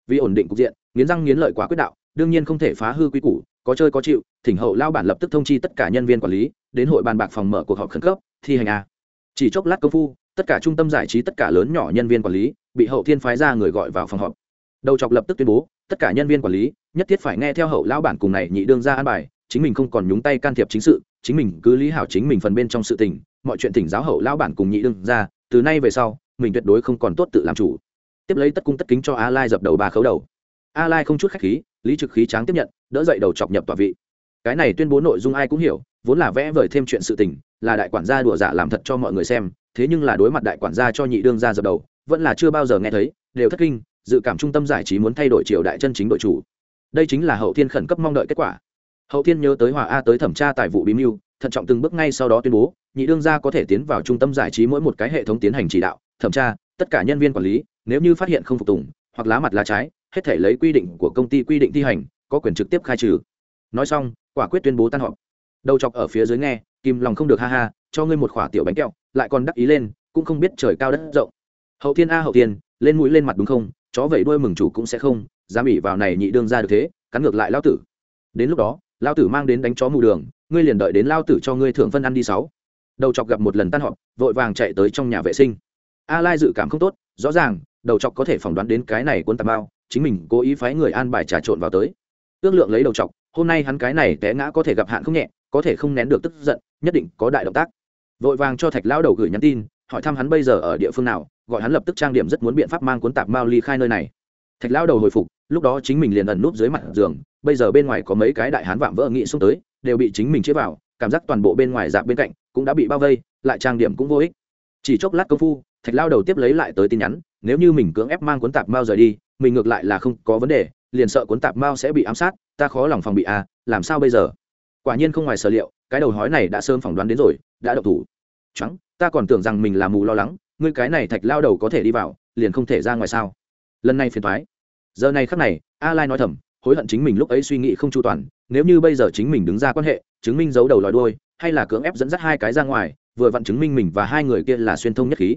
Vì ổn định cục diện, nghiến răng nghiến lợi quá quyết đạo, đương nhiên không thể phá hư quy củ, có chơi có chịu, thỉnh hậu lao bản lập tức thông chi tất cả nhân viên quản lý, đến hội bàn bạc phòng mở cuộc họp khẩn cấp, thi hành a. Chỉ chốc lát công phu, tất cả trung tâm giải trí, tất cả lớn nhỏ nhân viên quản lý, bị hậu thiên phái ra người gọi vào phòng họp. Đầu chọc lập tức tuyên bố, tất cả nhân viên quản lý, nhất thiết phải nghe theo hậu lão bản cùng này nhị đương ra an bài, chính mình không còn nhúng tay can thiệp chính sự, chính mình cứ lý hảo chính mình phần bên trong sự tình, mọi chuyện thỉnh giáo hậu lão bản cùng nhị đương ra, từ nay về sau mình tuyệt đối không còn tốt tự làm chủ. Tiếp lấy tất cung tất kính cho a lai dập đầu ba khấu đầu. A lai không chút khách khí, lý trực khí tráng tiếp nhận, đỡ dậy đầu chọc nhập tọa vị. Cái này tuyên bố nội dung ai cũng hiểu, vốn là vẽ vời thêm chuyện sự tình, là đại quản gia đùa giả làm thật cho mọi người xem, thế nhưng là đối mặt đại quản gia cho nhị đương ra dập đầu, vẫn là chưa bao giờ nghe thấy, đều thất kinh, dự cảm trung tâm giải trí muốn thay đổi triều đại chân chính đội chủ. Đây chính là hậu thiên khẩn cấp mong đợi kết quả. Hậu thiên nhớ tới hòa a tới thẩm tra tài vụ bí mưu, thận trọng từng bước ngay sau đó tuyên bố, nhị đương gia có thể tiến vào trung tâm giải trí mỗi một cái hệ thống tiến hành chỉ đạo thẩm tra, tất cả nhân viên quản lý, nếu như phát hiện không phục tùng, hoặc lá mặt lá trái, hết thể lấy quy định của công ty quy định thi hành, có quyền trực tiếp khai trừ. Nói xong, quả quyết tuyên bố tan họp. Đầu chọc ở phía dưới nghe kim lòng không được ha ha, cho ngươi một khỏa tiểu bánh kẹo, lại còn đắc ý lên, cũng không biết trời cao đất rộng. Hậu thiên a hậu thiên, lên mũi lên mặt đúng không? Chó vẩy đuôi mừng chủ cũng sẽ không, dám ỉ vào này nhị đương ra được thế, cắn ngược lại lao tử. Đến lúc đó, lao tử mang đến đánh chó mù đường, ngươi liền đợi đến lao tử cho ngươi thưởng phân ăn đi sáu. Đầu chọc gặp một lần tan họp, vội vàng chạy tới trong nhà vệ sinh a lai dự cảm không tốt, rõ ràng, đầu chọc có thể phỏng đoán đến cái này cuốn tà bao chính mình cố ý phái người an bài trà trộn vào tới. Ước lượng lấy đầu chọc, hôm nay hắn cái này té ngã có thể gặp hạn không nhẹ, có thể không nén được tức giận, nhất định có đại động tác. Vội vàng cho thạch lão đầu gửi nhắn tin, hỏi thăm hắn bây giờ ở địa phương nào, gọi hắn lập tức trang điểm rất muốn biện pháp mang cuốn tạp mao ly khai nơi này. Thạch lão đầu hồi phục, lúc đó chính mình liền ẩn núp dưới mặt giường, bây giờ bên ngoài có mấy cái đại hán vạm vỡ nghị xuống tới, đều bị chính mình chế vào, cảm giác toàn bộ bên ngoài dạp bên cạnh cũng đã bị bao vây, lại trang điểm cũng vô ích. Chỉ chốc lát công phu thạch lao đầu tiếp lấy lại tới tin nhắn, nếu như mình cưỡng ép mang cuốn tạp mao rời đi, mình ngược lại là không có vấn đề, liền sợ cuốn tạp mao sẽ bị ám sát, ta khó lòng phòng bị à làm sao bây giờ? Quả nhiên không ngoài sở liệu, cái đầu hói này đã sớm phỏng đoán đến rồi, đã độc thủ. Trắng ta còn tưởng rằng mình là mù lo lắng, ngươi cái này thạch lao đầu có thể đi vào, liền không thể ra ngoài sao? Lần này phiền thoái giờ này khắc này, a lai nói thầm, hối hận chính mình lúc ấy suy nghĩ không chu toàn, nếu như bây giờ chính mình đứng ra quan hệ, chứng minh giấu đầu lòi đuôi, hay là cưỡng ép dẫn dắt hai cái ra ngoài, vừa vặn chứng minh mình và hai người kia là xuyên thông nhất khí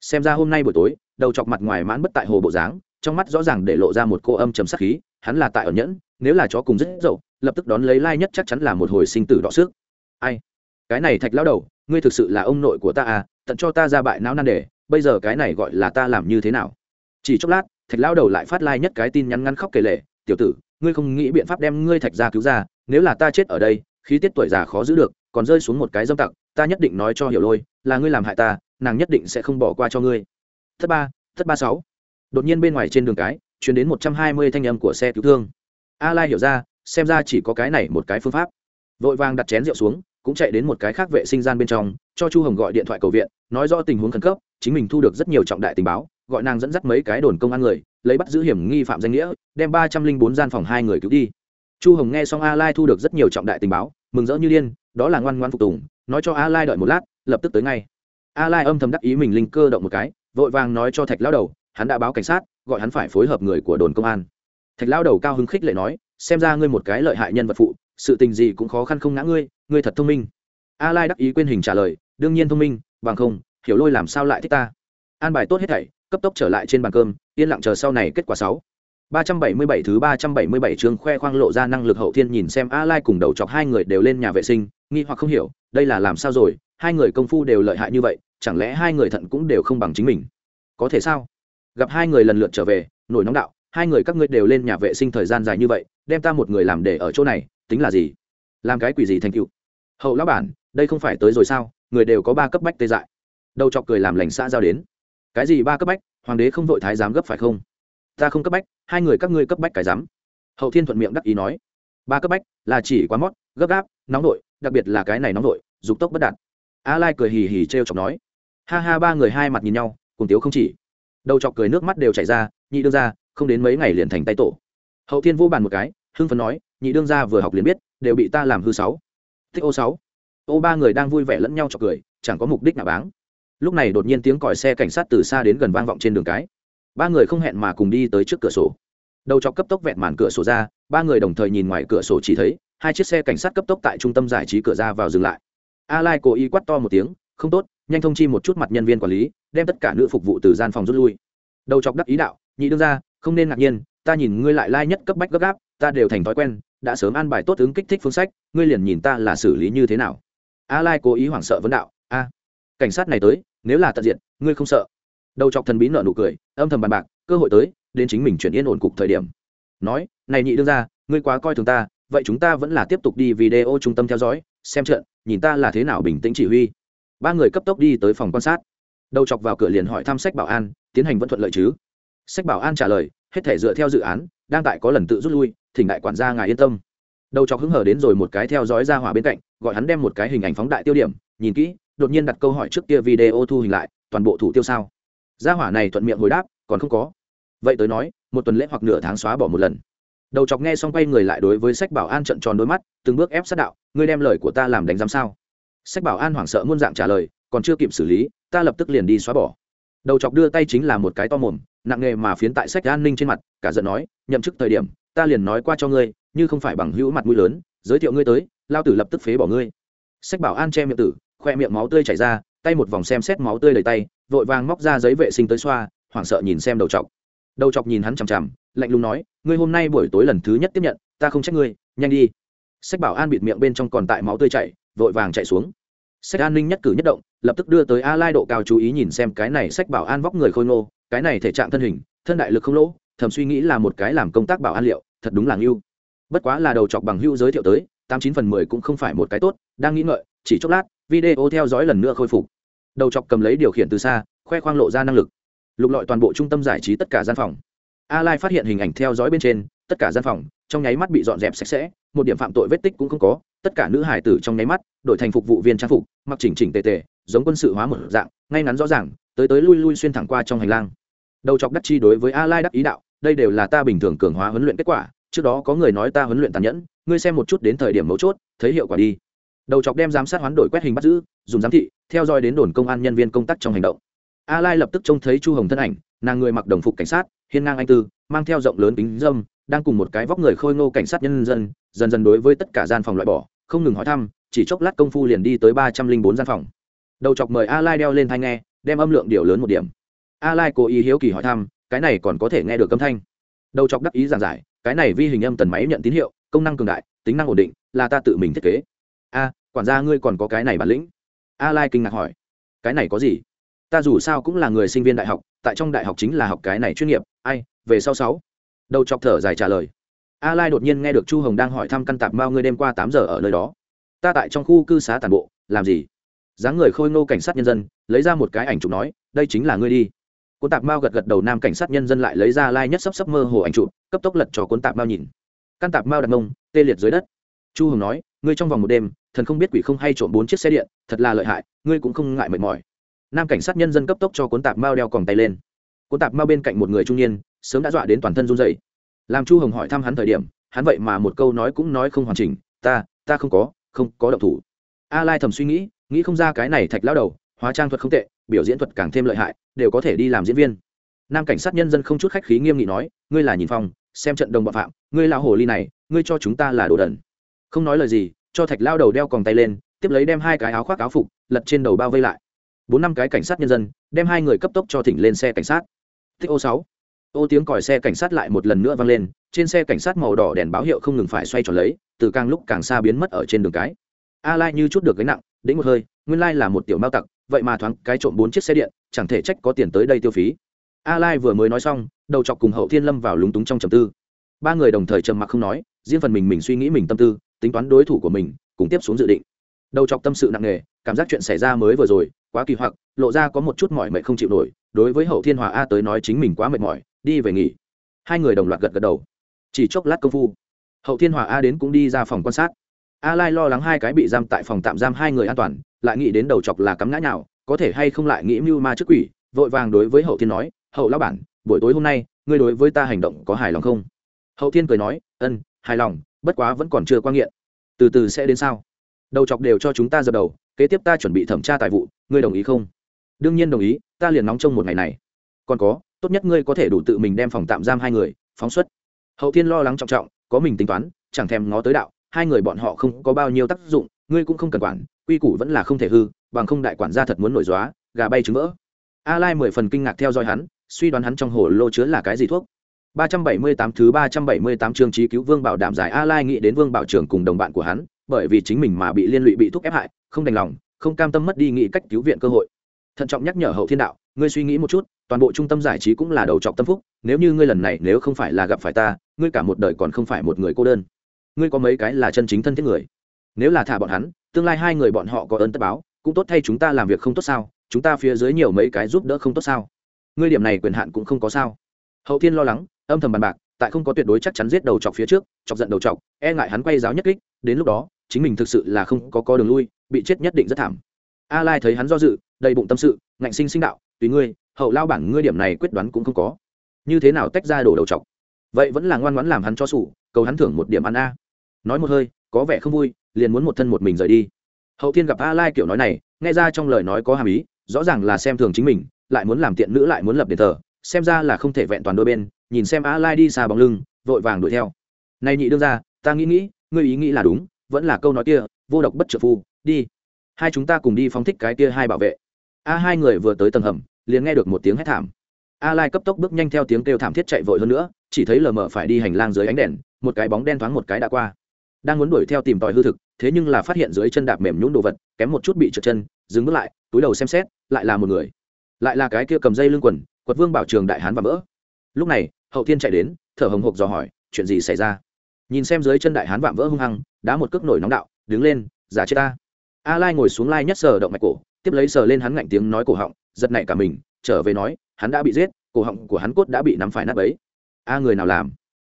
xem ra hôm nay buổi tối, đầu chọc mặt ngoài mãn bất tại hồ bộ dáng, trong mắt rõ ràng để lộ ra một cô âm trầm sắc khí, hắn là tại ẩn nhẫn, nếu là chó cùng rất dậu, lập tức đón lấy lai nhất chắc chắn là một hồi sinh tử đọ xước ai? Cái này thạch lão đầu, ngươi thực sự là ông nội của ta à tận cho ta ra bại não nan đề, bây giờ cái này gọi là ta làm như thế nào? Chỉ chốc lát, thạch lão đầu lại phát lai nhất cái tin nhắn ngăn khóc kể lệ, tiểu tử, ngươi không nghĩ biện pháp đem ngươi thạch ra cứu ra, nếu là ta chết ở đây, khí tiết tuổi già khó giữ được, còn rơi xuống một cái dâm tặc, ta nhất định nói cho hiểu lôi, là ngươi làm hại ta nàng nhất định sẽ không bỏ qua cho ngươi. Thất ba thất ba sáu. Đột nhiên bên ngoài trên đường cái chuyển đến một trăm hai mươi thanh âm của xe cứu thương. A lai hiểu ra, xem ra chỉ có cái này một cái phương pháp. Vội vàng đặt chén rượu xuống, cũng chạy đến một cái khác vệ sinh gian bên trong, cho chu hồng gọi điện thoại cầu viện, nói rõ tình huống khẩn cấp, chính mình thu được rất nhiều trọng đại tình báo, gọi nàng dẫn dắt mấy cái đồn công an người, lấy bắt giữ hiểm nghi phạm danh nghĩa, đem ba trăm linh bốn gian phòng hai người cứu đi. Chu hồng nghe xong a lai thu được rất nhiều trọng đại tình báo, mừng rỡ như điên, đó là ngoan ngoan phục tùng, nói cho a lai đợi một lát, lập tức tới ngay a lai âm thầm đắc ý mình linh cơ động một cái, vội vàng nói cho thạch lao đầu, hắn đã báo cảnh sát, gọi hắn phải phối hợp người của đồn công an. Thạch lao đầu cao hứng khích lệ nói, xem ra ngươi một cái lợi hại nhân vật phụ, sự tình gì cũng khó khăn không ngã ngươi ngươi thật thông minh. A lai đắc ý quên hình trả lời, đương nhiên thông minh, bằng không, hiểu lôi làm sao lại thích ta. An bài tốt hết thảy, cấp tốc trở lại trên bàn cơm, yên lặng chờ sau này kết quả sáu. 377 thứ 377 chương khoe khoang lộ ra năng lực hậu thiên nhìn xem A Lai cùng đầu chọc hai người đều lên nhà vệ sinh, nghi hoặc không hiểu, đây là làm sao rồi, hai người công phu đều lợi hại như vậy, chẳng lẽ hai người thận cũng đều không bằng chính mình? Có thể sao? Gặp hai người lần lượt trở về, nổi nóng đạo, hai người các ngươi đều lên nhà vệ sinh thời gian dài như vậy, đem ta một người làm để ở chỗ này, tính là gì? Làm cái quỷ gì thành tựu? Hậu lão bản, đây không phải tới rồi sao, người đều có ba cấp bách tê dại. Đầu chọc cười làm lành xã giao đến. Cái gì ba cấp bách, hoàng đế không vội thái giám gấp phải không? Ta không cấp bách, hai người các ngươi cấp bách cái rắm. Hậu thiên thuận miệng đắc ý nói. Ba cấp bách là chỉ quá mót, gấp gáp, nóng nổi đặc biệt là cái này nóng nổi dục tốc bất đạt. A lai cười hì hì trêu chọc nói. Ha ha, ba người hai mặt nhìn nhau, cùng tiếu không chỉ. Đầu chọc cười nước mắt đều chảy ra, nhị đương ra không đến mấy ngày liền thành tay tổ. Hậu thiên vô bàn một cái, hưng phấn nói, nhị đương ra vừa học liền biết, đều bị ta làm hư sáu. Thích ô sáu. Ô ba người đang vui vẻ lẫn nhau chọc cười, chẳng có mục đích nào báng. Lúc này đột nhiên tiếng còi xe cảnh sát từ xa đến gần vang vọng trên đường cái ba người không hẹn mà cùng đi tới trước cửa sổ. Đầu chọc cấp tốc vẹn màn cửa sổ ra, ba người đồng thời nhìn ngoài cửa sổ chỉ thấy, hai chiếc xe cảnh sát cấp tốc tại trung tâm giải trí cửa ra vào dừng lại. A lai cố ý quắt to một tiếng, không tốt, nhanh thông chi một chút mặt nhân viên quản lý, đem tất cả nữ phục vụ từ gian phòng rút lui. Đầu chọc đắc ý đạo, nhị đương ra không nên ngạc nhiên, ta nhìn ngươi lại lai nhất cấp bách gấp gáp, ta đều thành thói quen, đã sớm an bài tốt ứng kích thích phương sách, ngươi liền nhìn ta là xử lý như thế nào. A lai cố ý hoảng sợ vấn đạo, a, cảnh sát này tới, nếu là tận diện, ngươi không sợ đầu chọc thần bí nợ nụ cười, âm thầm bàn bạc, cơ hội tới, đến chính mình chuyển yên ổn cục thời điểm. Nói, này nhị đương ra ngươi quá coi thường ta, vậy chúng ta vẫn là tiếp tục đi video trung tâm theo dõi, xem trận, nhìn ta là thế nào bình tĩnh chỉ huy. Ba người cấp tốc đi tới phòng quan sát. Đầu chọc vào cửa liền hỏi thăm sách bảo an, tiến hành vẫn thuận lợi chứ? Sách bảo an trả lời, hết thể dựa theo dự án, đang tại có lần tự rút lui, thỉnh đại quản gia ngài yên tâm. Đầu chọc hứng hở đến rồi một cái theo dõi ra hỏa bên cạnh, gọi hắn đem một cái hình ảnh phóng đại tiêu điểm, nhìn kỹ, đột nhiên đặt câu hỏi trước kia video thu hình lại, toàn bộ thủ tiêu sao? Gia hỏa này thuận miệng hồi đáp, còn không có. Vậy tới nói, một tuần lễ hoặc nửa tháng xóa bỏ một lần. Đầu chọc nghe xong quay người lại đối với sách bảo an trận tròn đôi mắt, từng bước ép sát đạo, ngươi đem lời của ta làm đánh giám sao? Sách bảo an hoảng sợ muôn dạng trả lời, còn chưa kịp xử lý, ta lập tức liền đi xóa bỏ. Đầu chọc đưa tay chính là một cái to mồm, nặng nghề mà phiến tại sách an ninh trên mặt, cả giận nói, nhậm chức thời điểm, ta liền nói qua cho ngươi, như không phải bằng hữu mặt mũi lớn, giới thiệu ngươi tới, lao tử lập tức phế bỏ ngươi. Sách bảo an che miệng tử, khoe miệng máu tươi chảy ra tay một vòng xem xét máu tươi đầy tay, vội vàng móc ra giấy vệ sinh tới xoa, hoảng sợ nhìn xem đầu chọc. Đầu chọc nhìn hắn chằm chằm, lạnh lùng nói, ngươi hôm nay buổi tối lần thứ nhất tiếp nhận, ta không trách ngươi, nhanh đi. Sách bảo an bịt miệng bên trong còn tại máu tươi chảy, vội vàng chạy xuống. Sách an ninh nhất cử nhất động, lập tức đưa tới a lai độ cao chú ý nhìn xem cái này sách bảo an vóc người khôi ngô, cái này thể trạng thân hình, thân đại lực không lỗ, thầm suy nghĩ là một cái làm công tác bảo an liệu, thật đúng là ngưu. Bất quá là đầu chọc bằng hưu giới thiệu tới tám chín phần mười cũng không phải một cái tốt, đang nghĩ ngợi, chỉ chốc lát, video theo dõi lần nữa khôi phục. Đầu chọc cầm lấy điều khiển từ xa, khoe khoang lộ ra năng lực. Lục lọi toàn bộ trung tâm giải trí tất cả gian phòng. A lai phát hiện hình ảnh theo dõi bên trên, tất cả gian phòng, trong nháy mắt bị dọn dẹp sạch sẽ, một điểm phạm tội vết tích cũng không có, tất cả nữ hải tử trong nháy mắt, đổi thành phục vụ viên trang phục, mặc chỉnh chỉnh tề tề, giống quân sự hóa một dạng, ngay ngắn rõ ràng, tới tới lui lui xuyên thẳng qua trong hành lang. Đầu chọc đắc chi đối với a lai đắc ý đạo, đây đều là ta bình thường cường hóa huấn luyện kết quả trước đó có người nói ta huấn luyện tàn nhẫn, ngươi xem một chút đến thời điểm mấu chốt, thấy hiệu quả đi. Đầu chọc đem giám sát hoán đổi quét hình bắt giữ, dùng giám thị, theo dõi đến đồn công an nhân viên công tác trong hành động. A lai lập tức trông thấy chu hồng thân ảnh, nàng người mặc đồng phục cảnh sát, hiên ngang anh tư, mang theo rộng lớn kính dâm, đang cùng một cái vóc người khôi ngô cảnh sát nhân dân, dần dần đối với tất cả gian phòng loại bỏ, không ngừng hỏi thăm, chỉ chốc lát công phu liền đi tới ba trăm linh bốn gian phòng. Đầu chọc mời a lai đeo lên thai nghe, đem âm lượng điều lớn một điểm. A lai cố ý hiếu kỳ hỏi thăm, cái này còn có thể nghe được âm thanh. Đầu chọc đắc ý giảng giải cái này vi hình âm tần máy nhận tín hiệu, công năng cường đại, tính năng ổn định, là ta tự mình thiết kế. A, quản gia ngươi còn có cái này bản lĩnh. A lai kinh ngạc hỏi. Cái này có gì? Ta dù sao cũng là người sinh viên đại học, tại trong đại học chính là học cái này chuyên nghiệp. Ai, về sau sáu. Đầu chọc thở dài trả lời. A lai đột nhiên nghe được chu hồng đang hỏi thăm căn tạp mao ngươi đêm qua tám giờ ở nơi đó. Ta tại trong khu cư xá tàn bộ, làm gì? Dáng người khôi ngô cảnh sát nhân dân, lấy ra một cái ảnh chụp nói, đây chính là ngươi đi cuốn tạp mao gật gật đầu nam cảnh sát nhân dân lại lấy ra lai nhất sắp sắp mơ hồ ảnh trụ cấp tốc lật cho cuốn tạp mao nhìn. Căn tạp mao đặt mông, tê liệt dưới đất. Chu hồng nói, ngươi trong vòng một đêm, thần không biết quỷ không hay trộm bốn chiếc xe điện, thật là lợi hại, ngươi cũng không ngại mệt mỏi. Nam cảnh sát nhân dân cấp tốc cho cuốn tạp mao đeo còng tay lên. Cuốn tạp mao bên cạnh một người trung niên, sớm đã dọa đến toàn thân run dậy làm chu hồng hỏi thăm hắn thời điểm, hắn vậy mà một câu nói cũng nói không hoàn chỉnh, ta ta không có không có động thủ. A lai thầm suy nghĩ nghĩ không ra cái này thạch lao đầu hóa trang thuật không tệ, biểu diễn thuật càng thêm lợi hại, đều có thể đi làm diễn viên. Nam cảnh sát nhân dân không chút khách khí nghiêm nghị nói, ngươi là nhìn phong xem trận đồng bạo phạm, ngươi lao hồ ly này, ngươi cho chúng ta là đồ đần. Không nói lời gì, cho thạch lao đầu đeo còng tay lên, tiếp lấy đem hai cái áo khoác áo phục, lật trên đầu bao vây lại. Bốn năm cái cảnh sát nhân dân, đem hai người cấp tốc cho thỉnh lên xe cảnh sát. Thích ô sáu. Ô tiếng còi xe cảnh sát lại một lần nữa vang lên, trên xe cảnh sát màu đỏ đèn báo hiệu không ngừng phải xoay tròn lấy, từ càng lúc càng xa biến mất ở trên đường cái. A lai như chút được gánh nặng, đĩnh một hơi, nguyên lai là một tiểu mao tặc vậy mà thoáng cái trộm bốn chiếc xe điện, chẳng thể trách có tiền tới đây tiêu phí. A lai vừa mới nói xong, đầu chọc cùng hậu thiên lâm vào lúng túng trong trầm tư. Ba người đồng thời trầm mặc không nói, riêng phần mình mình suy nghĩ mình tâm tư, tính toán đối thủ của mình, cùng tiếp xuống dự định. Đầu chọc tâm sự nặng nề, cảm giác chuyện xảy ra mới vừa rồi, quá kỳ hoặc, lộ ra có một chút mỏi mệt không chịu nổi, đối với hậu thiên hòa a tới nói chính mình quá mệt mỏi, đi về nghỉ. Hai người đồng loạt gật gật đầu. Chỉ chốc lát công phu, hậu thiên hòa a đến cũng đi ra phòng quan sát. A lai lo lắng hai cái bị giam tại phòng tạm giam hai người an toàn lại nghĩ đến đầu chọc là cắm ngã nào có thể hay không lại nghĩ mưu ma trước quỷ, vội vàng đối với hậu thiên nói, hậu lão bản, buổi tối hôm nay, ngươi đối với ta hành động có hài lòng không? Hậu thiên cười nói, ân, hài lòng, bất quá vẫn còn chưa quan nghiện. Từ từ sẽ đến sao? Đầu chọc đều cho chúng ta dập đầu, kế tiếp ta chuẩn bị thẩm tra tài vụ, ngươi đồng ý không? Đương nhiên đồng ý, ta liền nóng trong một ngày này. Còn có, tốt nhất ngươi có thể đủ tự mình đem phòng tạm giam hai người, phóng xuất. Hậu thiên lo lắng trọng trọng, có mình tính toán, chẳng thèm ngó tới đạo, hai người bọn họ không có bao nhiêu tác dụng, ngươi cũng không cần quản quy củ vẫn là không thể hư bằng không đại quản gia thật muốn nổi dóa gà bay trứng vỡ a lai mười phần kinh ngạc theo dõi hắn suy đoán hắn trong hồ lô chứa là cái gì thuốc 378 thứ 378 chương trí cứu Vương Bảo đảm giải A Lai nghĩ đến Vương Bảo trưởng cùng đồng bạn của hắn, bởi vì chính mình mà bị liên lụy bị thúc ép hại, không đành lòng, không cam tâm mất đi nghĩ cách cứu viện cơ hội. Thận trọng nhắc nhở Hậu Thiên Đạo, ngươi suy nghĩ một chút, toàn bộ trung tâm giải trí cũng là đầu trọc tâm phúc, nếu như ngươi lần này nếu không phải là gặp phải ta, ngươi cả một đời còn không phải một người cô đơn. Ngươi có mấy cái là chân chính thân thiết người. Nếu là thả bọn hắn, tương lai hai người bọn họ có ơn tất báo, cũng tốt thay chúng ta làm việc không tốt sao? Chúng ta phía dưới nhiều mấy cái giúp đỡ không tốt sao? Ngươi điểm này quyền hạn cũng không có sao? Hậu Thiên lo lắng, âm thầm bàn bạc tại không có tuyệt đối chắc chắn giết đầu chọc phía trước chọc giận đầu chọc e ngại hắn quay giáo nhất kích đến lúc đó chính mình thực sự là không có có đường lui bị chết nhất định rất thảm a lai thấy hắn do dự đầy bụng tâm sự ngạnh sinh sinh đạo tùy ngươi hậu lao bản ngươi điểm này quyết đoán cũng không có như thế nào tách ra đổ đầu chọc vậy vẫn là ngoan ngoãn làm hắn cho sủ cầu hắn thưởng một điểm ăn a nói một hơi có vẻ không vui, liền muốn một thân một mình rời đi. Hậu thiên gặp a lai kiểu nói này, nghe ra trong lời nói có hàm ý, rõ ràng là xem thường chính mình, lại muốn làm tiện nữ lại muốn lập đền thờ, xem ra là không thể vẹn toàn đôi bên, nhìn xem a lai đi xa bóng lưng, vội vàng đuổi theo. Này nhị đương ra ta nghĩ nghĩ, ngươi ý nghĩ là đúng, vẫn là câu nói kia, vô độc bất trợ phu, đi. Hai chúng ta cùng đi phóng thích cái kia hai bảo vệ. A hai người vừa tới tầng hầm, liền nghe được một tiếng hét thảm. A lai cấp tốc bước nhanh theo tiếng kêu thảm thiết chạy vội hơn nữa, chỉ thấy lờ mờ phải đi hành lang dưới ánh đèn, một cái bóng đen thoáng một cái đã qua đang muốn đuổi theo tìm tòi hư thực, thế nhưng là phát hiện dưới chân đạp mềm nhũn đồ vật, kém một chút bị trượt chân, dừng bước lại, túi đầu xem xét, lại là một người. Lại là cái kia cầm dây lưng quần, quật vương bảo trường đại hán và vỡ lúc này, hậu thiên chạy đến, thở hồng hộc dò hỏi, chuyện gì xảy ra? Nhìn xem dưới chân đại hán vạm vỡ hung hăng, đá một cước nổi nóng đạo, đứng lên, giả chết ta. A lai ngồi xuống lai nhất sờ động mạch cổ, tiếp lấy sờ lên hắn ngạnh tiếng nói cổ họng, giật nảy cả mình, trở về nói, hắn đã bị giết, cổ họng của hắn cốt đã bị nắm phải nát ấy a người nào làm?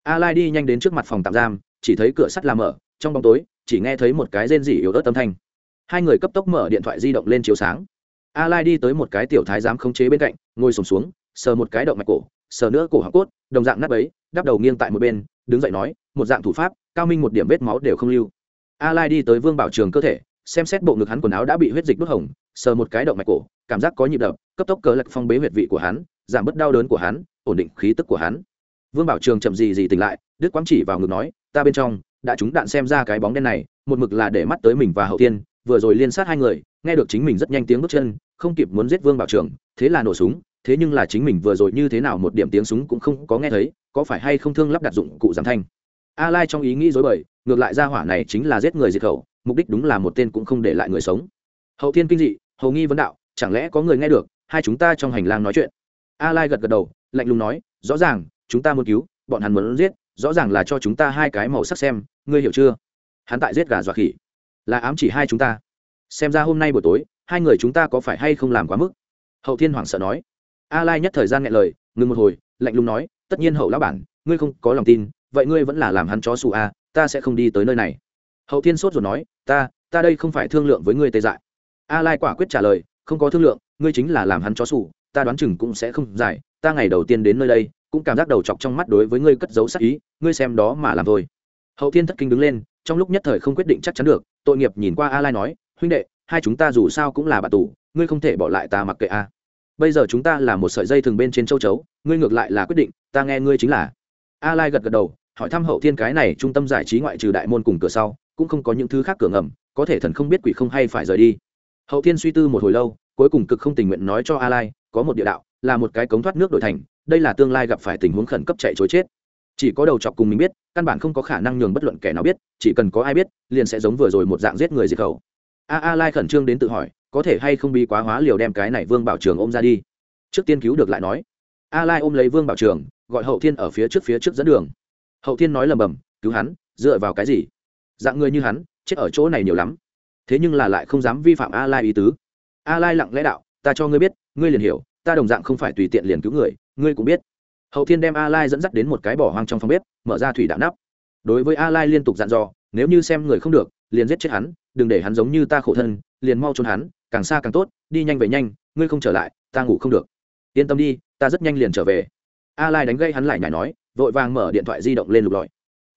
A lai đi nhanh đến trước mặt phòng tạm giam chỉ thấy cửa sắt làm mở trong bóng tối chỉ nghe thấy một cái rên rỉ yếu ớt âm thanh. Hai người cấp tốc mở điện thoại di động lên chiếu sáng. A lai đi tới một cái tiểu thái giám khống chế bên cạnh ngồi sùng xuống, xuống sờ một cái động mạch cổ sờ nữa cổ họng cốt đồng dạng nát ấy đắp đầu nghiêng tại một bên đứng dậy nói một dạng thủ pháp cao minh một điểm vết máu đều không lưu. A lai đi tới vương bảo trường cơ thể xem xét bộ ngực hắn quần áo đã bị huyết dịch đốt hồng sờ một cái động mạch cổ cảm giác có nhịp đập cấp tốc cờ lạch phong bế huyệt vị của hắn giảm bớt đau đớn của hắn ổn định khí tức của hắn vương bảo trường chậm gì gì tỉnh lại, đức quang chỉ vào ngực nói, ta bên trong, đã chúng đạn xem ra cái bóng đen này, một mực là để mắt tới mình và hậu tiên vừa rồi liên sát hai người, nghe được chính mình rất nhanh tiếng bước chân, không kịp muốn giết vương bảo trường, thế là nổ súng, thế nhưng là chính mình vừa rồi như thế nào một điểm tiếng súng cũng không có nghe thấy, có phải hay không thương lắp đặt dụng cụ giảm thanh? A lai trong ý nghĩ dối bời, ngược lại ra hỏa này chính là giết người diệt khẩu, mục đích đúng là một tên cũng không để lại người sống. Hậu thiên kinh dị, hầu nghi vấn đạo, chẳng lẽ có người nghe được, hai chúng ta trong hành lang nói chuyện? A lai gật gật đầu, lạnh lùng nói, rõ ràng chúng ta muốn cứu, bọn hắn muốn giết, rõ ràng là cho chúng ta hai cái màu sắc xem, ngươi hiểu chưa? Hắn tại giết gà dọa khỉ. Là ám chỉ hai chúng ta. Xem ra hôm nay buổi tối, hai người chúng ta có phải hay không làm quá mức? Hậu thiên hoảng sợ nói. A lai nhất thời gian nghẹn lời, ngừng một hồi, lạnh lùng nói, tất nhiên hậu lão bản, ngươi không có lòng tin, vậy ngươi vẫn là làm hắn chó xù a, ta sẽ không đi tới nơi này. Hậu thiên sốt rồi nói, ta ta đây không phải thương lượng với ngươi tê dại. A lai quả quyết trả lời, không có thương lượng, ngươi chính là làm hắn chó xù ta đoán chừng cũng sẽ không giải ta ngày đầu tiên đến nơi đây cũng cảm giác đầu chọc trong mắt đối với ngươi cất giấu sắc ý, ngươi xem đó mà làm thôi. Hậu thiên thất kinh đứng lên, trong lúc nhất thời không quyết định chắc chắn được, tội nghiệp nhìn qua a lai nói, huynh đệ, hai chúng ta dù sao cũng là bạn tù, ngươi không thể bỏ lại ta mặc kệ a. Bây giờ chúng ta là một sợi dây thường bên trên châu chấu, ngươi ngược lại là quyết định, ta nghe ngươi chính là. A lai gật gật đầu, hỏi thăm hậu thiên cái này trung tâm giải trí ngoại trừ đại môn cùng cửa sau, cũng không có những thứ khác cửa ngầm, có thể thần không biết quỷ không hay phải rời đi. Hậu thiên suy tư một hồi lâu, cuối cùng cực không tình nguyện nói cho a lai, có một địa đạo, là một cái cống thoát nước đổi thành đây là tương lai gặp phải tình huống khẩn cấp chạy chối chết. Chỉ có đầu chọc cùng mình biết, căn bản không có khả năng nhường bất luận kẻ nào biết, chỉ cần có ai biết, liền sẽ giống vừa rồi một dạng giết người diệt khẩu. A a lai khẩn trương đến tự hỏi, có thể hay không bị quá hóa liều đem cái này vương bảo trường ôm ra đi? Trước tiên cứu được lại nói. A lai ôm lấy vương bảo trường, gọi hậu thiên ở phía trước phía trước dẫn đường. Hậu thiên nói lầm bầm, cứu hắn, dựa vào cái gì? Dạng người như hắn, chết ở chỗ này nhiều lắm. Thế nhưng là lại không dám vi phạm a lai ý tứ. A lai lặng lẽ đạo, ta cho ngươi biết, ngươi liền hiểu, ta đồng dạng không phải tùy tiện liền cứu người ngươi cũng biết. Hậu thiên đem a lai dẫn dắt đến một cái bỏ hoang trong phòng bếp, mở ra thủy đạo nắp. Đối với a lai liên tục dặn dò, nếu như xem người không được, liền giết chết hắn, đừng để hắn giống như ta khổ thân, liền mau trốn hắn, càng xa càng tốt, đi nhanh về nhanh, ngươi không trở lại, ta ngủ không được. Yên tâm đi, ta rất nhanh liền trở về. A lai đánh gây hắn lại nhảy nói, vội vàng mở điện thoại di động lên lục lọi.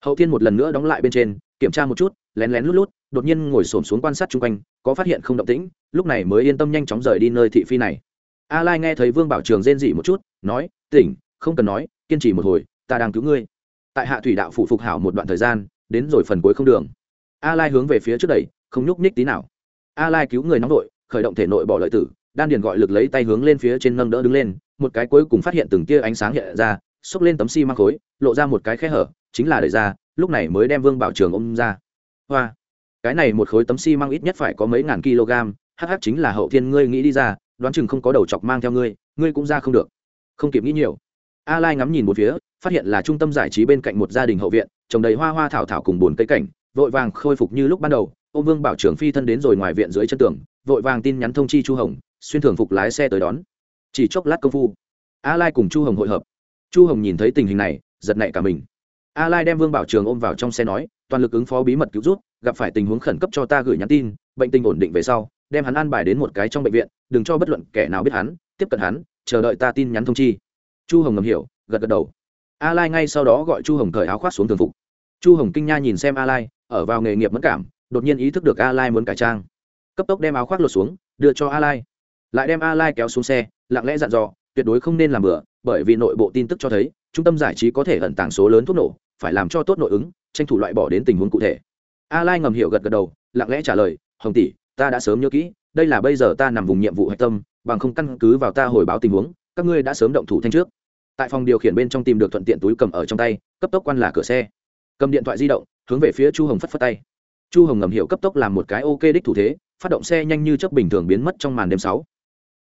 Hậu thiên một lần nữa đóng lại bên trên, kiểm tra một chút, lén lén lút lút, đột nhiên ngồi xổm xuống quan sát chung quanh, có phát hiện không động tĩnh, lúc này mới yên tâm nhanh chóng rời đi nơi thị phi này a lai nghe thấy vương bảo trường rên dị một chút, nói, tỉnh, không cần nói, kiên trì một hồi, ta đang cứu ngươi. Tại hạ thủy đạo phủ phục hảo một đoạn thời gian, đến rồi phần cuối không đường. A lai hướng về phía trước đẩy, không nhúc nhích tí nào. A lai cứu người nóng đội, khởi động thể nội bỏ lợi tử, đan điền gọi lực lấy tay hướng lên phía trên nâng đỡ đứng lên, một cái cuối cùng phát hiện từng tia ánh sáng hiện ra, xốc lên tấm xi măng khối, lộ ra một cái khe hở, chính là đẩy ra, lúc này mới đem vương bảo trường ôm ra. Hoa! Cái này một khối tấm xi măng ít nhất phải có mấy ngàn kg hh chính là hậu thiên ngươi nghĩ đi ra đoán chừng không có đầu chọc mang theo ngươi ngươi cũng ra không được. Không kịp nghĩ nhiều, a lai ngắm nhìn một phía, phát hiện là trung tâm giải trí bên cạnh một gia đình hậu viện, trồng đầy hoa hoa thảo thảo cùng bồn cây cảnh, vội vàng khôi phục như lúc ban đầu. Ô vương bảo trưởng phi thân đến rồi ngoài viện dưới chân tường, vội vàng tin nhắn thông chi chu hồng, xuyên thường phục lái xe tới đón. Chỉ chốc lát công phu, a lai cùng chu hồng hội hợp. Chu hồng nhìn thấy tình hình này, giật nảy cả mình. A lai đem vương bảo trường ôm vào trong xe nói, toàn lực ứng phó bí mật cứu rút gặp phải tình huống khẩn cấp cho ta gửi nhắn tin, bệnh tình ổn định về sau đem hắn an bài đến một cái trong bệnh viện, đừng cho bất luận kẻ nào biết hắn, tiếp cận hắn, chờ đợi ta tin nhắn thông chi. Chu hồng ngầm hiểu, gật gật đầu. A lai ngay sau đó gọi chu hồng cởi áo khoác xuống thường phục. Chu hồng kinh nha nhìn xem a lai, ở vào nghề nghiệp mất cảm, đột nhiên ý thức được a lai muốn cải trang. Cấp tốc đem áo khoác lột xuống, đưa cho a lai. Lại đem a lai kéo xuống xe, lặng lẽ dặn dò, tuyệt đối không nên làm bừa, bởi vì nội bộ tin tức cho thấy, trung tâm giải trí có thể ẩn tàng số lớn thuốc nổ, phải làm cho tốt nội ứng, tranh thủ loại bỏ đến tình huống cụ thể. A lai ngầm hiểu gật gật đầu, lặng lẽ trả lời, hồng tỷ ta đã sớm nhớ kỹ, đây là bây giờ ta nằm vùng nhiệm vụ hạch tâm, bằng không căn cứ vào ta hồi báo tình huống, các ngươi đã sớm động thủ thanh trước. Tại phòng điều khiển bên trong tìm được thuận tiện túi cầm ở trong tay, cấp tốc quan là cửa xe. Cầm điện thoại di động, hướng về phía chu hồng phất phất tay. Chu hồng ngầm hiệu cấp tốc làm một cái ok đích thủ thế, phát động xe nhanh như chớp bình thường biến mất trong màn đêm sáu.